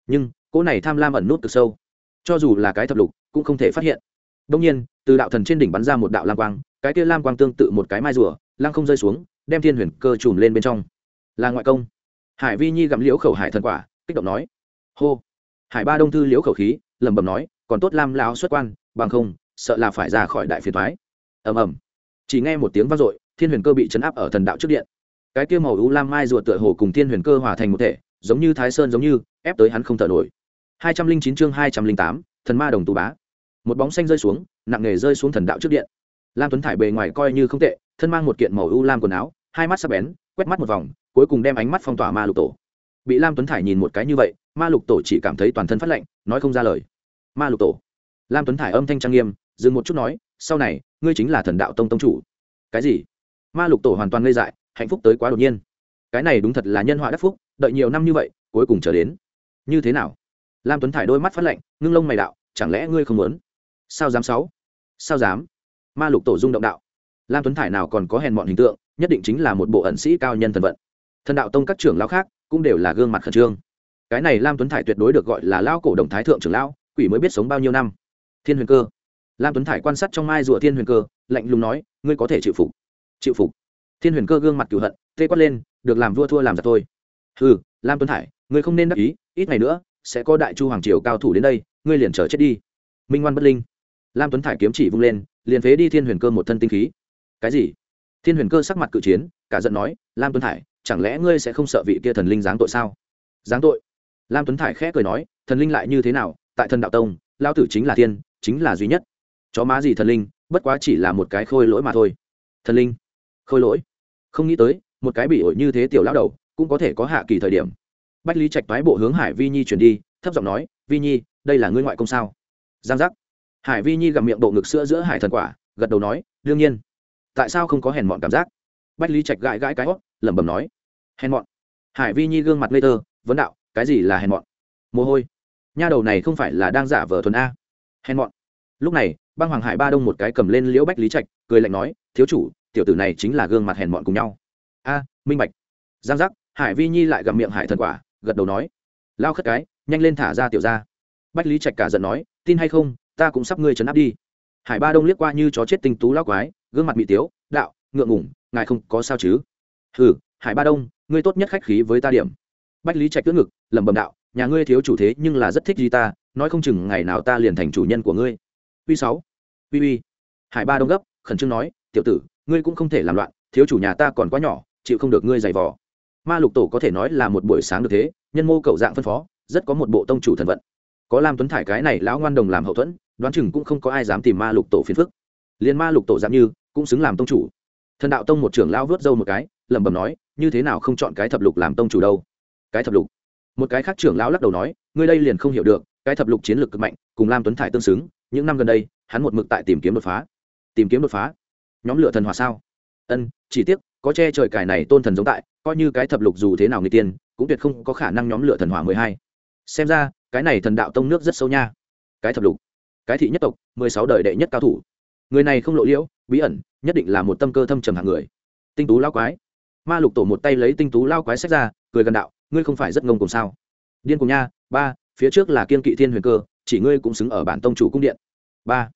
Nhưng, cỗ này tham lam ẩn nút từ sâu. Cho dù là cái thập lục, cũng không thể phát hiện đông nhiên, từ đạo thần trên đỉnh bắn ra một đạo lam quang, cái kia lam quang tương tự một cái mai rùa, lăng không rơi xuống, đem thiên huyền cơ trùm lên bên trong. Là ngoại công. Hải vi nhi gặm liễu khẩu hải thần quả, kích động nói. Hô. Hải ba đông thư liễu khẩu khí, lẩm bẩm nói, còn tốt lam lão xuất quan, bằng không, sợ là phải ra khỏi đại phiền toái." ầm ầm. Chỉ nghe một tiếng vang dội, thiên huyền cơ bị chấn áp ở thần đạo trước điện. Cái kia màu u lam mai rùa tựa hồ cùng thiên huyền cơ hòa thành một thể, giống như thái sơn giống như, ép tới hắn không thở nổi. Hai trăm linh chín chương hai trăm linh tám, thần ma đồng tu bá một bóng xanh rơi xuống, nặng nề rơi xuống thần đạo trước điện. Lam tuấn thải bề ngoài coi như không tệ, thân mang một kiện màu u lam quần áo, hai mắt sắc bén, quét mắt một vòng, cuối cùng đem ánh mắt phong tỏa ma lục tổ. Bị lam tuấn thải nhìn một cái như vậy, ma lục tổ chỉ cảm thấy toàn thân phát lạnh, nói không ra lời. Ma lục tổ. Lam tuấn thải âm thanh trang nghiêm, dừng một chút nói, sau này, ngươi chính là thần đạo tông tông chủ. Cái gì? Ma lục tổ hoàn toàn ngây dại, hạnh phúc tới quá đột nhiên. Cái này đúng thật là nhân họa đắc phúc, đợi nhiều năm như vậy, cuối cùng trở đến. Như thế nào? Lam tuấn thải đôi mắt phát lạnh, ngưng lông mày đạo, chẳng lẽ ngươi không muốn? Sao dám sáu? Sao dám? Ma lục tổ dung động đạo. Lam tuấn thải nào còn có hèn mọn hình tượng, nhất định chính là một bộ ẩn sĩ cao nhân thần vận. Thần đạo tông các trưởng lão khác cũng đều là gương mặt khẩn trương. Cái này lam tuấn thải tuyệt đối được gọi là lao cổ đồng thái thượng trưởng lão, quỷ mới biết sống bao nhiêu năm. Thiên huyền cơ. Lam tuấn thải quan sát trong mai rùa thiên huyền cơ, lạnh lùng nói, ngươi có thể chịu phục. Chịu phục? Thiên huyền cơ gương mặt cửu hận, tê quát lên, được làm vua thua làm giặc thôi. Ừ lam tuấn thải, ngươi không nên đắc ý, ít ngày nữa sẽ có đại chu hoàng triều cao thủ đến đây, ngươi liền chờ chết đi. Minh ngoan bất linh lam tuấn thải kiếm chỉ vung lên, liền phế đi thiên huyền cơ một thân tinh khí. Cái gì? Thiên huyền cơ sắc mặt cự chiến, cả giận nói, lam tuấn thải, chẳng lẽ ngươi sẽ không sợ vị kia thần linh giáng tội sao? Giáng tội? Lam tuấn thải khẽ cười nói, thần linh lại như thế nào? Tại thần đạo tông lao tử chính là thiên, chính là duy nhất. Chó má gì thần linh, bất quá chỉ là một cái khôi lỗi mà thôi. Thần linh? Khôi lỗi? Không nghĩ tới, một cái bị ổi như thế tiểu lão đầu, cũng có thể có hạ kỳ thời điểm. Bách lý trạch toái bộ hướng hải vi nhi chuyển đi, thấp giọng nói, vi nhi, đây là ngươi ngoại công sao? Giang giác hải vi nhi gặm miệng bộ ngực sữa giữa hải thần quả, gật đầu nói, đương nhiên. Tại sao không có hèn mọn cảm giác? Bách lý trạch gãi gãi cái hót lẩm bẩm nói, hèn mọn? Hải vi nhi gương mặt ngây thơ, vấn đạo, cái gì là hèn mọn? Mồ hôi. Nha đầu này không phải là đang giả vờ thuần a. Hèn mọn. Lúc này, băng hoàng hải ba đông một cái cầm lên liễu bách lý trạch, cười lạnh nói, thiếu chủ, tiểu tử này chính là gương mặt hèn mọn cùng nhau. A, minh bạch. Giang giác, hải vi nhi lại gặm miệng hải thần quả, gật đầu nói, lao khất cái, nhanh lên thả ra tiểu ra bách lý trạch cả giận nói, tin hay không ta cũng sắp ngươi chấn áp đi. Hải ba đông liếc qua như chó chết tinh tú lao quái, gương mặt bị tiếu, đạo, ngượng ngủng ngài không có sao chứ? Hừ, hải ba đông, ngươi tốt nhất khách khí với ta điểm. Bách lý trạch tước ngực, lẩm bẩm đạo, nhà ngươi thiếu chủ thế nhưng là rất thích gì ta, nói không chừng ngày nào ta liền thành chủ nhân của ngươi. Uy sáu uy uy hải ba đông gấp, khẩn trương nói, tiểu tử, ngươi cũng không thể làm loạn, thiếu chủ nhà ta còn quá nhỏ, chịu không được ngươi giày vò. Ma lục tổ có thể nói là một buổi sáng được thế, nhân mô cậu dạng phân phó, rất có một bộ tông chủ thần vận. Có lam tuấn thải cái này lão ngoan đồng làm hậu thuẫn đoán chừng cũng không có ai dám tìm ma lục tổ phiền phức. Liền ma lục tổ giảm như, cũng xứng làm tông chủ. Thần đạo tông một trưởng lao vớt dâu một cái, lẩm bẩm nói, như thế nào không chọn cái thập lục làm tông chủ đâu? Cái thập lục? Một cái khác trưởng lão lắc đầu nói, ngươi đây liền không hiểu được, cái thập lục chiến lược cực mạnh, cùng lam tuấn thải tương xứng, những năm gần đây, hắn một mực tại tìm kiếm đột phá. Tìm kiếm đột phá? Nhóm lửa thần hòa sao? Ân, chỉ tiếc, có che trời cải này tôn thần giống tại, coi như cái thập lục dù thế nào người tiên, cũng tuyệt không có khả năng nhóm lửa thần hỏa mười hai. Xem ra, cái này thần đạo tông nước rất sâu nha. Cái thập lục? Cái thị nhất tộc, mười sáu đời đệ nhất cao thủ. Người này không lộ liễu, bí ẩn, nhất định là một tâm cơ thâm trầm hạng người. Tinh tú lao quái. Ma lục tổ một tay lấy tinh tú lao quái sách ra, cười gần đạo, ngươi không phải rất ngông cùng sao? Điên cùng nha, ba, phía trước là kiên kỵ thiên huyền cơ, chỉ ngươi cũng xứng ở bản tông chủ cung điện. Ba,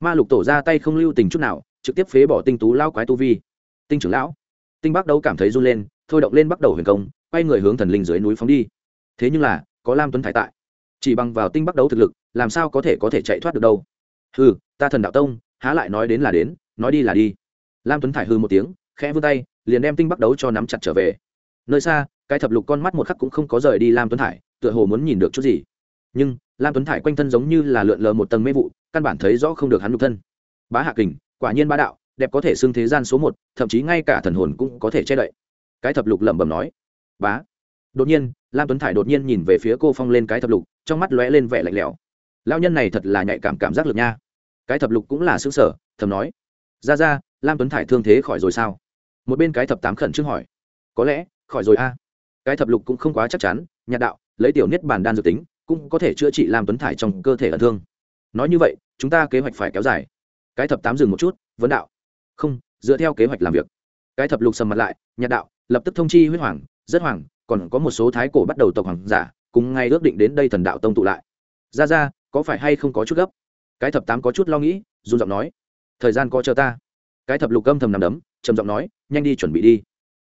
ma lục tổ ra tay không lưu tình chút nào, trực tiếp phế bỏ tinh tú lao quái tu vi. Tinh trưởng lão. Tinh bắc đấu cảm thấy run lên, thôi động lên bắt đầu huyền công, quay người hướng thần linh dưới núi phóng đi. Thế nhưng là, có lam tuấn thái tại chỉ bằng vào tinh bắc đấu thực lực, làm sao có thể có thể chạy thoát được đâu? Hừ, ta thần đạo tông, há lại nói đến là đến, nói đi là đi. Lam tuấn thải hư một tiếng, khẽ vươn tay, liền đem tinh bắc đấu cho nắm chặt trở về. Nơi xa, cái thập lục con mắt một khắc cũng không có rời đi lam tuấn thải, tựa hồ muốn nhìn được chút gì. Nhưng, lam tuấn thải quanh thân giống như là lượn lờ một tầng mê vụ, căn bản thấy rõ không được hắn nhục thân. Bá hạ kình, quả nhiên bá đạo, đẹp có thể xưng thế gian số một, thậm chí ngay cả thần hồn cũng có thể che đậy. Cái thập lục lẩm bẩm nói. Bá. Đột nhiên lam tuấn thải đột nhiên nhìn về phía cô phong lên cái thập lục, trong mắt lóe lên vẻ lạnh lẽo. Lao nhân này thật là nhạy cảm cảm giác lực nha. Cái thập lục cũng là xứng sở, thầm nói. Ra ra, lam tuấn thải thương thế khỏi rồi sao? Một bên cái thập tám khẩn trương hỏi. Có lẽ, khỏi rồi a. Cái thập lục cũng không quá chắc chắn, nhạt đạo, lấy tiểu niết bàn đan dự tính, cũng có thể chữa trị lam tuấn thải trong cơ thể ẩn thương. Nói như vậy, chúng ta kế hoạch phải kéo dài. Cái thập tám dừng một chút, vấn đạo. Không, dựa theo kế hoạch làm việc. Cái thập lục sầm mặt lại, nhạt đạo, lập tức thông chi huyết hoàng, rất hoàng còn có một số thái cổ bắt đầu tộc hoàng giả, cùng ngay ước định đến đây thần đạo tông tụ lại. Ra ra, có phải hay không có chút gấp? Cái thập tám có chút lo nghĩ, run giọng nói. Thời gian có chờ ta. Cái thập lục âm thầm nằm đấm, trầm giọng nói, nhanh đi chuẩn bị đi.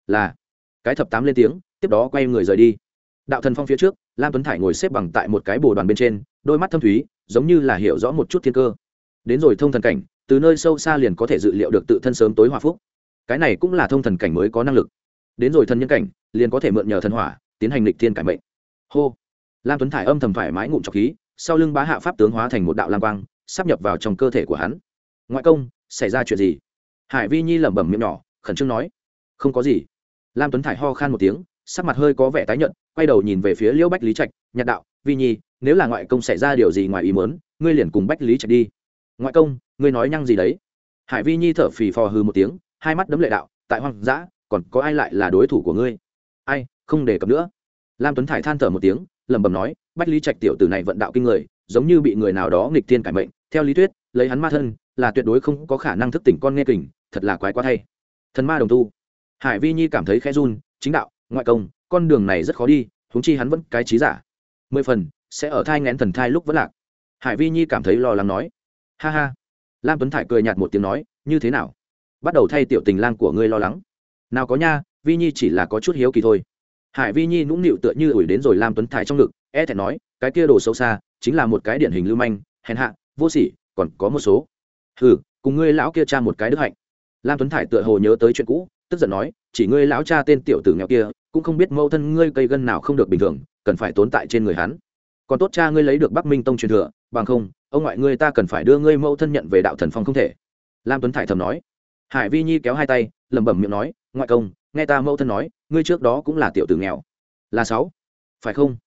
Là. Cái thập tám lên tiếng, tiếp đó quay người rời đi. Đạo thần phong phía trước, lam tuấn thải ngồi xếp bằng tại một cái bồ đoàn bên trên, đôi mắt thâm thúy, giống như là hiểu rõ một chút thiên cơ. Đến rồi thông thần cảnh, từ nơi sâu xa liền có thể dự liệu được tự thân sớm tối hòa phúc. Cái này cũng là thông thần cảnh mới có năng lực. Đến rồi thân nhân cảnh liền có thể mượn nhờ thần hỏa, tiến hành lịch thiên cải mệnh. Hô. Lam tuấn thải âm thầm thoải mái ngụm trọc khí, sau lưng bá hạ pháp tướng hóa thành một đạo lam quang, sắp nhập vào trong cơ thể của hắn. Ngoại công, xảy ra chuyện gì? Hải vi nhi lẩm bẩm miệng nhỏ, khẩn trương nói. Không có gì. Lam tuấn thải ho khan một tiếng, sắc mặt hơi có vẻ tái nhợt, quay đầu nhìn về phía liễu bách lý trạch, nhạt đạo, vi nhi, nếu là ngoại công xảy ra điều gì ngoài ý mớn ngươi liền cùng bách lý trạch đi. Ngoại công, ngươi nói nhăng gì đấy? Hải vi nhi thở phì phò hư một tiếng, hai mắt đấm lệ đạo, tại hoang dã, còn có ai lại là đối thủ của ngươi? Không đề cập nữa. Lam tuấn thải than thở một tiếng, lẩm bẩm nói, bách lý trạch tiểu tử này vận đạo kinh người, giống như bị người nào đó nghịch thiên cải mệnh. Theo lý thuyết, lấy hắn ma thân, là tuyệt đối không có khả năng thức tỉnh con nghe kình, thật là quái quá thay. Thần ma đồng tu. Hải vi nhi cảm thấy khẽ run, chính đạo, ngoại công, con đường này rất khó đi, huống chi hắn vẫn cái trí giả. Mười phần, sẽ ở thai ngén thần thai lúc vẫn lạc. Hải vi nhi cảm thấy lo lắng nói. Ha ha. Lam tuấn thải cười nhạt một tiếng nói, như thế nào? Bắt đầu thay tiểu tình lang của ngươi lo lắng. Nào có nha, vi nhi chỉ là có chút hiếu kỳ thôi hải vi nhi nũng nịu tựa như ủi đến rồi lam tuấn thải trong ngực e thẹn nói, cái kia đồ sâu xa, chính là một cái điển hình lưu manh, hèn hạ, vô sỉ, còn có một số. Hừ, cùng ngươi lão kia cha một cái đức hạnh. Lam tuấn thải tựa hồ nhớ tới chuyện cũ, tức giận nói, chỉ ngươi lão cha tên tiểu tử nghèo kia, cũng không biết mâu thân ngươi cây gân nào không được bình thường, cần phải tốn tại trên người hắn. Còn tốt cha ngươi lấy được bắc minh tông truyền thừa, bằng không, ông ngoại ngươi ta cần phải đưa ngươi mâu thân nhận về đạo thần phong không thể. Lam tuấn thải thầm nói. Hải vi nhi kéo hai tay, lẩm bẩm miệng nói, ngoại công, nghe ta mâu thân nói ngươi trước đó cũng là tiểu tử nghèo. Là sáu. Phải không?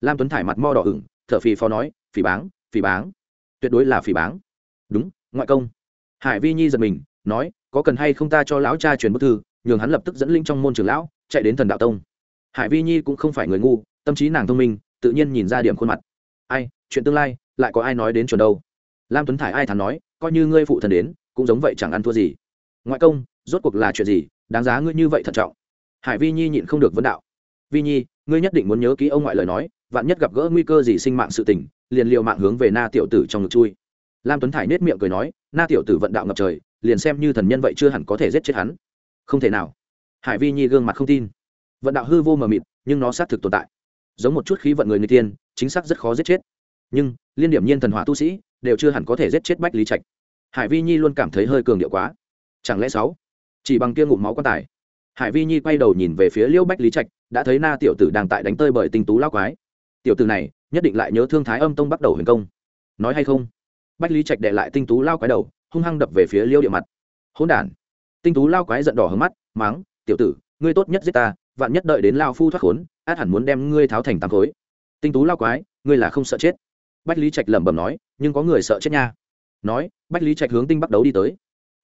Lam tuấn thải mặt mo đỏ ửng, thở phì phò nói phì báng phì báng. Tuyệt đối là phì báng. Đúng, ngoại công. Hải vi nhi giật mình, nói, có cần hay không ta cho lão cha truyền bức thư, nhường hắn lập tức dẫn linh trong môn trường lão, chạy đến thần đạo tông. Hải vi nhi cũng không phải người ngu, tâm trí nàng thông minh, tự nhiên nhìn ra điểm khuôn mặt. Ai, chuyện tương lai, lại có ai nói đến chuẩn đâu? Lam tuấn thải ai thắn nói, coi như ngươi phụ thần đến, cũng giống vậy chẳng ăn thua gì. Ngoại công, rốt cuộc là chuyện gì, đáng giá ngươi như vậy thận trọng hải vi nhi nhịn không được vấn đạo. Vi nhi, ngươi nhất định muốn nhớ kỹ ông ngoại lời nói, vạn nhất gặp gỡ nguy cơ gì sinh mạng sự tình, liền liều mạng hướng về na tiểu tử trong ngực chui. Lam tuấn thải nết miệng cười nói, na tiểu tử vận đạo ngập trời, liền xem như thần nhân vậy chưa hẳn có thể giết chết hắn. Không thể nào. Hải vi nhi gương mặt không tin. Vận đạo hư vô mờ mịt, nhưng nó xác thực tồn tại. Giống một chút khí vận người người tiên, chính xác rất khó giết chết. Nhưng, liên điểm nhiên thần hỏa tu sĩ, đều chưa hẳn có thể giết chết bách lý trạch. Hải vi nhi luôn cảm thấy hơi cường điệu quá. Chẳng lẽ sáu? Chỉ bằng kia ngụm máu quan tài hải vi nhi quay đầu nhìn về phía liễu bách lý trạch, đã thấy na tiểu tử đang tại đánh tơi bởi tinh tú lao quái. Tiểu tử này, nhất định lại nhớ thương thái âm tông bắt đầu huyền công. Nói hay không? Bách lý trạch đệ lại tinh tú lao quái đầu, hung hăng đập về phía liêu địa mặt. Hỗn đản. Tinh tú lao quái giận đỏ hướng mắt máng tiểu tử, ngươi tốt nhất giết ta, vạn nhất đợi đến lao phu thoát khốn, át hẳn muốn đem ngươi tháo thành tám khối. Tinh tú lao quái, ngươi là không sợ chết. Bách lý trạch lẩm bẩm nói, nhưng có người sợ chết nha. Nói, bách lý trạch hướng tinh bắc đấu đi tới.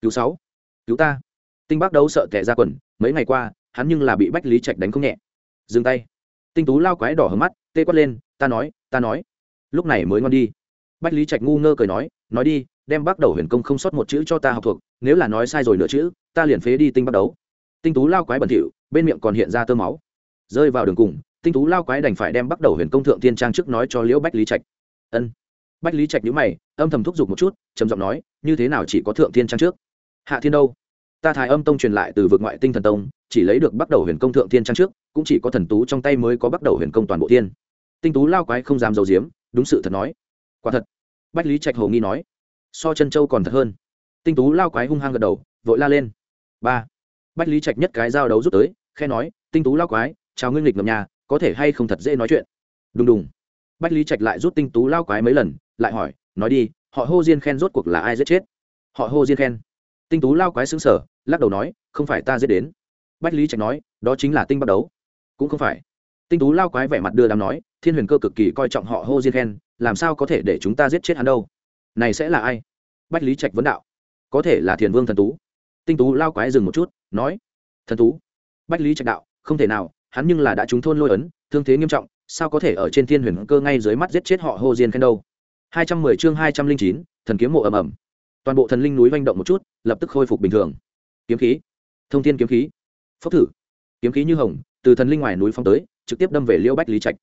Cứu sáu, cứu ta tinh bắc đấu sợ tệ ra quần, mấy ngày qua, hắn nhưng là bị bách lý trạch đánh không nhẹ. Dừng tay. Tinh tú lao quái đỏ hướng mắt, tê quát lên, ta nói ta nói. Lúc này mới ngon đi. Bách lý trạch ngu ngơ cười nói nói đi, đem bắt đầu huyền công không sót một chữ cho ta học thuộc, nếu là nói sai rồi nửa chữ, ta liền phế đi tinh bắt đấu. Tinh tú lao quái bẩn thỉu, bên miệng còn hiện ra tơ máu. Rơi vào đường cùng, tinh tú lao quái đành phải đem bắt đầu huyền công thượng tiên trang trước nói cho liễu bách lý trạch. Ân. Bách lý trạch nhữ mày, âm thầm thúc giục một chút, trầm giọng nói, như thế nào chỉ có thượng tiên trang trước? Hạ thiên đâu? Ta thái âm tông truyền lại từ vực ngoại tinh thần tông, chỉ lấy được bắt đầu huyền công thượng thiên trang trước, cũng chỉ có thần tú trong tay mới có bắt đầu huyền công toàn bộ thiên. tinh tú lao quái không dám dầu diếm đúng sự thật nói. Quả thật. Bách lý trạch hồ nghi nói. So chân châu còn thật hơn. Tinh tú lao quái hung hăng gật đầu, vội la lên. Ba. Bách lý trạch nhất cái dao đấu rút tới khe nói, tinh tú lao quái, chào ngươi lịch ngầm nhà, có thể hay không thật dễ nói chuyện? Đùng đùng. Bách lý trạch lại rút tinh tú lao quái mấy lần, lại hỏi, nói đi, họ hô diên khen rốt cuộc là ai giết chết? Họ hô diên khen tinh tú lao quái xứng sở lắc đầu nói, không phải ta giết đến. Bách lý trạch nói, đó chính là tinh bắt đấu cũng không phải. Tinh tú lao quái vẻ mặt đưa đám nói, thiên huyền cơ cực kỳ coi trọng họ hô diên khen, làm sao có thể để chúng ta giết chết hắn đâu? Này sẽ là ai? Bách lý trạch vấn đạo. Có thể là thiền vương thần tú. Tinh tú lao quái dừng một chút, nói, thần tú. Bách lý trạch đạo, không thể nào, hắn nhưng là đã trúng thôn lôi ấn, thương thế nghiêm trọng, sao có thể ở trên thiên huyền cơ ngay dưới mắt giết chết họ hô diên khen đâu? Hai trăm mười chương hai trăm linh chín, thần kiếm mộ ầm ầm toàn bộ thần linh núi manh động một chút, lập tức khôi phục bình thường. Kiếm khí. Thông thiên kiếm khí. Phốc thử. Kiếm khí như hồng, từ thần linh ngoài núi phong tới, trực tiếp đâm về liễu bách lý trạch.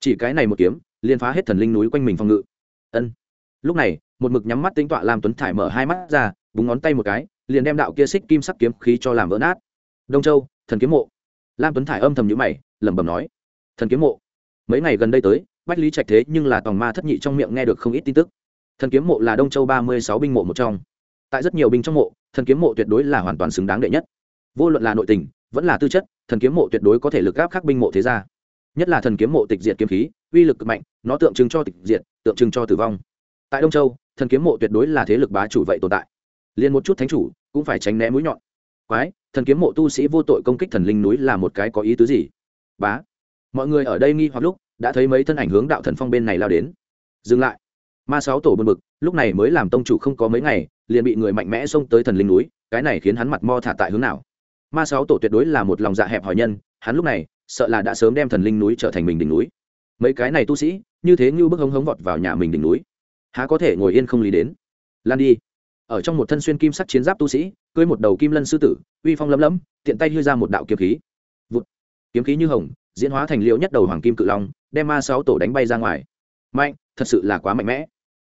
Chỉ cái này một kiếm, liền phá hết thần linh núi quanh mình phòng ngự. Ân. Lúc này, một mực nhắm mắt tính tọa làm tuấn thải mở hai mắt ra, búng ngón tay một cái, liền đem đạo kia xích kim sắc kiếm khí cho làm vỡ nát. Đông châu, thần kiếm mộ. Lam tuấn thải âm thầm nhữ mày, lẩm bẩm nói, thần kiếm mộ. Mấy ngày gần đây tới, bách lý trạch thế nhưng là tòng ma thất nhị trong miệng nghe được không ít tin tức thần kiếm mộ là đông châu ba mươi sáu binh mộ một trong. Tại rất nhiều binh trong mộ, thần kiếm mộ tuyệt đối là hoàn toàn xứng đáng đệ nhất. Vô luận là nội tình, vẫn là tư chất, thần kiếm mộ tuyệt đối có thể lực gáp các binh mộ thế gia. Nhất là thần kiếm mộ tịch diệt kiếm khí, uy lực cực mạnh, nó tượng trưng cho tịch diệt, tượng trưng cho tử vong. Tại đông châu, thần kiếm mộ tuyệt đối là thế lực bá chủ vậy tồn tại. Liền một chút thánh chủ, cũng phải tránh né mũi nhọn. Quái, thần kiếm mộ tu sĩ vô tội công kích thần linh núi là một cái có ý tứ gì? Bá, mọi người ở đây nghi hoặc lúc, đã thấy mấy thân ảnh hướng đạo thần phong bên này lao đến. Dừng lại ma sáu tổ buồn bực, lúc này mới làm tông chủ không có mấy ngày, liền bị người mạnh mẽ xông tới thần linh núi, cái này khiến hắn mặt mo thả tại hướng nào. Ma sáu tổ tuyệt đối là một lòng dạ hẹp hỏi nhân, hắn lúc này, sợ là đã sớm đem thần linh núi trở thành mình đỉnh núi. Mấy cái này tu sĩ, như thế như bức hống hống vọt vào nhà mình đỉnh núi. Há có thể ngồi yên không lý đến? Lan đi. Ở trong một thân xuyên kim sắc chiến giáp tu sĩ, cưới một đầu kim lân sư tử, uy phong lấm lấm, tiện tay hư ra một đạo kiếm khí. Vụt. kiếm khí như hồng, diễn hóa thành liễu nhất đầu hoàng kim cự long, đem ma sáu tổ đánh bay ra ngoài. Mạnh, thật sự là quá mạnh mẽ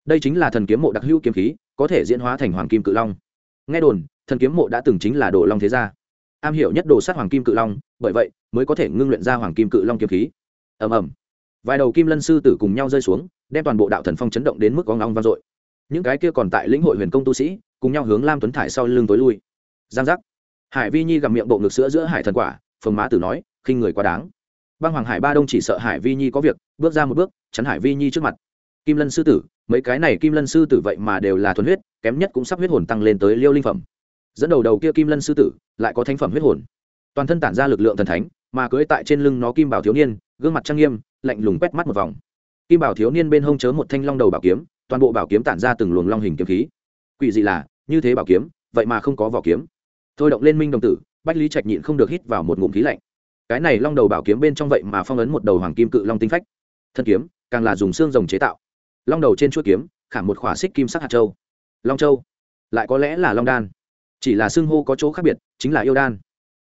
đây chính là thần kiếm mộ đặc hữu kiếm khí, có thể diễn hóa thành hoàng kim cự long. Nghe đồn, thần kiếm mộ đã từng chính là đồ long thế gia. Am hiểu nhất đồ sát hoàng kim cự long, bởi vậy, mới có thể ngưng luyện ra hoàng kim cự long kiếm khí. Ầm ầm. Vài đầu kim lân sư tử cùng nhau rơi xuống, đem toàn bộ đạo thần phong chấn động đến mức có ngóng vang dội. Những cái kia còn tại lĩnh hội huyền công tu sĩ, cùng nhau hướng lam tuấn thải sau lưng tối lui. Giang giác. Hải vi nhi gặm miệng bộ ngực sữa giữa hải thần quả phồng má tử nói, khinh người quá đáng. Băng hoàng hải ba đông chỉ sợ hải vi nhi có việc, bước ra một bước, chắn hải vi nhi trước mặt kim lân sư tử, mấy cái này kim lân sư tử vậy mà đều là thuần huyết, kém nhất cũng sắp huyết hồn tăng lên tới liêu linh phẩm. Dẫn đầu đầu kia kim lân sư tử, lại có thánh phẩm huyết hồn. Toàn thân tản ra lực lượng thần thánh, mà cưới tại trên lưng nó kim bảo thiếu niên, gương mặt trang nghiêm, lạnh lùng quét mắt một vòng. Kim bảo thiếu niên bên hông chớ một thanh long đầu bảo kiếm, toàn bộ bảo kiếm tản ra từng luồng long hình kiếm khí. Quỷ dị là, như thế bảo kiếm, vậy mà không có vỏ kiếm. Thôi động lên minh đồng tử, bách lý trạch nhịn không được hít vào một ngụm khí lạnh. Cái này long đầu bảo kiếm bên trong vậy mà phong ấn một đầu hoàng kim cự long tinh phách. Thân kiếm, càng là dùng xương rồng chế tạo long đầu trên chuỗi kiếm, khảm một khỏa xích kim sắc hạt châu. Long châu, lại có lẽ là long đan. Chỉ là xương hô có chỗ khác biệt, chính là yêu đan.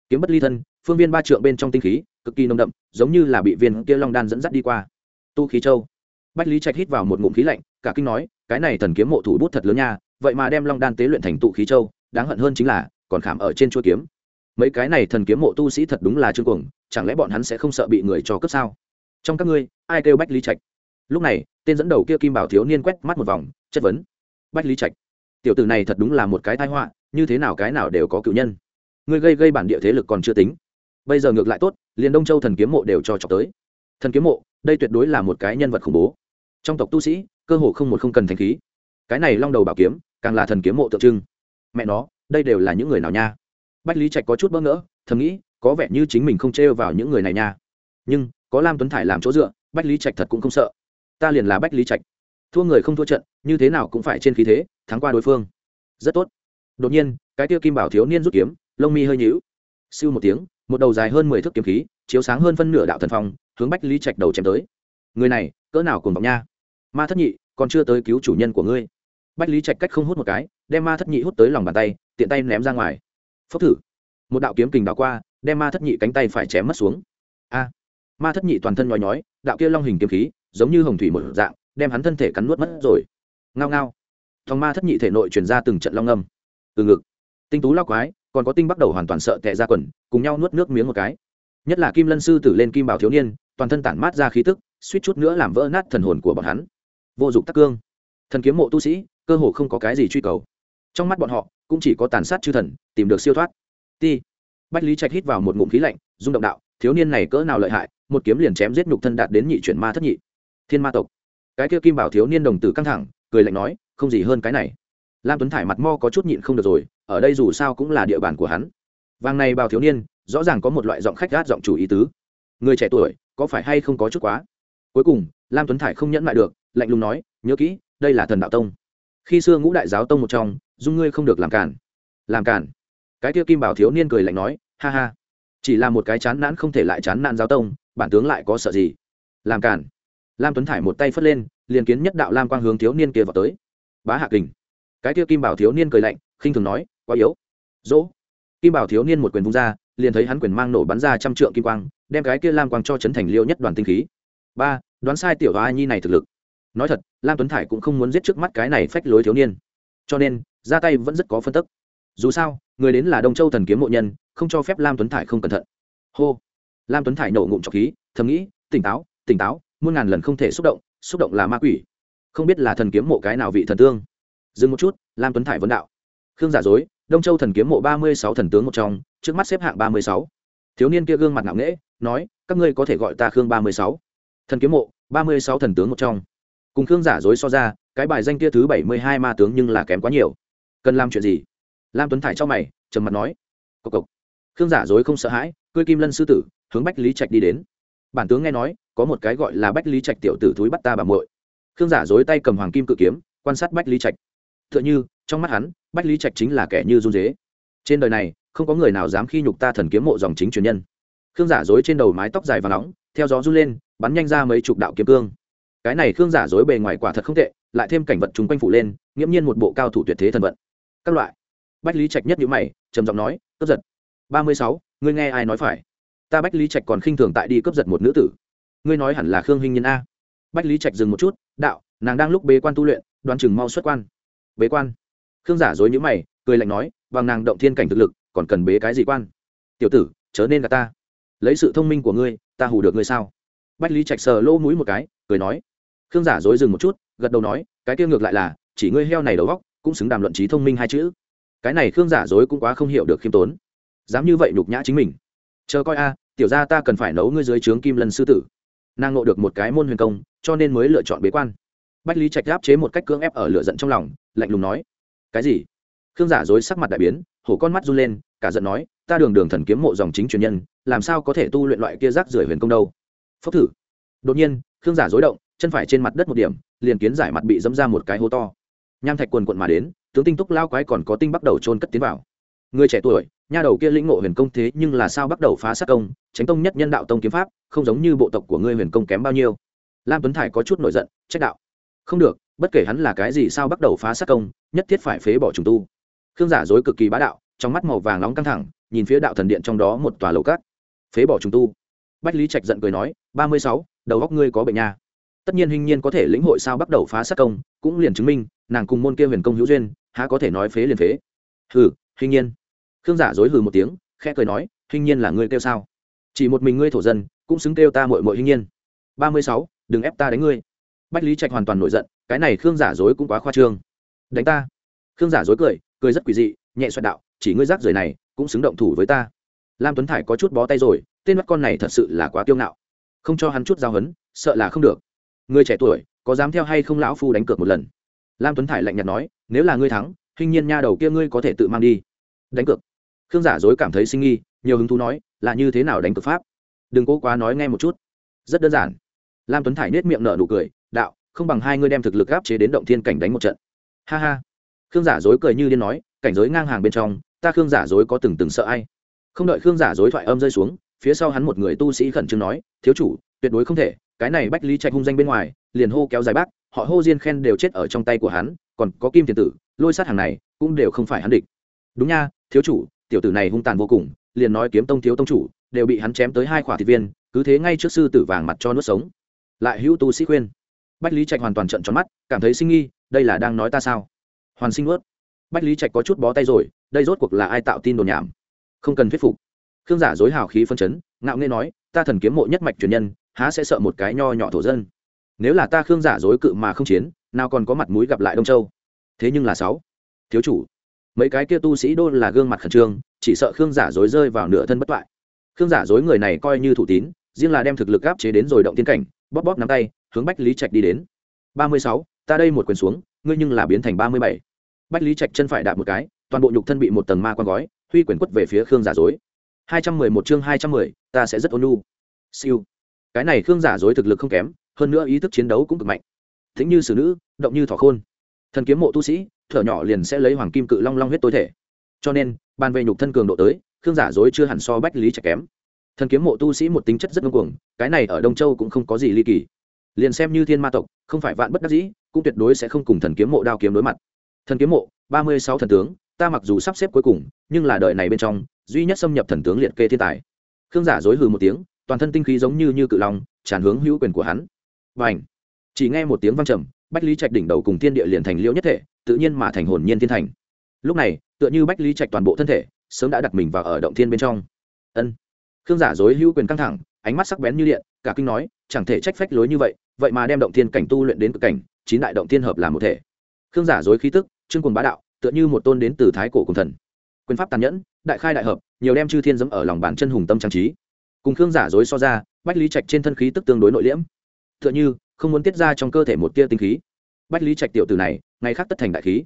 Kiếm bất ly thân, phương viên ba trượng bên trong tinh khí, cực kỳ nồng đậm, giống như là bị viên kia long đan dẫn dắt đi qua. Tu khí châu. Bách lý trạch hít vào một ngụm khí lạnh, cả kinh nói, cái này thần kiếm mộ thủ bút thật lớn nha, vậy mà đem long đan tế luyện thành tụ khí châu, đáng hận hơn chính là, còn khảm ở trên chuôi kiếm. Mấy cái này thần kiếm mộ tu sĩ thật đúng là chương cuồng, chẳng lẽ bọn hắn sẽ không sợ bị người cho cướp sao? Trong các ngươi, ai kêu bách lý trạch? Lúc này, tên dẫn đầu kia kim bảo thiếu niên quét mắt một vòng, chất vấn. Bách lý trạch, tiểu tử này thật đúng là một cái tai họa, như thế nào cái nào đều có cựu nhân. Ngươi gây gây bản địa thế lực còn chưa tính. Bây giờ ngược lại tốt, liền đông châu thần kiếm mộ đều cho chọc tới. Thần kiếm mộ, đây tuyệt đối là một cái nhân vật khủng bố. Trong tộc tu sĩ, cơ hồ không một không cần thanh khí. Cái này long đầu bảo kiếm, càng là thần kiếm mộ tượng trưng. Mẹ nó, đây đều là những người nào nha? Bách lý trạch có chút bỡ ngỡ, thầm nghĩ, có vẻ như chính mình không trêu vào những người này nha. Nhưng, có lam tuấn thải làm chỗ dựa, bách lý trạch thật cũng không sợ ta liền là bách lý trạch. Thua người không thua trận, như thế nào cũng phải trên khí thế, thắng qua đối phương. Rất tốt. Đột nhiên, cái tiêu kim bảo thiếu niên rút kiếm, lông mi hơi nhíu. Siêu một tiếng, một đầu dài hơn mười thước kiếm khí, chiếu sáng hơn phân nửa đạo thần phong, hướng bách lý trạch đầu chém tới. Người này, cỡ nào cùng vọng nha. Ma thất nhị, còn chưa tới cứu chủ nhân của ngươi. Bách lý trạch cách không hút một cái, đem ma thất nhị hút tới lòng bàn tay, tiện tay ném ra ngoài. Phốc thử. Một đạo kiếm kình đảo qua, đem ma thất nhị cánh tay phải chém mất xuống. A. Ma thất nhị toàn thân nhói nhói, đạo kia long hình kiếm khí giống như hồng thủy một dạng, đem hắn thân thể cắn nuốt mất rồi. Ngao ngao. Thòng ma thất nhị thể nội truyền ra từng trận long âm. Từ ngực. Tinh tú lao quái, còn có tinh bắt đầu hoàn toàn sợ tệ ra quần, cùng nhau nuốt nước miếng một cái. Nhất là kim lân sư tử lên kim bảo thiếu niên, toàn thân tản mát ra khí tức, suýt chút nữa làm vỡ nát thần hồn của bọn hắn. Vô dụng tắc cương. Thần kiếm mộ tu sĩ, cơ hồ không có cái gì truy cầu. Trong mắt bọn họ, cũng chỉ có tàn sát chư thần, tìm được siêu thoát. Ti. Bách lý trạch hít vào một ngụm khí lạnh, rung động đạo, thiếu niên này cỡ nào lợi hại, một kiếm liền chém giết nhục thân đạt đến nhị chuyển ma thất nhị thiên ma tộc. Cái kia kim bảo thiếu niên đồng tử căng thẳng, cười lạnh nói, không gì hơn cái này. Lam tuấn thải mặt mo có chút nhịn không được rồi, ở đây dù sao cũng là địa bàn của hắn. Vàng này bảo thiếu niên, rõ ràng có một loại giọng khách gát giọng chủ ý tứ. Người trẻ tuổi, có phải hay không có chút quá? Cuối cùng, lam tuấn thải không nhẫn lại được, lạnh lùng nói, nhớ kỹ, đây là thần đạo tông. Khi xưa ngũ đại giáo tông một trong, dung ngươi không được làm cản. Làm cản. Cái kia kim bảo thiếu niên cười lạnh nói, ha ha. Chỉ là một cái chán nản không thể lại chán nản giáo tông, bản tướng lại có sợ gì? Làm cản lam tuấn thải một tay phất lên, liền kiến nhất đạo lam quang hướng thiếu niên kia vào tới. Bá hạ kình. Cái kia kim bảo thiếu niên cười lạnh, khinh thường nói, quá yếu. Dỗ. Kim bảo thiếu niên một quyền vung ra, liền thấy hắn quyền mang nổ bắn ra trăm trượng kim quang, đem cái kia lam quang cho chấn thành liêu nhất đoàn tinh khí. Ba, đoán sai tiểu hoa nhi này thực lực. Nói thật, lam tuấn thải cũng không muốn giết trước mắt cái này phách lối thiếu niên. Cho nên, ra tay vẫn rất có phân tức. Dù sao, người đến là đông châu thần kiếm mộ nhân, không cho phép lam tuấn thải không cẩn thận. Hô. Lam tuấn thải nổ ngụm trọc khí, thầm nghĩ, tỉnh táo tỉnh táo muôn ngàn lần không thể xúc động xúc động là ma quỷ. Không biết là thần kiếm mộ cái nào vị thần tương. Dừng một chút, lam tuấn thải vấn đạo. Khương giả dối, đông châu thần kiếm mộ ba mươi sáu thần tướng một trong, trước mắt xếp hạng ba mươi sáu. Thiếu niên kia gương mặt ngạo nghễ, nói, các ngươi có thể gọi ta khương ba mươi sáu. Thần kiếm mộ, ba mươi sáu thần tướng một trong. Cùng khương giả dối so ra, cái bài danh kia thứ bảy mươi hai ma tướng nhưng là kém quá nhiều. Cần làm chuyện gì? Lam tuấn thải cho mày, trầm mặt nói. Cộc cộc. Khương giả dối không sợ hãi cưới kim lân sư tử, hướng bách lý trạch đi đến bản tướng nghe nói, có một cái gọi là bách lý trạch tiểu tử thúi bắt ta bà muội. Khương giả dối tay cầm hoàng kim cự kiếm, quan sát bách lý trạch. T h ư ợ n h ư trong mắt hắn, bách lý trạch chính là kẻ như run dế. Trên đời này, không có người nào dám khi nhục ta thần kiếm mộ dòng chính truyền nhân. Khương giả dối trên đầu mái tóc dài và nóng, theo gió run lên, bắn nhanh ra mấy chục đạo kiếm cương. Cái này khương giả dối bề ngoài quả thật không tệ, lại thêm cảnh vật chúng quanh phủ lên, nghiễm nhiên một bộ cao thủ tuyệt thế thần vận. Các loại. Bách lý trạch nhất nhữ mày, trầm giọng nói, cướp giật. Ba mươi sáu, ngươi nghe ai nói phải? Ta bách lý trạch còn khinh thường tại đi cướp giật một nữ tử. ngươi nói hẳn là khương hình nhân a. bách lý trạch dừng một chút, đạo, nàng đang lúc bế quan tu luyện, đoán chừng mau xuất quan. bế quan. khương giả dối nhữ mày, cười lạnh nói, bằng nàng động thiên cảnh thực lực, còn cần bế cái gì quan? tiểu tử, chớ nên gà ta. lấy sự thông minh của ngươi, ta hù được ngươi sao? bách lý trạch sờ lỗ mũi một cái, cười nói. khương giả dối dừng một chút, gật đầu nói, cái kia ngược lại là, chỉ ngươi heo này đầu góc, cũng xứng đàm luận trí thông minh hai chữ. cái này khương giả dối cũng quá không hiểu được khiêm tốn. dám như vậy nhục nhã chính mình chờ coi a, tiểu ra ta cần phải nấu ngươi dưới trướng kim lân sư tử. Nàng ngộ được một cái môn huyền công, cho nên mới lựa chọn bế quan. Bách lý trạch áp chế một cách cưỡng ép ở lửa giận trong lòng, lạnh lùng nói, cái gì? Khương giả dối sắc mặt đại biến, hổ con mắt run lên, cả giận nói, ta đường đường thần kiếm mộ dòng chính truyền nhân, làm sao có thể tu luyện loại kia rác rưởi huyền công đâu? Phốc thử. Đột nhiên, khương giả dối động, chân phải trên mặt đất một điểm, liền kiến giải mặt bị dẫm ra một cái hố to. Nham thạch quần quận mà đến, tướng tinh túc lao quái còn có tinh bắt đầu trôn cất tiến vào. Người trẻ tuổi nha đầu kia lĩnh ngộ huyền công thế nhưng là sao bắt đầu phá sát công tránh tông nhất nhân đạo tông kiếm pháp, không giống như bộ tộc của ngươi huyền công kém bao nhiêu. Lam tuấn thải có chút nổi giận, trách đạo. Không được, bất kể hắn là cái gì sao bắt đầu phá sát công, nhất thiết phải phế bỏ trùng tu. Khương giả dối cực kỳ bá đạo, trong mắt màu vàng nóng căng thẳng, nhìn phía đạo thần điện trong đó một tòa lầu cát. Phế bỏ trùng tu. Bách lý trạch giận cười nói, ba mươi sáu, đầu góc ngươi có bệnh nha. Tất nhiên hình nhiên có thể lĩnh hội sao bắt đầu phá sát công, cũng liền chứng minh, nàng cùng môn kia huyền công hữu duyên, há có thể nói phế liền phế. Hừ, hình nhiên khương giả dối hừ một tiếng, khẽ cười nói, hình nhiên là ngươi kêu sao? Chỉ một mình ngươi thổ dân, cũng xứng kêu ta mội mội hình nhiên. Ba mươi sáu, đừng ép ta đánh ngươi. Bách lý trạch hoàn toàn nổi giận, cái này khương giả dối cũng quá khoa trương. Đánh ta? Khương giả dối cười cười rất quỷ dị, nhẹ xoẹt đạo, chỉ ngươi rác rưởi này, cũng xứng động thủ với ta. Lam tuấn thải có chút bó tay rồi, tên mắt con này thật sự là quá kiêu ngạo. Không cho hắn chút giao hấn, sợ là không được. Người trẻ tuổi, có dám theo hay không lão phu đánh cược một lần? Lam tuấn thải lạnh nhạt nói, nếu là ngươi thắng, hình nhiên nha đầu kia ngươi có thể tự mang đi. Đánh cược khương giả dối cảm thấy sinh nghi, nhiều hứng thú nói, là như thế nào đánh cực pháp? Đừng cố quá nói nghe một chút. Rất đơn giản. Lam tuấn thải nết miệng nở nụ cười, đạo, không bằng hai ngươi đem thực lực gáp chế đến động thiên cảnh đánh một trận. Ha ha. Khương giả dối cười như điên nói, cảnh giới ngang hàng bên trong, ta khương giả dối có từng từng sợ ai? Không đợi khương giả dối thoại âm rơi xuống, phía sau hắn một người tu sĩ khẩn trương nói, thiếu chủ, tuyệt đối không thể, cái này bách lý trạch hung danh bên ngoài, liền hô kéo dài bác, họ hô diên khen đều chết ở trong tay của hắn, còn có kim tiền tử, lôi sát hàng này, cũng đều không phải hắn địch. Đúng nha, thiếu chủ tiểu tử này hung tàn vô cùng, liền nói kiếm tông thiếu tông chủ, đều bị hắn chém tới hai khỏa thịt viên, cứ thế ngay trước sư tử vàng mặt cho nuốt sống. Lại hữu tu sĩ khuyên. Bách lý trạch hoàn toàn trận tròn mắt, cảm thấy sinh nghi, đây là đang nói ta sao? Hoàn sinh nuốt. Bách lý trạch có chút bó tay rồi, đây rốt cuộc là ai tạo tin đồn nhảm? Không cần thuyết phục. Khương giả dối hào khí phân chấn, ngạo nghê nói, ta thần kiếm mộ nhất mạch truyền nhân, há sẽ sợ một cái nho nhỏ thổ dân. Nếu là ta khương giả dối cự mà không chiến, nào còn có mặt mũi gặp lại đông châu? Thế nhưng là sáu. Thiếu chủ mấy cái kia tu sĩ đô là gương mặt khẩn trương, chỉ sợ khương giả dối rơi vào nửa thân bất toại. Khương giả dối người này coi như thủ tín, riêng là đem thực lực áp chế đến rồi động tiên cảnh, bóp bóp nắm tay, hướng bách lý trạch đi đến. Ba mươi sáu, ta đây một quyền xuống, ngươi nhưng là biến thành ba mươi bảy. Bách lý trạch chân phải đạp một cái, toàn bộ nhục thân bị một tầng ma quan gói, huy quyền quất về phía khương giả dối. hai trăm mười một chương hai trăm mười, ta sẽ rất ôn nhu. Siêu. Cái này khương giả dối thực lực không kém, hơn nữa ý thức chiến đấu cũng cực mạnh. Thính như xử nữ, động như thỏ khôn. Thần kiếm mộ tu sĩ thở nhỏ liền sẽ lấy hoàng kim cự long long huyết tối thể. Cho nên, bàn về nhục thân cường độ tới, khương giả dối chưa hẳn so bách lý trạch kém. Thần kiếm mộ tu sĩ một tính chất rất ngưng cuồng, cái này ở đông châu cũng không có gì ly kỳ. Liền xem như thiên ma tộc, không phải vạn bất đắc dĩ, cũng tuyệt đối sẽ không cùng thần kiếm mộ đao kiếm đối mặt. Thần kiếm mộ, ba mươi sáu thần tướng, ta mặc dù sắp xếp cuối cùng, nhưng là đời này bên trong, duy nhất xâm nhập thần tướng liệt kê thiên tài. Khương giả dối hừ một tiếng, toàn thân tinh khí giống như như cự long, tràn hướng hữu quyền của hắn. Và ảnh chỉ nghe một tiếng vang trầm bách lý trạch đỉnh đầu cùng thiên địa liền thành liễu nhất thể, tự nhiên mà thành hồn nhiên thiên thành. Lúc này, tựa như bách lý trạch toàn bộ thân thể, sớm đã đặt mình vào ở động thiên bên trong. Ân. Khương giả dối hữu quyền căng thẳng, ánh mắt sắc bén như điện, cả kinh nói, chẳng thể trách phách lối như vậy vậy mà đem động thiên cảnh tu luyện đến cực cảnh, chín đại động thiên hợp làm một thể. Khương giả dối khí tức, trương quần bá đạo, tựa như một tôn đến từ thái cổ cùng thần. Quyền pháp tàn nhẫn, đại khai đại hợp, nhiều đem chư thiên dẫm ở lòng bàn chân hùng tâm trang trí. Cùng khương giả dối so ra, bách lý trạch trên thân khí tức tương đối nội liễm. Tựa như không muốn tiết ra trong cơ thể một tia tinh khí. Bách lý trạch tiểu từ này, ngày khác tất thành đại khí.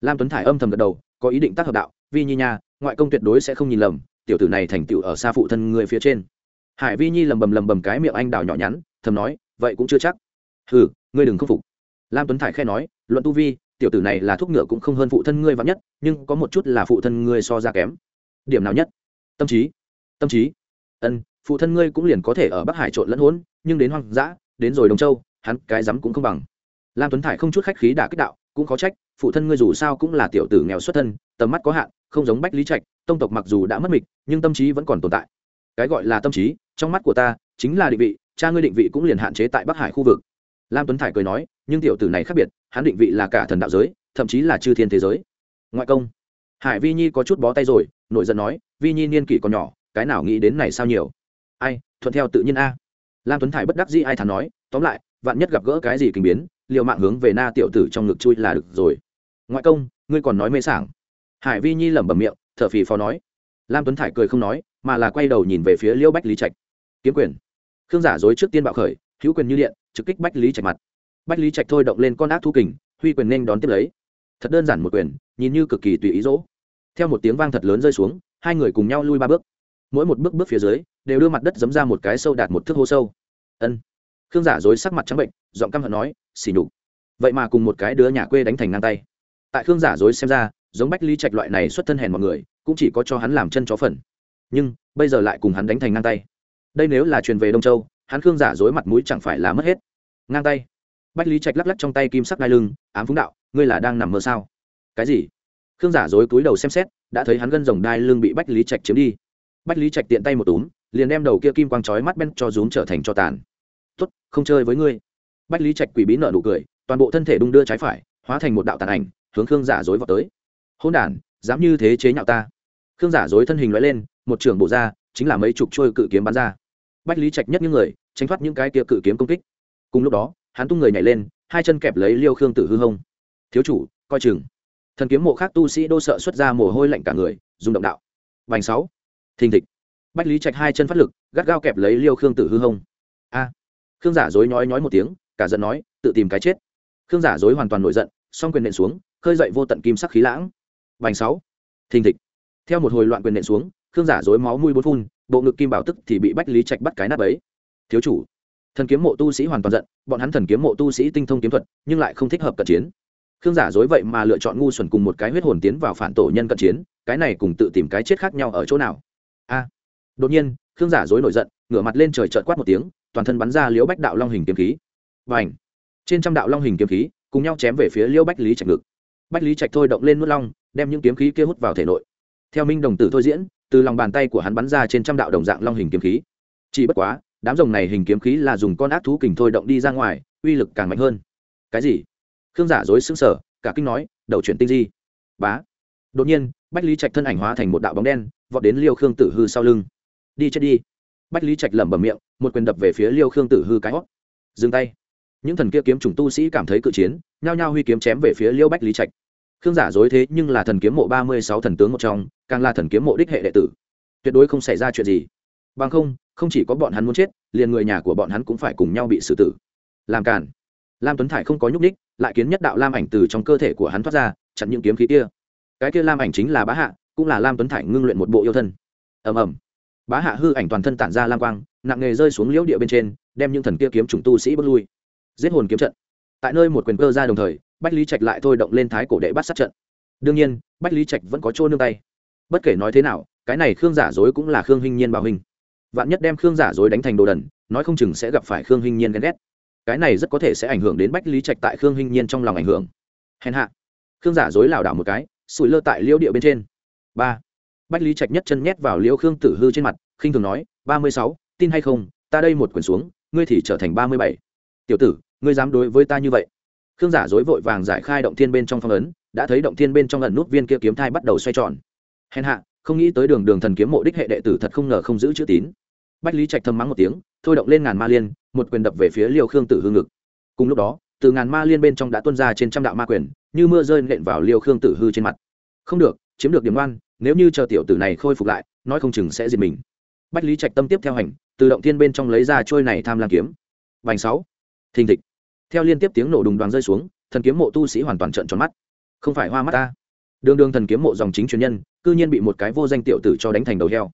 Lam tuấn thải âm thầm gật đầu, có ý định tác hợp đạo, vi nhi nha, ngoại công tuyệt đối sẽ không nhìn lầm, tiểu tử này thành tựu ở xa phụ thân người phía trên. Hải vi nhi lầm bầm lầm bầm cái miệng anh đào nhỏ nhắn, thầm nói, vậy cũng chưa chắc. Hừ, ngươi đừng khâm phục. Lam tuấn thải khe nói, luận tu vi, tiểu tử này là thuốc ngựa cũng không hơn phụ thân ngươi vắn nhất, nhưng có một chút là phụ thân ngươi so ra kém. Điểm nào nhất? Tâm trí. Tâm trí. Ân, phụ thân ngươi cũng liền có thể ở bắc hải trộn lẫn hỗn, nhưng đến hoang dã, đến rồi đồng châu hắn cái rắm cũng không bằng. Lam tuấn thải không chút khách khí đả kích đạo, cũng khó trách, phụ thân ngươi dù sao cũng là tiểu tử nghèo xuất thân, tầm mắt có hạn, không giống bách lý trạch, tông tộc mặc dù đã mất mịch, nhưng tâm trí vẫn còn tồn tại. Cái gọi là tâm trí, trong mắt của ta, chính là định vị, cha ngươi định vị cũng liền hạn chế tại bắc hải khu vực. Lam tuấn thải cười nói, nhưng tiểu tử này khác biệt, hắn định vị là cả thần đạo giới, thậm chí là chư thiên thế giới. Ngoại công. Hải vi nhi có chút bó tay rồi nội giận nói, vi nhi niên kỷ còn nhỏ, cái nào nghĩ đến này sao nhiều? Ai, thuận theo tự nhiên a. Lam tuấn thải bất đắc dĩ ai thắn nói, tóm lại vạn nhất gặp gỡ cái gì kinh biến liệu mạng hướng về na tiểu tử trong ngực chui là được rồi. Ngoại công, ngươi còn nói mê sảng. Hải vi nhi lẩm bẩm miệng, thở phì phò nói. Lam tuấn thải cười không nói, mà là quay đầu nhìn về phía liễu bách lý trạch. Kiếm quyền. Khương giả dối trước tiên bạo khởi, hữu quyền như điện, trực kích bách lý trạch mặt. Bách lý trạch thôi động lên con ác thu kình, huy quyền nên đón tiếp lấy. Thật đơn giản một quyền, nhìn như cực kỳ tùy ý dỗ. Theo một tiếng vang thật lớn rơi xuống, hai người cùng nhau lui ba bước. Mỗi một bước bước phía dưới, đều đưa mặt đất dấm ra một cái sâu đạt một thước hô sâu. Ân khương giả dối sắc mặt trắng bệnh, giọng căm hận nói xỉ nhục. Vậy mà cùng một cái đứa nhà quê đánh thành ngang tay. Tại khương giả dối xem ra, giống bách Ly trạch loại này xuất thân hèn mọi người, cũng chỉ có cho hắn làm chân chó phần. Nhưng, bây giờ lại cùng hắn đánh thành ngang tay. Đây nếu là truyền về đông châu, hắn khương giả dối mặt mũi chẳng phải là mất hết. Ngang tay. Bách lý trạch lắc lắc trong tay kim sắc đai lưng, ám phúng đạo, ngươi là đang nằm mơ sao? Cái gì? Khương giả dối cúi đầu xem xét, đã thấy hắn gân rồng đai lưng bị bách lý trạch chiếm đi. Bách lý trạch tiện tay một túm, liền đem đầu kia kim quang chói mắt bên cho rúm trở thành cho tàn tốt không chơi với ngươi. Bách lý trạch quỷ bí nợ nụ cười toàn bộ thân thể đung đưa trái phải hóa thành một đạo tàn ảnh hướng khương giả dối vào tới. Hôn đàn, dám như thế chế nhạo ta. Khương giả dối thân hình loại lên một trường bộ ra chính là mấy chục trôi cự kiếm bắn ra. Bách lý trạch nhất những người tránh thoát những cái kia cự kiếm công kích. Cùng lúc đó hắn tung người nhảy lên hai chân kẹp lấy liêu khương tử hư hông. Thiếu chủ coi chừng. Thần kiếm mộ khác tu sĩ đô sợ xuất ra mồ hôi lạnh cả người dùng động đạo. Vành sáu. Thình thịch. Bách lý trạch hai chân phát lực gắt gao kẹp lấy liêu khương tử hư hông khương giả dối nói nói một tiếng, cả giận nói, tự tìm cái chết. Khương giả dối hoàn toàn nổi giận, song quyền nện xuống, khơi dậy vô tận kim sắc khí lãng. Vành sáu. Thình thịch. Theo một hồi loạn quyền nện xuống, khương giả dối máu mùi bốn phun, bộ ngực kim bảo tức thì bị bách lý trạch bắt cái nắp ấy thiếu chủ. Thần kiếm mộ tu sĩ hoàn toàn giận, bọn hắn thần kiếm mộ tu sĩ tinh thông kiếm thuật, nhưng lại không thích hợp cận chiến. Khương giả dối vậy mà lựa chọn ngu xuẩn cùng một cái huyết hồn tiến vào phản tổ nhân cận chiến, cái này cùng tự tìm cái chết khác nhau ở chỗ nào? A. Đột nhiên, khương giả dối nổi giận ngửa mặt lên trời trợt quát một tiếng, toàn thân bắn ra liễu bách đạo long hình kiếm khí. Và trên trăm đạo long hình kiếm khí cùng nhau chém về phía liễu bách lý trạch ngực. Bách lý trạch thôi động lên nuốt long, đem những kiếm khí kia hút vào thể nội. Theo minh đồng tử thôi diễn, từ lòng bàn tay của hắn bắn ra trên trăm đạo đồng dạng long hình kiếm khí. Chỉ bất quá, đám rồng này hình kiếm khí là dùng con ác thú kình thôi động đi ra ngoài, uy lực càng mạnh hơn. Cái gì? Khương giả dối xứng sở cả kinh nói, đầu chuyển tinh di. Bá! Đột nhiên, bách lý trạch thân ảnh hóa thành một đạo bóng đen, vọt đến liêu khương tử hư sau lưng. Đi chết đi bách lý trạch lẩm bẩm miệng, một quyền đập về phía liêu khương tử hư cái hót. Dừng tay. Những thần kia kiếm chủng tu sĩ cảm thấy cự chiến, nhao nhao huy kiếm chém về phía liêu bách lý trạch. Khương giả dối thế nhưng là thần kiếm mộ ba mươi sáu thần tướng một trong, càng là thần kiếm mộ đích hệ đệ tử. Tuyệt đối không xảy ra chuyện gì. Bằng không không chỉ có bọn hắn muốn chết, liền người nhà của bọn hắn cũng phải cùng nhau bị xử tử. Làm cản lam tuấn thải không có nhúc ních lại kiến nhất đạo lam ảnh từ trong cơ thể của hắn thoát ra, chặn những kiếm khí kia. Cái kia lam ảnh chính là bá hạ, cũng là lam tuấn thải ngưng luyện một bộ yêu thân. Ầm ầm bá hạ hư ảnh toàn thân tản ra lam quang, nặng nghề rơi xuống liễu địa bên trên, đem những thần kia kiếm trùng tu sĩ bước lui. Giết hồn kiếm trận. Tại nơi một quyền cơ ra đồng thời, bách lý trạch lại thôi động lên thái cổ đệ bắt sát trận. Đương nhiên, bách lý trạch vẫn có chỗ nương tay. Bất kể nói thế nào, cái này khương giả dối cũng là khương hinh nhiên bảo hình. vạn nhất đem khương giả dối đánh thành đồ đần, nói không chừng sẽ gặp phải khương hinh nhiên ghen ghét. Cái này rất có thể sẽ ảnh hưởng đến bách lý trạch tại khương hinh nhiên trong lòng ảnh hưởng. Hèn hạ. Khương giả dối lảo đảo một cái, sủi lơ tại liêu địa bên trên. Ba bách lý trạch nhất chân nhét vào liễu khương tử hư trên mặt, khinh thường nói, ba mươi sáu, tin hay không? Ta đây một quyển xuống, ngươi thì trở thành ba mươi bảy. Tiểu tử, ngươi dám đối với ta như vậy? Khương giả dối vội vàng giải khai động thiên bên trong phong ấn, đã thấy động thiên bên trong lần nút viên kia kiếm thai bắt đầu xoay tròn. Hèn hạ, không nghĩ tới đường đường thần kiếm mộ đích hệ đệ tử thật không ngờ không giữ chữ tín. Bách lý trạch thầm mắng một tiếng, thôi động lên ngàn ma liên, một quyền đập về phía liêu khương tử hư ngực. Cùng lúc đó, từ ngàn ma liên bên trong đã tuân ra trên trăm đạo ma quyền, như mưa rơi nện vào liêu khương tử hư trên mặt. Không được, chiếm được điểm ngoan nếu như chờ tiểu tử này khôi phục lại, nói không chừng sẽ diệt mình. Bách lý trạch tâm tiếp theo hành, từ động thiên bên trong lấy ra trôi này tham lam kiếm. Vành sáu. Thình thịch. Theo liên tiếp tiếng nổ đùng đoàn rơi xuống, thần kiếm mộ tu sĩ hoàn toàn trợn tròn mắt. Không phải hoa mắt ta. Đường đường thần kiếm mộ dòng chính truyền nhân, cư nhiên bị một cái vô danh tiểu tử cho đánh thành đầu heo.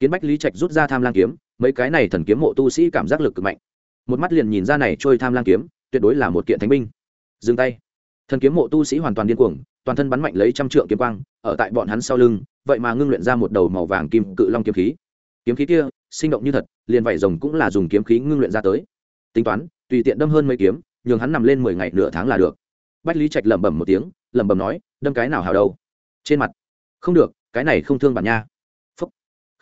Kiến bách lý trạch rút ra tham lang kiếm, mấy cái này thần kiếm mộ tu sĩ cảm giác lực cực mạnh. Một mắt liền nhìn ra này trôi tham lang kiếm, tuyệt đối là một kiện thánh binh. Dừng tay thần kiếm mộ tu sĩ hoàn toàn điên cuồng, toàn thân bắn mạnh lấy trăm trượng kiếm quang, ở tại bọn hắn sau lưng, vậy mà ngưng luyện ra một đầu màu vàng kim cự long kiếm khí. Kiếm khí kia, sinh động như thật, liền vảy rồng cũng là dùng kiếm khí ngưng luyện ra tới. Tính toán, tùy tiện đâm hơn mấy kiếm, nhường hắn nằm lên mười ngày nửa tháng là được. Bách lý trạch lẩm bẩm một tiếng, lẩm bẩm nói, đâm cái nào hào đâu? Trên mặt, không được, cái này không thương bản nha. Phúc.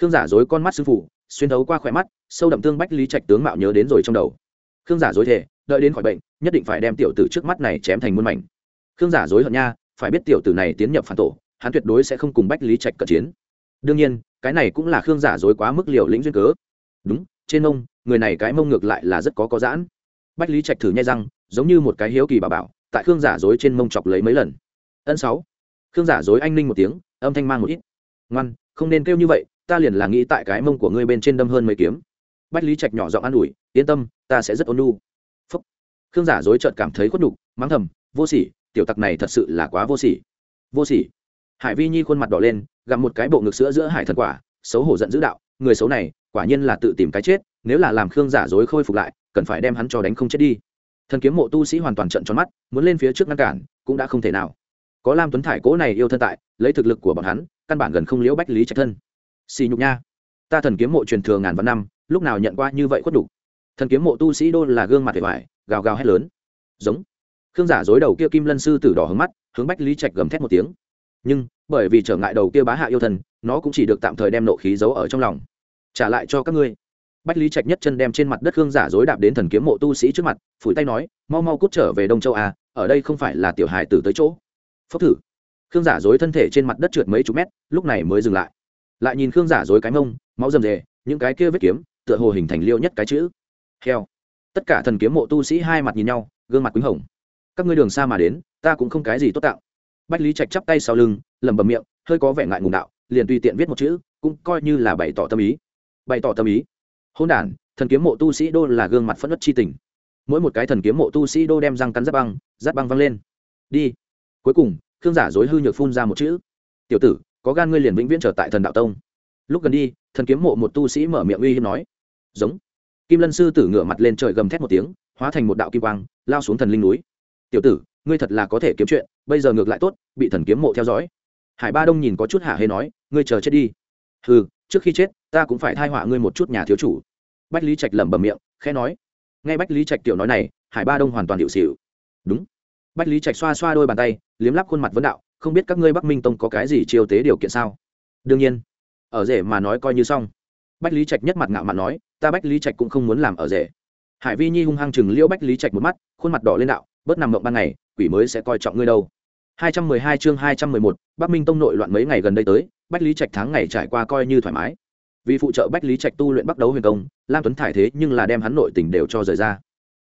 Khương giả dối con mắt sư phụ xuyên thấu qua khỏe mắt, sâu đậm tương bách lý trạch tướng mạo nhớ đến rồi trong đầu. Khương giả dối thể đợi đến khỏi bệnh, nhất định phải đem tiểu tử trước mắt này chém thành muôn mảnh. Khương giả dối hận nha, phải biết tiểu tử này tiến nhập phản tổ, hắn tuyệt đối sẽ không cùng bách lý trạch cận chiến. Đương nhiên, cái này cũng là khương giả dối quá mức liều lĩnh duyên cớ. Đúng, trên mông, người này cái mông ngược lại là rất có có giãn. Bách lý trạch thử nhai răng, giống như một cái hiếu kỳ bà bảo, tại khương giả dối trên mông chọc lấy mấy lần. Ân sáu. Khương giả dối anh ninh một tiếng, âm thanh mang một ít. Ngoan, không nên kêu như vậy, ta liền là nghĩ tại cái mông của ngươi bên trên đâm hơn mấy kiếm. Bách lý trạch nhỏ giọng an ủi, yên tâm, ta sẽ rất ôn nu khương giả dối trợt cảm thấy khuất nhục, mắng thầm, vô sỉ, tiểu tặc này thật sự là quá vô sỉ. Vô sỉ? Hải vi nhi khuôn mặt đỏ lên, gặp một cái bộ ngực sữa giữa hải thần quả, xấu hổ giận dữ đạo, người xấu này, quả nhiên là tự tìm cái chết, nếu là làm khương giả dối khôi phục lại, cần phải đem hắn cho đánh không chết đi. Thần kiếm mộ tu sĩ hoàn toàn trận tròn mắt, muốn lên phía trước ngăn cản, cũng đã không thể nào. Có lam tuấn thải cố này yêu thân tại, lấy thực lực của bọn hắn, căn bản gần không liễu bách lý trạch thân. Xì nhục nha, ta thần kiếm mộ truyền thừa ngàn vạn năm, lúc nào nhận qua như vậy khuất đủ thần kiếm mộ tu sĩ đô là gương mặt vẻ vải gào gào hét lớn. Giống. Khương giả dối đầu kia kim lân sư tử đỏ hướng mắt, hướng bách lý trạch gầm thét một tiếng. Nhưng, bởi vì trở ngại đầu kia bá hạ yêu thần, nó cũng chỉ được tạm thời đem nộ khí giấu ở trong lòng. Trả lại cho các ngươi. Bách lý trạch nhất chân đem trên mặt đất khương giả dối đạp đến thần kiếm mộ tu sĩ trước mặt, phủi tay nói, mau mau cút trở về đông châu à ở đây không phải là tiểu hài tử tới chỗ. Phốc thử. Khương giả dối thân thể trên mặt đất trượt mấy chục mét, lúc này mới dừng lại. Lại nhìn khương giả dối cái mông, máu rầm rề, những cái kia vết kiếm, tựa hồ hình thành liêu nhất cái chữ heo. Tất cả thần kiếm mộ tu sĩ hai mặt nhìn nhau, gương mặt quýnh hồng. Các ngươi đường xa mà đến, ta cũng không cái gì tốt tạo. Bách lý trạch chắp tay sau lưng, lẩm bẩm miệng, hơi có vẻ ngại ngùng đạo, liền tùy tiện viết một chữ, cũng coi như là bày tỏ tâm ý. Bày tỏ tâm ý. Hôn đ thần kiếm mộ tu sĩ đô là gương mặt phẫn nứt chi tình. Mỗi một cái thần kiếm mộ tu sĩ đô đem răng cắn giáp băng giáp băng văng lên. Đi. Cuối cùng, khương giả dối hư nhược phun ra một chữ. Tiểu tử, có gan ngươi liền vĩnh viễn trở tại thần đạo tông. Lúc gần đi, thần kiếm mộ một tu sĩ mở miệng uy hiếp nói. Giống kim lân sư tử ngửa mặt lên trời gầm thét một tiếng, hóa thành một đạo kim quang, lao xuống thần linh núi. Tiểu tử, ngươi thật là có thể kiếm chuyện, bây giờ ngược lại tốt, bị thần kiếm mộ theo dõi. Hải ba đông nhìn có chút hạ hê nói, ngươi chờ chết đi. Ừ trước khi chết, ta cũng phải thai họa ngươi một chút nhà thiếu chủ. Bách lý trạch lẩm bẩm miệng, khẽ nói. Nghe bách lý trạch tiểu nói này, hải ba đông hoàn toàn điệu xịu đúng. Bách lý trạch xoa xoa đôi bàn tay, liếm lắp khuôn mặt vấn đạo, không biết các ngươi bắc minh tông có cái gì chiêu tế điều kiện sao? Đương nhiên. Ở rể mà nói coi như xong. Bách lý trạch nhất mặt ngạo mặt nói ta bách lý trạch cũng không muốn làm ở rể hải vi nhi hung hăng chừng liễu bách lý trạch một mắt khuôn mặt đỏ lên đạo bớt nằm mộng ban ngày quỷ mới sẽ coi trọng ngươi đâu 212 chương 211, Bắc Minh tông nội loạn mấy ngày gần đây tới, Bách Lý Trạch tháng ngày trải qua coi như thoải mái. Vì phụ trợ Bách Lý Trạch tu luyện bắt đấu huyền công, Lam Tuấn Thải thế nhưng là đem hắn nội tình đều cho rời ra.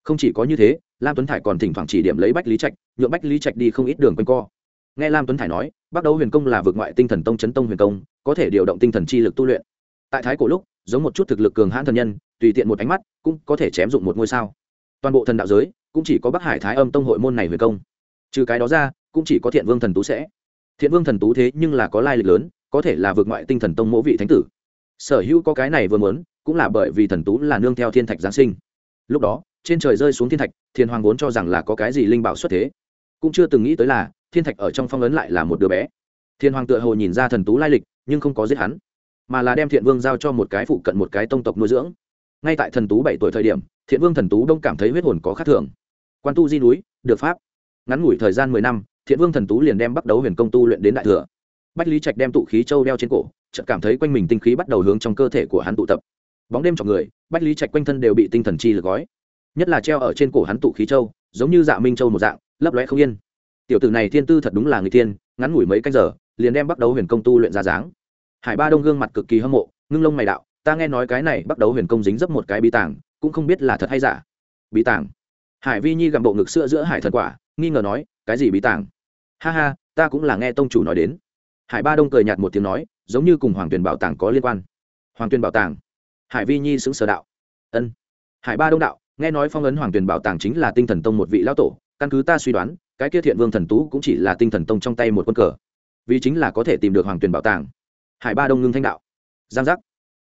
Không chỉ có như thế, Lam Tuấn Thải còn thỉnh thoảng chỉ điểm lấy Bách Lý Trạch, nhượng Bách Lý Trạch đi không ít đường quanh co. Nghe Lam Tuấn Thải nói, bắt đấu huyền công là vực ngoại tinh thần tông chấn tông huyền công, có thể điều động tinh thần chi lực tu luyện. Tại thái cổ lúc, giống một chút thực lực cường hãn thần nhân, tùy tiện một ánh mắt, cũng có thể chém dụng một ngôi sao. toàn bộ thần đạo giới cũng chỉ có bắc hải thái âm tông hội môn này huyền công. Trừ cái đó ra cũng chỉ có thiện vương thần tú sẽ. Thiện vương thần tú thế nhưng là có lai lịch lớn có thể là vượt ngoại tinh thần tông mỗ vị thánh tử. Sở hữu có cái này vừa muốn cũng là bởi vì thần tú là nương theo thiên thạch giáng sinh. Lúc đó trên trời rơi xuống thiên thạch thiên hoàng vốn cho rằng là có cái gì linh bảo xuất thế. Cũng chưa từng nghĩ tới là thiên thạch ở trong phong ấn lại là một đứa bé. Thiên hoàng tựa hồ nhìn ra thần tú lai lịch nhưng không có giết hắn mà là đem thiện vương giao cho một cái phụ cận một cái tông tộc nuôi dưỡng. Ngay tại thần tú bảy tuổi thời điểm, thiện vương thần tú đông cảm thấy huyết hồn có khác thường. Quan tu di núi, được pháp. Ngắn ngủi thời gian mười năm, thiện vương thần tú liền đem bắt đầu huyền công tu luyện đến đại thừa. Bách lý trạch đem tụ khí châu đeo trên cổ, chợt cảm thấy quanh mình tinh khí bắt đầu hướng trong cơ thể của hắn tụ tập. Bóng đêm trong người, bách lý trạch quanh thân đều bị tinh thần chi lực gói. Nhất là treo ở trên cổ hắn tụ khí châu, giống như dạ minh châu một dạng, lấp lóe không yên. Tiểu tử này thiên tư thật đúng là người thiên, ngắn ngủi mấy canh giờ, liền đem bắt đầu huyền công tu luyện ra dáng hải ba đông gương mặt cực kỳ hâm mộ, ngưng lông mày đạo, ta nghe nói cái này bắt đầu huyền công dính dấp một cái bí tàng, cũng không biết là thật hay giả. Bí tàng? Hải vi nhi gặm bộ ngực sữa giữa hải thần quả, nghi ngờ nói, cái gì bí tàng? Ha ha, ta cũng là nghe tông chủ nói đến. Hải ba đông cười nhạt một tiếng nói, giống như cùng hoàng tuyền bảo tàng có liên quan. Hoàng tuyền bảo tàng? Hải vi nhi xứng sở đạo. Ân. Hải ba đông đạo, nghe nói phong ấn hoàng tuyền bảo tàng chính là tinh thần tông một vị lão tổ, căn cứ ta suy đoán, cái kia thiện vương thần tú cũng chỉ là tinh thần tông trong tay một quân cờ. Vì chính là có thể tìm được hoàng tuyền bảo tàng hải ba đông ngưng thanh đạo. Giang giác.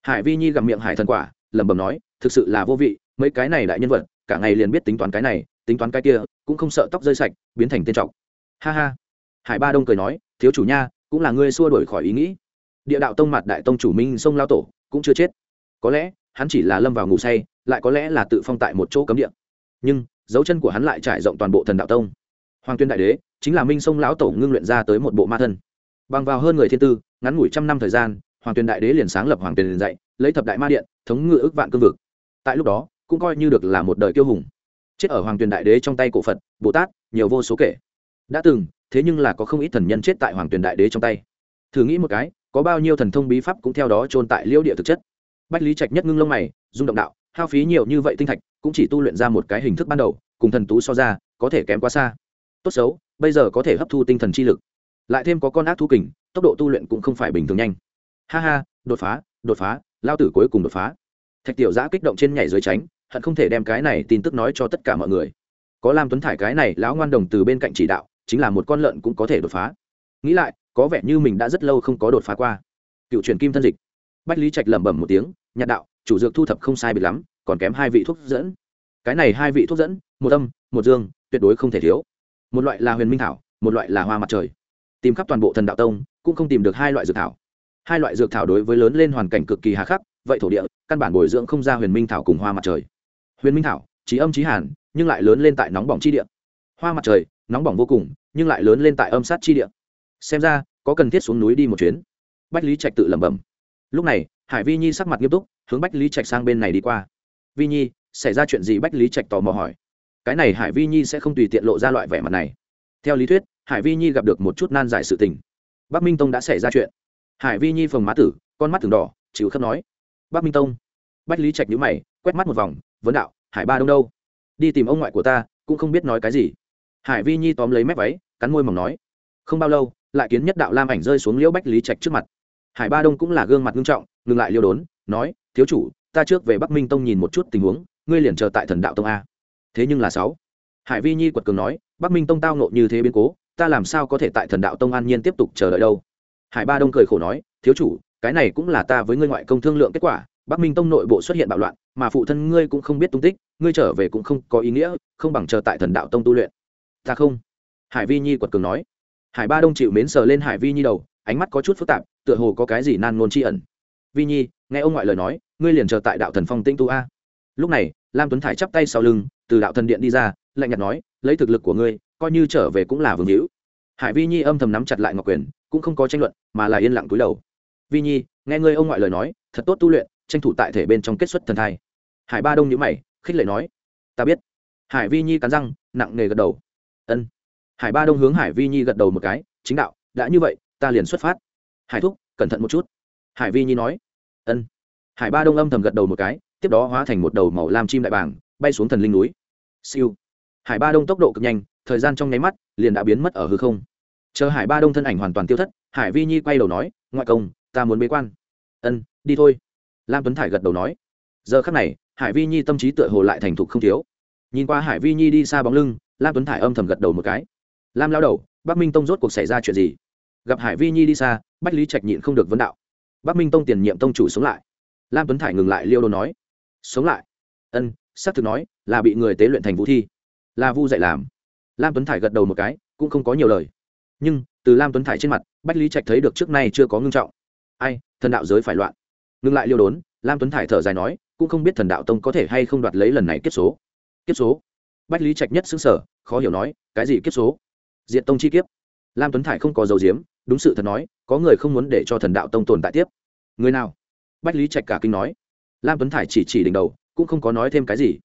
Hải vi nhi gặm miệng hải thần quả, lẩm bẩm nói, thực sự là vô vị, mấy cái này đại nhân vật, cả ngày liền biết tính toán cái này, tính toán cái kia, cũng không sợ tóc rơi sạch, biến thành tên trọc. Ha ha. Hải ba đông cười nói, thiếu chủ nha, cũng là ngươi xua đuổi khỏi ý nghĩ. Địa đạo tông mặt đại tông chủ minh sông lao tổ, cũng chưa chết. Có lẽ, hắn chỉ là lâm vào ngủ say, lại có lẽ là tự phong tại một chỗ cấm địa. Nhưng, dấu chân của hắn lại trải rộng toàn bộ thần đạo tông. Hoàng tuyên đại đế, chính là minh sông lão tổ ngưng luyện ra tới một bộ ma thân bằng vào hơn người thiên tư, ngắn ngủi trăm năm thời gian, hoàng tuyên đại đế liền sáng lập hoàng tuyên liền dạy, lấy thập đại ma điện, thống ngự ước vạn cương vực. Tại lúc đó, cũng coi như được là một đời kiêu hùng. Chết ở hoàng tuyên đại đế trong tay cổ phật, bồ tát, nhiều vô số kể. Đã từng, thế nhưng là có không ít thần nhân chết tại hoàng tuyên đại đế trong tay. Thử nghĩ một cái, có bao nhiêu thần thông bí pháp cũng theo đó trôn tại liêu địa thực chất. Bách lý trạch nhất ngưng lông mày, rung động đạo, hao phí nhiều như vậy tinh thạch, cũng chỉ tu luyện ra một cái hình thức ban đầu, cùng thần tú so ra, có thể kém quá xa. Tốt xấu, bây giờ có thể hấp thu tinh thần chi lực lại thêm có con ác thu kình, tốc độ tu luyện cũng không phải bình thường nhanh. Ha ha, đột phá đột phá, lao tử cuối cùng đột phá. Thạch tiểu giã kích động trên nhảy dưới tránh, hận không thể đem cái này tin tức nói cho tất cả mọi người. Có lam tuấn thải cái này lão ngoan đồng từ bên cạnh chỉ đạo, chính là một con lợn cũng có thể đột phá. Nghĩ lại, có vẻ như mình đã rất lâu không có đột phá qua. Cựu truyền kim thân dịch. Bách lý trạch lẩm bẩm một tiếng, nhạt đạo, chủ dược thu thập không sai biệt lắm, còn kém hai vị thuốc dẫn. Cái này hai vị thuốc dẫn, một âm, một dương, tuyệt đối không thể thiếu. Một loại là huyền minh thảo, một loại là hoa mặt trời tìm khắp toàn bộ thần đạo tông, cũng không tìm được hai loại dược thảo. Hai loại dược thảo đối với lớn lên hoàn cảnh cực kỳ hà khắc, vậy thổ địa, căn bản bồi dưỡng không ra huyền minh thảo cùng hoa mặt trời. Huyền minh thảo, trí âm trí hàn, nhưng lại lớn lên tại nóng bỏng chi địa. Hoa mặt trời, nóng bỏng vô cùng, nhưng lại lớn lên tại âm sát chi địa. Xem ra, có cần thiết xuống núi đi một chuyến. Bách lý trạch tự lẩm bẩm. Lúc này, hải vi nhi sắc mặt nghiêm túc, hướng bách lý trạch sang bên này đi qua. Vi nhi, xảy ra chuyện gì? Bách lý trạch tò mò hỏi. Cái này hải vi nhi sẽ không tùy tiện lộ ra loại vẻ mặt này. Theo lý thuyết hải vi nhi gặp được một chút nan giải sự tình. Bắc minh tông đã xảy ra chuyện. Hải vi nhi phồng má tử, con mắt thường đỏ, chịu khớp nói. Bắc minh tông. Bách lý trạch nhữ mày, quét mắt một vòng, vấn đạo, hải ba đông đâu? Đi tìm ông ngoại của ta, cũng không biết nói cái gì. Hải vi nhi tóm lấy mép váy, cắn môi mỏng nói. Không bao lâu, lại kiến nhất đạo lam ảnh rơi xuống liễu bách lý trạch trước mặt. Hải ba đông cũng là gương mặt nghiêm trọng, ngừng lại liêu đốn, nói, thiếu chủ, ta trước về bắc minh tông nhìn một chút tình huống, ngươi liền chờ tại thần đạo tông a. Thế nhưng là sáu. Hải vi nhi quật cường nói, bắc minh tông tao nộ như thế biến cố ta làm sao có thể tại thần đạo tông an nhiên tiếp tục chờ đợi đâu? Hải ba đông cười khổ nói, thiếu chủ, cái này cũng là ta với ngươi ngoại công thương lượng kết quả, bắc minh tông nội bộ xuất hiện bạo loạn, mà phụ thân ngươi cũng không biết tung tích, ngươi trở về cũng không có ý nghĩa, không bằng chờ tại thần đạo tông tu luyện. Ta không. Hải vi nhi quật cường nói. Hải ba đông chịu mến sờ lên hải vi nhi đầu, ánh mắt có chút phức tạp, tựa hồ có cái gì nan ngôn tri ẩn. Vi nhi, nghe ông ngoại lời nói, ngươi liền chờ tại đạo thần phong Tinh tu a. Lúc này, lam tuấn thải chắp tay sau lưng, từ đạo thần điện đi ra, lạnh nhạt nói, lấy thực lực của ngươi coi như trở về cũng là vương hữu. Hải vi nhi âm thầm nắm chặt lại ngọc quyền, cũng không có tranh luận, mà là yên lặng cúi đầu. Vi nhi, nghe ngươi ông ngoại lời nói, thật tốt tu luyện, tranh thủ tại thể bên trong kết xuất thần thai. Hải ba đông nhữ mày, khích lệ nói, ta biết. Hải vi nhi cắn răng, nặng nề gật đầu. Ân. Hải ba đông hướng hải vi nhi gật đầu một cái, chính đạo, đã như vậy, ta liền xuất phát. Hải thúc, cẩn thận một chút. Hải vi nhi nói, ân. Hải ba đông âm thầm gật đầu một cái, tiếp đó hóa thành một đầu màu lam chim đại bàng, bay xuống thần linh núi. Siêu. Hải ba đông tốc độ cực nhanh thời gian trong nháy mắt, liền đã biến mất ở hư không. Chờ hải ba đông thân ảnh hoàn toàn tiêu thất, hải vi nhi quay đầu nói, ngoại công, ta muốn bế quan. Ân, đi thôi. Lam tuấn thải gật đầu nói. Giờ khắc này, hải vi nhi tâm trí tựa hồ lại thành thục không thiếu. Nhìn qua hải vi nhi đi xa bóng lưng, lam tuấn thải âm thầm gật đầu một cái. Lam lao đầu, bắc minh tông rốt cuộc xảy ra chuyện gì? Gặp hải vi nhi đi xa, bách lý trạch nhịn không được vấn đạo. Bắc minh tông tiền nhiệm tông chủ sống lại. Lam tuấn thải ngừng lại liêu đồ nói. Sống lại. Ân, xác thực nói, là bị người tế luyện thành vũ thi. Là vu dạy làm lam tuấn thải gật đầu một cái, cũng không có nhiều lời. Nhưng, từ lam tuấn thải trên mặt, bách lý trạch thấy được trước nay chưa có ngưng trọng. Ai, thần đạo giới phải loạn. Ngừng lại liêu đốn, lam tuấn thải thở dài nói, cũng không biết thần đạo tông có thể hay không đoạt lấy lần này kiếp số. Kiếp số? Bách lý trạch nhất xứng sở khó hiểu nói, cái gì kiếp số? Diện tông chi kiếp. Lam tuấn thải không có dầu diếm, đúng sự thật nói, có người không muốn để cho thần đạo tông tồn tại tiếp. Người nào? Bách lý trạch cả kinh nói. Lam tuấn thải chỉ chỉ đỉnh đầu, cũng không có nói thêm cái gì.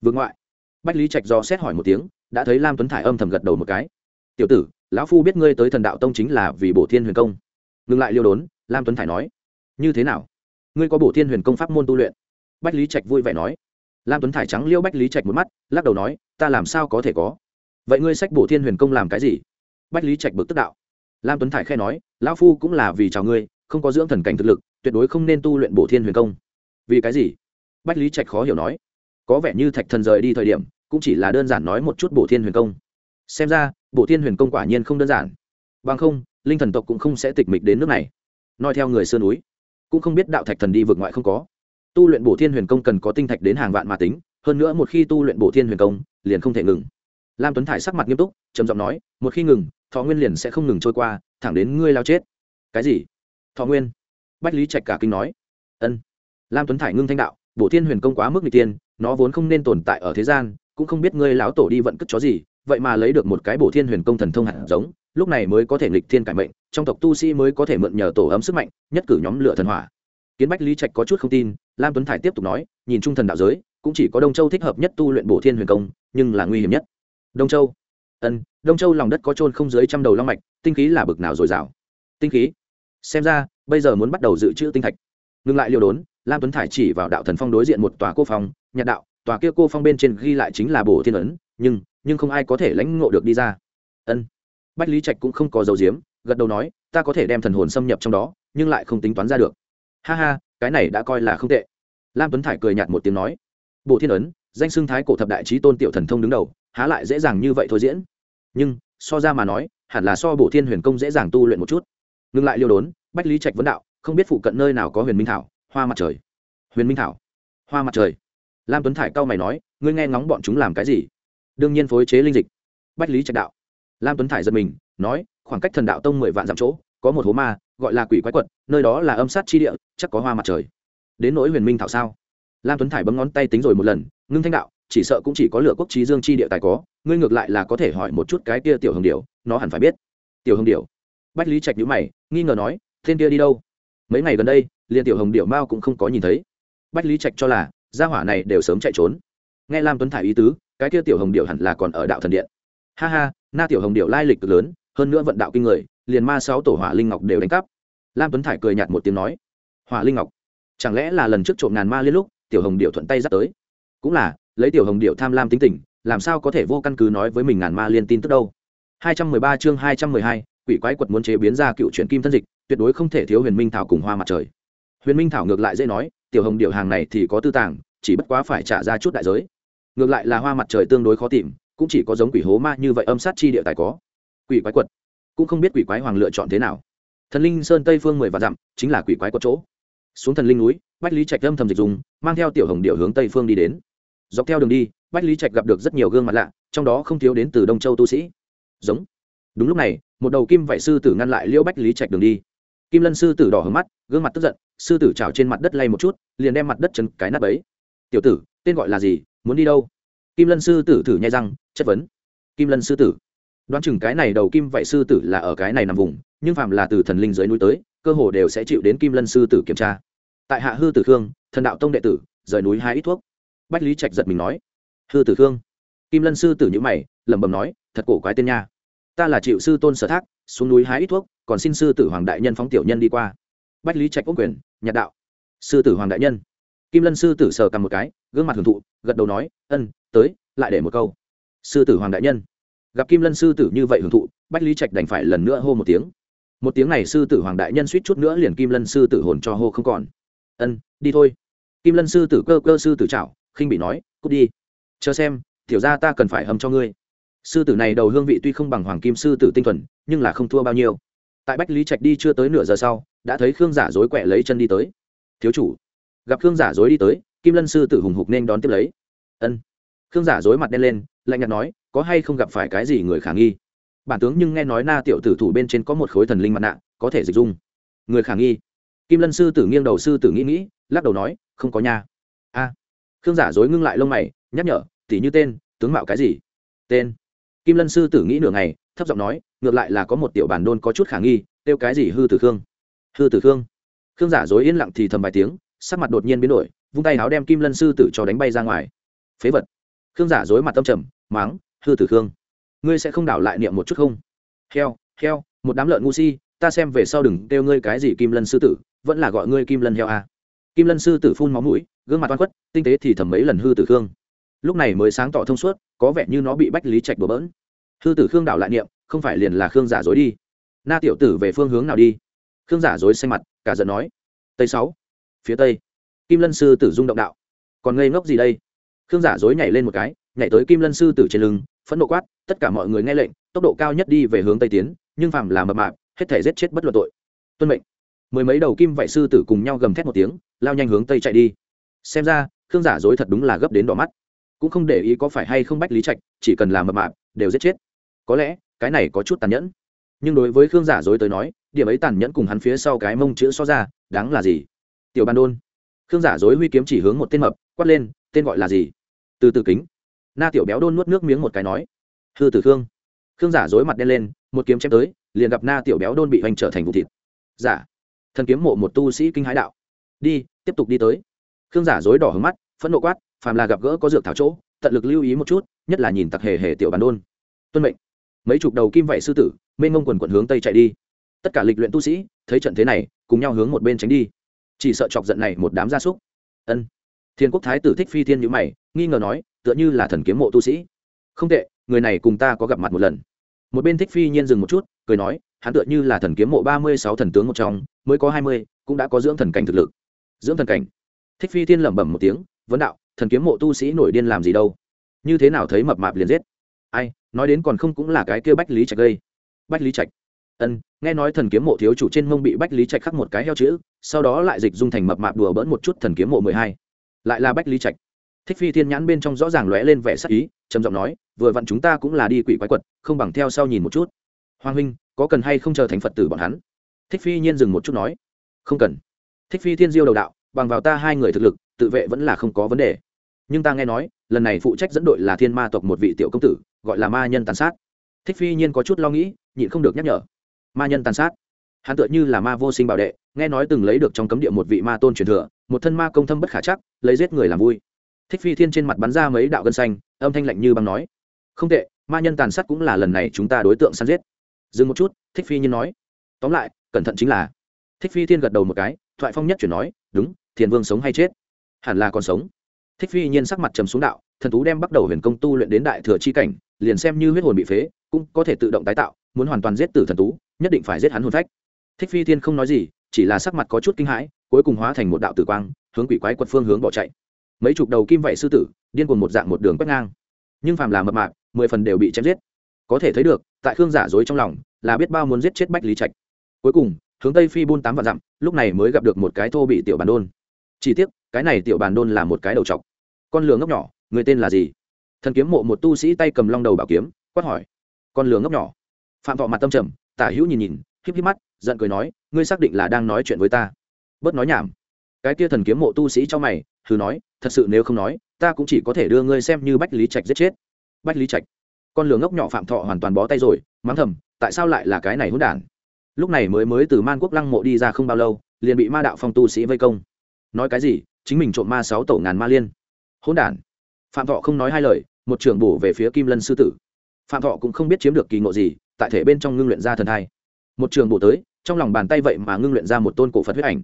Vương ngoại. Bách lý trạch do xét hỏi một tiếng đã thấy lam tuấn thải âm thầm gật đầu một cái. Tiểu tử, lão phu biết ngươi tới thần đạo tông chính là vì bổ thiên huyền công. Ngừng lại liêu đốn, lam tuấn thải nói. Như thế nào? Ngươi có bổ thiên huyền công pháp môn tu luyện? Bách lý trạch vui vẻ nói. Lam tuấn thải trắng liêu bách lý trạch một mắt, lắc đầu nói, ta làm sao có thể có? Vậy ngươi sách bổ thiên huyền công làm cái gì? Bách lý trạch bực tức đạo. Lam tuấn thải khe nói, lão phu cũng là vì chào ngươi, không có dưỡng thần cảnh thực lực, tuyệt đối không nên tu luyện bổ thiên huyền công. Vì cái gì? Bách lý trạch khó hiểu nói. Có vẻ như thạch thần rời đi thời điểm cũng chỉ là đơn giản nói một chút bổ thiên huyền công. Xem ra, bổ thiên huyền công quả nhiên không đơn giản. Bằng không, linh thần tộc cũng không sẽ tịch mịch đến nước này. Nói theo người sơn núi, cũng không biết đạo thạch thần đi vượt ngoại không có. Tu luyện bổ thiên huyền công cần có tinh thạch đến hàng vạn mà tính, hơn nữa một khi tu luyện bổ thiên huyền công, liền không thể ngừng. Lam tuấn thải sắc mặt nghiêm túc, trầm giọng nói, một khi ngừng, thọ nguyên liền sẽ không ngừng trôi qua, thẳng đến ngươi lao chết. Cái gì? Thọ nguyên. Bách lý trạch cả kinh nói. Ân. Lam tuấn thải ngưng thanh đạo, bổ thiên huyền công quá mức n g tiên, nó vốn không nên tồn tại ở thế gian cũng không biết ngươi lão tổ đi vận cất chó gì, vậy mà lấy được một cái bổ thiên huyền công thần thông hạt giống, lúc này mới có thể nghịch thiên cải mệnh, trong tộc tu sĩ mới có thể mượn nhờ tổ ấm sức mạnh, nhất cử nhóm lửa thần hỏa. Kiến bách lý trạch có chút không tin, lam tuấn thải tiếp tục nói, nhìn trung thần đạo giới, cũng chỉ có đông châu thích hợp nhất tu luyện bổ thiên huyền công, nhưng là nguy hiểm nhất. Đông châu? Ân, đông châu lòng đất có trôn không dưới trăm đầu long mạch, tinh khí là bực nào dồi dào. Tinh khí? Xem ra, bây giờ muốn bắt đầu dự trữ tinh thạch. Ngừng lại liều đốn, lam tuấn thải chỉ vào đạo thần phong đối diện một tòa cô phòng nhạt đạo tòa kia cô phong bên trên ghi lại chính là bổ thiên ấn, nhưng nhưng không ai có thể lãnh ngộ được đi ra. Ân. Bách lý trạch cũng không có dấu diếm gật đầu nói, ta có thể đem thần hồn xâm nhập trong đó, nhưng lại không tính toán ra được. Ha ha, cái này đã coi là không tệ. Lam tuấn thải cười nhạt một tiếng nói bộ thiên ấn, danh xưng thái cổ thập đại trí tôn tiểu thần thông đứng đầu, há lại dễ dàng như vậy thôi diễn. Nhưng, so ra mà nói, hẳn là so bộ thiên huyền công dễ dàng tu luyện một chút. Ngừng lại liêu đốn, bách lý trạch vấn đạo, không biết phụ cận nơi nào có huyền minh thảo, hoa mặt trời. Huyền minh thảo, hoa mặt trời lam tuấn thải cao mày nói, ngươi nghe ngóng bọn chúng làm cái gì? Đương nhiên phối chế linh dịch. Bách lý trạch đạo. Lam tuấn thải giật mình, nói, khoảng cách thần đạo tông mười vạn dặm chỗ, có một hố ma, gọi là quỷ quái quật, nơi đó là âm sát chi địa, chắc có hoa mặt trời. Đến nỗi huyền minh thảo sao? Lam tuấn thải bấm ngón tay tính rồi một lần, ngưng thanh đạo, chỉ sợ cũng chỉ có lửa quốc trí dương chi địa tài có, ngươi ngược lại là có thể hỏi một chút cái kia tiểu hồng điệu nó hẳn phải biết. Tiểu hồng điệu bách lý trạch nhữ mày, nghi ngờ nói, thiên kia đi đâu? Mấy ngày gần đây, liền tiểu hồng điệu mao cũng không có nhìn thấy. Bách lý trạch cho là gia hỏa này đều sớm chạy trốn. Nghe lam tuấn thải ý tứ cái kia tiểu hồng điệu hẳn là còn ở đạo thần điện. Ha ha na tiểu hồng điệu lai lịch cực lớn hơn nữa vận đạo kinh người liền ma sáu tổ hỏa linh ngọc đều đánh cắp. Lam tuấn thải cười nhạt một tiếng nói hỏa linh ngọc chẳng lẽ là lần trước trộm ngàn ma liên lúc tiểu hồng điệu thuận tay dắt tới? Cũng là lấy tiểu hồng điệu tham lam tính tình làm sao có thể vô căn cứ nói với mình ngàn ma liên tin tức đâu? 213 chương 212, quỷ quái quật muốn chế biến ra cựu chuyển kim thân dịch tuyệt đối không thể thiếu huyền minh thảo cùng hoa mặt trời. Huyền minh thảo ngược lại dễ nói tiểu hồng điệu hàng này thì có tư tàng, chỉ bất quá phải trả ra chút đại giới. Ngược lại là hoa mặt trời tương đối khó tìm, cũng chỉ có giống quỷ hố ma như vậy âm sát chi địa tài có. Quỷ quái quật. Cũng không biết quỷ quái hoàng lựa chọn thế nào. Thần linh sơn tây phương mười và dặm, chính là quỷ quái quật chỗ. Xuống thần linh núi, bách lý trạch âm thầm dịch dùng, mang theo tiểu hồng điệu hướng tây phương đi đến. Dọc theo đường đi, bách lý trạch gặp được rất nhiều gương mặt lạ, trong đó không thiếu đến từ đông châu tu sĩ. Giống. Đúng lúc này, một đầu kim vạy sư tử ngăn lại liễu bách lý trạch đường đi. Kim lân sư tử đỏ hướng mắt, gương mặt tức giận sư tử trào trên mặt đất lay một chút, liền đem mặt đất chân cái nắp ấy. Tiểu tử, tên gọi là gì? Muốn đi đâu? Kim lân sư tử thử nhai răng, chất vấn. Kim lân sư tử. Đoán chừng cái này đầu kim vậy sư tử là ở cái này nằm vùng, nhưng phạm là từ thần linh dưới núi tới, cơ hồ đều sẽ chịu đến kim lân sư tử kiểm tra. Tại hạ hư tử khương, thần đạo tông đệ tử, rời núi hai ít thuốc. Bách lý trạch giật mình nói. Hư tử khương? Kim lân sư tử nhữ mày, lẩm bẩm nói, thật cổ quái tên nha. Ta là chịu sư tôn sở thác, xuống núi hái ít thuốc, còn xin sư tử hoàng đại nhân phóng tiểu nhân đi qua bách lý trạch ốc quyền nhạt đạo. Sư tử hoàng đại nhân. Kim lân sư tử sờ cầm một cái gương mặt hưởng thụ gật đầu nói ân tới lại để một câu. Sư tử hoàng đại nhân. Gặp kim lân sư tử như vậy hưởng thụ bách lý trạch đành phải lần nữa hô một tiếng. Một tiếng này sư tử hoàng đại nhân suýt chút nữa liền kim lân sư tử hồn cho hô không còn. Ân đi thôi. Kim lân sư tử cơ cơ sư tử chảo, khinh bị nói cút đi. Chờ xem tiểu ra ta cần phải hầm cho ngươi. Sư tử này đầu hương vị tuy không bằng hoàng kim sư tử tinh thuần nhưng là không thua bao nhiêu. Tại bách lý trạch đi chưa tới nửa giờ sau đã thấy khương giả dối quẹ lấy chân đi tới. Thiếu chủ, gặp khương giả dối đi tới, kim lân sư tử hùng hục nên đón tiếp lấy. Ân. Khương giả dối mặt đen lên, lạnh nhạt nói, có hay không gặp phải cái gì người khả nghi? Bản tướng nhưng nghe nói na tiểu tử thủ bên trên có một khối thần linh mặt nạ, có thể dịch dung. Người khả nghi. Kim lân sư tử nghiêng đầu sư tử nghĩ nghĩ, lắc đầu nói, không có nha. A. Khương giả dối ngưng lại lông mày, nhắc nhở tỉ như tên, tướng mạo cái gì? Tên. Kim lân sư tử nghĩ nửa ngày, thấp giọng nói, ngược lại là có một tiểu bản đôn có chút khả nghi, kêu cái gì hư tử khương? Hư tử khương. Khương giả dối yên lặng thì thầm vài tiếng, sắc mặt đột nhiên biến đổi, vung tay áo đem kim lân sư tử cho đánh bay ra ngoài. Phế vật. Khương giả dối mặt tâm trầm máng hư tử khương, ngươi sẽ không đảo lại niệm một chút không? Heo heo, một đám lợn ngu si, ta xem về sau đừng kêu ngươi cái gì kim lân sư tử, vẫn là gọi ngươi kim lân heo à. kim lân sư tử phun máu mũi, gương mặt toan khuất, tinh tế thì thầm mấy lần hư tử khương. Lúc này mới sáng tỏ thông suốt, có vẻ như nó bị bách lý trạch đổ bỡn. Hư tử khương đảo lại niệm, không phải liền là khương giả dối đi. Na tiểu tử về phương hướng nào đi? Khương giả dối xanh mặt, cả giận nói, tây sáu, phía tây. Kim lân sư tử dung động đạo, còn ngây ngốc gì đây? Khương giả dối nhảy lên một cái, nhảy tới kim lân sư tử trên lưng, phẫn nộ quát, tất cả mọi người nghe lệnh, tốc độ cao nhất đi về hướng tây tiến, nhưng phàm là mập mạp, hết thể giết chết bất luận tội. Tuân mệnh. Mười mấy đầu kim vạy sư tử cùng nhau gầm thét một tiếng, lao nhanh hướng tây chạy đi. Xem ra, khương giả dối thật đúng là gấp đến đỏ mắt. Cũng không để ý có phải hay không bách lý trạch, chỉ cần làm mập mạp, đều giết chết. Có lẽ, cái này có chút tàn nhẫn. Nhưng đối với khương giả dối tới nói điểm ấy tàn nhẫn cùng hắn phía sau cái mông chữ so ra, đáng là gì? Tiểu ban đôn. Khương giả dối huy kiếm chỉ hướng một tên mập, quát lên, tên gọi là gì? Từ từ kính. Na tiểu béo đôn nuốt nước miếng một cái nói, hư tử khương. Khương giả dối mặt đen lên, một kiếm chém tới, liền gặp na tiểu béo đôn bị hoành trở thành vụ thịt. Giả. Thần kiếm mộ một tu sĩ kinh hãi đạo. Đi, tiếp tục đi tới. Khương giả dối đỏ hướng mắt, phẫn nộ quát, phàm là gặp gỡ có dược thảo chỗ, tận lực lưu ý một chút, nhất là nhìn tặc hề hề tiểu bàn đôn. Tuân mệnh. Mấy chục đầu kim vậy sư tử, mênh ngông quần quận hướng tây chạy đi tất cả lịch luyện tu sĩ, thấy trận thế này, cùng nhau hướng một bên tránh đi. Chỉ sợ chọc giận này một đám gia súc. Ân. Thiên quốc thái tử thích phi thiên nhữ mày, nghi ngờ nói, tựa như là thần kiếm mộ tu sĩ. Không tệ, người này cùng ta có gặp mặt một lần. Một bên thích phi nhiên dừng một chút, cười nói, hắn tựa như là thần kiếm mộ ba mươi sáu thần tướng một trong, mới có hai mươi, cũng đã có dưỡng thần cảnh thực lực. Dưỡng thần cảnh. Thích phi thiên lẩm bẩm một tiếng, vấn đạo, thần kiếm mộ tu sĩ nổi điên làm gì đâu? Như thế nào thấy mập mạp liền giết? Ai, nói đến còn không cũng là cái kia bách lý trạch gây. Bách lý trạch ân, nghe nói thần kiếm mộ thiếu chủ trên mông bị bách lý trạch khắc một cái heo chữ, sau đó lại dịch dung thành mập mạp đùa bỡn một chút thần kiếm mộ mười hai. Lại là bách lý trạch. Thích phi thiên nhãn bên trong rõ ràng lóe lên vẻ sắc ý, trầm giọng nói, vừa vặn chúng ta cũng là đi quỷ quái quật, không bằng theo sau nhìn một chút. Hoàng huynh, có cần hay không chờ thành phật tử bọn hắn? Thích phi nhiên dừng một chút nói, không cần. Thích phi thiên diêu đầu đạo, bằng vào ta hai người thực lực, tự vệ vẫn là không có vấn đề. Nhưng ta nghe nói, lần này phụ trách dẫn đội là thiên ma tộc một vị tiểu công tử, gọi là ma nhân tàn sát. Thích phi nhiên có chút lo nghĩ, nhịn không được nhắc nhở ma nhân tàn sát. Hắn tựa như là ma vô sinh bảo đệ, nghe nói từng lấy được trong cấm địa một vị ma tôn truyền thừa, một thân ma công thâm bất khả chắc, lấy giết người làm vui. Thích phi thiên trên mặt bắn ra mấy đạo gân xanh, âm thanh lạnh như băng nói. Không tệ, ma nhân tàn sát cũng là lần này chúng ta đối tượng săn giết. Dừng một chút, thích phi nhiên nói. Tóm lại, cẩn thận chính là. Thích phi thiên gật đầu một cái, thoại phong nhất chuyển nói, đúng, thiền vương sống hay chết? Hẳn là còn sống. Thích phi nhiên sắc mặt trầm xuống đạo, thần tú đem bắt đầu huyền công tu luyện đến đại thừa chi cảnh, liền xem như huyết hồn bị phế, cũng có thể tự động tái tạo muốn hoàn toàn giết tử thần tú, nhất định phải giết hắn hồn phách. Thích phi thiên không nói gì, chỉ là sắc mặt có chút kinh hãi, cuối cùng hóa thành một đạo tử quang, hướng quỷ quái quật phương hướng bỏ chạy. Mấy chục đầu kim vậy sư tử, điên cuồng một dạng một đường quét ngang. Nhưng phàm là mập mạc mười phần đều bị chém giết. Có thể thấy được, tại khương giả dối trong lòng, là biết bao muốn giết chết bách lý trạch. Cuối cùng, hướng tây phi buôn tám vạn dặm, lúc này mới gặp được một cái thô bị tiểu bàn đôn. Chỉ tiếc, cái này tiểu bàn đôn là một cái đầu trọc. Con lừa ngốc nhỏ, người tên là gì? Thần kiếm mộ một tu sĩ tay cầm long đầu bảo kiếm, quát hỏi. Con lừa ngốc nhỏ phạm thọ mặt tâm trầm, tả hữu nhìn nhìn, híp híp mắt, giận cười nói, ngươi xác định là đang nói chuyện với ta? Bớt nói nhảm. Cái kia thần kiếm mộ tu sĩ cho mày, thử nói, thật sự nếu không nói, ta cũng chỉ có thể đưa ngươi xem như bách lý trạch giết chết. Bách lý trạch. Con lừa ngốc nhỏ phạm thọ hoàn toàn bó tay rồi, mắng thầm, tại sao lại là cái này hỗn đản? Lúc này mới mới từ man quốc lăng mộ đi ra không bao lâu, liền bị ma đạo phong tu sĩ vây công. Nói cái gì? Chính mình trộm ma sáu tổ ngàn ma liên. Hỗn đản. Phạm thọ không nói hai lời, một trưởng bổ về phía kim lân sư tử. Phạm thọ cũng không biết chiếm được kỳ ngộ gì tại thể bên trong ngưng luyện ra thần thai. Một trường bổ tới, trong lòng bàn tay vậy mà ngưng luyện ra một tôn cổ phật huyết ảnh.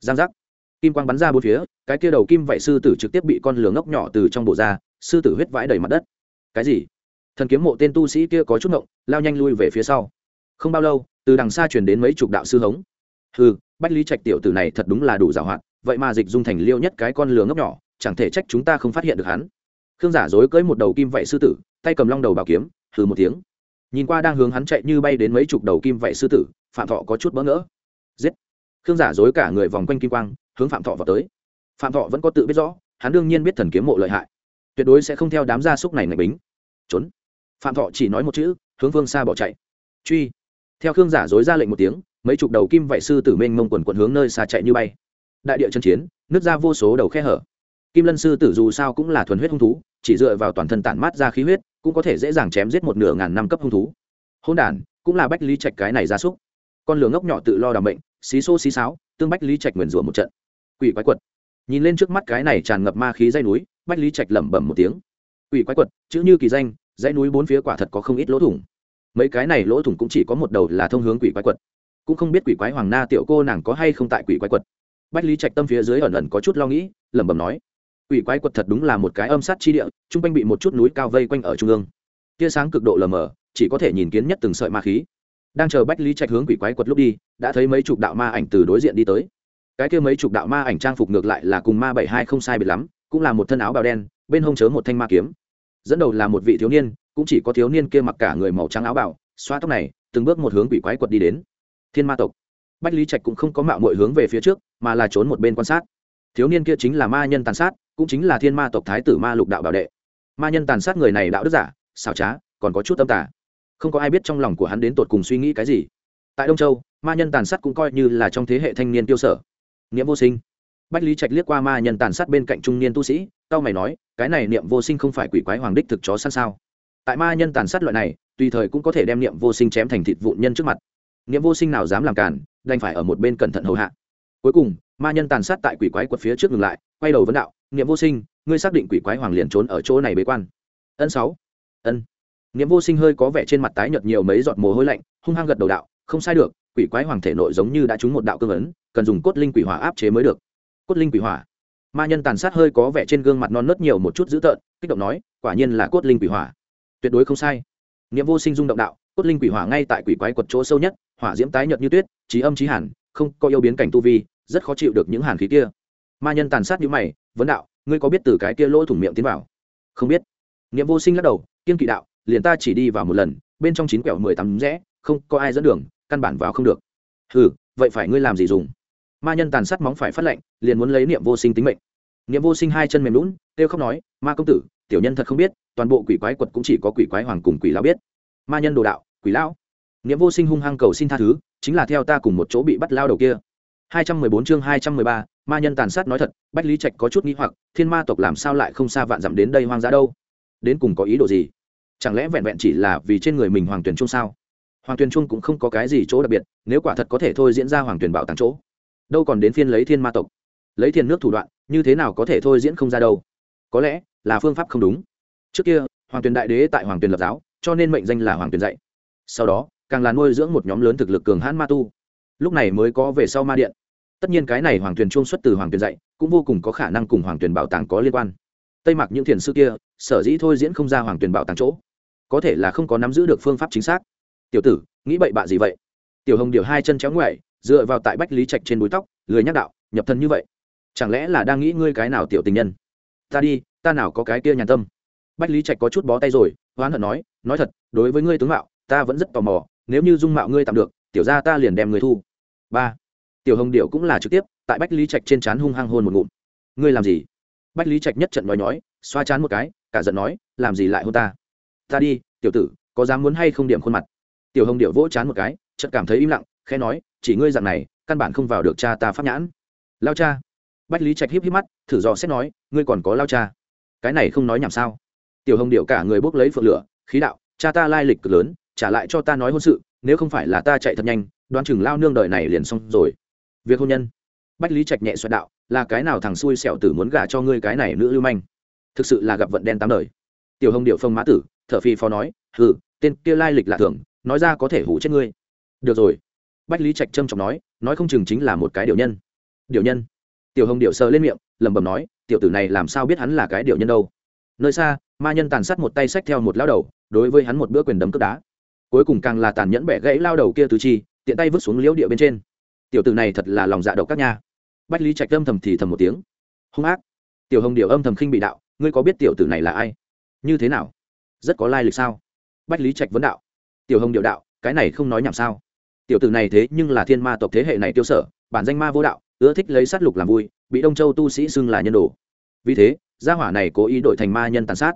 Giang giác. Kim quang bắn ra bốn phía, cái kia đầu kim vậy sư tử trực tiếp bị con lửa ngốc nhỏ từ trong bộ ra, sư tử huyết vãi đầy mặt đất. Cái gì? Thần kiếm mộ tên tu sĩ kia có chút ngộng, lao nhanh lui về phía sau. Không bao lâu, từ đằng xa chuyển đến mấy chục đạo sư hống. Ừ bách lý trạch tiểu tử này thật đúng là đủ giảo hoạt, vậy mà dịch dung thành liêu nhất cái con lửa ngốc nhỏ, chẳng thể trách chúng ta không phát hiện được hắn. Khương giả dối cưỡi một đầu kim vậy sư tử, tay cầm long đầu bảo kiếm, hừ một tiếng nhìn qua đang hướng hắn chạy như bay đến mấy chục đầu kim vậy sư tử, phạm thọ có chút bỡ ngỡ. Giết! Khương giả dối cả người vòng quanh kim quang, hướng phạm thọ vào tới. Phạm thọ vẫn có tự biết rõ, hắn đương nhiên biết thần kiếm mộ lợi hại. Tuyệt đối sẽ không theo đám gia súc này ngạch bính. Trốn! Phạm thọ chỉ nói một chữ, hướng phương xa bỏ chạy. Truy! Theo khương giả dối ra lệnh một tiếng, mấy chục đầu kim vậy sư tử mênh mông quần quần hướng nơi xa chạy như bay. Đại địa chân chiến nước ra vô số đầu khe hở. Kim lân sư tử dù sao cũng là thuần huyết hung thú, chỉ dựa vào toàn thân tản mát ra khí huyết cũng có thể dễ dàng chém giết một nửa ngàn năm cấp hung thú. Hôn đản, cũng là bách lý trạch cái này ra súc. Con lửa ngốc nhỏ tự lo đảm bệnh xí xô xí sáo tương bách lý trạch nguyền rủa một trận. Quỷ quái quật. Nhìn lên trước mắt cái này tràn ngập ma khí dây núi, bách lý trạch lẩm bẩm một tiếng. Quỷ quái quật, chữ như kỳ danh, dãy núi bốn phía quả thật có không ít lỗ thủng. Mấy cái này lỗ thủng cũng chỉ có một đầu là thông hướng quỷ quái quật. Cũng không biết quỷ quái hoàng na tiểu cô nàng có hay không tại quỷ quái quật. Bách lý trạch tâm phía dưới ẩn ẩn có chút lo nghĩ, lẩm bẩm nói quỷ quái quật thật đúng là một cái âm sát chi địa trung quanh bị một chút núi cao vây quanh ở trung ương. Tia sáng cực độ lờ mờ, chỉ có thể nhìn kiến nhất từng sợi ma khí. Đang chờ bách lý trạch hướng quỷ quái quật lúc đi, đã thấy mấy chục đạo ma ảnh từ đối diện đi tới. Cái kia mấy chục đạo ma ảnh trang phục ngược lại là cùng ma bảy hai không sai biệt lắm, cũng là một thân áo bào đen, bên hông chớ một thanh ma kiếm. Dẫn đầu là một vị thiếu niên, cũng chỉ có thiếu niên kia mặc cả người màu trắng áo bào xoa tóc này, từng bước một hướng quỷ quái quật đi đến. Thiên ma tộc. Bách lý trạch cũng không có mạo muội hướng về phía trước, mà là trốn một bên quan sát. Thiếu niên kia chính là ma nhân tàn sát cũng chính là thiên ma tộc thái tử ma lục đạo bảo đệ. Ma nhân tàn sát người này đạo đức giả, xảo trá, còn có chút tâm tả không có ai biết trong lòng của hắn đến tột cùng suy nghĩ cái gì. Tại đông châu, ma nhân tàn sát cũng coi như là trong thế hệ thanh niên tiêu sở. Niệm vô sinh. Bách lý trạch liếc qua ma nhân tàn sát bên cạnh trung niên tu sĩ tao mày nói, cái này niệm vô sinh không phải quỷ quái hoàng đích thực chó săn sao? Tại ma nhân tàn sát loại này, tùy thời cũng có thể đem niệm vô sinh chém thành thịt vụn nhân trước mặt. Niệm vô sinh nào dám làm cản đành phải ở một bên cẩn thận hầu hạ cuối cùng, ma nhân tàn sát tại quỷ quái quật phía trước ngừng lại, quay đầu vấn đạo, niệm vô sinh, ngươi xác định quỷ quái hoàng liền trốn ở chỗ này bế quan. Ân sáu. Ân. Niệm vô sinh hơi có vẻ trên mặt tái nhợt nhiều mấy giọt mồ hôi lạnh, hung hăng gật đầu đạo, không sai được, quỷ quái hoàng thể nội giống như đã trúng một đạo cương ấn, cần dùng cốt linh quỷ hỏa áp chế mới được. Cốt linh quỷ hỏa. Ma nhân tàn sát hơi có vẻ trên gương mặt non nớt nhiều một chút dữ tợn, kích động nói, quả nhiên là cốt linh quỷ hỏa. Tuyệt đối không sai. Niệm vô sinh dung động đạo, cốt linh quỷ hỏa ngay tại quỷ quái quật chỗ sâu nhất, hỏa diễm tái nhợt như tuyết, trí âm trí hàn, không có yêu biến cảnh tu vi rất khó chịu được những hàn khí kia. Ma nhân tàn sát như mày, vấn đạo, ngươi có biết từ cái kia lỗ thủng miệng tiến vào? Không biết. Niệm vô sinh lắc đầu, kiên kỵ đạo, liền ta chỉ đi vào một lần, bên trong chín quẹo mười tám rẽ, không có ai dẫn đường, căn bản vào không được. Ừ vậy phải ngươi làm gì dùng? Ma nhân tàn sát móng phải phát lệnh, liền muốn lấy niệm vô sinh tính mệnh. Niệm vô sinh hai chân mềm lún kêu không nói, ma công tử, tiểu nhân thật không biết, toàn bộ quỷ quái quật cũng chỉ có quỷ quái hoàng cùng quỷ lão biết. Ma nhân đồ đạo, quỷ lão? Niệm vô sinh hung hăng cầu xin tha thứ, chính là theo ta cùng một chỗ bị bắt lao đầu kia. 214 chương 213, ma nhân tàn sát nói thật bách lý trạch có chút nghi hoặc thiên ma tộc làm sao lại không xa vạn dặm đến đây hoang dã đâu? Đến cùng có ý đồ gì? Chẳng lẽ vẹn vẹn chỉ là vì trên người mình hoàng tuyền trung sao? Hoàng tuyền trung cũng không có cái gì chỗ đặc biệt nếu quả thật có thể thôi diễn ra hoàng tuyền bảo tàng chỗ đâu còn đến phiên lấy thiên ma tộc? Lấy thiên nước thủ đoạn như thế nào có thể thôi diễn không ra đâu? Có lẽ là phương pháp không đúng. Trước kia hoàng tuyền đại đế tại hoàng tuyền lập giáo cho nên mệnh danh là hoàng tuyền dạy. Sau đó càng là nuôi dưỡng một nhóm lớn thực lực cường hãn ma tu lúc này mới có về sau ma điện. Tất nhiên cái này hoàng tuyền chuông xuất từ hoàng tuyền dạy, cũng vô cùng có khả năng cùng hoàng tuyền bảo tàng có liên quan. Tây mặc những thiền sư kia, sở dĩ thôi diễn không ra hoàng tuyền bảo tàng chỗ. Có thể là không có nắm giữ được phương pháp chính xác. Tiểu tử, nghĩ bậy bạ gì vậy? Tiểu hồng điều hai chân chéo ngoại dựa vào tại bách lý trạch trên búi tóc, lười nhắc đạo, nhập thân như vậy, chẳng lẽ là đang nghĩ ngươi cái nào tiểu tình nhân? Ta đi, ta nào có cái kia nhàn tâm. Bách lý trạch có chút bó tay rồi, hoán hận nói nói thật, đối với ngươi tướng mạo, ta vẫn rất tò mò, nếu như dung mạo ngươi tạm được, tiểu ra ta liền đem người thu ba tiểu hồng điệu cũng là trực tiếp tại bách lý trạch trên trán hung hăng hôn một ngụm ngươi làm gì bách lý trạch nhất trận nói nói, xoa chán một cái cả giận nói làm gì lại hôn ta ta đi tiểu tử có dám muốn hay không điểm khuôn mặt tiểu hồng điệu vỗ chán một cái chợt cảm thấy im lặng khẽ nói chỉ ngươi dặn này căn bản không vào được cha ta pháp nhãn lao cha bách lý trạch híp híp mắt thử dò xét nói ngươi còn có lao cha cái này không nói nhảm sao tiểu hồng điệu cả người bốc lấy phượng lửa khí đạo cha ta lai lịch cực lớn trả lại cho ta nói hôn sự nếu không phải là ta chạy thật nhanh đoán chừng lao nương đời này liền xong rồi. Việc hôn nhân. Bách lý trạch nhẹ xoẹt đạo, là cái nào thằng xui xẻo tử muốn gả cho ngươi cái này nữ lưu manh? Thực sự là gặp vận đen tám đời. Tiểu hồng điệu phong mã tử thợ phi phó nói, hừ, tên kia lai lịch lạ thường, nói ra có thể hủ chết ngươi. Được rồi. Bách lý trạch trâm trọng nói nói không chừng chính là một cái điều nhân. Điều nhân? Tiểu hồng điệu sờ lên miệng, lẩm bẩm nói, tiểu tử này làm sao biết hắn là cái điều nhân đâu? Nơi xa, ma nhân tàn sát một tay sách theo một lao đầu, đối với hắn một bữa quyền đấm cướp đá. Cuối cùng càng là tàn nhẫn bẻ gãy lao đầu kia tứ chi tiện tay vứt xuống liễu địa bên trên. Tiểu tử này thật là lòng dạ độc các nha. Bách lý trạch âm thầm thì thầm một tiếng. Hung ác. Tiểu hồng điệu âm thầm khinh bị đạo, ngươi có biết tiểu tử này là ai? Như thế nào? Rất có lai lịch sao? Bách lý trạch vấn đạo. Tiểu hồng điệu đạo, cái này không nói nhảm sao? Tiểu tử này thế nhưng là thiên ma tộc thế hệ này tiêu sở, bản danh ma vô đạo, ưa thích lấy sát lục làm vui, bị đông châu tu sĩ xưng là nhân đồ. Vì thế, gia hỏa này cố ý đổi thành ma nhân tàn sát.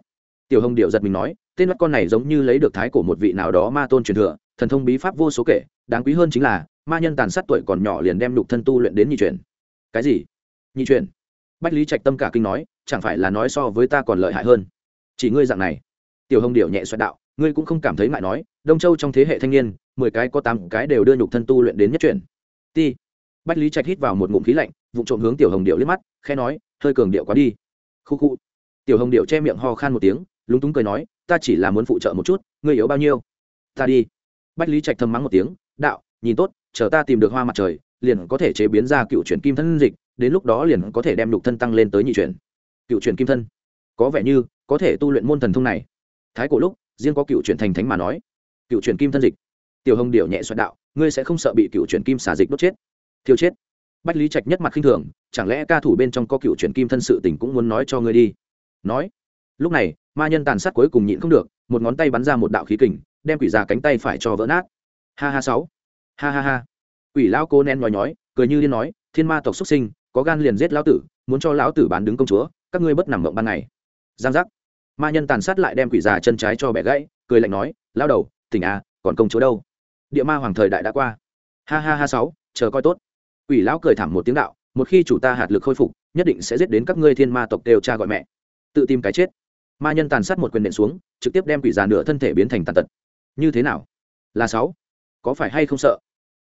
Tiểu hồng điệu giật mình nói, tên mắt con này giống như lấy được thái của một vị nào đó ma tôn truyền thừa thần thông bí pháp vô số kể, đáng quý hơn chính là, ma nhân tàn sát tuổi còn nhỏ liền đem lục thân tu luyện đến nhị truyền cái gì? Nhị truyền bách lý trạch tâm cả kinh nói, chẳng phải là nói so với ta còn lợi hại hơn. Chỉ ngươi dạng này. Tiểu hồng điệu nhẹ xoẹt đạo, ngươi cũng không cảm thấy ngại nói, đông châu trong thế hệ thanh niên, mười cái có tám cái đều đưa nhục thân tu luyện đến nhất truyền ti. Bách lý trạch hít vào một ngụm khí lạnh vụ trộm hướng tiểu hồng điệu liếc mắt khe nói, hơi cường điệu quá đi. Khu khu. Tiểu hồng điệu che miệng ho khan một tiếng, lúng túng cười nói, ta chỉ là muốn phụ trợ một chút, ngươi yếu bao nhiêu? Ta đi bách lý trạch thầm mắng một tiếng, đạo, nhìn tốt, chờ ta tìm được hoa mặt trời, liền có thể chế biến ra cựu chuyển kim thân dịch, đến lúc đó liền có thể đem lục thân tăng lên tới nhị chuyển. Cựu chuyển kim thân? Có vẻ như có thể tu luyện môn thần thông này. Thái cổ lúc, riêng có cựu chuyển thành thánh mà nói. Cựu chuyển kim thân dịch. Tiểu hồng điệu nhẹ xoẹt đạo, ngươi sẽ không sợ bị cựu chuyển kim xả dịch đốt chết. Thiêu chết. Bách lý trạch nhất mặt khinh thường, chẳng lẽ ca thủ bên trong có cựu chuyển kim thân sự tình cũng muốn nói cho ngươi đi? Nói. Lúc này, ma nhân tàn sát cuối cùng nhịn không được, một ngón tay bắn ra một đạo khí kình đem quỷ già cánh tay phải cho vỡ nát. Ha ha sáu. Ha ha ha. Quỷ lão cô nén nhói nhói, cười như điên nói, thiên ma tộc xuất sinh, có gan liền giết lão tử, muốn cho lão tử bán đứng công chúa, các ngươi bất nằm mộng ban ngày. Giang giác. Ma nhân tàn sát lại đem quỷ già chân trái cho bẻ gãy, cười lạnh nói lao đầu, tỉnh à còn công chúa đâu? Địa ma hoàng thời đại đã qua. Ha ha ha sáu, chờ coi tốt. Quỷ lão cười thảm một tiếng đạo, một khi chủ ta hạt lực khôi phục, nhất định sẽ giết đến các ngươi thiên ma tộc đều cha gọi mẹ. Tự tìm cái chết. Ma nhân tàn sát một quyền nện xuống, trực tiếp đem quỷ già nửa thân thể biến thành tàn tật như thế nào? Là sáu. Có phải hay không sợ?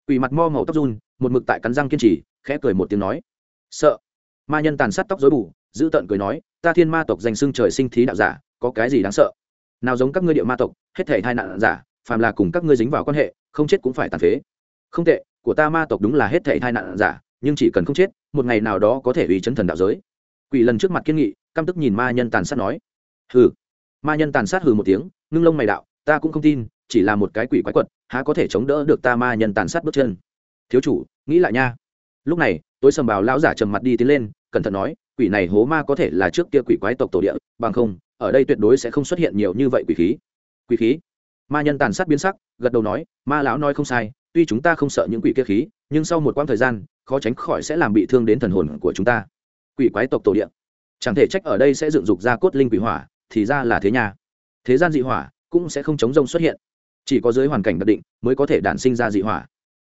Quỷ mặt mo màu tóc run, một mực tại cắn răng kiên trì, khẽ cười một tiếng nói. Sợ. Ma nhân tàn sát tóc dối bù, giữ tợn cười nói, ta thiên ma tộc danh xưng trời sinh thí đạo giả, có cái gì đáng sợ? Nào giống các ngươi địa ma tộc, hết thể hai nạn giả, phàm là cùng các ngươi dính vào quan hệ, không chết cũng phải tàn phế. Không tệ, của ta ma tộc đúng là hết thể hai nạn giả, nhưng chỉ cần không chết, một ngày nào đó có thể ủy chấn thần đạo giới. Quỷ lần trước mặt kiên nghị, căm tức nhìn ma nhân tàn sát nói. Hừ. Ma nhân tàn sát hừ một tiếng, ngưng lông mày đạo, ta cũng không tin chỉ là một cái quỷ quái quật, há có thể chống đỡ được ta ma nhân tàn sát bước chân? Thiếu chủ, nghĩ lại nha. Lúc này, tối sầm bào lão giả trầm mặt đi tiến lên, cẩn thận nói, quỷ này hố ma có thể là trước kia quỷ quái tộc tổ địa, bằng không, ở đây tuyệt đối sẽ không xuất hiện nhiều như vậy quỷ khí. Quỷ khí? Ma nhân tàn sát biến sắc, gật đầu nói, ma lão nói không sai, tuy chúng ta không sợ những quỷ kia khí, nhưng sau một quãng thời gian, khó tránh khỏi sẽ làm bị thương đến thần hồn của chúng ta. Quỷ quái tộc tổ địa. Chẳng thể trách ở đây sẽ dựng dục ra cốt linh quỷ hỏa, thì ra là thế nhà thế gian dị hỏa cũng sẽ không chống rông xuất hiện chỉ có dưới hoàn cảnh đặc định mới có thể đản sinh ra dị hỏa.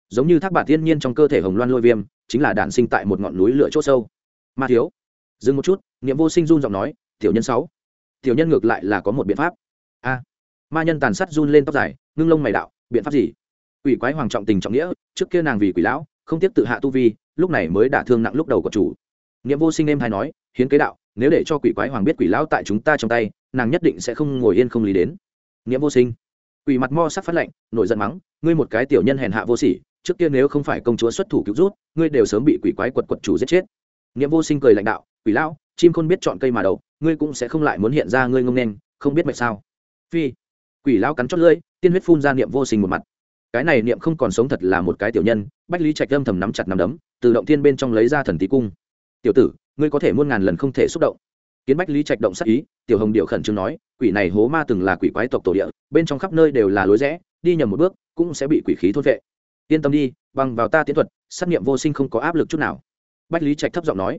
Giống như thác bạc thiên nhiên trong cơ thể hồng loan lôi viêm, chính là đản sinh tại một ngọn núi lửa c h ỗ sâu. Ma thiếu, dừng một chút, niệm vô sinh run giọng nói, tiểu nhân sáu, tiểu nhân ngược lại là có một biện pháp. A. Ma nhân tàn sát run lên tóc dài, ngưng lông mày đạo, biện pháp gì? Quỷ quái hoàng trọng tình trọng nghĩa, trước kia nàng vì quỷ lão, không tiếp tự hạ tu vi, lúc này mới đả thương nặng lúc đầu của chủ. Niệm vô sinh em hay nói, hiến kế đạo, nếu để cho quỷ quái hoàng biết quỷ lão tại chúng ta trong tay, nàng nhất định sẽ không ngồi yên không lý đến. Niệm vô sinh quỷ mặt mo sắc phát lệnh nổi giận mắng, ngươi một cái tiểu nhân hèn hạ vô sỉ, trước kia nếu không phải công chúa xuất thủ cứu rút, ngươi đều sớm bị quỷ quái quật quật chủ giết chết. Niệm vô sinh cười lãnh đạo, quỷ lão, chim không biết chọn cây mà đầu ngươi cũng sẽ không lại muốn hiện ra ngươi ngông nên, không biết mệt sao? Phi, quỷ lão cắn chót lưỡi, tiên huyết phun ra niệm vô sinh một mặt. Cái này niệm không còn sống thật là một cái tiểu nhân, bách lý trạch âm thầm nắm chặt nắm đấm, từ động thiên bên trong lấy ra thần tí cung. Tiểu tử, ngươi có thể muôn ngàn lần không thể xúc động. Kiến bách lý trạch động sắc ý tiểu hồng điệu khẩn trương nói, quỷ này hố ma từng là quỷ quái tộc tổ địa, bên trong khắp nơi đều là lối rẽ, đi nhầm một bước, cũng sẽ bị quỷ khí thôn vệ yên tâm đi, bằng vào ta tiến thuật, sát nghiệm vô sinh không có áp lực chút nào. Bách lý trạch thấp giọng nói,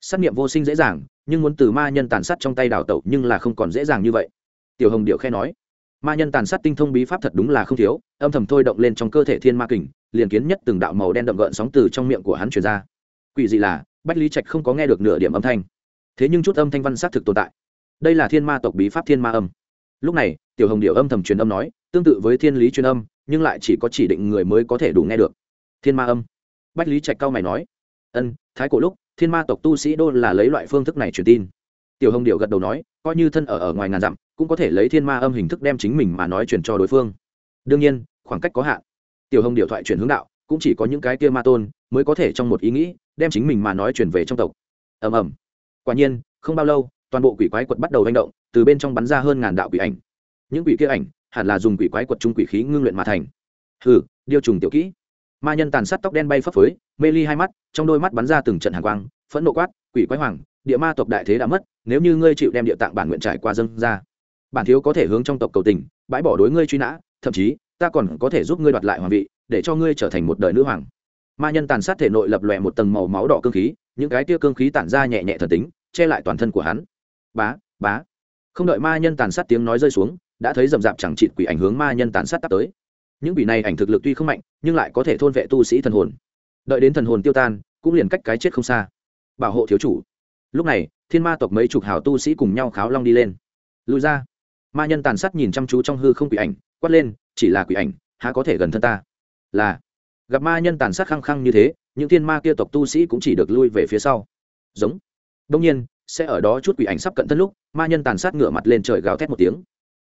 sát nghiệm vô sinh dễ dàng, nhưng muốn từ ma nhân tàn sát trong tay đào tẩu nhưng là không còn dễ dàng như vậy. Tiểu hồng điệu khe nói, ma nhân tàn sát tinh thông bí pháp thật đúng là không thiếu, âm thầm thôi động lên trong cơ thể thiên ma kình, liền kiến nhất từng đạo màu đen đậm gợn sóng từ trong miệng của hắn truyền ra. Quỷ dị là, bách lý trạch không có nghe được nửa điểm âm thanh. Thế nhưng chút âm thanh văn xác thực tồn tại đây là thiên ma tộc bí pháp thiên ma âm. Lúc này, tiểu hồng điệu âm thầm truyền âm nói, tương tự với thiên lý truyền âm, nhưng lại chỉ có chỉ định người mới có thể đủ nghe được. Thiên ma âm. Bách lý trạch cao mày nói, ân, thái cổ lúc, thiên ma tộc tu sĩ đô là lấy loại phương thức này truyền tin. Tiểu hồng điệu gật đầu nói, coi như thân ở ở ngoài ngàn dặm, cũng có thể lấy thiên ma âm hình thức đem chính mình mà nói truyền cho đối phương. Đương nhiên, khoảng cách có hạn. Tiểu hồng điệu thoại truyền hướng đạo, cũng chỉ có những cái kia ma tôn mới có thể trong một ý nghĩ, đem chính mình mà nói truyền về trong tộc. Ầm ầm. Quả nhiên, không bao lâu toàn bộ quỷ quái quật bắt đầu hành động, từ bên trong bắn ra hơn ngàn đạo quỷ ảnh. Những quỷ kia ảnh hẳn là dùng quỷ quái quật trung quỷ khí ngưng luyện mà thành. Hừ, điêu trùng tiểu kỹ. Ma nhân tàn sát tóc đen bay phấp phới, mê ly hai mắt, trong đôi mắt bắn ra từng trận hàng quang, phẫn nộ quát, quỷ quái hoàng, địa ma tộc đại thế đã mất, nếu như ngươi chịu đem địa tạng bản nguyện trải qua dâng ra, bản thiếu có thể hướng trong tộc cầu tình, bãi bỏ đối ngươi truy nã, thậm chí, ta còn có thể giúp ngươi đoạt lại hoàng vị, để cho ngươi trở thành một đời nữ hoàng. Ma nhân tàn sát thể nội lập lòe một tầng màu máu đỏ cương khí, những cái tia cương khí tản ra nhẹ nhẹ thần tính, che lại toàn thân của hắn bá bá. Không đợi ma nhân tàn sát tiếng nói rơi xuống, đã thấy rầm rạp chẳng chịt quỷ ảnh hướng ma nhân tàn sát tắt tới. Những quỷ này ảnh thực lực tuy không mạnh, nhưng lại có thể thôn vệ tu sĩ thần hồn. Đợi đến thần hồn tiêu tan, cũng liền cách cái chết không xa. Bảo hộ thiếu chủ. Lúc này, thiên ma tộc mấy chục hào tu sĩ cùng nhau kháo long đi lên. Lùi ra. Ma nhân tàn sát nhìn chăm chú trong hư không quỷ ảnh, quát lên, chỉ là quỷ ảnh, há có thể gần thân ta? Là. Gặp ma nhân tàn sát khăng khăng như thế, những thiên ma kia tộc tu sĩ cũng chỉ được lui về phía sau. Giống. Đông nhiên sẽ ở đó chút quỷ ảnh sắp cận thân lúc, ma nhân tàn sát ngửa mặt lên trời gào thét một tiếng.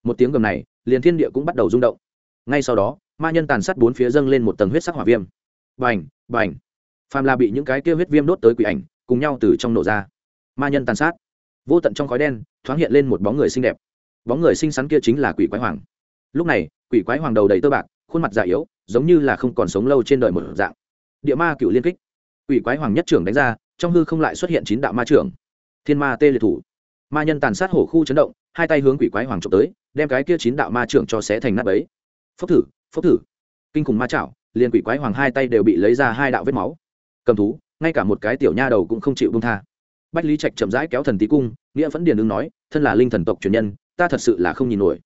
Một tiếng gầm này, liền thiên địa cũng bắt đầu rung động. Ngay sau đó, ma nhân tàn sát bốn phía dâng lên một tầng huyết sắc hỏa viêm. Bành bành. Phàm là bị những cái kia huyết viêm đốt tới quỷ ảnh, cùng nhau từ trong nổ ra. Ma nhân tàn sát. Vô tận trong khói đen, thoáng hiện lên một bóng người xinh đẹp. Bóng người xinh xắn kia chính là quỷ quái hoàng. Lúc này, quỷ quái hoàng đầu đầy tơ bạc, khuôn mặt già yếu, giống như là không còn sống lâu trên đời một dạng. Địa ma cựu liên kích. Quỷ quái hoàng nhất trưởng đánh ra, trong hư không lại xuất hiện chín đạo ma trưởng thiên ma tê liệt thủ. Ma nhân tàn sát hổ khu chấn động, hai tay hướng quỷ quái hoàng trộm tới, đem cái kia chín đạo ma trưởng cho xé thành nắp ấy phốc thử phốc thử. Kinh khủng ma chảo, liền quỷ quái hoàng hai tay đều bị lấy ra hai đạo vết máu. Cầm thú, ngay cả một cái tiểu nha đầu cũng không chịu bông tha. Bách lý trạch chậm rãi kéo thần tí cung, nghĩa vẫn điền ứng nói, thân là linh thần tộc truyền nhân, ta thật sự là không nhìn nổi.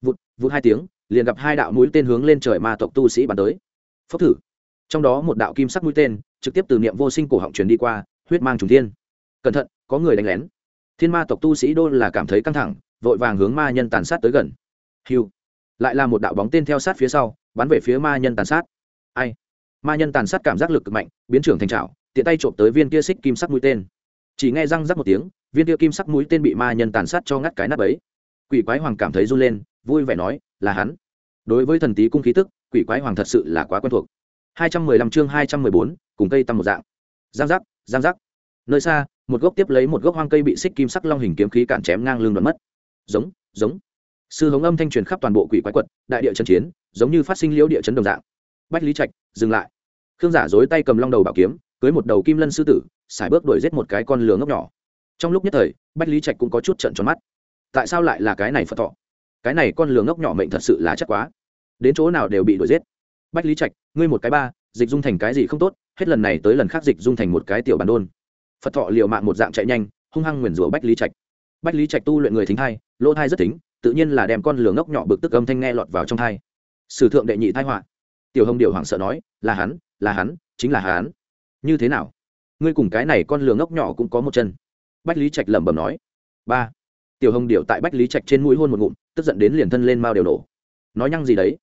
Vụt vụt hai tiếng, liền gặp hai đạo mũi tên hướng lên trời ma tộc tu sĩ bắn tới. Phốc thử. Trong đó một đạo kim sắc mũi tên, trực tiếp từ niệm vô sinh cổ họng truyền đi qua, huyết mang trùng thiên. Cẩn thận có người đánh lén. Thiên ma tộc tu sĩ đô là cảm thấy căng thẳng, vội vàng hướng ma nhân tàn sát tới gần. Hiu. Lại là một đạo bóng tên theo sát phía sau, bắn về phía ma nhân tàn sát. Ai? Ma nhân tàn sát cảm giác lực cực mạnh, biến trưởng thành trào tiện tay trộm tới viên kia xích kim sắc mũi tên. Chỉ nghe răng rắc một tiếng, viên kia kim sắc mũi tên bị ma nhân tàn sát cho ngắt cái nắp ấy. Quỷ quái hoàng cảm thấy run lên, vui vẻ nói, là hắn. Đối với thần tí cung khí tức, quỷ quái hoàng thật sự là quá quen thuộc. Hai trăm mười lăm chương hai trăm mười bốn, cùng cây tăng một dạng. Giang giác giang giác. Nơi xa một gốc tiếp lấy một gốc hoang cây bị xích kim sắc long hình kiếm khí cản chém ngang lưng đoạn mất. Giống giống. Sư hống âm thanh truyền khắp toàn bộ quỷ quái quật, đại địa chân chiến, giống như phát sinh liễu địa chấn đồng dạng. Bách lý trạch, dừng lại. Khương giả dối tay cầm long đầu bảo kiếm, cưới một đầu kim lân sư tử xài bước đuổi giết một cái con lừa ngốc nhỏ. Trong lúc nhất thời, bách lý trạch cũng có chút trận tròn mắt. Tại sao lại là cái này phật thọ? Cái này con lừa ngốc nhỏ mệnh thật sự là chắc quá. Đến chỗ nào đều bị đuổi giết. Bách lý trạch, ngươi một cái ba, dịch dung thành cái gì không tốt, hết lần này tới lần khác dịch dung thành một cái tiểu bản đôn phật thọ liều mạng một dạng chạy nhanh, hung hăng nguyền rủa bách lý trạch. Bách lý trạch tu luyện người thính hai lỗ thai rất tính tự nhiên là đem con lửa ngốc nhỏ bực tức âm thanh nghe lọt vào trong thai. Sử thượng đệ nhị thai họa. Tiểu hồng điều hoảng sợ nói, là hắn là hắn, chính là hắn. Như thế nào? Ngươi cùng cái này con lửa ngốc nhỏ cũng có một chân. Bách lý trạch lẩm bẩm nói. Ba. Tiểu hồng điệu tại bách lý trạch trên mũi hôn một ngụm, tức giận đến liền thân lên mao đều nổ. Nói nhăng gì đấy?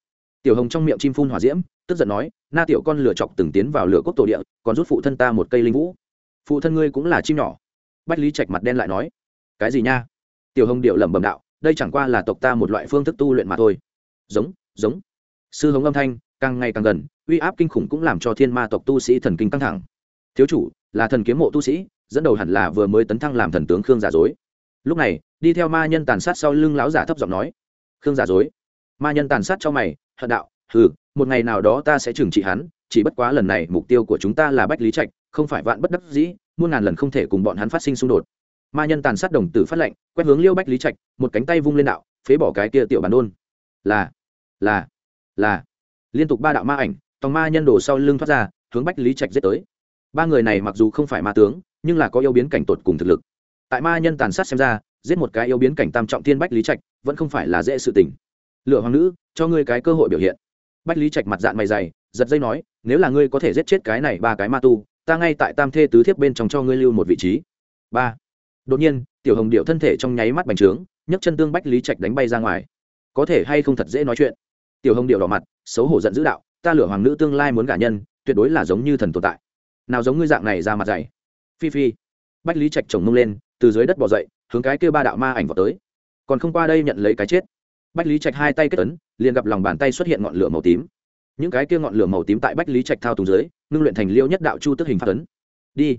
Tiểu hồng trong miệng chim phun hỏa diễm, tức giận nói, na tiểu con lửa chọc từng tiến vào lửa quốc tổ địa, còn rút phụ thân ta một cây linh vũ phụ thân ngươi cũng là chim nhỏ. Bách lý trạch mặt đen lại nói cái gì nha? Tiểu hồng điệu lẩm bẩm đạo đây chẳng qua là tộc ta một loại phương thức tu luyện mà thôi. Giống giống. Sư hống âm thanh càng ngày càng gần uy áp kinh khủng cũng làm cho thiên ma tộc tu sĩ thần kinh căng thẳng. Thiếu chủ là thần kiếm mộ tu sĩ dẫn đầu hẳn là vừa mới tấn thăng làm thần tướng khương giả dối. Lúc này đi theo ma nhân tàn sát sau lưng lão giả thấp giọng nói khương giả dối. Ma nhân tàn sát cho mày hận đạo hừ, một ngày nào đó ta sẽ trừng trị hắn chỉ bất quá lần này mục tiêu của chúng ta là bách lý trạch không phải vạn bất đắc dĩ, muôn ngàn lần không thể cùng bọn hắn phát sinh xung đột. Ma nhân tàn sát đồng tử phát lệnh, quét hướng liêu bách lý trạch, một cánh tay vung lên đạo, phế bỏ cái kia tiểu bản đôn. Là là là. Liên tục ba đạo ma ảnh, tòng ma nhân đổ sau lưng thoát ra, hướng bách lý trạch giết tới. Ba người này mặc dù không phải ma tướng, nhưng là có yêu biến cảnh tột cùng thực lực. Tại ma nhân tàn sát xem ra, giết một cái yêu biến cảnh tam trọng thiên bách lý trạch, vẫn không phải là dễ sự tình. Lựa hoàng nữ, cho ngươi cái cơ hội biểu hiện. Bách lý trạch mặt dạng mày dày, giật dây nói, nếu là ngươi có thể giết chết cái này ba cái ma tu ta ngay tại tam thê tứ thiếp bên trong cho ngươi lưu một vị trí. Ba. Đột nhiên, tiểu hồng điệu thân thể trong nháy mắt bành trướng, nhấc chân tương bách lý trạch đánh bay ra ngoài. Có thể hay không thật dễ nói chuyện? Tiểu hồng điệu đỏ mặt, xấu hổ giận dữ đạo, ta lửa hoàng nữ tương lai muốn gả nhân, tuyệt đối là giống như thần tồn tại. Nào giống ngươi dạng này ra mặt dày phi phi. Bách lý trạch chồng mông lên, từ dưới đất bỏ dậy, hướng cái kêu ba đạo ma ảnh vào tới. Còn không qua đây nhận lấy cái chết. Bách lý trạch hai tay kết ấn, liền gặp lòng bàn tay xuất hiện ngọn lửa màu tím những cái kia ngọn lửa màu tím tại bách lý trạch thao túng dưới, ngưng luyện thành liêu nhất đạo chu tức hình phát ấn. Đi.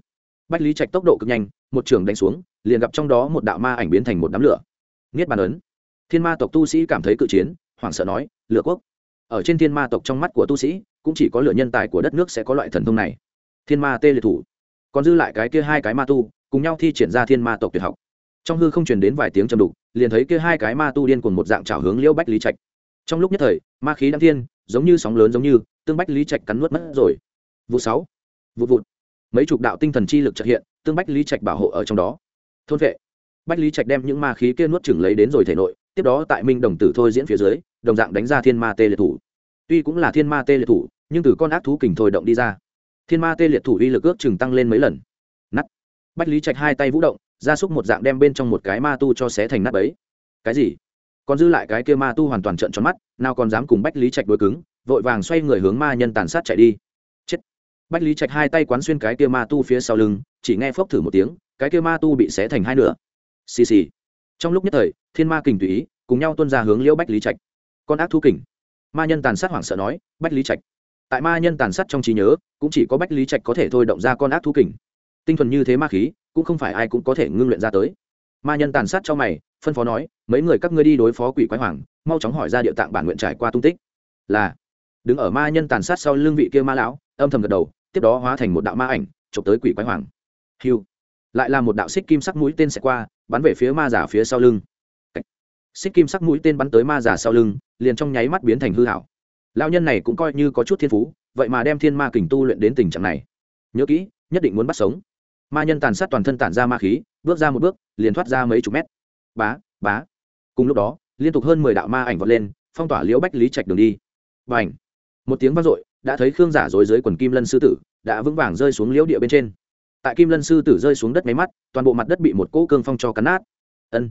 Bách lý trạch tốc độ cực nhanh, một trường đánh xuống, liền gặp trong đó một đạo ma ảnh biến thành một đám lửa. Niết bàn ấn. Thiên ma tộc tu sĩ cảm thấy cự chiến, hoảng sợ nói, lửa quốc. Ở trên thiên ma tộc trong mắt của tu sĩ, cũng chỉ có lửa nhân tài của đất nước sẽ có loại thần thông này. Thiên ma tê liệt thủ. Còn dư lại cái kia hai cái ma tu, cùng nhau thi triển ra thiên ma tộc tuyệt học. Trong hư không truyền đến vài tiếng trầm đục, liền thấy kia hai cái ma tu điên cùng một dạng trào hướng liễu bách lý trạch. Trong lúc nhất thời, ma khí đăng thiên giống như sóng lớn giống như, tương bách lý trạch cắn nuốt mất rồi. Vụ sáu, vụ vụt. Mấy chục đạo tinh thần chi lực trợ hiện, tương bách lý trạch bảo hộ ở trong đó. Thôn vệ. Bách lý trạch đem những ma khí kia nuốt chừng lấy đến rồi thể nội, tiếp đó tại minh đồng tử thôi diễn phía dưới, đồng dạng đánh ra thiên ma tê liệt thủ. Tuy cũng là thiên ma tê liệt thủ, nhưng từ con ác thú kình thôi động đi ra. Thiên ma tê liệt thủ uy lực ước chừng tăng lên mấy lần. Nắt bách lý trạch hai tay vũ động ra xúc một dạng đem bên trong một cái ma tu cho xé thành nát ấy cái gì? Còn dư lại cái kia ma tu hoàn toàn trợn tròn mắt, nào còn dám cùng bách lý trạch đối cứng, vội vàng xoay người hướng ma nhân tàn sát chạy đi. Chết. Bách lý trạch hai tay quán xuyên cái kia ma tu phía sau lưng, chỉ nghe phốc thử một tiếng, cái kia ma tu bị xé thành hai nửa. Xì xì. Trong lúc nhất thời, thiên ma kình tùy ý, cùng nhau tuân ra hướng liễu bách lý trạch. Con ác thu kình. Ma nhân tàn sát hoảng sợ nói, bách lý trạch. Tại ma nhân tàn sát trong trí nhớ, cũng chỉ có bách lý trạch có thể thôi động ra con ác thu kình. Tinh thuần như thế ma khí, cũng không phải ai cũng có thể ngưng luyện ra tới ma nhân tàn sát cho mày, phân phó nói, mấy người các ngươi đi đối phó quỷ quái hoàng, mau chóng hỏi ra địa tạng bản nguyện trải qua tung tích. Là, đứng ở ma nhân tàn sát sau lưng vị kia ma lão, âm thầm gật đầu, tiếp đó hóa thành một đạo ma ảnh, chụp tới quỷ quái hoàng. Hiu lại là một đạo xích kim sắc mũi tên sẽ qua, bắn về phía ma giả phía sau lưng. Xích kim sắc mũi tên bắn tới ma giả sau lưng, liền trong nháy mắt biến thành hư hảo lao nhân này cũng coi như có chút thiên phú, vậy mà đem thiên ma kình tu luyện đến tình trạng này. Nhớ kỹ, nhất định muốn bắt sống ma nhân tàn sát toàn thân tản ra ma khí, bước ra một bước, liền thoát ra mấy chục mét. Bá bá. Cùng lúc đó, liên tục hơn mười đạo ma ảnh vọt lên, phong tỏa liễu bách lý trạch đường đi. Và ảnh một tiếng vang dội, đã thấy khương giả dối dưới quần kim lân sư tử, đã vững vàng rơi xuống liễu địa bên trên. Tại kim lân sư tử rơi xuống đất máy mắt, toàn bộ mặt đất bị một cỗ cương phong cho cắn nát. Ân.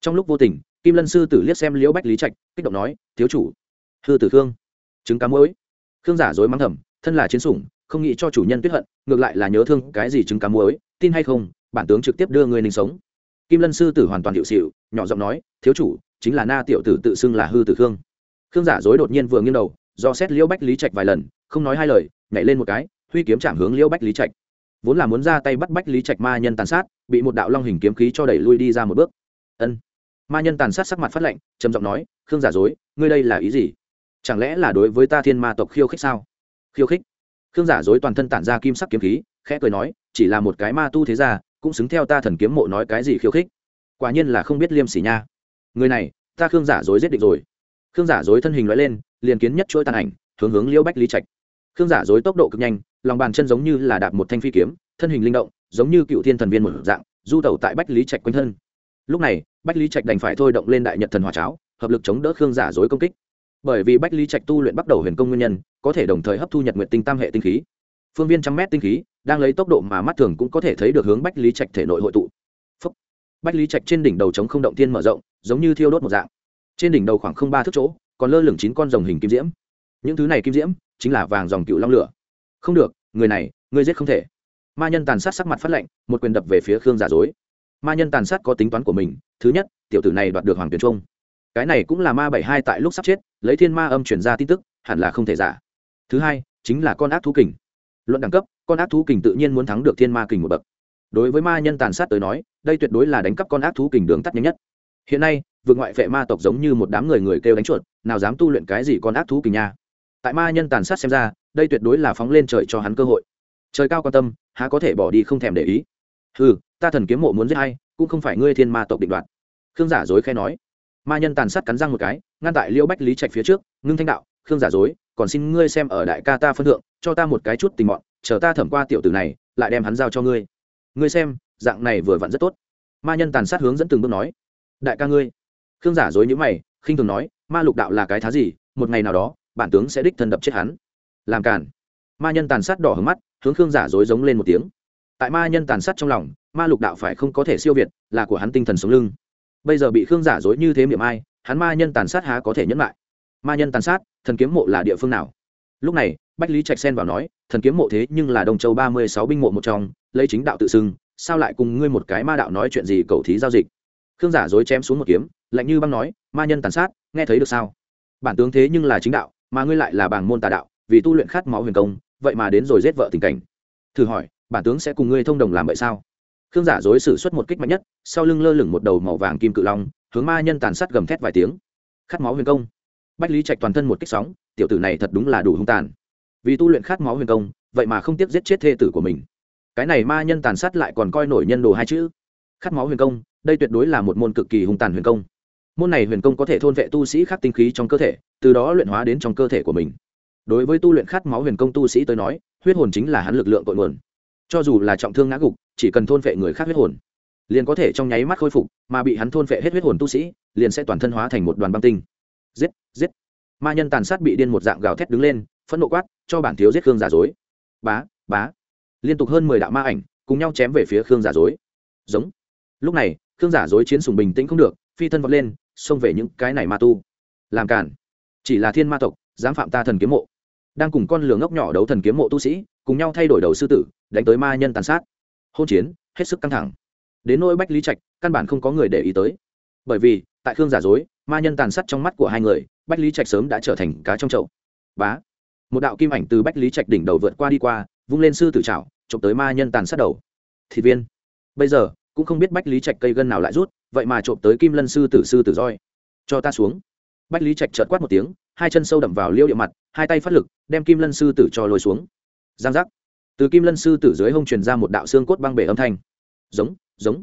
Trong lúc vô tình, kim lân sư tử liếc xem liễu bách lý trạch, kích động nói, thiếu chủ. Hư tử khương. Trứng cá muối. Khương giả dối mắng thầm, thân là chiến sủng, không nghĩ cho chủ nhân tuyết hận, ngược lại là nhớ thương cái gì trứng cá muối tin hay không, bản tướng trực tiếp đưa người ninh sống. Kim lân sư tử hoàn toàn hiệu xịu, nhỏ giọng nói, thiếu chủ, chính là na tiểu tử tự xưng là hư tử khương. Khương giả dối đột nhiên vừa nghiêng đầu, do xét liễu bách lý trạch vài lần, không nói hai lời, nhảy lên một cái, huy kiếm chạm hướng liễu bách lý trạch. Vốn là muốn ra tay bắt bách lý trạch ma nhân tàn sát, bị một đạo long hình kiếm khí cho đẩy lui đi ra một bước. Ân. Ma nhân tàn sát sắc mặt phát lệnh trầm giọng nói, khương giả dối, ngươi đây là ý gì? Chẳng lẽ là đối với ta thiên ma tộc khiêu khích sao? Khiêu khích? Khương giả dối toàn thân tản ra kim sắc kiếm khí, khẽ cười nói, chỉ là một cái ma tu thế ra cũng xứng theo ta thần kiếm mộ nói cái gì khiêu khích. Quả nhiên là không biết liêm sỉ nha. Người này, ta khương giả dối giết địch rồi. Khương giả dối thân hình loại lên, liền kiến nhất chuỗi tàn ảnh, hướng hướng liễu bách lý trạch. Khương giả dối tốc độ cực nhanh, lòng bàn chân giống như là đạp một thanh phi kiếm, thân hình linh động, giống như cựu thiên thần viên một dạng, du tẩu tại bách lý trạch quanh thân. Lúc này, bách lý trạch đành phải thôi động lên đại nhật thần hòa cháo, hợp lực chống đỡ khương giả dối công kích bởi vì bách lý trạch tu luyện bắt đầu huyền công nguyên nhân, có thể đồng thời hấp thu nhật nguyện tinh tam hệ tinh khí. Phương viên trăm mét tinh khí, đang lấy tốc độ mà mắt thường cũng có thể thấy được hướng bách lý trạch thể nội hội tụ. Phúc. bách lý trạch trên đỉnh đầu chống không động tiên mở rộng, giống như thiêu đốt một dạng. Trên đỉnh đầu khoảng không ba thước chỗ, còn lơ lửng chín con rồng hình kim diễm. Những thứ này kim diễm, chính là vàng dòng cựu long lửa. Không được, người này, người giết không thể. Ma nhân tàn sát sắc mặt phát lệnh, một quyền đập về phía khương giả dối. Ma nhân tàn sát có tính toán của mình, thứ nhất, tiểu tử này đoạt được hoàng tuyền trung cái này cũng là ma bảy hai tại lúc sắp chết, lấy thiên ma âm chuyển ra tin tức, hẳn là không thể giả. Thứ hai, chính là con ác thú kình. Luận đẳng cấp, con ác thú kình tự nhiên muốn thắng được thiên ma kình một bậc. Đối với ma nhân tàn sát tới nói, đây tuyệt đối là đánh cắp con ác thú kình đường tắt nhanh nhất. Hiện nay vượt ngoại vệ ma tộc giống như một đám người người kêu đánh chuột, nào dám tu luyện cái gì con ác thú kình nha. Tại ma nhân tàn sát xem ra, đây tuyệt đối là phóng lên trời cho hắn cơ hội. Trời cao quan tâm, há có thể bỏ đi không thèm để ý. Ừ ta thần kiếm mộ muốn giết hay cũng không phải ngươi thiên ma tộc định đoạt. Khương giả dối khai nói ma nhân tàn sát cắn răng một cái, ngăn tại liễu bách lý trạch phía trước, ngưng thanh đạo, khương giả dối, còn xin ngươi xem ở đại ca ta phân thượng, cho ta một cái chút tình mọn, chờ ta thẩm qua tiểu tử này, lại đem hắn giao cho ngươi. Ngươi xem, dạng này vừa vặn rất tốt. Ma nhân tàn sát hướng dẫn từng bước nói. Đại ca ngươi. Khương giả dối nhữ mày, khinh thường nói, ma lục đạo là cái thá gì, một ngày nào đó, bản tướng sẽ đích thân đập chết hắn. Làm cản ma nhân tàn sát đỏ hứng mắt, hướng khương giả dối giống lên một tiếng. Tại ma nhân tàn sát trong lòng, ma lục đạo phải không có thể siêu việt, là của hắn tinh thần sống lưng bây giờ bị khương giả dối như thế miệng ai, hắn ma nhân tàn sát há có thể nhẫn lại? Ma nhân tàn sát, thần kiếm mộ là địa phương nào? Lúc này, bách lý trạch xen vào nói, thần kiếm mộ thế nhưng là đông châu ba mươi sáu binh mộ một trong, lấy chính đạo tự xưng, sao lại cùng ngươi một cái ma đạo nói chuyện gì cầu thí giao dịch? Khương giả dối chém xuống một kiếm, lạnh như băng nói, ma nhân tàn sát, nghe thấy được sao? Bản tướng thế nhưng là chính đạo, mà ngươi lại là bảng môn tà đạo, vì tu luyện khát máu huyền công, vậy mà đến rồi giết vợ tình cảnh. Thử hỏi, bản tướng sẽ cùng ngươi thông đồng làm vậy sao? Khương giả dối xử suất một kích mạnh nhất, sau lưng lơ lửng một đầu màu vàng kim cự long, hướng ma nhân tàn sát gầm thét vài tiếng. Khát máu huyền công. Bách lý trạch toàn thân một kích sóng, tiểu tử này thật đúng là đủ hung tàn. Vì tu luyện khát máu huyền công, vậy mà không tiếc giết chết thê tử của mình. Cái này ma nhân tàn sát lại còn coi nổi nhân đồ hai chữ. Khát máu huyền công, đây tuyệt đối là một môn cực kỳ hung tàn huyền công. Môn này huyền công có thể thôn vệ tu sĩ khắc tinh khí trong cơ thể, từ đó luyện hóa đến trong cơ thể của mình. Đối với tu luyện khát máu huyền công tu sĩ tới nói, huyết hồn chính là hắn lực lượng cội nguồn. Cho dù là trọng thương ngã gục chỉ cần thôn phệ người khác huyết hồn, liền có thể trong nháy mắt khôi phục, mà bị hắn thôn phệ hết huyết hồn tu sĩ, liền sẽ toàn thân hóa thành một đoàn băng tinh. Giết giết. Ma nhân tàn sát bị điên một dạng gào thét đứng lên, phẫn nộ quát, cho bản thiếu giết khương giả dối. Bá bá. Liên tục hơn mười đạo ma ảnh cùng nhau chém về phía khương giả dối. Giống. Lúc này, khương giả dối chiến sùng bình tĩnh không được, phi thân vọt lên, xông về những cái này ma tu. Làm cản chỉ là thiên ma tộc, dám phạm ta thần kiếm mộ. Đang cùng con lửa ngốc nhỏ đấu thần kiếm mộ tu sĩ, cùng nhau thay đổi đầu sư tử, đánh tới ma nhân tàn sát hôn chiến, hết sức căng thẳng. Đến nỗi bách lý trạch, căn bản không có người để ý tới. Bởi vì, tại khương giả dối, ma nhân tàn sát trong mắt của hai người, bách lý trạch sớm đã trở thành cá trong chậu. Bá. Một đạo kim ảnh từ bách lý trạch đỉnh đầu vượt qua đi qua, vung lên sư tử trào trộm tới ma nhân tàn sát đầu. Thịt viên. Bây giờ, cũng không biết bách lý trạch cây gân nào lại rút, vậy mà trộm tới kim lân sư tử sư tử roi. Cho ta xuống. Bách lý trạch trợt quát một tiếng, hai chân sâu đậm vào liêu địa mặt, hai tay phát lực, đem kim lân sư tử cho lôi xuống. Giang giác từ kim lân sư tử dưới hông truyền ra một đạo xương cốt băng bể âm thanh. Giống giống.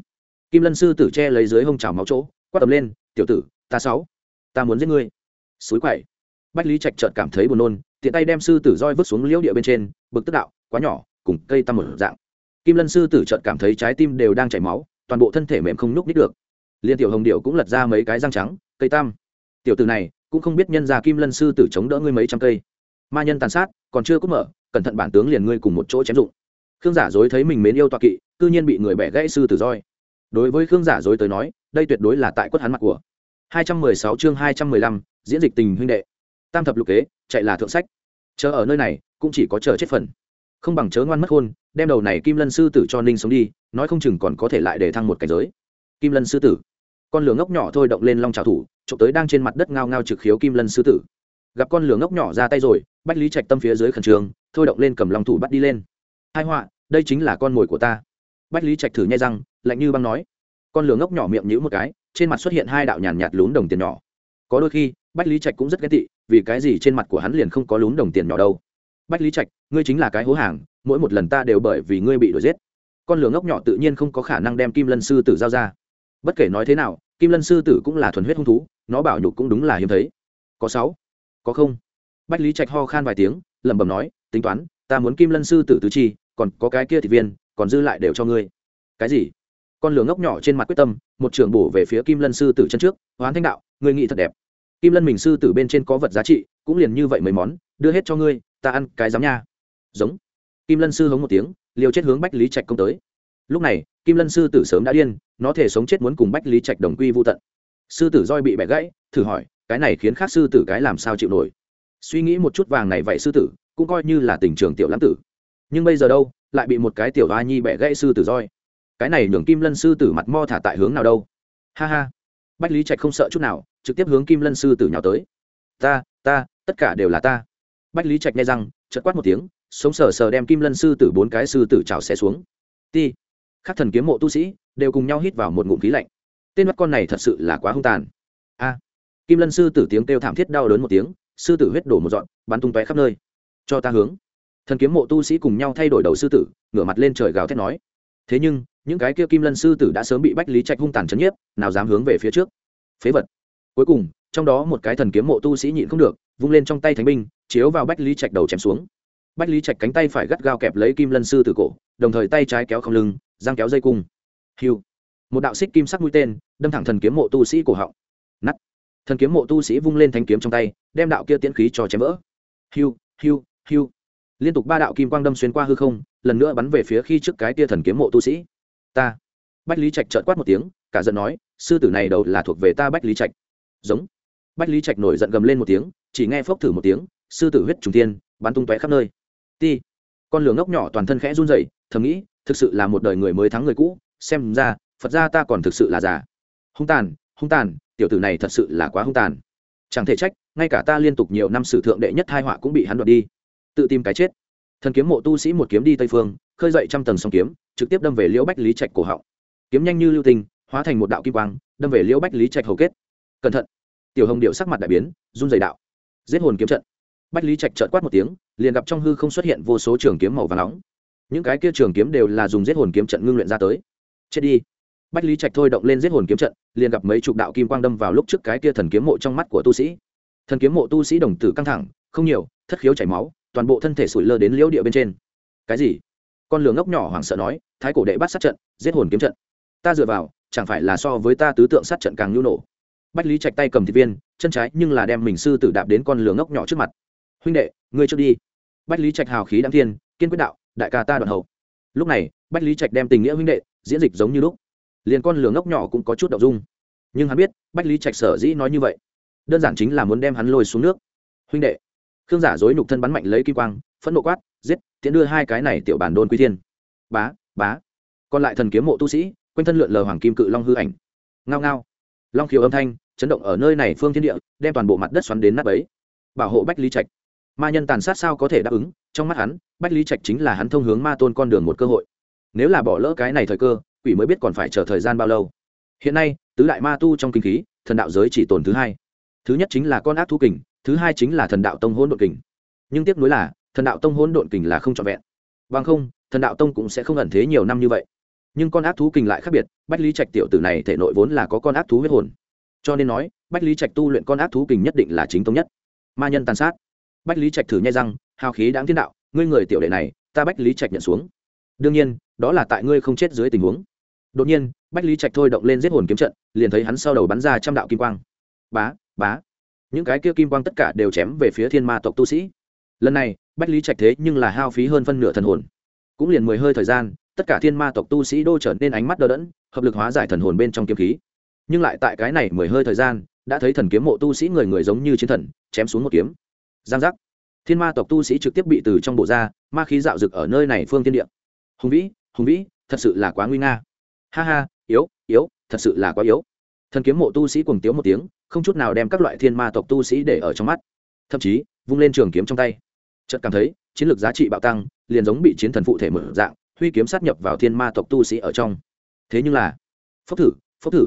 Kim lân sư tử che lấy dưới hông trào máu chỗ, quát tầm lên, tiểu tử, ta sáu, ta muốn giết ngươi. Suối quậy bách lý trạch chợt cảm thấy buồn nôn, tiện tay đem sư tử roi vứt xuống liễu địa bên trên, bực tức đạo, quá nhỏ, cùng cây tăm một dạng. Kim lân sư tử chợt cảm thấy trái tim đều đang chảy máu, toàn bộ thân thể mềm không nhúc nít được. Liên tiểu hồng điệu cũng lật ra mấy cái răng trắng, cây tam tiểu tử này, cũng không biết nhân ra kim lân sư tử chống đỡ ngươi mấy trăm cây. Ma nhân tàn sát, còn chưa cút mở cẩn thận bản tướng liền ngươi cùng một chỗ chém dụng. Khương giả dối thấy mình mến yêu toa kỵ cư nhiên bị người bẻ gãy sư tử roi. Đối với khương giả dối tới nói đây tuyệt đối là tại quất hắn mặt của. 216 chương 215, diễn dịch tình huynh đệ. Tam thập lục kế chạy là thượng sách. Chờ ở nơi này cũng chỉ có chờ chết phần. Không bằng chớ ngoan mất hôn đem đầu này kim lân sư tử cho ninh sống đi nói không chừng còn có thể lại để thăng một cảnh giới. Kim lân sư tử. Con lửa ngốc nhỏ thôi động lên long trào thủ trộm tới đang trên mặt đất ngao ngao trực khiếu kim lân sư tử gặp con lửa ngốc nhỏ ra tay rồi bách lý trạch tâm phía dưới khẩn trường thôi động lên cầm long thủ bắt đi lên. Hai họa đây chính là con mồi của ta. Bách lý trạch thử nhai răng lạnh như băng nói. Con lửa ngốc nhỏ miệng nhữ một cái trên mặt xuất hiện hai đạo nhàn nhạt, nhạt lún đồng tiền nhỏ. Có đôi khi bách lý trạch cũng rất ghét tị vì cái gì trên mặt của hắn liền không có lún đồng tiền nhỏ đâu. Bách lý trạch ngươi chính là cái hố hàng mỗi một lần ta đều bởi vì ngươi bị đuổi giết. Con lửa ngốc nhỏ tự nhiên không có khả năng đem kim lân sư tử giao ra. Bất kể nói thế nào kim lân sư tử cũng là thuần huyết hung thú nó bảo nhục cũng đúng là hiếm thấy. Có sáu có không? Bách lý trạch ho khan vài tiếng, lẩm bẩm nói, tính toán, ta muốn kim lân sư tử tứ chi, còn có cái kia thị viên, còn dư lại đều cho ngươi. Cái gì? Con lửa ngốc nhỏ trên mặt quyết tâm, một trường bổ về phía kim lân sư tử chân trước, hoán thanh đạo, ngươi nghĩ thật đẹp. Kim lân mình sư tử bên trên có vật giá trị, cũng liền như vậy mấy món, đưa hết cho ngươi, ta ăn cái giám nha. Giống. Kim lân sư hống một tiếng, liều chết hướng bách lý trạch công tới. Lúc này, kim lân sư tử sớm đã điên, nó thể sống chết muốn cùng bách lý trạch đồng quy vô tận. Sư tử roi bị bẻ gãy, thử hỏi cái này khiến khác sư tử cái làm sao chịu nổi. Suy nghĩ một chút vàng này vậy sư tử, cũng coi như là tình trường tiểu lãng tử. Nhưng bây giờ đâu, lại bị một cái tiểu hoa nhi bẻ gãy sư tử roi. Cái này nhường kim lân sư tử mặt mo thả tại hướng nào đâu? Ha ha. Bách lý trạch không sợ chút nào, trực tiếp hướng kim lân sư tử nhào tới. Ta ta, tất cả đều là ta. Bách lý trạch nghe rằng chật quát một tiếng, sống sờ sờ đem kim lân sư tử bốn cái sư tử trào xe xuống. Ti. Khắc thần kiếm mộ tu sĩ, đều cùng nhau hít vào một ngụm khí lạnh. Tên mắt con này thật sự là quá hung tàn. A kim lân sư tử tiếng kêu thảm thiết đau đớn một tiếng, sư tử huyết đổ một dọn, bắn tung tóe khắp nơi. Cho ta hướng. Thần kiếm mộ tu sĩ cùng nhau thay đổi đầu sư tử, ngửa mặt lên trời gào thét nói. Thế nhưng, những cái kia kim lân sư tử đã sớm bị bách lý trạch hung tàn chấn nhiếp, nào dám hướng về phía trước. Phế vật. Cuối cùng, trong đó một cái thần kiếm mộ tu sĩ nhịn không được, vung lên trong tay thánh binh, chiếu vào bách lý trạch đầu chém xuống. Bách lý trạch cánh tay phải gắt gao kẹp lấy kim lân sư tử cổ, đồng thời tay trái kéo không lưng, giang kéo dây cung. Hiu. Một đạo xích kim sắc mũi tên, đâm thẳng thần kiếm mộ tu sĩ cổ họng. Nắt thần kiếm mộ tu sĩ vung lên thanh kiếm trong tay, đem đạo kia tiễn khí cho chém vỡ. Hiu hiu hiu. Liên tục ba đạo kim quang đâm xuyên qua hư không, lần nữa bắn về phía khi trước cái tia thần kiếm mộ tu sĩ. Ta. Bách lý trạch trợn quát một tiếng, cả giận nói, sư tử này đầu là thuộc về ta bách lý trạch. Giống. Bách lý trạch nổi giận gầm lên một tiếng, chỉ nghe phốc thử một tiếng, sư tử huyết trùng tiên bắn tung tóe khắp nơi. Ti. Con lửa ngốc nhỏ toàn thân khẽ run rẩy, thầm nghĩ, thực sự là một đời người mới thắng người cũ, xem ra, phật ra ta còn thực sự là già. Hung tàn hung tàn tiểu tử này thật sự là quá hung tàn. Chẳng thể trách, ngay cả ta liên tục nhiều năm sử thượng đệ nhất hai họa cũng bị hắn đoạt đi. Tự tìm cái chết. Thần kiếm mộ tu sĩ một kiếm đi tây phương, khơi dậy trăm tầng song kiếm, trực tiếp đâm về liễu bách lý trạch cổ họng. Kiếm nhanh như lưu tinh, hóa thành một đạo kim quang, đâm về liễu bách lý trạch hầu kết. Cẩn thận. Tiểu hồng điệu sắc mặt đại biến, run dày đạo. Giết hồn kiếm trận. Bách lý trạch trợt quát một tiếng, liền gặp trong hư không xuất hiện vô số trường kiếm màu và nóng. Những cái kia trường kiếm đều là dùng giết hồn kiếm trận ngưng luyện ra tới. Chết đi bách lý trạch thôi động lên giết hồn kiếm trận, liền gặp mấy chục đạo kim quang đâm vào lúc trước cái kia thần kiếm mộ trong mắt của tu sĩ. Thần kiếm mộ tu sĩ đồng tử căng thẳng, không nhiều, thất khiếu chảy máu, toàn bộ thân thể sủi lơ đến liễu địa bên trên. Cái gì? Con lường ngốc nhỏ hoảng sợ nói, thái cổ đệ bắt sát trận, giết hồn kiếm trận. Ta dựa vào, chẳng phải là so với ta tứ tượng sát trận càng nhu nổ. Bách lý Trạch tay cầm thị viên, chân trái nhưng là đem mình sư tử đạp đến con lường ngốc nhỏ trước mặt. Huynh đệ, ngươi trước đi. Bách lý trạch hào khí đăng thiên, kiên quyết đạo, đại ca ta đoạn hậu. Lúc này, bách lý trạch đem tình nghĩa huynh đệ diễn dịch giống như lúc liền con lửa ngốc nhỏ cũng có chút đậu dung. Nhưng hắn biết, bách lý trạch sở dĩ nói như vậy, đơn giản chính là muốn đem hắn lôi xuống nước. Huynh đệ, khương giả dối nhục thân bắn mạnh lấy kim quang, phẫn nộ quát, giết, tiễn đưa hai cái này tiểu bản đôn quy thiên. Bá bá. Còn lại thần kiếm mộ tu sĩ, quanh thân lượn lờ hoàng kim cự long hư ảnh. Ngao ngao. Long khiếu âm thanh, chấn động ở nơi này phương thiên địa, đem toàn bộ mặt đất xoắn đến nắp ấy bảo hộ bách lý trạch. Ma nhân tàn sát sao có thể đáp ứng? Trong mắt hắn, bách lý trạch chính là hắn thông hướng ma tôn con đường một cơ hội. Nếu là bỏ lỡ cái này thời cơ quỷ mới biết còn phải chờ thời gian bao lâu. Hiện nay, tứ đại ma tu trong kinh khí, thần đạo giới chỉ tồn thứ hai. Thứ nhất chính là con ác thu kình, thứ hai chính là thần đạo tông hỗn độn kình. Nhưng tiếc nuối là, thần đạo tông hỗn độn kình là không trọn vẹn. Bằng không, thần đạo tông cũng sẽ không ẩn thế nhiều năm như vậy. Nhưng con ác thú kình lại khác biệt, bách lý trạch tiểu tử này thể nội vốn là có con ác thú huyết hồn. Cho nên nói, bách lý trạch tu luyện con ác thú kình nhất định là chính thống nhất. Ma nhân tàn sát. Bách lý trạch thử nhai răng, hào khí đáng thiên đạo, ngươi người tiểu đệ này, ta bách lý trạch nhận xuống. Đương nhiên, đó là tại ngươi không chết dưới tình huống đột nhiên, bách lý trạch thôi động lên giết hồn kiếm trận, liền thấy hắn sau đầu bắn ra trăm đạo kim quang. Bá bá. Những cái kia kim quang tất cả đều chém về phía thiên ma tộc tu sĩ. Lần này, bách lý trạch thế nhưng là hao phí hơn phân nửa thần hồn. Cũng liền mười hơi thời gian, tất cả thiên ma tộc tu sĩ đô trở nên ánh mắt đờ đẫn, hợp lực hóa giải thần hồn bên trong kiếm khí. Nhưng lại tại cái này mười hơi thời gian, đã thấy thần kiếm mộ tu sĩ người người giống như chiến thần, chém xuống một kiếm. Giang giác. Thiên ma tộc tu sĩ trực tiếp bị từ trong bộ ra, ma khí dạo rực ở nơi này phương tiên địa. Hùng vĩ hùng vĩ, thật sự là quá nguy nga ha ha, yếu yếu, thật sự là quá yếu. Thần kiếm mộ tu sĩ cùng tiếu một tiếng, không chút nào đem các loại thiên ma tộc tu sĩ để ở trong mắt. Thậm chí, vung lên trường kiếm trong tay. Chợt cảm thấy, chiến lược giá trị bạo tăng, liền giống bị chiến thần phụ thể mở dạng, huy kiếm sát nhập vào thiên ma tộc tu sĩ ở trong. Thế nhưng là, phốc thử phốc thử.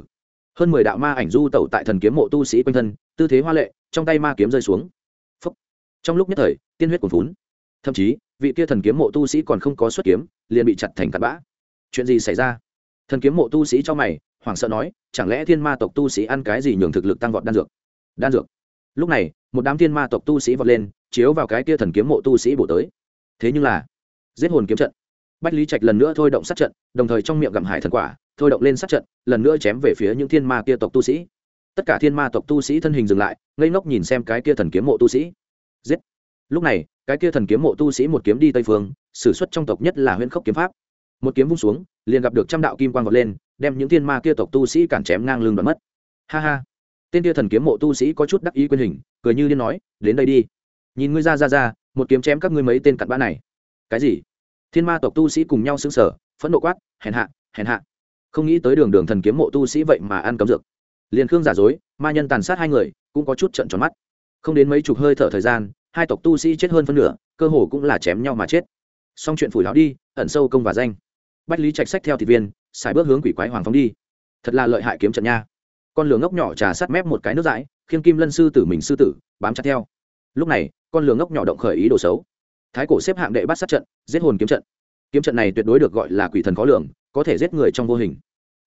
Hơn mười đạo ma ảnh du tẩu tại thần kiếm mộ tu sĩ quanh thân, tư thế hoa lệ, trong tay ma kiếm rơi xuống. Phốc. trong lúc nhất thời, tiên huyết cuồn vốn thậm chí, vị kia thần kiếm mộ tu sĩ còn không có xuất kiếm, liền bị chặt thành cặn bã. Chuyện gì xảy ra? Thần kiếm mộ tu sĩ cho mày, hoảng sợ nói, chẳng lẽ thiên ma tộc tu sĩ ăn cái gì nhường thực lực tăng vọt đan dược? Đan dược? Lúc này, một đám thiên ma tộc tu sĩ vọt lên, chiếu vào cái kia thần kiếm mộ tu sĩ bổ tới. Thế nhưng là, giết hồn kiếm trận. Bách lý trạch lần nữa thôi động sát trận, đồng thời trong miệng gặm hải thần quả, thôi động lên sát trận, lần nữa chém về phía những thiên ma kia tộc tu sĩ. Tất cả thiên ma tộc tu sĩ thân hình dừng lại, ngây ngốc nhìn xem cái kia thần kiếm mộ tu sĩ. Giết! Lúc này, cái kia thần kiếm mộ tu sĩ một kiếm đi tây phương s ử suất trong tộc nhất là huyễn khốc kiếm pháp. Một kiếm vung xuống liền gặp được trăm đạo kim quang vọt lên, đem những thiên ma kia tộc tu sĩ cản chém ngang lưng đoạn mất. Ha ha. Tên kia thần kiếm mộ tu sĩ có chút đắc ý quyền hình, cười như điên nói, đến đây đi. Nhìn ngươi ra ra ra, một kiếm chém các ngươi mấy tên cặn bã này. Cái gì? Thiên ma tộc tu sĩ cùng nhau xứng sở phẫn nộ quát, hèn hạ hèn hạ. Không nghĩ tới đường đường thần kiếm mộ tu sĩ vậy mà ăn cấm dược. Liền khương giả dối, ma nhân tàn sát hai người, cũng có chút trận tròn mắt. Không đến mấy chục hơi thở thời gian, hai tộc tu sĩ chết hơn phân nửa, cơ hồ cũng là chém nhau mà chết. Xong chuyện phủi láo đi, ẩn sâu công và danh bách lý trạch sách theo thị viên, xài bước hướng quỷ quái hoàng phóng đi. Thật là lợi hại kiếm trận nha. Con lửa ngốc nhỏ trà sát mép một cái nước dãi, khiêng kim lân sư tử mình sư tử, bám chặt theo. Lúc này, con lửa ngốc nhỏ động khởi ý đồ xấu. Thái cổ xếp hạng đệ bắt sát trận, giết hồn kiếm trận. Kiếm trận này tuyệt đối được gọi là quỷ thần khó lường, có thể giết người trong vô hình.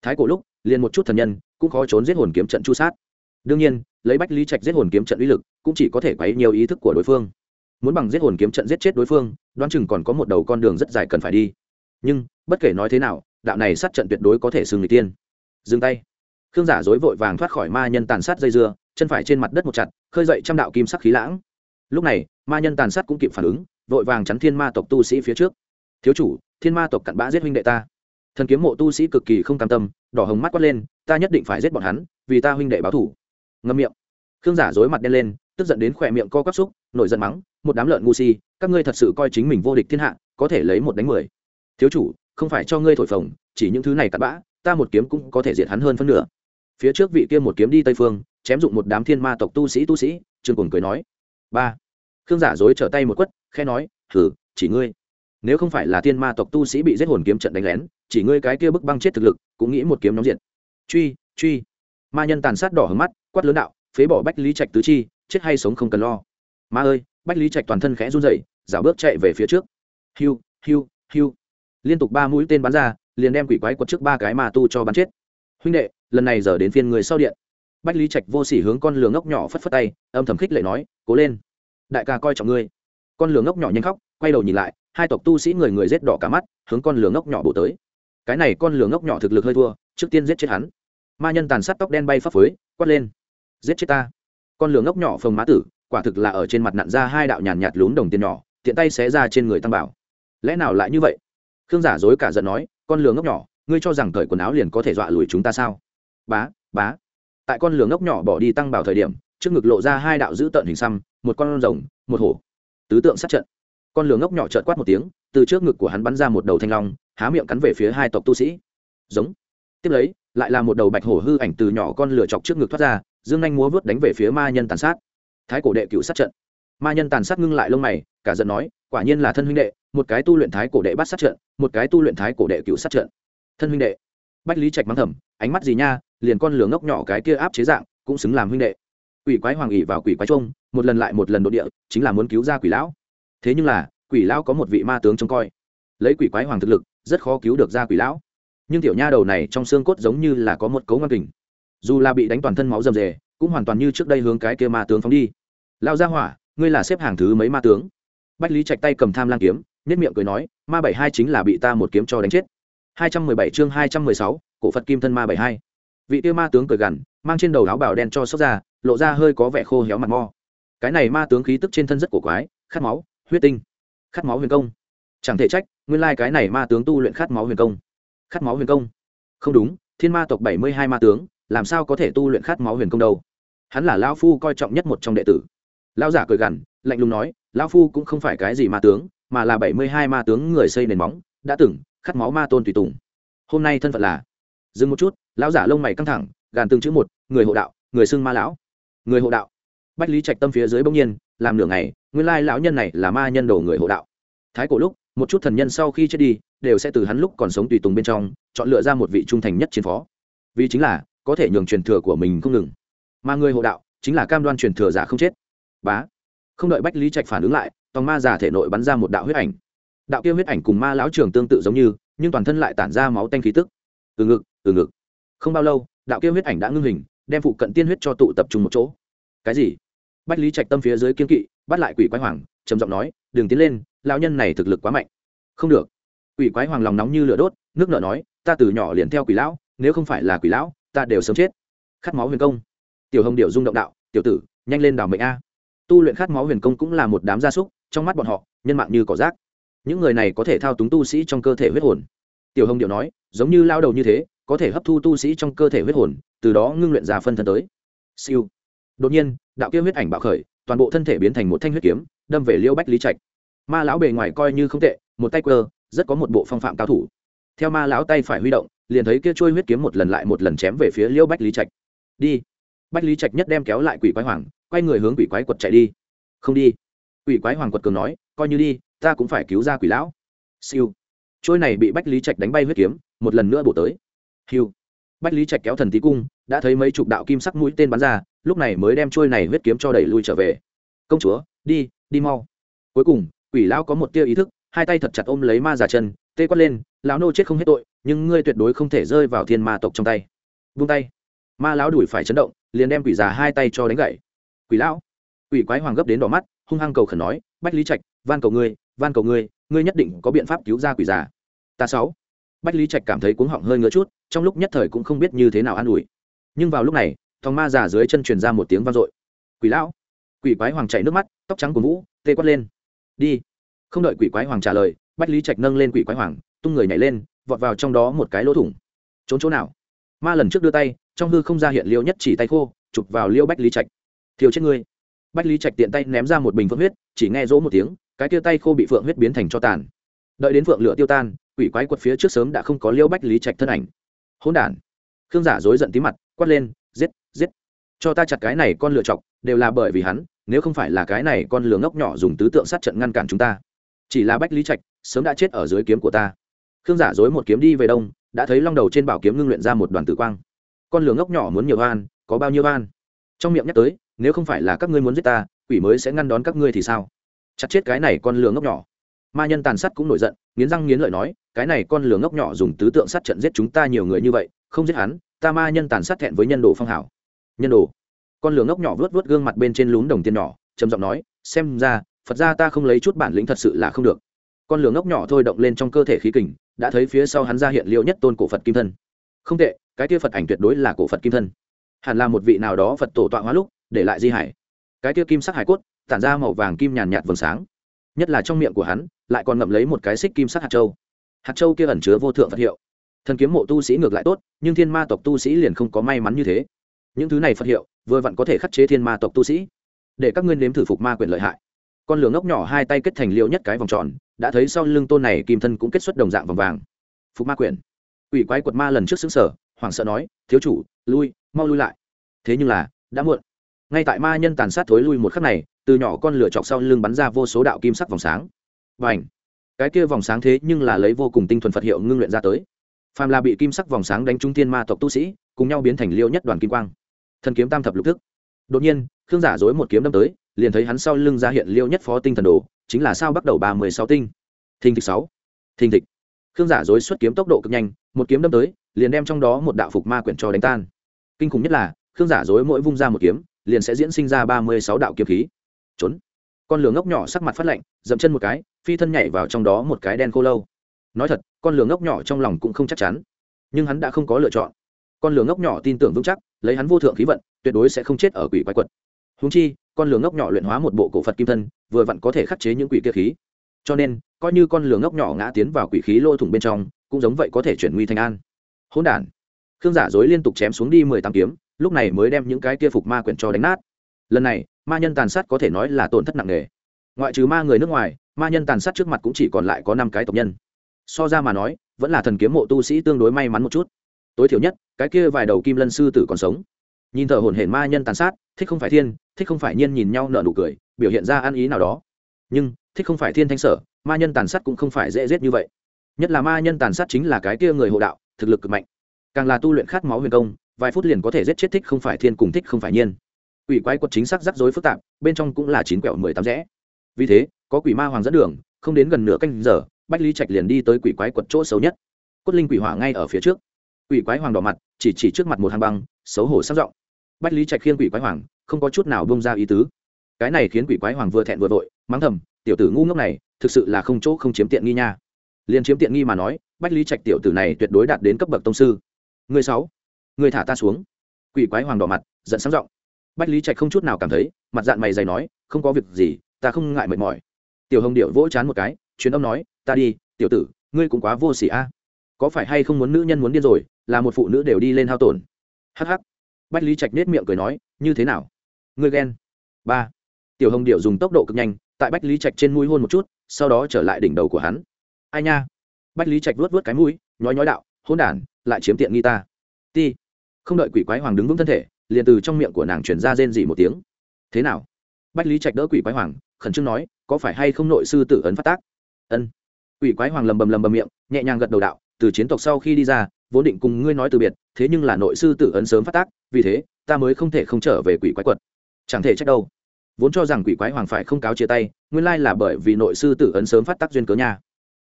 Thái cổ lúc, liền một chút thần nhân, cũng khó trốn giết hồn kiếm trận chu sát. Đương nhiên, lấy bách lý trạch giết hồn kiếm trận uy lực, cũng chỉ có thể quấy nhiều ý thức của đối phương. Muốn bằng giết hồn kiếm trận giết chết đối phương, đoán chừng còn có một đầu con đường rất dài cần phải đi nhưng, bất kể nói thế nào, đạo này sát trận tuyệt đối có thể xưng người tiên. Dừng tay. Khương giả dối vội vàng thoát khỏi ma nhân tàn sát dây dưa, chân phải trên mặt đất một chặt, khơi dậy trăm đạo kim sắc khí lãng. Lúc này, ma nhân tàn sát cũng kịp phản ứng, vội vàng chắn thiên ma tộc tu sĩ phía trước. Thiếu chủ, thiên ma tộc cặn bã giết huynh đệ ta. Thần kiếm mộ tu sĩ cực kỳ không cam tâm, đỏ hồng mắt quát lên, ta nhất định phải giết bọn hắn, vì ta huynh đệ báo thủ ngâm miệng. Khương giả dối mặt đen lên, tức giận đến khỏe miệng co quắp xúc, nổi giận mắng, một đám lợn ngu si, các ngươi thật sự coi chính mình vô địch thiên hạ, có thể lấy một đánh mười thiếu chủ, không phải cho ngươi thổi phồng, chỉ những thứ này cặn bã, ta một kiếm cũng có thể diệt hắn hơn phân nửa. Phía trước vị kia một kiếm đi tây phương, chém dụng một đám thiên ma tộc tu sĩ tu sĩ, trương cùng cười nói. Ba. Khương giả dối trở tay một quất khe nói thử chỉ ngươi. Nếu không phải là thiên ma tộc tu sĩ bị giết hồn kiếm trận đánh lén, chỉ ngươi cái kia bức băng chết thực lực, cũng nghĩ một kiếm nóng diện. Truy truy. Ma nhân tàn sát đỏ hứng mắt, quát lớn đạo, phế bỏ bách lý trạch tứ chi, chết hay sống không cần lo. Ma ơi, bách lý trạch toàn thân khẽ run rẩy, dạo bước chạy về phía trước. Hiu hiu hiu liên tục ba mũi tên bắn ra, liền đem quỷ quái quật trước ba cái ma tu cho bắn chết. Huynh đệ, lần này giờ đến phiên người sau điện. Bách lý trạch vô sỉ hướng con lường ngốc nhỏ phất phất tay, âm thầm khích lệ nói, cố lên. Đại ca coi trọng ngươi. Con lường ngốc nhỏ nhanh khóc, quay đầu nhìn lại, hai tộc tu sĩ người người rết đỏ cả mắt, hướng con lường ngốc nhỏ bổ tới. Cái này con lường ngốc nhỏ thực lực hơi thua, trước tiên giết chết hắn. Ma nhân tàn sát tóc đen bay phấp phới, quát lên, giết chết ta. Con lường ngốc nhỏ phồng má tử, quả thực là ở trên mặt nặn ra hai đạo nhàn nhạt lún đồng tiền nhỏ, tiện tay xé ra trên người tăng bảo. Lẽ nào lại như vậy? Khương giả dối cả giận nói, con lừa ngốc nhỏ, ngươi cho rằng cởi quần áo liền có thể dọa lùi chúng ta sao? Bá bá. Tại con lừa ngốc nhỏ bỏ đi tăng bảo thời điểm, trước ngực lộ ra hai đạo dữ tợn hình xăm, một con rồng, một hổ. Tứ tượng sát trận. Con lừa ngốc nhỏ trợt quát một tiếng, từ trước ngực của hắn bắn ra một đầu thanh long, há miệng cắn về phía hai tộc tu sĩ. Giống. Tiếp lấy, lại là một đầu bạch hổ hư ảnh từ nhỏ con lửa chọc trước ngực thoát ra, dương anh múa vớt đánh về phía ma nhân tàn sát. Thái cổ đệ cựu sát trận. Ma nhân tàn sát ngưng lại lông mày, cả giận nói, quả nhiên là thân huynh đệ một cái tu luyện thái cổ đệ bắt sát trận, một cái tu luyện thái cổ đệ cựu sát trận. Thân huynh đệ, bách lý trạch mắng thầm, ánh mắt gì nha, liền con lửa ngốc nhỏ cái kia áp chế dạng, cũng xứng làm huynh đệ. Quỷ quái hoàng ỉ vào quỷ quái trung một lần lại một lần đ địa, chính là muốn cứu ra quỷ lão. Thế nhưng là, quỷ lão có một vị ma tướng trông coi. Lấy quỷ quái hoàng thực lực, rất khó cứu được ra quỷ lão. Nhưng tiểu nha đầu này trong xương cốt giống như là có một cấu ngang kình. Dù là bị đánh toàn thân máu rầm rề, cũng hoàn toàn như trước đây hướng cái kia ma tướng phóng đi. Lao ra hỏa, ngươi là xếp hàng thứ mấy ma tướng? Bách lý trạch tay cầm tham lang kiếm nhất miệng cười nói, ma bảy hai chính là bị ta một kiếm cho đánh chết. Hai trăm mười bảy chương hai trăm mười sáu, cổ phật kim thân ma bảy hai. Vị tiêu ma tướng cười gằn, mang trên đầu áo bào đen cho sốc ra, lộ ra hơi có vẻ khô héo mặt mo. Cái này ma tướng khí tức trên thân rất cổ quái, khát máu, huyết tinh, khát máu huyền công. Chẳng thể trách, nguyên lai cái này ma tướng tu luyện khát máu huyền công. Khát máu huyền công? Không đúng, thiên ma tộc bảy mươi hai ma tướng, làm sao có thể tu luyện khát máu huyền công đâu? Hắn là lao phu coi trọng nhất một trong đệ tử. Lao giả cười gằn, lạnh lùng nói lao phu cũng không phải cái gì ma tướng mà là bảy mươi hai ma tướng người xây nền móng, đã từng khát máu ma tôn tùy tùng. Hôm nay thân phận là, dừng một chút, lão giả lông mày căng thẳng, gàn từng chữ một, người hộ đạo, người xưng ma lão. Người hộ đạo. Bách lý trạch tâm phía dưới bỗng nhiên, làm nửa ngày, nguyên lai lão nhân này là ma nhân đồ người hộ đạo. Thái cổ lúc, một chút thần nhân sau khi chết đi, đều sẽ từ hắn lúc còn sống tùy tùng bên trong, chọn lựa ra một vị trung thành nhất chiến phó. Vì chính là, có thể nhường truyền thừa của mình không ngừng. Mà người hộ đạo, chính là cam đoan truyền thừa giả không chết. Bá. Không đợi bách lý trạch phản ứng lại tòng ma giả thể nội bắn ra một đạo huyết ảnh. Đạo kia huyết ảnh cùng ma lão trường tương tự giống như, nhưng toàn thân lại tản ra máu tanh khí tức. Từ ngực từ ngực. Không bao lâu, đạo kia huyết ảnh đã ngưng hình, đem phụ cận tiên huyết cho tụ tập trung một chỗ. Cái gì? Bách lý trạch tâm phía dưới kiên kỵ, bắt lại quỷ quái hoàng, trầm giọng nói, đừng tiến lên, lão nhân này thực lực quá mạnh. Không được. Quỷ quái hoàng lòng nóng như lửa đốt, nước nợ nói, ta từ nhỏ liền theo quỷ lão, nếu không phải là quỷ lão, ta đều sớm chết. Khát máu huyền công. Tiểu hồng điệu rung động đạo, tiểu tử, nhanh lên đảo mệnh a. Tu luyện khát máu huyền công cũng là một đám gia súc trong mắt bọn họ, nhân mạng như cỏ rác. Những người này có thể thao túng tu sĩ trong cơ thể huyết hồn. Tiểu hồng điệu nói, giống như lao đầu như thế, có thể hấp thu tu sĩ trong cơ thể huyết hồn, từ đó ngưng luyện ra phân thân tới. Siêu. Đột nhiên, đạo kia huyết ảnh bạo khởi, toàn bộ thân thể biến thành một thanh huyết kiếm, đâm về liêu bách lý trạch. Ma lão bề ngoài coi như không tệ, một tay quơ, rất có một bộ phong phạm cao thủ. Theo ma lão tay phải huy động, liền thấy kia trôi huyết kiếm một lần lại một lần chém về phía liêu bách lý trạch. Đi. Bách lý trạch nhất đem kéo lại quỷ quái hoàng, quay người hướng quỷ quái quật chạy đi. Không đi quỷ quái hoàng quật cường nói, coi như đi, ta cũng phải cứu ra quỷ lão. Siêu. Trôi này bị bách lý trạch đánh bay huyết kiếm, một lần nữa bổ tới. Hiu. Bách lý trạch kéo thần tí cung, đã thấy mấy chục đạo kim sắc mũi tên bắn ra, lúc này mới đem trôi này huyết kiếm cho đẩy lui trở về. Công chúa, đi đi mau. Cuối cùng, quỷ lão có một tia ý thức, hai tay thật chặt ôm lấy ma già chân, tê quát lên, lão nô chết không hết tội, nhưng ngươi tuyệt đối không thể rơi vào thiên ma tộc trong tay. Vung tay. Ma lão đuổi phải chấn động, liền đem quỷ già hai tay cho đánh gậy. Quỷ lão. Quỷ quái hoàng gấp đến đỏ mắt hung hăng cầu khẩn nói, bách lý trạch, van cầu ngươi, van cầu ngươi ngươi nhất định có biện pháp cứu ra quỷ già. Ta sáu. Bách lý trạch cảm thấy cuống họng hơi ngứa chút, trong lúc nhất thời cũng không biết như thế nào an ủi. Nhưng vào lúc này, thòng ma già dưới chân truyền ra một tiếng vang dội. Quỷ lão! Quỷ quái hoàng chảy nước mắt, tóc trắng của vũ, tê quát lên. Đi! Không đợi quỷ quái hoàng trả lời, bách lý trạch nâng lên quỷ quái hoàng, tung người nhảy lên, vọt vào trong đó một cái lỗ thủng. Trốn chỗ nào? Ma lần trước đưa tay, trong hư không ra hiện liêu nhất chỉ tay khô, chụp vào liêu bách lý trạch. Thiếu chết ngươi! Bách lý trạch tiện tay ném ra một bình phượng huyết, chỉ nghe rỗ một tiếng, cái tia tay khô bị phượng huyết biến thành cho tàn. Đợi đến phượng lửa tiêu tan, quỷ quái quật phía trước sớm đã không có liêu bách lý trạch thân ảnh. Hỗn đản. Khương giả dối giận tí mặt, quát lên, giết giết! Cho ta chặt cái này con lựa chọc, đều là bởi vì hắn, nếu không phải là cái này con lửa ngốc nhỏ dùng tứ tượng sát trận ngăn cản chúng ta. Chỉ là bách lý trạch, sớm đã chết ở dưới kiếm của ta. Khương giả dối một kiếm đi về đông, đã thấy long đầu trên bảo kiếm ngưng luyện ra một đoàn tử quang. Con lửa ngốc nhỏ muốn nhiều van có bao nhiêu van trong miệng nhắc tới nếu không phải là các ngươi muốn giết ta, quỷ mới sẽ ngăn đón các ngươi thì sao? Chặt chết cái này con lừa ngốc nhỏ. Ma nhân tàn sát cũng nổi giận, nghiến răng nghiến lợi nói, cái này con lừa ngốc nhỏ dùng tứ tượng sát trận giết chúng ta nhiều người như vậy, không giết hắn, ta ma nhân tàn sát thẹn với nhân đồ phong hảo. Nhân đồ. Con lừa ngốc nhỏ vớt vớt gương mặt bên trên lún đồng tiền nhỏ, trầm giọng nói, xem ra, phật ra ta không lấy chút bản lĩnh thật sự là không được. Con lừa ngốc nhỏ thôi động lên trong cơ thể khí kình, đã thấy phía sau hắn ra hiện liệu nhất tôn cổ phật kim thân. Không tệ, cái kia phật ảnh tuyệt đối là cổ phật kim thân. Hẳn là một vị nào đó phật tổ tọa hóa lúc để lại di hải. Cái kia kim sắc hải cốt, tản ra màu vàng kim nhàn nhạt vầng sáng. Nhất là trong miệng của hắn, lại còn ngậm lấy một cái xích kim sắc hạt châu. Hạt châu kia ẩn chứa vô thượng phật hiệu. Thần kiếm mộ tu sĩ ngược lại tốt, nhưng thiên ma tộc tu sĩ liền không có may mắn như thế. Những thứ này phật hiệu, vừa vặn có thể khắc chế thiên ma tộc tu sĩ. Để các ngươi nếm thử phục ma quyền lợi hại. Con lửa ngốc nhỏ hai tay kết thành liệu nhất cái vòng tròn, đã thấy sau lưng tôn này kim thân cũng kết xuất đồng dạng vòng vàng. Phục ma quyền. Ủy quái quật ma lần trước xứng sở hoảng sợ nói, thiếu chủ, lui, mau lui lại. Thế nhưng là, đã muộn ngay tại ma nhân tàn sát thối lui một khắc này, từ nhỏ con lửa chọc sau lưng bắn ra vô số đạo kim sắc vòng sáng. Và ảnh cái kia vòng sáng thế nhưng là lấy vô cùng tinh thuần phật hiệu ngưng luyện ra tới. Phàm là bị kim sắc vòng sáng đánh trung tiên ma tộc tu sĩ, cùng nhau biến thành liêu nhất đoàn kim quang. Thần kiếm tam thập lục thức. Đột nhiên, khương giả dối một kiếm đâm tới, liền thấy hắn sau lưng ra hiện liêu nhất phó tinh thần đồ, chính là sao bắt đầu ba mươi sáu tinh. Thình thịch sáu. Thình thịch. Khương giả dối xuất kiếm tốc độ cực nhanh, một kiếm đâm tới, liền đem trong đó một đạo phục ma quyển cho đánh tan. Kinh khủng nhất là, khương giả dối mỗi vung ra một kiếm liền sẽ diễn sinh ra ba mươi sáu đạo kiếm khí. Trốn. Con lửa ngốc nhỏ sắc mặt phát lạnh, dậm chân một cái, phi thân nhảy vào trong đó một cái đen khô lâu. Nói thật, con lửa ngốc nhỏ trong lòng cũng không chắc chắn, nhưng hắn đã không có lựa chọn. Con lửa ngốc nhỏ tin tưởng vững chắc, lấy hắn vô thượng khí vận, tuyệt đối sẽ không chết ở quỷ quái quật. Húng chi, con lửa ngốc nhỏ luyện hóa một bộ cổ phật kim thân, vừa vặn có thể khắc chế những quỷ kia khí. Cho nên, coi như con lửa ngốc nhỏ ngã tiến vào quỷ khí lôi thủng bên trong, cũng giống vậy có thể chuyển nguy thành an. Hỗn đản. Khương giả dối liên tục chém xuống đi mười tám kiếm lúc này mới đem những cái kia phục ma quyển cho đánh nát. Lần này, ma nhân tàn sát có thể nói là tổn thất nặng nề. Ngoại trừ ma người nước ngoài, ma nhân tàn sát trước mặt cũng chỉ còn lại có năm cái tộc nhân. So ra mà nói, vẫn là thần kiếm mộ tu sĩ tương đối may mắn một chút. Tối thiểu nhất, cái kia vài đầu kim lân sư tử còn sống. Nhìn thở hổn hển ma nhân tàn sát, thích không phải thiên, thích không phải nhiên nhìn nhau nở nụ cười, biểu hiện ra ăn ý nào đó. Nhưng, thích không phải thiên thanh sở, ma nhân tàn sát cũng không phải dễ giết như vậy. Nhất là ma nhân tàn sát chính là cái kia người hộ đạo, thực lực cực mạnh. Càng là tu luyện khát máu huyền công vài phút liền có thể giết chết thích không phải thiên cùng thích không phải nhiên. Quỷ quái quật chính xác rắc rối phức tạp, bên trong cũng là chín quẹo mười tám rẽ. Vì thế, có quỷ ma hoàng dẫn đường, không đến gần nửa canh giờ, bách lý trạch liền đi tới quỷ quái quật chỗ xấu nhất. Cốt linh quỷ hỏa ngay ở phía trước. Quỷ quái hoàng đỏ mặt, chỉ chỉ trước mặt một hàng băng, xấu hổ sắc giọng. Bách lý trạch khiên quỷ quái hoàng, không có chút nào bông ra ý tứ. Cái này khiến quỷ quái hoàng vừa thẹn vừa vội, mắng thầm, tiểu tử ngu ngốc này, thực sự là không chỗ không chiếm tiện nghi nha. Liền chiếm tiện nghi mà nói, bách lý trạch tiểu tử này tuyệt đối đạt đến cấp bậc tông sư. Người sáu người thả ta xuống. Quỷ quái hoàng đỏ mặt, giận sáng giọng. Bách lý trạch không chút nào cảm thấy, mặt dạng mày dày nói, không có việc gì, ta không ngại mệt mỏi. Tiểu hồng điệu vỗ chán một cái chuyến âm nói, ta đi, tiểu tử, ngươi cũng quá vô s ỉ a. Có phải hay không muốn nữ nhân muốn điên rồi, là một phụ nữ đều đi lên hao tổn. Hh bách lý trạch nết miệng cười nói, như thế nào? Ngươi ghen. Ba. Tiểu hồng điệu dùng tốc độ cực nhanh, tại bách lý trạch trên mũi hôn một chút, sau đó trở lại đỉnh đầu của hắn. Ai nha. Bách lý trạch vuốt vuốt cái mũi, nhói nhói đạo hôn đản, lại chiếm tiện nghi ta. Ti không đợi quỷ quái hoàng đứng vững thân thể, liền từ trong miệng của nàng chuyển ra rên dỉ một tiếng. Thế nào? Bách lý trạch đỡ quỷ quái hoàng, khẩn trương nói, có phải hay không nội sư tử ấn phát tác? Ân. Quỷ quái hoàng lầm bầm lầm bầm miệng, nhẹ nhàng gật đầu đạo, từ chiến tộc sau khi đi ra, vốn định cùng ngươi nói từ biệt, thế nhưng là nội sư tử ấn sớm phát tác, vì thế, ta mới không thể không trở về quỷ quái quật. Chẳng thể trách đâu. Vốn cho rằng quỷ quái hoàng phải không cáo chia tay, nguyên lai là bởi vì nội sư tử ấn sớm phát tác duyên cớ nha.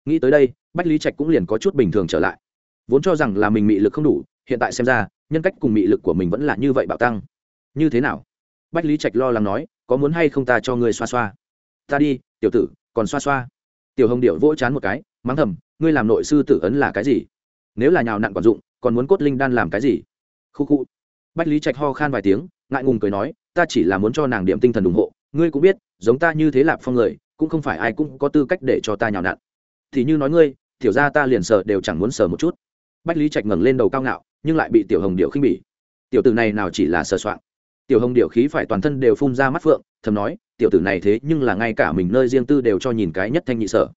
Nghĩ tới đây, bách lý trạch cũng liền có chút bình thường trở lại. Vốn cho rằng là mình mị lực không đủ hiện tại xem ra, nhân cách cùng mị lực của mình vẫn là như vậy bạo tăng. Như thế nào? Bách lý trạch lo lắng nói, có muốn hay không ta cho ngươi xoa xoa? Ta đi, tiểu tử, còn xoa xoa. Tiểu hồng điệu vỗ chán một cái, mắng thầm, ngươi làm nội sư tử ấn là cái gì? Nếu là nhào nặn còn dụng, còn muốn cốt linh đan làm cái gì? Khu khu. Bách lý trạch ho khan vài tiếng, ngại ngùng cười nói, ta chỉ là muốn cho nàng điểm tinh thần ủng hộ, ngươi cũng biết, giống ta như thế lạp phong người, cũng không phải ai cũng có tư cách để cho ta nhào nặn. Thì như nói ngươi, tiểu ra ta liền sợ đều chẳng muốn sờ một chút. Bách lý trạch ngẩng lên đầu cao ngạo nhưng lại bị tiểu hồng điệu khinh bỉ. Tiểu tử này nào chỉ là sờ soạn tiểu hồng điệu khí phải toàn thân đều phun ra mắt phượng, thầm nói, tiểu tử này thế nhưng là ngay cả mình nơi riêng tư đều cho nhìn cái nhất thanh nhị sở.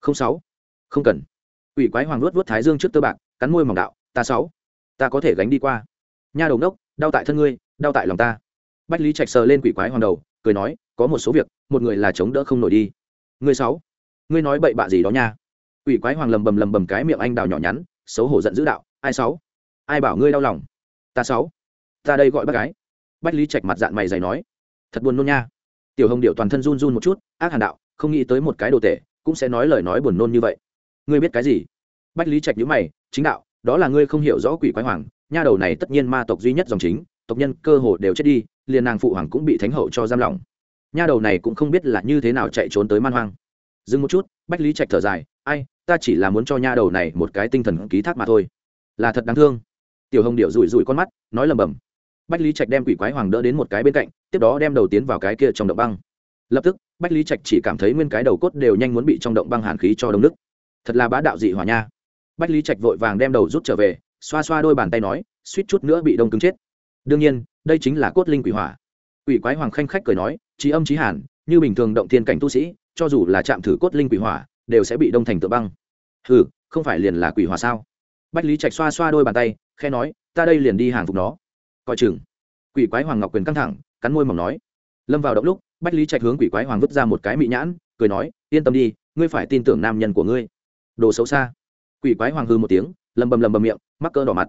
Không sáu. Không cần. Ủy quái hoàng luốt vớt thái dương trước tơ bạc, cắn môi mỏng đạo, ta sáu. Ta có thể gánh đi qua. Nha đầu đốc đau tại thân ngươi, đau tại lòng ta. Bách lý trạch sờ lên quỷ quái hoàng đầu, cười nói, có một số việc, một người là chống đỡ không nổi đi. Ngươi sáu. Ngươi nói bậy bạ gì đó nha. Quỷ quái hoàng lầm bầm lầm bầm cái miệng anh đào nhỏ nhắn, xấu hổ giận dữ đạo, ai sáu? Ai bảo ngươi đau lòng? Ta sáu. Ta đây gọi bác gái. Bách lý trạch mặt dạng mày dày nói. Thật buồn nôn nha. Tiểu hồng điệu toàn thân run run một chút, ác hàn đạo, không nghĩ tới một cái đồ tể, cũng sẽ nói lời nói buồn nôn như vậy. Ngươi biết cái gì? Bách lý trạch nhữ mày, chính đạo, đó là ngươi không hiểu rõ quỷ quái hoàng, nha đầu này tất nhiên ma tộc duy nhất dòng chính, tộc nhân cơ hồ đều chết đi, liền nàng phụ hoàng cũng bị thánh hậu cho giam lỏng. Nha đầu này cũng không biết là như thế nào chạy trốn tới man hoang. Dừng một chút, bách lý trạch thở dài, ai, ta chỉ là muốn cho nha đầu này một cái tinh thần ký thác mà thôi. Là thật đáng thương tiểu hồng điệu rủi rủi con mắt, nói lầm bầm bách lý trạch đem quỷ quái hoàng đỡ đến một cái bên cạnh, tiếp đó đem đầu tiến vào cái kia trong động băng. Lập tức, bách lý trạch chỉ cảm thấy nguyên cái đầu cốt đều nhanh muốn bị trong động băng hàn khí cho đông đức thật là bá đạo dị hỏa nha. Bách lý trạch vội vàng đem đầu rút trở về, xoa xoa đôi bàn tay nói, suýt chút nữa bị đông cứng chết. Đương nhiên, đây chính là cốt linh quỷ hỏa. Quỷ quái hoàng khanh khách cười nói, trí âm trí hàn, như bình thường động thiên cảnh tu sĩ, cho dù là chạm thử cốt linh quỷ hỏa, đều sẽ bị đông thành tự băng. Hừ, không phải liền là quỷ hỏa sao? Bách lý trạch xoa xoa đôi bàn tay khe nói, ta đây liền đi hàng phục nó. Coi chừng, quỷ quái hoàng ngọc quyền căng thẳng, cắn môi mỏng nói. Lâm vào động lúc, bách lý trạch hướng quỷ quái hoàng vứt ra một cái mị nhãn, cười nói, yên tâm đi, ngươi phải tin tưởng nam nhân của ngươi. Đồ xấu xa. Quỷ quái hoàng hư một tiếng, lầm bầm lầm bầm miệng, mắc cỡ đỏ mặt.